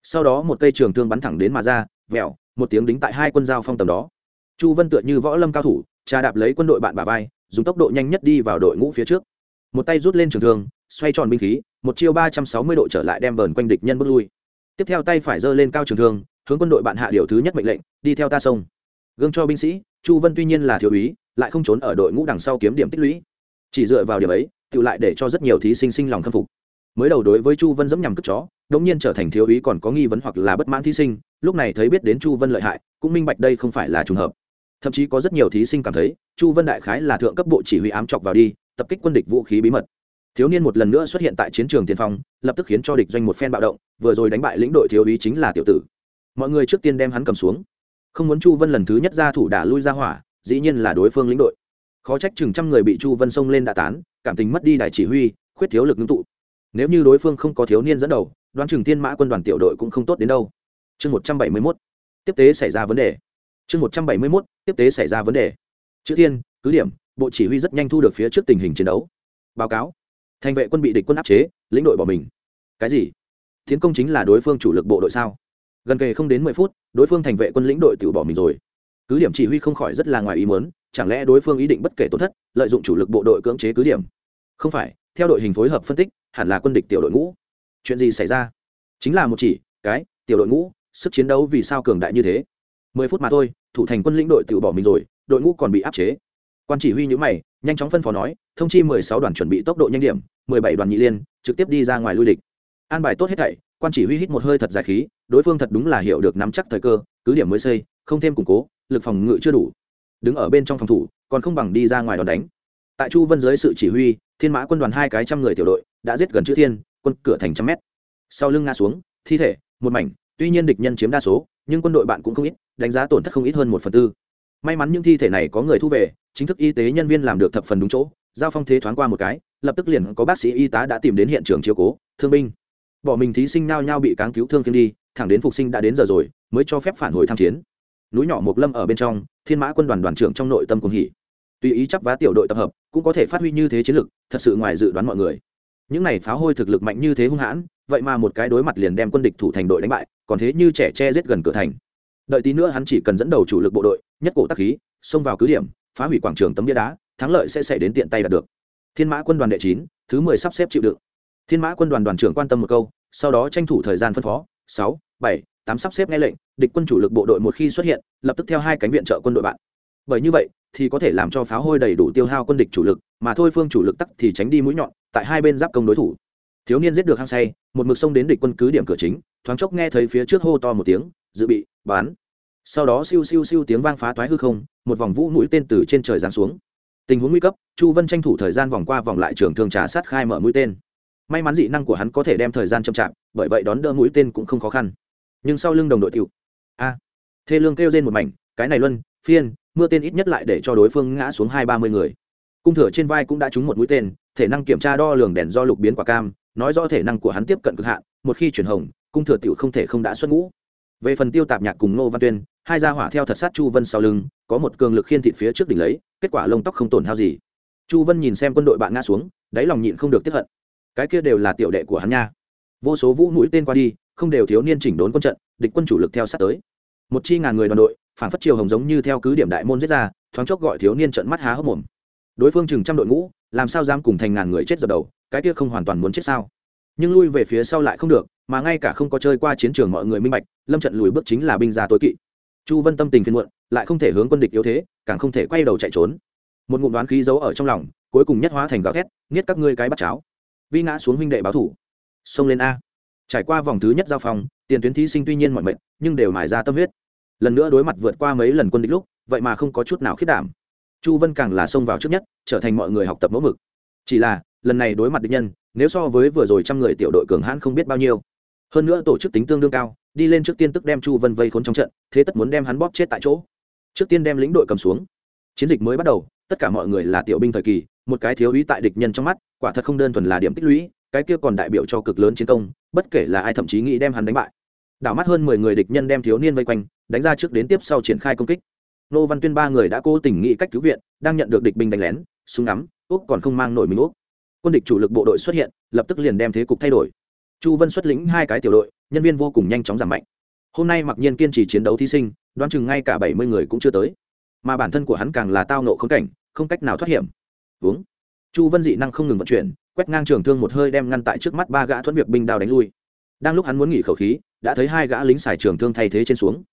sau đó một cây trường thương bắn thẳng đến mà ra, vẹo, một tiếng đính tại hai quân giao phong tầm đó. Chu vân tựa như võ lâm cao thủ, trà đạp lấy quân đội bạn bà vai, dùng tốc độ nhanh nhất đi vào đội ngũ phía trước. Một tay rút lên trường thương, xoay tròn binh khí, một chiêu ba trăm sáu mươi độ trở lại đem vờn quanh địch nhân bước lui. Tiếp theo tay phải giơ lên cao trường thương, hướng quân đội bạn hạ điều thứ nhất mệnh lệnh, đi theo ta sông. Gương cho binh sĩ, chu vân tuy nhiên là thiếu úy, lại không trốn ở đội ngũ đằng sau kiếm điểm tích lũy. Chỉ dựa vào điểm ấy, tự lại để cho rất nhiều thí sinh sinh lòng khâm phục mới đầu đối với chu vân dẫm nhằm cất chó, đống nhiên trở thành thiếu úy còn có nghi vấn hoặc là bất mãn thí sinh, lúc này thấy biết đến chu vân lợi hại, cũng minh bạch đây không phải là trùng hợp. Thậm chí có rất nhiều thí sinh cảm thấy, chu vân đại khái là thượng cấp bộ chỉ huy ám chọc vào đi, tập kích quân địch vũ khí bí mật. Thiếu niên một lần nữa xuất hiện tại chiến trường tiền phong, lập tức khiến cho địch doanh một phen bạo động, vừa rồi đánh bại lĩnh đội thiếu úy chính là tiểu tử. Mọi người trước tiên đem hắn cầm xuống. Không muốn chu vân lần thứ nhất ra thủ đả lui ra hỏa, dĩ nhiên là đối phương lĩnh đội. Khó trách chừng trăm người bị chu vân xông lên đã tán, cảm tình mất đi đại chỉ huy, khuyết thiếu lực ngưng tụ nếu như đối phương không có thiếu niên dẫn đầu, đoán chừng thiên mã quân đoàn tiểu đội cũng không tốt đến đâu. Chương một trăm bảy mươi mốt, tiếp tế xảy ra vấn đề. Chương một trăm bảy mươi mốt, tiếp tế xảy ra vấn đề. Chữ thiên, cứ điểm, bộ chỉ huy rất nhanh thu được phía trước tình hình chiến đấu. Báo cáo. Thành vệ quân bị địch quân áp chế, lĩnh đội bỏ mình. Cái gì? Tiến công chính là đối phương chủ lực bộ đội sao? Gần kề không đến mười phút, đối phương thành vệ quân lĩnh đội tự bỏ mình rồi. Cứ điểm chỉ huy không khỏi rất là ngoài ý muốn, chẳng lẽ đối phương ý định bất kể tổn thất, lợi dụng chủ lực bộ đội cưỡng chế cứ điểm? Không phải theo đội hình phối hợp phân tích, hẳn là quân địch tiểu đội ngũ. Chuyện gì xảy ra? Chính là một chỉ, cái, tiểu đội ngũ, sức chiến đấu vì sao cường đại như thế? Mười phút mà thôi, thủ thành quân lĩnh đội tự bỏ mình rồi, đội ngũ còn bị áp chế. Quan chỉ huy nhữ mày, nhanh chóng phân phó nói, thông chi mười sáu đoàn chuẩn bị tốc độ nhanh điểm, mười bảy đoàn nhị liên, trực tiếp đi ra ngoài lui địch. An bài tốt hết thảy, quan chỉ huy hít một hơi thật dài khí, đối phương thật đúng là hiểu được nắm chắc thời cơ, cứ điểm mới xây, không thêm củng cố, lực phòng ngự chưa đủ. Đứng ở bên trong phòng thủ, còn không bằng đi ra ngoài đòn đánh tại chu vân dưới sự chỉ huy, thiên mã quân đoàn hai cái trăm người tiểu đội đã giết gần chữ thiên, quân cửa thành trăm mét. Sau lưng ngã xuống, thi thể, một mảnh, tuy nhiên địch nhân chiếm đa số, nhưng quân đội bạn cũng không ít, đánh giá tổn thất không ít hơn một phần tư. May mắn những thi thể này có người thu về, chính thức y tế nhân viên làm được thập phần đúng chỗ, giao phong thế thoáng qua một cái, lập tức liền có bác sĩ y tá đã tìm đến hiện trường chiếu cố, thương binh. Bỏ mình thí sinh nao nhao bị cáng cứu thương kiếm đi, thẳng đến phục sinh đã đến giờ rồi, mới cho phép phản hồi tham chiến. Núi nhỏ mộc lâm ở bên trong, thiên mã quân đoàn đoàn trưởng trong nội tâm cùng hỉ tùy ý chấp vá tiểu đội tập hợp, cũng có thể phát huy như thế chiến lực, thật sự ngoài dự đoán mọi người. Những này pháo hôi thực lực mạnh như thế hung hãn, vậy mà một cái đối mặt liền đem quân địch thủ thành đội đánh bại, còn thế như trẻ che giết gần cửa thành. Đợi tí nữa hắn chỉ cần dẫn đầu chủ lực bộ đội, nhất cổ tác khí, xông vào cứ điểm, phá hủy quảng trường tấm bia đá, thắng lợi sẽ xảy đến tiện tay đạt được. Thiên mã quân đoàn đệ chín, thứ mười sắp xếp chịu đựng. Thiên mã quân đoàn đoàn trưởng quan tâm một câu, sau đó tranh thủ thời gian phân phó, sáu, bảy, tám sắp xếp nghe lệnh, địch quân chủ lực bộ đội một khi xuất hiện, lập tức theo hai cánh viện trợ quân đội bạn. Bởi như vậy thì có thể làm cho pháo hôi đầy đủ tiêu hao quân địch chủ lực, mà thôi phương chủ lực tắc thì tránh đi mũi nhọn, tại hai bên giáp công đối thủ. Thiếu niên giết được hang say, một mực sông đến địch quân cứ điểm cửa chính, thoáng chốc nghe thấy phía trước hô to một tiếng, dự bị bán sau đó siêu siêu siêu tiếng vang phá toái hư không, một vòng vũ mũi tên từ trên trời giáng xuống. Tình huống nguy cấp, chu vân tranh thủ thời gian vòng qua vòng lại trường thường trà sát khai mở mũi tên. May mắn dị năng của hắn có thể đem thời gian chậm chạp, bởi vậy đón đỡ mũi tên cũng không khó khăn. Nhưng sau lưng đồng đội tiểu, a, thê lương kêu trên một mảnh, cái này luân, phiên mưa tên ít nhất lại để cho đối phương ngã xuống hai ba mươi người. Cung thừa trên vai cũng đã trúng một mũi tên, thể năng kiểm tra đo lường đèn do lục biến quả cam, nói rõ thể năng của hắn tiếp cận cực hạn, một khi chuyển hồng, cung thừa tiểu không thể không đã xuất ngũ. Về phần tiêu tạp nhạc cùng nô văn tuyên, hai gia hỏa theo thật sát chu vân sau lưng, có một cường lực khiên thịt phía trước đỉnh lấy, kết quả lông tóc không tổn hao gì. Chu vân nhìn xem quân đội bạn ngã xuống, đáy lòng nhịn không được tiếp hận. Cái kia đều là tiểu đệ của hắn nha. Vô số vũ mũi tên qua đi, không đều thiếu niên chỉnh đốn quân trận, địch quân chủ lực theo sát tới. Một chi ngàn người đoàn đội phản phất chiều hồng giống như theo cứ điểm đại môn giết ra, thoáng chốc gọi thiếu niên trận mắt há hốc mồm. Đối phương chừng trăm đội ngũ, làm sao dám cùng thành ngàn người chết dập đầu, cái kia không hoàn toàn muốn chết sao? Nhưng lui về phía sau lại không được, mà ngay cả không có chơi qua chiến trường mọi người minh bạch, lâm trận lùi bước chính là binh gia tối kỵ. Chu vân tâm tình phiên muộn, lại không thể hướng quân địch yếu thế, càng không thể quay đầu chạy trốn. Một ngụm đoán khí giấu ở trong lòng, cuối cùng nhất hóa thành gạo thét, nghiết các ngươi cái bắt cháo. Vi ngã xuống huynh đệ báo thủ. Xông lên a. Trải qua vòng thứ nhất giao phòng, tiền tuyến thí sinh tuy nhiên mọi mệnh nhưng đều mải ra tâm huyết lần nữa đối mặt vượt qua mấy lần quân địch lúc, vậy mà không có chút nào khiết đảm. Chu vân càng là xông vào trước nhất, trở thành mọi người học tập mẫu mực. Chỉ là, lần này đối mặt địch nhân, nếu so với vừa rồi trăm người tiểu đội cường hãn không biết bao nhiêu. Hơn nữa tổ chức tính tương đương cao, đi lên trước tiên tức đem chu vân vây khốn trong trận, thế tất muốn đem hắn bóp chết tại chỗ. Trước tiên đem lĩnh đội cầm xuống. Chiến dịch mới bắt đầu, tất cả mọi người là tiểu binh thời kỳ, một cái thiếu úy tại địch nhân trong mắt, quả thật không đơn thuần là điểm tích lũy, cái kia còn đại biểu cho cực lớn chiến công, bất kể là ai thậm chí nghĩ đem hắn đánh bại đảo mắt hơn mười người địch nhân đem thiếu niên vây quanh, đánh ra trước đến tiếp sau triển khai công kích. Nô văn tuyên ba người đã cố tình nghĩ cách cứu viện, đang nhận được địch binh đánh lén, súng ngắm úc còn không mang nổi mình úc quân địch chủ lực bộ đội xuất hiện, lập tức liền đem thế cục thay đổi. Chu vân xuất lĩnh hai cái tiểu đội, nhân viên vô cùng nhanh chóng giảm mạnh. Hôm nay mặc nhiên kiên trì chiến đấu thí sinh, đoán chừng ngay cả bảy mươi người cũng chưa tới. Mà bản thân của hắn càng là tao nộ khống cảnh, không cách nào thoát hiểm. Uống chu vân dị năng không ngừng vận chuyển, quét ngang trường thương một hơi đem ngăn tại trước mắt ba gã thuẫn việc binh đao đánh lui đang lúc hắn muốn nghỉ khẩu khí, đã thấy hai gã lính xài trường thương thay thế trên xuống.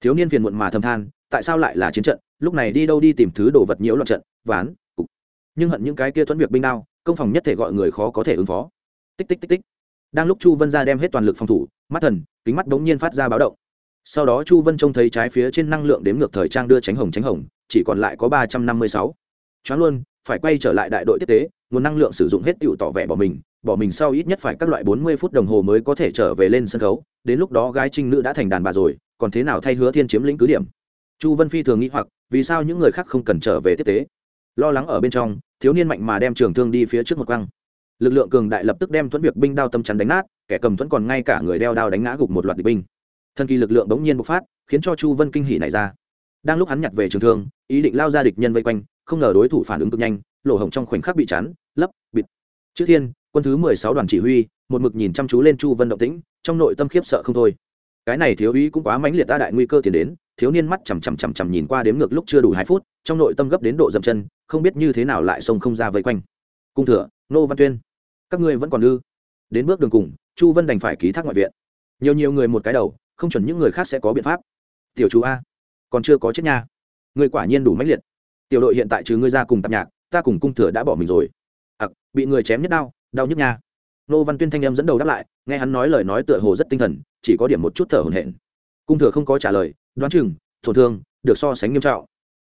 Thiếu niên phiền muộn mà thầm than, tại sao lại là chiến trận? Lúc này đi đâu đi tìm thứ đồ vật nhiễu loạn trận, ván, cục. Nhưng hận những cái kia thuẫn việc binh đao, công phòng nhất thể gọi người khó có thể ứng phó. Tích tích tích tích. Đang lúc chu vân ra đem hết toàn lực phòng thủ, mắt thần, kính mắt bỗng nhiên phát ra báo động. Sau đó chu vân trông thấy trái phía trên năng lượng đếm ngược thời trang đưa tránh hồng tránh hồng, chỉ còn lại có ba trăm năm mươi sáu. Choáng luôn phải quay trở lại đại đội tiếp tế, nguồn năng lượng sử dụng hết tựu tỏ vẻ bỏ mình bỏ mình sau ít nhất phải các loại bốn mươi phút đồng hồ mới có thể trở về lên sân khấu, đến lúc đó gái trinh nữ đã thành đàn bà rồi, còn thế nào thay hứa thiên chiếm lĩnh cứ điểm? Chu vân phi thường nghĩ hoặc, vì sao những người khác không cần trở về tiếp tế? Lo lắng ở bên trong, thiếu niên mạnh mà đem trường thương đi phía trước một quăng. Lực lượng cường đại lập tức đem thuẫn việc binh đao tâm chắn đánh nát, kẻ cầm thuẫn còn ngay cả người đeo đao đánh ngã gục một loạt địch binh. Thần kỳ lực lượng bỗng nhiên bộc phát, khiến cho chu vân kinh hỉ này ra đang lúc hắn nhặt về trường thương, ý định lao ra địch nhân vây quanh, không ngờ đối thủ phản ứng cực nhanh, lỗ hổng trong khoảnh khắc bị chắn, lấp, bịt. Chữ thiên, quân thứ mười sáu đoàn chỉ huy, một mực nhìn chăm chú lên chu vân động tĩnh, trong nội tâm khiếp sợ không thôi. Cái này thiếu úy cũng quá mãnh liệt ta đại nguy cơ tiền đến, thiếu niên mắt chằm chằm chằm chằm nhìn qua đếm ngược lúc chưa đủ hai phút, trong nội tâm gấp đến độ dậm chân, không biết như thế nào lại xông không ra vây quanh. Cung thừa, nô văn tuyên, các ngươi vẫn còn ư? Đến bước đường cùng, chu vân đành phải ký thác ngoại viện. Nhiều nhiều người một cái đầu, không chuẩn những người khác sẽ có biện pháp. Tiểu chú a còn chưa có chết nha. Người quả nhiên đủ mãnh liệt. Tiểu đội hiện tại trừ ngươi ra cùng tạp nhạc, ta cùng cung thừa đã bỏ mình rồi. Ặc, bị người chém nhất đau đau nhức nha. Nô văn tuyên thanh em dẫn đầu đáp lại, nghe hắn nói lời nói tựa hồ rất tinh thần, chỉ có điểm một chút thở hổn hển. Cung thừa không có trả lời, đoán chừng, tổn thương, được so sánh nghiêm trọng.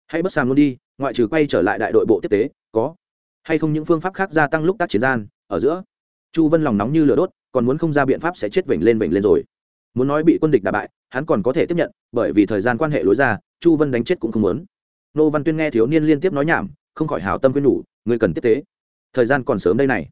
Hãy bất sàng luôn đi, ngoại trừ quay trở lại đại đội bộ tiếp tế, có. Hay không những phương pháp khác gia tăng lúc tác chiến gian, ở giữa. Chu vân lòng nóng như lửa đốt, còn muốn không ra biện pháp sẽ chết vểnh lên vểnh lên rồi muốn nói bị quân địch đả bại, hắn còn có thể tiếp nhận, bởi vì thời gian quan hệ lối ra, chu vân đánh chết cũng không muốn. Nô văn tuyên nghe thiếu niên liên tiếp nói nhảm, không khỏi hào tâm quyên nhủ, ngươi cần tiếp tế. Thời gian còn sớm đây này.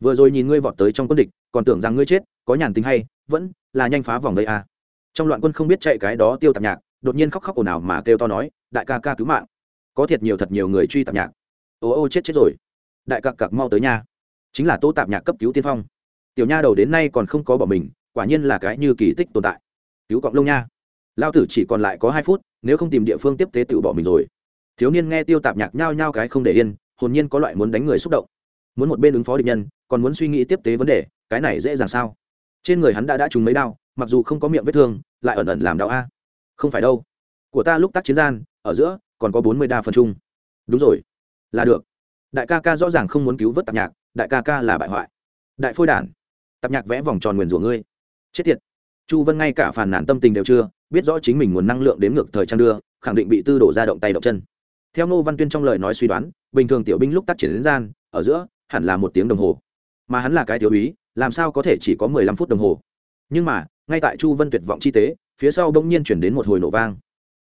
Vừa rồi nhìn ngươi vọt tới trong quân địch, còn tưởng rằng ngươi chết, có nhàn tính hay, vẫn là nhanh phá vòng đây à. trong loạn quân không biết chạy cái đó tiêu tạp nhạc, đột nhiên khóc khóc ồn ào mà kêu to nói, đại ca ca cứu mạng. Có thiệt nhiều thật nhiều người truy tạp nhạc. Ô ô, chết chết rồi. Đại cặc cặc mau tới nhà chính là tô tạp nhạc cấp cứu tiên phong. Tiểu nha đầu đến nay còn không có bỏ mình quả nhiên là cái như kỳ tích tồn tại. Cứu cọng lông nha. Lao tử chỉ còn lại có hai phút, nếu không tìm địa phương tiếp tế tự bỏ mình rồi. Thiếu niên nghe tiêu tạp nhạc nhao nhao cái không để yên, hồn nhiên có loại muốn đánh người xúc động. Muốn một bên ứng phó địch nhân, còn muốn suy nghĩ tiếp tế vấn đề, cái này dễ dàng sao? Trên người hắn đã đã trúng mấy đau mặc dù không có miệng vết thương, lại ẩn ẩn làm đau a. Không phải đâu. Của ta lúc tác chiến gian, ở giữa, còn có bốn mươi đa phần chung. Đúng rồi. Là được. Đại ca ca rõ ràng không muốn cứu vớt tạp nhạc, đại ca ca là bại hoại. Đại phôi đản, tạp nhạc vẽ vòng tròn nguyền rủa ngươi chết tiệt. Chu vân ngay cả phản nản tâm tình đều chưa, biết rõ chính mình nguồn năng lượng đến ngược thời trang đưa, khẳng định bị tư đổ ra động tay động chân. Theo ngô văn tuyên trong lời nói suy đoán, bình thường tiểu binh lúc tác triển đến gian, ở giữa, hẳn là một tiếng đồng hồ. Mà hắn là cái thiếu úy, làm sao có thể chỉ có mười lăm phút đồng hồ? Nhưng mà, ngay tại chu vân tuyệt vọng chi tế, phía sau bỗng nhiên chuyển đến một hồi nổ vang.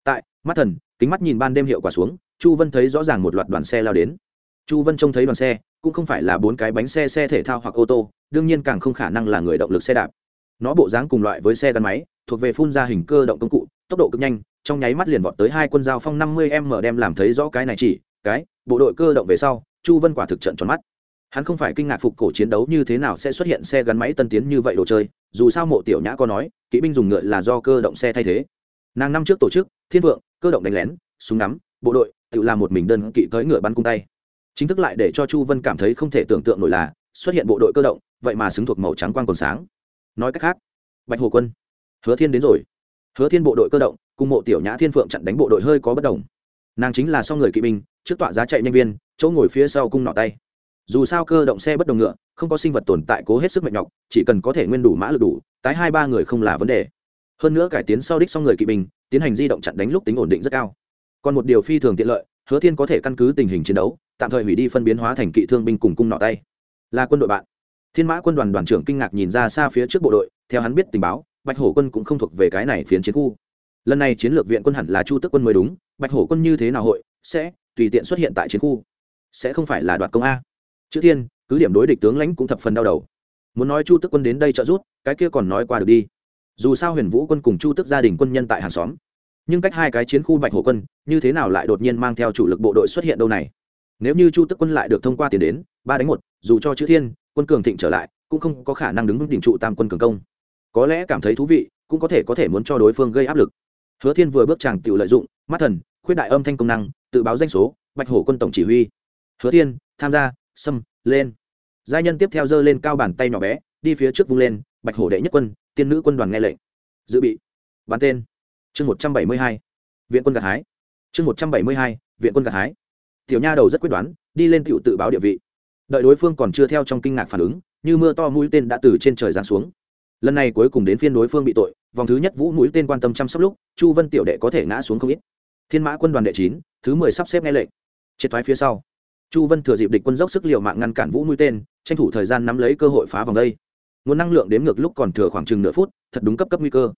Tại, mắt thần, kính mắt nhìn ban đêm hiệu quả xuống, chu vân thấy rõ ràng một loạt đoàn xe lao đến. Chu vân trông thấy đoàn xe, cũng không phải là bốn cái bánh xe xe thể thao hoặc ô tô, đương nhiên càng không khả năng là người động lực xe đạp nó bộ dáng cùng loại với xe gắn máy, thuộc về phun ra hình cơ động công cụ, tốc độ cực nhanh, trong nháy mắt liền vọt tới hai quân giao phong năm mươi m đem làm thấy rõ cái này chỉ, cái, bộ đội cơ động về sau, chu vân quả thực trận tròn mắt. Hắn không phải kinh ngạc phục cổ chiến đấu như thế nào sẽ xuất hiện xe gắn máy tân tiến như vậy đồ chơi, dù sao mộ tiểu nhã có nói, kỵ binh dùng ngựa là do cơ động xe thay thế. Nàng năm trước tổ chức, thiên vượng, cơ động đánh lén, súng nắm bộ đội, tự làm một mình đơn kỵ tới ngựa bắn cung tay. Chính thức lại để cho chu vân cảm thấy không thể tưởng tượng nổi là, xuất hiện bộ đội cơ động, vậy mà xứng thuộc màu trắng quang còn sáng nói cách khác, bạch hồ quân, hứa thiên đến rồi. Hứa thiên bộ đội cơ động, cùng mộ tiểu nhã thiên phượng chặn đánh bộ đội hơi có bất đồng. Nàng chính là so người kỵ binh, trước tọa giá chạy nhân viên, chỗ ngồi phía sau cung nọ tay. Dù sao cơ động xe bất đồng ngựa, không có sinh vật tồn tại cố hết sức mạnh nhọc, chỉ cần có thể nguyên đủ mã lực đủ, tái hai ba người không là vấn đề. Hơn nữa cải tiến sau đích sau người kỵ binh, tiến hành di động chặn đánh lúc tính ổn định rất cao. Còn một điều phi thường tiện lợi, hứa thiên có thể căn cứ tình hình chiến đấu, tạm thời hủy đi phân biến hóa thành kỵ thương binh cùng cung nọ tay. Là quân đội bạn thiên mã quân đoàn đoàn trưởng kinh ngạc nhìn ra xa phía trước bộ đội, theo hắn biết tình báo, bạch hổ quân cũng không thuộc về cái này phiến chiến khu. Lần này chiến lược viện quân hẳn là chu tức quân mới đúng, bạch hổ quân như thế nào hội, sẽ tùy tiện xuất hiện tại chiến khu. Sẽ không phải là đoạt công a. Chữ thiên, cứ điểm đối địch tướng lãnh cũng thập phần đau đầu. Muốn nói chu tức quân đến đây trợ giúp, cái kia còn nói qua được đi. Dù sao huyền vũ quân cùng chu tức gia đình quân nhân tại hàng xóm. Nhưng cách hai cái chiến khu bạch hổ quân, như thế nào lại đột nhiên mang theo chủ lực bộ đội xuất hiện đâu này? Nếu như chu tức quân lại được thông qua tiền đến, ba đánh một, dù cho chữ thiên quân cường thịnh trở lại, cũng không có khả năng đứng vững đỉnh trụ tam quân cường công. Có lẽ cảm thấy thú vị, cũng có thể có thể muốn cho đối phương gây áp lực. Hứa thiên vừa bước chàng tự lợi dụng, mắt thần, khuyết đại âm thanh công năng, tự báo danh số, bạch hổ quân tổng chỉ huy. Hứa thiên, tham gia, xâm, lên. Giai nhân tiếp theo giơ lên cao bàn tay nhỏ bé, đi phía trước vung lên, bạch hổ đệ nhất quân, tiên nữ quân đoàn nghe lệnh. Dự bị. Bắn tên. Chương một trăm bảy mươi hai. Viện quân gạt hái. Chương một trăm bảy mươi hai, viện quân gạt hái. Tiểu nha đầu rất quyết đoán, đi lên tựu tự báo địa vị đợi đối phương còn chưa theo trong kinh ngạc phản ứng, như mưa to mũi tên đã từ trên trời giáng xuống. Lần này cuối cùng đến phiên đối phương bị tội, vòng thứ nhất vũ mũi tên quan tâm chăm sóc lúc, chu vân tiểu đệ có thể ngã xuống không ít. Thiên mã quân đoàn đệ chín, thứ mười sắp xếp nghe lệnh. Triệt thoái phía sau. Chu vân thừa dịp địch quân dốc sức l i ề u mạng ngăn cản vũ mũi tên, tranh thủ thời gian nắm lấy cơ hội phá vòng đây. Nguồn năng lượng đếm ngược lúc còn thừa khoảng chừng nửa phút, thật đúng cấp cấp nguy cơ.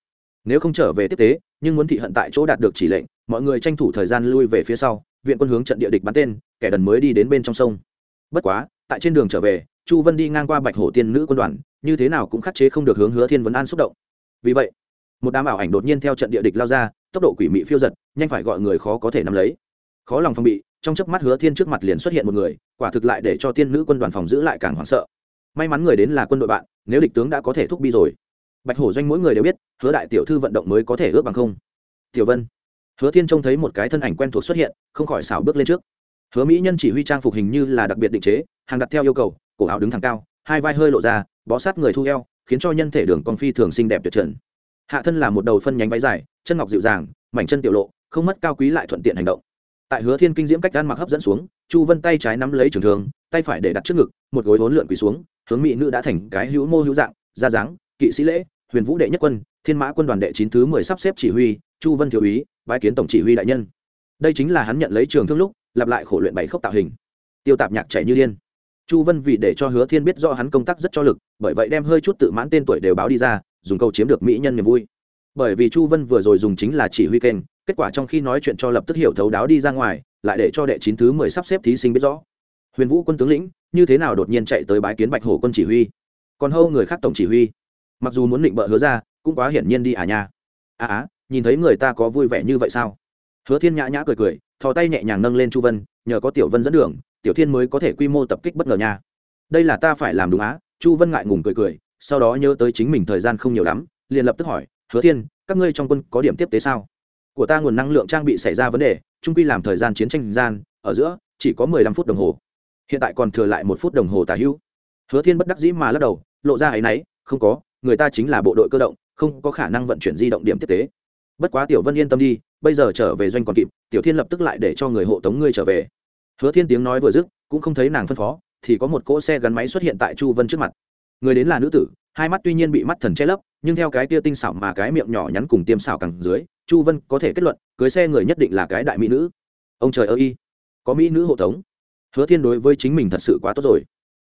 Nếu không trở về tiếp tế, nhưng muốn thị hận tại chỗ đạt được chỉ lệnh, mọi người tranh thủ thời gian lui về phía sau, viện quân hướng trận địa địch bắn tên, kẻ đần mới đi đến bên trong sông. Bất quá tại trên đường trở về, chu vân đi ngang qua bạch hổ tiên nữ quân đoàn, như thế nào cũng khắc chế không được hướng hứa thiên vấn an xúc động. Vì vậy, một đám ảo ảnh đột nhiên theo trận địa địch lao ra, tốc độ quỷ mị phiêu giật, nhanh phải gọi người khó có thể nắm lấy. Khó lòng phòng bị, trong chớp mắt hứa thiên trước mặt liền xuất hiện một người, quả thực lại để cho tiên nữ quân đoàn phòng giữ lại càng hoảng sợ. May mắn người đến là quân đội bạn, nếu địch tướng đã có thể thúc bi rồi. Bạch hổ doanh mỗi người đều biết, hứa đại tiểu thư vận động mới có thể ước bằng không. Tiểu vân. Hứa thiên trông thấy một cái thân ảnh quen thuộc xuất hiện, không khỏi xảo bước lên trước hứa mỹ nhân chỉ huy trang phục hình như là đặc biệt định chế, hàng đặt theo yêu cầu, cổ áo đứng thẳng cao, hai vai hơi lộ ra, bó sát người thu eo, khiến cho nhân thể đường con phi thường xinh đẹp tuyệt trần. Hạ thân là một đầu phân nhánh váy dài, chân ngọc dịu dàng, mảnh chân tiểu lộ, không mất cao quý lại thuận tiện hành động. Tại hứa thiên kinh diễm cách gan mặc hấp dẫn xuống, chu vân tay trái nắm lấy trường thường tay phải để đặt trước ngực, một gối vốn lượn quỳ xuống, hướng mỹ nữ đã thành cái hữu mô hữu dạng ra dáng, kỵ sĩ lễ, huyền vũ đệ nhất quân, thiên mã quân đoàn đệ chín thứ mười sắp xếp chỉ huy, chu vân thiếu úy, bái kiến tổng chỉ huy đại nhân. Đây chính là hắn nhận lấy trường thương lúc lặp lại khổ luyện bảy khốc tạo hình. Tiêu tạp nhạc chạy như điên. Chu vân vì để cho hứa thiên biết do hắn công tác rất cho lực, bởi vậy đem hơi chút tự mãn tên tuổi đều báo đi ra, dùng câu chiếm được mỹ nhân niềm vui. Bởi vì chu vân vừa rồi dùng chính là chỉ huy kênh, kết quả trong khi nói chuyện cho lập tức hiểu thấu đáo đi ra ngoài, lại để cho đệ chín thứ mười sắp xếp thí sinh biết rõ. Huyền vũ quân tướng lĩnh, như thế nào đột nhiên chạy tới bái kiến bạch hổ quân chỉ huy? Còn hâu người khác tổng chỉ huy. Mặc dù muốn định bợ hứa ra, cũng quá hiển nhiên đi à nha. À á, nhìn thấy người ta có vui vẻ như vậy sao? Hứa thiên nhã nhã cười cười thò tay nhẹ nhàng nâng lên chu vân, nhờ có tiểu vân dẫn đường, tiểu thiên mới có thể quy mô tập kích bất ngờ nha. Đây là ta phải làm đúng á, chu vân ngại ngùng cười cười, sau đó nhớ tới chính mình thời gian không nhiều lắm, liền lập tức hỏi, hứa thiên, các ngươi trong quân có điểm tiếp tế sao? Của ta nguồn năng lượng trang bị xảy ra vấn đề trung quy làm thời gian chiến tranh gian, ở giữa, chỉ có mười lăm phút đồng hồ. Hiện tại còn thừa lại một phút đồng hồ tả hữu. Hứa thiên bất đắc dĩ mà lắc đầu, lộ ra áy náy không có, người ta chính là bộ đội cơ động, không có khả năng vận chuyển di động điểm tiếp tế bất quá tiểu vân yên tâm đi, bây giờ trở về doanh còn kịp, tiểu thiên lập tức lại để cho người hộ tống ngươi trở về. Hứa thiên tiếng nói vừa dứt, cũng không thấy nàng phân phó, thì có một cỗ xe gắn máy xuất hiện tại chu vân trước mặt. Người đến là nữ tử, hai mắt tuy nhiên bị mắt thần che lấp, nhưng theo cái tia tinh xảo mà cái miệng nhỏ nhắn cùng tiêm xảo càng dưới, chu vân có thể kết luận, cưới xe người nhất định là cái đại mỹ nữ. Ông trời ơi, có mỹ nữ hộ tống. Hứa thiên đối với chính mình thật sự quá tốt rồi.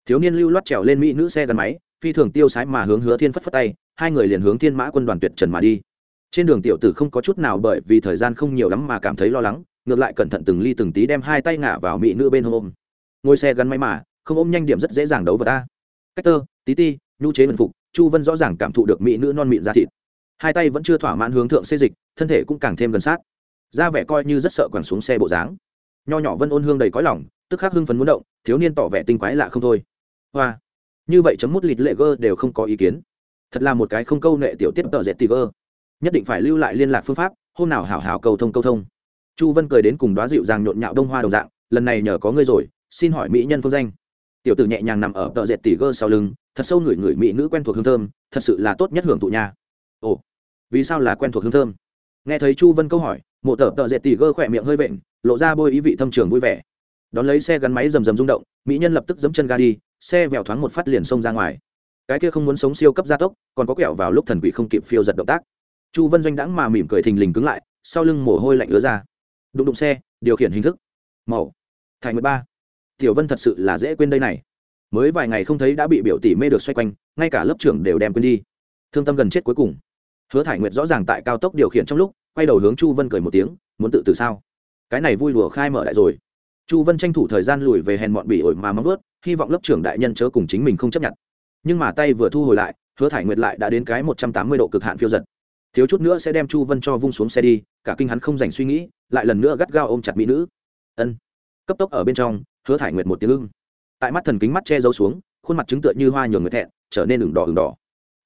Thiếu niên lưu loát trèo lên mỹ nữ xe gắn máy, phi thường tiêu sái mà hướng hứa thiên phất phất tay, hai người liền hướng thiên mã quân đoàn tuyệt trần mà đi trên đường tiểu tử không có chút nào bởi vì thời gian không nhiều lắm mà cảm thấy lo lắng, ngược lại cẩn thận từng ly từng tí đem hai tay ngả vào mỹ nữ bên hông ôm. Ngôi xe gắn máy mà, không ôm nhanh điểm rất dễ dàng đấu vào ta. Cách tơ, tí ti, nhu chế vần phục, chu vân rõ ràng cảm thụ được mỹ nữ non mịn ra thịt. Hai tay vẫn chưa thỏa mãn hướng thượng xê dịch, thân thể cũng càng thêm gần sát. Ra vẻ coi như rất sợ quẳng xuống xe bộ dáng. Nho nhỏ vân ôn hương đầy cõi lỏng tức khắc hưng phấn muốn động, thiếu niên tỏ vẻ tinh quái lạ không thôi. Hoa. Như vậy chấm mút lịt lệ gơ đều không có ý kiến. Thật là một cái không câu nệ tiểu tiếp tợ dẹt tì gơ nhất định phải lưu lại liên lạc phương pháp, hôm nào hảo hảo cầu thông câu thông. Chu vân cười đến cùng đoá dịu dàng nhộn nhạo đông hoa đồng dạng, lần này nhờ có ngươi rồi, xin hỏi mỹ nhân phương danh. Tiểu tử nhẹ nhàng nằm ở tợ dệt tỉ gơ sau lưng, thật sâu người người mỹ nữ quen thuộc hương thơm, thật sự là tốt nhất hưởng thụ nha. Ồ, vì sao là quen thuộc hương thơm? Nghe thấy chu vân câu hỏi mộ tờ tợ dệt tỉ gơ khỏe miệng hơi vện, lộ ra bôi ý vị thâm trường vui vẻ. Đón lấy xe gắn máy rầm rầm rung động, mỹ nhân lập tức dẫm chân ga đi, xe vèo thoáng một phát liền xông ra ngoài. Cái kia không muốn sống siêu cấp gia tốc, còn có kẹo vào lúc thần quỷ không kịp phiêu giật động tác chu vân doanh đãng mà mỉm cười thình lình cứng lại, sau lưng mồ hôi lạnh ứa ra. Đụng đụng xe, điều khiển hình thức. Màu. Thải mười ba. Tiểu vân thật sự là dễ quên đây này. Mới vài ngày không thấy đã bị biểu tỷ mê được xoay quanh, ngay cả lớp trưởng đều đem quên đi. Thương tâm gần chết cuối cùng. Hứa thải nguyệt rõ ràng tại cao tốc điều khiển trong lúc, quay đầu hướng chu vân cười một tiếng, muốn tự tử sao? Cái này vui lùa khai mở lại rồi. Chu vân tranh thủ thời gian lùi về hèn bọn bỉ ổi mà móng vớt hy vọng lớp trưởng đại nhân chớ cùng chính mình không chấp nhận. Nhưng mà tay vừa thu hồi lại, hứa thải nguyệt lại đã đến cái một trăm tám mươi độ cực hạn phiêu giật thiếu chút nữa sẽ đem chu vân cho vung xuống xe đi, cả kinh hắn không dành suy nghĩ, lại lần nữa gắt gao ôm chặt mỹ nữ. Ân. Cấp tốc ở bên trong, hứa thải nguyệt một tiếng lưng tại mắt thần kính mắt che giấu xuống, khuôn mặt chứng tựa như hoa nhường người thẹn, trở nên ửng đỏ ửng đỏ.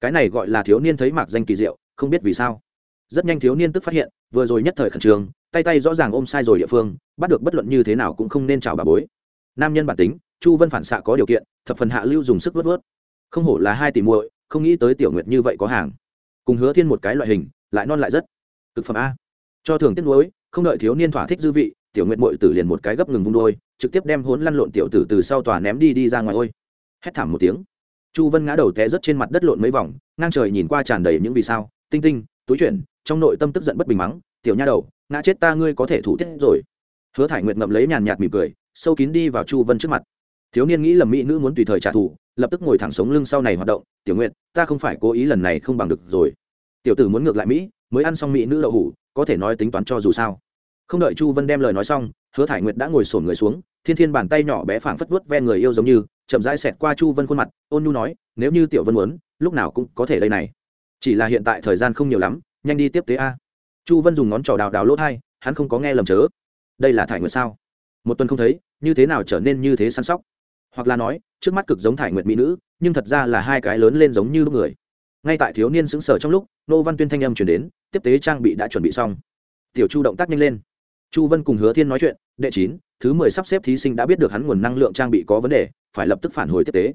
Cái này gọi là thiếu niên thấy mạc danh kỳ diệu, không biết vì sao. Rất nhanh thiếu niên tức phát hiện, vừa rồi nhất thời khẩn trương, tay tay rõ ràng ôm sai rồi địa phương, bắt được bất luận như thế nào cũng không nên chào bà bối. Nam nhân bản tính, chu vân phản xạ có điều kiện, thập phần hạ lưu dùng sức vớt vớt không hổ là hai tỷ muội, không nghĩ tới tiểu nguyệt như vậy có hàng cùng hứa thiên một cái loại hình, lại non lại rất. Cực phẩm a. Cho thường tiết nuối, không đợi thiếu niên thỏa thích dư vị, tiểu nguyệt mội tử liền một cái gấp ngừng vung đôi, trực tiếp đem hốn lăn lộn tiểu tử từ sau tòa ném đi đi ra ngoài ôi. Hét thảm một tiếng. Chu vân ngã đầu té rớt trên mặt đất lộn mấy vòng, ngang trời nhìn qua tràn đầy những vì sao, tinh tinh, túi chuyển, trong nội tâm tức giận bất bình mắng, tiểu nha đầu, ngã chết ta ngươi có thể thủ tiết rồi. Hứa thải nguyệt ngậm lấy nhàn nhạt mỉm cười, sâu kín đi vào chu vân trước mặt thiếu niên nghĩ lầm mỹ nữ muốn tùy thời trả thù, lập tức ngồi thẳng sống lưng sau này hoạt động, tiểu nguyệt, ta không phải cố ý lần này không bằng được rồi. Tiểu tử muốn ngược lại mỹ, mới ăn xong mỹ nữ đậu hủ, có thể nói tính toán cho dù sao. Không đợi chu vân đem lời nói xong, hứa thải nguyệt đã ngồi sổn người xuống, thiên thiên bàn tay nhỏ bé phảng phất vớt ve người yêu giống như, chậm rãi xẹt qua chu vân khuôn mặt, ôn nhu nói, nếu như tiểu vân muốn, lúc nào cũng có thể đây này. Chỉ là hiện tại thời gian không nhiều lắm, nhanh đi tiếp tế a. Chu vân dùng ngón trỏ đào đào lỗ thai, hắn không có nghe lầm chớ. Đây là thải nguyệt sao? Một tuần không thấy, như thế nào trở nên như thế săn sóc? Hoặc là nói, trước mắt cực giống thải nguyệt mỹ nữ, nhưng thật ra là hai cái lớn lên giống như lúc người. Ngay tại thiếu niên sững sở trong lúc, nô văn tuyên thanh âm chuyển đến, tiếp tế trang bị đã chuẩn bị xong. Tiểu chu động tác nhanh lên. Chu vân cùng hứa thiên nói chuyện, đệ chín, thứ mười sắp xếp thí sinh đã biết được hắn nguồn năng lượng trang bị có vấn đề, phải lập tức phản hồi tiếp tế.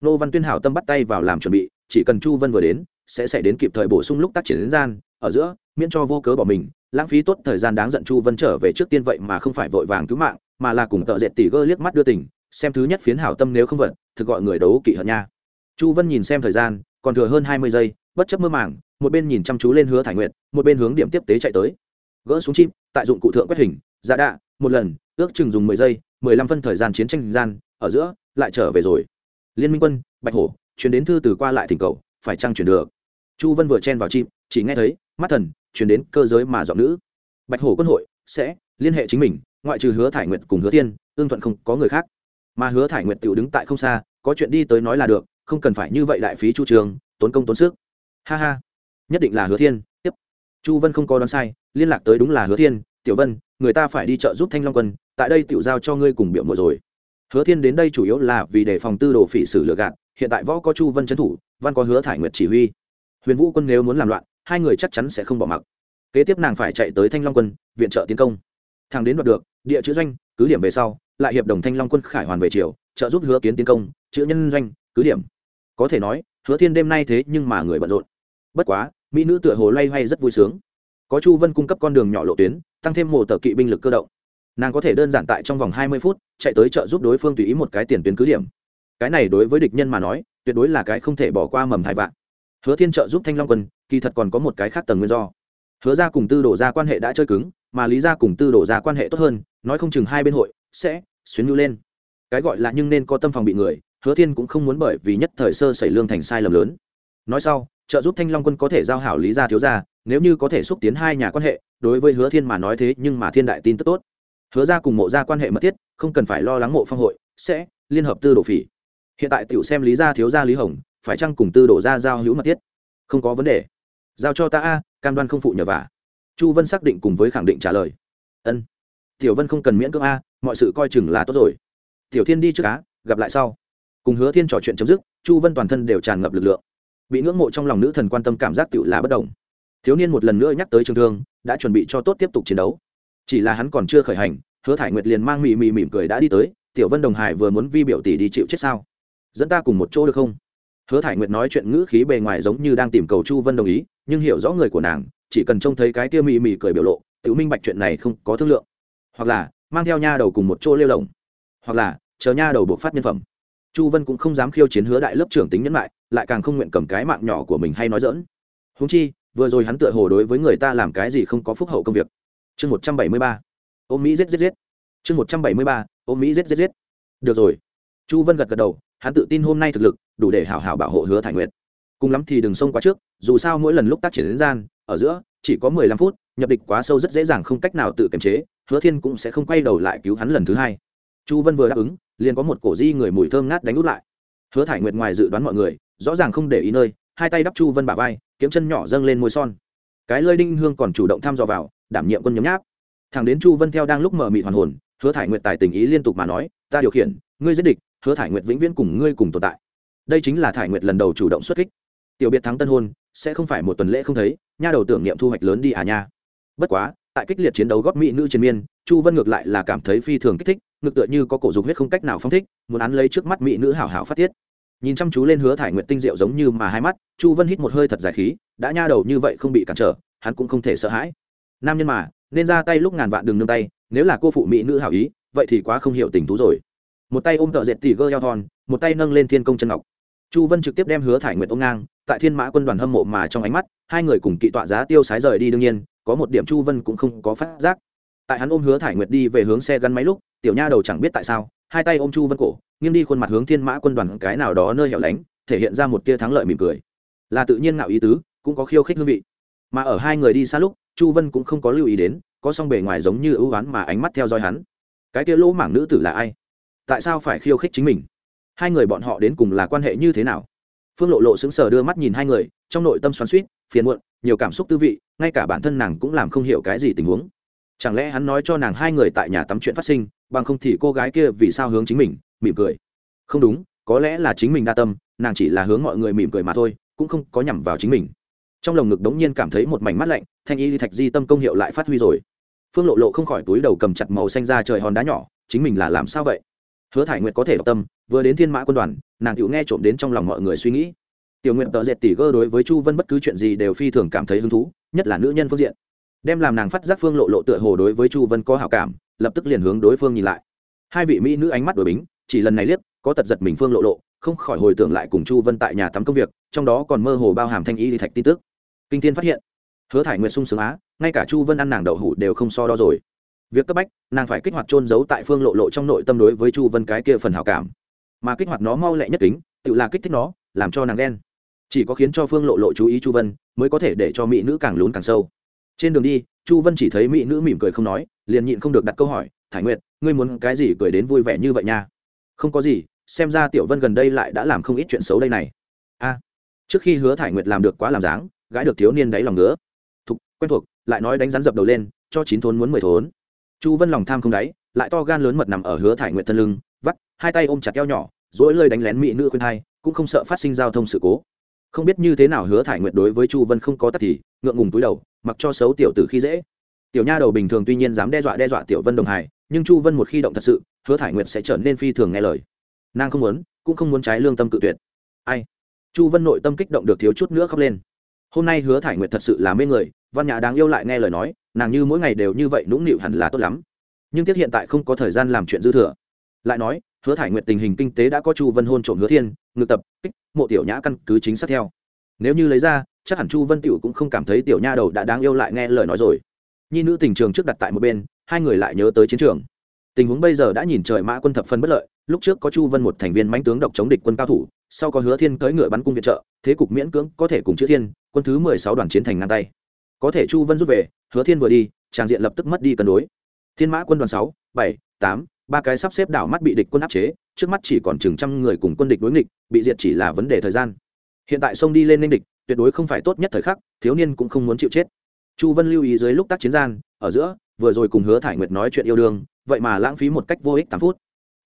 Nô văn tuyên hảo tâm bắt tay vào làm chuẩn bị, chỉ cần chu vân vừa đến, sẽ xảy đến kịp thời bổ sung lúc tác triển đến gian, ở giữa, miễn cho vô cớ bỏ mình, lãng phí tốt thời gian đáng giận chu vân trở về trước tiên vậy mà không phải vội vàng cứu mạng, mà là cùng tợ dệt tỷ gơ liếc mắt đưa tỉnh xem thứ nhất phiến hảo tâm nếu không vận thực gọi người đấu kỵ hận nha. Chu vân nhìn xem thời gian, còn thừa hơn hai mươi giây, bất chấp mơ màng, một bên nhìn chăm chú lên hứa thải nguyện một bên hướng điểm tiếp tế chạy tới. Gỡ xuống chim tại dụng cụ thượng quét hình giả đạ, một lần, ước chừng dùng mười giây, mười lăm phân thời gian chiến tranh gian, ở giữa, lại trở về rồi. Liên minh quân, bạch hổ, chuyển đến thư từ qua lại thỉnh cầu, phải trăng chuyển được? Chu vân vừa chen vào chim chỉ nghe thấy, mắt thần, chuyển đến cơ giới mà giọng nữ. Bạch hổ quân hội, sẽ, liên hệ chính mình, ngoại trừ hứa thải nguyện cùng hứa tiên ương thuận không có người khác mà hứa thải nguyệt tựu đứng tại không xa, có chuyện đi tới nói là được, không cần phải như vậy đại phí chu trường, tốn công tốn sức. Ha ha, nhất định là hứa thiên, tiếp. Chu vân không có đoán sai, liên lạc tới đúng là hứa thiên, tiểu vân, người ta phải đi chợ giúp thanh long quân, tại đây tiểu giao cho ngươi cùng biểu mùa rồi. Hứa thiên đến đây chủ yếu là vì để phòng tư đồ phỉ xử lừa gạt, hiện tại võ có chu vân trấn thủ, văn có hứa thải nguyệt chỉ huy. Huyền vũ quân nếu muốn làm loạn, hai người chắc chắn sẽ không bỏ mặc. Kế tiếp nàng phải chạy tới thanh long quân, viện trợ tiến công. Thằng đến đoạt được, địa chữ doanh, cứ điểm về sau lại hiệp đồng thanh long quân khải hoàn về triều, trợ giúp hứa kiến tiến công, chữ nhân doanh, cứ điểm. Có thể nói, hứa thiên đêm nay thế nhưng mà người bận rộn. Bất quá, mỹ nữ tựa hồ loay hoay rất vui sướng. Có chu vân cung cấp con đường nhỏ lộ tuyến, tăng thêm một tờ kỵ binh lực cơ động. Nàng có thể đơn giản tại trong vòng hai mươi phút, chạy tới trợ giúp đối phương tùy ý một cái tiền tuyến cứ điểm. Cái này đối với địch nhân mà nói, tuyệt đối là cái không thể bỏ qua mầm thai vạn. Hứa thiên trợ giúp thanh long quân, kỳ thật còn có một cái khác tầng nguyên do. Hứa ra cùng tư đổ ra quan hệ đã chơi cứng, mà lý ra cùng tư đổ ra quan hệ tốt hơn, nói không chừng hai bên hội sẽ xuyến nhu lên. Cái gọi là nhưng nên có tâm phòng bị người, hứa thiên cũng không muốn bởi vì nhất thời sơ xảy lương thành sai lầm lớn. Nói sau, trợ giúp thanh long quân có thể giao hảo lý gia thiếu gia, nếu như có thể xúc tiến hai nhà quan hệ, đối với hứa thiên mà nói thế nhưng mà thiên đại tin tức tốt. Hứa ra cùng mộ gia quan hệ mật thiết, không cần phải lo lắng mộ phong hội, sẽ liên hợp tư đồ phỉ. Hiện tại tiểu xem lý gia thiếu gia lý hồng, phải chăng cùng tư đổ ra giao hữu mật thiết? Không có vấn đề. Giao cho ta a, cam đoan không phụ nhờ vả. Chu vân xác định cùng với khẳng định trả lời. Ân. Tiểu vân không cần miễn cưỡng a mọi sự coi chừng là tốt rồi. Tiểu thiên đi trước cá gặp lại sau. Cùng hứa thiên trò chuyện chấm dứt, chu vân toàn thân đều tràn ngập lực lượng. Bị ngưỡng mộ trong lòng nữ thần quan tâm cảm giác tựu là bất đồng thiếu niên một lần nữa nhắc tới trường thương, đã chuẩn bị cho tốt tiếp tục chiến đấu. Chỉ là hắn còn chưa khởi hành, hứa thải nguyệt liền mang mì mì mỉm cười đã đi tới, tiểu vân đồng hải vừa muốn vi biểu tỷ đi chịu chết sao? Dẫn ta cùng một chỗ được không? Hứa thải nguyệt nói chuyện ngữ khí bề ngoài giống như đang tìm cầu chu vân đồng ý, nhưng hiểu rõ người của nàng, chỉ cần trông thấy cái tia mị mị cười biểu lộ tự minh bạch chuyện này không có thương lượng. Hoặc là mang theo nha đầu cùng một chỗ lêu lồng hoặc là, chờ nha đầu buộc phát nhân phẩm. Chu vân cũng không dám khiêu chiến hứa đại lớp trưởng tính nhẫn lại lại càng không nguyện cầm cái mạng nhỏ của mình hay nói dỡn húng chi, vừa rồi hắn tựa hồ đối với người ta làm cái gì không có phúc hậu công việc. Chương một trăm bảy mươi ba. Ôm mỹ giết giết giết. Chương một trăm bảy mươi ba. Ôm mỹ giết giết giết. Được rồi. Chu vân gật gật đầu, hắn tự tin hôm nay thực lực, đủ để hảo hảo bảo hộ hứa thải nguyệt. Cùng lắm thì đừng xông quá trước, dù sao mỗi lần lúc tác triển đến gian, ở giữa chỉ có mười lăm phút, nhập địch quá sâu rất dễ dàng không cách nào tự kiềm chế, hứa thiên cũng sẽ không quay đầu lại cứu hắn lần thứ hai. Chu vân vừa đáp ứng, liền có một cổ di người mùi thơm ngát đánh út lại. Hứa thải nguyệt ngoài dự đoán mọi người, rõ ràng không để ý nơi, hai tay đắp chu vân bả vai, kiếm chân nhỏ dâng lên môi son. Cái lơi đinh hương còn chủ động thăm dò vào, đảm nhiệm quân nhấm nháp. Thằng đến chu vân theo đang lúc mở mị hoàn hồn, hứa thải nguyệt tài tình ý liên tục mà nói, ta điều khiển, ngươi giết địch, hứa thải nguyệt vĩnh viễn cùng ngươi cùng tồn tại. Đây chính là thải nguyệt lần đầu chủ động xuất kích tiểu biệt thắng tân hôn, sẽ không phải một tuần lễ không thấy, nha đầu tưởng niệm thu hoạch lớn đi à nha. Bất quá, tại kích liệt chiến đấu góp mỹ nữ chiến miên, chu vân ngược lại là cảm thấy phi thường kích thích, ngược tựa như có cổ dục huyết không cách nào phong thích, muốn án lấy trước mắt mỹ nữ hảo hảo phát tiết. Nhìn chăm chú lên hứa thải nguyện tinh diệu giống như mà hai mắt, chu vân hít một hơi thật dài khí, đã nha đầu như vậy không bị cản trở, hắn cũng không thể sợ hãi. Nam nhân mà, nên ra tay lúc ngàn vạn đường nương tay, nếu là cô phụ mỹ nữ hảo ý, vậy thì quá không hiểu tình thú rồi. Một tay ôm tợ dệt tỉ gơ eo thon, một tay nâng lên thiên công chân ngọc chu vân trực tiếp đem hứa thải nguyệt ôm ngang, tại thiên mã quân đoàn hâm mộ mà trong ánh mắt, hai người cùng kỵ tọa giá tiêu sái rời đi đương nhiên, có một điểm chu vân cũng không có phát giác. Tại hắn ôm hứa thải nguyệt đi về hướng xe gắn máy lúc, tiểu nha đầu chẳng biết tại sao, hai tay ôm chu vân cổ, nghiêng đi khuôn mặt hướng thiên mã quân đoàn cái nào đó nơi hẻo lánh, thể hiện ra một tia thắng lợi mỉm cười. Là tự nhiên ngạo ý tứ, cũng có khiêu khích hương vị. Mà ở hai người đi xa lúc, chu vân cũng không có lưu ý đến, có song bề ngoài giống như ưu oán mà ánh mắt theo dõi hắn. Cái tia lỗ mảng nữ tử là ai? Tại sao phải khiêu khích chính mình? Hai người bọn họ đến cùng là quan hệ như thế nào? Phương lộ lộ sững sờ đưa mắt nhìn hai người, trong nội tâm xoắn suýt phiền muộn, nhiều cảm xúc tư vị, ngay cả bản thân nàng cũng làm không hiểu cái gì tình huống. Chẳng lẽ hắn nói cho nàng hai người tại nhà tắm chuyện phát sinh, bằng không thì cô gái kia vì sao hướng chính mình, mỉm cười. Không đúng, có lẽ là chính mình đa tâm, nàng chỉ là hướng mọi người mỉm cười mà thôi, cũng không có nhằm vào chính mình. Trong lồng ngực đống nhiên cảm thấy một mảnh mắt lạnh, thanh y thạch di tâm công hiệu lại phát huy rồi. Phương lộ lộ không khỏi túi đầu cầm chặt màu xanh ra trời hòn đá nhỏ, chính mình là làm sao vậy? Hứa thải nguyệt có thể đọc tâm, vừa đến thiên mã quân đoàn, nàng tự nghe trộm đến trong lòng mọi người suy nghĩ. Tiểu nguyện tợ dệt tỉ gơ đối với chu vân bất cứ chuyện gì đều phi thường cảm thấy hứng thú, nhất là nữ nhân phương diện. Đem làm nàng phát giác phương lộ lộ tựa hồ đối với chu vân có hảo cảm, lập tức liền hướng đối phương nhìn lại. Hai vị mỹ nữ ánh mắt đổi bính, chỉ lần này liếc, có tật giật mình phương lộ lộ, không khỏi hồi tưởng lại cùng chu vân tại nhà tắm công việc, trong đó còn mơ hồ bao hàm thanh y thì thạch tin tức. Kinh tiên phát hiện, hứa thải nguyệt sung sướng á, ngay cả chu vân ăn nàng đậu hủ đều không so đo rồi việc cấp bách, nàng phải kích hoạt trôn giấu tại phương lộ lộ trong nội tâm đối với chu vân cái kia phần hảo cảm. Mà kích hoạt nó mau lẹ nhất tính, tự là kích thích nó, làm cho nàng ghen. Chỉ có khiến cho phương lộ lộ chú ý chu vân, mới có thể để cho mỹ nữ càng lún càng sâu. Trên đường đi, chu vân chỉ thấy mỹ nữ mỉm cười không nói, liền nhịn không được đặt câu hỏi, thải nguyệt, ngươi muốn cái gì cười đến vui vẻ như vậy nha? Không có gì, xem ra tiểu vân gần đây lại đã làm không ít chuyện xấu đây này. A, trước khi hứa thải nguyệt làm được quá làm dáng, gái được thiếu niên đáy lòng ngứa. Thục, quen thuộc, lại nói đánh rắn dập đầu lên, cho chín thốn muốn mười thốn chu vân lòng tham không đáy, lại to gan lớn mật nằm ở hứa thải nguyệt thân lưng, vắt, hai tay ôm chặt eo nhỏ dỗi lơi đánh lén mỹ nữ khuyên hai cũng không sợ phát sinh giao thông sự cố. Không biết như thế nào hứa thải nguyệt đối với chu vân không có tắc thì, ngượng ngùng túi đầu, mặc cho xấu tiểu tử khi dễ. Tiểu nha đầu bình thường tuy nhiên dám đe dọa đe dọa tiểu vân đồng hải, nhưng chu vân một khi động thật sự, hứa thải nguyệt sẽ trở nên phi thường nghe lời. Nàng không muốn, cũng không muốn trái lương tâm cự tuyệt. Ai? Chu vân nội tâm kích động được thiếu chút nữa khóc lên. Hôm nay hứa thải nguyệt thật sự là mê người, văn nhã đáng yêu lại nghe lời nói nàng như mỗi ngày đều như vậy nũng nịu hẳn là tốt lắm. Nhưng tiếc hiện tại không có thời gian làm chuyện dư thừa. Lại nói, hứa thải nguyện tình hình kinh tế đã có chu vân hôn trộm hứa thiên ngược tập, kích, mộ tiểu nhã căn cứ chính xác theo. Nếu như lấy ra, chắc hẳn chu vân tiểu cũng không cảm thấy tiểu nha đầu đã đáng yêu lại nghe lời nói rồi. Nhi nữ tình trường trước đặt tại một bên, hai người lại nhớ tới chiến trường. Tình huống bây giờ đã nhìn trời mã quân thập phân bất lợi, lúc trước có chu vân một thành viên mãnh tướng độc chống địch quân cao thủ, sau có hứa thiên cưỡi ngựa bắn cung viện trợ, thế cục miễn cưỡng có thể cùng chữ thiên, quân thứ mười sáu đoàn chiến thành ngang tay có thể chu vân rút về, hứa thiên vừa đi tràng diện lập tức mất đi cân đối. Thiên mã quân đoàn sáu, bảy, tám, ba cái sắp xếp đảo mắt bị địch quân áp chế, trước mắt chỉ còn chừng trăm người cùng quân địch đối nghịch, bị diệt chỉ là vấn đề thời gian. Hiện tại sông đi lên nên địch, tuyệt đối không phải tốt nhất thời khắc, thiếu niên cũng không muốn chịu chết. Chu vân lưu ý dưới lúc tác chiến gian, ở giữa, vừa rồi cùng hứa thải nguyệt nói chuyện yêu đương, vậy mà lãng phí một cách vô ích tám phút.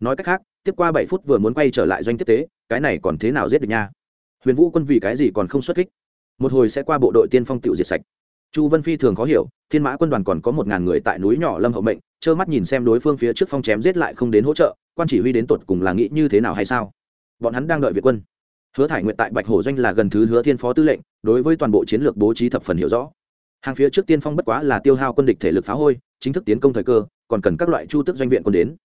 Nói cách khác, tiếp qua bảy phút vừa muốn quay trở lại doanh tiếp tế, cái này còn thế nào giết được nha? Huyền vũ quân vì cái gì còn không xuất kích? Một hồi sẽ qua bộ đội tiên phong tiểu diệt sạch chu vân phi thường khó hiểu, thiên mã quân đoàn còn có một ngàn người tại núi nhỏ lâm hậu mệnh, trơ mắt nhìn xem đối phương phía trước phong chém giết lại không đến hỗ trợ, quan chỉ huy đến tột cùng là nghĩ như thế nào hay sao? Bọn hắn đang đợi việt quân. Hứa thải nguyện tại bạch hổ doanh là gần thứ hứa thiên phó tư lệnh, đối với toàn bộ chiến lược bố trí thập phần hiểu rõ. Hàng phía trước tiên phong bất quá là tiêu hao quân địch thể lực phá hôi, chính thức tiến công thời cơ, còn cần các loại chu tức doanh viện quân đến.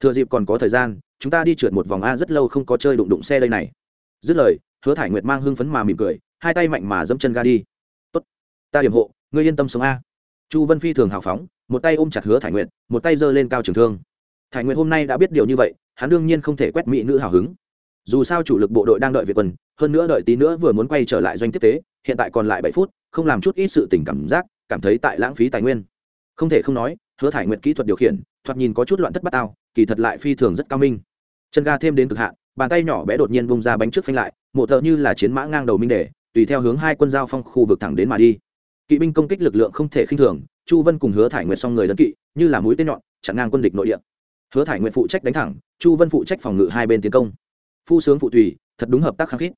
Thừa dịp còn có thời gian, chúng ta đi trượt một vòng a rất lâu không có chơi đụng đụng xe đây này. Dứt lời, hứa thải nguyệt mang hưng phấn mà mỉm cười, hai tay mạnh mà dẫm chân ga đi ta điểm hộ, ngươi yên tâm sống a. Chu vân phi thường hào phóng, một tay ôm chặt hứa thải nguyệt, một tay giơ lên cao trường thương. Thải nguyệt hôm nay đã biết điều như vậy, hắn đương nhiên không thể quét mỹ nữ hào hứng. Dù sao chủ lực bộ đội đang đợi việt quân, hơn nữa đợi tí nữa vừa muốn quay trở lại doanh tiếp tế, hiện tại còn lại bảy phút, không làm chút ít sự tình cảm giác, cảm thấy tại lãng phí tài nguyên. Không thể không nói, hứa thải nguyệt kỹ thuật điều khiển, thoạt nhìn có chút loạn thất bát ao kỳ thật lại phi thường rất cao minh. Chân ga thêm đến cực hạn, bàn tay nhỏ bé đột nhiên bung ra bánh trước phanh lại, mộ thợ như là chiến mã ngang đầu minh đề, tùy theo hướng hai quân giao phong khu vực thẳng đến mà đi kỵ binh công kích lực lượng không thể khinh thường, chu vân cùng hứa thải nguyệt xong người đơn kỵ, như là mũi tên nhọn, chặn ngang quân địch nội địa. Hứa thải nguyệt phụ trách đánh thẳng, chu vân phụ trách phòng ngự hai bên tiến công. Phu sướng phụ tùy, thật đúng hợp tác khăng khít.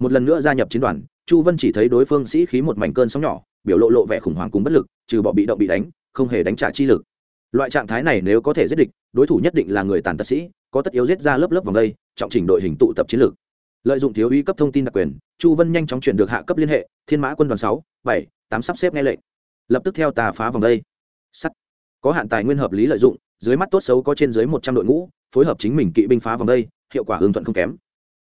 Một lần nữa gia nhập chiến đoàn, chu vân chỉ thấy đối phương sĩ khí một mảnh cơn sóng nhỏ, biểu lộ lộ vẻ khủng hoảng cùng bất lực, trừ bỏ bị động bị đánh, không hề đánh trả chi lực. Loại trạng thái này nếu có thể giết địch, đối thủ nhất định là người tàn tật sĩ, có tất yếu giết ra lớp lớp vòng đây, trọng trình đội hình tụ tập chiến lược. Lợi dụng thiếu uy cấp thông tin đặc quyền, chu vân nhanh chóng chuyển được hạ cấp liên hệ, thiên mã quân đoàn sáu, bảy tám sắp xếp nghe lệnh. Lập tức theo tà phá vòng đây. Sắt. Có hạn tài nguyên hợp lý lợi dụng, dưới mắt tốt xấu có trên dưới một trăm đội ngũ, phối hợp chính mình kỵ binh phá vòng đây, hiệu quả hương thuận không kém.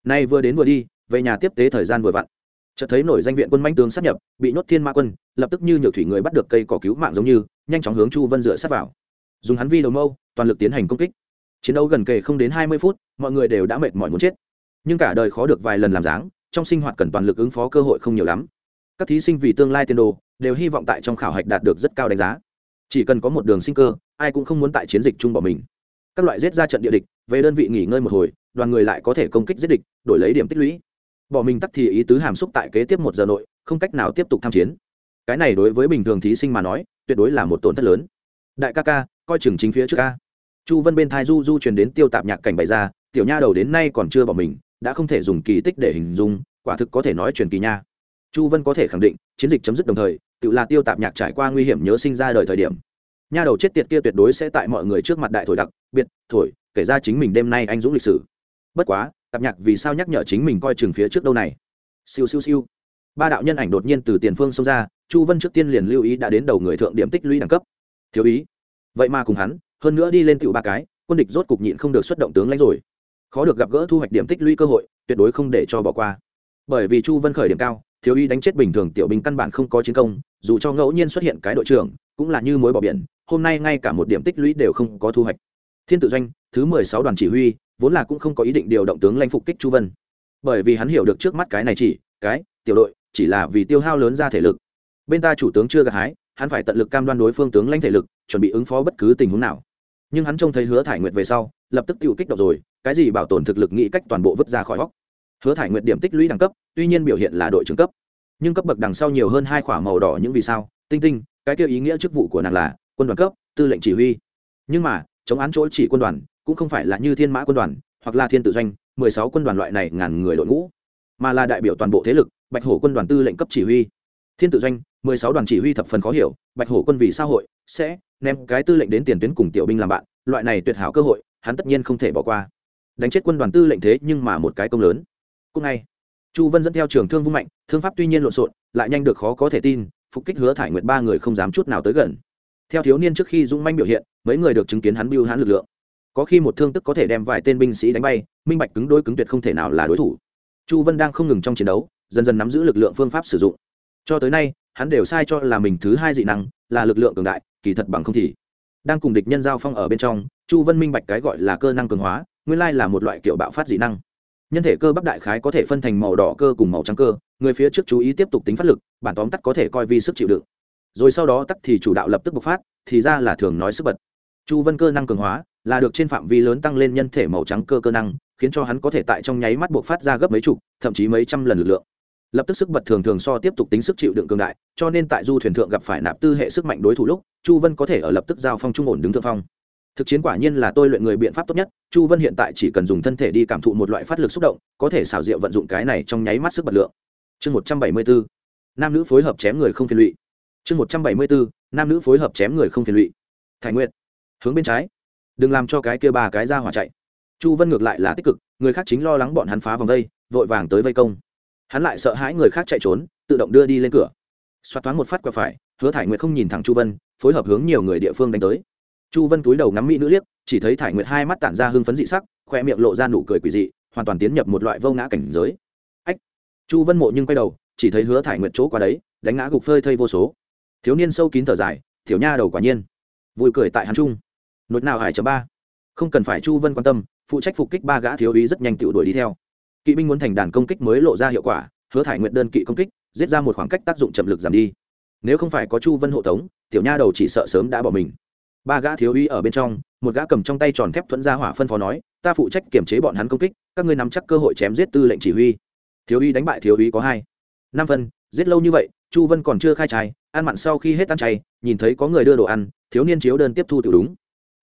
Nay vừa đến vừa đi, về nhà tiếp tế thời gian vừa vặn. Chợt thấy nổi danh viện quân manh tướng sát nhập, bị nhốt thiên ma quân, lập tức như nhược thủy người bắt được cây cỏ cứu mạng giống như, nhanh chóng hướng chu vân dựa sát vào. Dùng hắn vi đầu mâu, toàn lực tiến hành công kích. Chiến đấu gần kề không đến hai mươi phút, mọi người đều đã mệt mỏi muốn chết. Nhưng cả đời khó được vài lần làm dáng, trong sinh hoạt cần toàn lực ứng phó cơ hội không nhiều lắm các thí sinh vì tương lai tiền đồ, đều hy vọng tại trong khảo hạch đạt được rất cao đánh giá. Chỉ cần có một đường sinh cơ, ai cũng không muốn tại chiến dịch chung bỏ mình. Các loại giết ra trận địa địch, về đơn vị nghỉ ngơi một hồi, đoàn người lại có thể công kích giết địch, đổi lấy điểm tích lũy. Bỏ mình tắt thì ý tứ hàm xúc tại kế tiếp một giờ nội, không cách nào tiếp tục tham chiến. Cái này đối với bình thường thí sinh mà nói, tuyệt đối là một tổn thất lớn. Đại ca ca, coi chừng chính phía trước ca. Chu vân bên thai du du truyền đến tiêu tạp nhạc cảnh bày ra, tiểu nha đầu đến nay còn chưa bỏ mình, đã không thể dùng kỳ tích để hình dung, quả thực có thể nói truyền kỳ nha chu vân có thể khẳng định, chiến dịch chấm dứt đồng thời, tự là tiêu tạp nhạc trải qua nguy hiểm nhớ sinh ra đời thời điểm. Nha đầu chết tiệt kia tuyệt đối sẽ tại mọi người trước mặt đại thổi đặc, biệt, thổi, kể ra chính mình đêm nay anh dũng lịch sử. Bất quá, tạp nhạc vì sao nhắc nhở chính mình coi chừng phía trước đâu này? Siêu siêu siêu. Ba đạo nhân ảnh đột nhiên từ tiền phương xông ra, chu vân trước tiên liền lưu ý đã đến đầu người thượng điểm tích lũy đẳng cấp. Thiếu ý. Vậy mà cùng hắn, hơn nữa đi lên tựu ba cái, quân địch rốt cục nhịn không được xuất động tướng lãnh rồi. Khó được gặp gỡ thu hoạch điểm tích lũy cơ hội, tuyệt đối không để cho bỏ qua. Bởi vì chu vân khởi điểm cao thiếu y đánh chết bình thường tiểu binh căn bản không có chiến công, dù cho ngẫu nhiên xuất hiện cái đội trưởng, cũng là như mối bỏ biển, hôm nay ngay cả một điểm tích lũy đều không có thu hoạch. Thiên tự doanh, thứ mười sáu đoàn chỉ huy, vốn là cũng không có ý định điều động tướng lãnh phục kích chu vân. Bởi vì hắn hiểu được trước mắt cái này chỉ, cái, tiểu đội, chỉ là vì tiêu hao lớn ra thể lực. Bên ta chủ tướng chưa gặt hái, hắn phải tận lực cam đoan đối phương tướng lãnh thể lực, chuẩn bị ứng phó bất cứ tình huống nào. Nhưng hắn trông thấy hứa thải nguyệt về sau, lập tức tự kích động rồi, cái gì bảo tồn thực lực nghĩ cách toàn bộ vứt ra khỏi góc hứa thải nguyệt điểm tích lũy đẳng cấp, tuy nhiên biểu hiện là đội trưởng cấp. Nhưng cấp bậc đằng sau nhiều hơn hai khoả màu đỏ những vì sao, tinh tinh, cái kia ý nghĩa chức vụ của nàng là quân đoàn cấp, tư lệnh chỉ huy. Nhưng mà, chống án chỗ chỉ quân đoàn, cũng không phải là như thiên mã quân đoàn, hoặc là thiên tự doanh, mười sáu quân đoàn loại này ngàn người đội ngũ, mà là đại biểu toàn bộ thế lực, bạch hổ quân đoàn tư lệnh cấp chỉ huy. Thiên tự doanh, mười sáu đoàn chỉ huy thập phần khó hiểu, bạch hổ quân vì xã hội, sẽ ném cái tư lệnh đến tiền tuyến cùng tiểu binh làm bạn, loại này tuyệt hảo cơ hội, hắn tất nhiên không thể bỏ qua. Đánh chết quân đoàn tư lệnh thế nhưng mà một cái công lớn cúc ngay. Chu vân dẫn theo trường thương vung mạnh, thương pháp tuy nhiên lộn xộn, lại nhanh được khó có thể tin, phục kích hứa thải nguyệt ba người không dám chút nào tới gần. Theo thiếu niên trước khi dũng manh biểu hiện, mấy người được chứng kiến hắn biêu hãn lực lượng. Có khi một thương tức có thể đem vài tên binh sĩ đánh bay, minh bạch cứng đôi cứng tuyệt không thể nào là đối thủ. Chu vân đang không ngừng trong chiến đấu, dần dần nắm giữ lực lượng phương pháp sử dụng. Cho tới nay, hắn đều sai cho là mình thứ hai dị năng, là lực lượng cường đại, kỳ thật bằng không thì. Đang cùng địch nhân giao phong ở bên trong, chu vân minh bạch cái gọi là cơ năng cường hóa, nguyên lai là một loại kiểu bạo phát dị năng nhân thể cơ bắp đại khái có thể phân thành màu đỏ cơ cùng màu trắng cơ, người phía trước chú ý tiếp tục tính phát lực, bản tóm tắt có thể coi vi sức chịu đựng. Rồi sau đó tắt thì chủ đạo lập tức bộc phát, thì ra là thường nói sức bật. Chu vân cơ năng cường hóa, là được trên phạm vi lớn tăng lên nhân thể màu trắng cơ cơ năng, khiến cho hắn có thể tại trong nháy mắt bộc phát ra gấp mấy chục, thậm chí mấy trăm lần lực lượng. Lập tức sức bật thường thường so tiếp tục tính sức chịu đựng cường đại, cho nên tại du thuyền thượng gặp phải nạp tư hệ sức mạnh đối thủ lúc, chu vân có thể ở lập tức giao phong trung ổn đứng thượng phong thực chiến quả nhiên là tôi luyện người biện pháp tốt nhất, chu vân hiện tại chỉ cần dùng thân thể đi cảm thụ một loại phát lực xúc động, có thể xảo diệu vận dụng cái này trong nháy mắt sức bật lượng. Chương một trăm bảy mươi bốn, nam nữ phối hợp chém người không phiền lụy. Chương một trăm bảy mươi bốn, nam nữ phối hợp chém người không phiền lụy. Thái nguyện hướng bên trái. Đừng làm cho cái kia ba cái ra hỏa chạy. Chu vân ngược lại là tích cực, người khác chính lo lắng bọn hắn phá vòng vây vội vàng tới vây công. Hắn lại sợ hãi người khác chạy trốn, tự động đưa đi lên cửa. Xoát thoáng một phát qua phải, hứa thải nguyệt không nhìn thẳng chu vân, phối hợp hướng nhiều người địa phương đánh tới chu vân túi đầu ngắm mỹ nữ liếc, chỉ thấy thải nguyệt hai mắt tản ra hưng phấn dị sắc, khoe miệng lộ ra nụ cười quỷ dị, hoàn toàn tiến nhập một loại vô ngã cảnh giới. Ách! Chu vân mộ nhưng quay đầu, chỉ thấy hứa thải nguyệt chỗ qua đấy, đánh ngã gục phơi thây vô số. Thiếu niên sâu kín thở dài thiếu nha đầu quả nhiên. Vui cười tại hắn trung. Nốt nào hải chấm ba? Không cần phải chu vân quan tâm, phụ trách phục kích ba gã thiếu úy rất nhanh tự đuổi đi theo. Kỵ binh muốn thành đàn công kích mới lộ ra hiệu quả, hứa thải nguyện đơn kỵ công kích, giết ra một khoảng cách tác dụng chậm lực giảm đi. Nếu không phải có chu vân hộ tống, tiểu nha đầu chỉ sợ sớm đã bỏ mình ba gã thiếu úy ở bên trong, một gã cầm trong tay tròn thép thuẫn ra hỏa phân phó nói, ta phụ trách kiểm chế bọn hắn công kích, các ngươi nắm chắc cơ hội chém giết tư lệnh chỉ huy. Thiếu úy đánh bại thiếu úy có hai. Năm phân, giết lâu như vậy, chu vân còn chưa khai trai, ăn mặn sau khi hết ăn chay, nhìn thấy có người đưa đồ ăn, thiếu niên chiếu đơn tiếp thu tự đúng.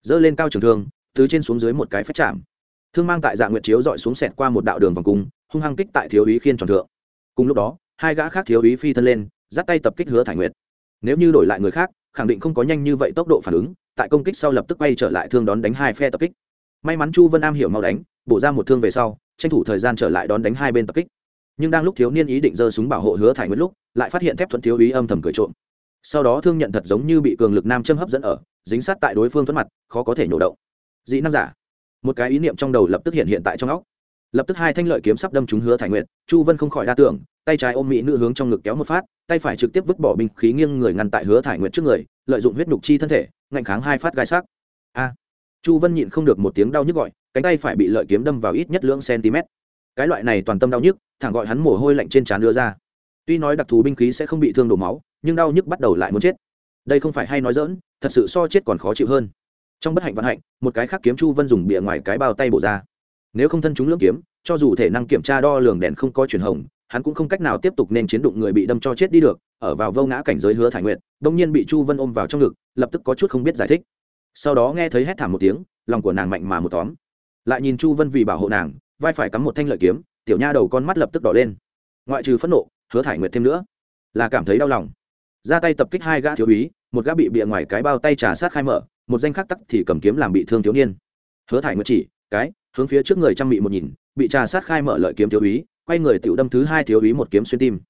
Dơ lên cao trường thương, từ trên xuống dưới một cái phép chạm. Thương mang tại dạ nguyệt chiếu dọi xuống sẹt qua một đạo đường vòng cung, hung hăng kích tại thiếu úy khiên tròn thượng. Cùng lúc đó, hai gã khác thiếu úy phi thân lên dắt tay tập kích hứa thải nguyệt. Nếu như đổi lại người khác, khẳng định không có nhanh như vậy tốc độ phản ứng tại công kích sau lập tức quay trở lại thương đón đánh hai phe tập kích. May mắn chu vân am hiểu mau đánh, bổ ra một thương về sau, tranh thủ thời gian trở lại đón đánh hai bên tập kích. Nhưng đang lúc thiếu niên ý định giơ súng bảo hộ hứa thải nguyệt lúc, lại phát hiện thép thuận thiếu ý âm thầm cười trộm. Sau đó thương nhận thật giống như bị cường lực nam châm hấp dẫn ở, dính sát tại đối phương thuẫn mặt, khó có thể nhổ động. Dị năng giả. Một cái ý niệm trong đầu lập tức hiện hiện tại trong óc. Lập tức hai thanh lợi kiếm sắp đâm trúng hứa thải nguyệt, chu vân không khỏi đa tưởng, tay trái ôm mỹ nữ hướng trong ngực kéo một phát, tay phải trực tiếp vứt bỏ binh khí nghiêng người ngăn tại hứa thải nguyệt trước người, lợi dụng huyết nhục chi thân thể ngạnh kháng hai phát gai sắc. A. Chu vân nhịn không được một tiếng đau nhức gọi, cánh tay phải bị lợi kiếm đâm vào ít nhất lưỡng cm cái loại này toàn tâm đau nhức, thẳng gọi hắn mồ hôi lạnh trên trán đưa ra. Tuy nói đặc thù binh khí sẽ không bị thương đổ máu, nhưng đau nhức bắt đầu lại muốn chết. Đây không phải hay nói dỡn thật sự so chết còn khó chịu hơn. Trong bất hạnh vận hạnh, một cái khác kiếm chu vân dùng bìa ngoài cái bao tay bổ ra. Nếu không thân chúng lưỡng kiếm, cho dù thể năng kiểm tra đo lường đèn không có chuyển hồng hắn cũng không cách nào tiếp tục nên chiến đụng người bị đâm cho chết đi được, ở vào vô ngã cảnh giới hứa thải nguyện đông nhiên bị chu vân ôm vào trong ngực, lập tức có chút không biết giải thích. Sau đó nghe thấy hét thảm một tiếng, lòng của nàng mạnh mà một tóm. Lại nhìn chu vân vì bảo hộ nàng, vai phải cắm một thanh lợi kiếm, tiểu nha đầu con mắt lập tức đỏ lên. Ngoại trừ phẫn nộ, hứa thải nguyệt thêm nữa, là cảm thấy đau lòng. Ra tay tập kích hai gã thiếu úy, một gã bị bịa ngoài cái bao tay trà sát khai mở, một danh khác tắc thì cầm kiếm làm bị thương thiếu niên. Hứa thải nguyệt chỉ, cái, hướng phía trước người trang bị một nhìn, bị trà sát khai mở lợi kiếm thiếu úy quay người tiểu đâm thứ hai thiếu úy một kiếm xuyên tim.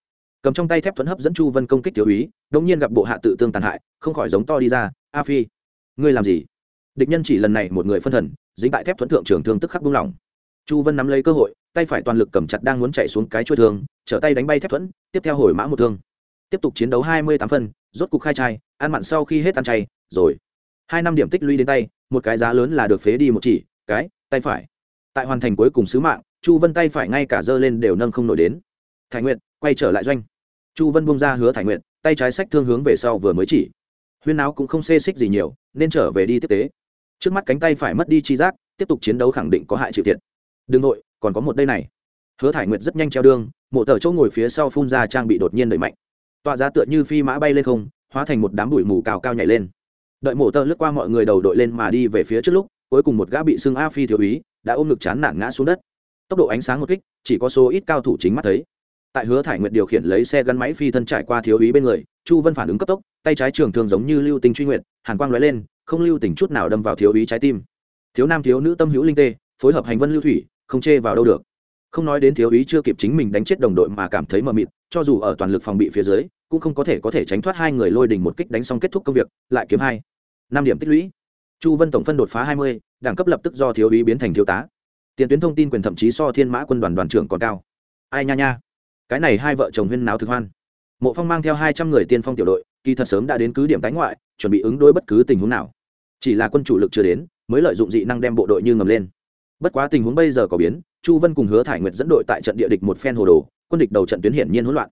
Cầm trong tay thép thuẫn hấp dẫn chu vân công kích thiếu úy đông nhiên gặp bộ hạ tự tương tàn hại, không khỏi giống to đi ra, a phi, ngươi làm gì? Địch nhân chỉ lần này một người phân thần, dính tại thép thuẫn thượng trường thương tức khắc buông lỏng. Chu vân nắm lấy cơ hội, tay phải toàn lực cầm chặt đang muốn chạy xuống cái chuôi thương, trở tay đánh bay thép thuẫn, tiếp theo hồi mã một thương. Tiếp tục chiến đấu hai mươi tám phân, rốt cục khai trai, ăn mặn sau khi hết ăn chay, rồi. Hai năm điểm tích lũy đến tay, một cái giá lớn là được phế đi một chỉ, cái, tay phải. Tại hoàn thành cuối cùng sứ mạng chu vân tay phải ngay cả giơ lên đều nâng không nổi đến. Thái nguyện quay trở lại doanh. Chu vân bung ra hứa thái nguyện tay trái sách thương hướng về sau vừa mới chỉ. Huyên áo cũng không xê xích gì nhiều, nên trở về đi tiếp tế. Trước mắt cánh tay phải mất đi chi giác, tiếp tục chiến đấu khẳng định có hại chịu thiệt. Đương nội, còn có một đây này. Hứa thải nguyệt rất nhanh treo đương mộ tờ chỗ ngồi phía sau phun ra trang bị đột nhiên đẩy mạnh. Tọa giá tựa như phi mã bay lên không, hóa thành một đám bụi mù cao cao nhảy lên. Đợi mộ tờ lướt qua mọi người đầu đội lên mà đi về phía trước lúc, cuối cùng một gã bị xưng a phi thiếu úy, đã ôm ngực chán nản ngã xuống đất tốc độ ánh sáng một kích, chỉ có số ít cao thủ chính mắt thấy. Tại hứa thải nguyệt điều khiển lấy xe gắn máy phi thân trải qua thiếu úy bên người, chu vân phản ứng cấp tốc, tay trái trường thường giống như lưu tình truy nguyện hàn quang lóe lên, không lưu tình chút nào đâm vào thiếu úy trái tim. Thiếu nam thiếu nữ tâm hữu linh tê, phối hợp hành vân lưu thủy, không chê vào đâu được. Không nói đến thiếu úy chưa kịp chính mình đánh chết đồng đội mà cảm thấy mờ mịt, cho dù ở toàn lực phòng bị phía dưới, cũng không có thể có thể tránh thoát hai người lôi đình một kích đánh xong kết thúc công việc, lại kiếm hai. Năm điểm tích lũy. Chu vân tổng phân đột phá hai mươi, đẳng cấp lập tức do thiếu úy biến thành thiếu tá tiền tuyến thông tin quyền thậm chí so thiên mã quân đoàn đoàn trưởng còn cao. Ai nha nha. Cái này hai vợ chồng huyên náo thực hoan. Mộ phong mang theo hai trăm người tiên phong tiểu đội, kỳ thật sớm đã đến cứ điểm tái ngoại, chuẩn bị ứng đối bất cứ tình huống nào. Chỉ là quân chủ lực chưa đến, mới lợi dụng dị năng đem bộ đội như ngầm lên. Bất quá tình huống bây giờ có biến, chu vân cùng hứa thải nguyệt dẫn đội tại trận địa địch một phen hồ đồ, quân địch đầu trận tuyến hiển nhiên hỗn loạn.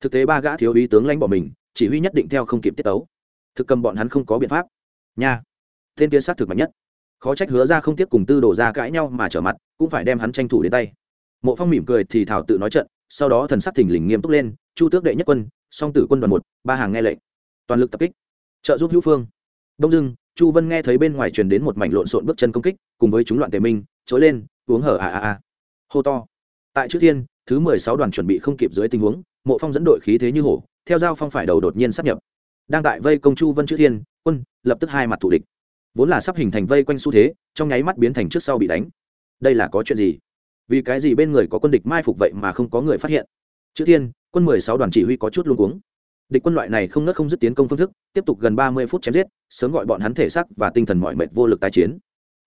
Thực tế ba gã thiếu úy tướng lãnh bỏ mình, chỉ huy nhất định theo không kịp tiết tấu. Thực cầm bọn hắn không có biện pháp. Nha. Tên kia sát thực mạnh nhất khó trách hứa ra không tiếp cùng tư đổ ra cãi nhau mà trở mặt, cũng phải đem hắn tranh thủ đến tay. Mộ phong mỉm cười thì thảo tự nói trận, sau đó thần sắc thình lình nghiêm túc lên, chu tước đệ nhất quân, song tử quân đoàn một, ba hàng nghe lệnh. Toàn lực tập kích. Trợ giúp hữu phương. Đông dưng chu vân nghe thấy bên ngoài truyền đến một mảnh lộn xộn bước chân công kích, cùng với chúng loạn tề minh, trỗi lên, uống hở à à à hô to. Tại trước thiên, thứ mười sáu đoàn chuẩn bị không kịp dưới tình huống, mộ phong dẫn đội khí thế như hổ, theo giao phong phải đầu đột nhiên sắp nhập. Đang tại vây công chu vân chữ thiên, quân lập tức hai mặt thủ địch vốn là sắp hình thành vây quanh xu thế, trong nháy mắt biến thành trước sau bị đánh. Đây là có chuyện gì? Vì cái gì bên người có quân địch mai phục vậy mà không có người phát hiện? Chữ thiên, quân mười sáu đoàn chỉ huy có chút luôn cuống. Địch quân loại này không nớt không dứt tiến công phương thức, tiếp tục gần ba mươi phút chém giết, sớm gọi bọn hắn thể xác và tinh thần mọi mệt vô lực tái chiến.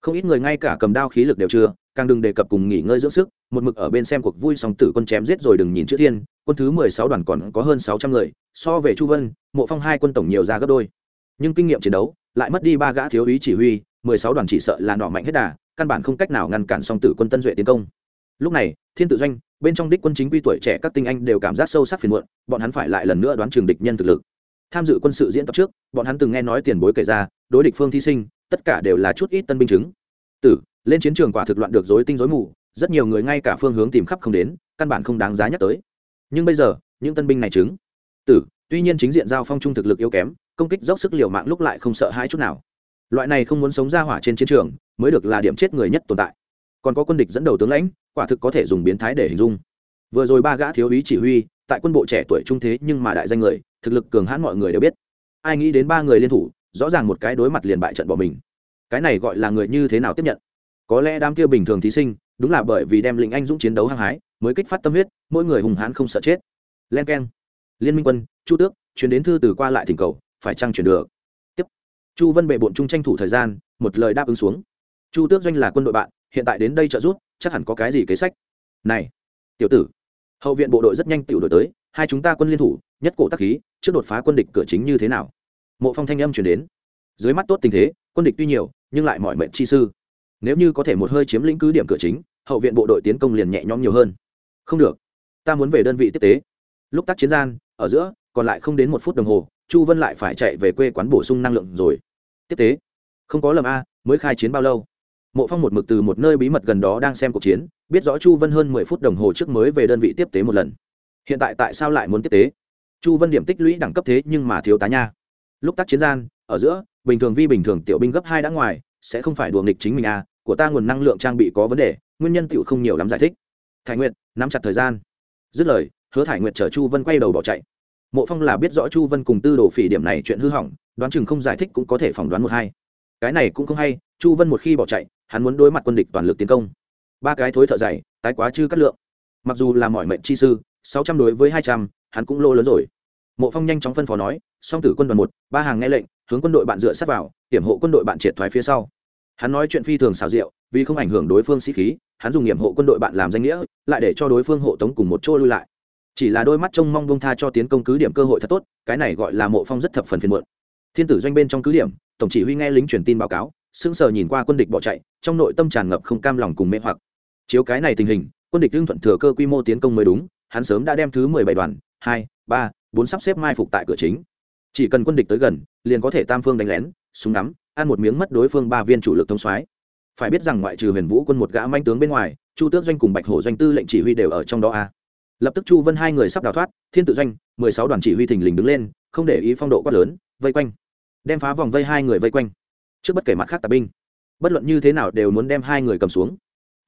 Không ít người ngay cả cầm đao khí lực đều chưa, càng đừng đề cập cùng nghỉ ngơi dưỡng sức, một mực ở bên xem cuộc vui song tử quân chém giết rồi đừng nhìn chữ thiên, quân thứ mười sáu đoàn còn có hơn sáu trăm người, so về chu vân, mộ phong hai quân tổng nhiều ra gấp đôi. Nhưng kinh nghiệm chiến đấu lại mất đi ba gã thiếu úy chỉ huy, mười sáu đoàn chỉ sợ là nọ mạnh hết đà, căn bản không cách nào ngăn cản song tử quân tân duệ tiến công. Lúc này, thiên tự doanh, bên trong đích quân chính quy tuổi trẻ các tinh anh đều cảm giác sâu sắc phiền muộn, bọn hắn phải lại lần nữa đoán trường địch nhân thực lực. Tham dự quân sự diễn tập trước, bọn hắn từng nghe nói tiền bối kể ra, đối địch phương thí sinh, tất cả đều là chút ít tân binh chứng. Tử, lên chiến trường quả thực loạn được dối tinh dối mù, rất nhiều người ngay cả phương hướng tìm khắp không đến, căn bản không đáng giá nhắc tới. Nhưng bây giờ, những tân binh này chứng. Tử, tuy nhiên chính diện giao phong trung thực lực yếu kém công kích dốc sức liều mạng lúc lại không sợ hãi chút nào. Loại này không muốn sống ra hỏa trên chiến trường, mới được là điểm chết người nhất tồn tại. Còn có quân địch dẫn đầu tướng lãnh, quả thực có thể dùng biến thái để hình dung. Vừa rồi ba gã thiếu úy chỉ huy, tại quân bộ trẻ tuổi trung thế nhưng mà đại danh người, thực lực cường hãn mọi người đều biết. Ai nghĩ đến ba người liên thủ, rõ ràng một cái đối mặt liền bại trận bỏ mình. Cái này gọi là người như thế nào tiếp nhận? Có lẽ đám kia bình thường thí sinh, đúng là bởi vì đem linh anh dũng chiến đấu hăng hái, mới kích phát tâm huyết, mỗi người hùng hãn không sợ chết. Len k e n liên minh quân, chu tước truyền đến thư từ qua lại thỉnh cầu phải trang chuyển được. Tiếp. Chu vân bệ bộn trung tranh thủ thời gian, một lời đáp ứng xuống. Chu tước doanh là quân đội bạn, hiện tại đến đây trợ giúp, chắc hẳn có cái gì kế sách. Này, tiểu tử, hậu viện bộ đội rất nhanh tiểu đổi tới, hai chúng ta quân liên thủ, nhất cổ tắc khí, trước đột phá quân địch cửa chính như thế nào? Mộ phong thanh âm chuyển đến. Dưới mắt tốt tình thế, quân địch tuy nhiều, nhưng lại mọi mệnh chi sư. Nếu như có thể một hơi chiếm lĩnh cứ điểm cửa chính, hậu viện bộ đội tiến công liền nhẹ nhõm nhiều hơn. Không được, ta muốn về đơn vị tiếp tế. Lúc tác chiến gian, ở giữa, còn lại không đến một phút đồng hồ chu vân lại phải chạy về quê quán bổ sung năng lượng rồi. Tiếp tế. Không có lầm a, mới khai chiến bao lâu? Mộ phong một mực từ một nơi bí mật gần đó đang xem cuộc chiến, biết rõ chu vân hơn mười phút đồng hồ trước mới về đơn vị tiếp tế một lần. Hiện tại tại sao lại muốn tiếp tế? Chu vân điểm tích lũy đẳng cấp thế nhưng mà thiếu tá nha. Lúc tác chiến gian, ở giữa, bình thường vi bình thường tiểu binh gấp hai đã ngoài, sẽ không phải đùa nghịch chính mình à của ta nguồn năng lượng trang bị có vấn đề, nguyên nhân tựu không nhiều lắm giải thích. Thái nguyệt, nắm chặt thời gian. Dứt lời, hứa thải nguyệt chở chu vân quay đầu bỏ chạy mộ phong là biết rõ chu vân cùng tư đồ phỉ điểm này chuyện hư hỏng, đoán chừng không giải thích cũng có thể phỏng đoán một hai. Cái này cũng không hay, chu vân một khi bỏ chạy, hắn muốn đối mặt quân địch toàn lực tiến công. Ba cái thối thợ dày, tái quá chư cắt lượng. Mặc dù là mọi mệnh chi sư, sáu trăm đối với hai trăm, hắn cũng lô lớn rồi. Mộ phong nhanh chóng phân phó nói, song tử quân đoàn một, ba hàng nghe lệnh, hướng quân đội bạn dựa sát vào, hiểm hộ quân đội bạn triệt thoái phía sau. Hắn nói chuyện phi thường xào rượu vì không ảnh hưởng đối phương sĩ khí, hắn dùng hiểm hộ quân đội bạn làm danh nghĩa, lại để cho đối phương hộ tống cùng một chỗ lui lại chỉ là đôi mắt trông mong bông tha cho tiến công cứ điểm cơ hội thật tốt, cái này gọi là mộ phong rất thập phần phiền muộn. Thiên tử doanh bên trong cứ điểm, tổng chỉ huy nghe lính truyền tin báo cáo, sững sờ nhìn qua quân địch bỏ chạy, trong nội tâm tràn ngập không cam lòng cùng mê hoặc. Chiếu cái này tình hình, quân địch lương thuận thừa cơ quy mô tiến công mới đúng, hắn sớm đã đem thứ mười bảy đoàn, hai, ba, bốn sắp xếp mai phục tại cửa chính. Chỉ cần quân địch tới gần, liền có thể tam phương đánh lén, súng ngắm, ăn một miếng mất đối phương ba viên chủ lực thông soái. Phải biết rằng ngoại trừ huyền vũ quân một gã manh tướng bên ngoài, chu tước doanh cùng bạch hổ doanh tư lệnh chỉ huy đều ở trong đó a lập tức chu vân hai người sắp đào thoát, thiên tự doanh, mười sáu đoàn chỉ huy thình lình đứng lên, không để ý phong độ quát lớn, vây quanh. Đem phá vòng vây hai người vây quanh. Trước bất kể mặt khác tà binh, bất luận như thế nào đều muốn đem hai người cầm xuống.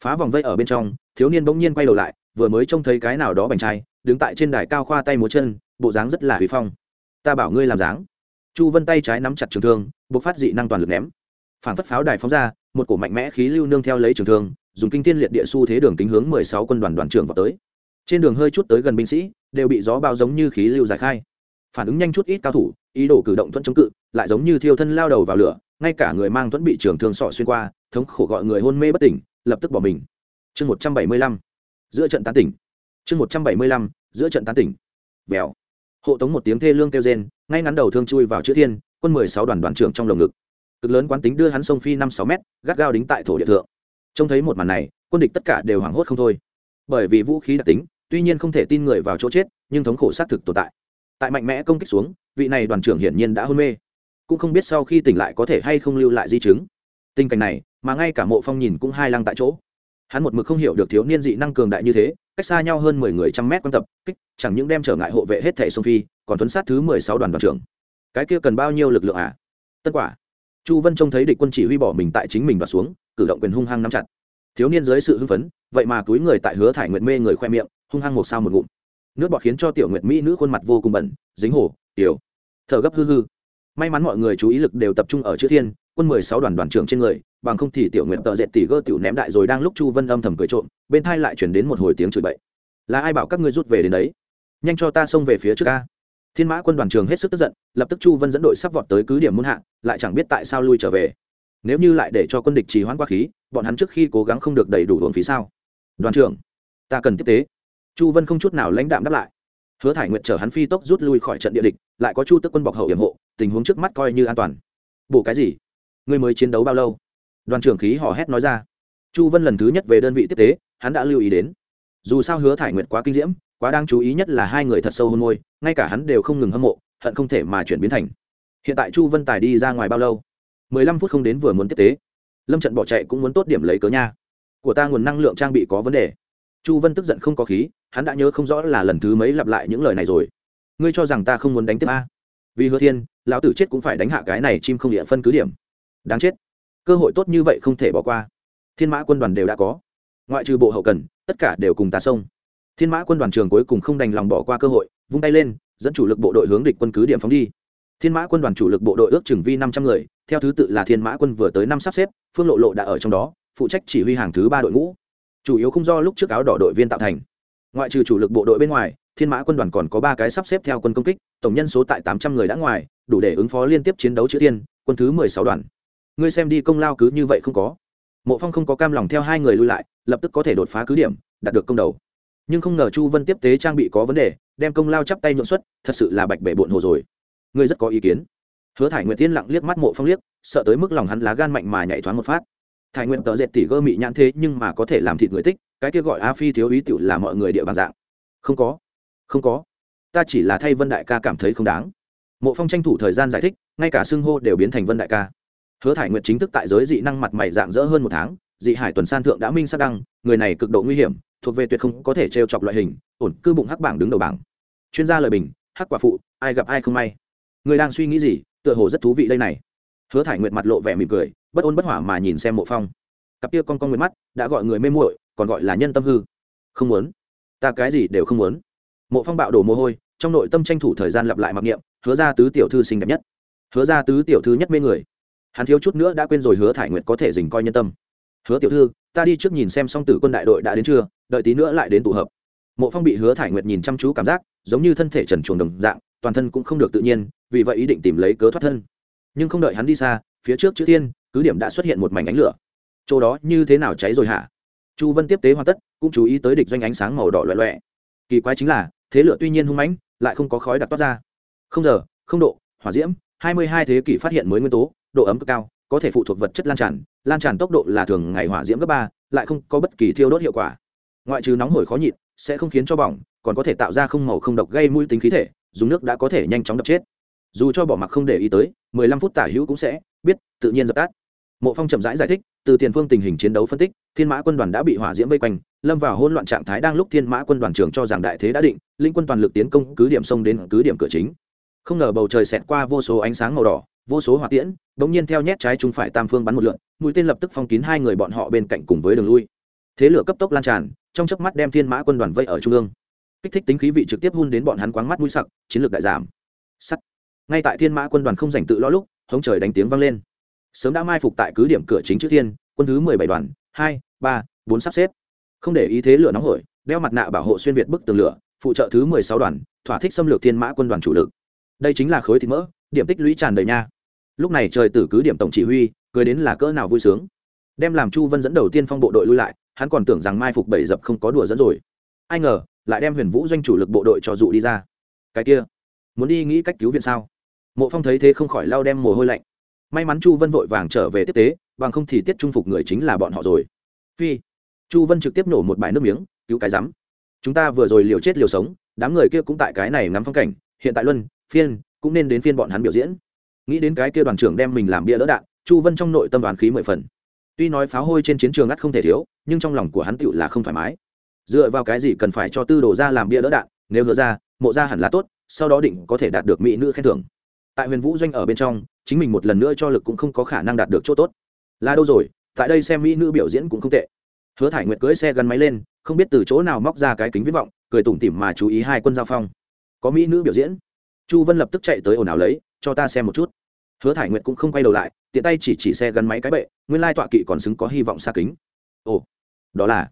Phá vòng vây ở bên trong, thiếu niên bỗng nhiên quay đầu lại, vừa mới trông thấy cái nào đó bành trai, đứng tại trên đài cao khoa tay múa chân, bộ dáng rất là huy phong. Ta bảo ngươi làm dáng. Chu vân tay trái nắm chặt trường thương buộc phát dị năng toàn lực ném. Phản phất pháo đài phóng ra, một cổ mạnh mẽ khí lưu nương theo lấy trường thương, dùng kinh thiên liệt địa su thế đường kính hướng mười sáu quân đoàn đoàn trưởng vào tới trên đường hơi chút tới gần binh sĩ, đều bị gió bao giống như khí lưu giải khai. Phản ứng nhanh chút ít cao thủ, ý đồ cử động thuận chống cự, lại giống như thiêu thân lao đầu vào lửa, ngay cả người mang thuẫn bị trường thương sọ xuyên qua, thống khổ gọi người hôn mê bất tỉnh, lập tức bỏ mình. Chương một trăm bảy mươi lăm. Giữa trận tán tỉnh. Chương một trăm bảy mươi lăm, giữa trận tán tỉnh. Vèo. Hộ tống một tiếng thê lương kêu rên, ngay ngắn đầu thương chui vào chữ thiên, quân mười sáu đoàn đoàn trưởng trong lồng ngực. Cực lớn quán tính đưa hắn sông phi năm sáu mét, gắt gao đính tại thổ địa thượng. Trông thấy một màn này, quân địch tất cả đều hoảng hốt không thôi. Bởi vì vũ khí đặc tính tuy nhiên không thể tin người vào chỗ chết, nhưng thống khổ xác thực tồn tại. Tại mạnh mẽ công kích xuống, vị này đoàn trưởng hiển nhiên đã hôn mê. Cũng không biết sau khi tỉnh lại có thể hay không lưu lại di chứng. Tình cảnh này, mà ngay cả mộ phong nhìn cũng hai lăng tại chỗ. Hắn một mực không hiểu được thiếu niên dị năng cường đại như thế, cách xa nhau hơn mười người trăm mét quan tập, kích, chẳng những đem trở ngại hộ vệ hết thẻ sông phi, còn tuấn sát thứ mười sáu đoàn đoàn trưởng. Cái kia cần bao nhiêu lực lượng à? Tất quả. Chu vân trông thấy địch quân chỉ huy bỏ mình tại chính mình và xuống, cử động quyền hung hăng nắm chặt. Thiếu niên dưới sự hưng phấn, vậy mà túi người tại hứa thải nguyện mê người khoe miệng hung hăng một sao một ngụm. Nước bọt khiến cho tiểu nguyệt mỹ nữ khuôn mặt vô cùng bẩn, dính hồ tiểu. Thở gấp hư hư. May mắn mọi người chú ý lực đều tập trung ở chữ thiên, quân mười sáu đoàn đoàn trưởng trên người, bằng không thì tiểu nguyện tợ dệt tỷ gơ tiểu ném đại rồi đang lúc chu vân âm thầm cười trộm, bên thai lại chuyển đến một hồi tiếng chửi bậy. Là ai bảo các ngươi rút về đến đấy? Nhanh cho ta xông về phía trước ca thiên mã quân đoàn trường hết sức tức giận, lập tức chu vân dẫn đội sắp vọt tới cứ điểm muôn hạ, lại chẳng biết tại sao lui trở về. Nếu như lại để cho quân địch trì hoãn qua khí, bọn hắn trước khi cố gắng không được đầy đủ luồng phí sao? Đoàn trưởng, ta cần tiếp tế chu vân không chút nào lãnh đạm đáp lại. Hứa thải nguyện chở hắn phi tốc rút lui khỏi trận địa địch, lại có chu tức quân bọc hậu hiểm hộ, tình huống trước mắt coi như an toàn. Bộ cái gì? Ngươi mới chiến đấu bao lâu? Đoàn trưởng khí hò hét nói ra. Chu vân lần thứ nhất về đơn vị tiếp tế, hắn đã lưu ý đến. Dù sao hứa thải nguyệt quá kinh diễm, quá đáng chú ý nhất là hai người thật sâu hôn môi, ngay cả hắn đều không ngừng hâm mộ, hận không thể mà chuyển biến thành. Hiện tại chu vân tài đi ra ngoài bao lâu? Mười lăm phút không đến vừa muốn tiếp tế. Lâm trận bỏ chạy cũng muốn tốt điểm lấy cớ nha. Của ta nguồn năng lượng trang bị có vấn đề chu vân tức giận không có khí, hắn đã nhớ không rõ là lần thứ mấy lặp lại những lời này rồi. Ngươi cho rằng ta không muốn đánh tiếp a? Vì hứa thiên, lão tử chết cũng phải đánh hạ cái này chim không địa phân cứ điểm. Đáng chết. Cơ hội tốt như vậy không thể bỏ qua. Thiên mã quân đoàn đều đã có. Ngoại trừ bộ hậu cần, tất cả đều cùng ta xông. Thiên mã quân đoàn trường cuối cùng không đành lòng bỏ qua cơ hội, vung tay lên, dẫn chủ lực bộ đội hướng địch quân cứ điểm phóng đi. Thiên mã quân đoàn chủ lực bộ đội ước chừng vi năm trăm người, theo thứ tự là thiên mã quân vừa tới năm sắp xếp, phương lộ lộ đã ở trong đó, phụ trách chỉ huy hàng thứ ba đội ngũ chủ yếu không do lúc trước áo đỏ đội viên tạo thành. Ngoại trừ chủ lực bộ đội bên ngoài, thiên mã quân đoàn còn có ba cái sắp xếp theo quân công kích, tổng nhân số tại tám trăm người đã ngoài, đủ để ứng phó liên tiếp chiến đấu chữ tiên quân thứ mười sáu đoàn. Ngươi xem đi công lao cứ như vậy không có. Mộ phong không có cam lòng theo hai người lui lại, lập tức có thể đột phá cứ điểm, đạt được công đầu. Nhưng không ngờ chu vân tiếp tế trang bị có vấn đề, đem công lao chắp tay nhượng xuất, thật sự là bạch bể bộn hồ rồi. Ngươi rất có ý kiến. Hứa thải nguyệt tiên lặng liếc mắt mộ phong liếc, sợ tới mức lòng hắn lá gan mạnh mà nhảy thoáng một phát thải nguyện tờ dệt tỉ gơ mị nhãn thế nhưng mà có thể làm thịt người tích, cái kia gọi a phi thiếu ý tựu là mọi người địa bàn dạng. Không có. Không có. Ta chỉ là thay vân đại ca cảm thấy không đáng. Mộ phong tranh thủ thời gian giải thích, ngay cả xưng hô đều biến thành vân đại ca. Hứa thải nguyện chính thức tại giới dị năng mặt mày dạng dỡ hơn một tháng, dị hải tuần san thượng đã minh sắc đăng, người này cực độ nguy hiểm, thuộc về tuyệt không có thể trêu chọc loại hình, ổn cư bụng hắc bảng đứng đầu bảng. Chuyên gia lời bình, hắc quả phụ, ai gặp ai không may. Người đang suy nghĩ gì, tựa hồ rất thú vị đây này hứa thải nguyệt mặt lộ vẻ mỉm cười, bất ôn bất hỏa mà nhìn xem mộ phong. Cặp kia con con nguyệt mắt đã gọi người mê muội, còn gọi là nhân tâm hư. Không muốn. Ta cái gì đều không muốn. Mộ phong bạo đổ mồ hôi, trong nội tâm tranh thủ thời gian lặp lại mặc niệm, hứa ra tứ tiểu thư xinh đẹp nhất. Hứa ra tứ tiểu thư nhất mê người. Hắn thiếu chút nữa đã quên rồi hứa thải nguyệt có thể dình coi nhân tâm. Hứa tiểu thư, ta đi trước nhìn xem song tử quân đại đội đã đến chưa, đợi tí nữa lại đến tụ hợp. Mộ phong bị hứa thải nguyệt nhìn chăm chú cảm giác, giống như thân thể trần chuồng đồng dạng, toàn thân cũng không được tự nhiên, vì vậy ý định tìm lấy cớ thoát thân nhưng không đợi hắn đi xa, phía trước chữ thiên, cứ điểm đã xuất hiện một mảnh ánh lửa. Chỗ đó như thế nào cháy rồi hả? Chu vân tiếp tế hoàn tất, cũng chú ý tới địch doanh ánh sáng màu đỏ loẹ loẹ. Kỳ quái chính là, thế lửa tuy nhiên hung mãnh, lại không có khói đặc toát ra. Không giờ, không độ, hỏa diễm, hai mươi hai thế kỷ phát hiện mới nguyên tố, độ ấm cực cao, có thể phụ thuộc vật chất lan tràn lan tràn tốc độ là thường ngày hỏa diễm gấp ba, lại không có bất kỳ thiêu đốt hiệu quả. Ngoại trừ nóng hổi khó nhịn, sẽ không khiến cho bỏng, còn có thể tạo ra không màu không độc gây mũi tính khí thể, dùng nước đã có thể nhanh chóng đập chết. Dù cho bỏ mặc không để ý tới mười lăm phút tả hữu cũng sẽ biết, tự nhiên dập tắt. Mộ phong chậm rãi giải thích, từ tiền phương tình hình chiến đấu phân tích, thiên mã quân đoàn đã bị hỏa diễm vây quanh, lâm vào hỗn loạn trạng thái đang lúc thiên mã quân đoàn trưởng cho rằng đại thế đã định, linh quân toàn lực tiến công, cứ điểm sông đến, cứ điểm cửa chính. Không ngờ bầu trời xẹt qua vô số ánh sáng màu đỏ, vô số hỏa tiễn, bỗng nhiên theo nhét trái trung phải tam phương bắn một lượn, mũi tên lập tức phong kín hai người bọn họ bên cạnh cùng với đường lui. Thế lửa cấp tốc lan tràn, trong chớp mắt đem thiên mã quân đoàn vây ở trung ương. Kích thích tính khí vị trực tiếp hun đến bọn hắn quáng mắt mũi sặc, chiến lược đại giảm. Sắt ngay tại thiên mã quân đoàn không giành tự lo lúc, hống trời đánh tiếng vang lên. Sớm đã mai phục tại cứ điểm cửa chính chữ thiên, quân thứ mười bảy đoàn, hai, ba, bốn sắp xếp. Không để ý thế lửa nóng hổi, đeo mặt nạ bảo hộ xuyên việt bức tường lửa, phụ trợ thứ mười sáu đoàn, thỏa thích xâm lược thiên mã quân đoàn chủ lực. Đây chính là khối thịt mỡ, điểm tích lũy tràn đầy nha. Lúc này trời tử cứ điểm tổng chỉ huy, cười đến là cỡ nào vui sướng. Đem làm chu vân dẫn đầu tiên phong bộ đội lui lại, hắn còn tưởng rằng mai phục bảy dập không có đùa dẫn rồi. Ai ngờ, lại đem huyền vũ doanh chủ lực bộ đội cho dụ đi ra. Cái kia, muốn đi nghĩ cách cứu viện sao? Mộ phong thấy thế không khỏi lao đem mồ hôi lạnh. May mắn chu vân vội vàng trở về tiếp tế, bằng không thì tiết trung phục người chính là bọn họ rồi. Phi, chu vân trực tiếp nổ một bài nước miếng, cứu cái rắm. Chúng ta vừa rồi liều chết liều sống, đám người kia cũng tại cái này ngắm phong cảnh, hiện tại luân, phiên, cũng nên đến phiên bọn hắn biểu diễn. Nghĩ đến cái kia đoàn trưởng đem mình làm bia đỡ đạn, chu vân trong nội tâm đoàn khí mười phần. Tuy nói pháo hôi trên chiến trường ắt không thể thiếu, nhưng trong lòng của hắn tựu là không thoải mái. Dựa vào cái gì cần phải cho tư đồ ra làm bia đỡ đạn, nếu hứa ra, mộ ra hẳn là tốt, sau đó định có thể đạt được mỹ nữ khen thưởng tại huyền vũ doanh ở bên trong, chính mình một lần nữa cho lực cũng không có khả năng đạt được chỗ tốt. Là đâu rồi, tại đây xem mỹ nữ biểu diễn cũng không tệ. Hứa thải nguyệt cưỡi xe gắn máy lên, không biết từ chỗ nào móc ra cái kính viết vọng, cười tủm tỉm mà chú ý hai quân giao phong. Có mỹ nữ biểu diễn. Chu vân lập tức chạy tới ồn ào lấy, cho ta xem một chút. Hứa thải nguyệt cũng không quay đầu lại, tiện tay chỉ chỉ xe gắn máy cái bệ, nguyên lai tọa kỵ còn xứng có hy vọng xa kính. Ồ, đó là.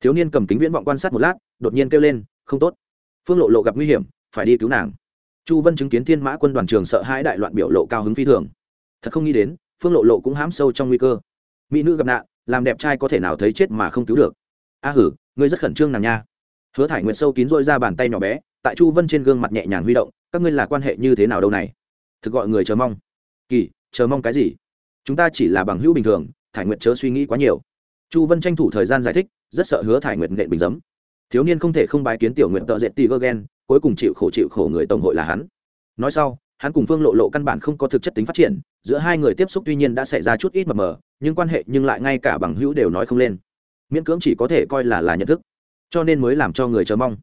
Thiếu niên cầm kính viễn vọng quan sát một lát, đột nhiên kêu lên, không tốt. Phương lộ lộ gặp nguy hiểm, phải đi cứu nàng chu vân chứng kiến thiên mã quân đoàn trường sợ hãi đại loạn biểu lộ cao hứng phi thường. Thật không nghĩ đến, phương lộ lộ cũng hám sâu trong nguy cơ. Mỹ nữ gặp nạn, làm đẹp trai có thể nào thấy chết mà không cứu được. A hử, ngươi rất khẩn trương nàng nha. Hứa thải nguyệt sâu kín dội ra bàn tay nhỏ bé, tại chu vân trên gương mặt nhẹ nhàng huy động, các ngươi là quan hệ như thế nào đâu này? Thực gọi người chờ mong. Kỳ, chờ mong cái gì? Chúng ta chỉ là bằng hữu bình thường, thải nguyệt chớ suy nghĩ quá nhiều. Chu vân tranh thủ thời gian giải thích, rất sợ hứa thải nguyệt nện bình giấm. Thiếu niên không thể không bái kiến tiểu nguyện tợ dệt tì gơ ghen cuối cùng chịu khổ chịu khổ người tổng hội là hắn. Nói sau, hắn cùng phương lộ lộ căn bản không có thực chất tính phát triển, giữa hai người tiếp xúc tuy nhiên đã xảy ra chút ít mờ mờ, nhưng quan hệ nhưng lại ngay cả bằng hữu đều nói không lên. Miễn cưỡng chỉ có thể coi là là nhận thức, cho nên mới làm cho người chờ mong.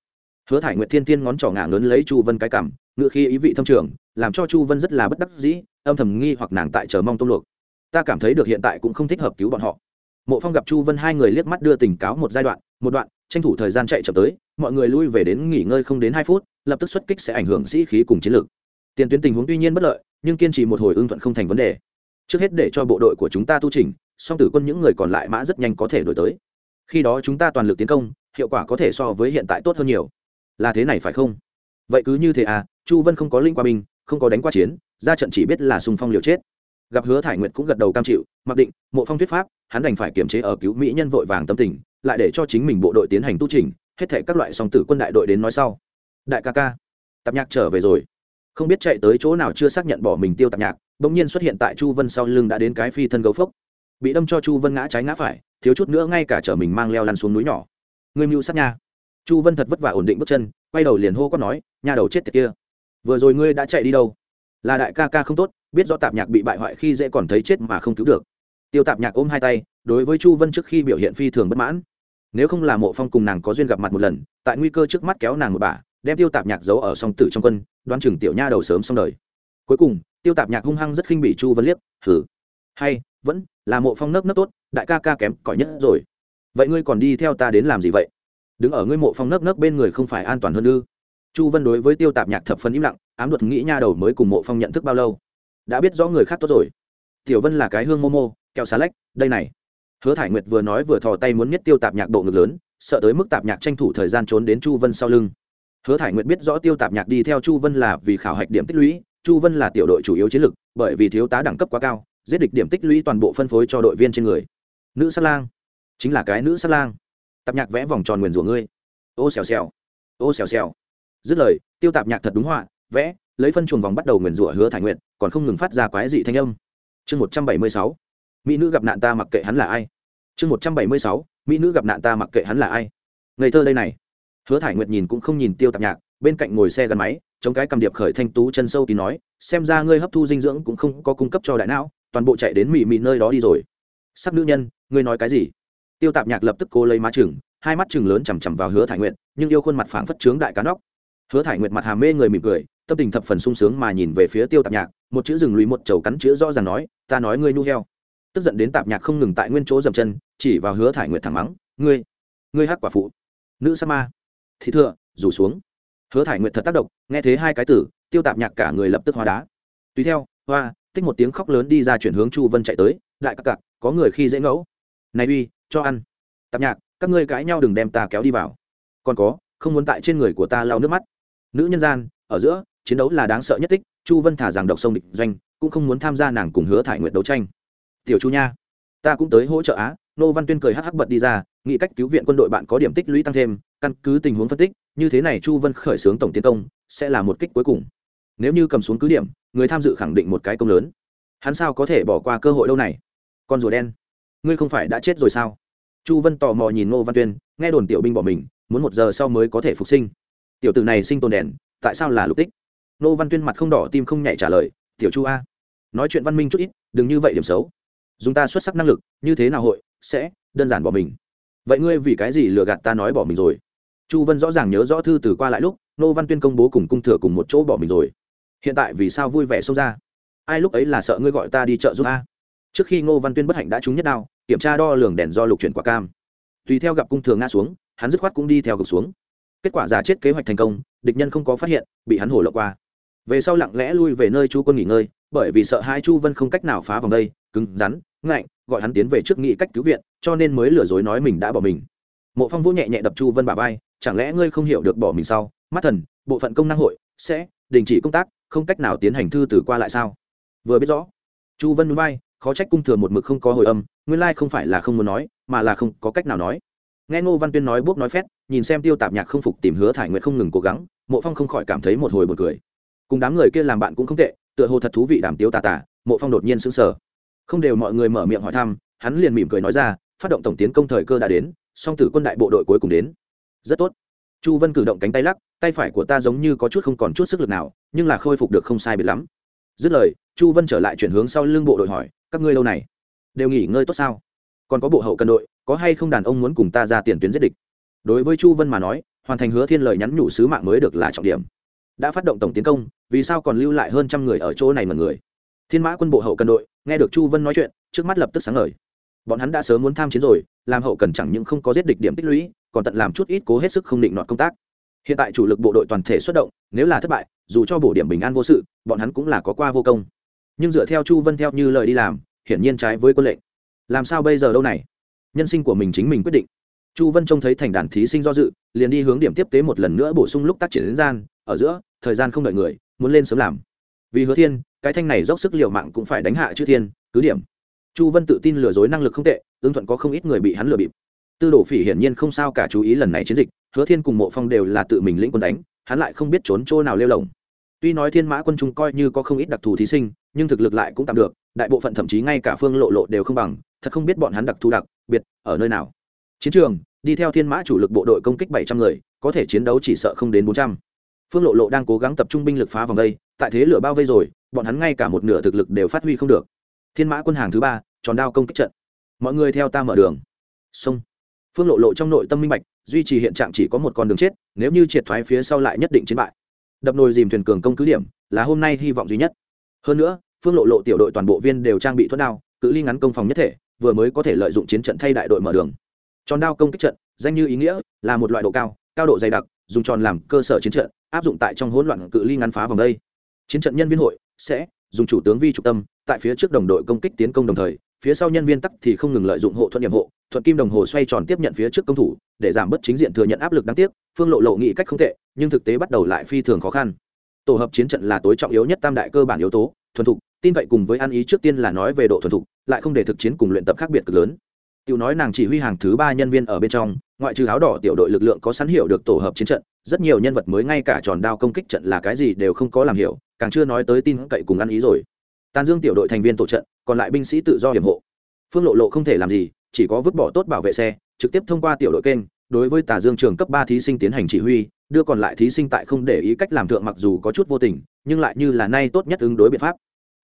Hứa thải nguyệt thiên thiên ngón trỏ ngả lớn lấy chu vân cái cảm ngự khi ý vị thâm trường, làm cho chu vân rất là bất đắc dĩ, âm thầm nghi hoặc nàng tại chờ mong tông luộc. Ta cảm thấy được hiện tại cũng không thích hợp cứu bọn họ. Mộ phong gặp chu vân hai người liếc mắt đưa tình cáo một giai đoạn, một đoạn tranh thủ thời gian chạy chậm tới, mọi người lui về đến nghỉ ngơi không đến hai phút, lập tức xuất kích sẽ ảnh hưởng sĩ khí cùng chiến lược tiền tuyến tình huống tuy nhiên bất lợi, nhưng kiên trì một hồi ưng thuận không thành vấn đề. Trước hết để cho bộ đội của chúng ta tu trình song tử quân những người còn lại mã rất nhanh có thể đổi tới. Khi đó chúng ta toàn lực tiến công, hiệu quả có thể so với hiện tại tốt hơn nhiều. Là thế này phải không? Vậy cứ như thế à chu vân không có linh qua binh, không có đánh qua chiến, ra trận chỉ biết là sùng phong liều chết gặp hứa thải nguyệt cũng gật đầu cam chịu, mặc định, mộ phong thuyết pháp, hắn đành phải kiềm chế ở cứu mỹ nhân vội vàng tâm tình, lại để cho chính mình bộ đội tiến hành tu trình hết thể các loại song tử quân đại đội đến nói sau. Đại ca ca, tạp nhạc trở về rồi. Không biết chạy tới chỗ nào chưa xác nhận bỏ mình tiêu tạp nhạc, bỗng nhiên xuất hiện tại chu vân sau lưng đã đến cái phi thân gấu phốc. Bị đâm cho chu vân ngã trái ngã phải, thiếu chút nữa ngay cả chở mình mang leo lăn xuống núi nhỏ. Người mưu sát nha. Chu vân thật vất vả ổn định bước chân, quay đầu liền hô quát nói nhà đầu chết tiệt kia. Vừa rồi ngươi đã chạy đi đâu? Là đại ca ca không tốt biết rõ tạp nhạc bị bại hoại khi dễ còn thấy chết mà không cứu được. Tiêu tạp nhạc ôm hai tay, đối với chu vân trước khi biểu hiện phi thường bất mãn. Nếu không là mộ phong cùng nàng có duyên gặp mặt một lần, tại nguy cơ trước mắt kéo nàng một bà đem tiêu tạp nhạc giấu ở song tử trong quân, đoán chừng tiểu nha đầu sớm xong đời. Cuối cùng, tiêu tạp nhạc hung hăng rất khinh bị chu vân liếc, hử? Hay, vẫn là mộ phong nấc nấc tốt, đại ca ca kém cỏi nhất rồi. Vậy ngươi còn đi theo ta đến làm gì vậy? Đứng ở ngươi mộ phong nấc nấc bên người không phải an toàn hơn ư? Chu vân đối với tiêu tạp nhạc thập phần im lặng, ám luật nghĩ nha đầu mới cùng mộ phong nhận thức bao lâu đã biết rõ người khác tốt rồi. Tiểu vân là cái hương momo kẹo xà lách, đây này. Hứa thải nguyệt vừa nói vừa thò tay muốn nhất tiêu tạp nhạc độ ngực lớn, sợ tới mức tạp nhạc tranh thủ thời gian trốn đến chu vân sau lưng. Hứa thải nguyệt biết rõ tiêu tạp nhạc đi theo chu vân là vì khảo hạch điểm tích lũy, chu vân là tiểu đội chủ yếu chiến lực, bởi vì thiếu tá đẳng cấp quá cao, giết địch điểm tích lũy toàn bộ phân phối cho đội viên trên người. Nữ sát lang, chính là cái nữ sát lang. Tạp nhạc vẽ vòng tròn nguyền rủa ngươi. Ô xèo xèo, ô xèo xèo. Dứt lời, tiêu tạp nhạc thật đúng họa, vẽ lấy phân chuồng vòng bắt đầu nguyền rủa hứa thải nguyện còn không ngừng phát ra quái dị thanh âm. Chương một trăm bảy mươi sáu, mỹ nữ gặp nạn ta mặc kệ hắn là ai. Chương một trăm bảy mươi sáu, mỹ nữ gặp nạn ta mặc kệ hắn là ai. Ngây thơ đây này. Hứa thải nguyệt nhìn cũng không nhìn tiêu tạp nhạc, bên cạnh ngồi xe gắn máy, chống cái cầm điệp khởi thanh tú chân sâu tí nói, xem ra ngươi hấp thu dinh dưỡng cũng không có cung cấp cho đại não, toàn bộ chạy đến mị mị nơi đó đi rồi. Sắc nữ nhân, ngươi nói cái gì? Tiêu tạp nhạc lập tức cố lấy má chừng, hai mắt chừng lớn chằm chằm vào hứa thải nguyệt, nhưng yêu khuôn mặt phảng phất trướng đại cá nóc hứa thải nguyệt mặt hà mê người mỉm cười, tâm tình thập phần sung sướng mà nhìn về phía tiêu tạp nhạc, một chữ rừng lùi một chầu cắn chữ rõ ràng nói, ta nói ngươi nu heo. Tức giận đến tạp nhạc không ngừng tại nguyên chỗ dậm chân, chỉ vào hứa thải nguyệt thẳng mắng, ngươi ngươi hát quả phụ, nữ sa ma. Thị thừa rủ xuống. Hứa thải nguyệt thật tác động, nghe thế hai cái tử, tiêu tạp nhạc cả người lập tức hóa đá. Tùy theo, hoa, tích một tiếng khóc lớn đi ra chuyển hướng chu vân chạy tới, đại các cặc có người khi dễ ngẫu. Này uy, cho ăn. Tạp nhạc, các ngươi cãi nhau đừng đem ta kéo đi vào. Còn có, không muốn tại trên người của ta lau nước mắt nữ nhân gian, ở giữa, chiến đấu là đáng sợ nhất tích, chu vân thả rằng độc sông địch doanh, cũng không muốn tham gia nàng cùng hứa thải nguyện đấu tranh. Tiểu chu nha, ta cũng tới hỗ trợ á, nô văn tuyên cười hắc hắc bật đi ra, nghĩ cách cứu viện quân đội bạn có điểm tích lũy tăng thêm, căn cứ tình huống phân tích, như thế này chu vân khởi xướng tổng tiến công, sẽ là một kích cuối cùng. Nếu như cầm xuống cứ điểm, người tham dự khẳng định một cái công lớn. Hắn sao có thể bỏ qua cơ hội lâu này? Con rùa đen, ngươi không phải đã chết rồi sao? Chu vân tò mò nhìn ngô văn tuyên, nghe đồn tiểu binh bỏ mình, muốn một giờ sau mới có thể phục sinh tiểu tử này sinh tồn đèn, tại sao là lục tích? Ngô văn tuyên mặt không đỏ tim không nhảy trả lời, tiểu chu a, nói chuyện văn minh chút ít, đừng như vậy điểm xấu. Dùng ta xuất sắc năng lực, như thế nào hội sẽ đơn giản bỏ mình? Vậy ngươi vì cái gì lừa gạt ta nói bỏ mình rồi? Chu vân rõ ràng nhớ rõ thư từ qua lại lúc, nô văn tuyên công bố cùng cung thừa cùng một chỗ bỏ mình rồi. Hiện tại vì sao vui vẻ xông ra? Ai lúc ấy là sợ ngươi gọi ta đi chợ giúp a? Trước khi ngô văn tuyên bất hạnh đã trúng nhất đao, kiểm tra đo lường đèn do lục chuyển quả cam. Tùy theo gặp cung thừa ngã xuống, hắn dứt khoát cũng đi theo gục xuống kết quả giả chết kế hoạch thành công, địch nhân không có phát hiện, bị hắn hổ lộ qua. Về sau lặng lẽ lui về nơi chu quân nghỉ ngơi, bởi vì sợ hai chu vân không cách nào phá vòng đây, cứng rắn, ngạnh, gọi hắn tiến về trước nghị cách cứu viện, cho nên mới lừa dối nói mình đã bỏ mình. Mộ phong vũ nhẹ nhẹ đập chu vân bà vai, chẳng lẽ ngươi không hiểu được bỏ mình sau mắt thần, bộ phận công năng hội, sẽ đình chỉ công tác, không cách nào tiến hành thư từ qua lại sao? Vừa biết rõ, chu vân núi vai, khó trách cung thừa một mực không có hồi âm, nguyên lai không phải là không muốn nói, mà là không có cách nào nói nghe ngô văn tuyên nói bốc nói phét, nhìn xem tiêu tạp nhạc không phục tìm hứa thải nguyện không ngừng cố gắng, mộ phong không khỏi cảm thấy một hồi một cười. Cùng đám người kia làm bạn cũng không tệ, tựa hồ thật thú vị đàm tiếu tà tà, mộ phong đột nhiên sững sờ. Không đều mọi người mở miệng hỏi thăm, hắn liền mỉm cười nói ra, phát động tổng tiến công thời cơ đã đến, song tử quân đại bộ đội cuối cùng đến. Rất tốt. Chu vân cử động cánh tay lắc, tay phải của ta giống như có chút không còn chút sức lực nào, nhưng là khôi phục được không sai biệt lắm. Dứt lời, chu vân trở lại chuyển hướng sau lưng bộ đội hỏi, các ngươi lâu này, đều nghỉ ngơi tốt sao? Còn có bộ hậu cân đội có hay không đàn ông muốn cùng ta ra tiền tuyến giết địch? Đối với chu vân mà nói, hoàn thành hứa thiên lời nhắn nhủ sứ mạng mới được là trọng điểm. Đã phát động tổng tiến công, vì sao còn lưu lại hơn trăm người ở chỗ này mà người? Thiên mã quân bộ hậu cần đội, nghe được chu vân nói chuyện, trước mắt lập tức sáng ngời. Bọn hắn đã sớm muốn tham chiến rồi, làm hậu cần chẳng những không có giết địch điểm tích lũy, còn tận làm chút ít cố hết sức không định nọt công tác. Hiện tại chủ lực bộ đội toàn thể xuất động, nếu là thất bại, dù cho bổ điểm bình an vô sự, bọn hắn cũng là có qua vô công. Nhưng dựa theo chu vân theo như lời đi làm, hiển nhiên trái với quân lệnh. Làm sao bây giờ đâu này? Nhân sinh của mình chính mình quyết định. Chu vân trông thấy thành đàn thí sinh do dự, liền đi hướng điểm tiếp tế một lần nữa bổ sung lúc tác triển đến gian, ở giữa, thời gian không đợi người, muốn lên sớm làm. Vì hứa thiên, cái thanh này dốc sức liều mạng cũng phải đánh hạ chư thiên, cứ điểm. Chu vân tự tin lừa dối năng lực không tệ ưng thuận có không ít người bị hắn lừa bịp. Tư đồ phỉ hiển nhiên không sao cả chú ý lần này chiến dịch, hứa thiên cùng mộ phong đều là tự mình lĩnh quân đánh, hắn lại không biết trốn chỗ nào lêu lồng. Tuy nói thiên mã quân trung coi như có không ít đặc thù thí sinh, nhưng thực lực lại cũng tạm được, đại bộ phận thậm chí ngay cả phương lộ lộ đều không bằng, thật không biết bọn hắn đặc thù đặc biệt, ở nơi nào? Chiến trường, đi theo thiên mã chủ lực bộ đội công kích bảy trăm người, có thể chiến đấu chỉ sợ không đến bốn trăm. Phương lộ lộ đang cố gắng tập trung binh lực phá vòng vây tại thế lửa bao vây rồi, bọn hắn ngay cả một nửa thực lực đều phát huy không được. Thiên mã quân hàng thứ ba, tròn đao công kích trận. Mọi người theo ta mở đường. Sông phương lộ lộ trong nội tâm minh bạch, duy trì hiện trạng chỉ có một con đường chết, nếu như triệt thoái phía sau lại nhất định chiến bại. Đập nồi dìm thuyền cường công cứ điểm, là hôm nay hy vọng duy nhất. Hơn nữa, phương lộ lộ tiểu đội toàn bộ viên đều trang bị thuốc đao, cự ly ngắn công phòng nhất thể vừa mới có thể lợi dụng chiến trận thay đại đội mở đường. Tròn đao công kích trận, danh như ý nghĩa, là một loại độ cao cao độ dày đặc, dùng tròn làm cơ sở chiến trận, áp dụng tại trong hỗn loạn cự ly ngắn phá vòng đây. Chiến trận nhân viên hội sẽ dùng chủ tướng vi trục tâm, tại phía trước đồng đội công kích tiến công đồng thời, phía sau nhân viên tắc thì không ngừng lợi dụng hộ thuận nhiệm hộ, thuận kim đồng hồ xoay tròn tiếp nhận phía trước công thủ, để giảm bớt chính diện thừa nhận áp lực đáng tiếc, phương lộ lộ nghị cách không tệ, nhưng thực tế bắt đầu lại phi thường khó khăn. Tổ hợp chiến trận là tối trọng yếu nhất tam đại cơ bản yếu tố, thuần thục tin cậy cùng với ăn ý trước tiên là nói về độ thuần thục, lại không để thực chiến cùng luyện tập khác biệt cực lớn. Tiểu nói nàng chỉ huy hàng thứ ba nhân viên ở bên trong, ngoại trừ áo đỏ tiểu đội lực lượng có sẵn hiểu được tổ hợp chiến trận, rất nhiều nhân vật mới ngay cả tròn đao công kích trận là cái gì đều không có làm hiểu, càng chưa nói tới tin cậy cùng ăn ý rồi. Tàn dương tiểu đội thành viên tổ trận, còn lại binh sĩ tự do hiểm hộ. Phương lộ lộ không thể làm gì, chỉ có vứt bỏ tốt bảo vệ xe, trực tiếp thông qua tiểu đội kênh, đối với tà dương trường cấp ba thí sinh tiến hành chỉ huy, đưa còn lại thí sinh tại không để ý cách làm thượng mặc dù có chút vô tình, nhưng lại như là nay tốt nhất ứng đối biện pháp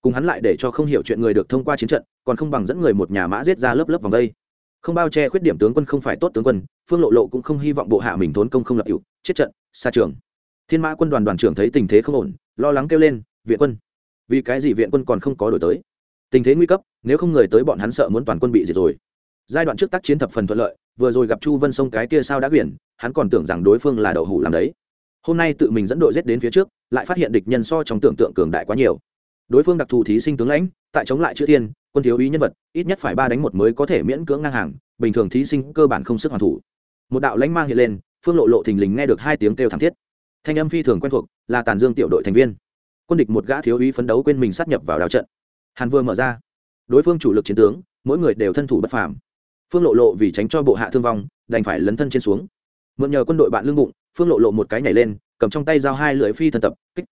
cùng hắn lại để cho không hiểu chuyện người được thông qua chiến trận, còn không bằng dẫn người một nhà mã giết ra lớp lớp vòng đây. Không bao che khuyết điểm tướng quân không phải tốt tướng quân, phương lộ lộ cũng không hy vọng bộ hạ mình thốn công không lập cựu chết trận, xa trường. Thiên mã quân đoàn đoàn trưởng thấy tình thế không ổn, lo lắng kêu lên, viện quân, vì cái gì viện quân còn không có đổi tới? Tình thế nguy cấp, nếu không người tới bọn hắn sợ muốn toàn quân bị diệt rồi. Giai đoạn trước tác chiến thập phần thuận lợi, vừa rồi gặp chu vân sông cái kia sao đã quyển, hắn còn tưởng rằng đối phương là đậu hủ làm đấy. Hôm nay tự mình dẫn đội giết đến phía trước, lại phát hiện địch nhân so trong tưởng tượng cường đại quá nhiều đối phương đặc thù thí sinh tướng lãnh, tại chống lại chữ thiên quân thiếu ý nhân vật, ít nhất phải ba đánh một mới có thể miễn cưỡng ngang hàng, bình thường thí sinh cơ bản không sức hoàn thủ. Một đạo lãnh mang hiện lên, phương lộ lộ thình lình nghe được hai tiếng kêu thảm thiết. Thanh âm phi thường quen thuộc, là tàn dương tiểu đội thành viên. Quân địch một gã thiếu úy phấn đấu quên mình sát nhập vào đào trận. Hàn vương mở ra. Đối phương chủ lực chiến tướng, mỗi người đều thân thủ bất phàm. Phương lộ lộ vì tránh cho bộ hạ thương vong, đành phải lấn thân trên xuống. Mượn nhờ quân đội bạn lương bụng, phương lộ lộ một cái nhảy lên, cầm trong tay dao hai lưỡi phi thần tập, kích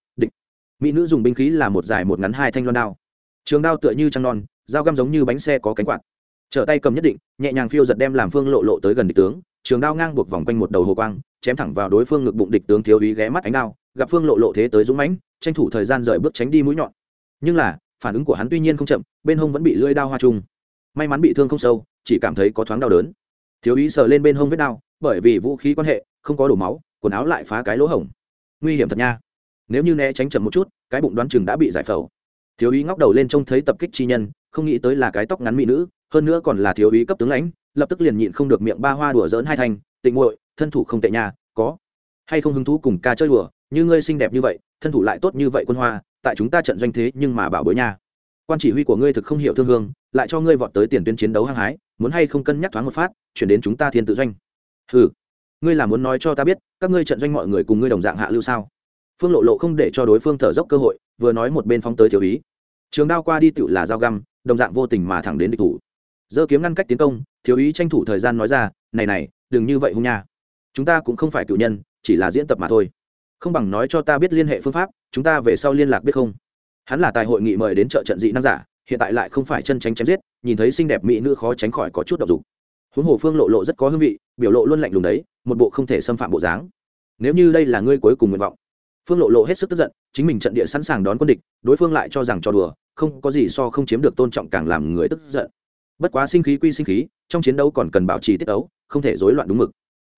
mỹ nữ dùng binh khí là một dài một ngắn hai thanh loan đao. Trường đao tựa như trăng non, dao găm giống như bánh xe có cánh quạt. Trở tay cầm nhất định, nhẹ nhàng phiêu giật đem làm phương lộ lộ tới gần địch tướng, trường đao ngang buộc vòng quanh một đầu hồ quang, chém thẳng vào đối phương ngực bụng địch tướng thiếu úy ghé mắt ánh đao, gặp phương lộ lộ thế tới dũng mãnh, tranh thủ thời gian rời bước tránh đi mũi nhọn. Nhưng là, phản ứng của hắn tuy nhiên không chậm, bên hông vẫn bị lưỡi đao hoa chung. May mắn bị thương không sâu, chỉ cảm thấy có thoáng đau đớn. Thiếu úy sờ lên bên hông vết đao, bởi vì vũ khí quan hệ, không có đổ máu, quần áo lại phá cái lỗ hổng. Nguy hiểm thật nha nếu như né tránh chậm một chút, cái bụng đoán chừng đã bị giải phẫu. Thiếu úy ngóc đầu lên trông thấy tập kích chi nhân, không nghĩ tới là cái tóc ngắn mỹ nữ, hơn nữa còn là thiếu úy cấp tướng lãnh, lập tức liền nhịn không được miệng ba hoa đùa dỡn hai thanh, tịnh muội, thân thủ không tệ nhà có. Hay không hứng thú cùng ca chơi đùa, như ngươi xinh đẹp như vậy, thân thủ lại tốt như vậy quân hoa, tại chúng ta trận doanh thế nhưng mà bảo bối nha. Quan chỉ huy của ngươi thực không hiểu thương hương, lại cho ngươi vọt tới tiền tuyến chiến đấu hăng hái, muốn hay không cân nhắc thoáng một phát, chuyển đến chúng ta thiên tự doanh. Ừ ngươi là muốn nói cho ta biết, các ngươi trận doanh mọi người cùng ngươi đồng dạng hạ lưu sao? Phương lộ lộ không để cho đối phương thở dốc cơ hội, vừa nói một bên phóng tới thiếu ý. Trường đao qua đi tựu là dao găm, đồng dạng vô tình mà thẳng đến địch thủ. Giơ kiếm ngăn cách tiến công, thiếu ý tranh thủ thời gian nói ra, này này, đừng như vậy hung nha. Chúng ta cũng không phải cựu nhân, chỉ là diễn tập mà thôi. Không bằng nói cho ta biết liên hệ phương pháp, chúng ta về sau liên lạc biết không? Hắn là tài hội nghị mời đến trợ trận dị năng giả, hiện tại lại không phải chân tránh chém giết, nhìn thấy xinh đẹp mỹ nữ khó tránh khỏi có chút độc dục. Huống hồ phương lộ lộ rất có hương vị, biểu lộ luôn lạnh lùng đấy, một bộ không thể xâm phạm bộ dáng. Nếu như đây là ngươi cuối cùng nguyện vọng phương lộ lộ hết sức tức giận, chính mình trận địa sẵn sàng đón quân địch, đối phương lại cho rằng cho đùa, không có gì so không chiếm được tôn trọng càng làm người tức giận. Bất quá sinh khí quy sinh khí, trong chiến đấu còn cần bảo trì tiết ấu không thể rối loạn đúng mực.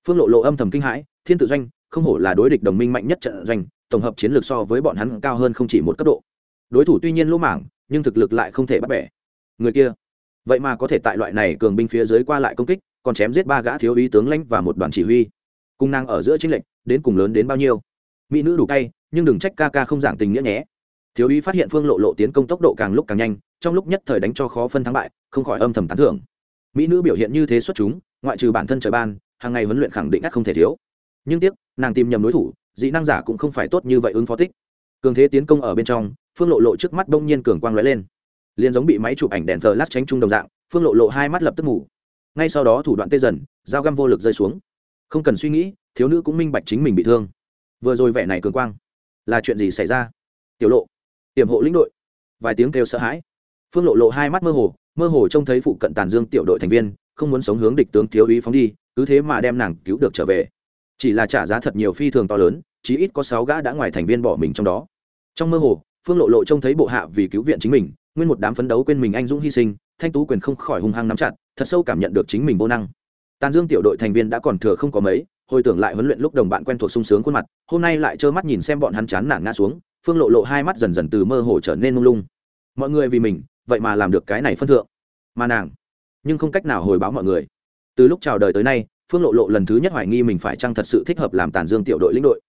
Phương lộ lộ âm thầm kinh hãi, thiên tự doanh, không hổ là đối địch đồng minh mạnh nhất trận doanh, tổng hợp chiến lược so với bọn hắn cao hơn không chỉ một cấp độ. Đối thủ tuy nhiên lỗ mảng, nhưng thực lực lại không thể bắt bẻ. Người kia, vậy mà có thể tại loại này cường binh phía dưới qua lại công kích, còn chém giết ba gã thiếu úy tướng lãnh và một đoàn chỉ huy. Cung năng ở giữa chính lệnh đến cùng lớn đến bao nhiêu? Mỹ nữ đủ cay, nhưng đừng trách ca ca không giảng tình nghĩa nhé. Thiếu úy phát hiện phương lộ lộ tiến công tốc độ càng lúc càng nhanh, trong lúc nhất thời đánh cho khó phân thắng bại, không khỏi âm thầm tán thưởng. Mỹ nữ biểu hiện như thế xuất chúng, ngoại trừ bản thân trời ban, hàng ngày huấn luyện khẳng định ắt không thể thiếu. Nhưng tiếc, nàng tìm nhầm đối thủ, dị năng giả cũng không phải tốt như vậy ứng phó tích. Cường thế tiến công ở bên trong, phương lộ lộ trước mắt đông nhiên cường quang lóe lên. Liền giống bị máy chụp ảnh đèn thờ lát tránh trung đồng dạng, phương lộ lộ hai mắt lập tức ngủ. Ngay sau đó thủ đoạn tê dần, dao găm vô lực rơi xuống. Không cần suy nghĩ, thiếu nữ cũng minh bạch chính mình bị thương vừa rồi vẻ này cường quang. Là chuyện gì xảy ra? Tiểu lộ tiềm hộ lĩnh đội. Vài tiếng kêu sợ hãi. Phương lộ lộ hai mắt mơ hồ mơ hồ trông thấy phụ cận tàn dương tiểu đội thành viên, không muốn sống hướng địch tướng thiếu úy phóng đi, cứ thế mà đem nàng cứu được trở về. Chỉ là trả giá thật nhiều phi thường to lớn, chí ít có sáu gã đã ngoài thành viên bỏ mình trong đó. Trong mơ hồ, phương lộ lộ trông thấy bộ hạ vì cứu viện chính mình, nguyên một đám phấn đấu quên mình anh dũng hy sinh, thanh tú quyền không khỏi hung hăng nắm chặt, thật sâu cảm nhận được chính mình vô năng. Tàn dương tiểu đội thành viên đã còn thừa không có mấy hồi tưởng lại huấn luyện lúc đồng bạn quen thuộc sung sướng khuôn mặt, hôm nay lại trơ mắt nhìn xem bọn hắn chán nản ngã xuống, phương lộ lộ hai mắt dần dần từ mơ hồ trở nên mông lung. Mọi người vì mình, vậy mà làm được cái này phân thượng. Mà nàng, nhưng không cách nào hồi báo mọi người. Từ lúc chào đời tới nay, phương lộ lộ lần thứ nhất hoài nghi mình phải chăng thật sự thích hợp làm tàn dương tiểu đội lĩnh đội.